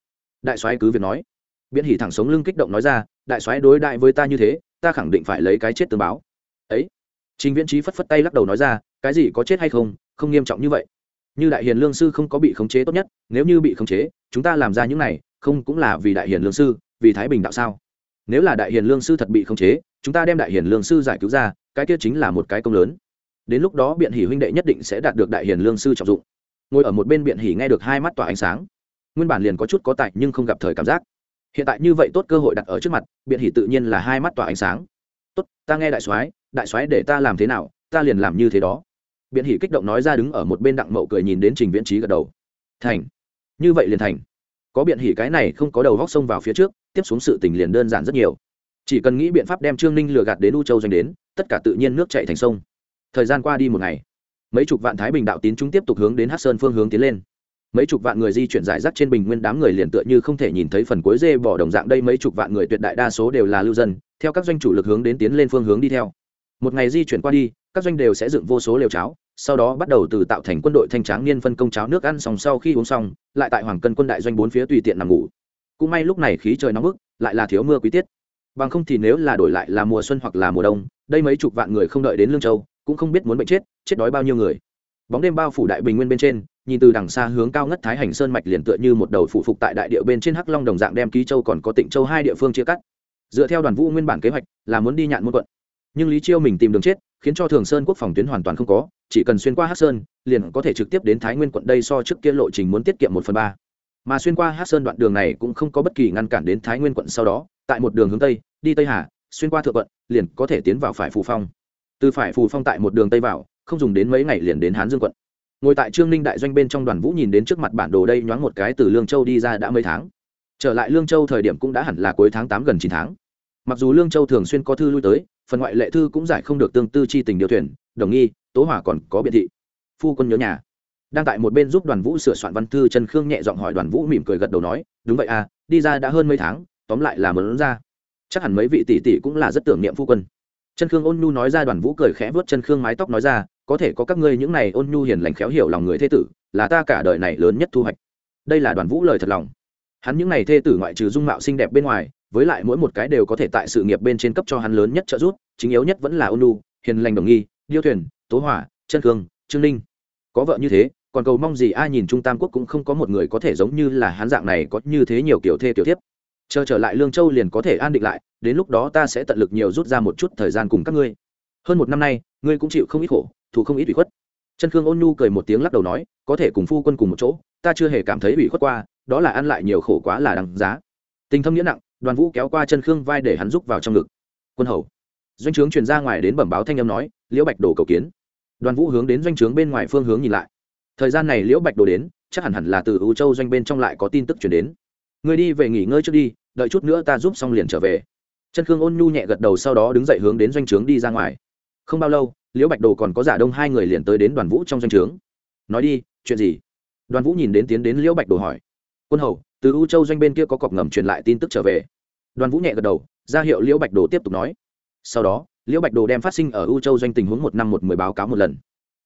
Đại soái cứ việc nói. Biện hỉ thẳng sống lưng kích động nói ra, đại soái đối đại với ta như thế, ta khẳng định phải lấy cái chết tương báo. Ấy. Trình viễn trí phất phất tay lắc đầu nói ra, cái gì, có chết hay không không nghiêm trọng như vậy. Như đại hiền lương sư không có bị khống chế tốt nhất, nếu như bị khống chế, chúng ta làm ra những này, không cũng là vì đại hiền lương sư, vì thái bình đạo sao? Nếu là đại hiền lương sư thật bị khống chế, chúng ta đem đại hiền lương sư giải cứu ra, cái kia chính là một cái công lớn. Đến lúc đó biện Hỷ huynh đệ nhất định sẽ đạt được đại hiền lương sư trọng dụng ngồi ở một bên biện hỉ nghe được hai mắt tỏa ánh sáng. Nguyên bản liền có chút có tại nhưng không gặp thời cảm giác. Hiện tại như vậy tốt cơ hội đặt ở trước mặt, biện hỉ tự nhiên là hai mắt tỏa ánh sáng. Tốt, ta nghe đại soái đại soái để ta làm thế nào, ta liền làm như thế đó. Biện hỉ kích động nói ra đứng ở một bên đặng mậu cười nhìn đến trình viễn trí gật đầu. Thành. Như vậy liền thành. Có biện hỉ cái này không có đầu vóc sông vào phía trước, tiếp xuống sự tình liền đơn giản rất nhiều. Chỉ cần nghĩ biện pháp đem trương ninh lừa gạt đến u châu doanh đến, tất cả tự nhiên nước chạy thành sông. Thời gian qua đi một ngày mấy chục vạn thái bình đạo tín chúng tiếp tục hướng đến hát sơn phương hướng tiến lên. Mấy chục vạn người di chuyển giải rác trên bình nguyên đám người liền tựa như không thể nhìn thấy phần cuối dê bỏ đồng dạng đây, mấy chục vạn người tuyệt đại đa số đều là lưu dân, theo các doanh chủ lực hướng đến tiến lên phương hướng đi theo. Một ngày di chuyển qua đi, các doanh đều sẽ dựng vô số lều cháo, sau đó bắt đầu từ tạo thành quân đội thanh tráng niên phân công cháo nước ăn xong sau khi uống xong, lại tại hoàng cân quân đại doanh bốn phía tùy tiện nằm ngủ. Cũng may lúc này khí trời nóng bức, lại là thiếu mưa quý tiết. Bằng không thì nếu là đổi lại là mùa xuân hoặc là mùa đông, đây mấy chục vạn người không đợi đến lương châu cũng không biết muốn bệnh chết chết đói bao nhiêu người. Bóng đêm bao phủ đại bình nguyên bên trên, nhìn từ đằng xa hướng cao ngất thái hành sơn mạch liền tựa như một đầu phụ phục tại đại địa bên trên hắc long đồng dạng đem ký châu còn có tịnh châu hai địa phương chia cắt. Dựa theo đoàn vũ nguyên bản kế hoạch, là muốn đi nhạn môn quận. Nhưng lý chiêu mình tìm đường chết, khiến cho thường sơn quốc phòng tuyến hoàn toàn không có, chỉ cần xuyên qua hắc sơn, liền có thể trực tiếp đến thái nguyên quận đây so trước kia lộ trình muốn tiết kiệm một phần ba. Mà xuyên qua hắc sơn đoạn đường này cũng không có bất kỳ ngăn cản đến thái nguyên quận sau đó, tại một đường hướng tây, đi tây hà, xuyên qua thượng quận, liền có thể tiến vào phải phù phong từ phải phù phong tại một đường tây vào, không dùng đến mấy ngày liền đến hán dương quận. Ngồi tại trương ninh đại doanh bên trong đoàn vũ nhìn đến trước mặt bản đồ đây nhoáng một cái từ lương châu đi ra đã mấy tháng. Trở lại lương châu thời điểm cũng đã hẳn là cuối tháng tám gần chín tháng. Mặc dù lương châu thường xuyên có thư lui tới, phần ngoại lệ thư cũng giải không được tương tư chi tình điều thuyền, đồng nghi, tố hỏa còn có biện thị. Phu quân nhớ nhà. Đang tại một bên giúp đoàn vũ sửa soạn văn thư, trần khương nhẹ giọng hỏi đoàn vũ mỉm cười gật đầu nói, đúng vậy à đi ra đã hơn mấy tháng, tóm lại là mớn ra. Chắc hẳn mấy vị tỷ tỷ cũng là rất tưởng niệm phu quân chân khương ôn nhu nói ra đoàn vũ cười khẽ vớt chân khương mái tóc nói ra, có thể có các ngươi những này ôn nhu hiền lành khéo hiểu lòng người thế tử, là ta cả đời này lớn nhất thu hoạch. Đây là đoàn vũ lời thật lòng. Hắn những này thê tử ngoại trừ dung mạo xinh đẹp bên ngoài, với lại mỗi một cái đều có thể tại sự nghiệp bên trên cấp cho hắn lớn nhất trợ giúp, chính yếu nhất vẫn là ôn nhu, hiền lành đồng nghi, điêu thuyền, tố hỏa, chân khương, trương ninh. Có vợ như thế, còn cầu mong gì ai nhìn trung tam quốc cũng không có một người có thể giống như là hắn dạng này có như thế nhiều kiểu thê tiểu tiếp chờ trở lại lương châu liền có thể an định lại đến lúc đó ta sẽ tận lực nhiều rút ra một chút thời gian cùng các ngươi hơn một năm nay ngươi cũng chịu không ít khổ thù không ít ủy khuất chân khương ôn nhu cười một tiếng lắc đầu nói có thể cùng phu quân cùng một chỗ ta chưa hề cảm thấy ủy khuất qua đó là ăn lại nhiều khổ quá là đằng giá tình thâm nghĩa nặng đoàn vũ kéo qua chân khương vai để hắn rúc vào trong ngực quân hầu doanh trướng truyền ra ngoài đến bẩm báo thanh âm nói liễu bạch đồ cầu kiến đoàn vũ hướng đến doanh trướng bên ngoài phương hướng nhìn lại thời gian này liễu bạch đồ đến chắc hẳn hẳn là từ ưu châu doanh bên trong lại có tin tức chuyển đến người đi về nghỉ ngơi trước đi, đợi chút nữa ta giúp xong liền trở về. Chân khương ôn nhu nhẹ gật đầu sau đó đứng dậy hướng đến doanh trướng đi ra ngoài. Không bao lâu, liễu bạch đồ còn có giả đông hai người liền tới đến đoàn vũ trong doanh trướng. Nói đi, chuyện gì? Đoàn vũ nhìn đến tiến đến liễu bạch đồ hỏi. Quân hầu, từ u châu doanh bên kia có cọc ngầm truyền lại tin tức trở về. Đoàn vũ nhẹ gật đầu, ra hiệu liễu bạch đồ tiếp tục nói. Sau đó, liễu bạch đồ đem phát sinh ở u châu doanh tình huống một năm một mười báo cáo một lần.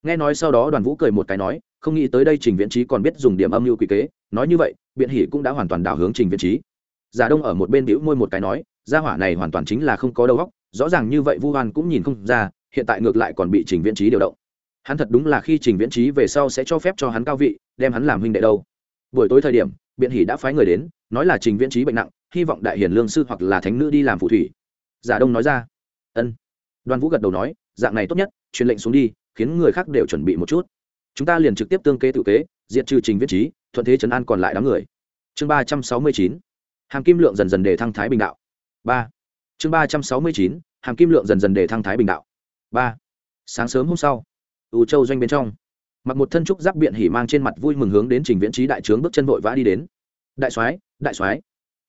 Nghe nói sau đó đoàn vũ cười một cái nói không nghĩ tới đây trình viễn trí còn biết dùng điểm âm mưu quy kế, nói như vậy, biện hỷ cũng đã hoàn toàn đảo hướng trình viễn trí. Giả đông ở một bên bĩu môi một cái nói, gia hỏa này hoàn toàn chính là không có đầu óc, rõ ràng như vậy vu hoan cũng nhìn không ra, hiện tại ngược lại còn bị trình viễn trí điều động. Hắn thật đúng là khi trình viễn trí về sau sẽ cho phép cho hắn cao vị, đem hắn làm huynh đệ đâu. Buổi tối thời điểm, biện hỷ đã phái người đến, nói là trình viễn trí bệnh nặng, hy vọng đại hiền lương sư hoặc là thánh nữ đi làm phù thủy. Giả đông nói ra. Ân. Đoàn vũ gật đầu nói, dạng này tốt nhất, truyền lệnh xuống đi, khiến người khác đều chuẩn bị một chút chúng ta liền trực tiếp tương kế tự kế, diệt trừ trình viễn trí thuận thế chấn an còn lại đám người. Chương ba trăm sáu mươi chín, hàm kim lượng dần dần để thăng thái bình đạo. Ba. Chương ba trăm sáu mươi chín, hàm kim lượng dần dần để thăng thái bình đạo. Ba. Sáng sớm hôm sau ưu châu doanh bên trong, mặc một thân trúc giáp biện hỉ mang trên mặt vui mừng hướng đến trình viễn trí đại trướng bước chân vội vã đi đến. Đại soái đại soái.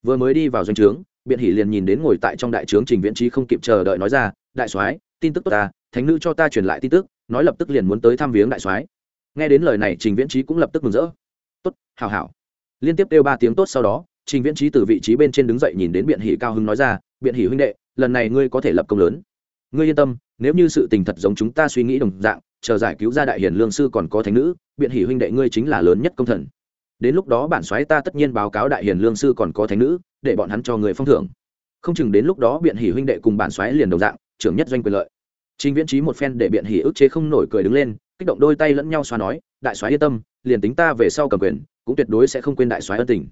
Vừa mới đi vào doanh trướng, biện hỉ liền nhìn đến ngồi tại trong đại trướng trình viễn trí không kịp chờ đợi nói ra, đại soái, tin tức tốt ta, thánh nữ cho ta truyền lại tin tức, nói lập tức liền muốn tới thăm viếng đại soái nghe đến lời này, trình viễn trí cũng lập tức mừng rỡ. Tốt hào hảo. Liên tiếp kêu ba tiếng tốt sau đó, trình viễn trí từ vị trí bên trên đứng dậy nhìn đến biện Hỷ cao hưng nói ra, biện Hỷ huynh đệ, lần này ngươi có thể lập công lớn. Ngươi yên tâm, nếu như sự tình thật giống chúng ta suy nghĩ đồng dạng, chờ giải cứu ra đại hiền lương sư còn có thánh nữ, biện Hỷ huynh đệ ngươi chính là lớn nhất công thần. Đến lúc đó bản soái ta tất nhiên báo cáo đại hiền lương sư còn có thánh nữ, để bọn hắn cho người phong thưởng. Không chừng đến lúc đó biện Hỷ huynh đệ cùng bản soái liền đồng dạng, trưởng nhất doanh quyền lợi trình viễn trí một phen để biện hỉ ức chế không nổi cười đứng lên, kích động đôi tay lẫn nhau xoa nói, đại soái yên tâm, liền tính ta về sau cầm quyền, cũng tuyệt đối sẽ không quên đại soái ân tình.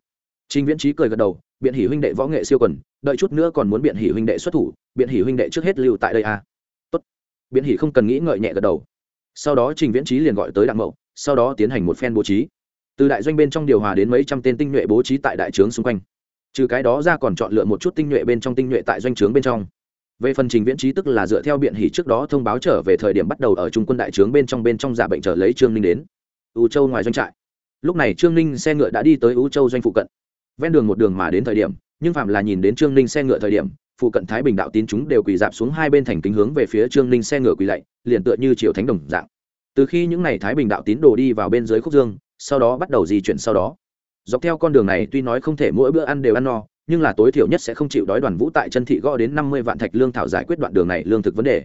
Trình viễn trí cười gật đầu, biện hỉ huynh đệ võ nghệ siêu quần, đợi chút nữa còn muốn biện hỉ huynh đệ xuất thủ, biện hỉ huynh đệ trước hết lưu tại đây à. Tốt. biện hỉ không cần nghĩ ngợi nhẹ gật đầu. Sau đó trình viễn trí liền gọi tới đặng mậu, sau đó tiến hành một phen bố trí. Từ đại doanh bên trong điều hòa đến mấy trăm tên tinh nhuệ bố trí tại đại trướng xung quanh. Trừ cái đó ra còn chọn lựa một chút tinh nhuệ bên trong tinh nhuệ tại doanh trướng bên trong về phần trình viễn trí tức là dựa theo biện hỉ trước đó thông báo trở về thời điểm bắt đầu ở trung quân đại trướng bên trong bên trong giả bệnh trở lấy trương ninh đến. Ưu châu ngoài doanh trại. Lúc này trương ninh xe ngựa đã đi tới ưu châu doanh phụ cận. Ven đường một đường mà đến thời điểm, nhưng phạm là nhìn đến trương ninh xe ngựa thời điểm, phụ cận thái bình đạo tín chúng đều quỳ dạp xuống hai bên thành kính hướng về phía trương ninh xe ngựa quỳ lạy, liền tựa như triều thánh đồng dạng. Từ khi những n à y thái bình đạo tín đồ đi vào bên dưới khúc dương, sau đó bắt đầu di chuyển sau đó. Dọc theo con đường này tuy nói không thể mỗi bữa ăn đều ăn no nhưng là tối thiểu nhất sẽ không chịu đói đoàn vũ tại chân thị gõ đến năm mươi vạn thạch lương thảo giải quyết đoạn đường này lương thực vấn đề.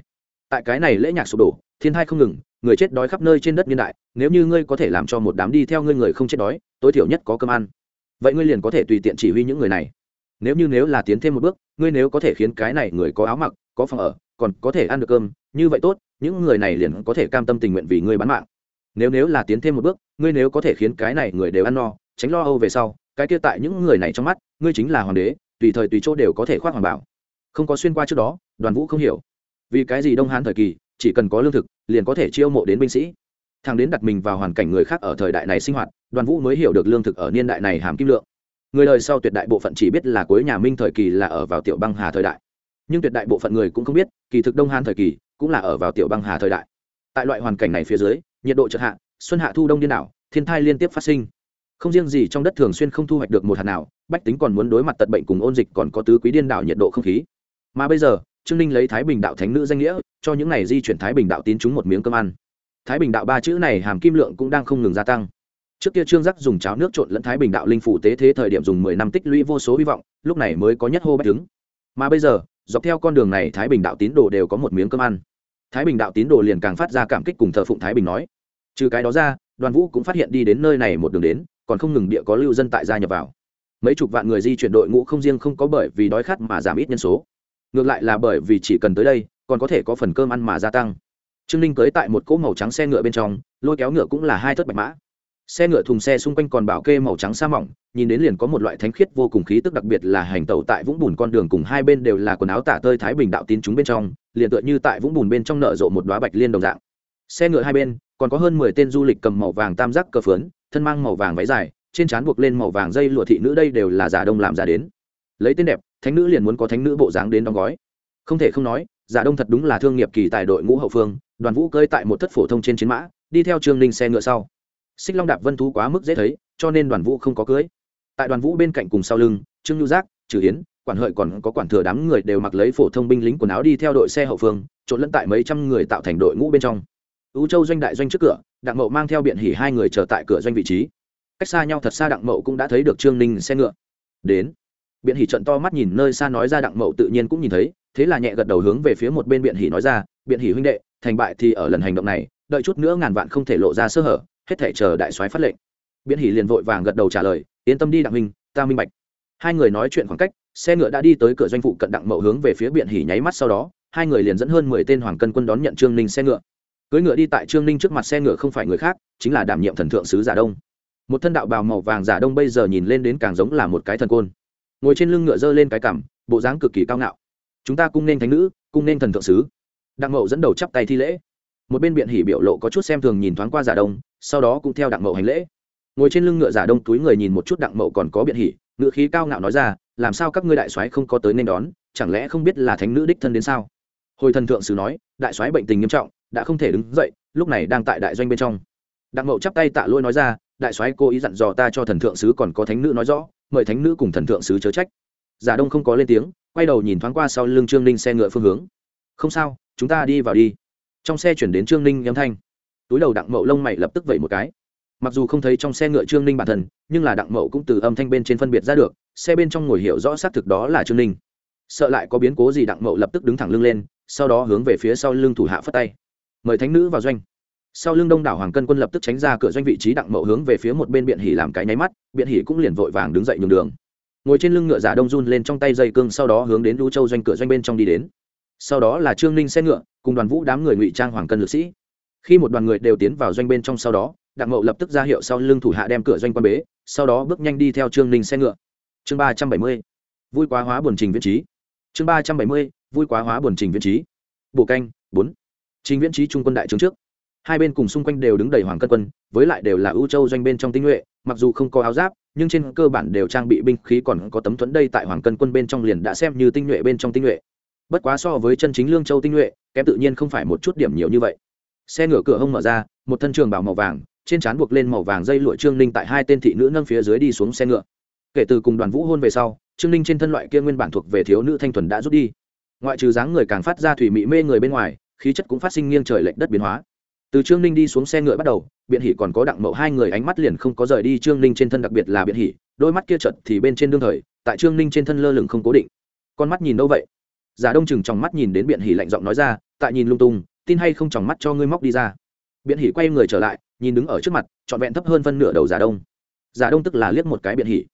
Tại cái này lễ nhạc sụp đổ, thiên thai không ngừng, người chết đói khắp nơi trên đất niên đại, nếu như ngươi có thể làm cho một đám đi theo ngươi người không chết đói, tối thiểu nhất có cơm ăn. Vậy ngươi liền có thể tùy tiện chỉ huy những người này. Nếu như nếu là tiến thêm một bước, ngươi nếu có thể khiến cái này người có áo mặc, có phòng ở, còn có thể ăn được cơm, như vậy tốt, những người này liền có thể cam tâm tình nguyện vì ngươi bán mạng. Nếu nếu là tiến thêm một bước, ngươi nếu có thể khiến cái này người đều ăn no, tránh lo âu về sau, cái kia tại những người này trong mắt ngươi chính là hoàng đế, tùy thời tùy chỗ đều có thể khoác hoàng bảo. Không có xuyên qua trước đó, đoàn vũ không hiểu. Vì cái gì đông hán thời kỳ, chỉ cần có lương thực, liền có thể chiêu mộ đến binh sĩ. Thằng đến đặt mình vào hoàn cảnh người khác ở thời đại này sinh hoạt, đoàn vũ mới hiểu được lương thực ở niên đại này hàm kim lượng. Người đời sau tuyệt đại bộ phận chỉ biết là cuối nhà minh thời kỳ là ở vào tiểu băng hà thời đại. Nhưng tuyệt đại bộ phận người cũng không biết, kỳ thực đông hán thời kỳ cũng là ở vào tiểu băng hà thời đại. Tại loại hoàn cảnh này phía dưới, nhiệt độ chợt hạ, xuân hạ thu đông điên đảo, thiên thai liên tiếp phát sinh không riêng gì trong đất thường xuyên không thu hoạch được một hạt nào, bách tính còn muốn đối mặt tật bệnh cùng ôn dịch còn có tứ quý điên đảo nhiệt độ không khí. Mà bây giờ, trương ninh lấy thái bình đạo thánh nữ danh nghĩa, cho những này di chuyển thái bình đạo tín chúng một miếng cơm ăn. Thái bình đạo ba chữ này hàm kim lượng cũng đang không ngừng gia tăng. Trước kia trương giác dùng cháo nước trộn lẫn thái bình đạo linh phủ tế thế thời điểm dùng mười năm tích lũy vô số hy vọng, lúc này mới có nhất hô bách đứng mà bây giờ, dọc theo con đường này thái bình đạo tín đồ đều có một miếng cơm ăn. Thái bình đạo tín đồ liền càng phát ra cảm kích cùng thờ phụng thái bình nói, trừ cái đó ra đoàn vũ cũng phát hiện đi đến nơi này một đường đến, còn không ngừng địa có lưu dân tại gia nhập vào. Mấy chục vạn người di chuyển đội ngũ không riêng không có bởi vì đói khát mà giảm ít nhân số. Ngược lại là bởi vì chỉ cần tới đây, còn có thể có phần cơm ăn mà gia tăng. Trương ninh cưới tại một cỗ màu trắng xe ngựa bên trong, lôi kéo ngựa cũng là hai thất bạch mã. Xe ngựa thùng xe xung quanh còn bảo kê màu trắng sa mỏng, nhìn đến liền có một loại thánh khiết vô cùng khí tức đặc biệt là hành tẩu tại vũng bùn con đường cùng hai bên đều là quần áo tả tơi thái bình đạo tín chúng bên trong, liền tựa như tại vũng bùn bên trong nở rộ một đoá bạch liên đồng dạng. Xe ngựa hai bên còn có hơn mười tên du lịch cầm màu vàng tam giác cờ phướn, thân mang màu vàng váy dài, trên trán buộc lên màu vàng dây lụa thị nữ đây đều là giả đông làm giả đến. Lấy tên đẹp, thánh nữ liền muốn có thánh nữ bộ dáng đến đóng gói. Không thể không nói, giả đông thật đúng là thương nghiệp kỳ tài đội ngũ hậu phương, đoàn vũ cơi tại một thất phổ thông trên chiến mã, đi theo trương ninh xe ngựa sau. Xích long đạp vân thú quá mức dễ thấy, cho nên đoàn vũ không có cưới. Tại đoàn vũ bên cạnh cùng sau lưng, trương nhu giác, trừ hiến quản hợi còn có quản thừa đám người đều mặc lấy phổ thông binh lính quần áo đi theo đội xe hậu phương, trộn lẫn tại mấy trăm người tạo thành đội ngũ bên trong. U châu doanh đại doanh trước cửa, đặng mậu mang theo biện hỉ hai người chờ tại cửa doanh vị trí. Cách xa nhau thật xa đặng mậu cũng đã thấy được trương ninh xe ngựa. Đến. Biện hỉ trận to mắt nhìn nơi xa nói ra đặng mậu tự nhiên cũng nhìn thấy, thế là nhẹ gật đầu hướng về phía một bên biện hỉ nói ra, biện hỉ huynh đệ, thành bại thì ở lần hành động này, đợi chút nữa ngàn vạn không thể lộ ra sơ hở, hết thể chờ đại soái phát lệnh. Biện hỉ liền vội vàng gật đầu trả lời, yên tâm đi đặng minh ta minh bạch. Hai người nói chuyện khoảng cách, xe ngựa đã đi tới cửa doanh phụ cận đặng mậu hướng về phía biện hỉ nháy mắt sau đó, hai người liền dẫn hơn mười tên hoàng cân quân đón nhận trương ninh xe ngựa cưỡi ngựa đi tại trương ninh trước mặt xe ngựa không phải người khác, chính là đảm nhiệm thần thượng sứ giả đông. Một thân đạo bào màu vàng giả đông bây giờ nhìn lên đến càng giống là một cái thần côn. Ngồi trên lưng ngựa giơ lên cái cằm, bộ dáng cực kỳ cao ngạo. Chúng ta cung nên thánh nữ, cung nên thần thượng sứ. Đặng mậu dẫn đầu chắp tay thi lễ. Một bên biện hỉ biểu lộ có chút xem thường nhìn thoáng qua giả đông, sau đó cũng theo đặng mậu hành lễ. Ngồi trên lưng ngựa giả đông túi người nhìn một chút đặng mậu còn có biện hỉ, ngựa khí cao ngạo nói ra, làm sao các ngươi đại soái không có tới nên đón, chẳng lẽ không biết là thánh nữ đích thân đến sao? Hồi thần thượng sứ nói, đại soái bệnh tình nghiêm trọng đã không thể đứng dậy, lúc này đang tại đại doanh bên trong. Đặng mậu chắp tay tạ lỗi nói ra, đại soái cố ý dặn dò ta cho thần thượng sứ còn có thánh nữ nói rõ, mời thánh nữ cùng thần thượng sứ chớ trách. Giả đông không có lên tiếng, quay đầu nhìn thoáng qua sau lưng trương ninh xe ngựa phương hướng. Không sao, chúng ta đi vào đi. Trong xe chuyển đến trương ninh âm thanh. Túi đầu đặng mậu lông mày lập tức vẩy một cái. Mặc dù không thấy trong xe ngựa trương ninh bản thân, nhưng là đặng mậu cũng từ âm thanh bên trên phân biệt ra được, xe bên trong ngồi hiểu rõ xác thực đó là trương ninh. Sợ lại có biến cố gì đặng mậu lập tức đứng thẳng lưng lên, sau đó hướng về phía sau lưng thủ hạ phất tay mời thánh nữ vào doanh. Sau lưng đông đảo hoàng cân quân lập tức tránh ra cửa doanh vị trí đặng mậu hướng về phía một bên biện hỉ làm cái nháy mắt, biện hỉ cũng liền vội vàng đứng dậy nhường đường. Ngồi trên lưng ngựa giả đông run lên trong tay dây cương sau đó hướng đến lũ châu doanh cửa doanh bên trong đi đến. Sau đó là trương ninh xe ngựa, cùng đoàn vũ đám người ngụy trang hoàng cân lực sĩ. Khi một đoàn người đều tiến vào doanh bên trong sau đó, đặng mậu lập tức ra hiệu sau lưng thủ hạ đem cửa doanh quan bế, sau đó bước nhanh đi theo trương ninh xe ngựa. Chương ba trăm bảy mươi, vui quá hóa buồn trình viễn trí. Chương ba trăm bảy mươi, vui quá hóa buồn trình viễn trí. Bổ canh, bốn trình viễn trí trung quân đại trướng trước. Hai bên cùng xung quanh đều đứng đầy hoàng cân quân, với lại đều là ưu châu doanh bên trong tinh nhuệ, mặc dù không có áo giáp, nhưng trên cơ bản đều trang bị binh khí còn có tấm thuẫn đây tại hoàng cân quân bên trong liền đã xem như tinh nhuệ bên trong tinh nhuệ. Bất quá so với chân chính lương châu tinh nhuệ, kém tự nhiên không phải một chút điểm nhiều như vậy. Xe ngựa cửa hông mở ra, một thân trường bảo màu vàng, trên trán buộc lên màu vàng dây lụa trương ninh tại hai tên thị nữ nâng phía dưới đi xuống xe ngựa. Kể từ cùng đoàn vũ hôn về sau, trương ninh trên thân loại kia nguyên bản thuộc về thiếu nữ thanh thuần đã rút đi. Ngoại trừ dáng người càng phát ra thủy mỹ mê người bên ngoài khí chất cũng phát sinh nghiêng trời lệch đất biến hóa. Từ trương ninh đi xuống xe ngựa bắt đầu, biện hỉ còn có đặng mậu hai người ánh mắt liền không có rời đi trương ninh trên thân đặc biệt là biện hỉ đôi mắt kia chật thì bên trên đương thời, tại trương ninh trên thân lơ lửng không cố định. Con mắt nhìn đâu vậy? Giả đông chừng trong mắt nhìn đến biện hỉ lạnh giọng nói ra, tại nhìn lung tung, tin hay không tròng mắt cho ngươi móc đi ra. Biện hỉ quay người trở lại, nhìn đứng ở trước mặt, trọn vẹn thấp hơn phân nửa đầu giả đông. Giả đông tức là liếc một cái biện hỉ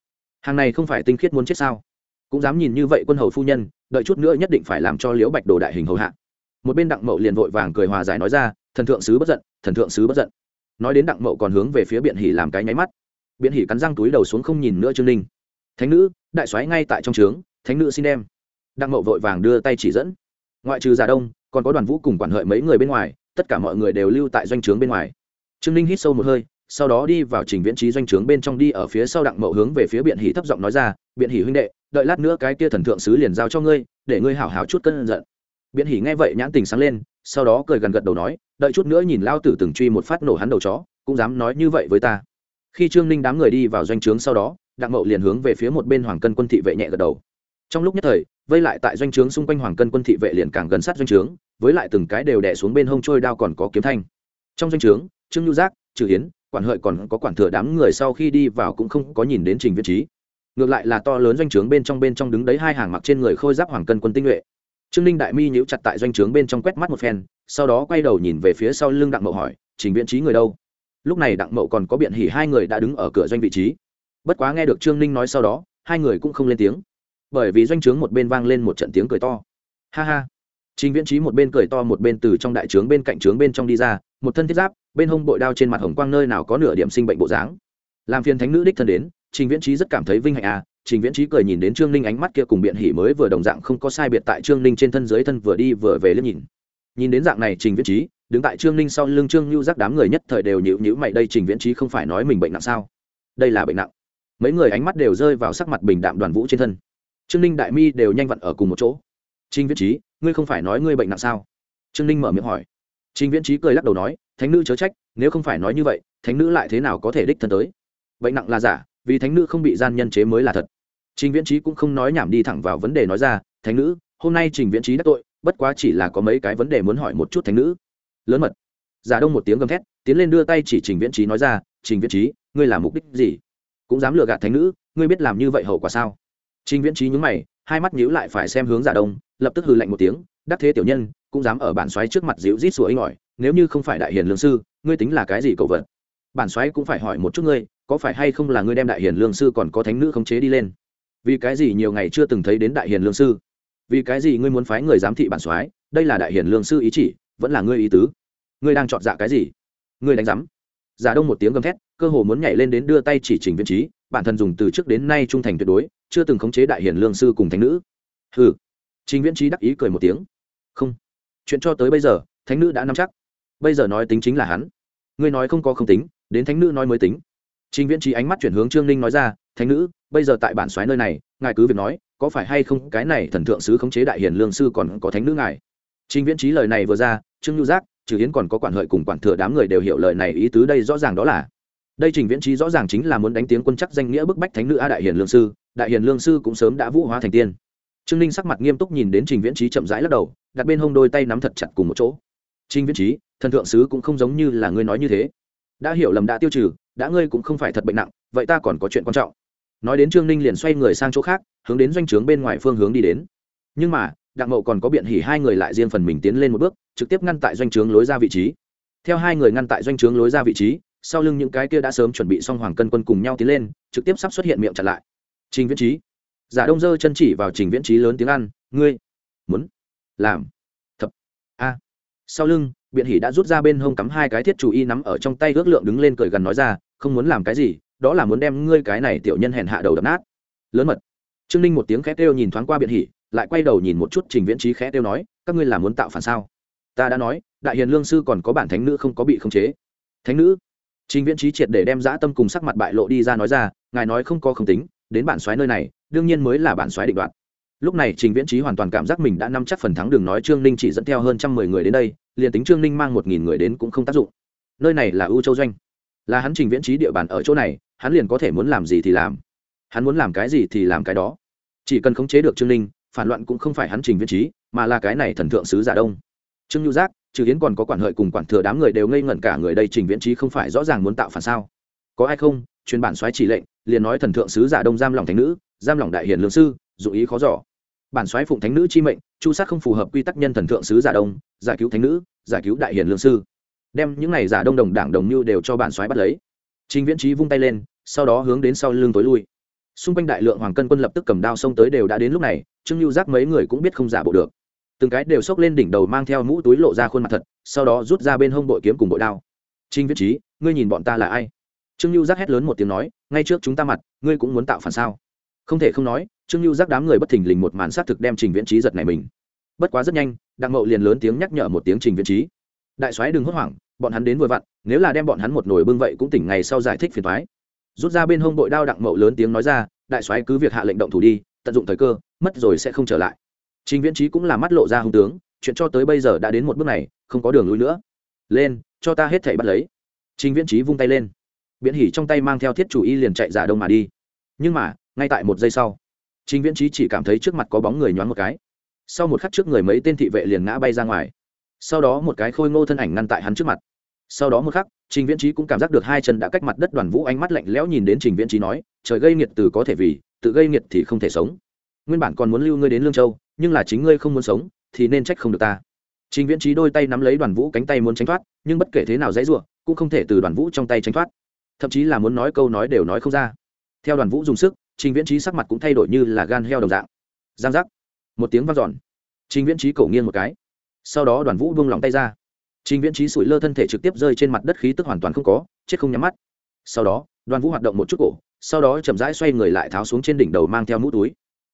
hàng này không phải tinh khiết muốn chết sao? Cũng dám nhìn như vậy quân hầu phu nhân, đợi chút nữa nhất định phải làm cho liễu bạch đồ đại hình hầu hạ một bên đặng mậu liền vội vàng cười hòa giải nói ra, thần thượng sứ bất giận, thần thượng sứ bất giận. Nói đến đặng mậu còn hướng về phía biện hỉ làm cái nháy mắt. Biện hỉ cắn răng túi đầu xuống không nhìn nữa trương ninh. Thánh nữ, đại soái ngay tại trong trướng, thánh nữ xin đem. Đặng mậu vội vàng đưa tay chỉ dẫn. Ngoại trừ già đông, còn có đoàn vũ cùng quản hợi mấy người bên ngoài, tất cả mọi người đều lưu tại doanh trướng bên ngoài. Trương ninh hít sâu một hơi, sau đó đi vào trình viễn trí doanh trướng bên trong đi ở phía sau đặng mậu hướng về phía biện hỉ thấp giọng nói ra, biện hỉ huynh đệ, đợi lát nữa cái kia thần thượng sứ liền giao cho ngươi, để ngươi hảo hảo chút cân giận biện hỉ nghe vậy nhãn tình sáng lên, sau đó cười gần gật đầu nói, đợi chút nữa nhìn lao tử từng truy một phát nổ hắn đầu chó, cũng dám nói như vậy với ta. Khi trương ninh đám người đi vào doanh trướng sau đó, đặng mậu liền hướng về phía một bên hoàng cân quân thị vệ nhẹ gật đầu. Trong lúc nhất thời, vây lại tại doanh trướng xung quanh hoàng cân quân thị vệ liền càng gần sát doanh trướng, với lại từng cái đều đẻ xuống bên hông trôi đao còn có kiếm thanh. Trong doanh trướng, trương nhu giác, trừ hiến, quản hợi còn có quản thừa đám người sau khi đi vào cũng không có nhìn đến trình viễn trí. Ngược lại là to lớn doanh trướng bên trong bên trong đứng đấy hai hàng mặc trên người khôi giáp hoàng cân quân tinh nhuệ trương ninh đại mi nhíu chặt tại doanh trướng bên trong quét mắt một phen, sau đó quay đầu nhìn về phía sau lưng đặng mậu hỏi, trình viễn trí người đâu? Lúc này đặng mậu còn có biện hỉ hai người đã đứng ở cửa doanh vị trí. Bất quá nghe được trương ninh nói sau đó, hai người cũng không lên tiếng. Bởi vì doanh trướng một bên vang lên một trận tiếng cười to. Ha ha. Trình viễn trí một bên cười to một bên từ trong đại trướng bên cạnh trướng bên trong đi ra, một thân thiết giáp, bên hông bội đao trên mặt hồng quang nơi nào có nửa điểm sinh bệnh bộ dáng. Làm phiền thánh nữ đích thân đến, trình viễn trí rất cảm thấy vinh hạnh à trình viễn trí cười nhìn đến trương ninh ánh mắt kia cùng biện hỉ mới vừa đồng dạng không có sai biệt tại trương ninh trên thân dưới thân vừa đi vừa về liếc nhìn. Nhìn đến dạng này trình viễn trí đứng tại trương ninh sau lưng trương lưu giác đám người nhất thời đều nhịu nhữ mày, đây trình viễn trí không phải nói mình bệnh nặng sao? Đây là bệnh nặng. Mấy người ánh mắt đều rơi vào sắc mặt bình đạm đoàn vũ trên thân. Trương ninh đại mi đều nhanh vặn ở cùng một chỗ. Trình viễn trí ngươi không phải nói ngươi bệnh nặng sao? Trương ninh mở miệng hỏi. Trình viễn trí cười lắc đầu nói, thánh nữ chớ trách, nếu không phải nói như vậy, thánh nữ lại thế nào có thể đích thân tới? Bệnh nặng là giả vì thánh nữ không bị gian nhân chế mới là thật. Trình viễn trí cũng không nói nhảm đi thẳng vào vấn đề nói ra, thánh nữ, hôm nay trình viễn trí đắc tội, bất quá chỉ là có mấy cái vấn đề muốn hỏi một chút thánh nữ. Lớn mật. Giả đông một tiếng gầm thét, tiến lên đưa tay chỉ trình viễn trí nói ra, trình viễn trí ngươi làm mục đích gì? Cũng dám lừa gạt thánh nữ, ngươi biết làm như vậy hậu quả sao? Trình viễn trí nhúng mày, hai mắt nhíu lại phải xem hướng giả đông, lập tức hừ lạnh một tiếng, đắc thế tiểu nhân, cũng dám ở bản xoáy trước mặt dịu rít sủa inh ỏi, nếu như không phải đại hiền lương sư, ngươi tính là cái gì cậu vật? Bản xoáy cũng phải hỏi một chút ngươi có phải hay không là ngươi đem đại hiền lương sư còn có thánh nữ khống chế đi lên? Vì cái gì nhiều ngày chưa từng thấy đến đại hiền lương sư? Vì cái gì ngươi muốn phái người giám thị bản soái? Đây là đại hiền lương sư ý chỉ, vẫn là ngươi ý tứ. Ngươi đang chọn dạ cái gì? Ngươi đánh giám. Giả đông một tiếng gầm thét, cơ hồ muốn nhảy lên đến đưa tay chỉ trình viên trí, bản thân dùng từ trước đến nay trung thành tuyệt đối, chưa từng khống chế đại hiền lương sư cùng thánh nữ. Hừ. Trình viễn trí đắc ý cười một tiếng. Không. Chuyện cho tới bây giờ, thánh nữ đã nắm chắc. Bây giờ nói tính chính là hắn. Ngươi nói không có không tính, đến thánh nữ nói mới tính trình viễn trí ánh mắt chuyển hướng trương ninh nói ra, thánh nữ, bây giờ tại bản xoáy nơi này, ngài cứ việc nói, có phải hay không cái này thần thượng sứ khống chế đại hiền lương sư còn có thánh nữ ngài? Trình viễn trí lời này vừa ra, trương nhu giác, trừ hiến còn có quản hợi cùng quản thừa đám người đều hiểu lời này ý tứ đây rõ ràng đó là. Đây trình viễn trí rõ ràng chính là muốn đánh tiếng quân chắc danh nghĩa bức bách thánh nữ a đại hiền lương sư, đại hiền lương sư cũng sớm đã vũ hóa thành tiên. Trương ninh sắc mặt nghiêm túc nhìn đến trình viễn trí chậm rãi lắc đầu, đặt bên hông đôi tay nắm thật chặt cùng một chỗ. Trình viễn trí thần thượng sứ cũng không giống như là ngươi nói như thế. Đã hiểu lầm đã tiêu trừ đã ngươi cũng không phải thật bệnh nặng, vậy ta còn có chuyện quan trọng. Nói đến trương ninh liền xoay người sang chỗ khác, hướng đến doanh trướng bên ngoài phương hướng đi đến. Nhưng mà, đặng mậu còn có biện hỉ hai người lại riêng phần mình tiến lên một bước, trực tiếp ngăn tại doanh trướng lối ra vị trí. Theo hai người ngăn tại doanh trướng lối ra vị trí, sau lưng những cái kia đã sớm chuẩn bị xong hoàng cân quân cùng nhau tiến lên, trực tiếp sắp xuất hiện miệng chặn lại. Trình viễn trí giả đông dơ chân chỉ vào trình viễn trí lớn tiếng ăn, ngươi muốn làm thập? A. Sau lưng biện hỉ đã rút ra bên hông cắm hai cái thiết chủ y nắm ở trong tay ước lượng đứng lên cười gần nói ra, không muốn làm cái gì, đó là muốn đem ngươi cái này tiểu nhân hèn hạ đầu đập nát. Lớn mật. Trương ninh một tiếng khét kêu nhìn thoáng qua biện hỉ, lại quay đầu nhìn một chút trình viễn trí khẽ kêu nói, các ngươi là muốn tạo phản sao? Ta đã nói, đại hiền lương sư còn có bản thánh nữ không có bị khống chế. Thánh nữ? Trình viễn trí triệt để đem dã tâm cùng sắc mặt bại lộ đi ra nói ra, ngài nói không có không tính, đến bản xoáy nơi này, đương nhiên mới là bản xoáy định đoạt. Lúc này trình viễn trí hoàn toàn cảm giác mình đã nắm chắc phần thắng đường nói trương ninh chỉ dẫn theo hơn trăm mười người đến đây liền tính trương ninh mang một nghìn người đến cũng không tác dụng. Nơi này là ưu châu doanh. Là hắn trình viễn trí địa bàn ở chỗ này, hắn liền có thể muốn làm gì thì làm. Hắn muốn làm cái gì thì làm cái đó. Chỉ cần khống chế được trương ninh, phản loạn cũng không phải hắn trình viễn trí, mà là cái này thần thượng sứ giả đông. Trương nhu giác, trừ hiến còn có quản hợi cùng quản thừa đám người đều ngây ngẩn cả người đây trình viễn trí không phải rõ ràng muốn tạo phản sao? Có ai không? Truyền bản soái chỉ lệnh, liền nói thần thượng sứ giả đông giam lòng thánh nữ, giam lòng đại hiền lương sư dụ ý khó giỏ bản soái phụng thánh nữ chi mệnh, chu sát không phù hợp quy tắc nhân thần thượng sứ giả đông, giải cứu thánh nữ, giải cứu đại hiền lương sư. Đem những này giả đông đồng đảng đồng như đều cho bản soái bắt lấy. Trình viễn trí vung tay lên, sau đó hướng đến sau lưng tối lui. Xung quanh đại lượng hoàng cân quân lập tức cầm đao xông tới đều đã đến lúc này, trương lưu giác mấy người cũng biết không giả bộ được. Từng cái đều xốc lên đỉnh đầu mang theo mũ túi lộ ra khuôn mặt thật, sau đó rút ra bên hông bội kiếm cùng bội đao. Trinh viết trí ngươi nhìn bọn ta là ai? Trương lưu giác hét lớn một tiếng nói, ngay trước chúng ta mặt, ngươi cũng muốn tạo phản sao? Không thể không nói trương lưu giác đám người bất thình lình một màn sát thực đem trình viễn trí giật này mình. Bất quá rất nhanh, đặng mậu liền lớn tiếng nhắc nhở một tiếng trình viễn trí đại soái đừng hốt hoảng, bọn hắn đến vừa vặn, nếu là đem bọn hắn một nồi bưng vậy cũng tỉnh ngày sau giải thích phiền thoái rút ra bên hông bội đao, đặng mậu lớn tiếng nói ra, đại soái cứ việc hạ lệnh động thủ đi, tận dụng thời cơ, mất rồi sẽ không trở lại. Trình viễn trí cũng là mắt lộ ra hung tướng, chuyện cho tới bây giờ đã đến một bước này, không có đường lui nữa. Lên, cho ta hết thảy bắt lấy. Trình viễn trí vung tay lên. Biện hỉ trong tay mang theo thiết chủ y liền chạy giả đông mà đi. Nhưng mà, ngay tại một giây sau trình viễn trí chỉ cảm thấy trước mặt có bóng người nhoáng một cái. Sau một khắc trước người mấy tên thị vệ liền ngã bay ra ngoài. Sau đó một cái khôi ngô thân ảnh ngăn tại hắn trước mặt. Sau đó một khắc trình viễn trí cũng cảm giác được hai chân đã cách mặt đất đoàn vũ ánh mắt lạnh lẽo nhìn đến trình viễn trí nói trời gây nghiệt từ có thể vì tự gây nghiệt thì không thể sống. Nguyên bản còn muốn lưu ngươi đến lương châu nhưng là chính ngươi không muốn sống thì nên trách không được ta. Trình viễn trí đôi tay nắm lấy đoàn vũ cánh tay muốn tránh thoát nhưng bất kể thế nào dãy rủa, cũng không thể từ đoàn vũ trong tay tránh thoát. Thậm chí là muốn nói câu nói đều nói không ra. Theo đoàn vũ dùng sức trình viễn trí sắc mặt cũng thay đổi như là gan heo đồng dạng. Giang giác. Một tiếng vang dọn. Trình viễn trí cổ nghiêng một cái. Sau đó đoàn vũ buông lòng tay ra. Trình viễn trí sủi lơ thân thể trực tiếp rơi trên mặt đất, khí tức hoàn toàn không có, chết không nhắm mắt. Sau đó, đoàn vũ hoạt động một chút cổ, sau đó chậm rãi xoay người lại tháo xuống trên đỉnh đầu mang theo mũ túi.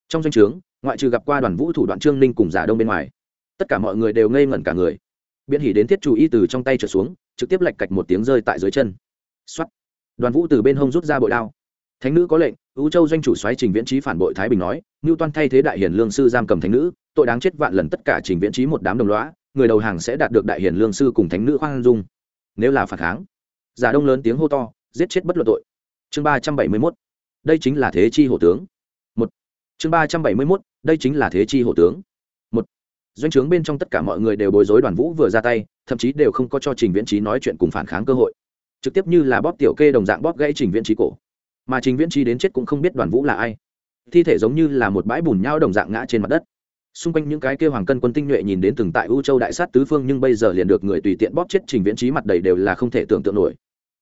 Trong danh o trướng, ngoại trừ gặp qua đoàn vũ thủ đoạn trương ninh cùng giả đông bên ngoài, tất cả mọi người đều ngây ngẩn cả người. Biện hỉ đến thiết chủ y từ trong tay trở xuống, trực tiếp lạch cạch một tiếng rơi tại dưới chân. X đoàn vũ từ bên hông rút ra bội đao thánh nữ có lệnh ưu châu doanh chủ xoáy trình viễn trí phản bội thái bình nói, ngưu toan thay thế đại hiển lương sư giam cầm thánh nữ, tội đáng chết vạn lần tất cả trình viễn trí một đám đồng loá người đầu hàng sẽ đạt được đại hiển lương sư cùng thánh nữ khoan dung. Nếu là phản kháng, giả đông lớn tiếng hô to, giết chết bất luận tội. Chương ba trăm bảy mươi mốt. Đây chính là thế chi hổ tướng. Một. Chương ba trăm bảy mươi mốt, đây chính là thế chi hổ tướng. Một. Doanh trướng bên trong tất cả mọi người đều bối rối đoàn vũ vừa ra tay, thậm chí đều không có cho trình viễn trí nói chuyện cùng phản kháng cơ hội. Trực tiếp như là bóp tiểu kê đồng dạng bóp gãy trình viễn trí cổ mà trình viễn trí đến chết cũng không biết đoàn vũ là ai. Thi thể giống như là một bãi bùn nhau đồng dạng ngã trên mặt đất. Xung quanh những cái kêu hoàng cân quân tinh nhuệ nhìn đến từng tại u châu đại sát tứ phương nhưng bây giờ liền được người tùy tiện bóp chết trình viễn trí mặt đầy đều là không thể tưởng tượng nổi.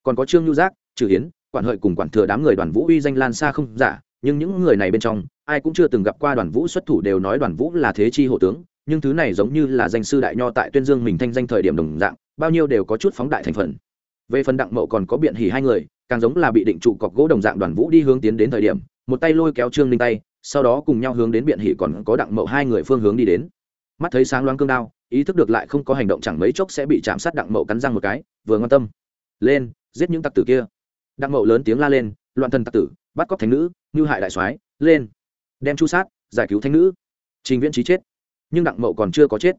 Còn có trương nhu giác, trừ hiến quản hợi cùng quản thừa đám người đoàn vũ uy danh lan xa không giả, nhưng những người này bên trong, ai cũng chưa từng gặp qua đoàn vũ xuất thủ đều nói đoàn vũ là thế chi hộ tướng, nhưng thứ này giống như là danh sư đại nho tại tuyên dương mình thanh danh thời điểm đồng dạng, bao nhiêu đều có chút phóng đại thành phần. Về phần đặng mậu còn có biện hỉ hai người càng giống là bị định trụ cọc gỗ đồng dạng đoàn vũ đi hướng tiến đến thời điểm, một tay lôi kéo trương ninh tay, sau đó cùng nhau hướng đến biện hỉ còn có đặng mậu hai người phương hướng đi đến. Mắt thấy sáng loáng cương đao, ý thức được lại không có hành động chẳng mấy chốc sẽ bị chạm sát đặng mậu cắn răng một cái, vừa ngon tâm. Lên, giết những tặc tử kia. Đặng mậu lớn tiếng la lên, loạn thần tặc tử, bắt cóc thánh nữ ngư hại đại soái, lên. Đem chu sát, giải cứu thánh nữ. Trình viễn trí chết. Nhưng đặng mậu còn chưa có chết.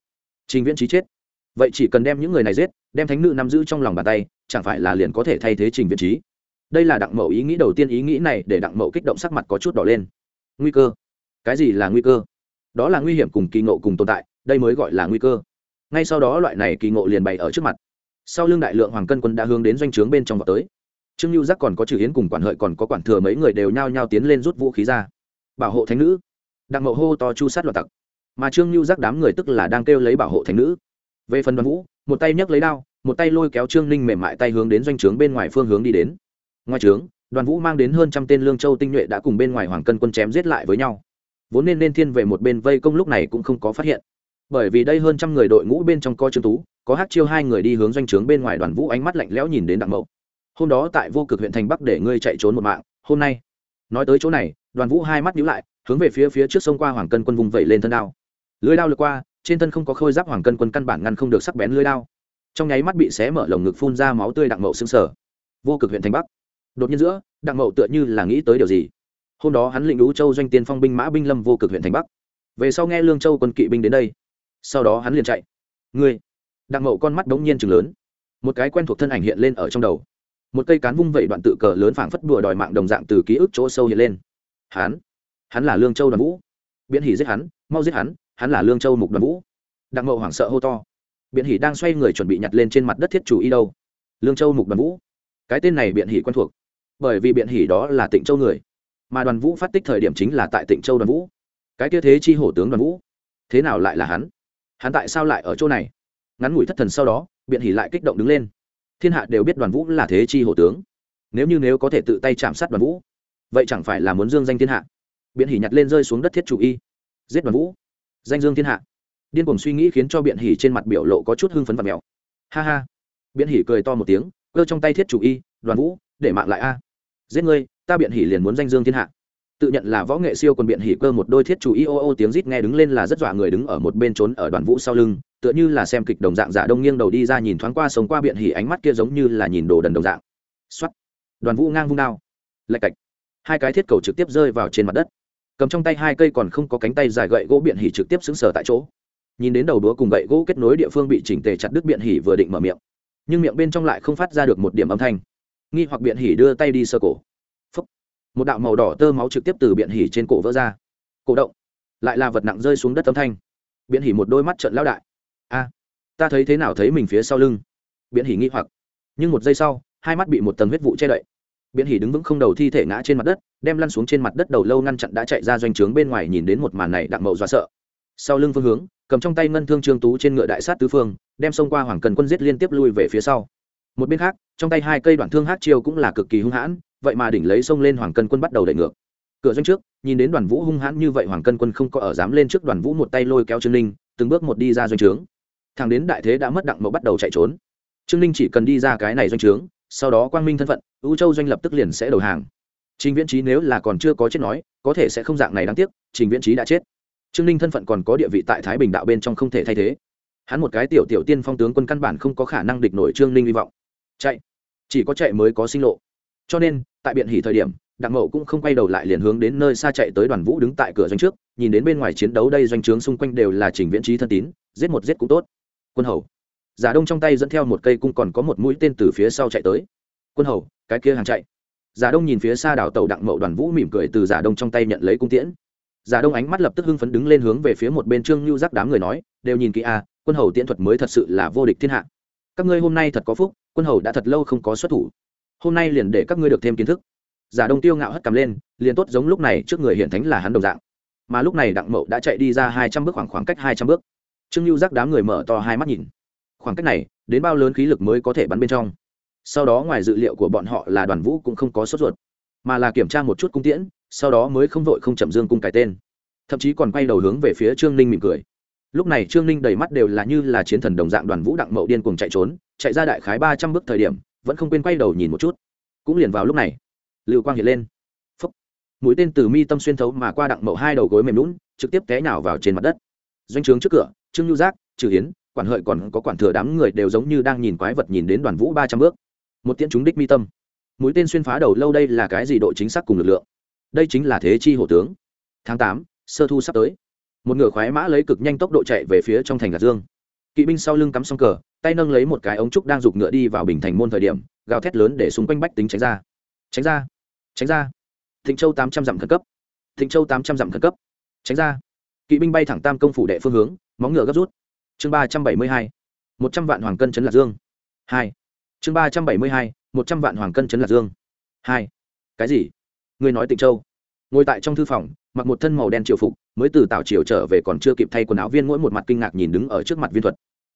Trình viễn trí chết. Vậy chỉ cần đem những người này giết, đem thánh nữ nắm giữ trong lòng bàn tay, chẳng phải là liền có thể thay thế trình viễn trí đây là đặng mậu ý nghĩ đầu tiên, ý nghĩ này để đặng mậu kích động sắc mặt có chút đỏ lên. Nguy cơ? Cái gì là nguy cơ? Đó là nguy hiểm cùng kỳ ngộ cùng tồn tại, đây mới gọi là nguy cơ. Ngay sau đó loại này kỳ ngộ liền bày ở trước mặt. Sau lưng đại lượng hoàng cân quân đã hướng đến doanh trướng bên trong vào tới. Trương lưu giác còn có trừ hiến cùng quản hợi còn có quản thừa mấy người đều nhao nhao tiến lên rút vũ khí ra. Bảo hộ thánh nữ. Đặng mậu hô to chu sát loạt tặc. Mà trương lưu giác đám người tức là đang kêu lấy bảo hộ thánh nữ. Về phần đoàn vũ, một tay nhấc lấy đao, một tay lôi kéo trương ninh mềm mại tay hướng đến doanh trướng bên ngoài phương hướng đi đến ngoài trướng đoàn vũ mang đến hơn trăm tên lương châu tinh nhuệ đã cùng bên ngoài hoàng cân quân chém giết lại với nhau. Vốn nên nên thiên về một bên vây công lúc này cũng không có phát hiện. Bởi vì đây hơn trăm người đội ngũ bên trong co trương tú, có hát chiêu hai người đi hướng doanh trướng bên ngoài đoàn vũ ánh mắt lạnh lẽo nhìn đến đặng mậu. Hôm đó tại vô cực huyện thành bắc để ngươi chạy trốn một mạng, hôm nay. Nói tới chỗ này, đoàn vũ hai mắt nhíu lại, hướng về phía phía trước sông qua hoàng cân quân vùng vẩy lên thân đao. Lưới đao lượt qua, trên thân không có khôi giáp hoàng cân quân căn bản ngăn không được sắc bén lưới đao. Trong nháy mắt bị xé mở lồng ngực phun ra máu tươi đặng mậu xương sở vô cực huyện thành bắc đột nhiên giữa, đặng mậu tựa như là nghĩ tới điều gì. Hôm đó hắn lĩnh lũ châu doanh tiên phong binh mã binh lâm vô cực huyện thành bắc. Về sau nghe lương châu quân kỵ binh đến đây, sau đó hắn liền chạy. Ngươi! Đặng mậu con mắt đống nhiên chừng lớn. Một cái quen thuộc thân ảnh hiện lên ở trong đầu. Một cây cán vung vẩy đoạn tự cờ lớn phảng phất đùa đòi mạng đồng dạng từ ký ức chỗ sâu hiện lên. Hắn! Hắn là lương châu đoàn vũ. Biện hỉ giết hắn, mau giết hắn hắn là lương châu mục đoàn vũ. Đặng mậu hoảng sợ hô to. Biện hỉ đang xoay người chuẩn bị nhặt lên trên mặt đất thiết chủ y đâu. Lương châu mục đoàn vũ. Cái tên này biện hỉ quen thuộc bởi vì biện hỉ đó là tịnh châu người. Mà đoàn vũ phát tích thời điểm chính là tại tịnh châu đoàn vũ. Cái kia thế chi hổ tướng đoàn vũ. Thế nào lại là hắn? Hắn tại sao lại ở chỗ này? Ngắn ngủi thất thần sau đó, biện hỉ lại kích động đứng lên. Thiên hạ đều biết đoàn vũ là thế chi hổ tướng. Nếu như nếu có thể tự tay chạm sát đoàn vũ, vậy chẳng phải là muốn dương danh thiên hạ? Biện hỉ nhặt lên rơi xuống đất thiết chủ y. Giết đoàn vũ. Danh dương thiên hạ. Điên cuồng suy nghĩ khiến cho biện hỉ trên mặt biểu lộ có chút hưng phấn và mèo ha ha. Biện hỉ cười to một tiếng, cơ trong tay thiết chủ y, đoàn vũ, để mạng lại a giết ngươi, ta biện hỉ liền muốn danh dương thiên hạ. Tự nhận là võ nghệ siêu còn biện hỉ cơ một đôi thiết chủ y ô ô tiếng rít nghe đứng lên là rất dọa người đứng ở một bên trốn ở đoàn vũ sau lưng, tựa như là xem kịch đồng dạng giả đông nghiêng đầu đi ra nhìn thoáng qua sống qua biện hỉ ánh mắt kia giống như là nhìn đồ đần đồng dạng. Xuất đoàn vũ ngang vung đao. Lạch cạch. Hai cái thiết cầu trực tiếp rơi vào trên mặt đất. Cầm trong tay hai cây còn không có cánh tay dài gậy gỗ biện hỉ trực tiếp xứng sở tại chỗ. Nhìn đến đầu đúa cùng gậy gỗ kết nối địa phương bị chỉnh tề chặt đứt biện hỉ vừa định mở miệng. Nhưng miệng bên trong lại không phát ra được một điểm âm thanh nghi hoặc biện hỉ đưa tay đi sơ cổ. Phúc. một đạo màu đỏ tơ máu trực tiếp từ biện hỉ trên cổ vỡ ra. Cổ động. Lại là vật nặng rơi xuống đất âm thanh. Biện hỉ một đôi mắt trận lao đại. A, ta thấy thế nào thấy mình phía sau lưng? Biện hỉ nghi hoặc. Nhưng một giây sau, hai mắt bị một tầng huyết vụ che đậy. Biện hỉ đứng vững không đầu thi thể ngã trên mặt đất, đem lăn xuống trên mặt đất đầu lâu ngăn chặn đã chạy ra doanh trướng bên ngoài nhìn đến một màn này đặng mậu dọa sợ. Sau lưng phương hướng, cầm trong tay ngân thương trương tú trên ngựa đại sát tứ phương, đem xông qua hoàng cần quân giết liên tiếp lui về phía sau một bên khác, trong tay hai cây đoạn thương hát chiêu cũng là cực kỳ hung hãn, vậy mà đỉnh lấy sông lên hoàng cân quân bắt đầu đẩy ngược. Cửa doanh trước, nhìn đến đoàn vũ hung hãn như vậy hoàng cân quân không có ở dám lên trước đoàn vũ một tay lôi kéo trương ninh, từng bước một đi ra doanh trướng. Thằng đến đại thế đã mất đặng mậu bắt đầu chạy trốn. Trương ninh chỉ cần đi ra cái này doanh trướng, sau đó quang minh thân phận ưu châu doanh lập tức liền sẽ đầu hàng. Trình viễn trí nếu là còn chưa có chết nói, có thể sẽ không dạng này đáng tiếc, trình viễn trí đã chết. Trương ninh thân phận còn có địa vị tại thái bình đạo bên trong không thể thay thế. Hắn một cái tiểu tiểu tiên phong tướng quân căn bản không có khả năng địch nổi trương ninh hy vọng chạy. Chỉ có chạy mới có sinh lộ. Cho nên, tại biện hỉ thời điểm, đặng mậu cũng không quay đầu lại liền hướng đến nơi xa chạy tới đoàn vũ đứng tại cửa doanh trước, nhìn đến bên ngoài chiến đấu đây doanh trướng xung quanh đều là trình viễn trí thân tín, giết một giết cũng tốt. Quân hầu. Giả đông trong tay dẫn theo một cây cung còn có một mũi tên từ phía sau chạy tới. Quân hầu, cái kia hàng chạy. Giả đông nhìn phía xa đảo tàu đặng mậu đoàn vũ mỉm cười từ giả đông trong tay nhận lấy cung tiễn. Giả đông ánh mắt lập tức hưng phấn đứng lên hướng về phía một bên trương lưu giác đám người nói, đều nhìn kỹ a, quân hầu tiễn thuật mới thật sự là vô địch thiên hạ. Các ngươi hôm nay thật có phúc quân hầu đã thật lâu không có xuất thủ. Hôm nay liền để các ngươi được thêm kiến thức. Giả đông tiêu ngạo hất cầm lên, liền tốt giống lúc này trước người hiện thánh là hắn đồng dạng. Mà lúc này đặng mậu đã chạy đi ra hai trăm bước khoảng khoảng cách hai trăm bước. Trương lưu giác đám người mở to hai mắt nhìn. Khoảng cách này, đến bao lớn khí lực mới có thể bắn bên trong. Sau đó ngoài dự liệu của bọn họ là đoàn vũ cũng không có sốt ruột, mà là kiểm tra một chút cung tiễn, sau đó mới không vội không chậm dương cung cái tên. Thậm chí còn quay đầu hướng về phía trương ninh mỉm cười. Lúc này trương ninh đầy mắt đều là như là chiến thần đồng dạng đoàn vũ đặng mậu điên cùng chạy trốn chạy ra đại khái ba trăm bước thời điểm, vẫn không quên quay đầu nhìn một chút. Cũng liền vào lúc này, lưu quang hiện lên. Phấp mũi tên từ mi tâm xuyên thấu mà qua đặng mậu hai đầu gối mềm lún, trực tiếp té nhào vào trên mặt đất. Doanh trướng trước cửa, trương nhu giác, trừ hiến quản hợi còn có quản thừa đám người đều giống như đang nhìn quái vật nhìn đến đoàn vũ ba trăm bước. Một tiễn trúng đích mi tâm. Mũi tên xuyên phá đầu lâu đây là cái gì độ chính xác cùng lực lượng? Đây chính là thế chi hổ tướng. Tháng tám, sơ thu sắp tới. Một ngựa khoái mã lấy cực nhanh tốc độ chạy về phía trong thành gạt dương kỵ binh sau lưng cắm xong cờ, tay nâng lấy một cái ống trúc đang giục ngựa đi vào bình thành môn thời điểm, gào thét lớn để xung quanh bách tính tránh ra. Tránh ra. Tránh ra. Thịnh châu tám trăm dặm khẩn cấp. Thịnh châu tám trăm dặm khẩn cấp. Tránh ra. Kỵ binh bay thẳng tam công phủ đệ phương hướng, móng ngựa gấp rút. Chương ba trăm bảy mươi hai. Một trăm vạn hoàng cân chấn lạc dương. Hai. Chương ba trăm bảy mươi hai, một trăm vạn hoàng cân chấn lạc dương. Hai. Cái gì? Người nói tịnh châu ngồi tại trong thư phòng, mặc một thân màu đen triều phục, mới từ tảo triều trở về còn chưa kịp thay quần áo viên mỗi một mặt kinh ngạc nhìn đứng ở trước mặt viên thuật.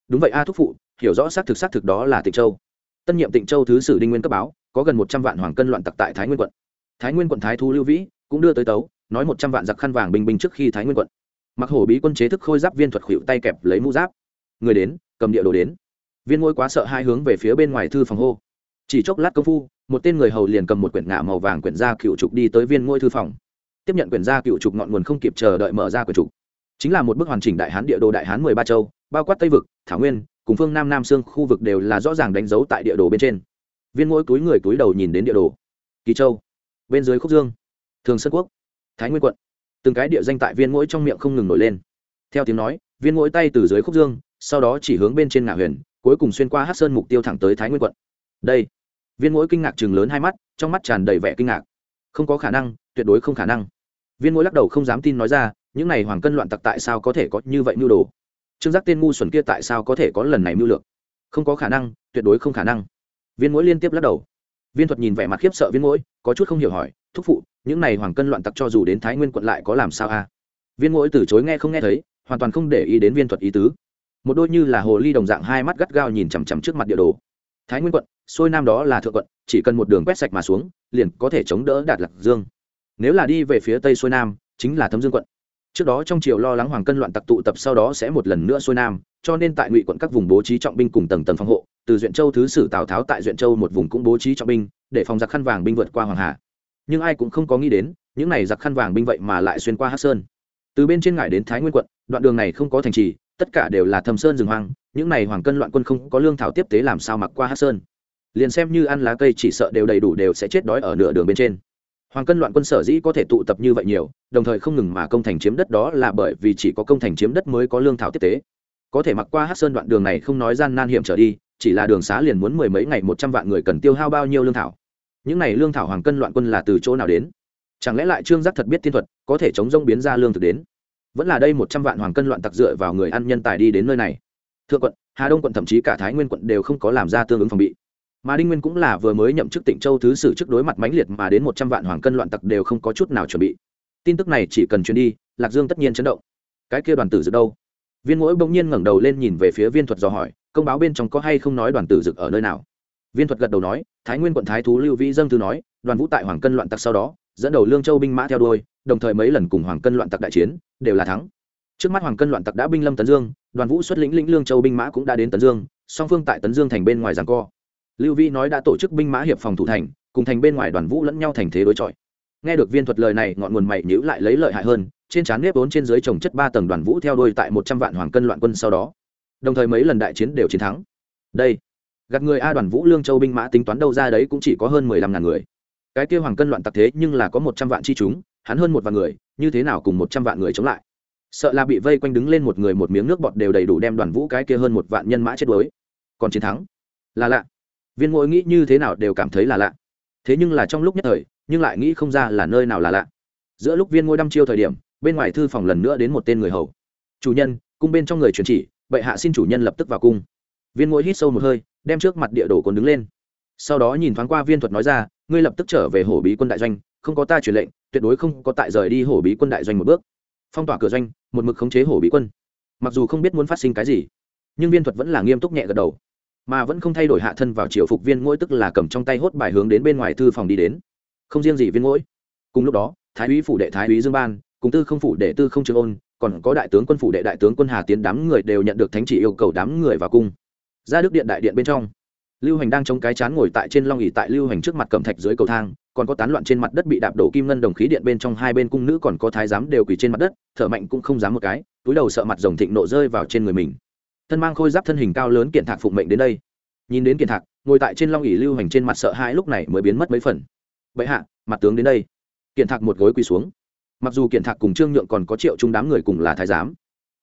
Đúng vậy a thúc phụ, hiểu rõ xác thực xác thực đó là tịnh châu. Tân nhiệm tịnh châu thứ sử đinh nguyên cấp báo, có gần một trăm vạn hoàng cân loạn tặc tại thái nguyên quận. Thái nguyên quận thái thu lưu vĩ cũng đưa tới tấu, nói một trăm vạn giặc khăn vàng bình bình trước khi thái nguyên quận. Mặc hổ bí quân chế thức khôi giáp viên thuật khuỵu tay kẹp lấy mũ giáp. Người đến, cầm địa đồ đến. Viên ngôi quá sợ hai hướng về phía bên ngoài thư phòng hô. Chỉ chốc lát công phu một tên người hầu liền cầm một quyển ngạ màu vàng quyển gia cựu trục đi tới viên ngôi thư phòng. Tiếp nhận quyển gia cựu trục ngọn nguồn không kịp chờ đợi mở ra quyển trục. Chính là một bức hoàn chỉnh đại hán địa đồ đại hán mười ba châu, bao quát tây vực, thảo nguyên, cùng phương nam nam sương khu vực đều là rõ ràng đánh dấu tại địa đồ bên trên. Viên ngôi túi người túi đầu nhìn đến địa đồ. Kỳ châu, bên dưới khúc dương, thường sơn quốc, thái nguyên quận. Từng cái địa danh tại viên ngôi trong miệng không ngừng nổi lên. Theo tiếng nói, viên ngôi tay từ dưới khúc dương, sau đó chỉ hướng bên trên ngã huyền, cuối cùng xuyên qua hát sơn mục tiêu thẳng tới thái nguyên quận. Đây viên mỗi kinh ngạc chừng lớn hai mắt, trong mắt tràn đầy vẻ kinh ngạc. Không có khả năng, tuyệt đối không khả năng. Viên mỗi lắc đầu không dám tin nói ra, những này hoàng cân loạn tặc tại sao có thể có như vậy mưu đồ? Trương giác tên ngu xuẩn kia tại sao có thể có lần này mưu lược? Không có khả năng, tuyệt đối không khả năng. Viên mỗi liên tiếp lắc đầu. Viên thuật nhìn vẻ mặt khiếp sợ viên mỗi, có chút không hiểu hỏi, thúc phụ, những này hoàng cân loạn tặc cho dù đến thái nguyên quận lại có làm sao a? Viên mỗi từ chối nghe không nghe thấy, hoàn toàn không để ý đến viên thuật ý tứ. Một đôi như là hồ ly đồng dạng hai mắt gắt gao nhìn chằm chằm trước mặt địa đồ. Thái nguyên quận xôi nam đó là thượng quận, chỉ cần một đường quét sạch mà xuống, liền có thể chống đỡ đạt lạc dương. Nếu là đi về phía tây xuôi nam, chính là thấm dương quận. Trước đó trong chiều lo lắng hoàng cân loạn tặc tụ tập sau đó sẽ một lần nữa xuôi nam, cho nên tại ngụy quận các vùng bố trí trọng binh cùng tầng tầng phòng hộ, từ duyện châu thứ sử tào tháo tại duyện châu một vùng cũng bố trí trọng binh, để phòng giặc khăn vàng binh vượt qua hoàng hà. Nhưng ai cũng không có nghĩ đến, những này giặc khăn vàng binh vậy mà lại xuyên qua hát sơn. Từ bên trên ngải đến thái nguyên quận, đoạn đường này không có thành trì, tất cả đều là thầm sơn rừng hoang, những này hoàng cân loạn quân không có lương thảo tiếp tế làm sao mặc qua hát sơn liền xem như ăn lá cây chỉ sợ đều đầy đủ đều sẽ chết đói ở nửa đường bên trên. Hoàng cân loạn quân sở dĩ có thể tụ tập như vậy nhiều, đồng thời không ngừng mà công thành chiếm đất đó là bởi vì chỉ có công thành chiếm đất mới có lương thảo tiếp tế. Có thể mặc qua hát sơn đoạn đường này không nói gian nan hiểm trở đi, chỉ là đường xá liền muốn mười mấy ngày một trăm vạn người cần tiêu hao bao nhiêu lương thảo. Những này lương thảo hoàng cân loạn quân là từ chỗ nào đến? Chẳng lẽ lại trương giác thật biết tiên thuật, có thể chống rông biến ra lương thực đến? Vẫn là đây một trăm vạn hoàng cân loạn tặc dựa vào người ăn nhân tài đi đến nơi này. Thượng quận, hà đông quận thậm chí cả thái nguyên quận đều không có làm ra tương ứng phòng bị mà đinh nguyên cũng là vừa mới nhậm chức tỉnh châu thứ sử trước đối mặt mãnh liệt mà đến một trăm vạn hoàng cân loạn tặc đều không có chút nào chuẩn bị. Tin tức này chỉ cần truyền đi, lạc dương tất nhiên chấn động. Cái kia đoàn tử dực đâu? Viên mỗi bỗng nhiên ngẩng đầu lên nhìn về phía viên thuật dò hỏi, công báo bên trong có hay không nói đoàn tử dực ở nơi nào? Viên thuật gật đầu nói, thái nguyên quận thái thú lưu vĩ dâng thư nói, đoàn vũ tại hoàng cân loạn tặc sau đó, dẫn đầu lương châu binh mã theo đuôi, đồng thời mấy lần cùng hoàng cân loạn tặc đại chiến, đều là thắng. Trước mắt hoàng cân loạn tặc đã binh lâm tấn dương, đoàn vũ xuất lĩnh lĩnh lương châu binh mã cũng đã đến tấn dương, song phương tại tấn dương thành bên ngoài giảng co lưu vi nói đã tổ chức binh mã hiệp phòng thủ thành, cùng thành bên ngoài đoàn vũ lẫn nhau thành thế đối chọi. Nghe được viên thuật lời này, ngọn nguồn mày nhữ lại lấy lợi hại hơn, trên trán nếp ốn trên dưới trồng chất ba tầng đoàn vũ theo đôi tại một trăm vạn hoàng cân loạn quân sau đó. Đồng thời mấy lần đại chiến đều chiến thắng. Đây, gạt người a đoàn vũ lương châu binh mã tính toán đâu ra đấy cũng chỉ có hơn mười lăm ngàn người. Cái kia hoàng cân loạn tặc thế nhưng là có một trăm vạn chi chúng, hắn hơn một vạn người, như thế nào cùng một trăm vạn người chống lại? Sợ là bị vây quanh đứng lên một người một miếng nước bọt đều đầy đủ đem đoàn vũ cái kia hơn một vạn nhân mã chết đuối. Còn chiến thắng. Là lạ viên mỗi nghĩ như thế nào đều cảm thấy là lạ. Thế nhưng là trong lúc nhất thời, nhưng lại nghĩ không ra là nơi nào là lạ. Giữa lúc viên ngôi đăm chiêu thời điểm, bên ngoài thư phòng lần nữa đến một tên người hầu. Chủ nhân, cung bên trong người truyền chỉ, bệ hạ xin chủ nhân lập tức vào cung. Viên ngôi hít sâu một hơi, đem trước mặt địa đồ còn đứng lên. Sau đó nhìn thoáng qua viên thuật nói ra, ngươi lập tức trở về hổ bí quân đại doanh, không có ta truyền lệnh, tuyệt đối không có tại rời đi hổ bí quân đại doanh một bước. Phong tỏa cửa doanh, một mực khống chế hổ bí quân. Mặc dù không biết muốn phát sinh cái gì, nhưng viên thuật vẫn là nghiêm túc nhẹ gật đầu mà vẫn không thay đổi hạ thân vào triều phục viên ngỗi tức là cầm trong tay hốt bài hướng đến bên ngoài thư phòng đi đến. Không riêng gì viên ngỗi cùng lúc đó, thái úy phủ đệ thái úy dương ban, cùng tư không phủ đệ tư không trường ôn, còn có đại tướng quân phủ đệ đại tướng quân hà tiến đám người đều nhận được thánh chỉ yêu cầu đám người vào cung. Ra đức điện đại điện bên trong, lưu hành đang chống cái chán ngồi tại trên long ỉ tại lưu hành trước mặt cẩm thạch dưới cầu thang, còn có tán loạn trên mặt đất bị đạp đổ kim ngân đồng khí điện bên trong hai bên cung nữ còn có thái giám đều quỳ trên mặt đất, thở mạnh cũng không dám một cái, túi đầu sợ mặt rồng thịnh nộ rơi vào trên người mình thân mang khôi giáp thân hình cao lớn kiện thạc phụng mệnh đến đây. Nhìn đến kiện thạc, ngồi tại trên long ỉ lưu hành trên mặt sợ hãi lúc này mới biến mất mấy phần. Vậy hạ, mặt tướng đến đây. Kiện thạc một gối quỳ xuống. Mặc dù kiện thạc cùng trương nhượng còn có triệu chung đám người cùng là thái giám,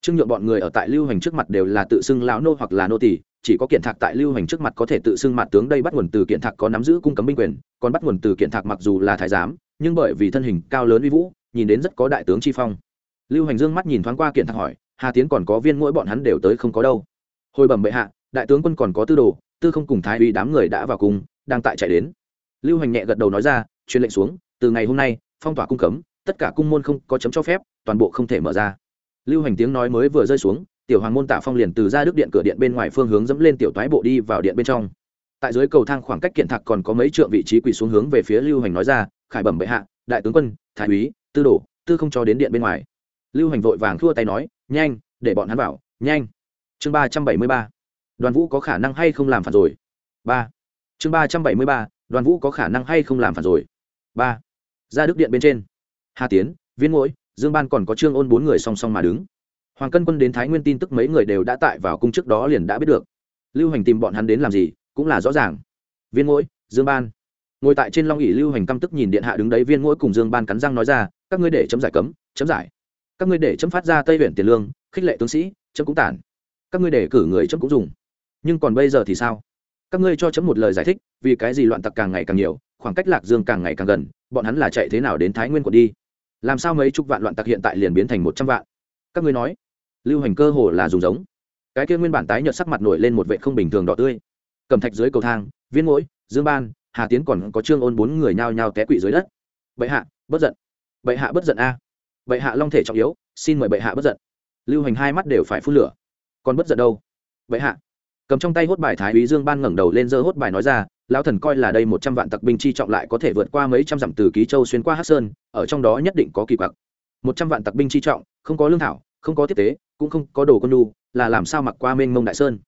trương nhượng bọn người ở tại lưu hành trước mặt đều là tự xưng lão nô hoặc là nô tỷ chỉ có kiện thạc tại lưu hành trước mặt có thể tự xưng mặt tướng đây bắt nguồn từ kiện thạc có nắm giữ cung cấm binh quyền, còn bắt nguồn từ kiện thạc mặc dù là thái giám, nhưng bởi vì thân hình cao lớn uy vũ, nhìn đến rất có đại tướng chi phong. Lưu hành dương mắt nhìn thoáng qua kiện thạc hỏi hà tiến còn có viên mỗi bọn hắn đều tới không có đâu. Hồi bẩm bệ hạ, đại tướng quân còn có tư đồ, tư không cùng thái uy đám người đã vào cùng, đang tại chạy đến. Lưu hành nhẹ gật đầu nói ra, truyền lệnh xuống, từ ngày hôm nay, phong tỏa cung cấm, tất cả cung môn không có chấm cho phép, toàn bộ không thể mở ra. Lưu hành tiếng nói mới vừa rơi xuống, tiểu hoàng môn tả phong liền từ ra đức điện cửa điện bên ngoài phương hướng dẫm lên tiểu toái bộ đi vào điện bên trong. Tại dưới cầu thang khoảng cách kiện thạc còn có mấy trượng vị trí quỳ xuống hướng về phía lưu hành nói ra, khải bẩm bệ hạ, đại tướng quân, thái úy, tư đồ, tư không cho đến điện bên ngoài. Lưu hành vội vàng thua tay nói nhanh, để bọn hắn bảo nhanh. Chương ba trăm bảy mươi ba. Đoàn vũ có khả năng hay không làm phản rồi? Ba. Chương ba trăm bảy mươi ba, đoàn vũ có khả năng hay không làm phản rồi? Ba. Ra đức điện bên trên. Hà tiến, viên mỗi dương ban còn có trương ôn bốn người song song mà đứng. Hoàng cân quân đến thái nguyên tin tức mấy người đều đã tại vào cung trước đó liền đã biết được. Lưu hành tìm bọn hắn đến làm gì, cũng là rõ ràng. Viên mỗi dương ban. Ngồi tại trên long ỉ lưu hành căm tức nhìn điện hạ đứng đấy, viên mỗi cùng dương ban cắn răng nói ra, các ngươi để chấm giải cấm, chấm giải các ngươi để chấm phát ra tây huyện tiền lương, khích lệ tướng sĩ, chấm cũng tản. Các ngươi để cử người chấm cũng dùng. Nhưng còn bây giờ thì sao? Các ngươi cho chấm một lời giải thích, vì cái gì loạn tặc càng ngày càng nhiều, khoảng cách lạc dương càng ngày càng gần, bọn hắn là chạy thế nào đến thái nguyên quận đi? Làm sao mấy chục vạn loạn tặc hiện tại liền biến thành một trăm vạn? Các ngươi nói. Lưu hành cơ hồ là dùng giống. Cái kia nguyên bản tái nhợt sắc mặt nổi lên một vệ không bình thường đỏ tươi. Cầm thạch dưới cầu thang, viên mũi dương ban, hà tiến còn có trương ôn bốn người nhao nhao té quỵ dưới đất. Bệ hạ, bất giận. Bệ hạ bất giận a bệ hạ long thể trọng yếu, xin mời bệ hạ bất giận. Lưu hành hai mắt đều phải phun lửa. Còn bất giận đâu? Bệ hạ. Cầm trong tay hốt bài thái úy dương ban ngẩng đầu lên giơ hốt bài nói ra, lão thần coi là đây một trăm vạn tặc binh chi trọng lại có thể vượt qua mấy trăm dặm từ ký châu xuyên qua hát sơn, ở trong đó nhất định có kỳ quặc. Một trăm vạn tặc binh chi trọng, không có lương thảo, không có tiếp tế, cũng không có đồ con đu là làm sao mặc qua mênh mông đại sơn?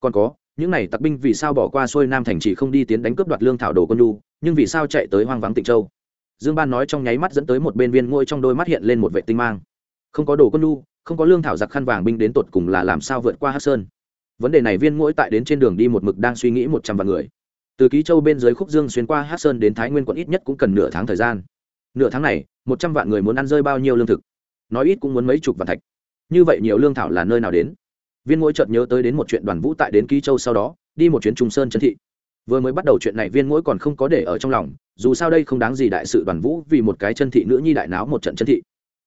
Còn có, những này tặc binh vì sao bỏ qua xuôi nam thành chỉ không đi tiến đánh cướp đoạt lương thảo đồ con đu nhưng vì sao chạy tới hoang vắng tịnh châu? Dương ban nói trong nháy mắt dẫn tới một bên viên ngôi trong đôi mắt hiện lên một vệ tinh mang. Không có đồ quân lu không có lương thảo giặc khăn vàng binh đến tột cùng là làm sao vượt qua hát sơn. Vấn đề này viên mỗi tại đến trên đường đi một mực đang suy nghĩ một trăm vạn người. Từ ký châu bên dưới khúc dương xuyên qua hát sơn đến thái nguyên quận ít nhất cũng cần nửa tháng thời gian. Nửa tháng này, một trăm vạn người muốn ăn rơi bao nhiêu lương thực? Nói ít cũng muốn mấy chục vạn thạch. Như vậy nhiều lương thảo là nơi nào đến? Viên mỗi chợt nhớ tới đến một chuyện đoàn vũ tại đến ký châu sau đó, đi một chuyến trung sơn trấn thị vừa mới bắt đầu chuyện này viên mỗi còn không có để ở trong lòng, dù sao đây không đáng gì đại sự đoàn vũ vì một cái chân thị nữ nhi đại náo một trận chân thị.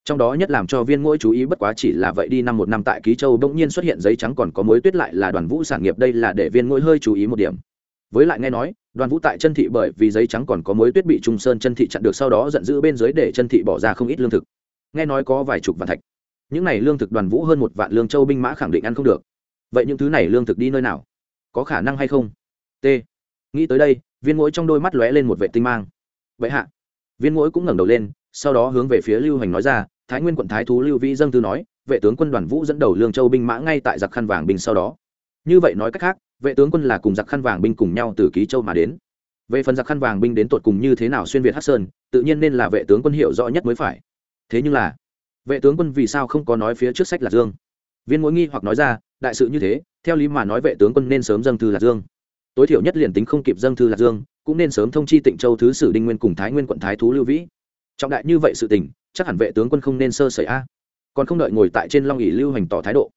Trong đó nhất làm cho viên mỗi chú ý bất quá chỉ là vậy đi năm một năm tại ký châu bỗng nhiên xuất hiện giấy trắng còn có mối tuyết lại là đoàn vũ sản nghiệp đây là để viên mỗi hơi chú ý một điểm. Với lại nghe nói, đoàn vũ tại chân thị bởi vì giấy trắng còn có mối tuyết bị trung sơn chân thị chặn được sau đó giận dữ bên dưới để chân thị bỏ ra không ít lương thực. Nghe nói có vài chục vạn thạch. Những này lương thực đoàn vũ hơn một vạn lương châu binh mã khẳng định ăn không được. Vậy những thứ này lương thực đi nơi nào? Có khả năng hay không? T nghĩ tới đây, viên mũi trong đôi mắt lóe lên một vệ tinh mang. Vậy hạ. Viên mũi cũng ngẩng đầu lên, sau đó hướng về phía lưu hành nói ra, thái nguyên quận thái thú lưu vĩ dâng tư nói, vệ tướng quân đoàn vũ dẫn đầu lương châu binh mã ngay tại giặc khăn vàng binh sau đó. Như vậy nói cách khác, vệ tướng quân là cùng giặc khăn vàng binh cùng nhau từ ký châu mà đến. Về phần giặc khăn vàng binh đến tột cùng như thế nào xuyên việt hát sơn, tự nhiên nên là vệ tướng quân hiểu rõ nhất mới phải. Thế nhưng là, vệ tướng quân vì sao không có nói phía trước sách lạc dương? Viên mỗi nghi hoặc nói ra, đại sự như thế, theo lý mà nói vệ tướng quân nên sớm dâng thư lạc dương tối thiểu nhất liền tính không kịp dâng thư lạc dương, cũng nên sớm thông chi tịnh châu thứ sử đinh nguyên cùng thái nguyên quận thái thú lưu vĩ. Trọng đại như vậy sự tình, chắc hẳn vệ tướng quân không nên sơ sẩy a. Còn không đợi ngồi tại trên long ỉ lưu hành tỏ thái độ,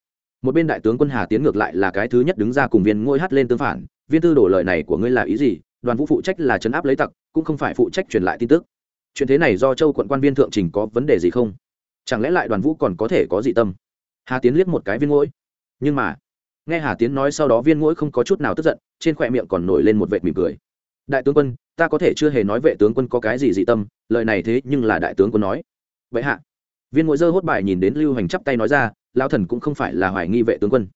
một bên đại tướng quân hà tiến ngược lại là cái thứ nhất đứng ra cùng viên ngôi hát lên tương phản, viên tư đổ lời này của ngươi là ý gì? Đoàn vũ phụ trách là chấn áp lấy tặc, cũng không phải phụ trách truyền lại tin tức. Chuyện thế này do châu quận quan viên thượng trình có vấn đề gì không? Chẳng lẽ lại đoàn vũ còn có thể có dị tâm? Hà tiến liếc một cái viên ngôi, nhưng mà nghe hà tiến nói sau đó viên mũi không có chút nào tức giận, trên khỏe miệng còn nổi lên một vệ mỉm cười. Đại tướng quân, ta có thể chưa hề nói vệ tướng quân có cái gì dị tâm, lời này thế nhưng là đại tướng quân nói. Vậy hạ. Viên mũi dơ hốt bài nhìn đến lưu hành chắp tay nói ra lao thần cũng không phải là hoài nghi vệ tướng quân.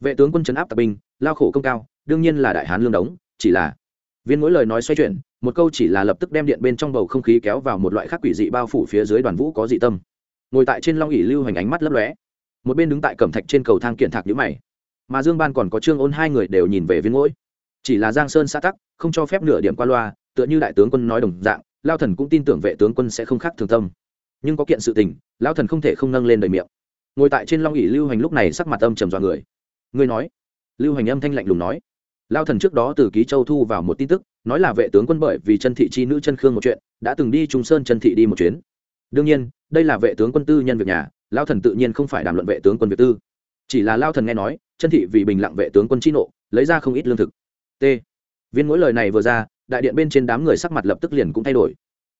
Vệ tướng quân chấn áp tập binh, lao khổ công cao, đương nhiên là đại hán lương đống, chỉ là viên mỗi lời nói xoay chuyển, một câu chỉ là lập tức đem điện bên trong bầu không khí kéo vào một loại khác quỷ dị bao phủ phía dưới đoàn vũ có dị tâm. Ngồi tại trên long ỉ lưu hành ánh mắt lấp lóe. Một bên đứng tại cẩm thạch trên cầu thang kiện thạc nhữ mày mà dương ban còn có trương ôn hai người đều nhìn về viên ngỗi. Chỉ là giang sơn xã tắc, không cho phép nửa điểm qua loa, tựa như đại tướng quân nói đồng dạng, lao thần cũng tin tưởng vệ tướng quân sẽ không khác thường tâm. Nhưng có kiện sự tình, lao thần không thể không nâng lên đời miệng. Ngồi tại trên long ỉ lưu hành lúc này sắc mặt âm trầm dọa người. Ngươi nói, lưu hành âm thanh lạnh lùng nói. Lao thần trước đó từ ký châu thu vào một tin tức, nói là vệ tướng quân bởi vì chân thị chi nữ chân khương một chuyện, đã từng đi trung sơn chân thị đi một chuyến. Đương nhiên, đây là vệ tướng quân tư nhân việc nhà, lao thần tự nhiên không phải đàm luận vệ tướng quân việc tư chỉ là lao thần nghe nói, chân thị vì bình lặng vệ tướng quân chi nộ, lấy ra không ít lương thực. T. Viên mỗi lời này vừa ra, đại điện bên trên đám người sắc mặt lập tức liền cũng thay đổi.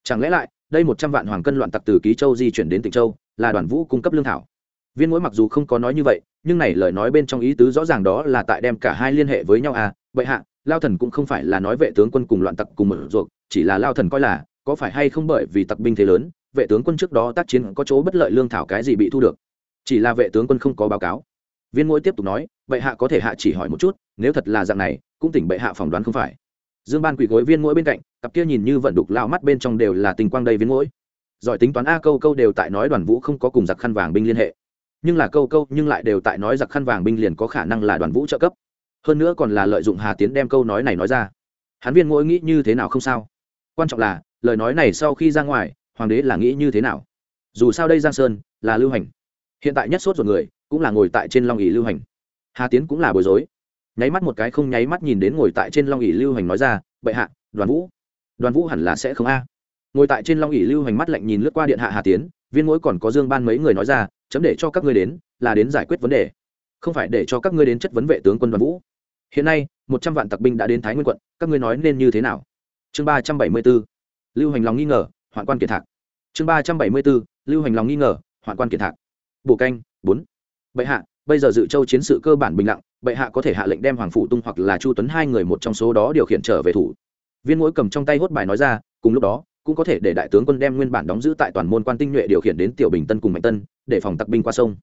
Chẳng lẽ lại, đây một trăm vạn hoàng cân loạn tặc từ ký châu di chuyển đến tịnh châu, là đoàn vũ cung cấp lương thảo? Viên mỗi mặc dù không có nói như vậy, nhưng này lời nói bên trong ý tứ rõ ràng đó là tại đem cả hai liên hệ với nhau à? Vậy hạ, lao thần cũng không phải là nói vệ tướng quân cùng loạn tặc cùng một ruột chỉ là lao thần coi là, có phải hay không bởi vì tặc binh thế lớn, vệ tướng quân trước đó tác chiến có chỗ bất lợi lương thảo cái gì bị thu được? Chỉ là vệ tướng quân không có báo cáo viên mỗi tiếp tục nói, bệ hạ có thể hạ chỉ hỏi một chút, nếu thật là dạng này, cũng tỉnh bệ hạ phỏng đoán không phải. Dương ban quỳ gối viên mỗi bên cạnh, cặp kia nhìn như vận đục lao mắt bên trong đều là tình quang đầy viên mỗi giỏi tính toán a câu câu đều tại nói đoàn vũ không có cùng giặc khăn vàng binh liên hệ. Nhưng là câu câu nhưng lại đều tại nói giặc khăn vàng binh liền có khả năng là đoàn vũ trợ cấp. Hơn nữa còn là lợi dụng hà tiến đem câu nói này nói ra. Hắn viên mỗi nghĩ như thế nào không sao. Quan trọng là, lời nói này sau khi ra ngoài, hoàng đế là nghĩ như thế nào? Dù sao đây giang sơn, là lưu hành. Hiện tại nhất sốt ruột người cũng là ngồi tại trên long ỉ lưu hành. Hà tiến cũng là bối rối. Nháy mắt một cái không nháy mắt nhìn đến ngồi tại trên long ỉ lưu hành nói ra, bệ hạ, đoàn vũ. Đoàn vũ hẳn là sẽ không a. Ngồi tại trên long ỉ lưu hành mắt lạnh nhìn lướt qua điện hạ hà tiến, viên mỗi còn có dương ban mấy người nói ra, chấm để cho các ngươi đến, là đến giải quyết vấn đề. Không phải để cho các ngươi đến chất vấn vệ tướng quân đoàn vũ. Hiện nay, một trăm vạn tặc binh đã đến thái nguyên quận, các ngươi nói nên như thế nào? Chương ba trăm bảy mươi b ố lưu hành lòng nghi ngờ, hoạn quan kiệt thạc. Chương ba trăm bảy mươi b ố lưu hành lòng nghi ngờ, hoạn quan kiệt thạc. Bổ canh, bốn bệ hạ bây giờ dự châu chiến sự cơ bản bình lặng bệ hạ có thể hạ lệnh đem hoàng phủ tung hoặc là chu tuấn hai người một trong số đó điều khiển trở về thủ. Viên mũi cầm trong tay hốt bài nói ra cùng lúc đó cũng có thể để đại tướng quân đem nguyên bản đóng giữ tại toàn môn quan tinh nhuệ điều khiển đến tiểu bình tân cùng mạnh tân để phòng tặc binh qua sông.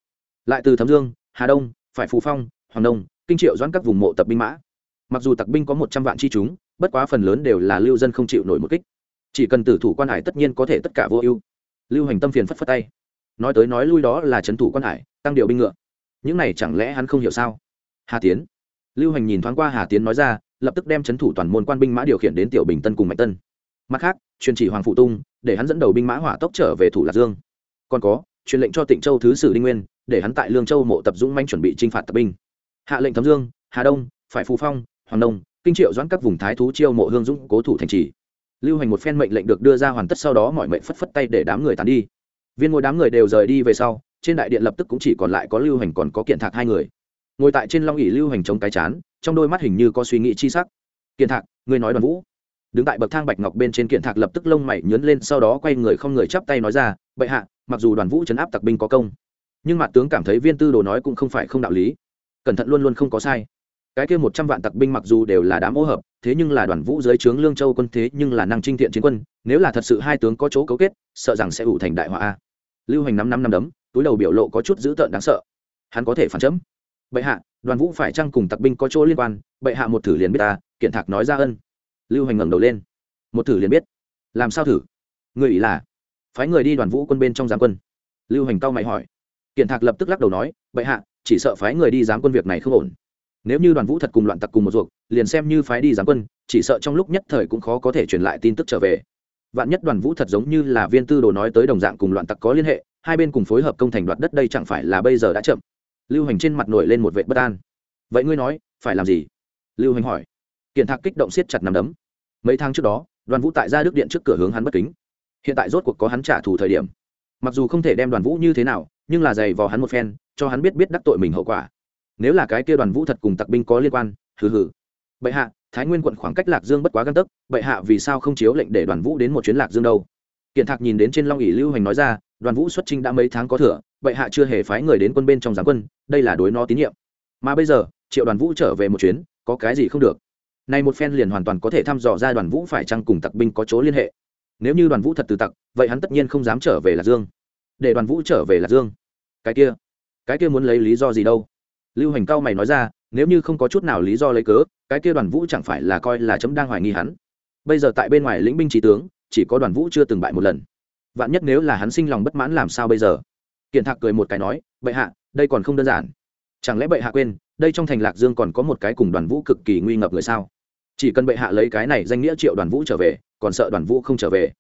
Lại từ thấm dương hà đông phải phù phong hoàng đông, kinh triệu doãn các vùng mộ tập binh mã. Mặc dù tặc binh có một trăm vạn chi chúng bất quá phần lớn đều là lưu dân không chịu nổi một kích. Chỉ cần tử thủ quan hải tất nhiên có thể tất cả vô ưu. Lưu hành tâm phiền phất phất tay. Nói tới nói lui đó là trấn thủ quan hải tăng điều binh ngựa những này chẳng lẽ hắn không hiểu sao? Hà tiến. Lưu hành nhìn thoáng qua hà tiến nói ra, lập tức đem trấn thủ toàn môn quan binh mã điều khiển đến tiểu bình tân cùng mạnh tân. Mặt khác, truyền chỉ hoàng phụ tung, để hắn dẫn đầu binh mã hỏa tốc trở về thủ lạc dương. Còn có, truyền lệnh cho tịnh châu thứ sử đinh nguyên, để hắn tại lương châu mộ tập dũng manh chuẩn bị t r i n h phạt tập binh. Hạ lệnh thấm dương, hà đông, phải phù phong, hoàng đông, kinh triệu doãn các vùng thái thú chiêu mộ hương dũng cố thủ thành trì. Lưu hành một phen mệnh lệnh được đưa ra hoàn tất sau đó mọi mệnh phất phất tay để đám người tán đi. Viên ngôi đám người đều rời đi về sau trên đại điện lập tức cũng chỉ còn lại có lưu hành còn có kiện thạc hai người. Ngồi tại trên long ỉ lưu hành chống cái chán, trong đôi mắt hình như có suy nghĩ chi sắc. Kiện thạc, ngươi nói đoàn vũ. Đứng tại bậc thang bạch ngọc bên trên kiện thạc lập tức lông mày nhướn lên, sau đó quay người không người chắp tay nói ra, bệ hạ, mặc dù đoàn vũ chấn áp tặc binh có công, nhưng mặt tướng cảm thấy viên tư đồ nói cũng không phải không đạo lý. Cẩn thận luôn luôn không có sai. Cái kia một trăm vạn tặc binh mặc dù đều là đám ô hợp, thế nhưng là đoàn vũ dưới trướng lương châu quân thế nhưng là năng trinh thiện chiến quân, nếu là thật sự hai tướng có chỗ cấu kết, sợ rằng sẽ ủ thành đại họa a. Lưu hành năm năm năm đấm túi đầu biểu lộ có chút dữ tợn đáng sợ. Hắn có thể phản chấm. Bệ hạ, đoàn vũ phải chăng cùng tặc binh có chỗ liên quan? Bệ hạ một thử liền biết ta, kiện thạc nói ra ân. Lưu hành ngẩng đầu lên. Một thử liền biết. Làm sao thử? Người ý là, phái người đi đoàn vũ quân bên trong giám quân. Lưu hành cao mày hỏi. Kiện thạc lập tức lắc đầu nói, bệ hạ, chỉ sợ phái người đi giám quân việc này không ổn. Nếu như đoàn vũ thật cùng loạn tặc cùng một ruột, liền xem như phái đi giám quân, chỉ sợ trong lúc nhất thời cũng khó có thể truyền lại tin tức trở về. Vạn nhất đoàn vũ thật giống như là viên tư đồ nói tới đồng dạng cùng loạn tặc có liên hệ hai bên cùng phối hợp công thành đoạt đất đây chẳng phải là bây giờ đã chậm. Lưu hành trên mặt nổi lên một vệ bất an. Vậy ngươi nói, phải làm gì? Lưu hành hỏi. Kiện thạc kích động siết chặt nằm đấm. Mấy tháng trước đó, đoàn vũ tại gia đức điện trước cửa hướng hắn bất kính. Hiện tại rốt cuộc có hắn trả thù thời điểm. Mặc dù không thể đem đoàn vũ như thế nào, nhưng là giày vò hắn một phen, cho hắn biết biết đắc tội mình hậu quả. Nếu là cái kia đoàn vũ thật cùng tặc binh có liên quan, hừ hừ. Bệ hạ, thái nguyên quận khoảng cách lạc dương bất quá găng tấc, bệ hạ vì sao không chiếu lệnh để đoàn vũ đến một chuyến lạc dương đâu? Kiện thạc nhìn đến trên long ỉ lưu hành nói ra đoàn vũ xuất trinh đã mấy tháng có thừa bệ hạ chưa hề phái người đến quân bên trong giáng quân, đây là đối nó tín nhiệm. Mà bây giờ, triệu đoàn vũ trở về một chuyến, có cái gì không được. Nay một phen liền hoàn toàn có thể thăm dò ra đoàn vũ phải chăng cùng tặc binh có chỗ liên hệ. Nếu như đoàn vũ thật từ tặc, vậy hắn tất nhiên không dám trở về lạc dương. Để đoàn vũ trở về lạc dương. Cái kia cái kia muốn lấy lý do gì đâu? Lưu hành cao mày nói ra, nếu như không có chút nào lý do lấy cớ, cái kia đoàn vũ chẳng phải là coi là chấm đang hoài nghi hắn. Bây giờ tại bên ngoài lĩnh binh trí tướng, chỉ có đoàn vũ chưa từng bại một lần vạn nhất nếu là hắn sinh lòng bất mãn làm sao bây giờ? Kiện thạc cười một cái nói, bệ hạ, đây còn không đơn giản. Chẳng lẽ bệ hạ quên, đây trong thành lạc dương còn có một cái cùng đoàn vũ cực kỳ nguy ngập người sao? Chỉ cần bệ hạ lấy cái này danh nghĩa triệu đoàn vũ trở về, còn sợ đoàn vũ không trở về.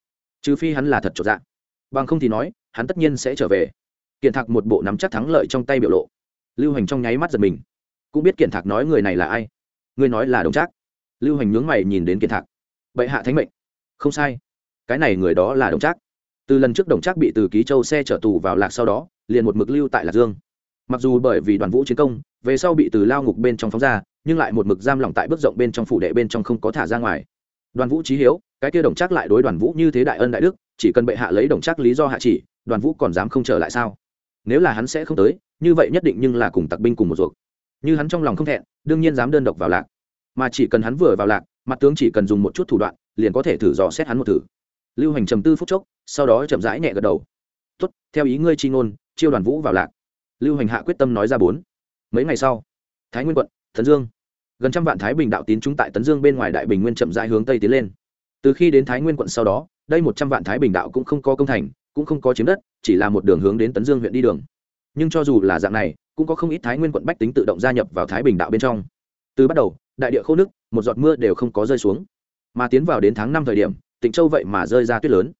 Trừ phi hắn là thật trọn dạng bằng không thì nói, hắn tất nhiên sẽ trở về. Kiện thạc một bộ nắm chắc thắng lợi trong tay biểu lộ. Lưu hành trong nháy mắt giật mình. Cũng biết kiện thạc nói người này là ai. Ngươi nói là đồng trác. Lưu hành nhướng mày nhìn đến kiện thạc. Bệ hạ thánh mệnh. Không sai. Cái này người đó là đồng trác từ lần trước đồng trác bị từ ký châu xe trở tù vào lạc sau đó, liền một mực lưu tại lạc dương. Mặc dù bởi vì đoàn vũ chiến công, về sau bị từ lao ngục bên trong phóng ra, nhưng lại một mực giam lỏng tại bước rộng bên trong phủ đệ bên trong không có thả ra ngoài. Đoàn vũ trí hiếu, cái kia đồng trác lại đối đoàn vũ như thế đại ân đại đức, chỉ cần bệ hạ lấy đồng trác lý do hạ chỉ, đoàn vũ còn dám không trở lại sao? Nếu là hắn sẽ không tới, như vậy nhất định nhưng là cùng tặc binh cùng một ruột. Như hắn trong lòng không thẹn, đương nhiên dám đơn độc vào lạc. Mà chỉ cần hắn vừa vào lạc, mặt tướng chỉ cần dùng một chút thủ đoạn, liền có thể thử dò xét hắn một thử lưu hành trầm tư phút chốc, sau đó chậm rãi nhẹ gật đầu. Tốt, theo ý ngươi chi ngôn, chiêu đoàn vũ vào lạc. Lưu hành hạ quyết tâm nói ra bốn. Mấy ngày sau, thái nguyên quận, Tấn dương. Gần trăm vạn thái bình đạo tín chúng tại tấn dương bên ngoài đại bình nguyên chậm rãi hướng tây tiến lên. Từ khi đến thái nguyên quận sau đó, đây một trăm vạn thái bình đạo cũng không có công thành, cũng không có chiếm đất, chỉ là một đường hướng đến tấn dương huyện đi đường. Nhưng cho dù là dạng này, cũng có không ít thái nguyên quận bách tính tự động gia nhập vào thái bình đạo bên trong. Từ bắt đầu, đại địa khô nước, một giọt mưa đều không có rơi xuống. Mà tiến vào đến tháng năm thời điểm tịnh châu vậy mà rơi ra tuyết lớn.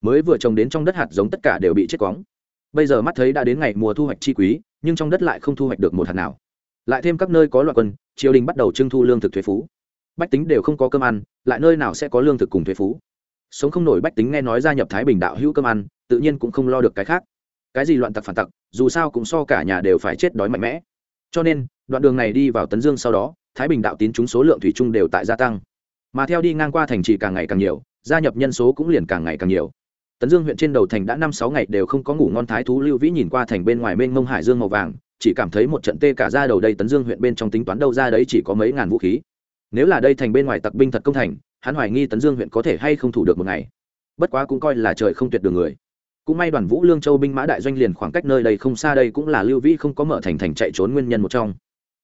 Mới vừa trồng đến trong đất hạt giống tất cả đều bị chết quóng. Bây giờ mắt thấy đã đến ngày mùa thu hoạch chi quý, nhưng trong đất lại không thu hoạch được một hạt nào. Lại thêm các nơi có loại quân, triều đình bắt đầu trưng thu lương thực thuế phú. Bách tính đều không có cơm ăn, lại nơi nào sẽ có lương thực cùng thuế phú? Sống không nổi bách tính nghe nói gia nhập thái bình đạo hữu cơm ăn, tự nhiên cũng không lo được cái khác. Cái gì loạn tặc phản tặc, dù sao cũng so cả nhà đều phải chết đói mạnh mẽ. Cho nên, đoạn đường này đi vào tấn dương sau đó, thái bình đạo tín chúng số lượng thủy chung đều tại gia tăng. Mà theo đi ngang qua thành trì càng ngày càng nhiều gia nhập nhân số cũng liền càng ngày càng nhiều. Tấn dương huyện trên đầu thành đã năm sáu ngày đều không có ngủ ngon thái thú lưu vĩ nhìn qua thành bên ngoài mênh mông hải dương màu vàng, chỉ cảm thấy một trận tê cả ra đầu đây tấn dương huyện bên trong tính toán đâu ra đấy chỉ có mấy ngàn vũ khí. Nếu là đây thành bên ngoài tặc binh thật công thành, hắn hoài nghi tấn dương huyện có thể hay không thủ được một ngày. Bất quá cũng coi là trời không tuyệt đường người. Cũng may đoàn vũ lương châu binh mã đại doanh liền khoảng cách nơi đây không xa đây cũng là lưu vĩ không có mở thành thành chạy trốn nguyên nhân một trong.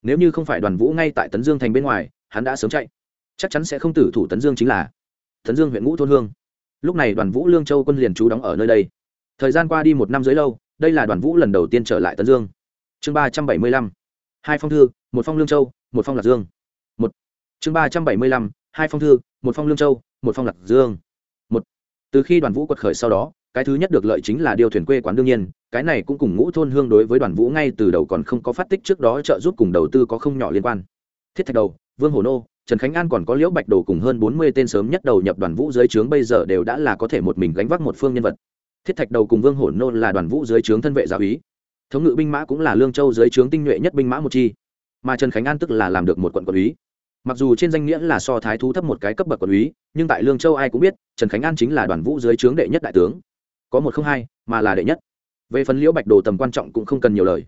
Nếu như không phải đoàn vũ ngay tại tấn dương thành bên ngoài, hắn đã sớm chạy. Chắc chắn sẽ không tử thủ tấn dương chính là. Thần dương huyện ngũ thôn hương. Lúc này đoàn vũ lương châu quân liền trú đóng ở nơi đây. Thời gian qua đi một năm dưới lâu, đây là đoàn vũ lần đầu tiên trở lại tấn dương. Chương ba trăm bảy mươi lăm, hai phong thư, một phong lương châu, một phong lạc dương. Một. Chương ba trăm bảy mươi lăm, hai phong thư, một phong lương châu, một phong lạc dương. Một. Từ khi đoàn vũ quật khởi sau đó, cái thứ nhất được lợi chính là điều thuyền quê quán đương nhiên, cái này cũng cùng ngũ thôn hương đối với đoàn vũ ngay từ đầu còn không có phát tích trước đó trợ giúp cùng đầu tư có không nhỏ liên quan. Thiết thạch đầu, vương hồ nô trần khánh an còn có liễu bạch đồ cùng hơn bốn mươi tên sớm nhất đầu nhập đoàn vũ dưới trướng bây giờ đều đã là có thể một mình gánh vác một phương nhân vật. Thiết thạch đầu cùng vương hổ Nôn là đoàn vũ dưới trướng thân vệ giáo úy. Thống ngự binh mã cũng là lương châu dưới trướng tinh nhuệ nhất binh mã một chi. Mà trần khánh an tức là làm được một quận quận úy. Mặc dù trên danh nghĩa là so thái thú thấp một cái cấp bậc quận úy, nhưng tại lương châu ai cũng biết, trần khánh an chính là đoàn vũ dưới trướng đệ nhất đại tướng. Có một không hai, mà là đệ nhất. Về phần liễu bạch đồ tầm quan trọng cũng không cần nhiều lời.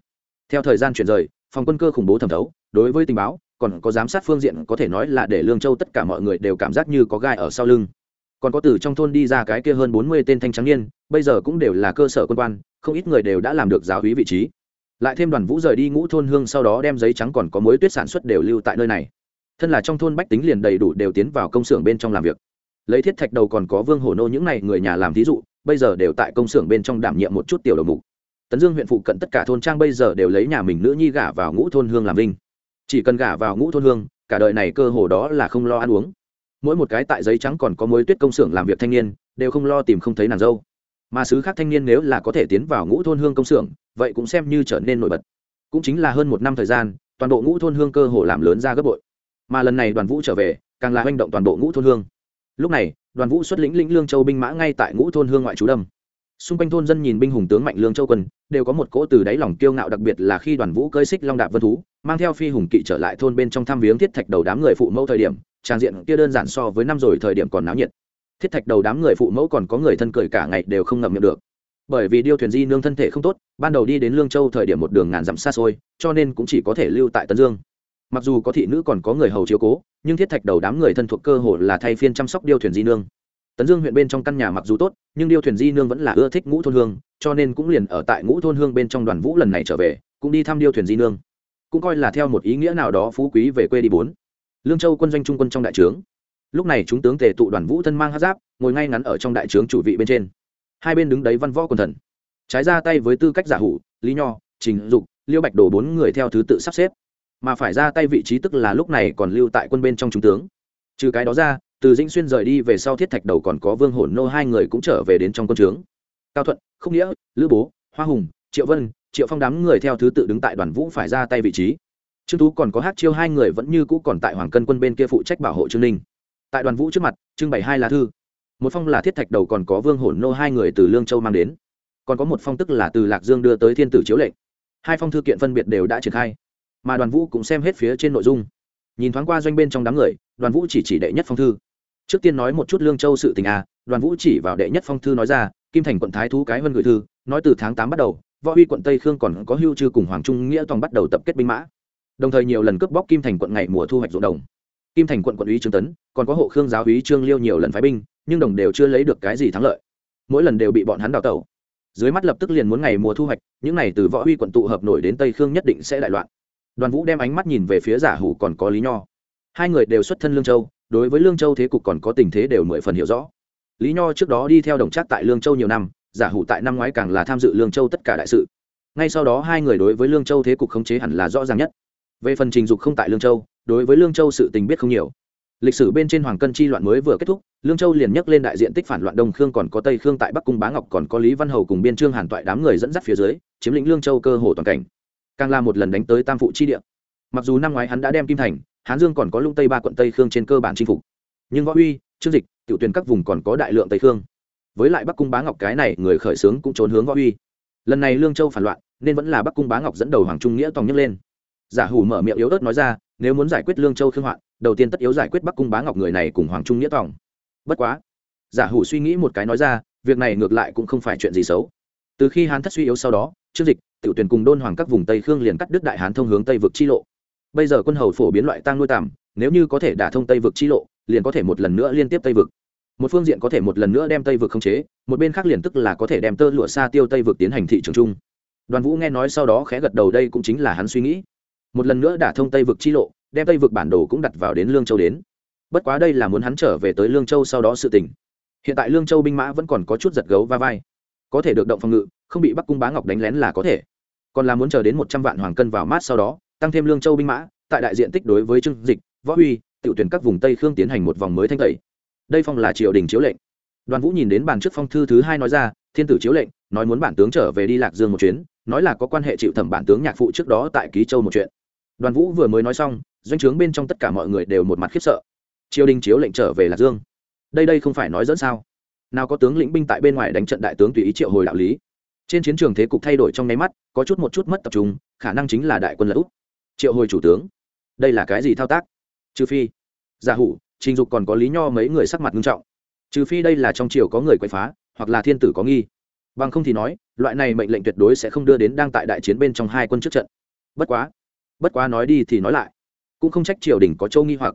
Theo thời gian chuyển rời, phòng quân cơ khủng bố thẩm thấu, đối với tình báo còn có giám sát phương diện có thể nói là để lương châu tất cả mọi người đều cảm giác như có gai ở sau lưng. Còn có từ trong thôn đi ra cái kia hơn bốn mươi tên thanh trắng niên, bây giờ cũng đều là cơ sở quân quan, không ít người đều đã làm được giáo hí vị trí. Lại thêm đoàn vũ rời đi ngũ thôn hương sau đó đem giấy trắng còn có mối tuyết sản xuất đều lưu tại nơi này. Thân là trong thôn bách tính liền đầy đủ đều tiến vào công xưởng bên trong làm việc. Lấy thiết thạch đầu còn có vương hổ nô những n à y người nhà làm thí dụ, bây giờ đều tại công xưởng bên trong đảm nhiệm một chút tiểu đầu mục. Tấn dương huyện phụ cận tất cả thôn trang bây giờ đều lấy nhà mình nữ nhi gả vào ngũ thôn hương làm vinh chỉ cần gả vào ngũ thôn hương, cả đời này cơ hồ đó là không lo ăn uống. Mỗi một cái tại giấy trắng còn có mối tuyết công xưởng làm việc thanh niên, đều không lo tìm không thấy nàng dâu. Mà sứ khác thanh niên nếu là có thể tiến vào ngũ thôn hương công xưởng, vậy cũng xem như trở nên nổi bật. Cũng chính là hơn một năm thời gian, toàn bộ ngũ thôn hương cơ hồ làm lớn ra gấp bội. Mà lần này đoàn vũ trở về, càng là hành động toàn bộ ngũ thôn hương. Lúc này, đoàn vũ xuất lĩnh lĩnh lương châu binh mã ngay tại ngũ thôn hương ngoại trú đâm. Xung quanh thôn dân nhìn binh hùng tướng mạnh lương châu quân, đều có một cỗ từ đáy lòng kiêu ngạo đặc biệt là khi đoàn vũ cơi xích long đạp vân thú mang theo phi hùng kỵ trở lại thôn bên trong thăm viếng thiết thạch đầu đám người phụ mẫu thời điểm, trang diện kia đơn giản so với năm rồi thời điểm còn náo nhiệt. Thiết thạch đầu đám người phụ mẫu còn có người thân cười cả ngày đều không ngậm miệng được. Bởi vì điêu thuyền di nương thân thể không tốt, ban đầu đi đến lương châu thời điểm một đường ngàn dặm xa xôi, cho nên cũng chỉ có thể lưu tại tân dương. Mặc dù có thị nữ còn có người hầu chiếu cố, nhưng thiết thạch đầu đám người thân thuộc cơ hồ là thay phiên chăm sóc điêu thuyền di nương. Tấn dương huyện bên trong căn nhà mặc dù tốt, nhưng điêu thuyền di nương vẫn là ưa thích ngũ thôn hương, cho nên cũng liền ở tại ngũ thôn hương bên trong đoàn vũ lần này trở về, cũng đi thăm điêu thuyền di nương cũng coi là theo một ý nghĩa nào đó phú quý về quê đi bốn. Lương châu quân doanh trung quân trong đại trướng. Lúc này chúng tướng tề tụ đoàn vũ thân mang hát giáp, ngồi ngay ngắn ở trong đại trướng chủ vị bên trên. Hai bên đứng đấy văn võ quần thần. Trái ra tay với tư cách giả hủ, lý nho, trình dục, liêu bạch đổ bốn người theo thứ tự sắp xếp. Mà phải ra tay vị trí tức là lúc này còn lưu tại quân bên trong trung tướng. Trừ cái đó ra, từ dĩnh xuyên rời đi về sau thiết thạch đầu còn có vương hổn nô hai người cũng trở về đến trong quân trướng. Cao thuận không nghĩa, lữ bố, hoa hùng, triệu vân triệu phong đám người theo thứ tự đứng tại đoàn vũ phải ra tay vị trí trương tú còn có hát chiêu hai người vẫn như cũ còn tại hoàng cân quân bên kia phụ trách bảo hộ trương ninh tại đoàn vũ trước mặt trưng bày hai lá thư một phong là thiết thạch đầu còn có vương hổn nô hai người từ lương châu mang đến còn có một phong tức là từ lạc dương đưa tới thiên tử chiếu lệnh hai phong thư kiện phân biệt đều đã triển khai mà đoàn vũ cũng xem hết phía trên nội dung nhìn thoáng qua doanh bên trong đám người đoàn vũ chỉ chỉ đệ nhất phong thư trước tiên nói một chút lương châu sự tình à đoàn vũ chỉ vào đệ nhất phong thư nói ra, kim thành quận thái thú cái vân gửi thư, nói từ tháng tám bắt đầu võ Huy quận tây khương còn có hưu trư cùng hoàng trung nghĩa toàn bắt đầu tập kết binh mã đồng thời nhiều lần cướp bóc kim thành quận ngày mùa thu hoạch ruộng đồng kim thành quận quận úy trương tấn còn có hộ khương giáo úy trương liêu nhiều lần phái binh nhưng đồng đều chưa lấy được cái gì thắng lợi mỗi lần đều bị bọn hắn đào tẩu dưới mắt lập tức liền muốn ngày mùa thu hoạch những n à y từ võ Huy quận tụ hợp nổi đến tây khương nhất định sẽ đại loạn đoàn vũ đem ánh mắt nhìn về phía giả hủ còn có lý nho hai người đều xuất thân lương châu đối với lương châu thế cục còn có tình thế đều mười phần hiểu rõ lý nho trước đó đi theo đồng trác tại lương châu nhiều năm giả hủ tại năm ngoái càng là tham dự lương châu tất cả đại sự. Ngay sau đó hai người đối với lương châu thế cục khống chế hẳn là rõ ràng nhất. Về phần trình dục không tại lương châu, đối với lương châu sự tình biết không nhiều. Lịch sử bên trên hoàng cân chi loạn mới vừa kết thúc, lương châu liền nhắc lên đại diện tích phản loạn đông khương còn có tây khương tại bắc cung bá ngọc còn có lý văn hầu cùng biên trương hàn toại đám người dẫn dắt phía dưới, chiếm lĩnh lương châu cơ hồ toàn cảnh. Càng là một lần đánh tới tam phụ chi địa. Mặc dù năm ngoái hắn đã đem kim thành, hán dương còn có lũng tây ba quận tây khương trên cơ bản chinh phục. Nhưng võ uy trương dịch, tiểu tuyển các vùng còn có đại lượng tây khương với lại bắc cung bá ngọc cái này người khởi xướng cũng trốn hướng võ uy. Lần này lương châu phản loạn, nên vẫn là bắc cung bá ngọc dẫn đầu hoàng trung nghĩa tòng nhấc lên. Giả hủ mở miệng yếu ớt nói ra, nếu muốn giải quyết lương châu khương hoạn, đầu tiên tất yếu giải quyết bắc cung bá ngọc người này cùng hoàng trung nghĩa tòng. Bất quá, giả hủ suy nghĩ một cái nói ra, việc này ngược lại cũng không phải chuyện gì xấu. Từ khi hán thất suy yếu sau đó, trương dịch, tiểu tuyển cùng đôn hoàng các vùng tây khương liền cắt đứt đại hán thông hướng tây vực chi lộ. Bây giờ quân hầu phổ biến loại tang nuôi tạm nếu như có thể đả thông tây vực chi lộ, liền có thể một lần nữa liên tiếp tây vực một phương diện có thể một lần nữa đem tây vực khống chế, một bên khác liền tức là có thể đem tơ lụa xa tiêu tây vực tiến hành thị trường chung. Đoàn vũ nghe nói sau đó khẽ gật đầu, đây cũng chính là hắn suy nghĩ. Một lần nữa đả thông tây vực chi lộ, đem tây vực bản đồ cũng đặt vào đến lương châu đến. Bất quá đây là muốn hắn trở về tới lương châu sau đó sự tình. Hiện tại lương châu binh mã vẫn còn có chút giật gấu va vai. Có thể được động phòng ngự, không bị bắc cung bá ngọc đánh lén là có thể. Còn là muốn chờ đến một trăm vạn hoàng cân vào mát sau đó, tăng thêm lương châu binh mã, tại đại diện tích đối với chương dịch, võ huy tự tuyển các vùng tây khương tiến hành một vòng mới thanh tẩy đây phong là triều đình chiếu lệnh. Đoàn vũ nhìn đến bàn trước phong thư thứ hai nói ra, thiên tử chiếu lệnh, nói muốn bản tướng trở về đi lạc dương một chuyến, nói là có quan hệ chịu thẩm bản tướng nhạc phụ trước đó tại ký châu một chuyện. Đoàn vũ vừa mới nói xong, doanh trướng bên trong tất cả mọi người đều một mặt khiếp sợ. Triều đình chiếu lệnh trở về lạc dương? Đây đây không phải nói dẫn sao? Nào có tướng lĩnh binh tại bên ngoài đánh trận đại tướng tùy ý triệu hồi đạo lý. Trên chiến trường thế cục thay đổi trong nháy mắt, có chút một chút mất tập trung, khả năng chính là đại quân lật úp triệu hồi chủ tướng. Đây là cái gì thao tác? Trừ phi, giả hủ trình dục còn có lý nho mấy người sắc mặt nghiêm trọng. Trừ phi đây là trong triều có người quậy phá, hoặc là thiên tử có nghi. Bằng không thì nói, loại này mệnh lệnh tuyệt đối sẽ không đưa đến đang tại đại chiến bên trong hai quân trước trận. Bất quá bất quá nói đi thì nói lại. Cũng không trách triều đình có châu nghi hoặc.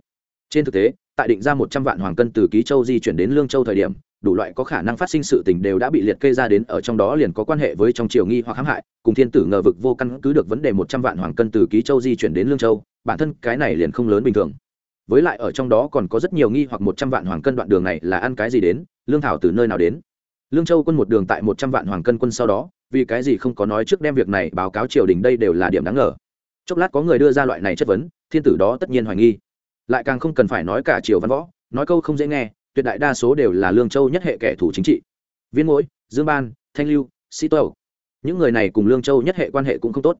Trên thực tế, tại định ra một trăm vạn hoàng cân từ ký châu di chuyển đến lương châu thời điểm, đủ loại có khả năng phát sinh sự tình đều đã bị liệt kê ra đến ở trong đó liền có quan hệ với trong triều nghi hoặc hãm hại. Cùng thiên tử ngờ vực vô căn cứ được vấn đề một trăm vạn hoàng cân từ ký châu di chuyển đến lương châu, bản thân cái này liền không lớn bình thường với lại ở trong đó còn có rất nhiều nghi hoặc một trăm vạn hoàng cân đoạn đường này là ăn cái gì đến, lương thảo từ nơi nào đến? Lương châu quân một đường tại một trăm vạn hoàng cân quân sau đó, vì cái gì không có nói trước đem việc này báo cáo triều đình đây đều là điểm đáng ngờ. Chốc lát có người đưa ra loại này chất vấn, thiên tử đó tất nhiên hoài nghi. Lại càng không cần phải nói cả triều văn võ, nói câu không dễ nghe, tuyệt đại đa số đều là lương châu nhất hệ kẻ thù chính trị. Viên mỗi dương ban, thanh lưu, sĩ tâu những người này cùng lương châu nhất hệ quan hệ cũng không tốt.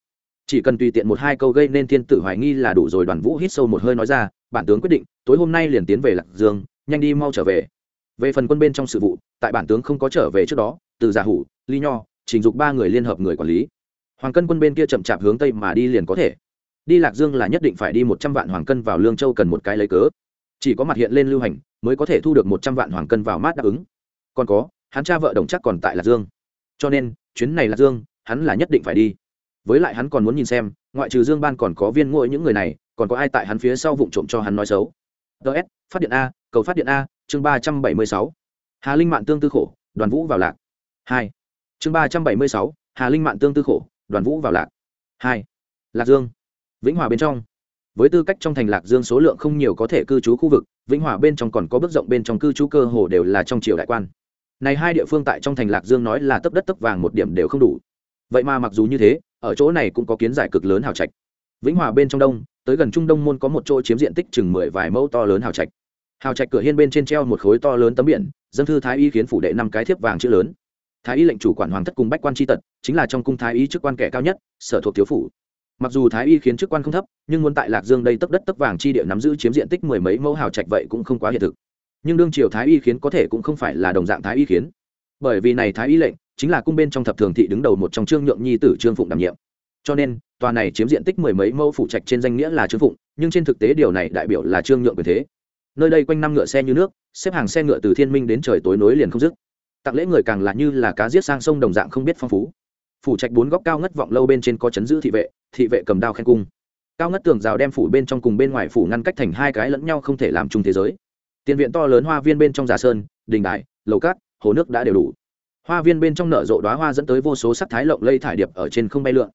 Chỉ cần tùy tiện một hai câu gây nên thiên tử hoài nghi là đủ rồi, đoàn vũ hít sâu một hơi nói ra bản tướng quyết định, tối hôm nay liền tiến về lạc dương, nhanh đi mau trở về. Về phần quân bên trong sự vụ, tại bản tướng không có trở về trước đó, từ giả hủ, ly nho, trình dục ba người liên hợp người quản lý. Hoàng cân quân bên kia chậm chạp hướng tây mà đi liền có thể. Đi lạc dương là nhất định phải đi một trăm vạn hoàng cân vào lương châu cần một cái lấy cớ. Chỉ có mặt hiện lên lưu hành, mới có thể thu được một trăm vạn hoàng cân vào mát đáp ứng. Còn có, hắn cha vợ đồng chắc còn tại lạc dương. Cho nên, chuyến này lạc dương, hắn là nhất định phải đi. Với lại hắn còn muốn nhìn xem, ngoại trừ dương ban còn có viên ngội những người này còn có ai tại hắn phía sau vụ trộm cho hắn nói xấu? Ts phát điện a, cầu phát điện a, chương ba trăm bảy mươi sáu. Hà linh Mạn tương tư khổ, đoàn vũ vào lạc. Hai. Chương ba trăm bảy mươi sáu, hà linh Mạn tương tư khổ, đoàn vũ vào lạc. Hai. Lạc dương. Vĩnh hòa bên trong. Với tư cách trong thành lạc dương số lượng không nhiều có thể cư trú khu vực, vĩnh hòa bên trong còn có bước rộng bên trong cư trú cơ hồ đều là trong triều đại quan. Này hai địa phương tại trong thành lạc dương nói là tấp đất tấp vàng một điểm đều không đủ. Vậy mà mặc dù như thế, ở chỗ này cũng có kiến giải cực lớn hào trạch. Vĩnh hòa bên trong đông tới gần trung đông môn có một chỗ chiếm diện tích chừng mười vài mẫu to lớn hào trạch. Hào trạch cửa hiên bên trên treo một khối to lớn tấm biển, dân thư thái y khiến phủ đệ năm cái thiếp vàng chữ lớn. Thái y lệnh chủ quản hoàng thất cùng bách quan tri tật, chính là trong cung thái y chức quan kẻ cao nhất, sở thuộc thiếu phủ. Mặc dù thái y khiến chức quan không thấp, nhưng muốn tại lạc dương đây tấp đất tấp vàng chi địa nắm giữ chiếm diện tích mười mấy mẫu hào trạch vậy cũng không quá hiện thực. Nhưng đương triều thái y khiến có thể cũng không phải là đồng dạng thái y khiến. Bởi vì này thái y lệnh chính là cung bên trong thập thường thị đứng đầu một trong trương nhượng nhi tử trương phụng đảm nhiệm. Cho nên tòa này chiếm diện tích mười mấy mẫu phủ trạch trên danh nghĩa là trương phụng, nhưng trên thực tế điều này đại biểu là trương nhượng quyền thế. Nơi đây quanh năm ngựa xe như nước, xếp hàng xe ngựa từ thiên minh đến trời tối nối liền không dứt. Tặng lễ người càng là như là cá giết sang sông đồng dạng không biết phong phú. Phủ trạch bốn góc cao ngất vọng lâu bên trên có chấn giữ thị vệ thị vệ cầm đao khen cung. Cao ngất tường rào đem phủ bên trong cùng bên ngoài phủ ngăn cách thành hai cái lẫn nhau không thể làm chung thế giới. Tiền viện to lớn hoa viên bên trong giả sơn, đình đại lầu cát, hồ nước đã đều đủ. Hoa viên bên trong nở rộ đoá hoa dẫn tới vô số sắc thái lộng lây thải điệp ở trên không bay lượn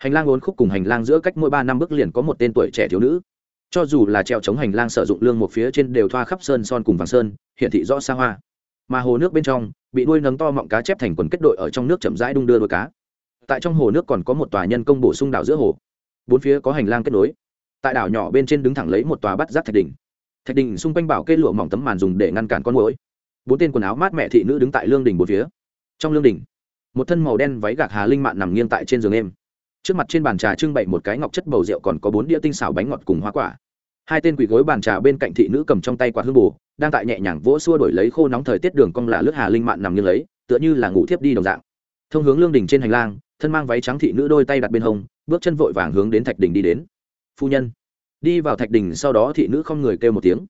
hành lang ốn khúc cùng hành lang giữa cách mỗi ba năm bước liền có một tên tuổi trẻ thiếu nữ. Cho dù là treo chống hành lang sử dụng lương một phía trên đều thoa khắp sơn son cùng vàng sơn hiện thị rõ xa hoa. Mà hồ nước bên trong, bị nuôi nấng to mọng cá chép thành quần kết đội ở trong nước chậm rãi đung đưa đôi cá. Tại trong hồ nước còn có một tòa nhân công bổ sung đảo giữa hồ. Bốn phía có hành lang kết nối. Tại đảo nhỏ bên trên đứng thẳng lấy một tòa bắt giác thạch đỉnh. Thạch đỉnh xung quanh bảo kê lụa mỏng tấm màn dùng để ngăn cản con mũi bốn tên quần áo mát mẹ thị nữ đứng tại lương đỉnh bốn phía. Trong lương đỉnh, một thân màu đen váy gạc hà linh mạn nằm nghiêng tại trên giường em trước mặt trên bàn trà trưng bày một cái ngọc chất bầu rượu còn có bốn đĩa tinh xảo bánh ngọt cùng hoa quả. Hai tên quỷ gối bàn trà bên cạnh thị nữ cầm trong tay quạt hương bù, đang tại nhẹ nhàng vỗ xua đổi lấy khô nóng thời tiết đường cong là lướt hà linh mạn nằm nghiêng lấy, tựa như là ngủ thiếp đi đồng dạng. Thông hướng lương đình trên hành lang, thân mang váy trắng thị nữ đôi tay đặt bên hông, bước chân vội vàng hướng đến thạch đình đi đến. Phu nhân. Đi vào thạch đình, sau đó thị nữ không người kêu một tiếng.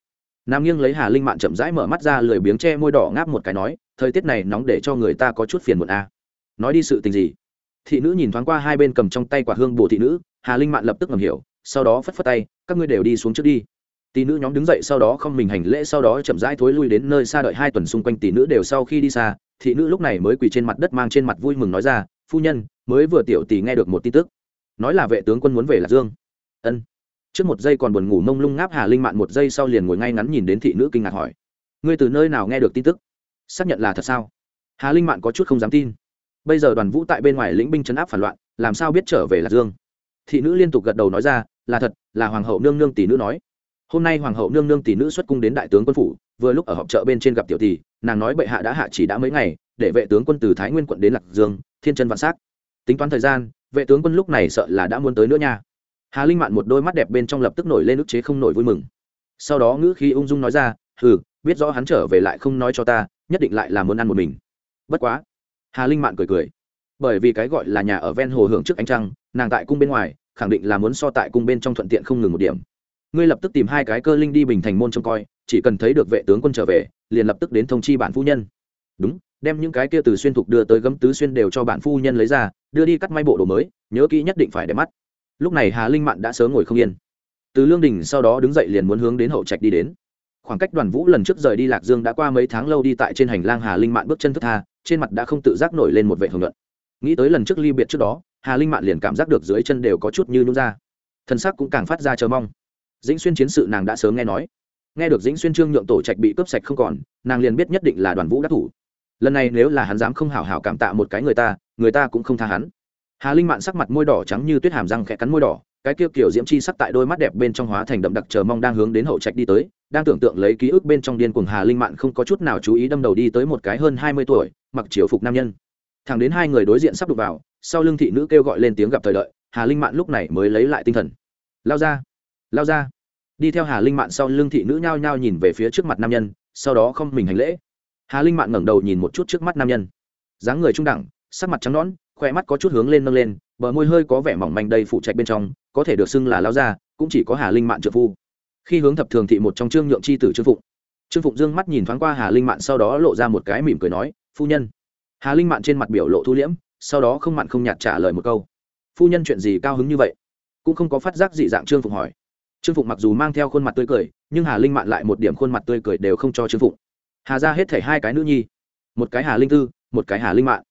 Nam nghiêng lấy hà linh mạn chậm rãi mở mắt ra, lười biếng che môi đỏ ngáp một cái nói, thời tiết này nóng để cho người ta có chút phiền muộn a à. nói đi sự tình gì? Thị nữ nhìn thoáng qua hai bên cầm trong tay quả hương bồ thị nữ, hà linh mạn lập tức ngầm hiểu, sau đó phất phất tay, các ngươi đều đi xuống trước đi. Tỷ nữ nhóm đứng dậy sau đó không mình hành lễ, sau đó chậm rãi thối lui đến nơi xa đợi hai tuần xung quanh tỷ nữ đều sau khi đi xa, thị nữ lúc này mới quỳ trên mặt đất mang trên mặt vui mừng nói ra, phu nhân, mới vừa tiểu tỷ nghe được một tin tức. Nói là vệ tướng quân muốn về lạc dương. Ân. Trước một giây còn buồn ngủ mông lung ngáp hà linh mạn, một giây sau liền ngồi ngay ngắn nhìn đến thị nữ kinh ngạc hỏi, ngươi từ nơi nào nghe được tin tức? Xác nhận là thật sao? Hà linh mạn có chút không dám tin bây giờ đoàn vũ tại bên ngoài lĩnh binh chấn áp phản loạn, làm sao biết trở về lạc dương? Thị nữ liên tục gật đầu nói ra, là thật, là hoàng hậu nương nương tỷ nữ nói. Hôm nay hoàng hậu nương nương tỷ nữ xuất cung đến đại tướng quân phủ, vừa lúc ở họp chợ bên trên gặp tiểu tỷ, nàng nói bệ hạ đã hạ chỉ đã mấy ngày, để vệ tướng quân từ thái nguyên quận đến lạc dương, thiên chân vạn s á c tính toán thời gian, vệ tướng quân lúc này sợ là đã muốn tới nữa nha. Hà linh mạn một đôi mắt đẹp bên trong lập tức nổi lên ức chế không nổi vui mừng. Sau đó ngữ khi ung dung nói ra ừ biết rõ hắn trở về lại không nói cho ta, nhất định lại là muốn ăn một mình. Bất quá hà linh mạn cười cười. Bởi vì cái gọi là nhà ở ven hồ hưởng trước ánh trăng, nàng tại cung bên ngoài, khẳng định là muốn so tại cung bên trong thuận tiện không ngừng một điểm. Ngươi lập tức tìm hai cái cơ linh đi bình thành môn trông coi, chỉ cần thấy được vệ tướng quân trở về, liền lập tức đến thông chi bản phu nhân. Đúng, đem những cái kia từ xuyên thục đưa tới gấm tứ xuyên đều cho bản phu nhân lấy ra, đưa đi cắt may bộ đồ mới, nhớ kỹ nhất định phải để mắt. Lúc này hà linh mạn đã sớm ngồi không yên. Từ lương đình sau đó đứng dậy liền muốn hướng đến hậu trạch đi đến. Khoảng cách đoàn vũ lần trước rời đi lạc dương đã qua mấy tháng lâu đi tại trên hành lang hà linh mạn bước chân thức tha trên mặt đã không tự giác nổi lên một vệ hưởng luận nghĩ tới lần trước ly biệt trước đó, hà linh mạn liền cảm giác được dưới chân đều có chút như nhún ra. Thân xác cũng càng phát ra chờ mong. Dĩnh xuyên chiến sự nàng đã sớm nghe nói. Nghe được dĩnh xuyên trương nhượng tổ trạch bị cướp sạch không còn, nàng liền biết nhất định là đoàn vũ đắc thủ. Lần này nếu là hắn dám không hảo hảo cảm tạ một cái người ta người ta cũng không tha hắn. Hà linh mạn sắc mặt môi đỏ trắng như tuyết hàm răng khẽ cắn môi đỏ, cái kia kiểu diễm chi sắc tại đôi mắt đẹp bên trong hóa thành đậm đặc chờ mong đang hướng đến hậu trạch đi tới, đang tưởng tượng lấy ký ức bên trong điên cuồng hà linh mạn không có chút nào chú ý đâm đầu đi tới một cái hơn hai mươi tuổi mặc triều phục nam nhân. Thẳng đến hai người đối diện sắp đục vào, sau lưng thị nữ kêu gọi lên tiếng gặp thời đợi, hà linh mạn lúc này mới lấy lại tinh thần. Lao ra lao ra. Đi theo hà linh mạn sau lưng thị nữ nhao nhao nhìn về phía trước mặt nam nhân, sau đó không mình hành lễ. Hà linh mạn ngẩng đầu nhìn một chút trước mắt nam nhân. Dáng người trung đẳng, sắc mặt trắng nõn khoe mắt có chút hướng lên nâng lên, bờ môi hơi có vẻ mỏng manh đầy phụ trạch bên trong, có thể được xưng là lao ra cũng chỉ có hà linh mạn trợ phu. Khi hướng thập thường thị một trong trương nhượng c h i tử trương phụng trương phụng dương mắt nhìn thoáng qua hà linh mạn sau đó lộ ra một cái mỉm cười nói phu nhân. Hà linh mạn trên mặt biểu lộ thu liễm, sau đó không mặn không nhạt trả lời một câu. Phu nhân chuyện gì cao hứng như vậy? Cũng không có phát giác dị dạng trương phụng hỏi. Trương phụng mặc dù mang theo khuôn mặt tươi cười, nhưng hà linh mạn lại một điểm khuôn mặt tươi cười đều không cho trương phụng. Hà ra hết thể hai cái nữ nhi. Một cái hà linh tư, một cái hà linh mạn.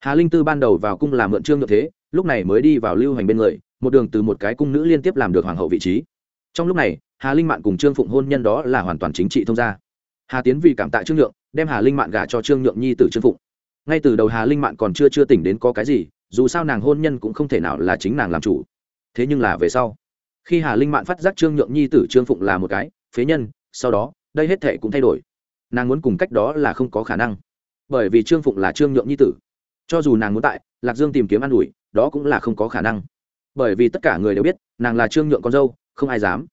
Hà linh tư ban đầu vào cung làm mượn trương được thế, lúc này mới đi vào lưu hành bên người, một đường từ một cái cung nữ liên tiếp làm được hoàng hậu vị trí. Trong lúc này, hà linh mạn cùng trương phụng hôn nhân đó là hoàn toàn chính trị thông gia. Hà tiến vì cảm tạ trương nhượng đem hà linh mạn gả cho trương nhượng nhi t trương phụng. Ngay từ đầu hà linh mạn còn chưa chưa tỉnh đến có cái gì, dù sao nàng hôn nhân cũng không thể nào là chính nàng làm chủ. Thế nhưng là về sau, khi hà linh mạn phát giác trương nhượng nhi tử trương phụng là một cái phế nhân, sau đó, đây hết thệ cũng thay đổi. Nàng muốn cùng cách đó là không có khả năng. Bởi vì trương phụng là trương nhượng nhi tử. Cho dù nàng muốn tại, lạc dương tìm kiếm an ủi, đó cũng là không có khả năng. Bởi vì tất cả người đều biết, nàng là trương nhượng con dâu, không ai dám.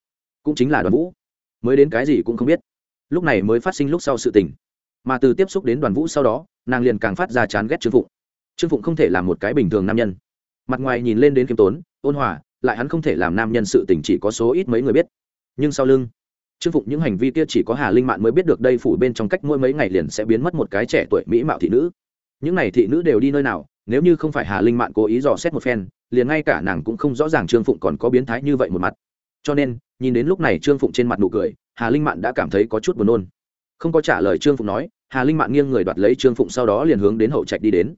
Cũng chính là đoàn vũ. Mới đến cái gì cũng không biết. Lúc này mới phát sinh lúc sau sự tình mà từ tiếp xúc đến đoàn vũ sau đó, nàng liền càng phát ra chán ghét trương phụng. Trương phụng không thể làm một cái bình thường nam nhân. Mặt ngoài nhìn lên đến k i ê m tốn, ôn hòa, lại hắn không thể làm nam nhân sự tình chỉ có số ít mấy người biết. Nhưng sau lưng, trương phụng những hành vi kia chỉ có hà linh mạn mới biết được đây phủ bên trong cách mỗi mấy ngày liền sẽ biến mất một cái trẻ tuổi mỹ mạo thị nữ. Những n à y thị nữ đều đi nơi nào, nếu như không phải hà linh mạn cố ý dò xét một phen, liền ngay cả nàng cũng không rõ ràng trương phụng còn có biến thái như vậy một mặt. Cho nên, nhìn đến lúc này trương phụng trên mặt nụ cười, hà linh mạn đã cảm thấy có chút buồn nôn. Không có trả lời trương phụng nói hà linh mạn nghiêng người đoạt lấy trương phụng sau đó liền hướng đến hậu trạch đi đến.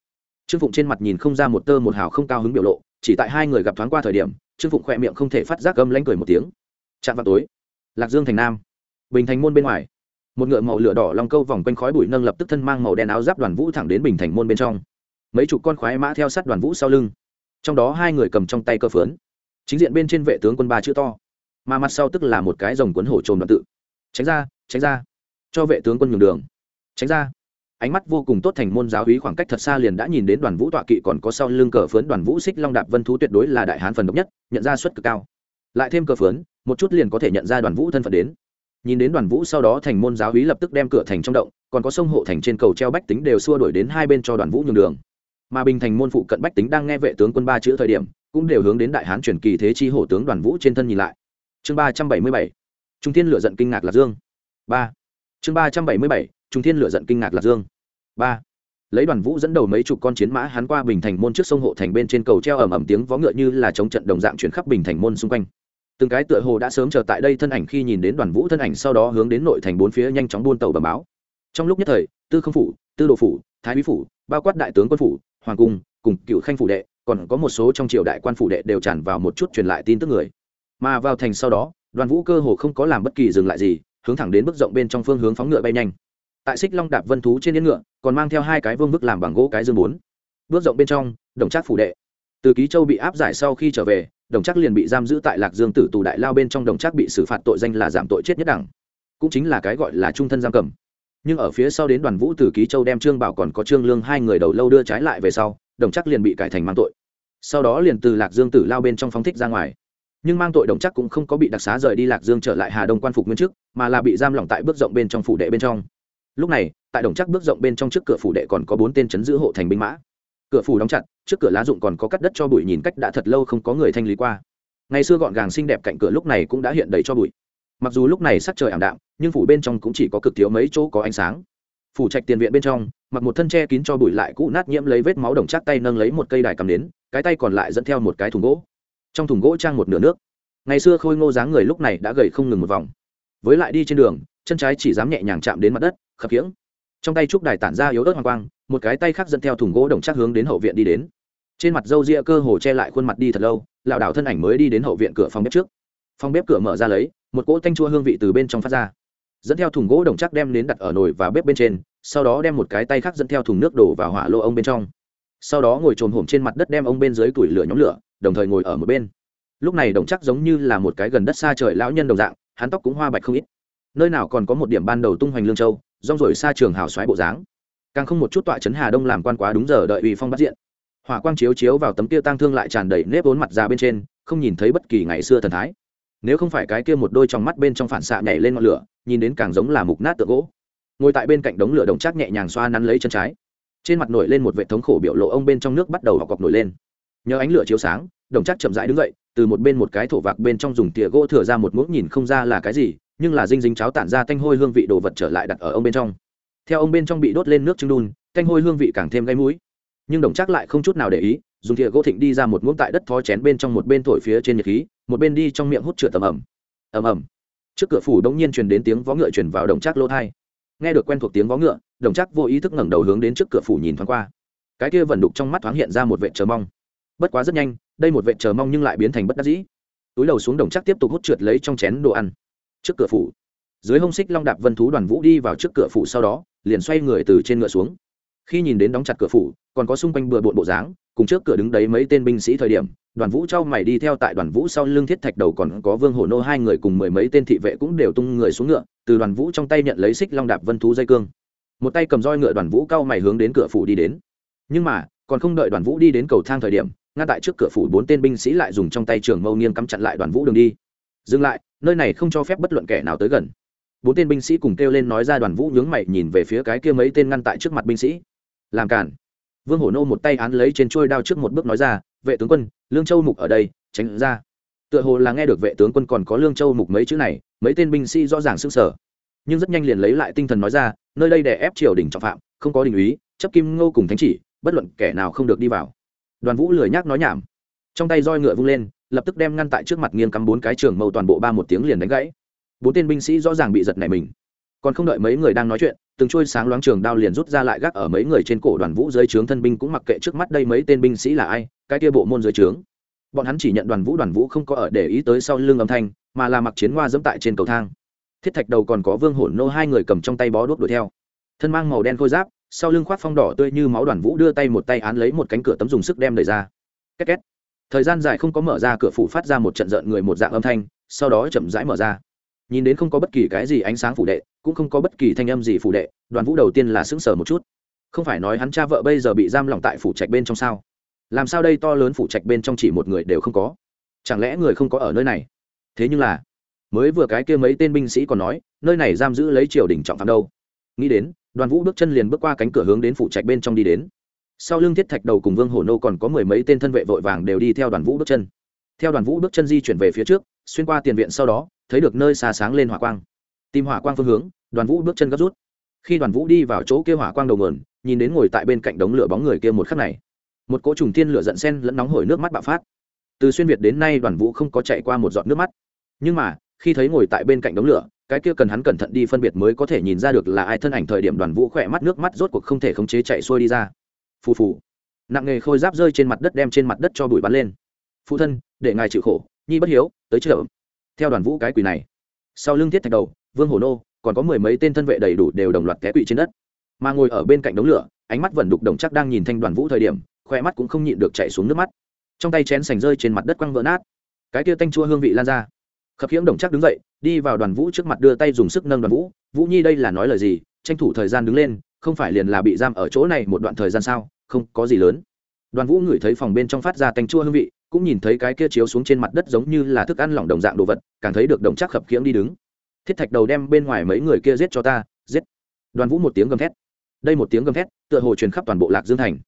Trương phụng trên mặt nhìn không ra một tơ một hào không cao hứng biểu lộ, chỉ tại hai người gặp thoáng qua thời điểm, trương phụng khỏe miệng không thể phát giác gâm lánh cười một tiếng. Chạm vào tối, lạc dương thành nam, bình thành môn bên ngoài. Một ngựa màu lửa đỏ long câu vòng quanh khói bụi nâng lập tức thân mang màu đen áo giáp đoàn vũ thẳng đến bình thành môn bên trong. Mấy chục con khoái mã theo sát đoàn vũ sau lưng. Trong đó hai người cầm trong tay cơ phướn. Chính diện bên trên vệ tướng quân ba chữ to. Mà mặt sau tức là một cái rồng cuốn hổ trồn đoàn tự. Tránh ra tránh ra. Cho vệ tướng quân nhường đường tránh ra. Ánh mắt vô cùng tốt thành môn giáo hí khoảng cách thật xa liền đã nhìn đến đoàn vũ tọa kỵ còn có sau lưng cờ phướn đoàn vũ xích long đạp vân thú tuyệt đối là đại hán phần độc nhất, nhận ra suất cực cao. Lại thêm cờ phướn, một chút liền có thể nhận ra đoàn vũ thân phận đến. Nhìn đến đoàn vũ sau đó thành môn giáo hí lập tức đem cửa thành trong động, còn có sông hộ thành trên cầu treo bách tính đều xua đuổi đến hai bên cho đoàn vũ nhường đường. Mà bình thành môn phụ cận bách tính đang nghe vệ tướng quân ba chữ thời điểm, cũng đều hướng đến đại hán truyền kỳ thế chi hổ tướng đoàn vũ trên thân nhìn lại. Chương ba trăm bảy mươi bảy. Trung thiên lựa giận kinh ngạc lạc dương. Ba. Chương ba trăm bảy mươi bảy trung thiên lựa giận kinh ngạc lạc dương. Ba. Lấy đoàn vũ dẫn đầu mấy chục con chiến mã hắn qua bình thành môn trước sông hộ thành bên trên cầu treo ầm ầm tiếng vó ngựa như là chống trận đồng dạng chuyển khắp bình thành môn xung quanh. Từng cái tựa hồ đã sớm chờ tại đây thân ảnh khi nhìn đến đoàn vũ thân ảnh sau đó hướng đến nội thành bốn phía nhanh chóng buôn tàu bờ báo. Trong lúc nhất thời, tư không phủ, tư đồ phủ, thái bí phủ, bao quát đại tướng quân phủ, hoàng cung, cùng cựu khanh phủ đệ, còn có một số trong triều đại quan phủ đệ đều tràn vào một chút truyền lại tin tức người. Mà vào thành sau đó, đoàn vũ cơ hồ không có làm bất kỳ dừng lại gì, hướng thẳng đến bức rộng bên trong phương hướng phóng ngựa bay nhanh tại xích long đạp vân thú trên yên ngựa, còn mang theo hai cái vương vức làm bằng gỗ cái dương bốn. Bước rộng bên trong, đồng trác phủ đệ. Từ ký châu bị áp giải sau khi trở về, đồng trác liền bị giam giữ tại lạc dương tử tù đại lao bên trong đồng trác bị xử phạt tội danh là giảm tội chết nhất đẳng. Cũng chính là cái gọi là trung thân giam cầm. Nhưng ở phía sau đến đoàn vũ từ ký châu đem trương bảo còn có trương lương hai người đầu lâu đưa trái lại về sau, đồng trác liền bị cải thành mang tội. Sau đó liền từ lạc dương tử lao bên trong phóng thích ra ngoài. Nhưng mang tội đồng chắc cũng không có bị đặc xá rời đi lạc dương trở lại hà đông quan phục nguyên chức, mà là bị giam lỏng tại bước rộng bên trong phủ đệ bên trong lúc này, tại đồng chắc bước rộng bên trong trước cửa phủ đệ còn có bốn tên chấn giữ hộ thành binh mã. Cửa phủ đóng chặt, trước cửa lá dụng còn có cắt đất cho bụi nhìn cách đã thật lâu không có người thanh lý qua. Ngày xưa gọn gàng xinh đẹp cạnh cửa lúc này cũng đã hiện đầy cho bụi. Mặc dù lúc này sắc trời ảm đạm, nhưng phủ bên trong cũng chỉ có cực thiếu mấy chỗ có ánh sáng. Phủ trạch tiền viện bên trong, mặc một thân tre kín cho bụi lại cũ nát nhiễm lấy vết máu đồng chắc tay nâng lấy một cây đài cầm đến cái tay còn lại dẫn theo một cái thùng gỗ. Trong thùng gỗ trang một nửa nước. Ngày xưa khôi ngô dáng người lúc này đã gầy không ngừng một vòng với lại đi trên đường, chân trái chỉ dám nhẹ nhàng chạm đến mặt đất, khập khiễng. Trong tay trúc đài tản ra yếu ớt hoàng quang, một cái tay khác dẫn theo thùng gỗ đồng chắc hướng đến hậu viện đi đến. Trên mặt râu ria cơ hồ che lại khuôn mặt đi thật lâu, lảo đảo thân ảnh mới đi đến hậu viện cửa phòng bếp trước. Phòng bếp cửa mở ra lấy, một cỗ tanh chua hương vị từ bên trong phát ra. Dẫn theo thùng gỗ đồng chắc đem đến đặt ở nồi và bếp bên trên, sau đó đem một cái tay khác dẫn theo thùng nước đổ vào hỏa lô ông bên trong. Sau đó ngồi trồm hổm trên mặt đất đem ông bên dưới củi lửa nhóm lửa, đồng thời ngồi ở một bên. Lúc này đồng chắc giống như là một cái gần đất xa trời lão nhân đồng dạng hắn tóc cũng hoa bạch không ít. Nơi nào còn có một điểm ban đầu tung hoành lương châu, rong rổi xa trường hào xoáy bộ dáng. Càng không một chút tọa chấn hà đông làm quan quá đúng giờ đợi ủy phong bắt diện. Hỏa quang chiếu chiếu vào tấm kia tang thương lại tràn đầy nếp vốn mặt ra bên trên, không nhìn thấy bất kỳ ngày xưa thần thái. Nếu không phải cái kia một đôi trong mắt bên trong phản xạ nhảy lên ngọn lửa, nhìn đến càng giống là mục nát tượng gỗ. Ngồi tại bên cạnh đống lửa đồng chắc nhẹ nhàng xoa nắn lấy chân trái. Trên mặt nổi lên một vệ thống khổ biểu lộ ông bên trong nước bắt đầu học cọc nổi lên. Nhờ ánh lửa chiếu sáng, đồng chắc chậm rãi đứng dậy từ một bên một cái thổ vạc bên trong dùng tỉa gỗ thừa ra một muỗng nhìn không ra là cái gì, nhưng là dinh dính cháo tản ra tanh hôi hương vị đồ vật trở lại đặt ở ông bên trong. Theo ông bên trong bị đốt lên nước trưng đun tanh hôi hương vị càng thêm gây mũi. Nhưng đồng chắc lại không chút nào để ý, dùng thìa gỗ thịnh đi ra một muỗng tại đất thó chén bên trong một bên thổi phía trên nhiệt khí, một bên đi trong miệng hút trượt tầm ẩm. Ầm ầm. Trước cửa phủ đống nhiên truyền đến tiếng vó ngựa truyền vào đồng chắc lỗ thai. Nghe được quen thuộc tiếng vó ngựa, đồng chắc vô ý thức ngẩng đầu hướng đến trước cửa phủ nhìn thoáng qua. Cái kia vần đục trong mắt thoáng hiện ra một vệ chờ mong bất quá rất nhanh, đây một vệ chờ mong nhưng lại biến thành bất đắc dĩ. Túi đầu xuống đồng chắc tiếp tục hút trượt lấy trong chén đồ ăn. Trước cửa phủ, dưới hông xích long đạp vân thú đoàn vũ đi vào trước cửa phủ sau đó, liền xoay người từ trên ngựa xuống. Khi nhìn đến đóng chặt cửa phủ, còn có xung quanh bừa bộn bộ dáng, cùng trước cửa đứng đấy mấy tên binh sĩ thời điểm, đoàn vũ trao mày đi theo tại đoàn vũ sau lưng thiết thạch đầu còn có vương hổ nô hai người cùng mười mấy tên thị vệ cũng đều tung người xuống ngựa, từ đoàn vũ trong tay nhận lấy xích long đạp vân thú dây cương. Một tay cầm roi ngựa đoàn vũ cao mày hướng đến cửa phủ đi đến. Nhưng mà, còn không đợi đoàn vũ đi đến cầu thang thời điểm ngăn tại trước cửa phủ bốn tên binh sĩ lại dùng trong tay trường mâu nghiêng cắm chặn lại đoàn vũ đường đi. Dừng lại, nơi này không cho phép bất luận kẻ nào tới gần. Bốn tên binh sĩ cùng kêu lên nói ra đoàn vũ nhướng mày nhìn về phía cái kia mấy tên ngăn tại trước mặt binh sĩ. Làm cản vương hổ nô một tay án lấy trên trôi đao trước một bước nói ra, vệ tướng quân, lương châu mục ở đây, tránh ra. Tựa hồ là nghe được vệ tướng quân còn có lương châu mục mấy chữ này, mấy tên binh sĩ rõ ràng s ư n g sở nhưng rất nhanh liền lấy lại tinh thần nói ra, nơi đây đè ép triều đình trọng phạm, không có đình úy, chấp kim ngô cùng thánh chỉ, bất luận kẻ nào không được đi vào đoàn vũ lười nhác nói nhảm. Trong tay roi ngựa vung lên, lập tức đem ngăn tại trước mặt nghiêng cắm bốn cái trường mâu toàn bộ ba một tiếng liền đánh gãy. Bốn tên binh sĩ rõ ràng bị giật này mình. Còn không đợi mấy người đang nói chuyện, từng trôi sáng loáng trường đao liền rút ra lại gác ở mấy người trên cổ đoàn vũ dưới trướng thân binh cũng mặc kệ trước mắt đây mấy tên binh sĩ là ai, cái kia bộ môn dưới trướng. Bọn hắn chỉ nhận đoàn vũ đoàn vũ không có ở để ý tới sau lưng âm thanh, mà là mặc chiến hoa dẫm tại trên cầu thang. Thiết thạch đầu còn có vương hổn nô hai người cầm trong tay bó đuốc đuổi theo. Thân mang màu đen khôi giáp sau lưng khoác phong đỏ tươi như máu đoàn vũ đưa tay một tay án lấy một cánh cửa tấm dùng sức đem đẩy ra. Két két. Thời gian dài không có mở ra cửa phủ phát ra một trận rợn người một dạng âm thanh, sau đó chậm rãi mở ra. Nhìn đến không có bất kỳ cái gì ánh sáng phủ đệ, cũng không có bất kỳ thanh âm gì phủ đệ, đoàn vũ đầu tiên là sững sờ một chút. Không phải nói hắn cha vợ bây giờ bị giam lỏng tại phủ trạch bên trong sao? Làm sao đây to lớn phủ trạch bên trong chỉ một người đều không có? Chẳng lẽ người không có ở nơi này? Thế nhưng là, mới vừa cái kia mấy tên binh sĩ còn nói, nơi này giam giữ lấy triều đình trọng phạm đâu? Nghĩ đến đoàn vũ bước chân liền bước qua cánh cửa hướng đến phụ trạch bên trong đi đến. Sau lưng thiết thạch đầu cùng vương hổ nô còn có mười mấy tên thân vệ vội vàng đều đi theo đoàn vũ bước chân. Theo đoàn vũ bước chân di chuyển về phía trước, xuyên qua tiền viện sau đó, thấy được nơi xa sáng lên hỏa quang. Tìm hỏa quang phương hướng, đoàn vũ bước chân gấp rút. Khi đoàn vũ đi vào chỗ kia hỏa quang đầu mườn nhìn đến ngồi tại bên cạnh đống lửa bóng người kia một khắc này, một cỗ trùng thiên lửa giận sen lẫn nóng hổi nước mắt bạo phát. Từ xuyên việt đến nay đoàn vũ không có chạy qua một giọt nước mắt. Nhưng mà, khi thấy ngồi tại bên cạnh đống lửa cái kia cần hắn cẩn thận đi phân biệt mới có thể nhìn ra được là ai thân ảnh thời điểm đoàn vũ khỏe mắt, nước mắt rốt cuộc không thể khống chế chạy xuôi đi ra. Phù phù. Nặng nghề khôi giáp rơi trên mặt đất đem trên mặt đất cho bụi bắn lên. Phụ thân, để ngài chịu khổ, nhi bất hiếu, tới chợ. Theo đoàn vũ cái quỷ này. Sau lưng thiết thạch đầu, vương hồ nô, còn có mười mấy tên thân vệ đầy đủ đều đồng loạt té quỵ trên đất. Mà ngồi ở bên cạnh đống lửa, ánh mắt vẫn đục đồng chắc đang nhìn thanh đoàn vũ thời điểm khoe mắt cũng không nhịn được chạy xuống nước mắt. Trong tay chén sành rơi trên mặt đất quăng vỡ nát. Cái kia tanh chua hương vị lan ra khập khiễng đồng chắc đứng dậy, đi vào đoàn vũ trước mặt đưa tay dùng sức nâng đoàn vũ. Vũ nhi đây là nói lời gì? Tranh thủ thời gian đứng lên, không phải liền là bị giam ở chỗ này một đoạn thời gian sao? Không có gì lớn. Đoàn vũ ngửi thấy phòng bên trong phát ra tanh chua hương vị, cũng nhìn thấy cái kia chiếu xuống trên mặt đất giống như là thức ăn lỏng đồng dạng đồ vật, càng thấy được đồng chắc khập khiễng đi đứng. Thiết thạch đầu đem bên ngoài mấy người kia giết cho ta, giết. Đoàn vũ một tiếng gầm thét. Đây một tiếng gầm thét, tựa hồ truyền khắp toàn bộ lạc dương thành.